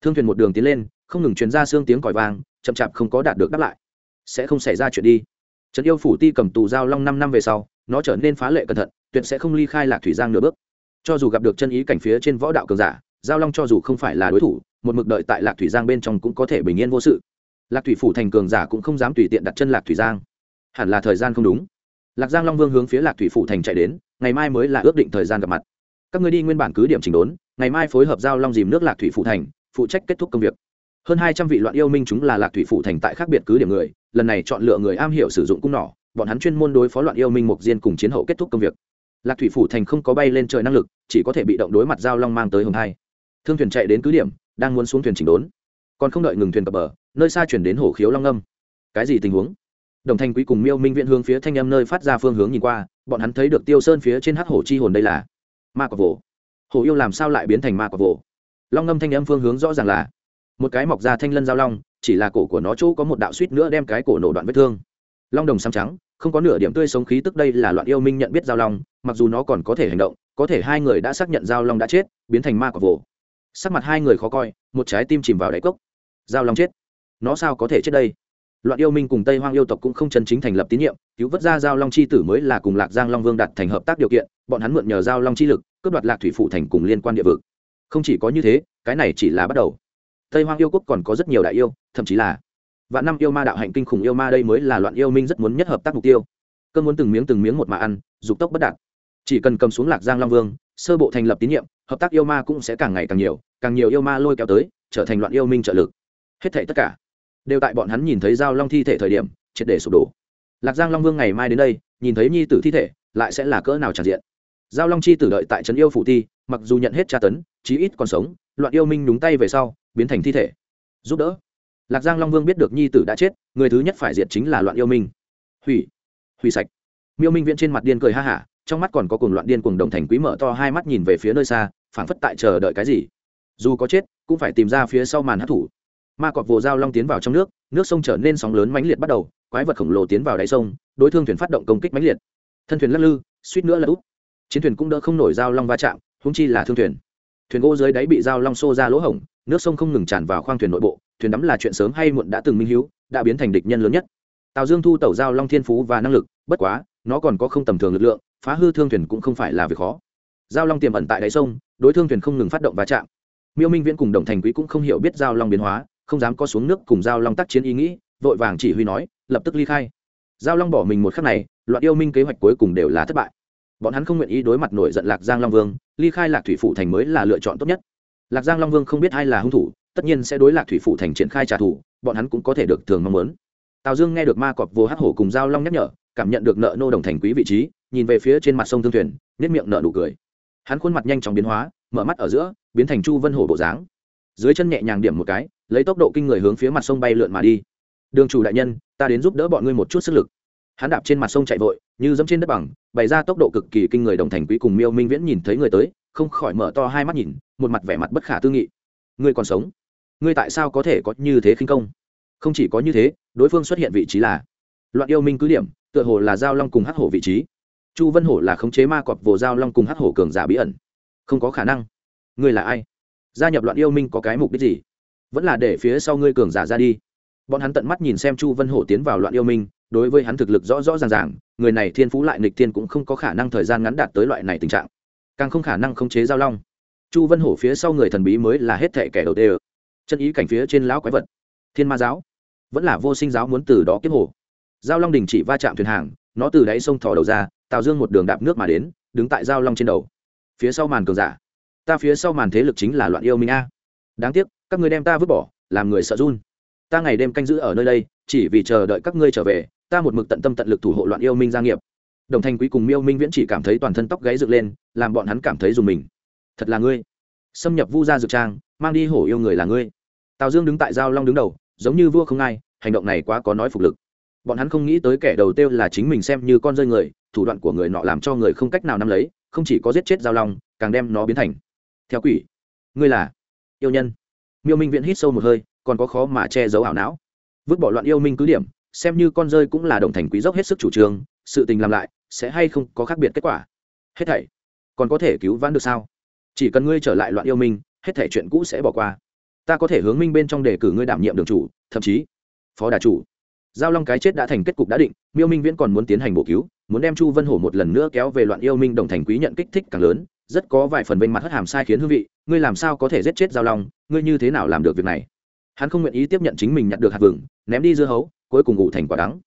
Thương thuyền một đường tiến lên, không ngừng truyền ra xương tiếng còi vang, chậm chạp không có đạt được đáp lại. Sẽ không xảy ra chuyện đi. Trấn yêu phủ ti cầm tù giao long năm năm về sau, nó trở nên phá lệ cẩn thận, tuyệt sẽ không ly khai lạc thủy giang nửa bước. Cho dù gặp được chân ý cảnh phía trên võ đạo cường giả, giao long cho dù không phải là đối thủ một mực đợi tại lạc thủy giang bên trong cũng có thể bình yên vô sự. Lạc thủy phủ thành cường giả cũng không dám tùy tiện đặt chân lạc thủy giang. Hẳn là thời gian không đúng. Lạc giang long vương hướng phía lạc thủy phủ thành chạy đến, ngày mai mới là ước định thời gian gặp mặt. Các người đi nguyên bản cứ điểm chỉnh đốn, ngày mai phối hợp giao long dìm nước lạc thủy phủ thành, phụ trách kết thúc công việc. Hơn hai trăm vị loạn yêu minh chúng là lạc thủy phủ thành tại khác biệt cứ điểm người, lần này chọn lựa người am hiểu sử dụng cung nỏ, bọn hắn chuyên môn đối phó loạn yêu minh mục diên cùng chiến hậu kết thúc công việc. Lạc thủy phủ thành không có bay lên trời năng lực, chỉ có thể bị động đối mặt giao long mang tới hồng hai. Thương thuyền chạy đến cứ điểm đang muốn xuống thuyền chỉnh đốn. Còn không đợi ngừng thuyền cập bờ, nơi xa chuyển đến hổ khiếu long âm. Cái gì tình huống? Đồng thanh quý cùng miêu minh viện hướng phía thanh âm nơi phát ra phương hướng nhìn qua, bọn hắn thấy được tiêu sơn phía trên hắc hổ chi hồn đây là ma quả vồ. Hổ yêu làm sao lại biến thành ma quả vồ? Long ngâm thanh âm phương hướng rõ ràng là một cái mọc ra thanh lân giao long, chỉ là cổ của nó chỗ có một đạo suýt nữa đem cái cổ nổ đoạn vết thương. Long đồng xám trắng, không có nửa điểm tươi sống khí tức đây là loạn yêu minh nhận biết giao long, mặc dù nó còn có thể hành động, có thể hai người đã xác nhận giao long đã chết, biến thành ma quả vồ sắc mặt hai người khó coi, một trái tim chìm vào đáy cốc. Giao long chết. Nó sao có thể chết đây? Loạn yêu minh cùng tây hoang yêu tộc cũng không chân chính thành lập tín nhiệm, cứu vớt ra giao long chi tử mới là cùng lạc giang long vương đặt thành hợp tác điều kiện, bọn hắn mượn nhờ giao long chi lực, cướp đoạt lạc thủy phủ thành cùng liên quan địa vực. Không chỉ có như thế, cái này chỉ là bắt đầu. Tây hoang yêu quốc còn có rất nhiều đại yêu, thậm chí là vạn năm yêu ma đạo hạnh kinh khủng yêu ma đây mới là loạn yêu minh rất muốn nhất hợp tác mục tiêu. Cơn muốn từng miếng từng miếng một mà ăn, dục tốc bất đạt. Chỉ cần cầm xuống lạc giang long vương sơ bộ thành lập tín nhiệm, hợp tác yêu ma cũng sẽ càng ngày càng nhiều càng nhiều yêu ma lôi kéo tới, trở thành loạn yêu minh trợ lực. Hết thảy tất cả đều tại bọn hắn nhìn thấy giao long thi thể thời điểm, triệt để sụp đổ. Lạc giang long vương ngày mai đến đây, nhìn thấy nhi tử thi thể, lại sẽ là cỡ nào tràn diện. Giao long chi tử đợi tại trấn yêu phủ ti, mặc dù nhận hết tra tấn, chí ít còn sống, loạn yêu minh đúng tay về sau, biến thành thi thể. Giúp đỡ. Lạc giang long vương biết được nhi tử đã chết, người thứ nhất phải diệt chính là loạn yêu minh. Hủy. Hủy sạch. Miêu minh viễn trên mặt điên cười ha hả trong mắt còn có cuồng loạn điên cuồng đồng thành quý mở to hai mắt nhìn về phía nơi xa, phảng phất tại chờ đợi cái gì. Dù có chết, cũng phải tìm ra phía sau màn hát thủ ma cọp vồ dao long tiến vào trong nước nước sông trở nên sóng lớn mãnh liệt bắt đầu, quái vật khổng lồ tiến vào đáy sông, đối thương thuyền phát động công kích mãnh liệt. Thân thuyền lắc lư, suýt nữa là úp. Chiến thuyền cũng đỡ không nổi dao long va chạm húng chi là thương thuyền. Thuyền gỗ dưới đáy bị dao long xô ra lỗ hổng, nước sông không ngừng tràn vào khoang thuyền nội bộ, thuyền đắm là chuyện sớm hay muộn đã từng minh hữu đã biến thành địch nhân lớn nhất. Tào dương thu tẩu dao long thiên phú và năng lực, bất quá, nó còn có không tầm thường lực lượng phá hư thương thuyền cũng không phải là việc khó. Giao long tiềm ẩn tại đáy sông, đối thương thuyền không ngừng phát động va chạm. Miêu minh viễn cùng đồng thành quý cũng không hiểu biết giao long biến hóa, không dám có xuống nước cùng giao long tác chiến ý nghĩ, vội vàng chỉ huy nói, lập tức ly khai. Giao long bỏ mình một khắc này, loạn yêu minh kế hoạch cuối cùng đều là thất bại. Bọn hắn không nguyện ý đối mặt nổi giận lạc giang long vương, ly khai lạc thủy phụ thành mới là lựa chọn tốt nhất. Lạc giang long vương không biết ai là hung thủ, tất nhiên sẽ đối lạc thủy phụ thành triển khai trả thù, bọn hắn cũng có thể được thường mong muốn. Tào dương nghe được ma cọp vô hắc hổ cùng giao long nhắc nhở, cảm nhận được nợ nô đồng thành quý vị trí nhìn về phía trên mặt sông thương thuyền nếp miệng nở nụ cười. Hắn khuôn mặt nhanh chóng biến hóa, mở mắt ở giữa, biến thành chu vân hổ bộ dáng. Dưới chân nhẹ nhàng điểm một cái, lấy tốc độ kinh người hướng phía mặt sông bay lượn mà đi. Đường chủ đại nhân, ta đến giúp đỡ bọn ngươi một chút sức lực. Hắn đạp trên mặt sông chạy vội, như dẫm trên đất bằng, bày ra tốc độ cực kỳ kinh người đồng thành quý cùng miêu minh viễn nhìn thấy người tới, không khỏi mở to hai mắt nhìn, một mặt vẻ mặt bất khả tư nghị. Ngươi còn sống? Ngươi tại sao có thể có như thế khinh công? Không chỉ có như thế, đối phương xuất hiện vị trí là loạn yêu minh cứ điểm, tựa hồ là giao long cùng hắc hổ vị trí chu vân hổ là khống chế ma cọp vồ giao long cùng hắc hổ cường giả bí ẩn. Không có khả năng. Ngươi là ai? Gia nhập loạn yêu minh có cái mục đích gì? Vẫn là để phía sau ngươi cường giả ra đi. Bọn hắn tận mắt nhìn xem chu vân hổ tiến vào loạn yêu minh, đối với hắn thực lực rõ rõ ràng ràng, người này thiên phú lại nịch thiên cũng không có khả năng thời gian ngắn đạt tới loại này tình trạng. Càng không khả năng khống chế giao long. Chu vân hổ phía sau người thần bí mới là hết thệ kẻ đầu tê ờ chân ý cảnh phía trên lão quái vật. Thiên ma giáo. Vẫn là vô sinh giáo muốn từ đó kiếp hổ giao long đình chỉ va chạm thuyền hàng, nó từ đáy sông thò đầu ra tào dương một đường đạp nước mà đến, đứng tại giao long trên đầu. Phía sau màn cường giả. Ta phía sau màn thế lực chính là loạn yêu minh a. Đáng tiếc, các người đem ta vứt bỏ, làm người sợ run. Ta ngày đêm canh giữ ở nơi đây, chỉ vì chờ đợi các ngươi trở về, ta một mực tận tâm tận lực thủ hộ loạn yêu minh gia nghiệp. Đồng thanh quý cùng miêu minh viễn chỉ cảm thấy toàn thân tóc gáy dựng lên, làm bọn hắn cảm thấy dùng mình. Thật là ngươi. Xâm nhập vu gia dược trang, mang đi hổ yêu người là ngươi. Tào dương đứng tại giao long đứng đầu, giống như vua không ai, hành động này quá có nói phục lực. Bọn hắn không nghĩ tới kẻ đầu tiêu là chính mình xem như con rơi người thủ đoạn của người nọ làm cho người không cách nào nắm lấy, không chỉ có giết chết giao long, càng đem nó biến thành. Theo quỷ. Ngươi là yêu nhân. Miêu minh viễn hít sâu một hơi, còn có khó mà che giấu ảo não. Vứt bỏ loạn yêu minh cứ điểm, xem như con rơi cũng là đồng thành quý dốc hết sức chủ trương, sự tình làm lại, sẽ hay không có khác biệt kết quả. Hết thảy. Còn có thể cứu vãn được sao? Chỉ cần ngươi trở lại loạn yêu minh, hết thảy chuyện cũ sẽ bỏ qua. Ta có thể hướng minh bên trong đề cử ngươi đảm nhiệm đường chủ, thậm chí phó đà chủ giao long cái chết đã thành kết cục đã định, miêu minh viễn còn muốn tiến hành bổ cứu, muốn đem chu vân hổ một lần nữa kéo về loạn yêu minh đồng thành quý nhận kích thích càng lớn, rất có vài phần vênh mặt hất hàm sai khiến hương vị, ngươi làm sao có thể giết chết giao long, ngươi như thế nào làm được việc này? Hắn không nguyện ý tiếp nhận chính mình nhặt được hạt vừng, ném đi dưa hấu, cuối cùng ngủ thành quả đắng.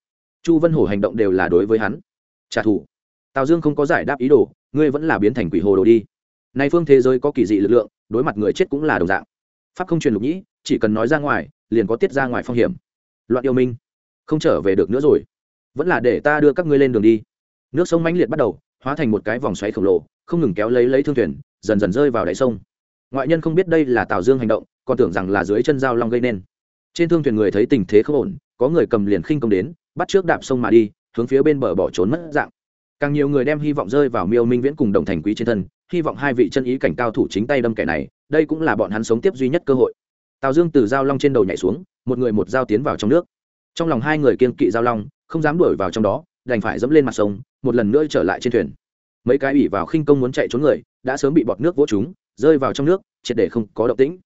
Chu vân hổ hành động đều là đối với hắn. Trả thù. Tào dương không có giải đáp ý đồ, ngươi vẫn là biến thành quỷ hồ đồ đi. Nay phương thế giới có kỳ dị lực lượng, đối mặt người chết cũng là đồng dạng. Pháp không truyền lục nhĩ, chỉ cần nói ra ngoài, liền có tiết ra ngoài phong hiểm. Loạn yêu minh không trở về được nữa rồi. Vẫn là để ta đưa các ngươi lên đường đi. Nước sông mãnh liệt bắt đầu, hóa thành một cái vòng xoáy khổng lồ, không ngừng kéo lấy lấy thương thuyền, dần dần rơi vào đáy sông. Ngoại nhân không biết đây là tào dương hành động, còn tưởng rằng là dưới chân dao long gây nên. Trên thương thuyền người thấy tình thế không ổn, có người cầm liền khinh công đến, bắt trước đạp sông mà đi, hướng phía bên bờ bỏ trốn mất dạng. Càng nhiều người đem hy vọng rơi vào miêu minh viễn cùng đồng thành quý trên thân, hy vọng hai vị chân ý cảnh cao thủ chính tay đâm kẻ này, đây cũng là bọn hắn sống tiếp duy nhất cơ hội. Tào dương từ dao long trên đầu nhảy xuống, một người một dao tiến vào trong nước trong lòng hai người kiên kỵ giao long, không dám đuổi vào trong đó, đành phải dẫm lên mặt sông, một lần nữa trở lại trên thuyền. Mấy cái ủy vào khinh công muốn chạy trốn người, đã sớm bị bọt nước vỗ chúng rơi vào trong nước, triệt để không có động tĩnh.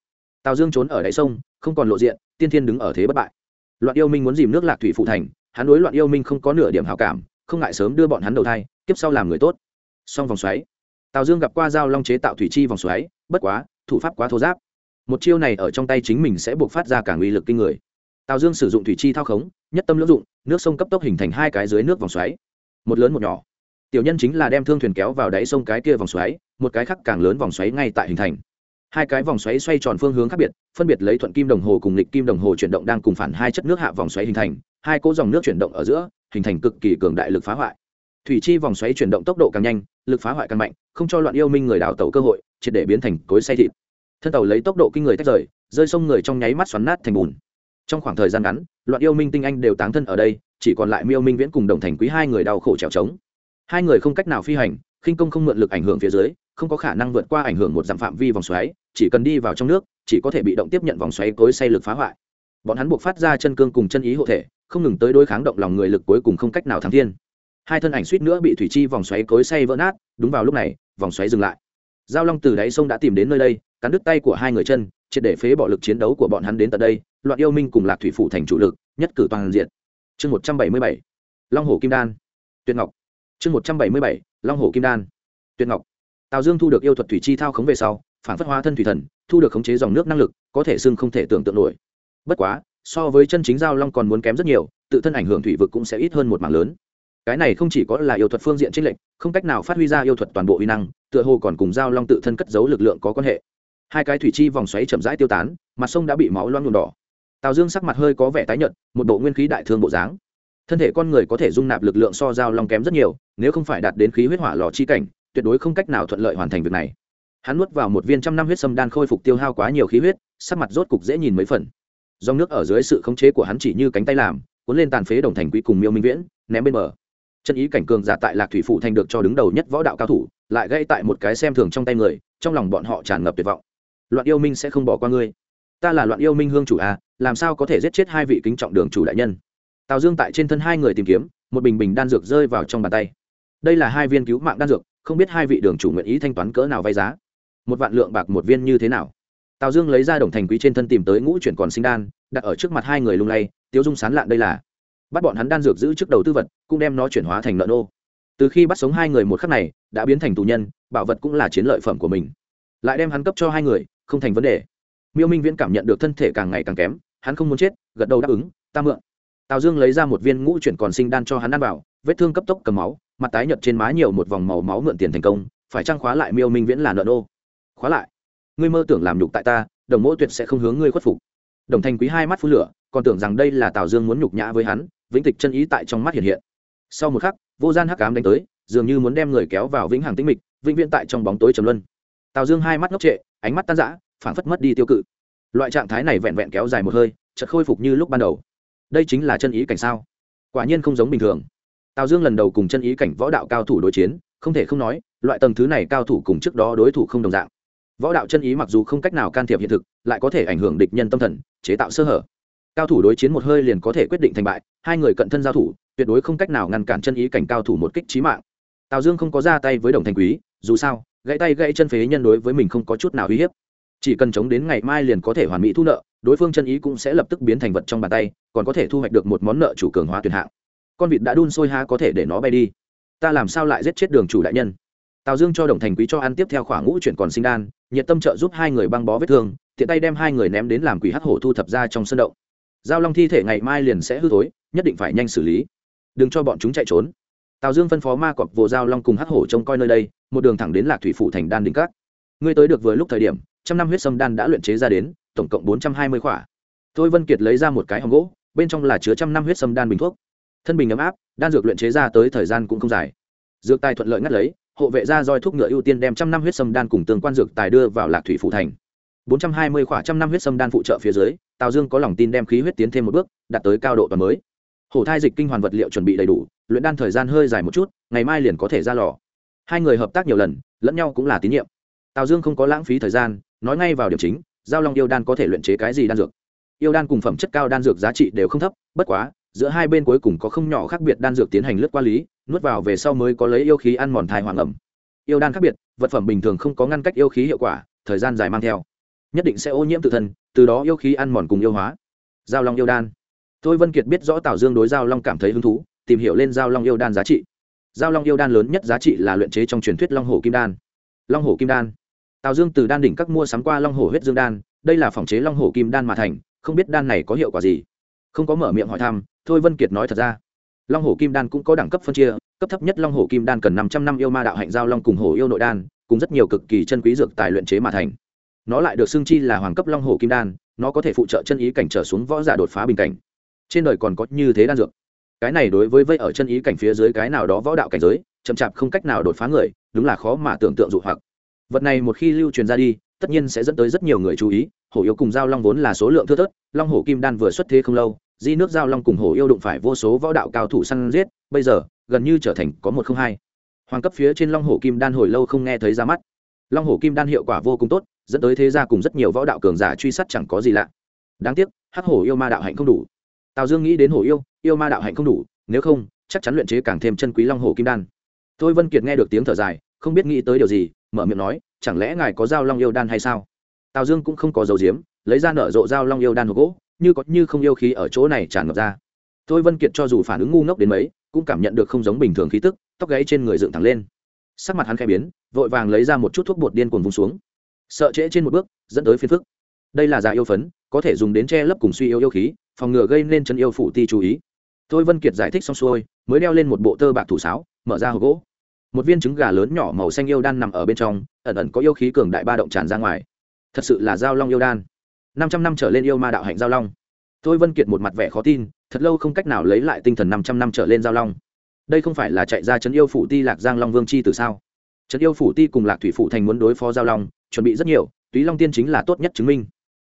Tào dương trốn ở đáy sông, không còn lộ diện, tiên thiên đứng ở thế bất bại. Loạn yêu minh muốn dìm nước lạc thủy phụ thành, hắn đối loạn yêu minh không có nửa điểm hào cảm, không ngại sớm đưa bọn hắn đầu thai tiếp sau làm người tốt. Song vòng xoáy, tào dương gặp qua giao long chế tạo thủy chi vòng xoáy, bất quá, thủ pháp quá thô giáp. Một chiêu này ở trong tay chính mình sẽ buộc phát ra cả nguy lực kinh người tào dương sử dụng thủy chi thao khống, nhất tâm lưỡng dụng, nước sông cấp tốc hình thành hai cái dưới nước vòng xoáy, một lớn một nhỏ. Tiểu nhân chính là đem thương thuyền kéo vào đáy sông cái kia vòng xoáy, một cái khác càng lớn vòng xoáy ngay tại hình thành. Hai cái vòng xoáy xoay tròn phương hướng khác biệt, phân biệt lấy thuận kim đồng hồ cùng lịch kim đồng hồ chuyển động đang cùng phản hai chất nước hạ vòng xoáy hình thành, hai cỗ dòng nước chuyển động ở giữa, hình thành cực kỳ cường đại lực phá hoại. Thủy chi vòng xoáy chuyển động tốc độ càng nhanh, lực phá hoại càng mạnh, không cho loạn yêu minh người đào tàu cơ hội, triệt để biến thành cối say thịt. Thân tàu lấy tốc độ kinh người tách rời, rơi sông người trong nháy mắt xoắn nát thành bùn trong khoảng thời gian ngắn, loạn yêu minh tinh anh đều táng thân ở đây, chỉ còn lại miêu minh viễn cùng đồng thành quý hai người đau khổ trèo trống. Hai người không cách nào phi hành, khinh công không mượn lực ảnh hưởng phía dưới, không có khả năng vượt qua ảnh hưởng một dặm phạm vi vòng xoáy, chỉ cần đi vào trong nước, chỉ có thể bị động tiếp nhận vòng xoáy cối say lực phá hoại. Bọn hắn buộc phát ra chân cương cùng chân ý hộ thể, không ngừng tới đối kháng động lòng người lực cuối cùng không cách nào thắng thiên. Hai thân ảnh suýt nữa bị thủy chi vòng xoáy cối say vỡ nát, đúng vào lúc này, vòng xoáy dừng lại giao long từ đáy sông đã tìm đến nơi đây, cắn đứt tay của hai người chân, triệt để phế bỏ lực chiến đấu của bọn hắn đến tận đây, loạn yêu minh cùng lạc thủy phủ thành chủ lực, nhất cử toàn diện. Chương một trăm bảy mươi bảy, long hồ kim đan. Tuyệt ngọc. Chương một trăm bảy mươi bảy, long hồ kim đan. Tuyệt ngọc. Tào dương thu được yêu thuật thủy chi thao khống về sau, phản phất hóa thân thủy thần, thu được khống chế dòng nước năng lực, có thể xưng không thể tưởng tượng nổi. Bất quá, so với chân chính giao long còn muốn kém rất nhiều, tự thân ảnh hưởng thủy vực cũng sẽ ít hơn một mảng lớn cái này không chỉ có là yêu thuật phương diện trích lệnh không cách nào phát huy ra yêu thuật toàn bộ uy năng, tựa hồ còn cùng giao long tự thân cất giấu lực lượng có quan hệ. Hai cái thủy chi vòng xoáy chậm rãi tiêu tán, mặt sông đã bị máu loang nhuộm đỏ. Tào dương sắc mặt hơi có vẻ tái nhợt, một bộ nguyên khí đại thương bộ dáng. Thân thể con người có thể dung nạp lực lượng so giao long kém rất nhiều, nếu không phải đạt đến khí huyết hỏa lò chi cảnh, tuyệt đối không cách nào thuận lợi hoàn thành việc này. Hắn nuốt vào một viên trăm năm huyết sâm đan khôi phục tiêu hao quá nhiều khí huyết, sắc mặt rốt cục dễ nhìn mấy phần. Dòng nước ở dưới sự khống chế của hắn chỉ như cánh tay làm, cuốn lên tàn phế đồng thành quý cùng miêu minh viễn, ném bên bờ chân ý cảnh cường giả tại lạc thủy phụ thành được cho đứng đầu nhất võ đạo cao thủ, lại gây tại một cái xem thường trong tay người, trong lòng bọn họ tràn ngập tuyệt vọng. Loạn yêu minh sẽ không bỏ qua ngươi. Ta là loạn yêu minh hương chủ à làm sao có thể giết chết hai vị kính trọng đường chủ đại nhân? Tào dương tại trên thân hai người tìm kiếm, một bình bình đan dược rơi vào trong bàn tay. Đây là hai viên cứu mạng đan dược, không biết hai vị đường chủ nguyện ý thanh toán cỡ nào vay giá? Một vạn lượng bạc một viên như thế nào? Tào dương lấy ra đồng thành quý trên thân tìm tới ngũ chuyển còn sinh đan, đặt ở trước mặt hai người lung lay, tiếu dung sán lạn đây là bắt bọn hắn đan dược giữ trước đầu tư vật, cũng đem nó chuyển hóa thành lợn ô từ khi bắt sống hai người một khắc này, đã biến thành tù nhân, bảo vật cũng là chiến lợi phẩm của mình. Lại đem hắn cấp cho hai người, không thành vấn đề. Miêu minh viễn cảm nhận được thân thể càng ngày càng kém, hắn không muốn chết, gật đầu đáp ứng, ta mượn. Tào dương lấy ra một viên ngũ chuyển còn sinh đan cho hắn ăn vào, vết thương cấp tốc cầm máu, mặt tái nhợt trên má nhiều một vòng màu máu mượn tiền thành công, phải trang khóa lại miêu minh viễn là nợ nô? Khóa lại. Ngươi mơ tưởng làm nhục tại ta, đồng mỗ tuyệt sẽ không hướng ngươi khuất phục. Đồng thành quý hai mắt phun lửa, còn tưởng rằng đây là tào dương muốn nhục nhã với hắn vĩnh tịch chân ý tại trong mắt hiện hiện. Sau một khắc, vô gian hắc ám đánh tới, dường như muốn đem người kéo vào vĩnh hằng tĩnh mịch, vĩnh viễn tại trong bóng tối trầm luân. Tào dương hai mắt ngốc trệ, ánh mắt tan rã, phảng phất mất đi tiêu cự. Loại trạng thái này vẹn vẹn kéo dài một hơi, chợt khôi phục như lúc ban đầu. Đây chính là chân ý cảnh sao? Quả nhiên không giống bình thường. Tào dương lần đầu cùng chân ý cảnh võ đạo cao thủ đối chiến, không thể không nói, loại tầng thứ này cao thủ cùng trước đó đối thủ không đồng dạng. Võ đạo chân ý mặc dù không cách nào can thiệp hiện thực, lại có thể ảnh hưởng địch nhân tâm thần, chế tạo sơ hở cao thủ đối chiến một hơi liền có thể quyết định thành bại, hai người cận thân giao thủ, tuyệt đối không cách nào ngăn cản chân ý cảnh cao thủ một kích trí mạng. Tào dương không có ra tay với đồng thành quý, dù sao, gãy tay gãy chân phế nhân đối với mình không có chút nào uy hiếp. Chỉ cần chống đến ngày mai liền có thể hoàn mỹ thu nợ, đối phương chân ý cũng sẽ lập tức biến thành vật trong bàn tay, còn có thể thu hoạch được một món nợ chủ cường hóa tuyệt hạng. Con vịt đã đun sôi ha có thể để nó bay đi. Ta làm sao lại giết chết đường chủ đại nhân? Tào dương cho đồng thành quý cho ăn tiếp theo khoảng ngũ chuyển còn sinh đan, nhiệt tâm trợ giúp hai người băng bó vết thương, tiện tay đem hai người ném đến làm quỷ hắc hổ thu thập ra trong sân động giao long thi thể ngày mai liền sẽ hư thối, nhất định phải nhanh xử lý. Đừng cho bọn chúng chạy trốn. Tào dương phân phó ma cọp vồ giao long cùng hắc hổ trông coi nơi đây, một đường thẳng đến lạc thủy phủ thành đan đỉnh cát ngươi tới được vừa lúc thời điểm, trăm năm huyết sâm đan đã luyện chế ra đến, tổng cộng bốn trăm hai mươi khỏa. Tôi vân kiệt lấy ra một cái hòm gỗ, bên trong là chứa trăm năm huyết sâm đan bình thuốc. Thân bình ấm áp, đan dược luyện chế ra tới thời gian cũng không dài. Dược tài thuận lợi ngắt lấy, hộ vệ ra roi thuốc ngựa ưu tiên đem trăm năm huyết sâm đan cùng tương quan dược tài đưa vào lạc thủy phủ thành bốn trăm hai mươi khỏa trăm năm huyết sâm đan phụ trợ phía dưới, tào dương có lòng tin đem khí huyết tiến thêm một bước, đạt tới cao độ toàn mới. Hổ thai dịch kinh hoàn vật liệu chuẩn bị đầy đủ, luyện đan thời gian hơi dài một chút, ngày mai liền có thể ra lò. Hai người hợp tác nhiều lần, lẫn nhau cũng là tín nhiệm. Tào dương không có lãng phí thời gian, nói ngay vào điểm chính, giao long yêu đan có thể luyện chế cái gì đan dược? Yêu đan cùng phẩm chất cao đan dược giá trị đều không thấp, bất quá, giữa hai bên cuối cùng có không nhỏ khác biệt đan dược tiến hành lướt qua lý, nuốt vào về sau mới có lấy yêu khí ăn mòn thai hoàng ẩm. Yêu đan khác biệt, vật phẩm bình thường không có ngăn cách yêu khí hiệu quả, thời gian dài mang theo nhất định sẽ ô nhiễm tự thân, từ đó yêu khí ăn mòn cùng yêu hóa. Giao long yêu đan. Thôi vân kiệt biết rõ tào dương đối giao long cảm thấy hứng thú, tìm hiểu lên giao long yêu đan giá trị. Giao long yêu đan lớn nhất giá trị là luyện chế trong truyền thuyết long hồ kim đan. Long hổ kim đan. Tào dương từ đan đỉnh các mua sắm qua long hổ huyết dương đan, đây là phòng chế long hổ kim đan mà thành, không biết đan này có hiệu quả gì. Không có mở miệng hỏi thăm, thôi vân kiệt nói thật ra, long hổ kim đan cũng có đẳng cấp phân chia, cấp thấp nhất long hổ kim đan cần năm trăm năm yêu ma đạo hạnh giao long cùng hổ yêu nội đan, cùng rất nhiều cực kỳ chân quý dược tài luyện chế mà thành nó lại được xưng chi là hoàng cấp long hồ kim đan, nó có thể phụ trợ chân ý cảnh trở xuống võ giả đột phá bình cảnh. Trên đời còn có như thế đan dược. Cái này đối với vây ở chân ý cảnh phía dưới cái nào đó võ đạo cảnh giới, chậm chạp không cách nào đột phá người, đúng là khó mà tưởng tượng dụ hoặc. Vật này một khi lưu truyền ra đi, tất nhiên sẽ dẫn tới rất nhiều người chú ý, hổ yêu cùng giao long vốn là số lượng thưa thớt, long hổ kim đan vừa xuất thế không lâu, di nước giao long cùng hổ yêu đụng phải vô số võ đạo cao thủ săn giết, bây giờ, gần như trở thành có một không hai. Hoàng cấp phía trên long hổ kim đan hồi lâu không nghe thấy ra mắt long hổ kim đan hiệu quả vô cùng tốt, dẫn tới thế gia cùng rất nhiều võ đạo cường giả truy sát chẳng có gì lạ. Đáng tiếc, hắc hổ yêu ma đạo hạnh không đủ. Tào dương nghĩ đến hổ yêu yêu ma đạo hạnh không đủ, nếu không, chắc chắn luyện chế càng thêm chân quý long hổ kim đan. Thôi vân kiệt nghe được tiếng thở dài, không biết nghĩ tới điều gì, mở miệng nói, chẳng lẽ ngài có dao long yêu đan hay sao? Tào dương cũng không có dầu diếm lấy ra nở rộ dao long yêu đan hộp gỗ, như có như không yêu khí ở chỗ này tràn ngập ra. Thôi vân kiệt cho dù phản ứng ngu ngốc đến mấy, cũng cảm nhận được không giống bình thường khí tức, tóc gáy trên người dựng thẳng lên sắc mặt hắn khẽ biến, vội vàng lấy ra một chút thuốc bột điên cuồng vùng xuống. Sợ trễ trên một bước, dẫn tới phiền phức. Đây là giả yêu phấn, có thể dùng đến che lấp cùng suy yếu yêu khí, phòng ngừa gây nên chân yêu phụ ti chú ý. Thôi vân kiệt giải thích xong xuôi, mới đeo lên một bộ tơ bạc thủ sáo, mở ra hộp gỗ. Một viên trứng gà lớn nhỏ màu xanh yêu đan nằm ở bên trong, ẩn ẩn có yêu khí cường đại ba động tràn ra ngoài. Thật sự là giao long yêu đan. Năm trăm năm trở lên yêu ma đạo hạnh giao long. Thôi vân kiệt một mặt vẻ khó tin, thật lâu không cách nào lấy lại tinh thần năm trăm năm trở lên giao long đây không phải là chạy ra trấn yêu phủ ti lạc giang long vương chi từ sao? Trấn yêu phủ ti cùng lạc thủy phủ thành muốn đối phó giao long, chuẩn bị rất nhiều, túy long tiên chính là tốt nhất chứng minh.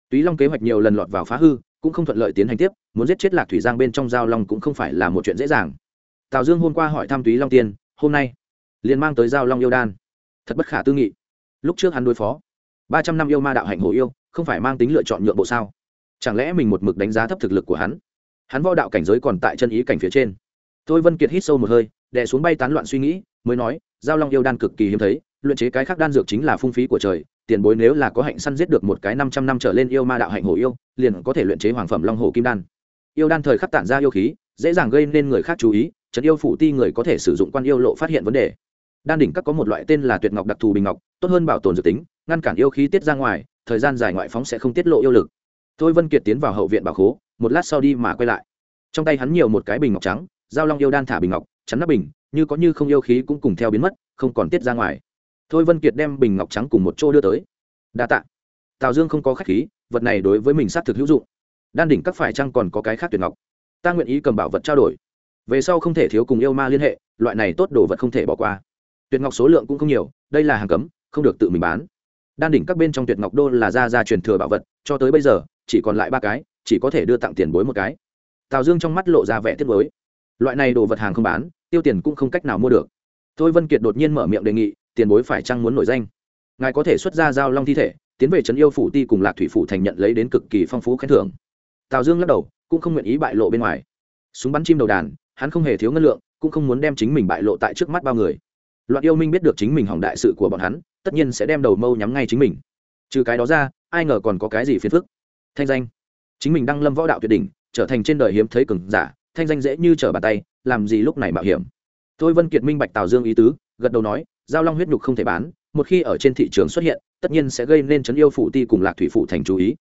Túy long kế hoạch nhiều lần lọt vào phá hư, cũng không thuận lợi tiến hành tiếp, muốn giết chết lạc thủy giang bên trong giao long cũng không phải là một chuyện dễ dàng. Tào dương hôm qua hỏi thăm túy long tiên, hôm nay, liền mang tới giao long yêu đan. Thật bất khả tư nghị. Lúc trước hắn đối phó, ba trăm năm yêu ma đạo hạnh hồ yêu, không phải mang tính lựa chọn nhượng bộ sao? Chẳng lẽ mình một mực đánh giá thấp thực lực của hắn? Hắn võ đạo cảnh giới còn tại chân ý cảnh phía trên thôi vân kiệt hít sâu một hơi, đè xuống bay tán loạn suy nghĩ, mới nói, giao long yêu đan cực kỳ hiếm thấy, luyện chế cái khác đan dược chính là phung phí của trời, tiền bối nếu là có hạnh săn giết được một cái năm trăm năm trở lên yêu ma đạo hạnh hổ yêu, liền có thể luyện chế hoàng phẩm long hổ kim đan. Yêu đan thời khắc tản ra yêu khí, dễ dàng gây nên người khác chú ý trấn yêu phủ ti người có thể sử dụng quan yêu lộ phát hiện vấn đề. Đan đỉnh các có một loại tên là tuyệt ngọc đặc thù bình ngọc, tốt hơn bảo tồn dược tính, ngăn cản yêu khí tiết ra ngoài, thời gian dài ngoại phóng sẽ không tiết lộ yêu lực. Thôi vân kiệt tiến vào hậu viện bảo khố, một lát sau đi mà quay lại. Trong tay hắn nhiều một cái bình ngọc trắng giao long yêu đan thả bình ngọc, chắn nắp bình, như có như không yêu khí cũng cùng theo biến mất, không còn tiết ra ngoài. Thôi vân kiệt đem bình ngọc trắng cùng một chỗ đưa tới. Đa tạ. Tào dương không có khách khí, vật này đối với mình xác thực hữu dụng. Đan đỉnh các phải chăng còn có cái khác tuyệt ngọc? Ta nguyện ý cầm bảo vật trao đổi. Về sau không thể thiếu cùng yêu ma liên hệ, loại này tốt đồ vật không thể bỏ qua. Tuyệt ngọc số lượng cũng không nhiều, đây là hàng cấm, không được tự mình bán. Đan đỉnh các bên trong tuyệt ngọc đô là ra ra truyền thừa bảo vật, cho tới bây giờ, chỉ còn lại ba cái, chỉ có thể đưa tặng tiền bối một cái. Tào dương trong mắt lộ ra vẻ thiết mới loại này đồ vật hàng không bán, tiêu tiền cũng không cách nào mua được. Thôi vân kiệt đột nhiên mở miệng đề nghị, tiền bối phải chăng muốn nổi danh? Ngài có thể xuất ra giao long thi thể, tiến về trấn yêu phủ ti cùng lạc thủy phủ thành nhận lấy đến cực kỳ phong phú khen thưởng. Tào dương lắc đầu, cũng không nguyện ý bại lộ bên ngoài. Súng bắn chim đầu đàn, hắn không hề thiếu ngân lượng, cũng không muốn đem chính mình bại lộ tại trước mắt bao người. Loạn yêu minh biết được chính mình hỏng đại sự của bọn hắn, tất nhiên sẽ đem đầu mâu nhắm ngay chính mình. Trừ cái đó ra, ai ngờ còn có cái gì phiền phức? Thanh danh. Chính mình đang lâm võ đạo tuyệt đỉnh, trở thành trên đời hiếm thấy cường giả thanh danh dễ như trở bàn tay, làm gì lúc này mạo hiểm. Tôi vân kiệt minh bạch tào dương ý tứ, gật đầu nói, giao long huyết nhục không thể bán, một khi ở trên thị trường xuất hiện, tất nhiên sẽ gây nên chấn yêu phủ ti cùng lạc thủy phủ thành chú ý.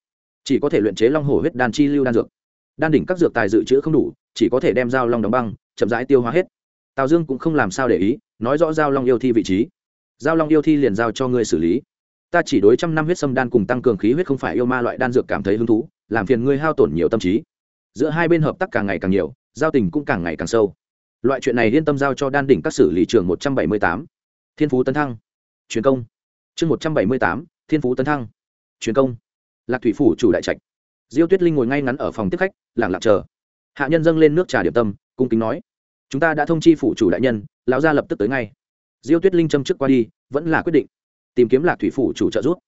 Chỉ có thể luyện chế long hổ huyết đan chi lưu đan dược. Đan đỉnh các dược tài dự trữ không đủ, chỉ có thể đem giao long đóng băng, chậm rãi tiêu hóa hết. Tào dương cũng không làm sao để ý, nói rõ giao long yêu thi vị trí. Giao long yêu thi liền giao cho ngươi xử lý. Ta chỉ đối trăm năm huyết sâm đan cùng tăng cường khí huyết không phải yêu ma loại đan dược cảm thấy hứng thú, làm phiền ngươi hao tổn nhiều tâm trí. Giữa hai bên hợp tác càng ngày càng nhiều giao tình cũng càng ngày càng sâu. Loại chuyện này yên tâm giao cho đan đỉnh các xử lý trường một trăm bảy mươi tám. Thiên phú tấn thăng. Truyền công. Chương một trăm bảy mươi tám, thiên phú tấn thăng. Truyền công. Lạc thủy phủ chủ đại trạch. Diêu tuyết linh ngồi ngay ngắn ở phòng tiếp khách, lặng lặng chờ. Hạ nhân dâng lên nước trà điểm tâm, cung kính nói, chúng ta đã thông chi phủ chủ đại nhân, lão gia lập tức tới ngay. Diêu tuyết linh châm trước qua đi, vẫn là quyết định tìm kiếm lạc thủy phủ chủ trợ giúp.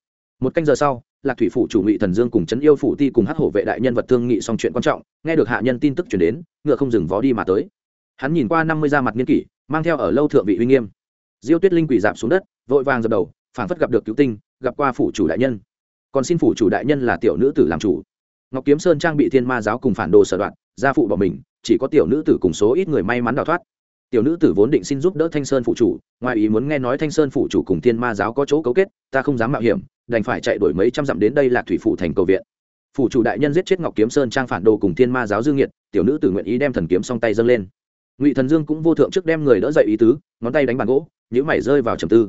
Một canh giờ sau lạc thủy phủ chủ ngụy thần dương cùng trấn yêu phủ ti cùng hát hổ vệ đại nhân vật thương nghị xong chuyện quan trọng, nghe được hạ nhân tin tức chuyển đến, ngựa không dừng vó đi mà tới. Hắn nhìn qua năm mươi da mặt niên kỷ, mang theo ở lâu thượng vị uy nghiêm. Diêu tuyết linh quỷ giảm xuống đất, vội vàng dập đầu phản phất gặp được cứu tinh, gặp qua phủ chủ đại nhân. Còn xin phủ chủ đại nhân là tiểu nữ tử làm chủ. Ngọc kiếm sơn trang bị thiên ma giáo cùng phản đồ sở đoạn, gia phụ bỏ mình, chỉ có tiểu nữ tử cùng số ít người may mắn đào thoát. Tiểu nữ tử vốn định xin giúp đỡ thanh sơn phụ chủ, ngoài ý muốn nghe nói thanh sơn phụ chủ cùng thiên ma giáo có chỗ cấu kết, ta không dám mạo hiểm đành phải chạy đổi mấy trăm dặm đến đây là thủy phủ thành cầu viện. Phủ chủ đại nhân giết chết ngọc kiếm sơn trang phản đồ cùng thiên ma giáo dương nhiệt tiểu nữ tử nguyện ý đem thần kiếm song tay dâng lên. Ngụy thần dương cũng vô thượng trước đem người đỡ dậy ý tứ, ngón tay đánh bàn gỗ nhữ mày rơi vào trầm tư.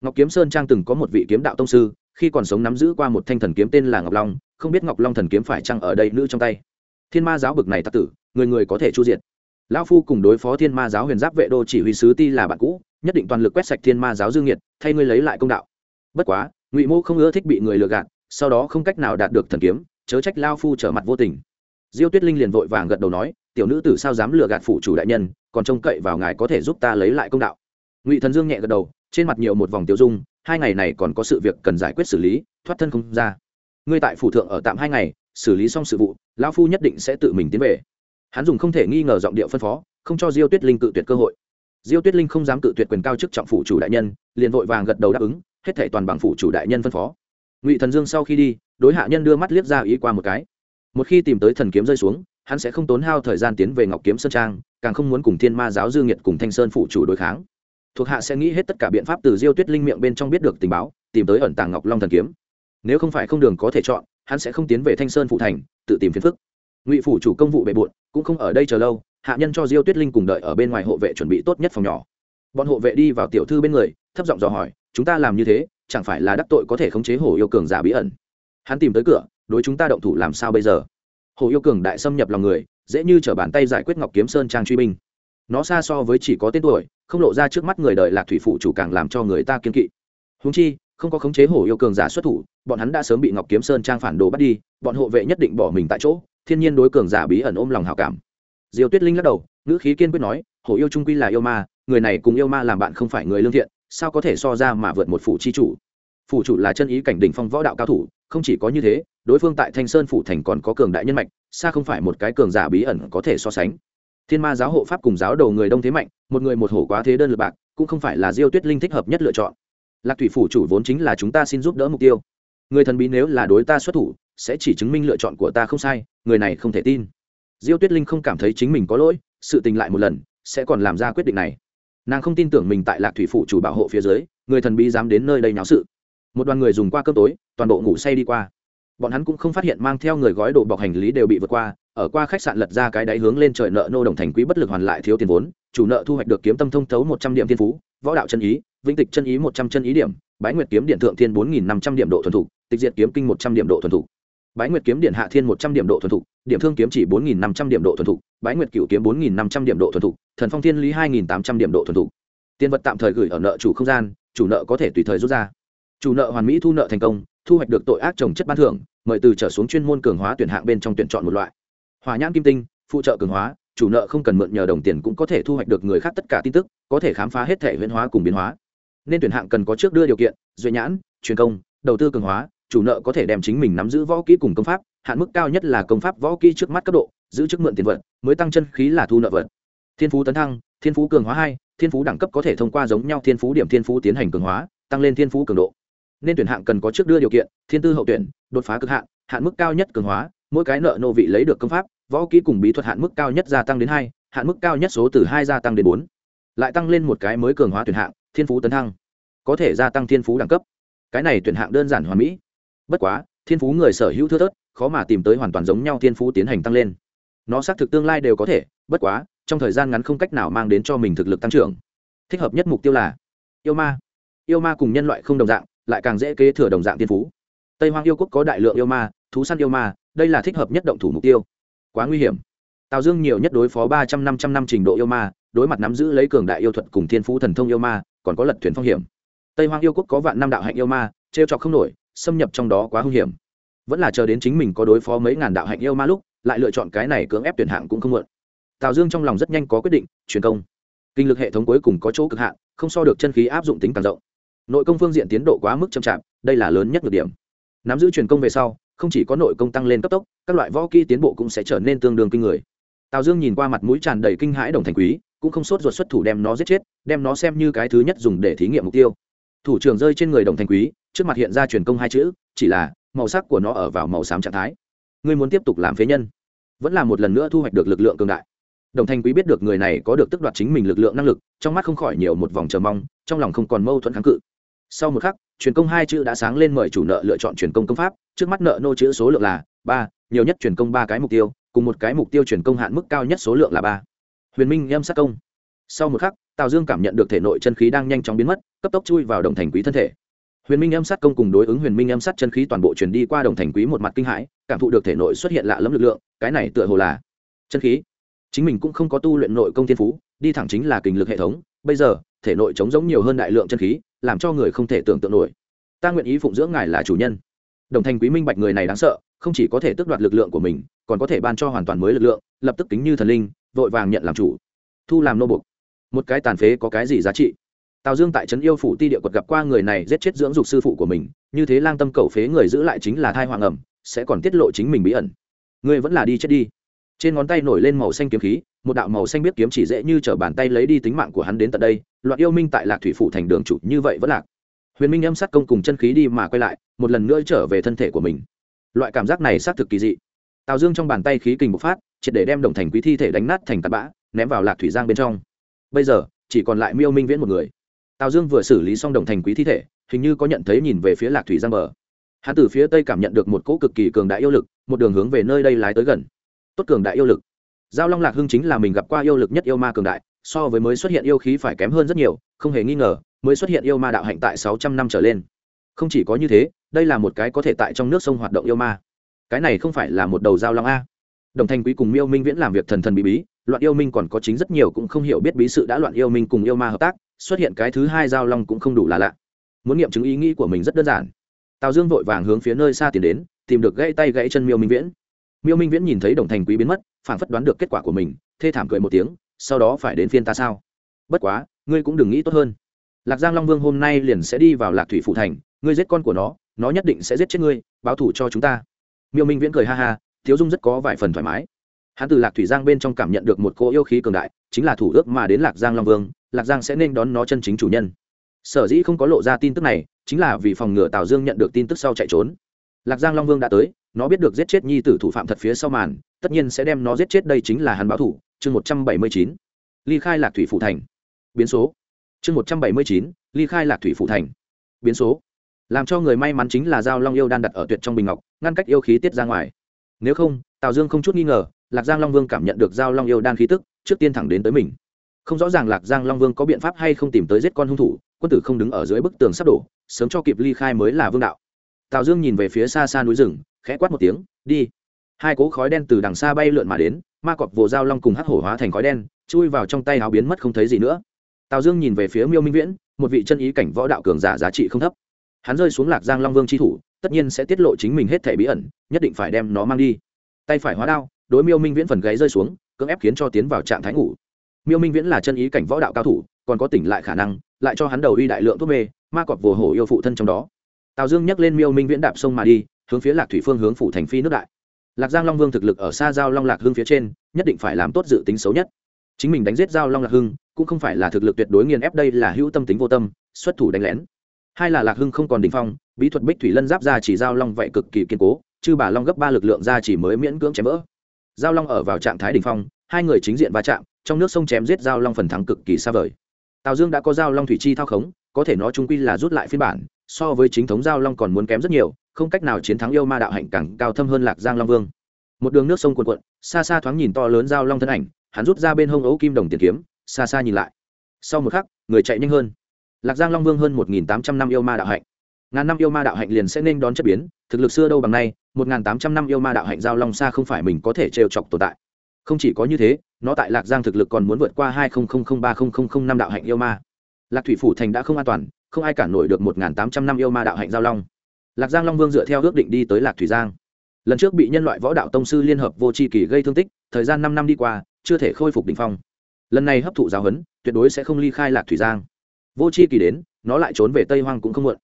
Ngọc kiếm sơn trang từng có một vị kiếm đạo tông sư, khi còn sống nắm giữ qua một thanh thần kiếm tên là ngọc long, không biết ngọc long thần kiếm phải chăng ở đây nữ trong tay. Thiên ma giáo bực này tắc tử, người người có thể chu diệt. Lão phu cùng đối phó thiên ma giáo huyền giáp vệ đô chỉ huy sứ ti là bạn cũ, nhất định toàn lực quét sạch thiên ma giáo dương nhiệt thay ngươi lấy lại công đạo. Bất quá ngụy mô không ưa thích bị người lừa gạt sau đó không cách nào đạt được thần kiếm chớ trách lao phu trở mặt vô tình diêu tuyết linh liền vội vàng gật đầu nói tiểu nữ tử sao dám lừa gạt phủ chủ đại nhân còn trông cậy vào ngài có thể giúp ta lấy lại công đạo ngụy thần dương nhẹ gật đầu trên mặt nhiều một vòng tiêu dung hai ngày này còn có sự việc cần giải quyết xử lý thoát thân không ra ngươi tại phủ thượng ở tạm hai ngày xử lý xong sự vụ lão phu nhất định sẽ tự mình tiến về hắn dùng không thể nghi ngờ giọng điệu phân phó không cho diêu tuyết linh cự tuyệt cơ hội diêu tuyết linh không dám cự tuyệt quyền cao chức trọng phủ chủ đại nhân liền vội vàng gật đầu đáp ứng hết thể toàn bằng phủ chủ đại nhân phân phó. Ngụy thần dương sau khi đi, đối hạ nhân đưa mắt liếc ra ý qua một cái. Một khi tìm tới thần kiếm rơi xuống, hắn sẽ không tốn hao thời gian tiến về ngọc kiếm sơn trang, càng không muốn cùng thiên ma giáo dương nhiệt cùng thanh sơn phụ chủ đối kháng. Thuộc hạ sẽ nghĩ hết tất cả biện pháp từ diêu tuyết linh miệng bên trong biết được tình báo, tìm tới ẩn tàng ngọc long thần kiếm. Nếu không phải không đường có thể chọn, hắn sẽ không tiến về thanh sơn phụ thành, tự tìm phiền phức. Ngụy phủ chủ công vụ bề bộn, cũng không ở đây chờ lâu, hạ nhân cho diêu tuyết linh cùng đợi ở bên ngoài hộ vệ chuẩn bị tốt nhất phòng nhỏ. Bọn hộ vệ đi vào tiểu thư bên người thấp giọng dò hỏi, chúng ta làm như thế, chẳng phải là đắc tội có thể khống chế hổ yêu cường giả bí ẩn? Hắn tìm tới cửa, đối chúng ta động thủ làm sao bây giờ? Hồ yêu cường đại xâm nhập lòng người, dễ như t r ở bàn tay giải quyết ngọc kiếm sơn trang truy binh. Nó xa so với chỉ có tên tuổi, không lộ ra trước mắt người đời lạc thủy phụ chủ càng làm cho người ta kiên kỵ. Húng chi, không có khống chế hổ yêu cường giả xuất thủ, bọn hắn đã sớm bị ngọc kiếm sơn trang phản đồ bắt đi, bọn hộ vệ nhất định bỏ mình tại chỗ, thiên nhiên đối cường giả bí ẩn ôm lòng hào cảm. Diều tuyết linh lắc đầu, ngữ khí kiên quyết nói hổ yêu trung quy là yêu ma, người này cùng yêu ma làm bạn không phải người lương thiện sao có thể so ra mà vượt một phủ chi chủ? Phủ chủ là chân ý cảnh đỉnh phong võ đạo cao thủ, không chỉ có như thế, đối phương tại thanh sơn phủ thành còn có cường đại nhân mạch, xa không phải một cái cường giả bí ẩn có thể so sánh. Thiên ma giáo hộ pháp cùng giáo đầu người đông thế mạnh, một người một hổ quá thế đơn lượt bạc, cũng không phải là diêu tuyết linh thích hợp nhất lựa chọn. Lạc thủy phủ chủ vốn chính là chúng ta xin giúp đỡ mục tiêu. Người thần bí nếu là đối ta xuất thủ, sẽ chỉ chứng minh lựa chọn của ta không sai, người này không thể tin. Diêu tuyết linh không cảm thấy chính mình có lỗi, sự tình lại một lần, sẽ còn làm ra quyết định này nàng không tin tưởng mình tại lạc thủy phụ chủ bảo hộ phía dưới, người thần bí dám đến nơi đây náo sự. Một đoàn người dùng qua cơm tối, toàn bộ ngủ say đi qua. Bọn hắn cũng không phát hiện mang theo người gói đồ bọc hành lý đều bị vượt qua, ở qua khách sạn lật ra cái đáy hướng lên trời nợ nô đồng thành quý bất lực hoàn lại thiếu tiền vốn, chủ nợ thu hoạch được kiếm tâm thông thấu một trăm điểm thiên phú, võ đạo chân ý, vĩnh tịch chân ý một trăm chân ý điểm, bái nguyệt kiếm điện thượng thiên bốn nghìn năm trăm điểm độ thuần thủ tịch diệt kiếm kinh một trăm điểm độ thuần thủ bái nguyệt kiếm điện hạ thiên một trăm điểm độ thuần thục, điểm thương kiếm chỉ bốn nghìn năm trăm điểm độ thuần thục, bái nguyệt cựu kiếm bốn nghìn năm trăm điểm độ thuần thục, thần phong thiên lý hai nghìn tám trăm điểm độ thuần thục. Tiền vật tạm thời gửi ở nợ chủ không gian, chủ nợ có thể tùy thời rút ra. Chủ nợ hoàn mỹ thu nợ thành công, thu hoạch được tội ác trồng chất ban thưởng, mời từ trở xuống chuyên môn cường hóa tuyển hạng bên trong tuyển chọn một loại. Hỏa nhãn kim tinh, phụ trợ cường hóa, chủ nợ không cần mượn nhờ đồng tiền cũng có thể thu hoạch được người khác tất cả tin tức, có thể khám phá hết thể huyễn hóa cùng biến hóa. Nên tuyển hạng cần có trước đưa điều kiện duy nhãn, truyền công, đầu tư cường hóa chủ nợ có thể đem chính mình nắm giữ võ kỹ cùng công pháp, hạn mức cao nhất là công pháp võ kỹ trước mắt cấp độ, giữ chức mượn tiền vật, mới tăng chân khí là thu nợ vật. Thiên phú tấn thăng, thiên phú cường hóa hai, thiên phú đẳng cấp có thể thông qua giống nhau thiên phú điểm thiên phú tiến hành cường hóa, tăng lên thiên phú cường độ. Nên tuyển hạng cần có trước đưa điều kiện, thiên tư hậu tuyển, đột phá cực hạn hạn mức cao nhất cường hóa, mỗi cái nợ nô vị lấy được công pháp, võ kỹ cùng bí thuật hạn mức cao nhất gia tăng đến hai, hạn mức cao nhất số từ hai gia tăng đến bốn. Lại tăng lên một cái mới cường hóa tuyển hạng, thiên phú tấn thăng, có thể gia tăng thiên phú đẳng cấp. Cái này tuyển hạng đơn giản hoàn mỹ bất quá, thiên phú người sở hữu thưa thớt, khó mà tìm tới hoàn toàn giống nhau thiên phú tiến hành tăng lên. Nó xác thực tương lai đều có thể, bất quá, trong thời gian ngắn không cách nào mang đến cho mình thực lực tăng trưởng. Thích hợp nhất mục tiêu là yêu ma. Yêu ma cùng nhân loại không đồng dạng, lại càng dễ kế thừa đồng dạng thiên phú. Tây hoang yêu quốc có đại lượng yêu ma, thú săn yêu ma, đây là thích hợp nhất động thủ mục tiêu. Quá nguy hiểm. Tào dương nhiều nhất đối phó ba trăm năm trăm năm trình độ yêu ma, đối mặt nắm giữ lấy cường đại yêu thuật cùng thiên phú thần thông yêu ma, còn có lật thuyền phong hiểm. Tây hoang yêu quốc có vạn năm đạo hạnh yêu ma t r e o trọc không nổi xâm nhập trong đó quá hung hiểm. Vẫn là chờ đến chính mình có đối phó mấy ngàn đạo hạnh yêu ma lúc, lại lựa chọn cái này cưỡng ép tuyển hạng cũng không mượn tào dương trong lòng rất nhanh có quyết định, truyền công. Kinh lực hệ thống cuối cùng có chỗ cực hạn, không so được chân khí áp dụng tính càng rộng. Nội công phương diện tiến độ quá mức chậm chạp, đây là lớn nhất nhược điểm. Nắm giữ truyền công về sau, không chỉ có nội công tăng lên cấp tốc, các loại võ kỹ tiến bộ cũng sẽ trở nên tương đương kinh người. Tào dương nhìn qua mặt mũi tràn đầy kinh hãi đồng thành quý, cũng không sốt ruột xuất thủ đem nó giết chết, đem nó xem như cái thứ nhất dùng để thí nghiệm mục tiêu. Thủ trưởng rơi trên người đồng thành quý trước mặt hiện ra truyền công hai chữ, chỉ là, màu sắc của nó ở vào màu xám trạng thái. Ngươi muốn tiếp tục làm phế nhân, vẫn là một lần nữa thu hoạch được lực lượng cường đại. Đồng thành quý biết được người này có được tức đoạt chính mình lực lượng năng lực, trong mắt không khỏi nhiều một vòng chờ mong, trong lòng không còn mâu thuẫn kháng cự. Sau một khắc, truyền công hai chữ đã sáng lên mời chủ nợ lựa chọn truyền công công pháp, trước mắt nợ nô chữ số lượng là ba, nhiều nhất truyền công ba cái mục tiêu, cùng một cái mục tiêu truyền công hạn mức cao nhất số lượng là ba. Huyền minh nhâm sát công. Sau một khắc, tào dương cảm nhận được thể nội chân khí đang nhanh chóng biến mất, cấp tốc chui vào đồng thành quý thân thể huyền minh âm sát công cùng đối ứng huyền minh âm sát chân khí toàn bộ truyền đi qua đồng thành quý một mặt kinh hãi, cảm thụ được thể nội xuất hiện lạ lẫm lực lượng, cái này tựa hồ là chân khí. Chính mình cũng không có tu luyện nội công thiên phú, đi thẳng chính là kình lực hệ thống, bây giờ, thể nội chống giống nhiều hơn đại lượng chân khí, làm cho người không thể tưởng tượng nổi. Ta nguyện ý phụng dưỡng ngài là chủ nhân. Đồng thành quý minh bạch người này đáng sợ, không chỉ có thể tước đoạt lực lượng của mình, còn có thể ban cho hoàn toàn mới lực lượng, lập tức tính như thần linh, vội vàng nhận làm chủ. Thu làm nô bục. Một cái tàn phế có cái gì giá trị? Tào dương tại trấn yêu phủ ti địa quật gặp qua người này giết chết dưỡng dục sư phụ của mình, như thế lang tâm cầu phế người giữ lại chính là thai hoàng ẩm, sẽ còn tiết lộ chính mình bí ẩn. Ngươi vẫn là đi chết đi. Trên ngón tay nổi lên màu xanh kiếm khí, một đạo màu xanh biết kiếm chỉ dễ như t r ở bàn tay lấy đi tính mạng của hắn đến tận đây loạn yêu minh tại lạc thủy phủ thành đường chủ như vậy vẫn lạc. Huyền minh âm sát công cùng chân khí đi mà quay lại, một lần nữa trở về thân thể của mình. Loại cảm giác này xác thực kỳ dị. Tào dương trong bàn tay khí kình bộc phát, triệt để đem đồng thành quý thi thể đánh nát thành tạt bã, ném vào lạc thủy giang bên trong. Bây giờ, chỉ còn lại miêu minh viễn một người tào dương vừa xử lý xong đồng thành quý thi thể, hình như có nhận thấy nhìn về phía lạc thủy giang bờ. Hắn từ phía tây cảm nhận được một cỗ cực kỳ cường đại yêu lực, một đường hướng về nơi đây lái tới gần. Tốt cường đại yêu lực. Giao long lạc hưng chính là mình gặp qua yêu lực nhất yêu ma cường đại, so với mới xuất hiện yêu khí phải kém hơn rất nhiều, không hề nghi ngờ, mới xuất hiện yêu ma đạo hạnh tại sáu trăm năm trở lên. Không chỉ có như thế, đây là một cái có thể tại trong nước sông hoạt động yêu ma. Cái này không phải là một đầu giao long a. Đồng thanh quý cùng miêu minh viễn làm việc thần thần bí bí, loạn yêu minh còn có chính rất nhiều cũng không hiểu biết bí sự đã loạn yêu minh cùng yêu ma hợp tác xuất hiện cái thứ hai giao long cũng không đủ là lạ. Muốn nghiệm chứng ý nghĩ của mình rất đơn giản. Tào dương vội vàng hướng phía nơi xa tiến đến, tìm được gãy tay gãy chân miêu minh viễn. Miêu minh viễn nhìn thấy đồng thành quý biến mất phản phất đoán được kết quả của mình, thê thảm cười một tiếng, sau đó phải đến phiên ta sao? Bất quá, ngươi cũng đừng nghĩ tốt hơn. Lạc giang long vương hôm nay liền sẽ đi vào lạc thủy phụ thành, ngươi giết con của nó nó nhất định sẽ giết chết ngươi, báo thủ cho chúng ta. Miêu minh viễn cười ha ha, thiếu dung rất có vài phần thoải mái. Hắn từ lạc thủy giang bên trong cảm nhận được một cô yêu khí cường đại, chính là thủ ước mà đến lạc giang long vương lạc giang sẽ nên đón nó chân chính chủ nhân. Sở dĩ không có lộ ra tin tức này, chính là vì phòng ngừa tào dương nhận được tin tức sau chạy trốn. Lạc giang long vương đã tới, nó biết được giết chết nhi tử thủ phạm thật phía sau màn, tất nhiên sẽ đem nó giết chết đây chính là hắn báo thủ, chương một trăm bảy mươi chín. Ly khai lạc thủy phụ thành. Biến số. Chương một trăm bảy mươi chín, ly khai lạc thủy phụ thành. Biến số. Làm cho người may mắn chính là giao long yêu đan đặt ở tuyệt trong bình ngọc, ngăn cách yêu khí tiết ra ngoài. Nếu không, tào dương không chút nghi ngờ, lạc giang long vương cảm nhận được giao long yêu đan khí tức, trước tiên thẳng đến tới mình không rõ ràng lạc giang long vương có biện pháp hay không tìm tới giết con hung thủ, quân tử không đứng ở dưới bức tường sắp đổ, sớm cho kịp ly khai mới là vương đạo. Tào dương nhìn về phía xa xa núi rừng, khẽ quát một tiếng, đi. Hai cỗ khói đen từ đằng xa bay lượn mà đến, ma cọp vồ dao long cùng hắc hổ hóa thành khói đen, chui vào trong tay áo biến mất không thấy gì nữa. Tào dương nhìn về phía miêu minh viễn, một vị chân ý cảnh võ đạo cường giả giá trị không thấp. Hắn rơi xuống lạc giang long vương tri thủ, tất nhiên sẽ tiết lộ chính mình hết thể bí ẩn, nhất định phải đem nó mang đi. Tay phải hóa đao, đối miêu minh viễn phần gáy rơi xuống, cưỡng ép khiến cho tiến vào trạng thái ngủ miêu minh viễn là chân ý cảnh võ đạo cao thủ, còn có tỉnh lại khả năng, lại cho hắn đầu uy đại lượng thuốc mê, ma cọp vồ hổ yêu phụ thân trong đó. Tào dương nhắc lên miêu minh viễn đạp sông mà đi, hướng phía lạc thủy phương hướng phủ thành phi nước đại. Lạc giang long vương thực lực ở xa giao long lạc hưng phía trên, nhất định phải làm tốt dự tính xấu nhất. Chính mình đánh giết giao long lạc hưng, cũng không phải là thực lực tuyệt đối nghiền ép đây là hữu tâm tính vô tâm, xuất thủ đánh lén. Hai là lạc hưng không còn đ ỉ n h phong, bí thuật bích thủy lân giáp ra chỉ giao long vậy cực kỳ kiên cố chứ bà long gấp ba lực lượng ra chỉ mới miễn cưỡng chém vỡ giao long ở vào trạng thái đ ỉ n h phong, hai người chính diện va chạm, trong nước sông chém giết giao long phần thắng cực kỳ xa vời. Tào dương đã có giao long thủy chi thao khống, có thể nó trung quy là rút lại phiên bản, so với chính thống giao long còn muốn kém rất nhiều, không cách nào chiến thắng yêu ma đạo hạnh càng cao thâm hơn lạc giang long vương. Một đường nước sông cuồn cuộn, xa xa thoáng nhìn to lớn giao long thân ảnh, hắn rút ra bên hông ấu kim đồng tiền kiếm, xa xa nhìn lại. Sau một khắc, người chạy nhanh hơn. Lạc giang long vương hơn một nghìn tám trăm năm yêu ma đạo hạnh. Ngàn năm yêu ma đạo hạnh liền sẽ nên đón chất biến, thực lực xưa đâu bằng nay một nghìn tám trăm năm yêu ma đạo hạnh giao long xa không phải mình có thể trêu chọc tồn tại. Không chỉ có như thế, nó tại lạc giang thực lực còn muốn vượt qua hai ba năm đạo hạnh yêu ma. Lạc thủy phủ thành đã không an toàn, không ai cản nổi được một nghìn tám trăm năm yêu ma đạo hạnh giao long. Lạc giang long vương dựa theo ước định đi tới lạc thủy giang. Lần trước bị nhân loại võ đạo tông sư liên hợp vô tri kỳ gây thương tích, thời gian năm năm đi qua, chưa thể khôi phục đ ỉ n h phong. Lần này hấp thụ giáo huấn, tuyệt đối sẽ không ly khai lạc thủy giang. Vô tri kỳ đến, nó lại trốn về tây hoang cũng không muộn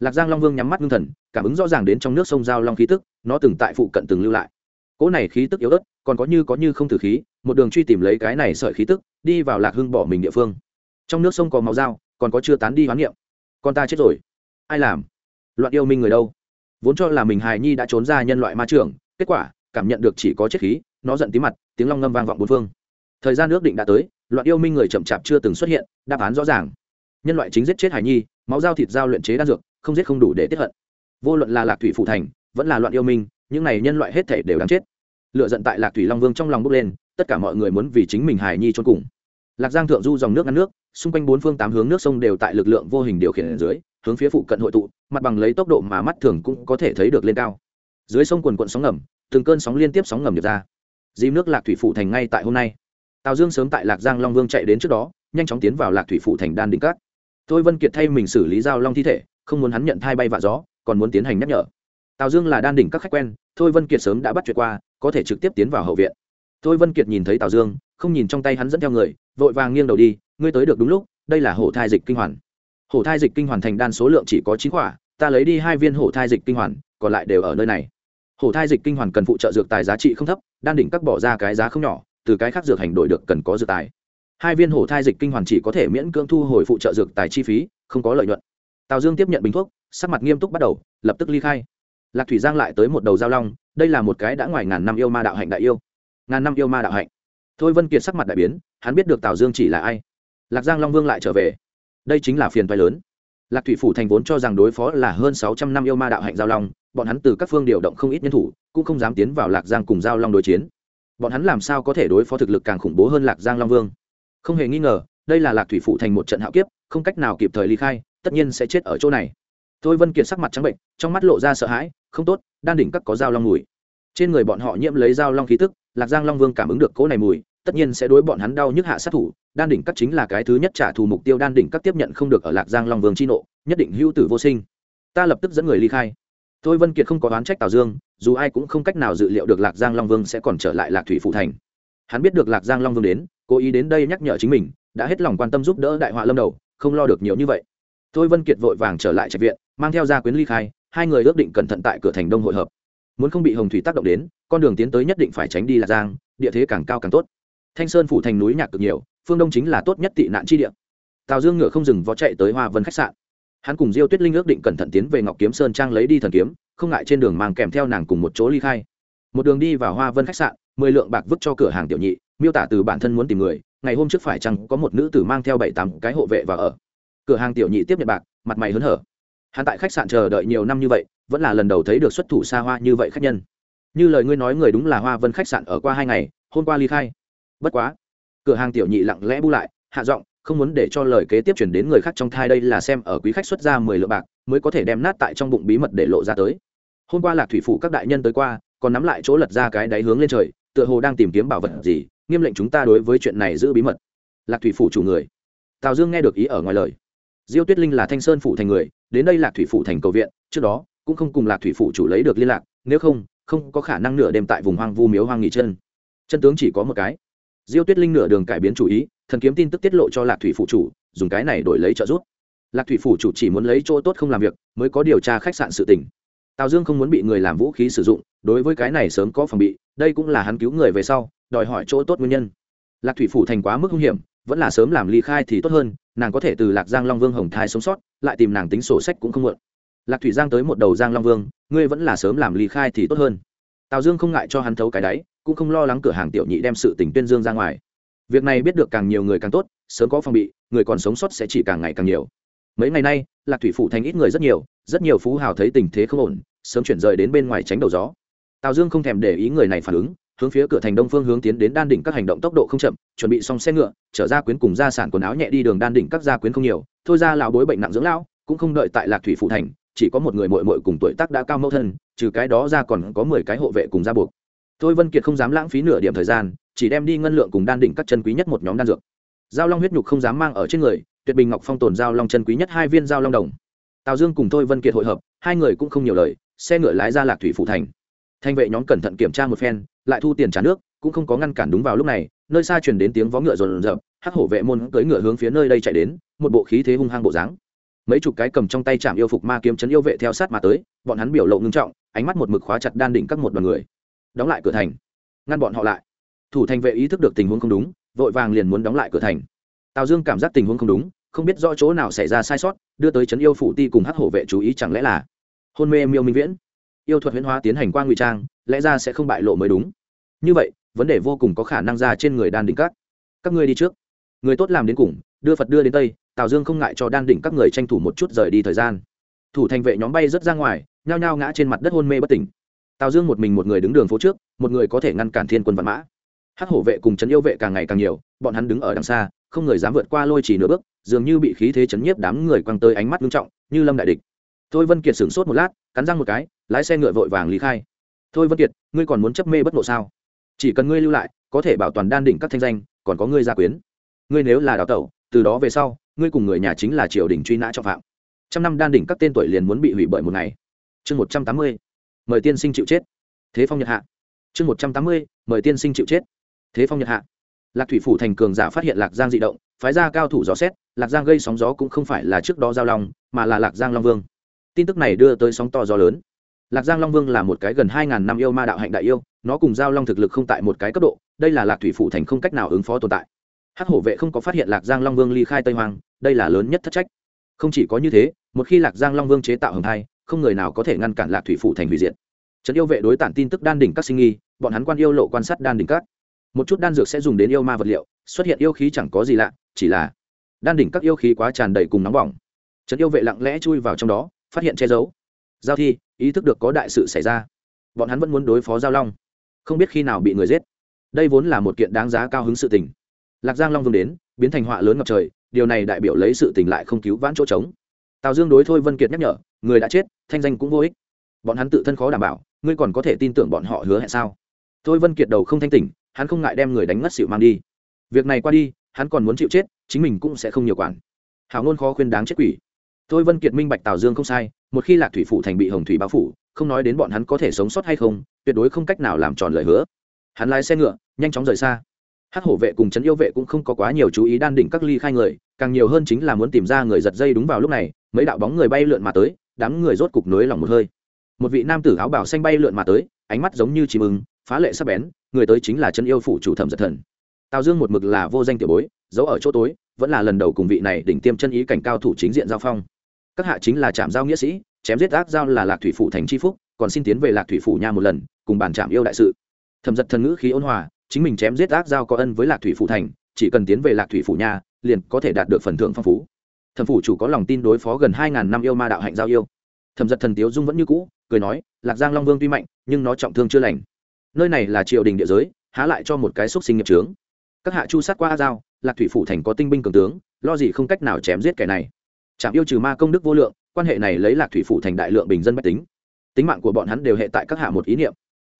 lạc giang long vương nhắm mắt ngưng thần, cảm ứng rõ ràng đến trong nước sông giao long khí tức, nó từng tại phụ cận từng lưu lại. Cỗ này khí tức yếu ớt, còn có như có như không thử khí, một đường truy tìm lấy cái này sợi khí tức, đi vào lạc hưng bỏ mình địa phương. Trong nước sông có máu dao, còn có chưa tán đi hoán niệm. Con ta chết rồi. Ai làm? Loạn yêu minh người đâu? Vốn cho là mình hài nhi đã trốn ra nhân loại ma trường kết quả, cảm nhận được chỉ có chết khí, nó giận tí mặt, tiếng long ngâm vang vọng bốn phương. Thời gian ước định đã tới, loạn yêu minh người chậm chạp chưa từng xuất hiện, đáp án rõ ràng. Nhân loại chính giết chết hải nhi, máu dao thịt dao luyện chế đan dược không giết không đủ để tiết hận. Vô luận là lạc thủy phụ thành, vẫn là loạn yêu minh, những này nhân loại hết thể đều đáng chết. Lựa giận tại lạc thủy long vương trong lòng bốc lên, tất cả mọi người muốn vì chính mình hải nhi trốn cùng. Lạc giang thượng du dòng nước ngăn nước, xung quanh bốn phương tám hướng nước sông đều tại lực lượng vô hình điều khiển ở dưới, hướng phía phụ cận hội tụ, mặt bằng lấy tốc độ mà mắt thường cũng có thể thấy được lên cao. Dưới sông quần quận sóng ngầm, từng cơn sóng liên tiếp sóng ngầm nhập ra. Dìm nước lạc thủy phụ thành ngay tại hôm nay. Tào dương sớm tại lạc giang long vương chạy đến trước đó, nhanh chóng tiến vào lạc thủy phụ thành đan đỉnh cát. Thôi vân kiệt thay mình xử lý giao long thi thể không muốn hắn nhận thai bay vạ gió, còn muốn tiến hành nhắc nhở. Tào dương là đan đỉnh các khách quen, thôi vân kiệt sớm đã bắt chuyện qua, có thể trực tiếp tiến vào hậu viện. Thôi vân kiệt nhìn thấy tào dương, không nhìn trong tay hắn dẫn theo người, vội vàng nghiêng đầu đi, ngươi tới được đúng lúc, đây là hổ thai dịch kinh hoàn. Hổ thai dịch kinh hoàn thành đan số lượng chỉ có chín quả, ta lấy đi hai viên hổ thai dịch kinh hoàn, còn lại đều ở nơi này. Hổ thai dịch kinh hoàn cần phụ trợ dược tài giá trị không thấp, đan đỉnh các bỏ ra cái giá không nhỏ, từ cái khác dược hành đổi được cần có dược tài. Hai viên hổ thai dịch kinh hoàn chỉ có thể miễn cưỡng thu hồi phụ trợ dược tài chi phí, không có lợi nhuận tào dương tiếp nhận bình thuốc, sắc mặt nghiêm túc bắt đầu, lập tức ly khai. Lạc thủy giang lại tới một đầu giao long, đây là một cái đã ngoài ngàn năm yêu ma đạo hạnh đại yêu. Ngàn năm yêu ma đạo hạnh. Thôi vân kiệt sắc mặt đại biến, hắn biết được tào dương chỉ là ai. Lạc giang long vương lại trở về. Đây chính là phiền toái lớn. Lạc thủy phủ thành vốn cho rằng đối phó là hơn sáu trăm năm yêu ma đạo hạnh giao long, bọn hắn từ các phương điều động không ít nhân thủ, cũng không dám tiến vào lạc giang cùng giao long đối chiến. Bọn hắn làm sao có thể đối phó thực lực càng khủng bố hơn lạc giang long vương? Không hề nghi ngờ, đây là lạc thủy phủ thành một trận hạo kiếp, không cách nào kịp thời ly khai tất nhiên sẽ chết ở chỗ này. Tôi vân kiệt sắc mặt trắng bệnh, trong mắt lộ ra sợ hãi, không tốt, đan đỉnh các có dao long mùi. Trên người bọn họ nhiễm lấy dao long khí tức, lạc giang long vương cảm ứng được cỗ này mùi, tất nhiên sẽ đối bọn hắn đau nhức hạ sát thủ, đan đỉnh các chính là cái thứ nhất trả thù mục tiêu đan đỉnh các tiếp nhận không được ở lạc giang long vương chi nộ, nhất định hữu tử vô sinh. Ta lập tức dẫn người ly khai. Tôi vân kiệt không có oán trách tào dương, dù ai cũng không cách nào dự liệu được lạc giang long vương sẽ còn trở lại lạc thủy phụ thành. Hắn biết được lạc giang long vương đến, cố ý đến đây nhắc nhở chính mình, đã hết lòng quan tâm giúp đỡ đại họa lâm đầu, không lo được nhiều như vậy tôi vân kiệt vội vàng trở lại trạch viện, mang theo gia quyến ly khai, hai người ước định cẩn thận tại cửa thành đông hội hợp. Muốn không bị hồng thủy tác động đến, con đường tiến tới nhất định phải tránh đi lạc giang, địa thế càng cao càng tốt. Thanh sơn phủ thành núi nhạc cực nhiều, phương đông chính là tốt nhất tị nạn chi địa. Tào dương ngựa không dừng vó chạy tới hoa vân khách sạn. Hắn cùng diêu tuyết linh ước định cẩn thận tiến về ngọc kiếm sơn trang lấy đi thần kiếm, không ngại trên đường mang kèm theo nàng cùng một chỗ ly khai. Một đường đi vào hoa vân khách sạn, mười lượng bạc vứt cho cửa hàng tiểu nhị, miêu tả từ bản thân muốn tìm người, ngày hôm trước phải chăng có một nữ tử mang theo bảy tám cái hộ vệ vào ở cửa hàng tiểu nhị tiếp nhận bạc, mặt mày hớn hở. Hắn tại khách sạn chờ đợi nhiều năm như vậy, vẫn là lần đầu thấy được xuất thủ xa hoa như vậy khách nhân. Như lời ngươi nói người đúng là hoa vân khách sạn ở qua hai ngày, hôm qua ly khai. Bất quá, cửa hàng tiểu nhị lặng lẽ bu lại, hạ giọng, không muốn để cho lời kế tiếp chuyển đến người khác trong thai đây là xem ở quý khách xuất ra mười lượng bạc, mới có thể đem nát tại trong bụng bí mật để lộ ra tới. Hôm qua lạc thủy phủ các đại nhân tới qua, còn nắm lại chỗ lật ra cái đáy hướng lên trời, tựa hồ đang tìm kiếm bảo vật gì, nghiêm lệnh chúng ta đối với chuyện này giữ bí mật. Lạc thủy phủ chủ người. Tào dương nghe được ý ở ngoài lời diêu tuyết linh là thanh sơn phủ thành người, đến đây lạc thủy phủ thành cầu viện, trước đó cũng không cùng lạc thủy phủ chủ lấy được liên lạc, nếu không không có khả năng nửa đêm tại vùng hoang vu miếu hoang nghỉ chân. Chân tướng chỉ có một cái. Diêu tuyết linh nửa đường cải biến chủ ý, thần kiếm tin tức tiết lộ cho lạc thủy phủ chủ, dùng cái này đổi lấy trợ giúp. Lạc thủy phủ chủ chỉ muốn lấy chỗ tốt không làm việc, mới có điều tra khách sạn sự tình. Tào dương không muốn bị người làm vũ khí sử dụng, đối với cái này sớm có phòng bị, đây cũng là hắn cứu người về sau, đòi hỏi chỗ tốt nguyên nhân. Lạc thủy phủ thành quá mức hung hiểm vẫn là sớm làm ly khai thì tốt hơn, nàng có thể từ lạc giang long vương hồng thái sống sót, lại tìm nàng tính sổ sách cũng không muộn. Lạc thủy giang tới một đầu giang long vương, ngươi vẫn là sớm làm ly khai thì tốt hơn. Tào dương không ngại cho hắn thấu cái đáy, cũng không lo lắng cửa hàng tiểu nhị đem sự tình tuyên dương ra ngoài. Việc này biết được càng nhiều người càng tốt, sớm có phòng bị, người còn sống sót sẽ chỉ càng ngày càng nhiều. Mấy ngày nay, lạc thủy phủ thành ít người rất nhiều rất nhiều phú hào thấy tình thế không ổn, sớm chuyển rời đến bên ngoài tránh đầu gió. Tào dương không thèm để ý người này phản ứng hướng phía cửa thành đông phương hướng tiến đến đan đỉnh các hành động tốc độ không chậm, chuẩn bị xong xe ngựa, trở ra quyến cùng gia sản quần áo nhẹ đi đường đan đỉnh các gia quyến không nhiều, thôi ra lão bối bệnh nặng dưỡng lão, cũng không đợi tại lạc thủy phụ thành, chỉ có một người mội mội cùng tuổi tác đã cao mẫu thân, trừ cái đó ra còn có mười cái hộ vệ cùng gia buộc. Thôi vân kiệt không dám lãng phí nửa điểm thời gian, chỉ đem đi ngân lượng cùng đan đỉnh các chân quý nhất một nhóm đan dược. Giao long huyết nhục không dám mang ở trên người, tuyệt bình ngọc phong tồn giao long chân quý nhất hai viên giao long đồng. Tào dương cùng thôi vân kiệt hội hợp, hai người cũng không nhiều lời, xe ngựa lái ra lạc thủy phụ thành. Thanh vệ nhóm cẩn thận kiểm tra một phen lại thu tiền trả nước, cũng không có ngăn cản đúng vào lúc này, nơi xa truyền đến tiếng vó ngựa rồn rập, hắc hổ vệ môn cưỡi ngựa hướng phía nơi đây chạy đến, một bộ khí thế hung hăng bộ dáng. Mấy chục cái cầm trong tay chạm yêu phục ma kiếm chấn yêu vệ theo sát mà tới, bọn hắn biểu lộ ngưng trọng, ánh mắt một mực khóa chặt đan đỉnh các một đoàn người. Đóng lại cửa thành. Ngăn bọn họ lại. Thủ thành vệ ý thức được tình huống không đúng, vội vàng liền muốn đóng lại cửa thành. Tào dương cảm giác tình huống không đúng, không biết rõ chỗ nào xảy ra sai sót, đưa tới chấn yêu phủ ti cùng hắc hổ vệ chú ý chẳng lẽ là hôn mê miêu minh viễn. Yêu thuật huyễn hóa tiến hành qua ngụy trang lẽ ra sẽ không bại lộ mới đúng. Như vậy, vấn đề vô cùng có khả năng ra trên người đan đỉnh các. Các ngươi đi trước. Người tốt làm đến cùng, đưa phật đưa đến tây, tào dương không ngại cho đan đỉnh các người tranh thủ một chút rời đi thời gian. Thủ thành vệ nhóm bay rất ra ngoài, nhao nhao ngã trên mặt đất hôn mê bất tỉnh. Tào dương một mình một người đứng đường phố trước, một người có thể ngăn cản thiên quân văn mã. Hắc hổ vệ cùng trấn yêu vệ càng ngày càng nhiều, bọn hắn đứng ở đằng xa, không người dám vượt qua lôi chỉ nửa bước, dường như bị khí thế chấn nhiếp đám người quăng tới ánh mắt nghiêm trọng, như lâm đại địch. Thôi vân kiệt sửng sốt một lát, cắn răng một cái, lái xe ngựa vội vàng lý khai thôi vân kiệt, ngươi còn muốn chấp mê bất ngộ sao? Chỉ cần ngươi lưu lại, có thể bảo toàn đan đỉnh các thanh danh, còn có ngươi gia quyến. Ngươi nếu là đào tẩu, từ đó về sau, ngươi cùng người nhà chính là triều đình truy nã trọng phạm. Trăm năm đan đỉnh các tên tuổi liền muốn bị hủy bởi một ngày. Chương một trăm tám mươi, mời tiên sinh chịu chết. Thế phong nhật hạ. Chương một trăm tám mươi, mời tiên sinh chịu chết. Thế phong nhật hạ. Lạc thủy phủ thành cường giả phát hiện lạc giang di động, phái ra cao thủ gió xét, lạc giang gây sóng gió cũng không phải là trước đó giao long, mà là lạc giang long vương. Tin tức này đưa tới sóng to gió lớn lạc giang long vương là một cái gần hai ngàn năm yêu ma đạo hạnh đại yêu, nó cùng giao long thực lực không tại một cái cấp độ, đây là lạc thủy phủ thành không cách nào ứng phó tồn tại. Hắc hổ vệ không có phát hiện lạc giang long vương ly khai tây hoàng đây là lớn nhất thất trách. Không chỉ có như thế, một khi lạc giang long vương chế tạo hầm thai, không người nào có thể ngăn cản lạc thủy phủ thành hủy diệt. Trấn yêu vệ đối tản tin tức đan đỉnh các sinh nghi, bọn hắn quan yêu lộ quan sát đan đỉnh các. Một chút đan dược sẽ dùng đến yêu ma vật liệu, xuất hiện yêu khí chẳng có gì lạ, chỉ là đan đỉnh các yêu khí quá tràn đầy cùng nóng bỏng. Trấn yêu vệ lặng lẽ chui vào trong đó, phát hiện che giấu. Giao thi ý thức được có đại sự xảy ra. Bọn hắn vẫn muốn đối phó giao long. Không biết khi nào bị người giết. Đây vốn là một kiện đáng giá cao hứng sự tình. Lạc giang long vương đến, biến thành họa lớn ngập trời, điều này đại biểu lấy sự tình lại không cứu vãn chỗ trống. Tào dương đối thôi vân kiệt nhắc nhở, người đã chết, thanh danh cũng vô ích. Bọn hắn tự thân khó đảm bảo, ngươi còn có thể tin tưởng bọn họ hứa hẹn sao? Thôi vân kiệt đầu không thanh tỉnh, hắn không ngại đem người đánh ngất xịu mang đi. Việc này qua đi, hắn còn muốn chịu chết, chính mình cũng sẽ không nhiều quản. Hảo ngôn khó khuyên đáng chết quỷ thôi vân kiệt minh bạch tào dương không sai, một khi lạc thủy phủ thành bị hồng thủy bao phủ, không nói đến bọn hắn có thể sống sót hay không, tuyệt đối không cách nào làm tròn lời hứa. Hắn lái xe ngựa, nhanh chóng rời xa. Hắc hổ vệ cùng trấn yêu vệ cũng không có quá nhiều chú ý đan đỉnh các ly khai người, càng nhiều hơn chính là muốn tìm ra người giật dây đúng vào lúc này, mấy đạo bóng người bay lượn mà tới, đám người rốt cục nối lòng một hơi. Một vị nam tử áo bảo xanh bay lượn mà tới, ánh mắt giống như chim ưng, phá lệ sắc bén, người tới chính là Trấn yêu phủ chủ thẩm giật thần. Tào dương một mực là vô danh tiểu bối, giấu ở chỗ tối, vẫn là lần đầu cùng vị này đỉnh tiêm chân ý cảnh cao thủ chính diện giao phong các hạ chính là trạm giao nghĩa sĩ, chém giết ác giao là lạc thủy phủ thành tri phúc, còn xin tiến về lạc thủy phủ nha một lần, cùng bàn trạm yêu đại sự. Thẩm giật thần ngữ khí ôn hòa, chính mình chém giết ác giao có ân với lạc thủy phủ thành, chỉ cần tiến về lạc thủy phủ nha, liền có thể đạt được phần thưởng phong phú. Thẩm phủ chủ có lòng tin đối phó gần hai ngàn năm yêu ma đạo hạnh giao yêu. Thẩm giật thần tiếu dung vẫn như cũ, cười nói, lạc giang long vương tuy mạnh, nhưng nó trọng thương chưa lành. Nơi này là triều đình địa giới, há lại cho một cái xúc sinh nghiệp trướng các hạ chu sát qua ác giao, lạc thủy phủ thành có tinh binh cường tướng, lo gì không cách nào chém giết kẻ này chạm yêu trừ ma công đức vô lượng, quan hệ này lấy lạc thủy phủ thành đại lượng bình dân mách tính. Tính mạng của bọn hắn đều hệ tại các hạ một ý niệm.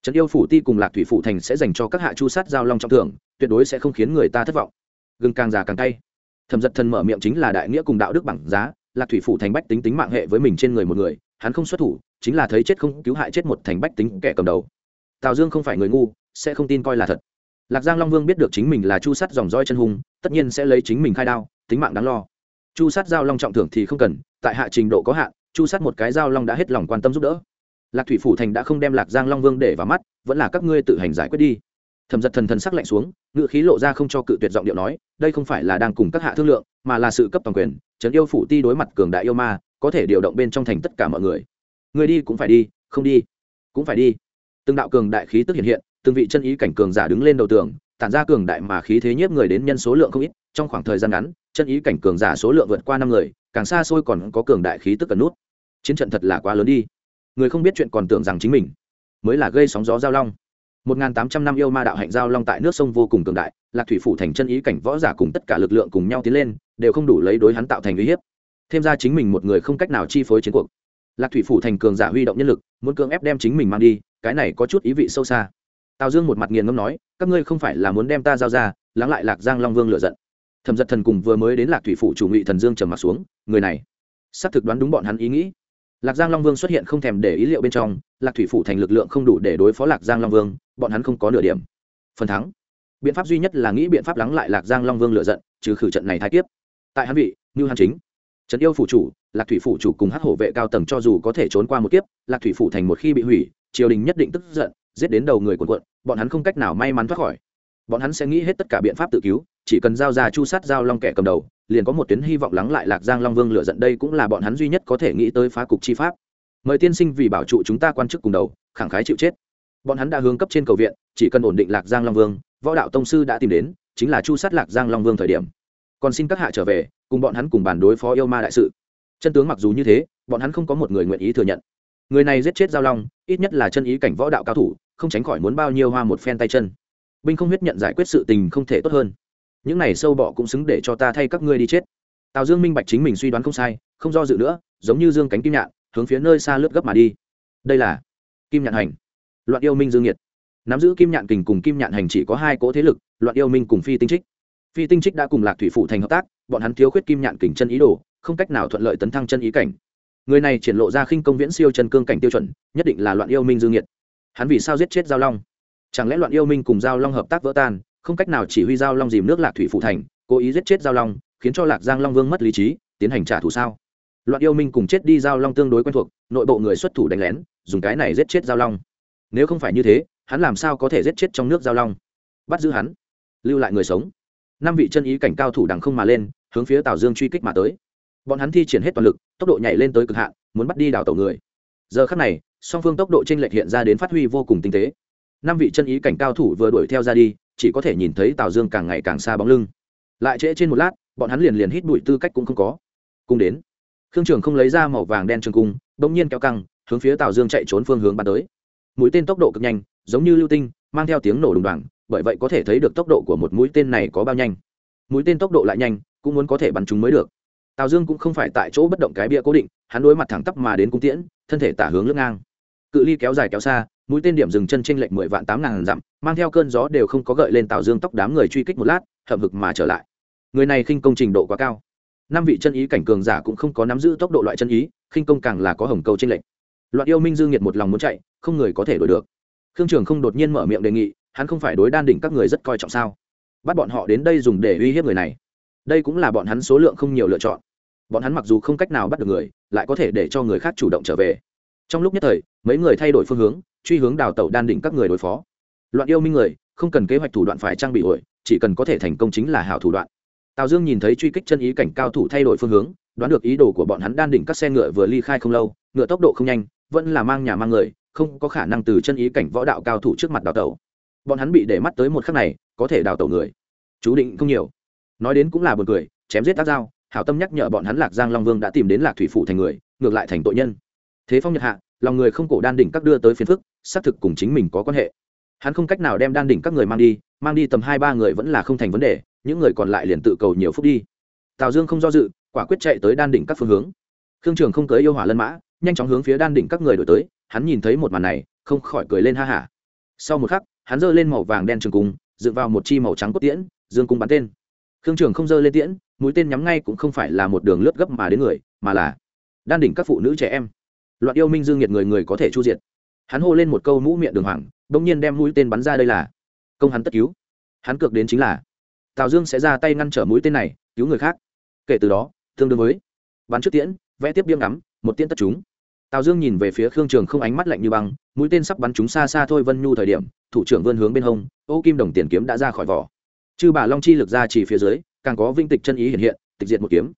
Trấn yêu phủ ti cùng lạc thủy phủ thành sẽ dành cho các hạ chu sát giao long trọng thưởng, tuyệt đối sẽ không khiến người ta thất vọng. Gừng càng già càng cay. Thẩm giật thần mở miệng chính là đại nghĩa cùng đạo đức bằng giá, lạc thủy phủ thành bách tính tính mạng hệ với mình trên người một người, hắn không xuất thủ, chính là thấy chết không cứu hại chết một thành bách tính kẻ cầm đầu. Tào dương không phải người ngu, sẽ không tin coi là thật. Lạc giang long vương biết được chính mình là chu sát dòng roi chân hùng tất nhiên sẽ lấy chính mình khai đao, tính mạng đáng lo chu sát giao long trọng thưởng thì không cần, tại hạ trình độ có hạn, chu sát một cái giao long đã hết lòng quan tâm giúp đỡ. Lạc thủy phủ thành đã không đem lạc giang long vương để vào mắt, vẫn là các ngươi tự hành giải quyết đi. Thẩm giật thần thần sắc lạnh xuống ngự khí lộ ra không cho cự tuyệt giọng điệu nói, đây không phải là đang cùng các hạ thương lượng, mà là sự cấp toàn quyền, trấn yêu phủ ti đối mặt cường đại yêu ma, có thể điều động bên trong thành tất cả mọi người. Người đi cũng phải đi, không đi, cũng phải đi. Từng đạo cường đại khí tức hiện hiện, từng vị chân ý cảnh cường giả đứng lên đầu tường, tản ra cường đại mà khí thế nhiếp người đến nhân số lượng không ít, trong khoảng thời gian ngắn chân ý cảnh cường giả số lượng vượt qua năm người, càng xa xôi còn có cường đại khí tức cần nút. Chiến trận thật là quá lớn đi. Người không biết chuyện còn tưởng rằng chính mình mới là gây sóng gió giao long. Một nghìn tám trăm năm yêu ma đạo hạnh giao long tại nước sông vô cùng cường đại, lạc thủy phủ thành chân ý cảnh võ giả cùng tất cả lực lượng cùng nhau tiến lên, đều không đủ lấy đối hắn tạo thành uy hiếp. Thêm ra chính mình một người không cách nào chi phối chiến cuộc. Lạc thủy phủ thành cường giả huy động nhân lực, muốn cưỡng ép đem chính mình mang đi, cái này có chút ý vị sâu xa. Tào dương một mặt nghiền ngâm nói, các ngươi không phải là muốn đem ta giao ra, lắng lại lạc giang long vương lựa giận thẩm giật thần cùng vừa mới đến lạc thủy phủ chủ ngụy thần dương trầm mặt xuống, người này, xác thực đoán đúng bọn hắn ý nghĩ. Lạc giang long vương xuất hiện không thèm để ý liệu bên trong, lạc thủy phủ thành lực lượng không đủ để đối phó lạc giang long vương, bọn hắn không có nửa điểm. Phần thắng. Biện pháp duy nhất là nghĩ biện pháp lắng lại lạc giang long vương lựa giận, trừ khử trận này thái tiếp tại hắn vị như hắn chính, trấn yêu phủ chủ, lạc thủy phủ chủ cùng hát hổ vệ cao tầng cho dù có thể trốn qua một kiếp, lạc thủy phủ thành một khi bị hủy, triều đình nhất định tức giận, giết đến đầu người quần quận bọn hắn không cách nào may mắn thoát khỏi. Bọn hắn sẽ nghĩ hết tất cả biện pháp tự cứu chỉ cần giao ra chu sát giao long kẻ cầm đầu, liền có một tuyến hy vọng lắng lại lạc giang long vương lựa giận đây cũng là bọn hắn duy nhất có thể nghĩ tới phá cục chi pháp. Mời tiên sinh vì bảo trụ chúng ta quan chức cùng đầu, khẳng khái chịu chết. Bọn hắn đã hướng cấp trên cầu viện, chỉ cần ổn định lạc giang long vương, võ đạo tông sư đã tìm đến, chính là chu sát lạc giang long vương thời điểm. Còn xin các hạ trở về, cùng bọn hắn cùng bàn đối phó yêu ma đại sự. Chân tướng mặc dù như thế, bọn hắn không có một người nguyện ý thừa nhận. Người này giết chết giao long, ít nhất là chân ý cảnh võ đạo cao thủ, không tránh khỏi muốn bao nhiêu hoa một phen tay chân. Binh không huyết nhận giải quyết sự tình không thể tốt hơn những này sâu bọ cũng xứng để cho ta thay các ngươi đi chết. Tào dương minh bạch chính mình suy đoán không sai, không do dự nữa, giống như dương cánh kim nhạn, hướng phía nơi xa lướt gấp mà đi. Đây là kim nhạn hành. Loạn yêu minh dương nhiệt. Nắm giữ kim nhạn kình cùng kim nhạn hành chỉ có hai cỗ thế lực, loạn yêu minh cùng phi tinh trích. Phi tinh trích đã cùng lạc thủy phụ thành hợp tác, bọn hắn thiếu khuyết kim nhạn kình chân ý đồ, không cách nào thuận lợi tấn thăng chân ý cảnh. Người này triển lộ ra khinh công viễn siêu chân cương cảnh tiêu chuẩn, nhất định là loạn yêu minh dương nhiệt. Hắn vì sao giết chết giao long? Chẳng lẽ loạn yêu minh cùng giao long hợp tác vỡ tan không cách nào chỉ huy giao long dìm nước lạc thủy phụ thành, cố ý giết chết giao long, khiến cho lạc giang long vương mất lý trí, tiến hành trả thù sao? Loạn yêu minh cùng chết đi giao long tương đối quen thuộc, nội bộ người xuất thủ đánh lén, dùng cái này giết chết giao long. Nếu không phải như thế, hắn làm sao có thể giết chết trong nước giao long? Bắt giữ hắn, lưu lại người sống. Năm vị chân ý cảnh cao thủ đằng không mà lên, hướng phía tào dương truy kích mà tới. Bọn hắn thi triển hết toàn lực, tốc độ nhảy lên tới cực hạn, muốn bắt đi đào tàu người. Giờ khắc này, song phương tốc độ t r ê n lệch hiện ra đến phát huy vô cùng tinh tế. Năm vị chân ý cảnh cao thủ vừa đuổi theo ra đi chỉ có thể nhìn thấy tào dương càng ngày càng xa bóng lưng. Lại trễ trên một lát, bọn hắn liền liền hít bụi tư cách cũng không có. Cung đến, khương trường không lấy ra màu vàng đen trường cung, bỗng nhiên kéo căng, hướng phía tào dương chạy trốn phương hướng bắn tới. Mũi tên tốc độ cực nhanh, giống như lưu tinh, mang theo tiếng nổ đùng đoàng, bởi vậy có thể thấy được tốc độ của một mũi tên này có bao nhanh. Mũi tên tốc độ lại nhanh, cũng muốn có thể bắn chúng mới được. Tào dương cũng không phải tại chỗ bất động cái bia cố định, hắn đối mặt thẳng tắp mà đến cung tiễn, thân thể tả hướng lưng ngang. Cự ly kéo dài kéo xa mũi tên điểm dừng chân trên lệnh mười vạn tám ngàn dặm, mang theo cơn gió đều không có gợi lên tào dương tóc đám người truy kích một lát, hậm hực mà trở lại. Người này khinh công trình độ quá cao. Năm vị chân ý cảnh cường giả cũng không có nắm giữ tốc độ loại chân ý, khinh công càng là có hồng câu trên lệnh loạn yêu minh dương nhiệt một lòng muốn chạy, không người có thể đuổi được. Khương trường không đột nhiên mở miệng đề nghị, hắn không phải đối đan đỉnh các người rất coi trọng sao? Bắt bọn họ đến đây dùng để uy hiếp người này. Đây cũng là bọn hắn số lượng không nhiều lựa chọn. Bọn hắn mặc dù không cách nào bắt được người, lại có thể để cho người khác chủ động trở về trong lúc nhất thời, mấy người thay đổi phương hướng, truy hướng đào tẩu đan định các người đối phó. Loạn yêu minh người, không cần kế hoạch thủ đoạn phải trang bị ổi chỉ cần có thể thành công chính là hảo thủ đoạn. Tào dương nhìn thấy truy kích chân ý cảnh cao thủ thay đổi phương hướng, đoán được ý đồ của bọn hắn đan đỉnh các xe ngựa vừa ly khai không lâu, ngựa tốc độ không nhanh, vẫn là mang nhà mang người, không có khả năng từ chân ý cảnh võ đạo cao thủ trước mặt đào tẩu. Bọn hắn bị để mắt tới một khắc này, có thể đào tẩu người. Chú định không nhiều. Nói đến cũng là b u ồ n cười, chém giết tác dao hảo tâm nhắc nhở bọn hắn lạc giang long vương đã tìm đến lạc thủy phụ thành người, ngược lại thành tội nhân thế phong nhật hạ, lòng người không cổ đan đỉnh các đưa tới phiền phức, xác thực cùng chính mình có quan hệ. Hắn không cách nào đem đan đỉnh các người mang đi mang đi tầm hai ba người vẫn là không thành vấn đề, những người còn lại liền tự cầu nhiều phút đi. Tào dương không do dự, quả quyết chạy tới đan đỉnh các phương hướng. Khương trường không tới yêu hỏa lân mã, nhanh chóng hướng phía đan đỉnh các người đổi tới, hắn nhìn thấy một màn này, không khỏi cười lên ha hả. Sau một khắc, hắn giơ lên màu vàng đen trường cung, dựng vào một chi màu trắng cốt tiễn, dương cung bắn tên. Khương trường không giơ lên tiễn, mũi tên nhắm ngay cũng không phải là một đường lướt gấp mà đến người, mà là đan đỉnh các phụ nữ trẻ em loạn yêu minh dương nhiệt người người có thể chu diệt. Hắn hô lên một câu mũ miệng đường hoàng, bỗng nhiên đem mũi tên bắn ra đây là, công hắn tất cứu. Hắn cược đến chính là, tào dương sẽ ra tay ngăn trở mũi tên này, cứu người khác. Kể từ đó, tương đương với, bắn trước tiễn, vẽ tiếp biếng ngắm, một tiễn tất chúng. Tào dương nhìn về phía khương trường không ánh mắt lạnh như băng, mũi tên sắp bắn chúng xa xa thôi vân nhu thời điểm, thủ trưởng vươn hướng bên hông, ô kim đồng tiền kiếm đã ra khỏi vỏ. Chư bà long chi lực ra chỉ phía dưới, càng có vinh tịch chân ý hiện hiện, tịch diệt một kiếm.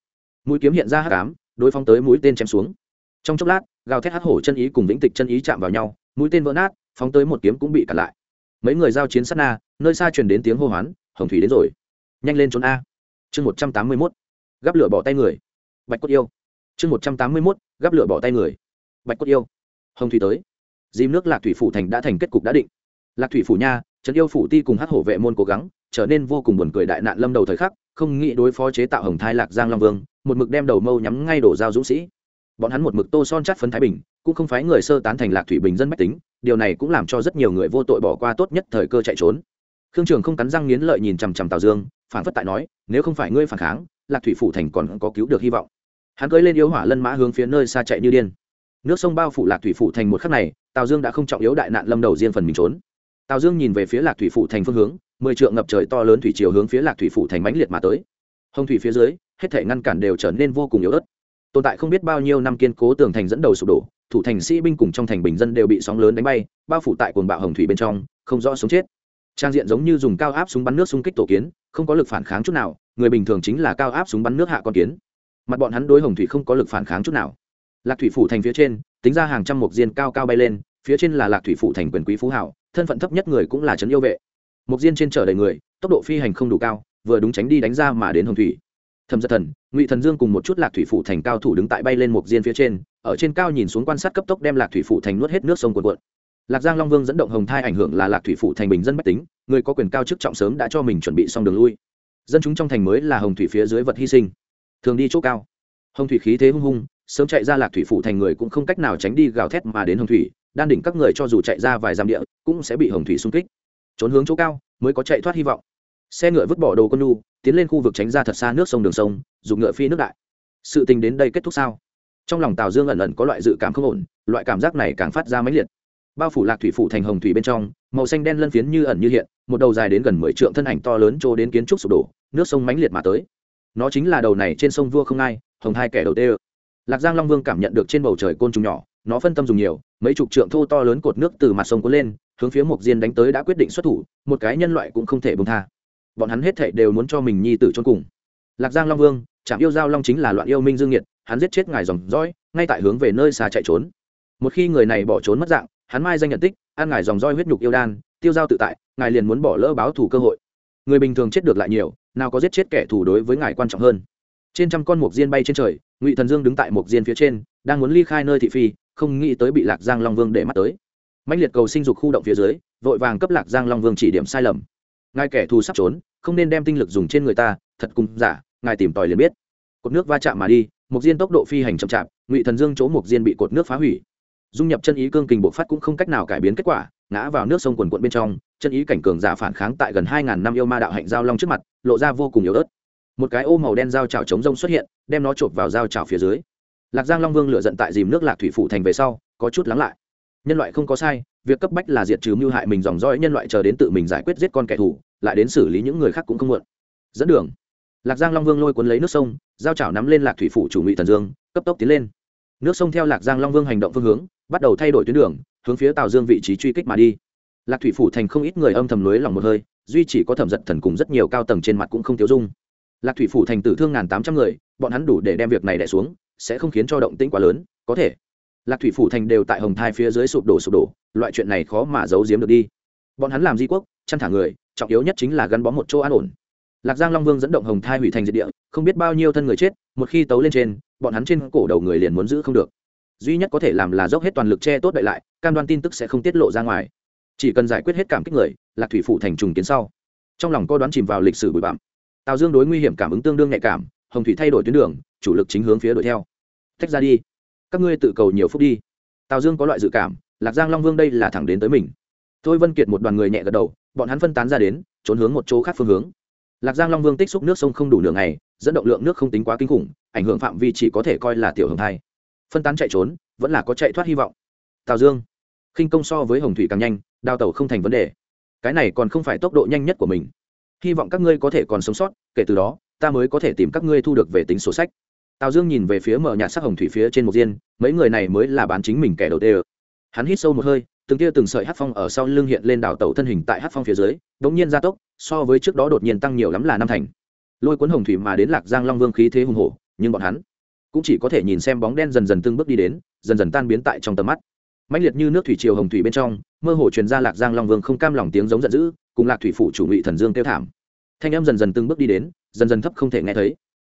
Mũi kiếm hiện ra hắc ám, đối phong tới mũi tên chém xuống. Trong chốc lát gào thét hắc hổ chân ý cùng vĩnh tịch chân ý chạm vào nhau, mũi tên vỡ nát, phóng tới một kiếm cũng bị cản lại. Mấy người giao chiến sát na, nơi xa truyền đến tiếng hô hoán, hồng thủy đến rồi, nhanh lên trốn a. Chương một trăm tám mươi mốt, gắp lửa bỏ tay người. Bạch cốt yêu. Chương một trăm tám mươi mốt, gắp lửa bỏ tay người. Bạch cốt yêu. Hồng thủy tới. Dìm nước lạc thủy phủ thành đã thành kết cục đã định. Lạc thủy phủ nha, trấn yêu phủ ti cùng hát hổ vệ môn cố gắng, trở nên vô cùng buồn cười đại nạn lâm đầu thời khắc, không nghĩ đối phó chế tạo hồng thai lạc giang long vương, một mực đem đầu mâu nhắm ngay đổ giao dũng sĩ bọn hắn một mực tô son chắt phấn thái bình, cũng không phái người sơ tán thành lạc thủy bình dân mách tính, điều này cũng làm cho rất nhiều người vô tội bỏ qua tốt nhất thời cơ chạy trốn. Khương trường không cắn răng nghiến lợi nhìn chằm chằm tào dương, phản phất tại nói, nếu không phải ngươi phản kháng, lạc thủy phủ thành còn có cứu được hy vọng. Hắn cưỡi lên yếu hỏa lân mã hướng phía nơi xa chạy như điên. Nước sông bao phủ lạc thủy phủ thành một khắc này, tào dương đã không trọng yếu đại nạn lâm đầu riêng phần mình trốn. Tào dương nhìn về phía lạc thủy phủ thành phương hướng, mười trượng ngập trời to lớn thủy chiều hướng phía lạc thủy phủ thành mãnh liệt mà tới. Hồng thủy phía dưới, hết thể ngăn cản đều trở nên vô cùng yếu ớt tồn tại không biết bao nhiêu năm kiên cố tường thành dẫn đầu sụp đổ, thủ thành sĩ binh cùng trong thành bình dân đều bị sóng lớn đánh bay, bao phủ tại quần bạo hồng thủy bên trong, không rõ sống chết. Trang diện giống như dùng cao áp súng bắn nước xung kích tổ kiến, không có lực phản kháng chút nào, người bình thường chính là cao áp súng bắn nước hạ con kiến. Mặt bọn hắn đối hồng thủy không có lực phản kháng chút nào. Lạc thủy phủ thành phía trên, tính ra hàng trăm mục diên cao cao bay lên, phía trên là lạc thủy phủ thành quyền quý phú hảo thân phận thấp nhất người cũng là trấn yêu vệ. Mục diên trên chở đầy người, tốc độ phi hành không đủ cao, vừa đúng tránh đi đánh ra mà đến hồng thủy thầm giật thần, ngụy thần dương cùng một chút lạc thủy phủ thành cao thủ đứng tại bay lên một diên phía trên, ở trên cao nhìn xuống quan sát cấp tốc đem lạc thủy phủ thành nuốt hết nước sông cuồn cuộn. Lạc giang long vương dẫn động hồng thai ảnh hưởng là lạc thủy phủ thành bình dân bách tính, người có quyền cao chức trọng sớm đã cho mình chuẩn bị xong đường lui. Dân chúng trong thành mới là hồng thủy phía dưới vật hy sinh. Thường đi chỗ cao. Hồng thủy khí thế hung hung, sớm chạy ra lạc thủy phủ thành người cũng không cách nào tránh đi gào thét mà đến hồng thủy, đan đỉnh các người cho dù chạy ra vài dặm địa, cũng sẽ bị hồng thủy xung kích. Trốn hướng chỗ cao, mới có chạy thoát hy vọng xe ngựa vứt bỏ đồ con nu tiến lên khu vực tránh ra thật xa nước sông đường sông, dùng ngựa phi nước đại. Sự tình đến đây kết thúc sao? Trong lòng tào dương ẩn ẩn có loại dự cảm không ổn, loại cảm giác này càng phát ra mãnh liệt. Bao phủ lạc thủy phủ thành hồng thủy bên trong, màu xanh đen lân phiến như ẩn như hiện, một đầu dài đến gần mười trượng thân ảnh to lớn trô đến kiến trúc sụp đổ, nước sông mãnh liệt mà tới. Nó chính là đầu này trên sông vua không ai, hồng hai kẻ đầu tê ơ. Lạc giang long vương cảm nhận được trên bầu trời côn trùng nhỏ, nó phân tâm dùng nhiều, mấy chục trượng thô to lớn cột nước từ mặt sông cuốn lên, hướng phía mộc diên đánh tới đã quyết định xuất thủ, một cái nhân loại cũng không thể bông tha bọn hắn hết thảy đều muốn cho mình nhi tử chôn cùng. Lạc giang long vương chạm yêu giao long chính là loạn yêu minh dương nhiệt hắn giết chết ngài dòng dõi, ngay tại hướng về nơi xa chạy trốn. Một khi người này bỏ trốn mất dạng, hắn mai danh nhận tích, ăn ngài dòng roi huyết nhục yêu đan, tiêu giao tự tại, ngài liền muốn bỏ lỡ báo thù cơ hội. Người bình thường chết được lại nhiều, nào có giết chết kẻ thù đối với ngài quan trọng hơn. Trên trăm con mục diên bay trên trời, ngụy thần dương đứng tại mục diên phía trên, đang muốn ly khai nơi thị phi, không nghĩ tới bị lạc giang long vương để mắt tới. Mạnh liệt cầu sinh dục khu động phía dưới, vội vàng cấp lạc giang long vương chỉ điểm sai lầm. Ngài kẻ thù sắp trốn không nên đem tinh lực dùng trên người ta, thật cùng giả, ngài tìm tòi liền biết. Cột nước va chạm mà đi mục diên tốc độ phi hành chậm chạp, ngụy thần dương chỗ mục diên bị cột nước phá hủy. Dung nhập chân ý cương kình bộc phát cũng không cách nào cải biến kết quả, ngã vào nước sông quần quận bên trong, chân ý cảnh cường giả phản kháng tại gần hai ngàn năm yêu ma đạo hạnh giao long trước mặt, lộ ra vô cùng yếu ớt. Một cái ô màu đen dao chảo chống rông xuất hiện, đem nó chộp vào dao chảo phía dưới. Lạc giang long vương lựa giận tại dìm nước lạc thủy phủ thành về sau, có chút lắng lại. Nhân loại không có sai việc cấp bách là diệt trừ mưu hại mình dòng dõi nhân loại chờ đến tự mình giải quyết giết con kẻ thù, lại đến xử lý những người khác cũng không muộn. Dẫn đường. Lạc giang long vương lôi cuốn lấy nước sông, giao chảo nắm lên lạc thủy phủ chủ ngụy thần dương, cấp tốc tiến lên. Nước sông theo lạc giang long vương hành động phương hướng, bắt đầu thay đổi tuyến đường, hướng phía tàu dương vị trí truy kích mà đi. Lạc thủy phủ thành không ít người âm thầm lưới lòng một hơi, duy chỉ có thẩm giật thần cùng rất nhiều cao tầng trên mặt cũng không thiếu dung. Lạc thủy phủ thành tử thương ngàn tám trăm người, bọn hắn đủ để đem việc này đẻ xuống, sẽ không khiến cho động tĩnh quá lớn, có thể lạc thủy phủ thành đều tại hồng thai phía dưới sụp đổ sụp đổ, loại chuyện này khó mà giấu giếm được đi. Bọn hắn làm di quốc, chăn thả người, trọng yếu nhất chính là gắn bó một chỗ an ổn. Lạc giang long vương dẫn động hồng thai hủy thành diệt địa, không biết bao nhiêu thân người chết, một khi tấu lên trên, bọn hắn trên cổ đầu người liền muốn giữ không được. Duy nhất có thể làm là dốc hết toàn lực che tốt đợi lại, cam đoan tin tức sẽ không tiết lộ ra ngoài. Chỉ cần giải quyết hết cảm kích người, lạc thủy phủ thành trùng kiến sau. Trong lòng cô đoán chìm vào lịch sử bụi bặm. Tào dương đối nguy hiểm cảm ứng tương đương nhạy cảm, hồng thủy thay đổi tuyến đường, chủ lực chính hướng phía đuổi theo. Tách ra đi các ngươi tự cầu nhiều phút đi. Tào dương có loại dự cảm, lạc giang long vương đây là thẳng đến tới mình. Thôi vân kiệt một đoàn người nhẹ gật đầu, bọn hắn phân tán ra đến, trốn hướng một chỗ khác phương hướng. Lạc giang long vương tích xúc nước sông không đủ nửa ngày, dẫn động lượng nước không tính quá kinh khủng, ảnh hưởng phạm vi chỉ có thể coi là tiểu hồng thai. Phân tán chạy trốn, vẫn là có chạy thoát hy vọng. Tào dương, khinh công so với hồng thủy càng nhanh đào tàu không thành vấn đề. Cái này còn không phải tốc độ nhanh nhất của mình. Hy vọng các ngươi có thể còn sống sót, kể từ đó, ta mới có thể tìm các ngươi thu được về tính sổ sách tào dương nhìn về phía mở nhạt sắc hồng thủy phía trên một diên mấy người này mới là bán chính mình kẻ đầu tiên hắn hít sâu một hơi, từng tia từng sợi hát phong ở sau lưng hiện lên đảo tẩu thân hình tại hát phong phía dưới đ ỗ n g nhiên gia tốc, so với trước đó đột nhiên tăng nhiều lắm là năm thành. Lôi cuốn hồng thủy mà đến lạc giang long vương khí thế hùng hổ, nhưng bọn hắn cũng chỉ có thể nhìn xem bóng đen dần dần từng bước đi đến, dần dần tan biến tại trong tầm mắt. Mạnh liệt như nước thủy triều hồng thủy bên trong, mơ hồ truyền ra lạc giang long vương không cam lòng tiếng giống giận dữ, cùng lạc thủy phủ chủ ngụy thần dương kêu thảm. Thanh em dần dần từng bước đi đến, dần dần thấp không thể nghe thấy.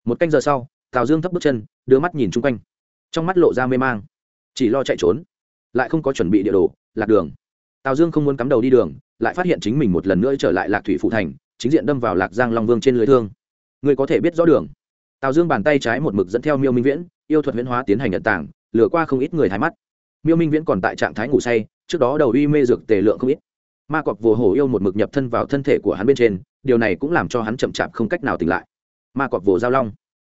Một canh giờ sau tào dương thấp bước chân, đưa mắt nhìn chung quanh. Trong mắt lộ ra mê mang. Chỉ lo chạy trốn. Lại không có chuẩn bị địa đồ, lạc đường. Tào dương không muốn cắm đầu đi đường, lại phát hiện chính mình một lần nữa trở lại lạc thủy phụ thành, chính diện đâm vào lạc giang long vương trên lưới thương. Người có thể biết rõ đường. Tào dương bàn tay trái một mực dẫn theo miêu minh viễn, yêu thuật viễn hóa tiến hành nhận tảng, lừa qua không ít người thái mắt. Miêu minh viễn còn tại trạng thái ngủ say, trước đó đầu uy mê dược tề lượng không ít. Ma cọc vồ hổ yêu một mực nhập thân vào thân thể của hắn bên trên, điều này cũng làm cho hắn chậm chạp không cách nào tỉnh lại. Ma cọc vồ giao long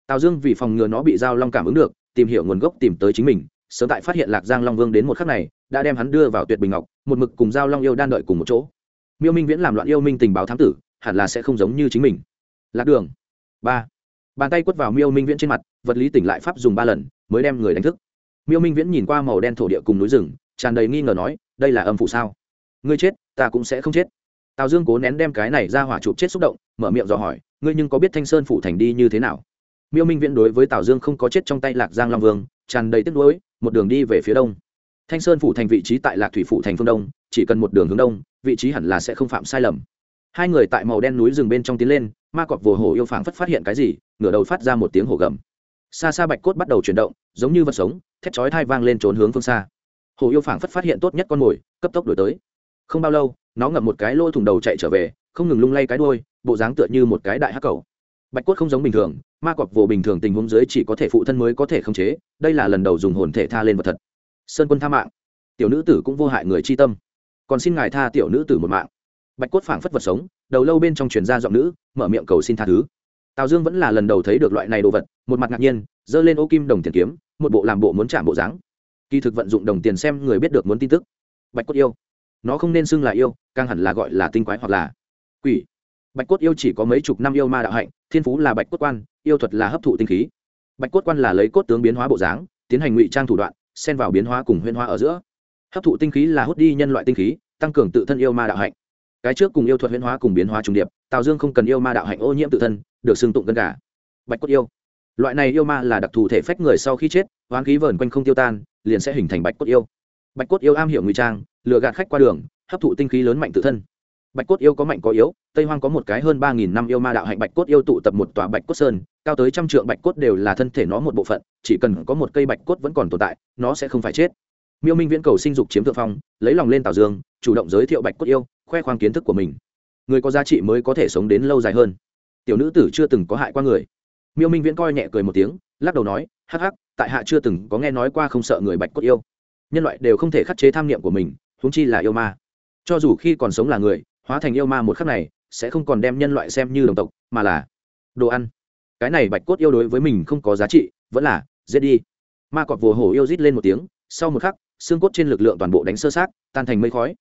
tào dương vì phòng ngừa nó bị giao long cảm ứng được, tìm hiểu nguồn gốc tìm tới chính mình, sớm tại phát hiện lạc giang long vương đến một khắc này, đã đem hắn đưa vào tuyệt bình ngọc, một mực cùng giao long yêu đan đợi cùng một chỗ. Miêu minh viễn làm loạn yêu minh tình báo thám tử, hẳn là sẽ không giống như chính mình. Lạc đường. Ba. Bàn tay quất vào miêu minh viễn trên mặt, vật lý tỉnh lại pháp dùng ba lần, mới đem người đánh thức. Miêu minh viễn nhìn qua màu đen thổ địa cùng núi rừng, tràn đầy nghi ngờ nói, đây là âm phủ sao? Ngươi chết, ta cũng sẽ không chết. Tào dương cố nén đem cái này ra hỏa chụp chết xúc động, mở miệng dò hỏi, ngươi nhưng có biết thanh sơn phủ thành đi như thế nào? Miêu minh viễn đối với tào dương không có chết trong tay lạc giang long vương tràn đầy tiếc nuối, một đường đi về phía đông. Thanh sơn phủ thành vị trí tại lạc thủy phủ thành phương đông, chỉ cần một đường hướng đông, vị trí hẳn là sẽ không phạm sai lầm. Hai người tại màu đen núi rừng bên trong tiến lên, ma cọp vồ hổ yêu phảng phất phát hiện cái gì, ngửa đầu phát ra một tiếng hổ gầm. Xa xa bạch cốt bắt đầu chuyển động, giống như vật sống, thét chói thai vang lên trốn hướng phương xa. Hổ yêu phảng phất phát hiện tốt nhất con mồi, cấp tốc đổi tới. Không bao lâu, nó ngậm một cái lỗ thủng đầu chạy trở về, không ngừng lung lay cái đuôi, bộ dáng tựa như một cái đại hắc cầu bạch cốt không giống bình thường, ma cọp vồ bình thường tình huống dưới chỉ có thể phụ thân mới có thể khống chế, đây là lần đầu dùng hồn thể tha lên vật thật. Sơn quân tha mạng, tiểu nữ tử cũng vô hại người chi tâm. Còn xin ngài tha tiểu nữ tử một mạng. Bạch cốt phảng phất vật sống, đầu lâu bên trong truyền ra giọng nữ, mở miệng cầu xin tha thứ. Tào dương vẫn là lần đầu thấy được loại này đồ vật, một mặt ngạc nhiên, giơ lên ô kim đồng tiền kiếm, một bộ làm bộ muốn chạm bộ dáng. Kỳ thực vận dụng đồng tiền xem người biết được muốn tin tức. Bạch cốt yêu, nó không nên xưng là yêu, càng hẳn là gọi là tinh quái hoặc là quỷ bạch cốt yêu chỉ có mấy chục năm yêu ma đạo hạnh, thiên phú là bạch cốt quan, yêu thuật là hấp thụ tinh khí. Bạch cốt quan là lấy cốt tướng biến hóa bộ dáng, tiến hành ngụy trang thủ đoạn, xen vào biến hóa cùng huyên hóa ở giữa. Hấp thụ tinh khí là hút đi nhân loại tinh khí, tăng cường tự thân yêu ma đạo hạnh. Cái trước cùng yêu thuật huyễn hóa cùng biến hóa trùng điệp, tào dương không cần yêu ma đạo hạnh ô nhiễm tự thân, được xưng tụng gần cả bạch cốt yêu. Loại này yêu ma là đặc thù thể phách người sau khi chết, hoán khí vờn quanh không tiêu tan, liền sẽ hình thành bạch cốt yêu. Bạch cốt yêu am hiểu ngụy trang, lừa gạt khách qua đường, hấp thụ tinh khí lớn mạnh tự thân bạch cốt yêu có mạnh có yếu, tây hoang có một cái hơn ba nghìn năm yêu ma đạo hạnh, bạch cốt yêu tụ tập một tòa bạch cốt sơn, cao tới trăm trượng bạch cốt đều là thân thể nó một bộ phận, chỉ cần có một cây bạch cốt vẫn còn tồn tại, nó sẽ không phải chết. Miêu minh viễn cầu sinh dục chiếm thượng phong, lấy lòng lên tào dương, chủ động giới thiệu bạch cốt yêu, khoe khoang kiến thức của mình. Người có giá trị mới có thể sống đến lâu dài hơn. Tiểu nữ tử chưa từng có hại qua người. Miêu minh viễn coi nhẹ cười một tiếng, lắc đầu nói, hắc hắc, tại hạ chưa từng có nghe nói qua không sợ người bạch cốt yêu. Nhân loại đều không thể khắc chế tham niệm của mình, huống chi là yêu ma. Cho dù khi còn sống là người hóa thành yêu ma một khắc này, sẽ không còn đem nhân loại xem như đồng tộc, mà là đồ ăn. Cái này bạch cốt yêu đối với mình không có giá trị, vẫn là, giết đi. Ma cọp vồ hổ yêu rít lên một tiếng, sau một khắc, xương cốt trên lực lượng toàn bộ đánh sơ sát tan thành mây khói.